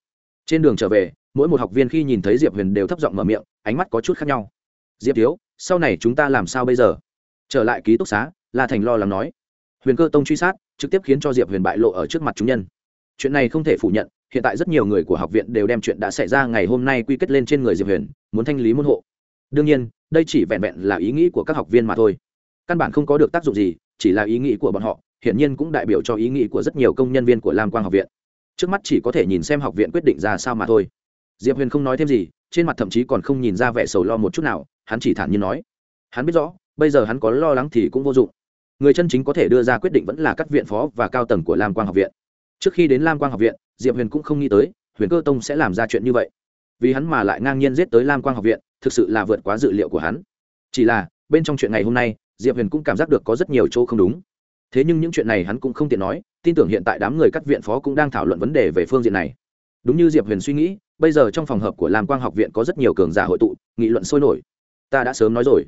Trên đường trở về, mỗi một học viên khi nhìn thấy diệp huyền đều thấp giọng mở miệng, ánh mắt có chút khác nhau. Diệp thiếu, sau này chúng ta làm sao bây giờ? Trở lại ký túc xá, la thành lo lắng nói. Huyền cơ tông truy sát, trực tiếp khiến cho diệp huyền bại lộ ở trước mặt chúng nhân. Chuyện này không thể phủ nhận hiện tại rất nhiều người của học viện đều đem chuyện đã xảy ra ngày hôm nay quy kết lên trên người diệp huyền, muốn thanh lý môn hộ. Đương nhiên, đây chỉ vẹn vẹn là ý nghĩ của các học viên mà thôi. Căn bản không có được tác dụng gì, chỉ là ý nghĩ của bọn họ, hiển nhiên cũng đại biểu cho ý nghĩ của rất nhiều công nhân viên của lam quang học viện. Trước mắt chỉ có thể nhìn xem học viện quyết định ra sao mà thôi. Diệp huyền không nói thêm gì, trên mặt thậm chí còn không nhìn ra vẻ sầu lo một chút nào, hắn chỉ thản nhiên nói. Hắn biết rõ, bây giờ hắn có lo lắng thì cũng vô dụng. Người chân chính có thể đưa ra quyết định vẫn là các viện phó và cao tầng của lam quang học viện trước khi đến lam quang học viện, diệp huyền cũng không nghĩ tới, huyền cơ tông sẽ làm ra chuyện như vậy. Vì hắn mà lại ngang nhiên giết tới lam quang học viện, thực sự là vượt quá dự liệu của hắn. Chỉ là, bên trong chuyện ngày hôm nay, diệp huyền cũng cảm giác được có rất nhiều chỗ không đúng. Thế nhưng những chuyện này hắn cũng không tiện nói, tin tưởng hiện tại đám người các viện phó cũng đang thảo luận vấn đề về phương diện này. Đúng như diệp huyền suy nghĩ, bây giờ trong phòng hợp của lam quang học viện có rất nhiều cường giả hội tụ, nghị luận sôi nổi. Ta đã sớm nói rồi.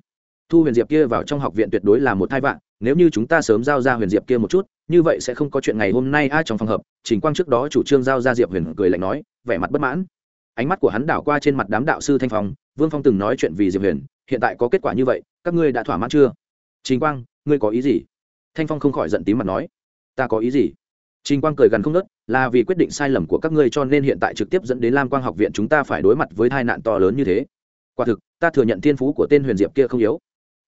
Thu huyền diệp kia vào trong học viện tuyệt đối là một thai vạn nếu như chúng ta sớm giao ra huyền diệp kia một chút, như vậy sẽ không có chuyện ngày hôm nay ai trong phòng hợp, trình quang trước đó chủ trương giao ra diệp huyền cười lạnh nói, vẻ mặt bất mãn. Ánh mắt của hắn đảo qua trên mặt đám đạo sư thanh phong, vương phong từng nói chuyện vì diệp huyền, hiện tại có kết quả như vậy, các ngươi đã thỏa mãn chưa? Trình quang, ngươi có ý gì? Thanh phong không khỏi giận tím mặt nói, ta có ý gì? Trình quang cười gần không nớt, là vì quyết định sai lầm của các ngươi cho nên hiện tại trực tiếp dẫn đến lam quang học viện chúng ta phải đối mặt với tai nạn to lớn như thế. Quả thực, ta thừa nhận thiên phú của tên huyền diệp kia không yếu.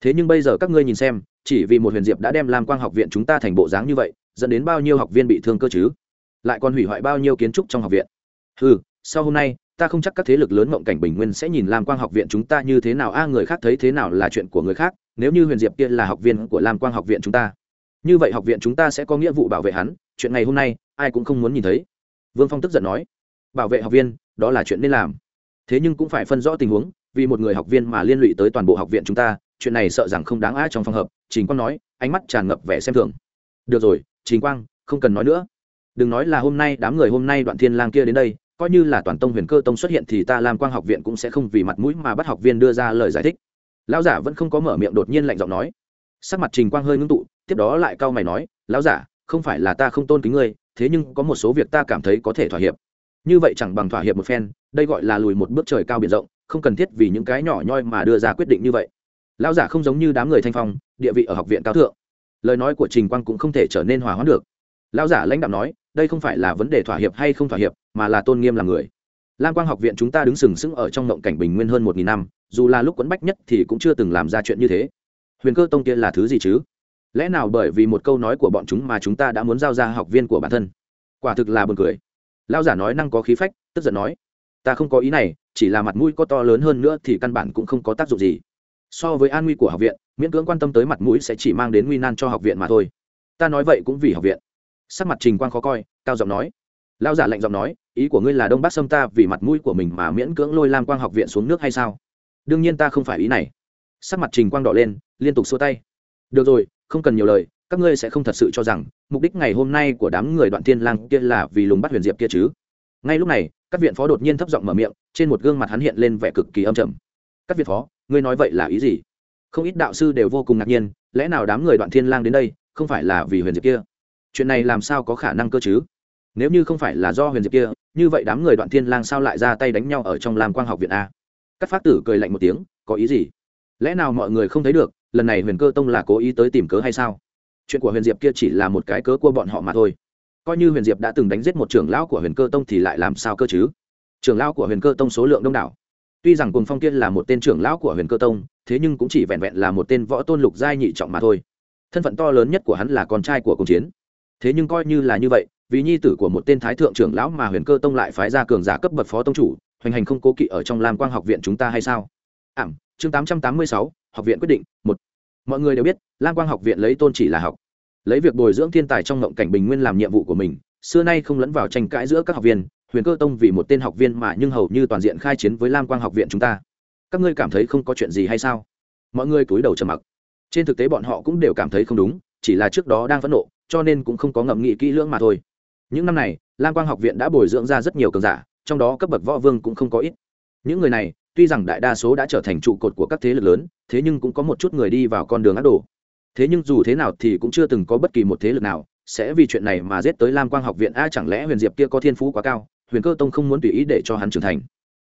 Thế nhưng bây giờ các ngươi nhìn xem chỉ vì một huyền diệp đã đem lam quang học viện chúng ta thành bộ dáng như vậy, dẫn đến bao nhiêu học viên bị thương cơ chứ? Lại còn hủy hoại bao nhiêu kiến trúc trong học viện? Ừ sau hôm nay, ta không chắc các thế lực lớn mộng cảnh bình nguyên sẽ nhìn lam quang học viện chúng ta như thế nào. A, người khác thấy thế nào là chuyện của người khác, nếu như huyền diệp kia là học viên của lam quang học viện chúng ta. Như vậy học viện chúng ta sẽ có nghĩa vụ bảo vệ hắn, chuyện ngày hôm nay, ai cũng không muốn nhìn thấy. Vương phong tức giận nói. Bảo vệ học viên, đó là chuyện nên làm. Thế nhưng cũng phải phân rõ tình huống, vì một người học viên mà liên lụy tới toàn bộ học viện chúng ta chuyện này sợ rằng không đáng ai trong phòng hợp, trình quang nói, ánh mắt tràn ngập vẻ xem thường. Được rồi, trình quang, không cần nói nữa. Đừng nói là hôm nay, đám người hôm nay đoạn thiên lang kia đến đây, coi như là toàn tông huyền cơ tông xuất hiện thì ta làm quang học viện cũng sẽ không vì mặt mũi mà bắt học viên đưa ra lời giải thích. Lão giả vẫn không có mở miệng đột nhiên lạnh giọng nói. Sắc mặt trình quang hơi ngưng tụ, tiếp đó lại cau mày nói, lão giả, không phải là ta không tôn kính ngươi, thế nhưng có một số việc ta cảm thấy có thể thỏa hiệp. Như vậy chẳng bằng thỏa hiệp một phen, đây gọi là lùi một bước trời cao biển rộng, không cần thiết vì những cái nhỏ nhoi mà đưa ra quyết định như vậy lão giả không giống như đám người thanh phong, địa vị ở học viện cao thượng. Lời nói của trình quang cũng không thể trở nên hòa hoãn được. Lão giả lãnh đạo nói, đây không phải là vấn đề thỏa hiệp hay không thỏa hiệp, mà là tôn nghiêm làm người. Lam quang học viện chúng ta đứng sừng sững ở trong ngộng cảnh bình nguyên hơn một nghìn năm, dù là lúc quẫn bách nhất thì cũng chưa từng làm ra chuyện như thế. Huyền cơ tông kia là thứ gì chứ? Lẽ nào bởi vì một câu nói của bọn chúng mà chúng ta đã muốn giao ra học viên của bản thân? Quả thực là buồn cười. Lão giả nói năng có khí phách, tức giận nói, ta không có ý này, chỉ là mặt mũi có to lớn hơn nữa thì căn bản cũng không có tác dụng gì so với an nguy của học viện, miễn cưỡng quan tâm tới mặt mũi sẽ chỉ mang đến nguy nan cho học viện mà thôi. Ta nói vậy cũng vì học viện. Sắc mặt trình quang khó coi, cao giọng nói. Lão giả lạnh giọng nói, ý của ngươi là đông bắc sâm ta vì mặt mũi của mình mà miễn cưỡng lôi lam quang học viện xuống nước hay sao? Đương nhiên ta không phải ý này. Sắc mặt trình quang đỏ lên, liên tục xua tay. Được rồi, không cần nhiều lời, các ngươi sẽ không thật sự cho rằng, mục đích ngày hôm nay của đám người đoạn thiên lang kia là vì lùng bắt huyền diệp kia chứ. Ngay lúc này, các viện phó đột nhiên thấp giọng mở miệng, trên một gương mặt hắn hiện lên vẻ cực kỳ âm trầm. Các viện phó ngươi nói vậy là ý gì? Không ít đạo sư đều vô cùng ngạc nhiên, lẽ nào đám người đoạn thiên lang đến đây, không phải là vì huyền diệp kia? Chuyện này làm sao có khả năng cơ chứ? Nếu như không phải là do huyền diệp kia, như vậy đám người đoạn thiên lang sao lại ra tay đánh nhau ở trong lam quang học viện a? Các phát tử cười lạnh một tiếng, có ý gì? Lẽ nào mọi người không thấy được, lần này huyền cơ tông là cố ý tới tìm cớ hay sao? Chuyện của huyền diệp kia chỉ là một cái cớ của bọn họ mà thôi. Coi như huyền diệp đã từng đánh giết một trưởng lão của huyền cơ tông thì lại làm sao cơ chứ? Trưởng lão của huyền cơ tông số lượng đông đảo tuy rằng cùng phong kiên là một tên trưởng lão của huyền cơ tông, thế nhưng cũng chỉ vẹn vẹn là một tên võ tôn lục giai nhị trọng mà thôi. Thân phận to lớn nhất của hắn là con trai của Cung chiến. Thế nhưng coi như là như vậy, vì nhi tử của một tên thái thượng trưởng lão mà huyền cơ tông lại phái ra cường giả cấp bậc phó tông chủ, hoành hành không cố kỵ ở trong lam quang học viện chúng ta hay sao? Ảm, chương tám trăm tám mươi sáu, học viện quyết định, một. Mọi người đều biết, lam quang học viện lấy tôn chỉ là học. Lấy việc bồi dưỡng thiên tài trong ngộng cảnh bình nguyên làm nhiệm vụ của mình, xưa nay không lẫn vào tranh cãi giữa các học viên huyền cơ tông vì một tên học viên mà nhưng hầu như toàn diện khai chiến với lam quang học viện chúng ta. Các ngươi cảm thấy không có chuyện gì hay sao? Mọi người cúi đầu trầm mặc. Trên thực tế bọn họ cũng đều cảm thấy không đúng, chỉ là trước đó đang phẫn nộ, cho nên cũng không có ngậm nghĩ kỹ lưỡng mà thôi. Những năm này, lam quang học viện đã bồi dưỡng ra rất nhiều cường giả, trong đó cấp bậc võ vương cũng không có ít. Những người này, tuy rằng đại đa số đã trở thành trụ cột của các thế lực lớn, thế nhưng cũng có một chút người đi vào con đường ác đồ. Thế nhưng dù thế nào thì cũng chưa từng có bất kỳ một thế lực nào sẽ vì chuyện này mà giết tới lam quang học viện. A, chẳng lẽ huyền diệp kia có thiên phú quá cao? Huyền cơ tông không muốn tùy ý để cho hắn trưởng thành.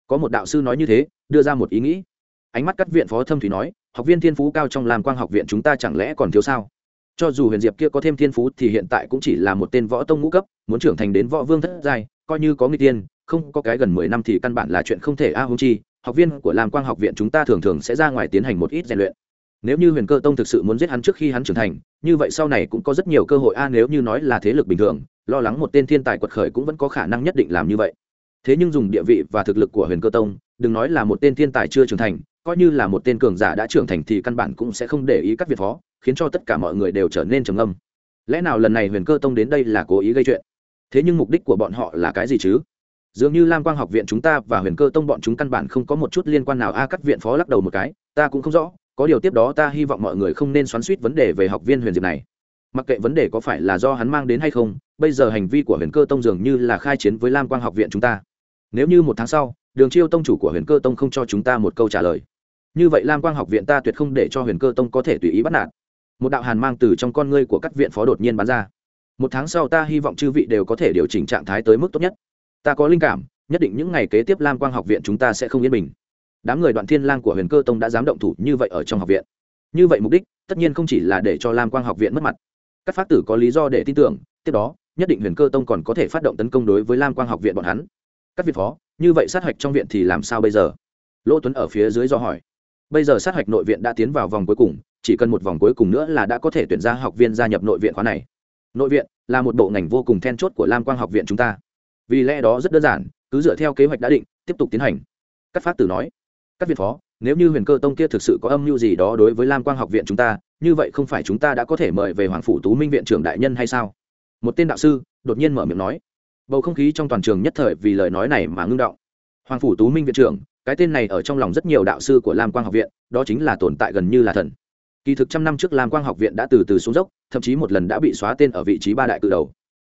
Có một đạo sư nói như thế, đưa ra một ý nghĩ. Ánh mắt cắt viện phó thâm thủy nói, học viên thiên phú cao trong lam quang học viện chúng ta chẳng lẽ còn thiếu sao? Cho dù huyền diệp kia có thêm thiên phú thì hiện tại cũng chỉ là một tên võ tông ngũ cấp, muốn trưởng thành đến võ vương thất giai, coi như có nguy tiên, không có cái gần mười năm thì căn bản là chuyện không thể a à hung chi. Học viên của lam quang học viện chúng ta thường thường sẽ ra ngoài tiến hành một ít rèn luyện nếu như huyền cơ tông thực sự muốn giết hắn trước khi hắn trưởng thành như vậy sau này cũng có rất nhiều cơ hội. A nếu như nói là thế lực bình thường lo lắng một tên thiên tài quật khởi cũng vẫn có khả năng nhất định làm như vậy. Thế nhưng dùng địa vị và thực lực của huyền cơ tông đừng nói là một tên thiên tài chưa trưởng thành coi như là một tên cường giả đã trưởng thành thì căn bản cũng sẽ không để ý các việc phó khiến cho tất cả mọi người đều trở nên trầm âm lẽ nào lần này huyền cơ tông đến đây là cố ý gây chuyện? Thế nhưng mục đích của bọn họ là cái gì chứ? Dường như lam quang học viện chúng ta và huyền cơ tông bọn chúng căn bản không có một chút liên quan nào. A à, các viện phó lắc đầu một cái ta cũng không rõ có điều tiếp đó ta hy vọng mọi người không nên xoắn suýt vấn đề về học viên huyền diệp này. Mặc kệ vấn đề có phải là do hắn mang đến hay không, bây giờ hành vi của huyền cơ tông dường như là khai chiến với lam quang học viện chúng ta. Nếu như một tháng sau, đường chiêu tông chủ của huyền cơ tông không cho chúng ta một câu trả lời, như vậy lam quang học viện ta tuyệt không để cho huyền cơ tông có thể tùy ý bắt nạt. Một đạo hàn mang từ trong con ngươi của các viện phó đột nhiên bắn ra. Một tháng sau ta hy vọng chư vị đều có thể điều chỉnh trạng thái tới mức tốt nhất. Ta có linh cảm, nhất định những ngày kế tiếp lam quang học viện chúng ta sẽ không yên bình đám người đoạn thiên lang của huyền cơ tông đã dám động thủ như vậy ở trong học viện. Như vậy mục đích, tất nhiên không chỉ là để cho lam quang học viện mất mặt. Các pháp tử có lý do để tin tưởng, tiếp đó, nhất định huyền cơ tông còn có thể phát động tấn công đối với lam quang học viện bọn hắn. Các viện phó, như vậy sát hạch trong viện thì làm sao bây giờ? Lỗ tuấn ở phía dưới do hỏi. Bây giờ sát hạch nội viện đã tiến vào vòng cuối cùng, chỉ cần một vòng cuối cùng nữa là đã có thể tuyển ra học viên gia nhập nội viện khóa này. Nội viện là một bộ ngành vô cùng then chốt của lam quang học viện chúng ta. Vì lẽ đó rất đơn giản, cứ dựa theo kế hoạch đã định, tiếp tục tiến hành. Các pháp tử nói các viện phó, nếu như huyền cơ tông kia thực sự có âm mưu gì đó đối với lam quang học viện chúng ta, như vậy không phải chúng ta đã có thể mời về hoàng phủ tú minh viện trưởng đại nhân hay sao? Một tên đạo sư đột nhiên mở miệng nói. Bầu không khí trong toàn trường nhất thời vì lời nói này mà ngưng động. Hoàng phủ tú minh viện trưởng, cái tên này ở trong lòng rất nhiều đạo sư của lam quang học viện, đó chính là tồn tại gần như là thần. Kỳ thực trăm năm trước lam quang học viện đã từ từ xuống dốc, thậm chí một lần đã bị xóa tên ở vị trí ba đại cự đầu.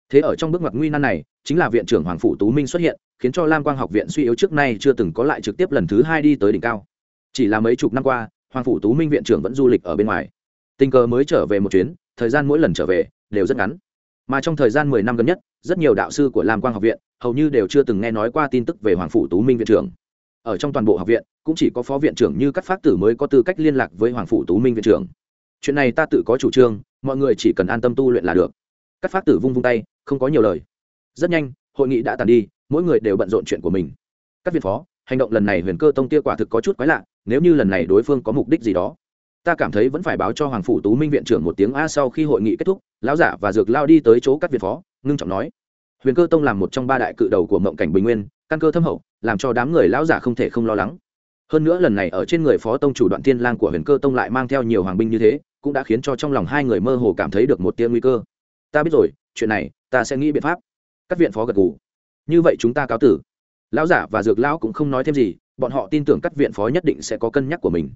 Thế ở trong bước ngoặt nguy nan này chính là viện trưởng hoàng phủ tú minh xuất hiện, khiến cho lam quang học viện suy yếu trước nay chưa từng có lại trực tiếp lần thứ hai đi tới đỉnh cao. Chỉ là mấy chục năm qua, hoàng phủ tú minh viện trưởng vẫn du lịch ở bên ngoài. Tình cờ mới trở về một chuyến, thời gian mỗi lần trở về, đều rất ngắn. Mà trong thời gian mười năm gần nhất, rất nhiều đạo sư của lam quang học viện, hầu như đều chưa từng nghe nói qua tin tức về hoàng phủ tú minh viện trưởng. Ở trong toàn bộ học viện, cũng chỉ có phó viện trưởng như các pháp tử mới có tư cách liên lạc với hoàng phủ tú minh viện trưởng. Chuyện này ta tự có chủ trương, mọi người chỉ cần an tâm tu luyện là được. Các pháp tử vung vung tay, không có nhiều lời rất nhanh, hội nghị đã tàn đi, mỗi người đều bận rộn chuyện của mình. Các viên phó, hành động lần này huyền cơ tông tia quả thực có chút quái lạ, nếu như lần này đối phương có mục đích gì đó, ta cảm thấy vẫn phải báo cho hoàng phủ tú minh viện trưởng một tiếng a sau khi hội nghị kết thúc, lão giả và dược lao đi tới chỗ các viện phó, ngưng trọng nói. Huyền cơ tông làm một trong ba đại cự đầu của mộng cảnh bình nguyên, căn cơ thâm hậu, làm cho đám người lão giả không thể không lo lắng. Hơn nữa lần này ở trên người phó tông chủ đoạn thiên lang của huyền cơ tông lại mang theo nhiều hoàng binh như thế, cũng đã khiến cho trong lòng hai người mơ hồ cảm thấy được một tia nguy cơ. Ta biết rồi, chuyện này, ta sẽ nghĩ biện pháp các viện phó gật gù. Như vậy chúng ta cáo tử. Lão giả và dược lão cũng không nói thêm gì, bọn họ tin tưởng các viện phó nhất định sẽ có cân nhắc của mình.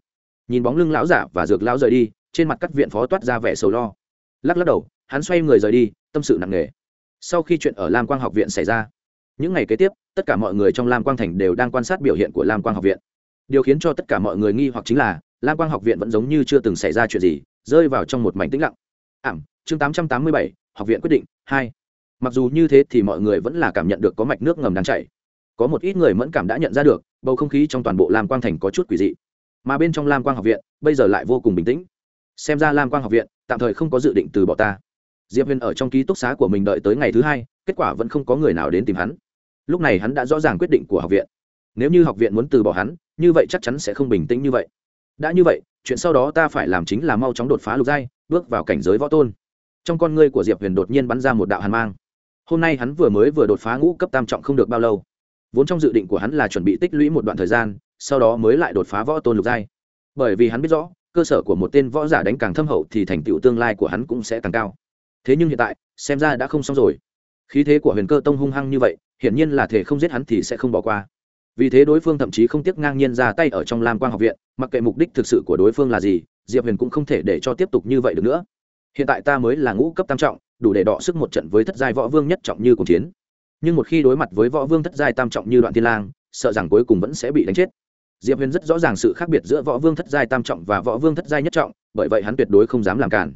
Nhìn bóng lưng lão giả và dược lão rời đi, trên mặt các viện phó toát ra vẻ sầu lo. Lắc lắc đầu, hắn xoay người rời đi, tâm sự nặng nề. Sau khi chuyện ở lam quang học viện xảy ra, những ngày kế tiếp, tất cả mọi người trong lam quang thành đều đang quan sát biểu hiện của lam quang học viện. Điều khiến cho tất cả mọi người nghi hoặc chính là, lam quang học viện vẫn giống như chưa từng xảy ra chuyện gì, rơi vào trong một mảnh tĩnh lặng. Ảm, chương tám trăm tám mươi bảy, học viện quyết định hai mặc dù như thế thì mọi người vẫn là cảm nhận được có mạch nước ngầm đang chảy. Có một ít người mẫn cảm đã nhận ra được, bầu không khí trong toàn bộ lam quang thành có chút quỷ dị. Mà bên trong lam quang học viện, bây giờ lại vô cùng bình tĩnh. Xem ra lam quang học viện, tạm thời không có dự định từ bỏ ta. Diệp huyền ở trong ký túc xá của mình đợi tới ngày thứ hai, kết quả vẫn không có người nào đến tìm hắn. Lúc này hắn đã rõ ràng quyết định của học viện. Nếu như học viện muốn từ bỏ hắn, như vậy chắc chắn sẽ không bình tĩnh như vậy. Đã như vậy, chuyện sau đó ta phải làm chính là mau chóng đột phá lục giai, bước vào cảnh giới võ tôn. Trong con ngươi của diệp huyền đột nhiên bắn ra một đạo hàn mang hôm nay hắn vừa mới vừa đột phá ngũ cấp tam trọng không được bao lâu. Vốn trong dự định của hắn là chuẩn bị tích lũy một đoạn thời gian, sau đó mới lại đột phá võ tôn lục giai. Bởi vì hắn biết rõ, cơ sở của một tên võ giả đánh càng thâm hậu thì thành tựu tương lai của hắn cũng sẽ càng cao. Thế nhưng hiện tại, xem ra đã không xong rồi. Khí thế của huyền cơ tông hung hăng như vậy, hiển nhiên là thể không giết hắn thì sẽ không bỏ qua. Vì thế đối phương thậm chí không tiếc ngang nhiên ra tay ở trong lam quang học viện, mặc kệ mục đích thực sự của đối phương là gì, diệp huyền cũng không thể để cho tiếp tục như vậy được nữa. Hiện tại ta mới là ngũ cấp tam trọng đủ để đọ sức một trận với thất giai võ vương nhất trọng như cùng chiến. Nhưng một khi đối mặt với võ vương thất giai tam trọng như đoạn thiên lang, sợ rằng cuối cùng vẫn sẽ bị đánh chết. Diệp huyền rất rõ ràng sự khác biệt giữa võ vương thất giai tam trọng và võ vương thất giai nhất trọng, bởi vậy hắn tuyệt đối không dám làm cản.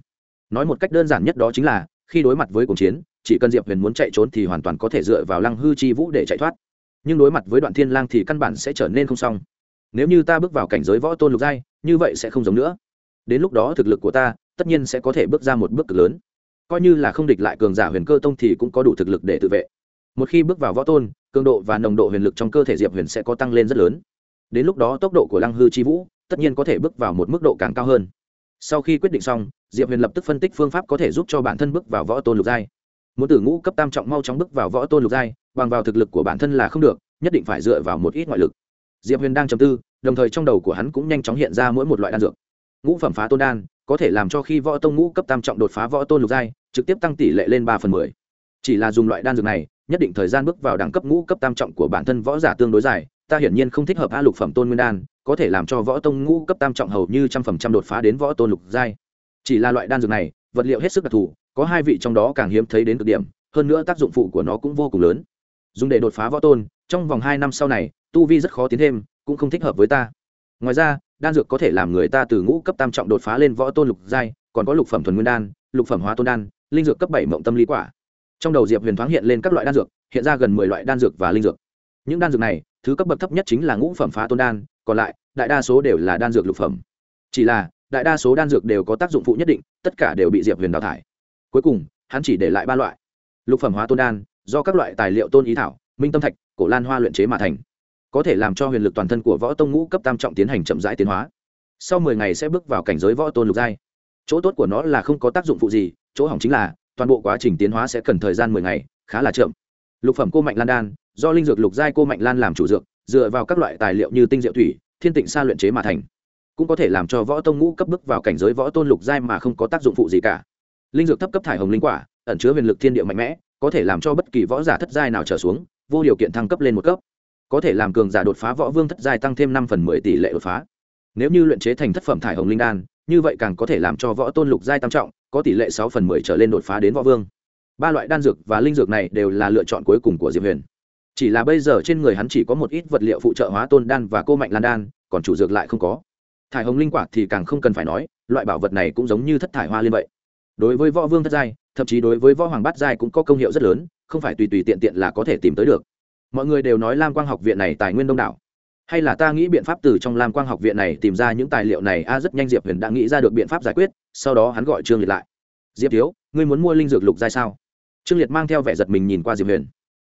Nói một cách đơn giản nhất đó chính là, khi đối mặt với cuộc chiến, chỉ cần diệp huyền muốn chạy trốn thì hoàn toàn có thể dựa vào lăng hư chi vũ để chạy thoát. Nhưng đối mặt với đoạn thiên lang thì căn bản sẽ trở nên không xong. Nếu như ta bước vào cảnh giới võ tôn lục giai, như vậy sẽ không giống nữa. Đến lúc đó thực lực của ta tất nhiên sẽ có thể bước ra một bước cực lớn coi như là không địch lại cường giả huyền cơ tông thì cũng có đủ thực lực để tự vệ. Một khi bước vào võ tôn, cường độ và nồng độ huyền lực trong cơ thể diệp huyền sẽ có tăng lên rất lớn. Đến lúc đó tốc độ của lăng hư chi vũ tất nhiên có thể bước vào một mức độ càng cao hơn. Sau khi quyết định xong, diệp huyền lập tức phân tích phương pháp có thể giúp cho bản thân bước vào võ tôn lục giai. Muốn từ ngũ cấp tam trọng mau chóng bước vào võ tôn lục giai, bằng vào thực lực của bản thân là không được, nhất định phải dựa vào một ít ngoại lực. Diệp huyền đang chầm tư, đồng thời trong đầu của hắn cũng nhanh chóng hiện ra mỗi một loại đan dược. Ngũ phẩm phá tôn đan có thể làm cho khi võ tông ngũ cấp tam trọng đột phá võ tôn lục giai, trực tiếp tăng tỷ lệ lên ba phần mười. Chỉ là dùng loại đan dược này, nhất định thời gian bước vào đẳng cấp ngũ cấp tam trọng của bản thân võ giả tương đối dài, ta hiển nhiên không thích hợp a lục phẩm tôn nguyên đan, có thể làm cho võ tông ngũ cấp tam trọng hầu như trăm phần trăm đột phá đến võ tôn lục giai. Chỉ là loại đan dược này, vật liệu hết sức đặc thù, có hai vị trong đó càng hiếm thấy đến cực điểm, hơn nữa tác dụng phụ của nó cũng vô cùng lớn. Dùng để đột phá võ tôn, trong vòng hai năm sau này, tu vi rất khó tiến thêm, cũng không thích hợp với ta. Ngoài ra đan dược có thể làm người ta từ ngũ cấp tam trọng đột phá lên võ tôn lục giai, còn có lục phẩm thuần nguyên đan, lục phẩm hóa tôn đan, linh dược cấp bảy mộng tâm lý quả. Trong đầu diệp huyền thoáng hiện lên các loại đan dược, hiện ra gần mười loại đan dược và linh dược. Những đan dược này, thứ cấp bậc thấp nhất chính là ngũ phẩm phá tôn đan, còn lại, đại đa số đều là đan dược lục phẩm. Chỉ là, đại đa số đan dược đều có tác dụng phụ nhất định, tất cả đều bị diệp huyền đào thải. Cuối cùng, hắn chỉ để lại ba loại. Lục phẩm hóa tôn đan, do các loại tài liệu tôn ý thảo, minh tâm thạch, cổ lan hoa luyện chế mà thành có thể làm cho huyền lực toàn thân của võ tông ngũ cấp tam trọng tiến hành chậm rãi tiến hóa. Sau mười ngày sẽ bước vào cảnh giới võ tôn lục giai. Chỗ tốt của nó là không có tác dụng phụ gì, chỗ hỏng chính là toàn bộ quá trình tiến hóa sẽ cần thời gian mười ngày, khá là chậm. Lục phẩm cô mạnh lan đan, do linh dược lục giai cô mạnh lan làm chủ dược, dựa vào các loại tài liệu như tinh diệu thủy, thiên tịnh sa luyện chế mà thành. Cũng có thể làm cho võ tông ngũ cấp bước vào cảnh giới võ tôn lục giai mà không có tác dụng phụ gì cả. Linh dược thấp cấp thải hồng linh quả, ẩn chứa huyền lực thiên địa mạnh mẽ, có thể làm cho bất kỳ võ giả thất giai nào trở xuống, vô điều kiện thăng cấp lên một cấp có thể làm cường giả đột phá võ vương thất giai tăng thêm năm phần mười tỷ lệ đột phá. Nếu như luyện chế thành thất phẩm thải hồng linh đan, như vậy càng có thể làm cho võ tôn lục giai tam trọng, có tỷ lệ sáu phần mười trở lên đột phá đến võ vương. Ba loại đan dược và linh dược này đều là lựa chọn cuối cùng của diệp huyền. Chỉ là bây giờ trên người hắn chỉ có một ít vật liệu phụ trợ hóa tôn đan và cô mạnh lan đan, còn chủ dược lại không có. Thải hồng linh quả thì càng không cần phải nói, loại bảo vật này cũng giống như thất thải hoa liên vậy. Đối với võ vương thất giai, thậm chí đối với võ hoàng bát giai cũng có công hiệu rất lớn, không phải tùy tùy tiện tiện là có thể tìm tới được mọi người đều nói lam quang học viện này tài nguyên đông đảo. Hay là ta nghĩ biện pháp từ trong lam quang học viện này tìm ra những tài liệu này? A, rất nhanh diệp huyền đã nghĩ ra được biện pháp giải quyết, sau đó hắn gọi trương liệt lại. Diệp thiếu, ngươi muốn mua linh dược lục giai sao? Trương liệt mang theo vẻ giật mình nhìn qua diệp huyền.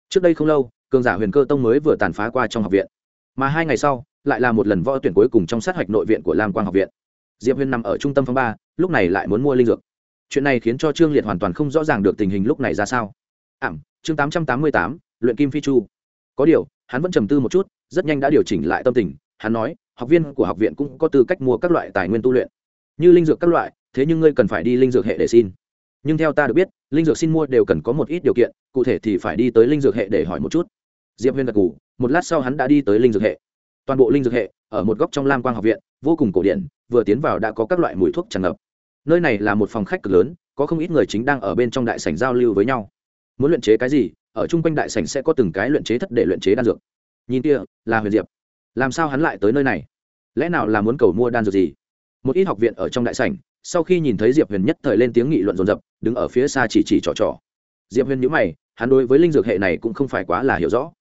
Trước đây không lâu, cường giả huyền cơ tông mới vừa tàn phá qua trong học viện. Mà hai ngày sau, lại là một lần võ tuyển cuối cùng trong sát hạch nội viện của lam quang học viện. Diệp huyền nằm ở trung tâm phong ba, lúc này lại muốn mua linh dược. Chuyện này khiến cho trương liệt hoàn toàn không rõ ràng được tình hình lúc này ra sao. Ảm, chương tám trăm tám mươi tám, luyện kim phi chu có điều, hắn vẫn trầm tư một chút, rất nhanh đã điều chỉnh lại tâm tình. Hắn nói, học viên của học viện cũng có tư cách mua các loại tài nguyên tu luyện. Như linh dược các loại, thế nhưng ngươi cần phải đi linh dược hệ để xin. Nhưng theo ta được biết, linh dược xin mua đều cần có một ít điều kiện, cụ thể thì phải đi tới linh dược hệ để hỏi một chút. Diệp huyên gật g ủ một lát sau hắn đã đi tới linh dược hệ. Toàn bộ linh dược hệ, ở một góc trong lam quang học viện, vô cùng cổ điển, vừa tiến vào đã có các loại mùi thuốc tràn ngập. Nơi này là một phòng khách cực lớn, có không ít người chính đang ở bên trong đại sảnh giao lưu với nhau. Muốn luyện chế cái gì ở chung quanh đại sảnh sẽ có từng cái luyện chế thất để luyện chế đan dược. Nhìn kia, là huyền diệp. Làm sao hắn lại tới nơi này? Lẽ nào là muốn cầu mua đan dược gì? Một ít học viện ở trong đại sảnh, sau khi nhìn thấy diệp huyền nhất thời lên tiếng nghị luận dồn dập, đứng ở phía xa chỉ chỉ trò trò. Diệp huyền nhữ mày, hắn đối với linh dược hệ này cũng không phải quá là hiểu rõ.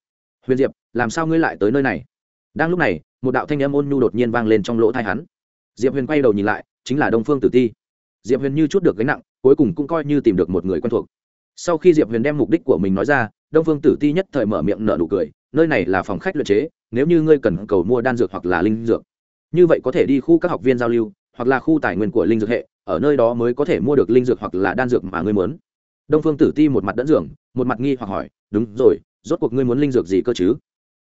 Huyền diệp, làm sao ngươi lại tới nơi này? Đang lúc này, một đạo thanh âm ôn nhu đột nhiên vang lên trong lỗ thai hắn. Diệp huyền quay đầu nhìn lại, chính là đông phương tử ti. Diệp huyền như chút được gánh nặng, cuối cùng cũng coi như tìm được một người quen thuộc sau khi diệp huyền đem mục đích của mình nói ra, đông phương tử ti nhất thời mở miệng nở nụ cười, nơi này là phòng khách luyện chế, nếu như ngươi cần cầu mua đan dược hoặc là linh dược, như vậy có thể đi khu các học viên giao lưu, hoặc là khu tài nguyên của linh dược hệ, ở nơi đó mới có thể mua được linh dược hoặc là đan dược mà ngươi muốn. Đông phương tử ti một mặt đẫn dường, một mặt nghi hoặc hỏi, đúng rồi, rốt cuộc ngươi muốn linh dược gì cơ chứ?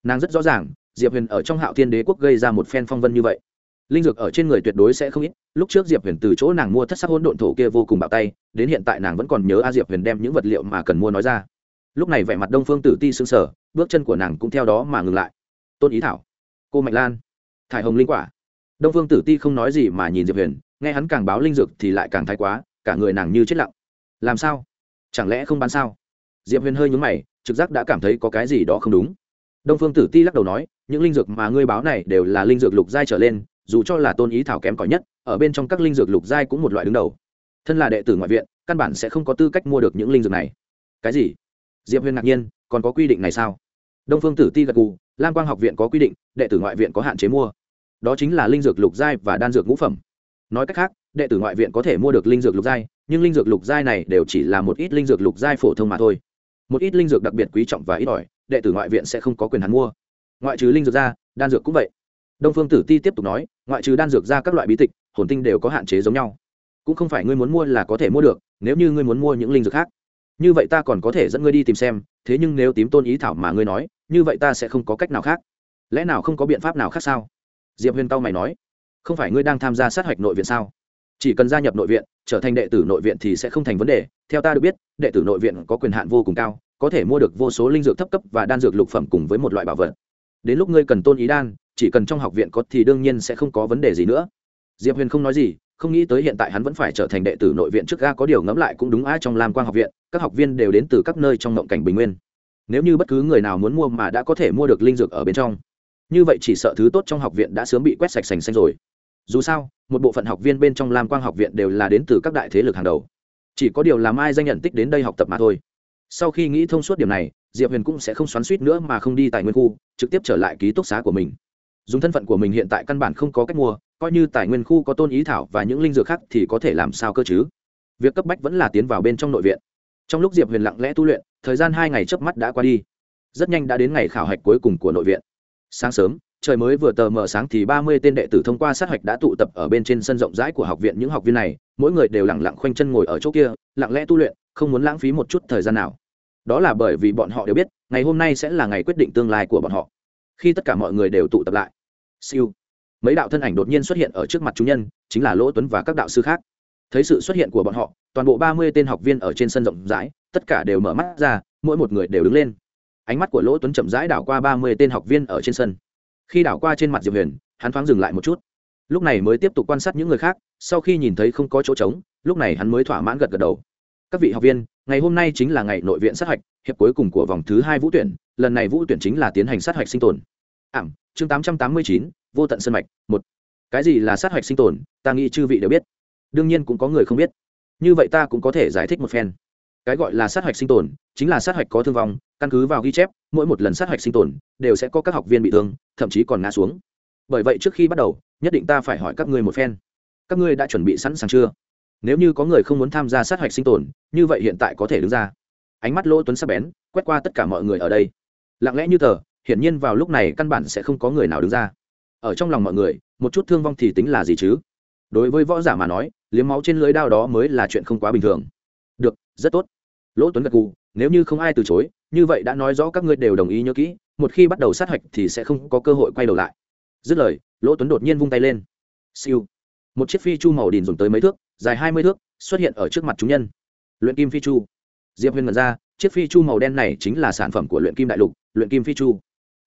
Nàng rất rõ ràng, diệp huyền ở trong hạo thiên đế quốc gây ra một phen phong vân như vậy linh dược ở trên người tuyệt đối sẽ không ít. Lúc trước diệp huyền từ chỗ nàng mua thất sắc hỗn độn thổ kia vô cùng bạo tay, đến hiện tại nàng vẫn còn nhớ a diệp huyền đem những vật liệu mà cần mua nói ra. Lúc này vẻ mặt đông phương tử ti sững sờ, bước chân của nàng cũng theo đó mà ngừng lại. Tôn ý thảo, cô mạnh lan, thải hồng linh quả. Đông phương tử ti không nói gì mà nhìn diệp huyền, nghe hắn càng báo linh dược thì lại càng thái quá, cả người nàng như chết lặng. Làm sao? Chẳng lẽ không bán sao? Diệp huyền hơi nhúng mày, trực giác đã cảm thấy có cái gì đó không đúng. Đông phương tử ti lắc đầu nói, những linh dược mà ngươi báo này đều là linh dược lục giai trở lên dù cho là tôn ý thảo kém cỏi nhất, ở bên trong các linh dược lục giai cũng một loại đứng đầu. Thân là đệ tử ngoại viện, căn bản sẽ không có tư cách mua được những linh dược này. Cái gì? Diệp huyền ngạc nhiên, còn có quy định này sao? Đông phương tử ti gật cù lam quang học viện có quy định, đệ tử ngoại viện có hạn chế mua. Đó chính là linh dược lục giai và đan dược ngũ phẩm. Nói cách khác, đệ tử ngoại viện có thể mua được linh dược lục giai, nhưng linh dược lục giai này đều chỉ là một ít linh dược lục giai phổ thông mà thôi. Một ít linh dược đặc biệt quý trọng và ít ỏi, đệ tử ngoại viện sẽ không có quyền hắn mua. Ngoại trừ linh dược ra, đan dược cũng vậy đông phương tử ti tiếp tục nói, ngoại trừ đan dược ra các loại bí tịch, hồn tinh đều có hạn chế giống nhau. Cũng không phải ngươi muốn mua là có thể mua được, nếu như ngươi muốn mua những linh dược khác. Như vậy ta còn có thể dẫn ngươi đi tìm xem, thế nhưng nếu tím tôn ý thảo mà ngươi nói, như vậy ta sẽ không có cách nào khác. Lẽ nào không có biện pháp nào khác sao? Diệp huyền tao mày nói, không phải ngươi đang tham gia sát hạch nội viện sao? Chỉ cần gia nhập nội viện, trở thành đệ tử nội viện thì sẽ không thành vấn đề. Theo ta được biết, đệ tử nội viện có quyền hạn vô cùng cao, có thể mua được vô số linh dược thấp cấp và đan dược lục phẩm cùng với một loại bảo vật. Đến lúc ngươi cần tôn ý đan chỉ cần trong học viện có thì đương nhiên sẽ không có vấn đề gì nữa. Diệp huyền không nói gì, không nghĩ tới hiện tại hắn vẫn phải trở thành đệ tử nội viện trước ga có điều ngẫm lại cũng đúng ai trong lam quang học viện, các học viên đều đến từ các nơi trong ngộng cảnh bình nguyên. Nếu như bất cứ người nào muốn mua mà đã có thể mua được linh dược ở bên trong, như vậy chỉ sợ thứ tốt trong học viện đã sớm bị quét sạch sành xanh rồi. Dù sao, một bộ phận học viên bên trong lam quang học viện đều là đến từ các đại thế lực hàng đầu. Chỉ có điều làm ai danh nhận tích đến đây học tập mà thôi. Sau khi nghĩ thông suốt điểm này, diệp huyền cũng sẽ không xoắn suýt nữa mà không đi tài nguyên khu, trực tiếp trở lại ký túc xá của mình dùng thân phận của mình hiện tại căn bản không có cách mua, coi như tài nguyên khu có tôn ý thảo và những linh dược khác thì có thể làm sao cơ chứ? Việc cấp bách vẫn là tiến vào bên trong nội viện. Trong lúc diệp huyền lặng lẽ tu luyện, thời gian hai ngày trước mắt đã qua đi. Rất nhanh đã đến ngày khảo hạch cuối cùng của nội viện. Sáng sớm, trời mới vừa tờ mờ sáng thì ba mươi tên đệ tử thông qua sát hạch đã tụ tập ở bên trên sân rộng rãi của học viện. Những học viên này, mỗi người đều lặng lặng khoanh chân ngồi ở chỗ kia, lặng lẽ tu luyện, không muốn lãng phí một chút thời gian nào. Đó là bởi vì bọn họ đều biết, ngày hôm nay sẽ là ngày quyết định tương lai của bọn họ khi tất cả mọi người đều tụ tập lại. Siêu. Mấy đạo thân ảnh đột nhiên xuất hiện ở trước mặt chúng nhân, chính là lỗ tuấn và các đạo sư khác. Thấy sự xuất hiện của bọn họ, toàn bộ ba mươi tên học viên ở trên sân rộng rãi, tất cả đều mở mắt ra, mỗi một người đều đứng lên. Ánh mắt của lỗ tuấn chậm rãi đảo qua ba mươi tên học viên ở trên sân. Khi đảo qua trên mặt diệp huyền, hắn thoáng dừng lại một chút. Lúc này mới tiếp tục quan sát những người khác, sau khi nhìn thấy không có chỗ trống, lúc này hắn mới thỏa mãn gật gật đầu. Các vị học viên, ngày hôm nay chính là ngày nội viện sát hạch, hiệp cuối cùng của vòng thứ hai vũ tuyển, lần này vũ tuyển chính là tiến hành sát hạch sinh tồn ảm, chương tám trăm tám mươi chín, vô tận sân mạch, một. Cái gì là sát hạch sinh tồn, ta nghĩ chư vị đều biết. Đương nhiên cũng có người không biết. Như vậy ta cũng có thể giải thích một phen. Cái gọi là sát hạch sinh tồn, chính là sát hạch có thương vong, căn cứ vào ghi chép, mỗi một lần sát hạch sinh tồn, đều sẽ có các học viên bị thương, thậm chí còn ngã xuống. Bởi vậy trước khi bắt đầu, nhất định ta phải hỏi các ngươi một phen. Các ngươi đã chuẩn bị sẵn sàng chưa? Nếu như có người không muốn tham gia sát hạch sinh tồn, như vậy hiện tại có thể đứng ra. Ánh mắt lỗ tuấn sắp bén, quét qua tất cả mọi người ở đây. Lặng lẽ như tờ hiển nhiên vào lúc này căn bản sẽ không có người nào đứng ra. Ở trong lòng mọi người, một chút thương vong thì tính là gì chứ? Đối với võ giả mà nói, liếm máu trên lưới đao đó mới là chuyện không quá bình thường. Được, rất tốt. Lỗ tuấn gật gù, nếu như không ai từ chối, như vậy đã nói rõ các ngươi đều đồng ý nhớ kỹ, một khi bắt đầu sát hạch thì sẽ không có cơ hội quay đầu lại. Dứt lời, lỗ tuấn đột nhiên vung tay lên. Siêu. Một chiếc phi chu màu đìn dùng tới mấy thước, dài hai mươi thước, xuất hiện ở trước mặt chúng nhân. Luyện kim phi chu. Diệp huyền mật ra, chiếc phi chu màu đen này chính là sản phẩm của luyện kim đại lục, luyện kim phi chu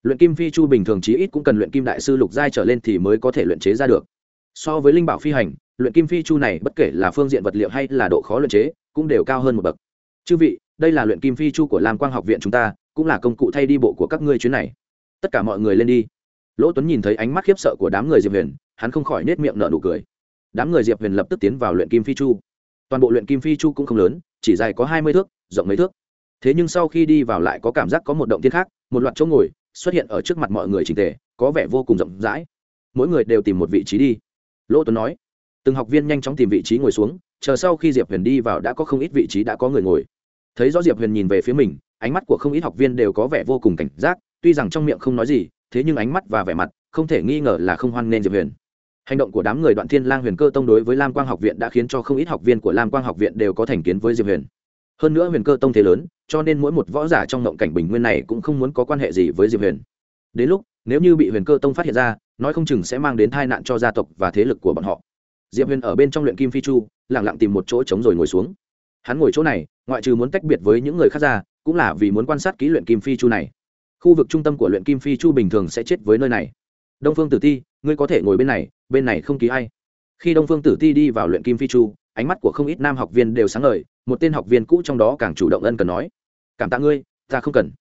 luyện kim phi chu bình thường chí ít cũng cần luyện kim đại sư lục giai trở lên thì mới có thể luyện chế ra được. So với linh bảo phi hành, luyện kim phi chu này bất kể là phương diện vật liệu hay là độ khó luyện chế, cũng đều cao hơn một bậc. Chư vị, đây là luyện kim phi chu của lam quang học viện chúng ta, cũng là công cụ thay đi bộ của các ngươi chuyến này. Tất cả mọi người lên đi. Lỗ tuấn nhìn thấy ánh mắt khiếp sợ của đám người diệp huyền, hắn không khỏi nết miệng nở nụ cười. Đám người diệp huyền lập tức tiến vào luyện kim phi chu. Toàn bộ luyện kim phi chu cũng không lớn, chỉ dài có hai mươi thước, rộng mấy thước. Thế nhưng sau khi đi vào lại có cảm giác có một động tiên khác, một loạt chỗ ngồi xuất hiện ở trước mặt mọi người trình tề, có vẻ vô cùng rộng rãi. Mỗi người đều tìm một vị trí đi. Lỗ tuấn nói. Từng học viên nhanh chóng tìm vị trí ngồi xuống, chờ sau khi diệp huyền đi vào đã có không ít vị trí đã có người ngồi. Thấy rõ diệp huyền nhìn về phía mình, ánh mắt của không ít học viên đều có vẻ vô cùng cảnh giác, tuy rằng trong miệng không nói gì, thế nhưng ánh mắt và vẻ mặt, không thể nghi ngờ là không hoan nghênh diệp huyền. Hành động của đám người đoạn thiên lang huyền cơ tông đối với lam quang học viện đã khiến cho không ít học viên của lam quang học viện đều có thành kiến với diệp huyền. Hơn nữa huyền cơ tông thế lớn cho nên mỗi một võ giả trong ngộng cảnh bình nguyên này cũng không muốn có quan hệ gì với diệp huyền. Đến lúc, nếu như bị huyền cơ tông phát hiện ra, nói không chừng sẽ mang đến tai nạn cho gia tộc và thế lực của bọn họ. Diệp huyền ở bên trong luyện kim phi chu lẳng lặng tìm một chỗ trống rồi ngồi xuống. Hắn ngồi chỗ này, ngoại trừ muốn tách biệt với những người khác ra, cũng là vì muốn quan sát kỹ luyện kim phi chu này. Khu vực trung tâm của luyện kim phi chu bình thường sẽ chết với nơi này. Đông phương tử ti, ngươi có thể ngồi bên này bên này không ký hay khi đông phương tử ti đi vào luyện kim phi chu ánh mắt của không ít nam học viên đều sáng ngời, một tên học viên cũ trong đó càng chủ động ân cần nói, cảm tạ ngươi, ta không cần.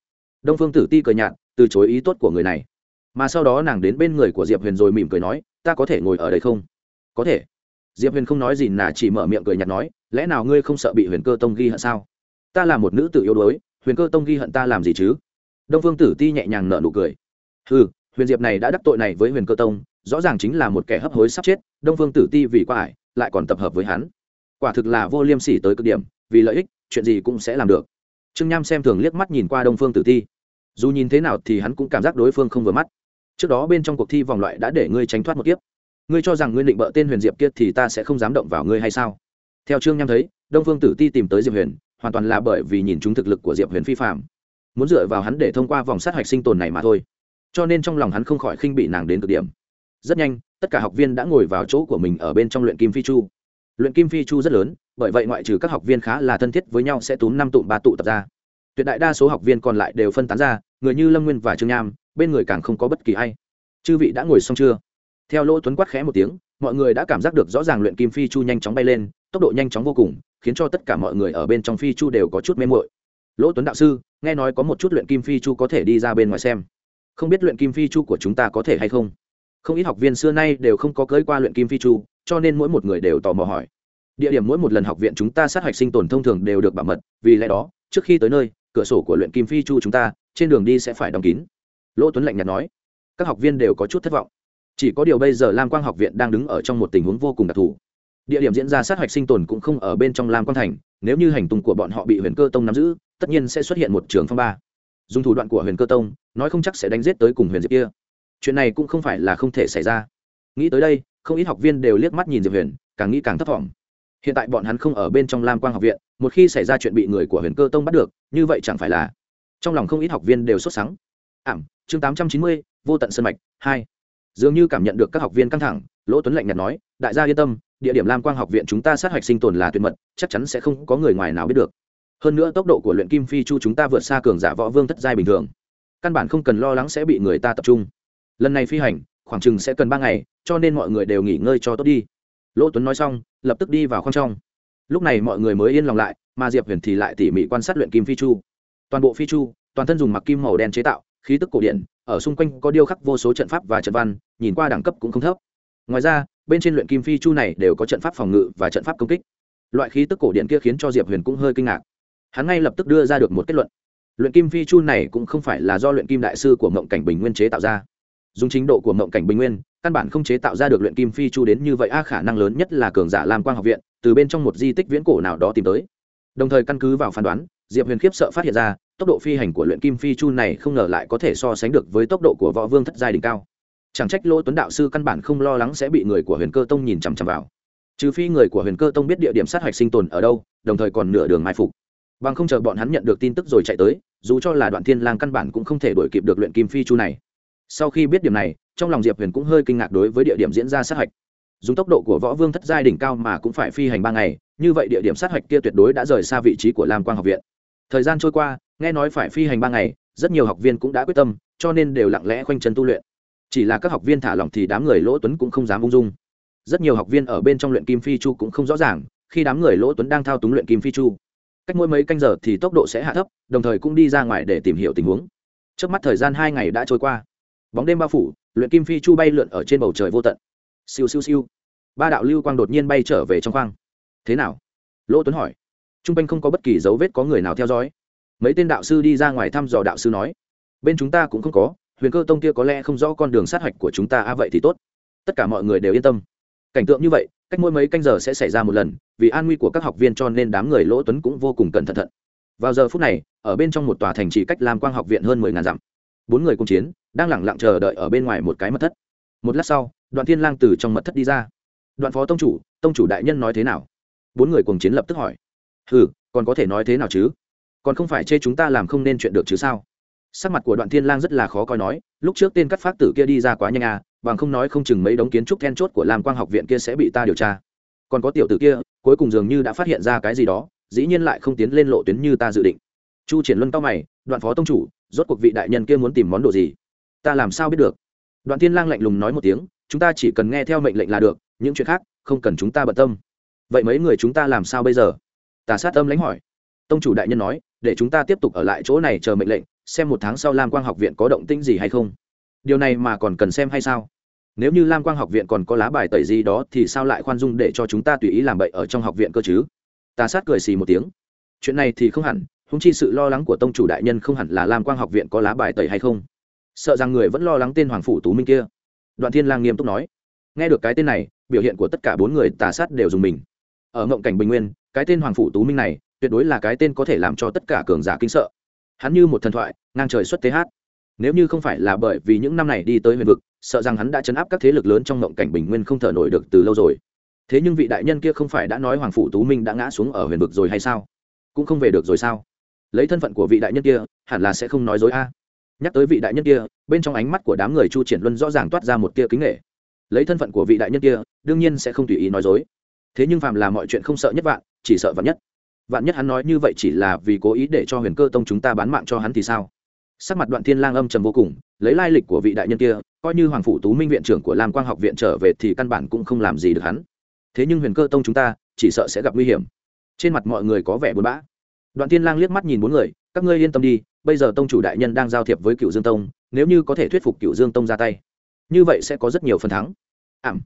Đông phương tử ti cười nhạt, từ chối ý tốt của người này. Mà sau đó nàng đến bên người của diệp huyền rồi mỉm cười nói, ta có thể ngồi ở đây không? Có thể. Diệp huyền không nói gì nà chỉ mở miệng cười nhạt nói, lẽ nào ngươi không sợ bị huyền cơ tông ghi hận sao? Ta là một nữ tử yếu đuối, huyền cơ tông ghi hận ta làm gì chứ? Đông phương tử ti nhẹ nhàng nở nụ cười. Ừ huyền diệp này đã đắc tội này với huyền cơ tông, rõ ràng chính là một kẻ hấp hối sắp chết. Đông phương tử ti vì quá ải, lại còn tập hợp với hắn quả thực là vô liêm sỉ tới cực điểm, vì lợi ích, chuyện gì cũng sẽ làm được. Trương nham xem thường liếc mắt nhìn qua đông phương tử thi. Dù nhìn thế nào thì hắn cũng cảm giác đối phương không vừa mắt. Trước đó bên trong cuộc thi vòng loại đã để ngươi tránh thoát một kiếp. Ngươi cho rằng ngươi định bợ tên huyền diệp kia thì ta sẽ không dám động vào ngươi hay sao? Theo trương nham thấy, đông phương tử ti tìm tới diệp huyền, hoàn toàn là bởi vì nhìn chúng thực lực của diệp huyền phi phạm muốn dựa vào hắn để thông qua vòng sát hạch sinh tồn này mà thôi. Cho nên trong lòng hắn không khỏi khinh bị nàng đến cực điểm. Rất nhanh, tất cả học viên đã ngồi vào chỗ của mình ở bên trong luyện kim phi chu luyện kim phi chu rất lớn, bởi vậy ngoại trừ các học viên khá là thân thiết với nhau sẽ túm năm tụm ba tụ tập ra. Tuyệt đại đa số học viên còn lại đều phân tán ra, người như lâm nguyên và trương nham, bên người càng không có bất kỳ a i chư vị đã ngồi xong chưa? Theo lỗ tuấn quát khẽ một tiếng, mọi người đã cảm giác được rõ ràng luyện kim phi chu nhanh chóng bay lên, tốc độ nhanh chóng vô cùng, khiến cho tất cả mọi người ở bên trong phi chu đều có chút mê mội lỗ tuấn đạo sư, nghe nói có một chút luyện kim phi chu có thể đi ra bên ngoài xem. Không biết luyện kim phi chu của chúng ta có thể hay không? Không ít học viên xưa nay đều không có cưới qua luyện kim phi chu, cho nên mỗi một người đều tò mò hỏi. Địa điểm mỗi một lần học viện chúng ta sát hạch sinh tồn thông thường đều được bảo mật, vì lẽ đó, trước khi tới nơi, cửa sổ của luyện kim phi chu chúng ta, trên đường đi sẽ phải đóng kín. Lỗ tuấn lạnh nhạt nói. Các học viên đều có chút thất vọng. Chỉ có điều bây giờ lam quang học viện đang đứng ở trong một tình huống vô cùng đặc thù. Địa điểm diễn ra sát hạch sinh tồn cũng không ở bên trong lam quang thành, nếu như hành tung của bọn họ bị huyền cơ tông nắm giữ, tất nhiên sẽ xuất hiện một trường phong ba. Dùng thủ đoạn của huyền cơ tông, nói không chắc sẽ đánh giết tới cùng huyền diệp kia chuyện này cũng không phải là không thể xảy ra. Nghĩ tới đây, không ít học viên đều liếc mắt nhìn diệp huyền, càng nghĩ càng thấp vọng. Hiện tại bọn hắn không ở bên trong lam quang học viện, một khi xảy ra chuyện bị người của huyền cơ tông bắt được, như vậy chẳng phải là trong lòng không ít học viên đều sốt sắng. Ảm, chương tám trăm chín mươi, vô tận sân mạch, hai. Dường như cảm nhận được các học viên căng thẳng, lỗ tuấn lạnh nhạt nói, đại gia yên tâm, địa điểm lam quang học viện chúng ta sát hạch sinh tồn là tuyệt mật, chắc chắn sẽ không có người ngoài nào biết được. Hơn nữa tốc độ của luyện kim phi chu chúng ta vượt xa cường giả võ vương thất giai bình thường. Căn bản không cần lo lắng sẽ bị người ta tập trung lần này phi hành, khoảng chừng sẽ cần ba ngày, cho nên mọi người đều nghỉ ngơi cho tốt đi. Lỗ tuấn nói xong, lập tức đi vào khoang trong. Lúc này mọi người mới yên lòng lại, mà diệp huyền thì lại tỉ mỉ quan sát luyện kim phi chu. Toàn bộ phi chu, toàn thân dùng mặc kim màu đen chế tạo, khí tức cổ điển, ở xung quanh có điêu khắc vô số trận pháp và trận văn, nhìn qua đẳng cấp cũng không thấp. Ngoài ra, bên trên luyện kim phi chu này đều có trận pháp phòng ngự và trận pháp công kích. Loại khí tức cổ điện kia khiến cho diệp huyền cũng hơi kinh ngạc. Hắn ngay lập tức đưa ra được một kết luận. Luyện kim phi chu này cũng không phải là do luyện kim đại sư của mộng cảnh bình nguyên chế tạo ra dùng chính độ của mộng cảnh bình nguyên, căn bản không chế tạo ra được luyện kim phi chu đến như vậy, a khả năng lớn nhất là cường giả lam quang học viện, từ bên trong một di tích viễn cổ nào đó tìm tới. Đồng thời căn cứ vào phán đoán, diệp huyền khiếp sợ phát hiện ra, tốc độ phi hành của luyện kim phi chu này không ngờ lại có thể so sánh được với tốc độ của võ vương thất giai đỉnh cao. Chẳng trách lỗ tuấn đạo sư căn bản không lo lắng sẽ bị người của huyền cơ tông nhìn chằm chằm vào. Trừ phi người của huyền cơ tông biết địa điểm sát hạch sinh tồn ở đâu, đồng thời còn nửa đường mai phục. Bằng không chờ bọn hắn nhận được tin tức rồi chạy tới, dù cho là đoạn thiên lang căn bản cũng không thể đuổi kịp được luyện kim phi chu này sau khi biết điểm này, trong lòng diệp huyền cũng hơi kinh ngạc đối với địa điểm diễn ra sát hạch. Dùng tốc độ của võ vương thất giai đỉnh cao mà cũng phải phi hành ba ngày, như vậy địa điểm sát hạch kia tuyệt đối đã rời xa vị trí của lam quang học viện. Thời gian trôi qua, nghe nói phải phi hành ba ngày, rất nhiều học viên cũng đã quyết tâm, cho nên đều lặng lẽ khoanh chân tu luyện. Chỉ là các học viên thả lỏng thì đám người lỗ tuấn cũng không dám ung dung. Rất nhiều học viên ở bên trong luyện kim phi chu cũng không rõ ràng, khi đám người lỗ tuấn đang thao túng luyện kim phi chu, cách mỗi mấy canh giờ thì tốc độ sẽ hạ thấp, đồng thời cũng đi ra ngoài để tìm hiểu tình huống. Trước mắt thời gian hai ngày đã trôi qua bóng đêm bao phủ, luyện kim phi chu bay lượn ở trên bầu trời vô tận. Siêu siêu siêu. Ba đạo lưu quang đột nhiên bay trở về trong khoang. Thế nào? Lỗ tuấn hỏi. T r u n g quanh không có bất kỳ dấu vết có người nào theo dõi. Mấy tên đạo sư đi ra ngoài thăm dò đạo sư nói. Bên chúng ta cũng không có, huyền cơ tông kia có lẽ không rõ con đường sát hạch của chúng ta à vậy thì tốt. Tất cả mọi người đều yên tâm. Cảnh tượng như vậy, cách mỗi mấy canh giờ sẽ xảy ra một lần, vì an nguy của các học viên cho nên đám người lỗ tuấn cũng vô cùng cẩn thận thận. Vào giờ phút này, ở bên trong một tòa thành trì cách lam quang học viện hơn mười ngàn dặm bốn người cùng chiến, đang lẳng lặng chờ đợi ở bên ngoài một cái mật thất. Một lát sau, đoạn thiên lang từ trong mật thất đi ra. Đoạn phó tông chủ tông chủ đại nhân nói thế nào? Bốn người cùng chiến lập tức hỏi. Hừ, còn có thể nói thế nào chứ? Còn không phải chê chúng ta làm không nên chuyện được chứ sao? Sắc mặt của đoạn thiên lang rất là khó coi nói, lúc trước tên cắt phát tử kia đi ra quá nhanh à bằng không nói không chừng mấy đống kiến trúc then chốt của lam quang học viện kia sẽ bị ta điều tra. Còn có tiểu tử kia, cuối cùng dường như đã phát hiện ra cái gì đó, dĩ nhiên lại không tiến lên lộ tuyến như ta dự định. Chu triển luân cao mày đoạn phó tông chủ, rốt cuộc vị đại nhân kia muốn tìm món đồ gì? Ta làm sao biết được? Đoạn thiên lang lạnh lùng nói một tiếng, chúng ta chỉ cần nghe theo mệnh lệnh là được, những chuyện khác, không cần chúng ta bận tâm. Vậy mấy người chúng ta làm sao bây giờ? Tà sát âm lãnh hỏi. Tông chủ đại nhân nói, để chúng ta tiếp tục ở lại chỗ này chờ mệnh lệnh, xem một tháng sau lam quang học viện có động tĩnh gì hay không. Điều này mà còn cần xem hay sao? Nếu như lam quang học viện còn có lá bài tẩy gì đó thì sao lại khoan dung để cho chúng ta tùy ý làm bậy ở trong học viện cơ chứ? Tà sát cười xì một tiếng. Chuyện này thì không hẳn húng chi sự lo lắng của tông chủ đại nhân không hẳn là lam quang học viện có lá bài tẩy hay không? Sợ rằng người vẫn lo lắng tên hoàng phủ tú minh kia. Đoạn thiên lang nghiêm túc nói. Nghe được cái tên này, biểu hiện của tất cả bốn người tà sát đều dùng mình. Ở ngộng cảnh bình nguyên, cái tên hoàng phủ tú minh này tuyệt đối là cái tên có thể làm cho tất cả cường giả kinh sợ. Hắn như một thần thoại, ngang trời xuất thế hát. Nếu như không phải là bởi vì những năm này đi tới huyền vực, sợ rằng hắn đã chấn áp các thế lực lớn trong ngộng cảnh bình nguyên không thở nổi được từ lâu rồi. Thế nhưng vị đại nhân kia không phải đã nói hoàng phủ tú minh đã ngã xuống ở huyền vực rồi hay sao? Cũng không về được rồi sao? Lấy thân phận của vị đại nhân kia, hẳn là sẽ không nói dối a. Nhắc tới vị đại nhân kia, bên trong ánh mắt của đám người chu triển luân rõ ràng toát ra một tia kính nghệ lấy thân phận của vị đại nhân kia, đương nhiên sẽ không tùy ý nói dối. Thế nhưng phàm là mọi chuyện không sợ nhất vạn, chỉ sợ vạn nhất. Vạn nhất hắn nói như vậy chỉ là vì cố ý để cho huyền cơ tông chúng ta bán mạng cho hắn thì sao? Sắc mặt đoạn thiên lang âm trầm vô cùng, lấy lai lịch của vị đại nhân kia, coi như hoàng phủ tú minh viện trưởng của lam quang học viện trở về thì căn bản cũng không làm gì được hắn. Thế nhưng huyền cơ tông chúng ta, chỉ sợ sẽ gặp nguy hiểm. Trên mặt mọi người có vẻ buồn bã đoạn thiên lang liếc mắt nhìn bốn người, các ngươi yên tâm đi, bây giờ tông chủ đại nhân đang giao thiệp với cựu dương tông, nếu như có thể thuyết phục cựu dương tông ra tay, như vậy sẽ có rất nhiều phần thắng. Ảm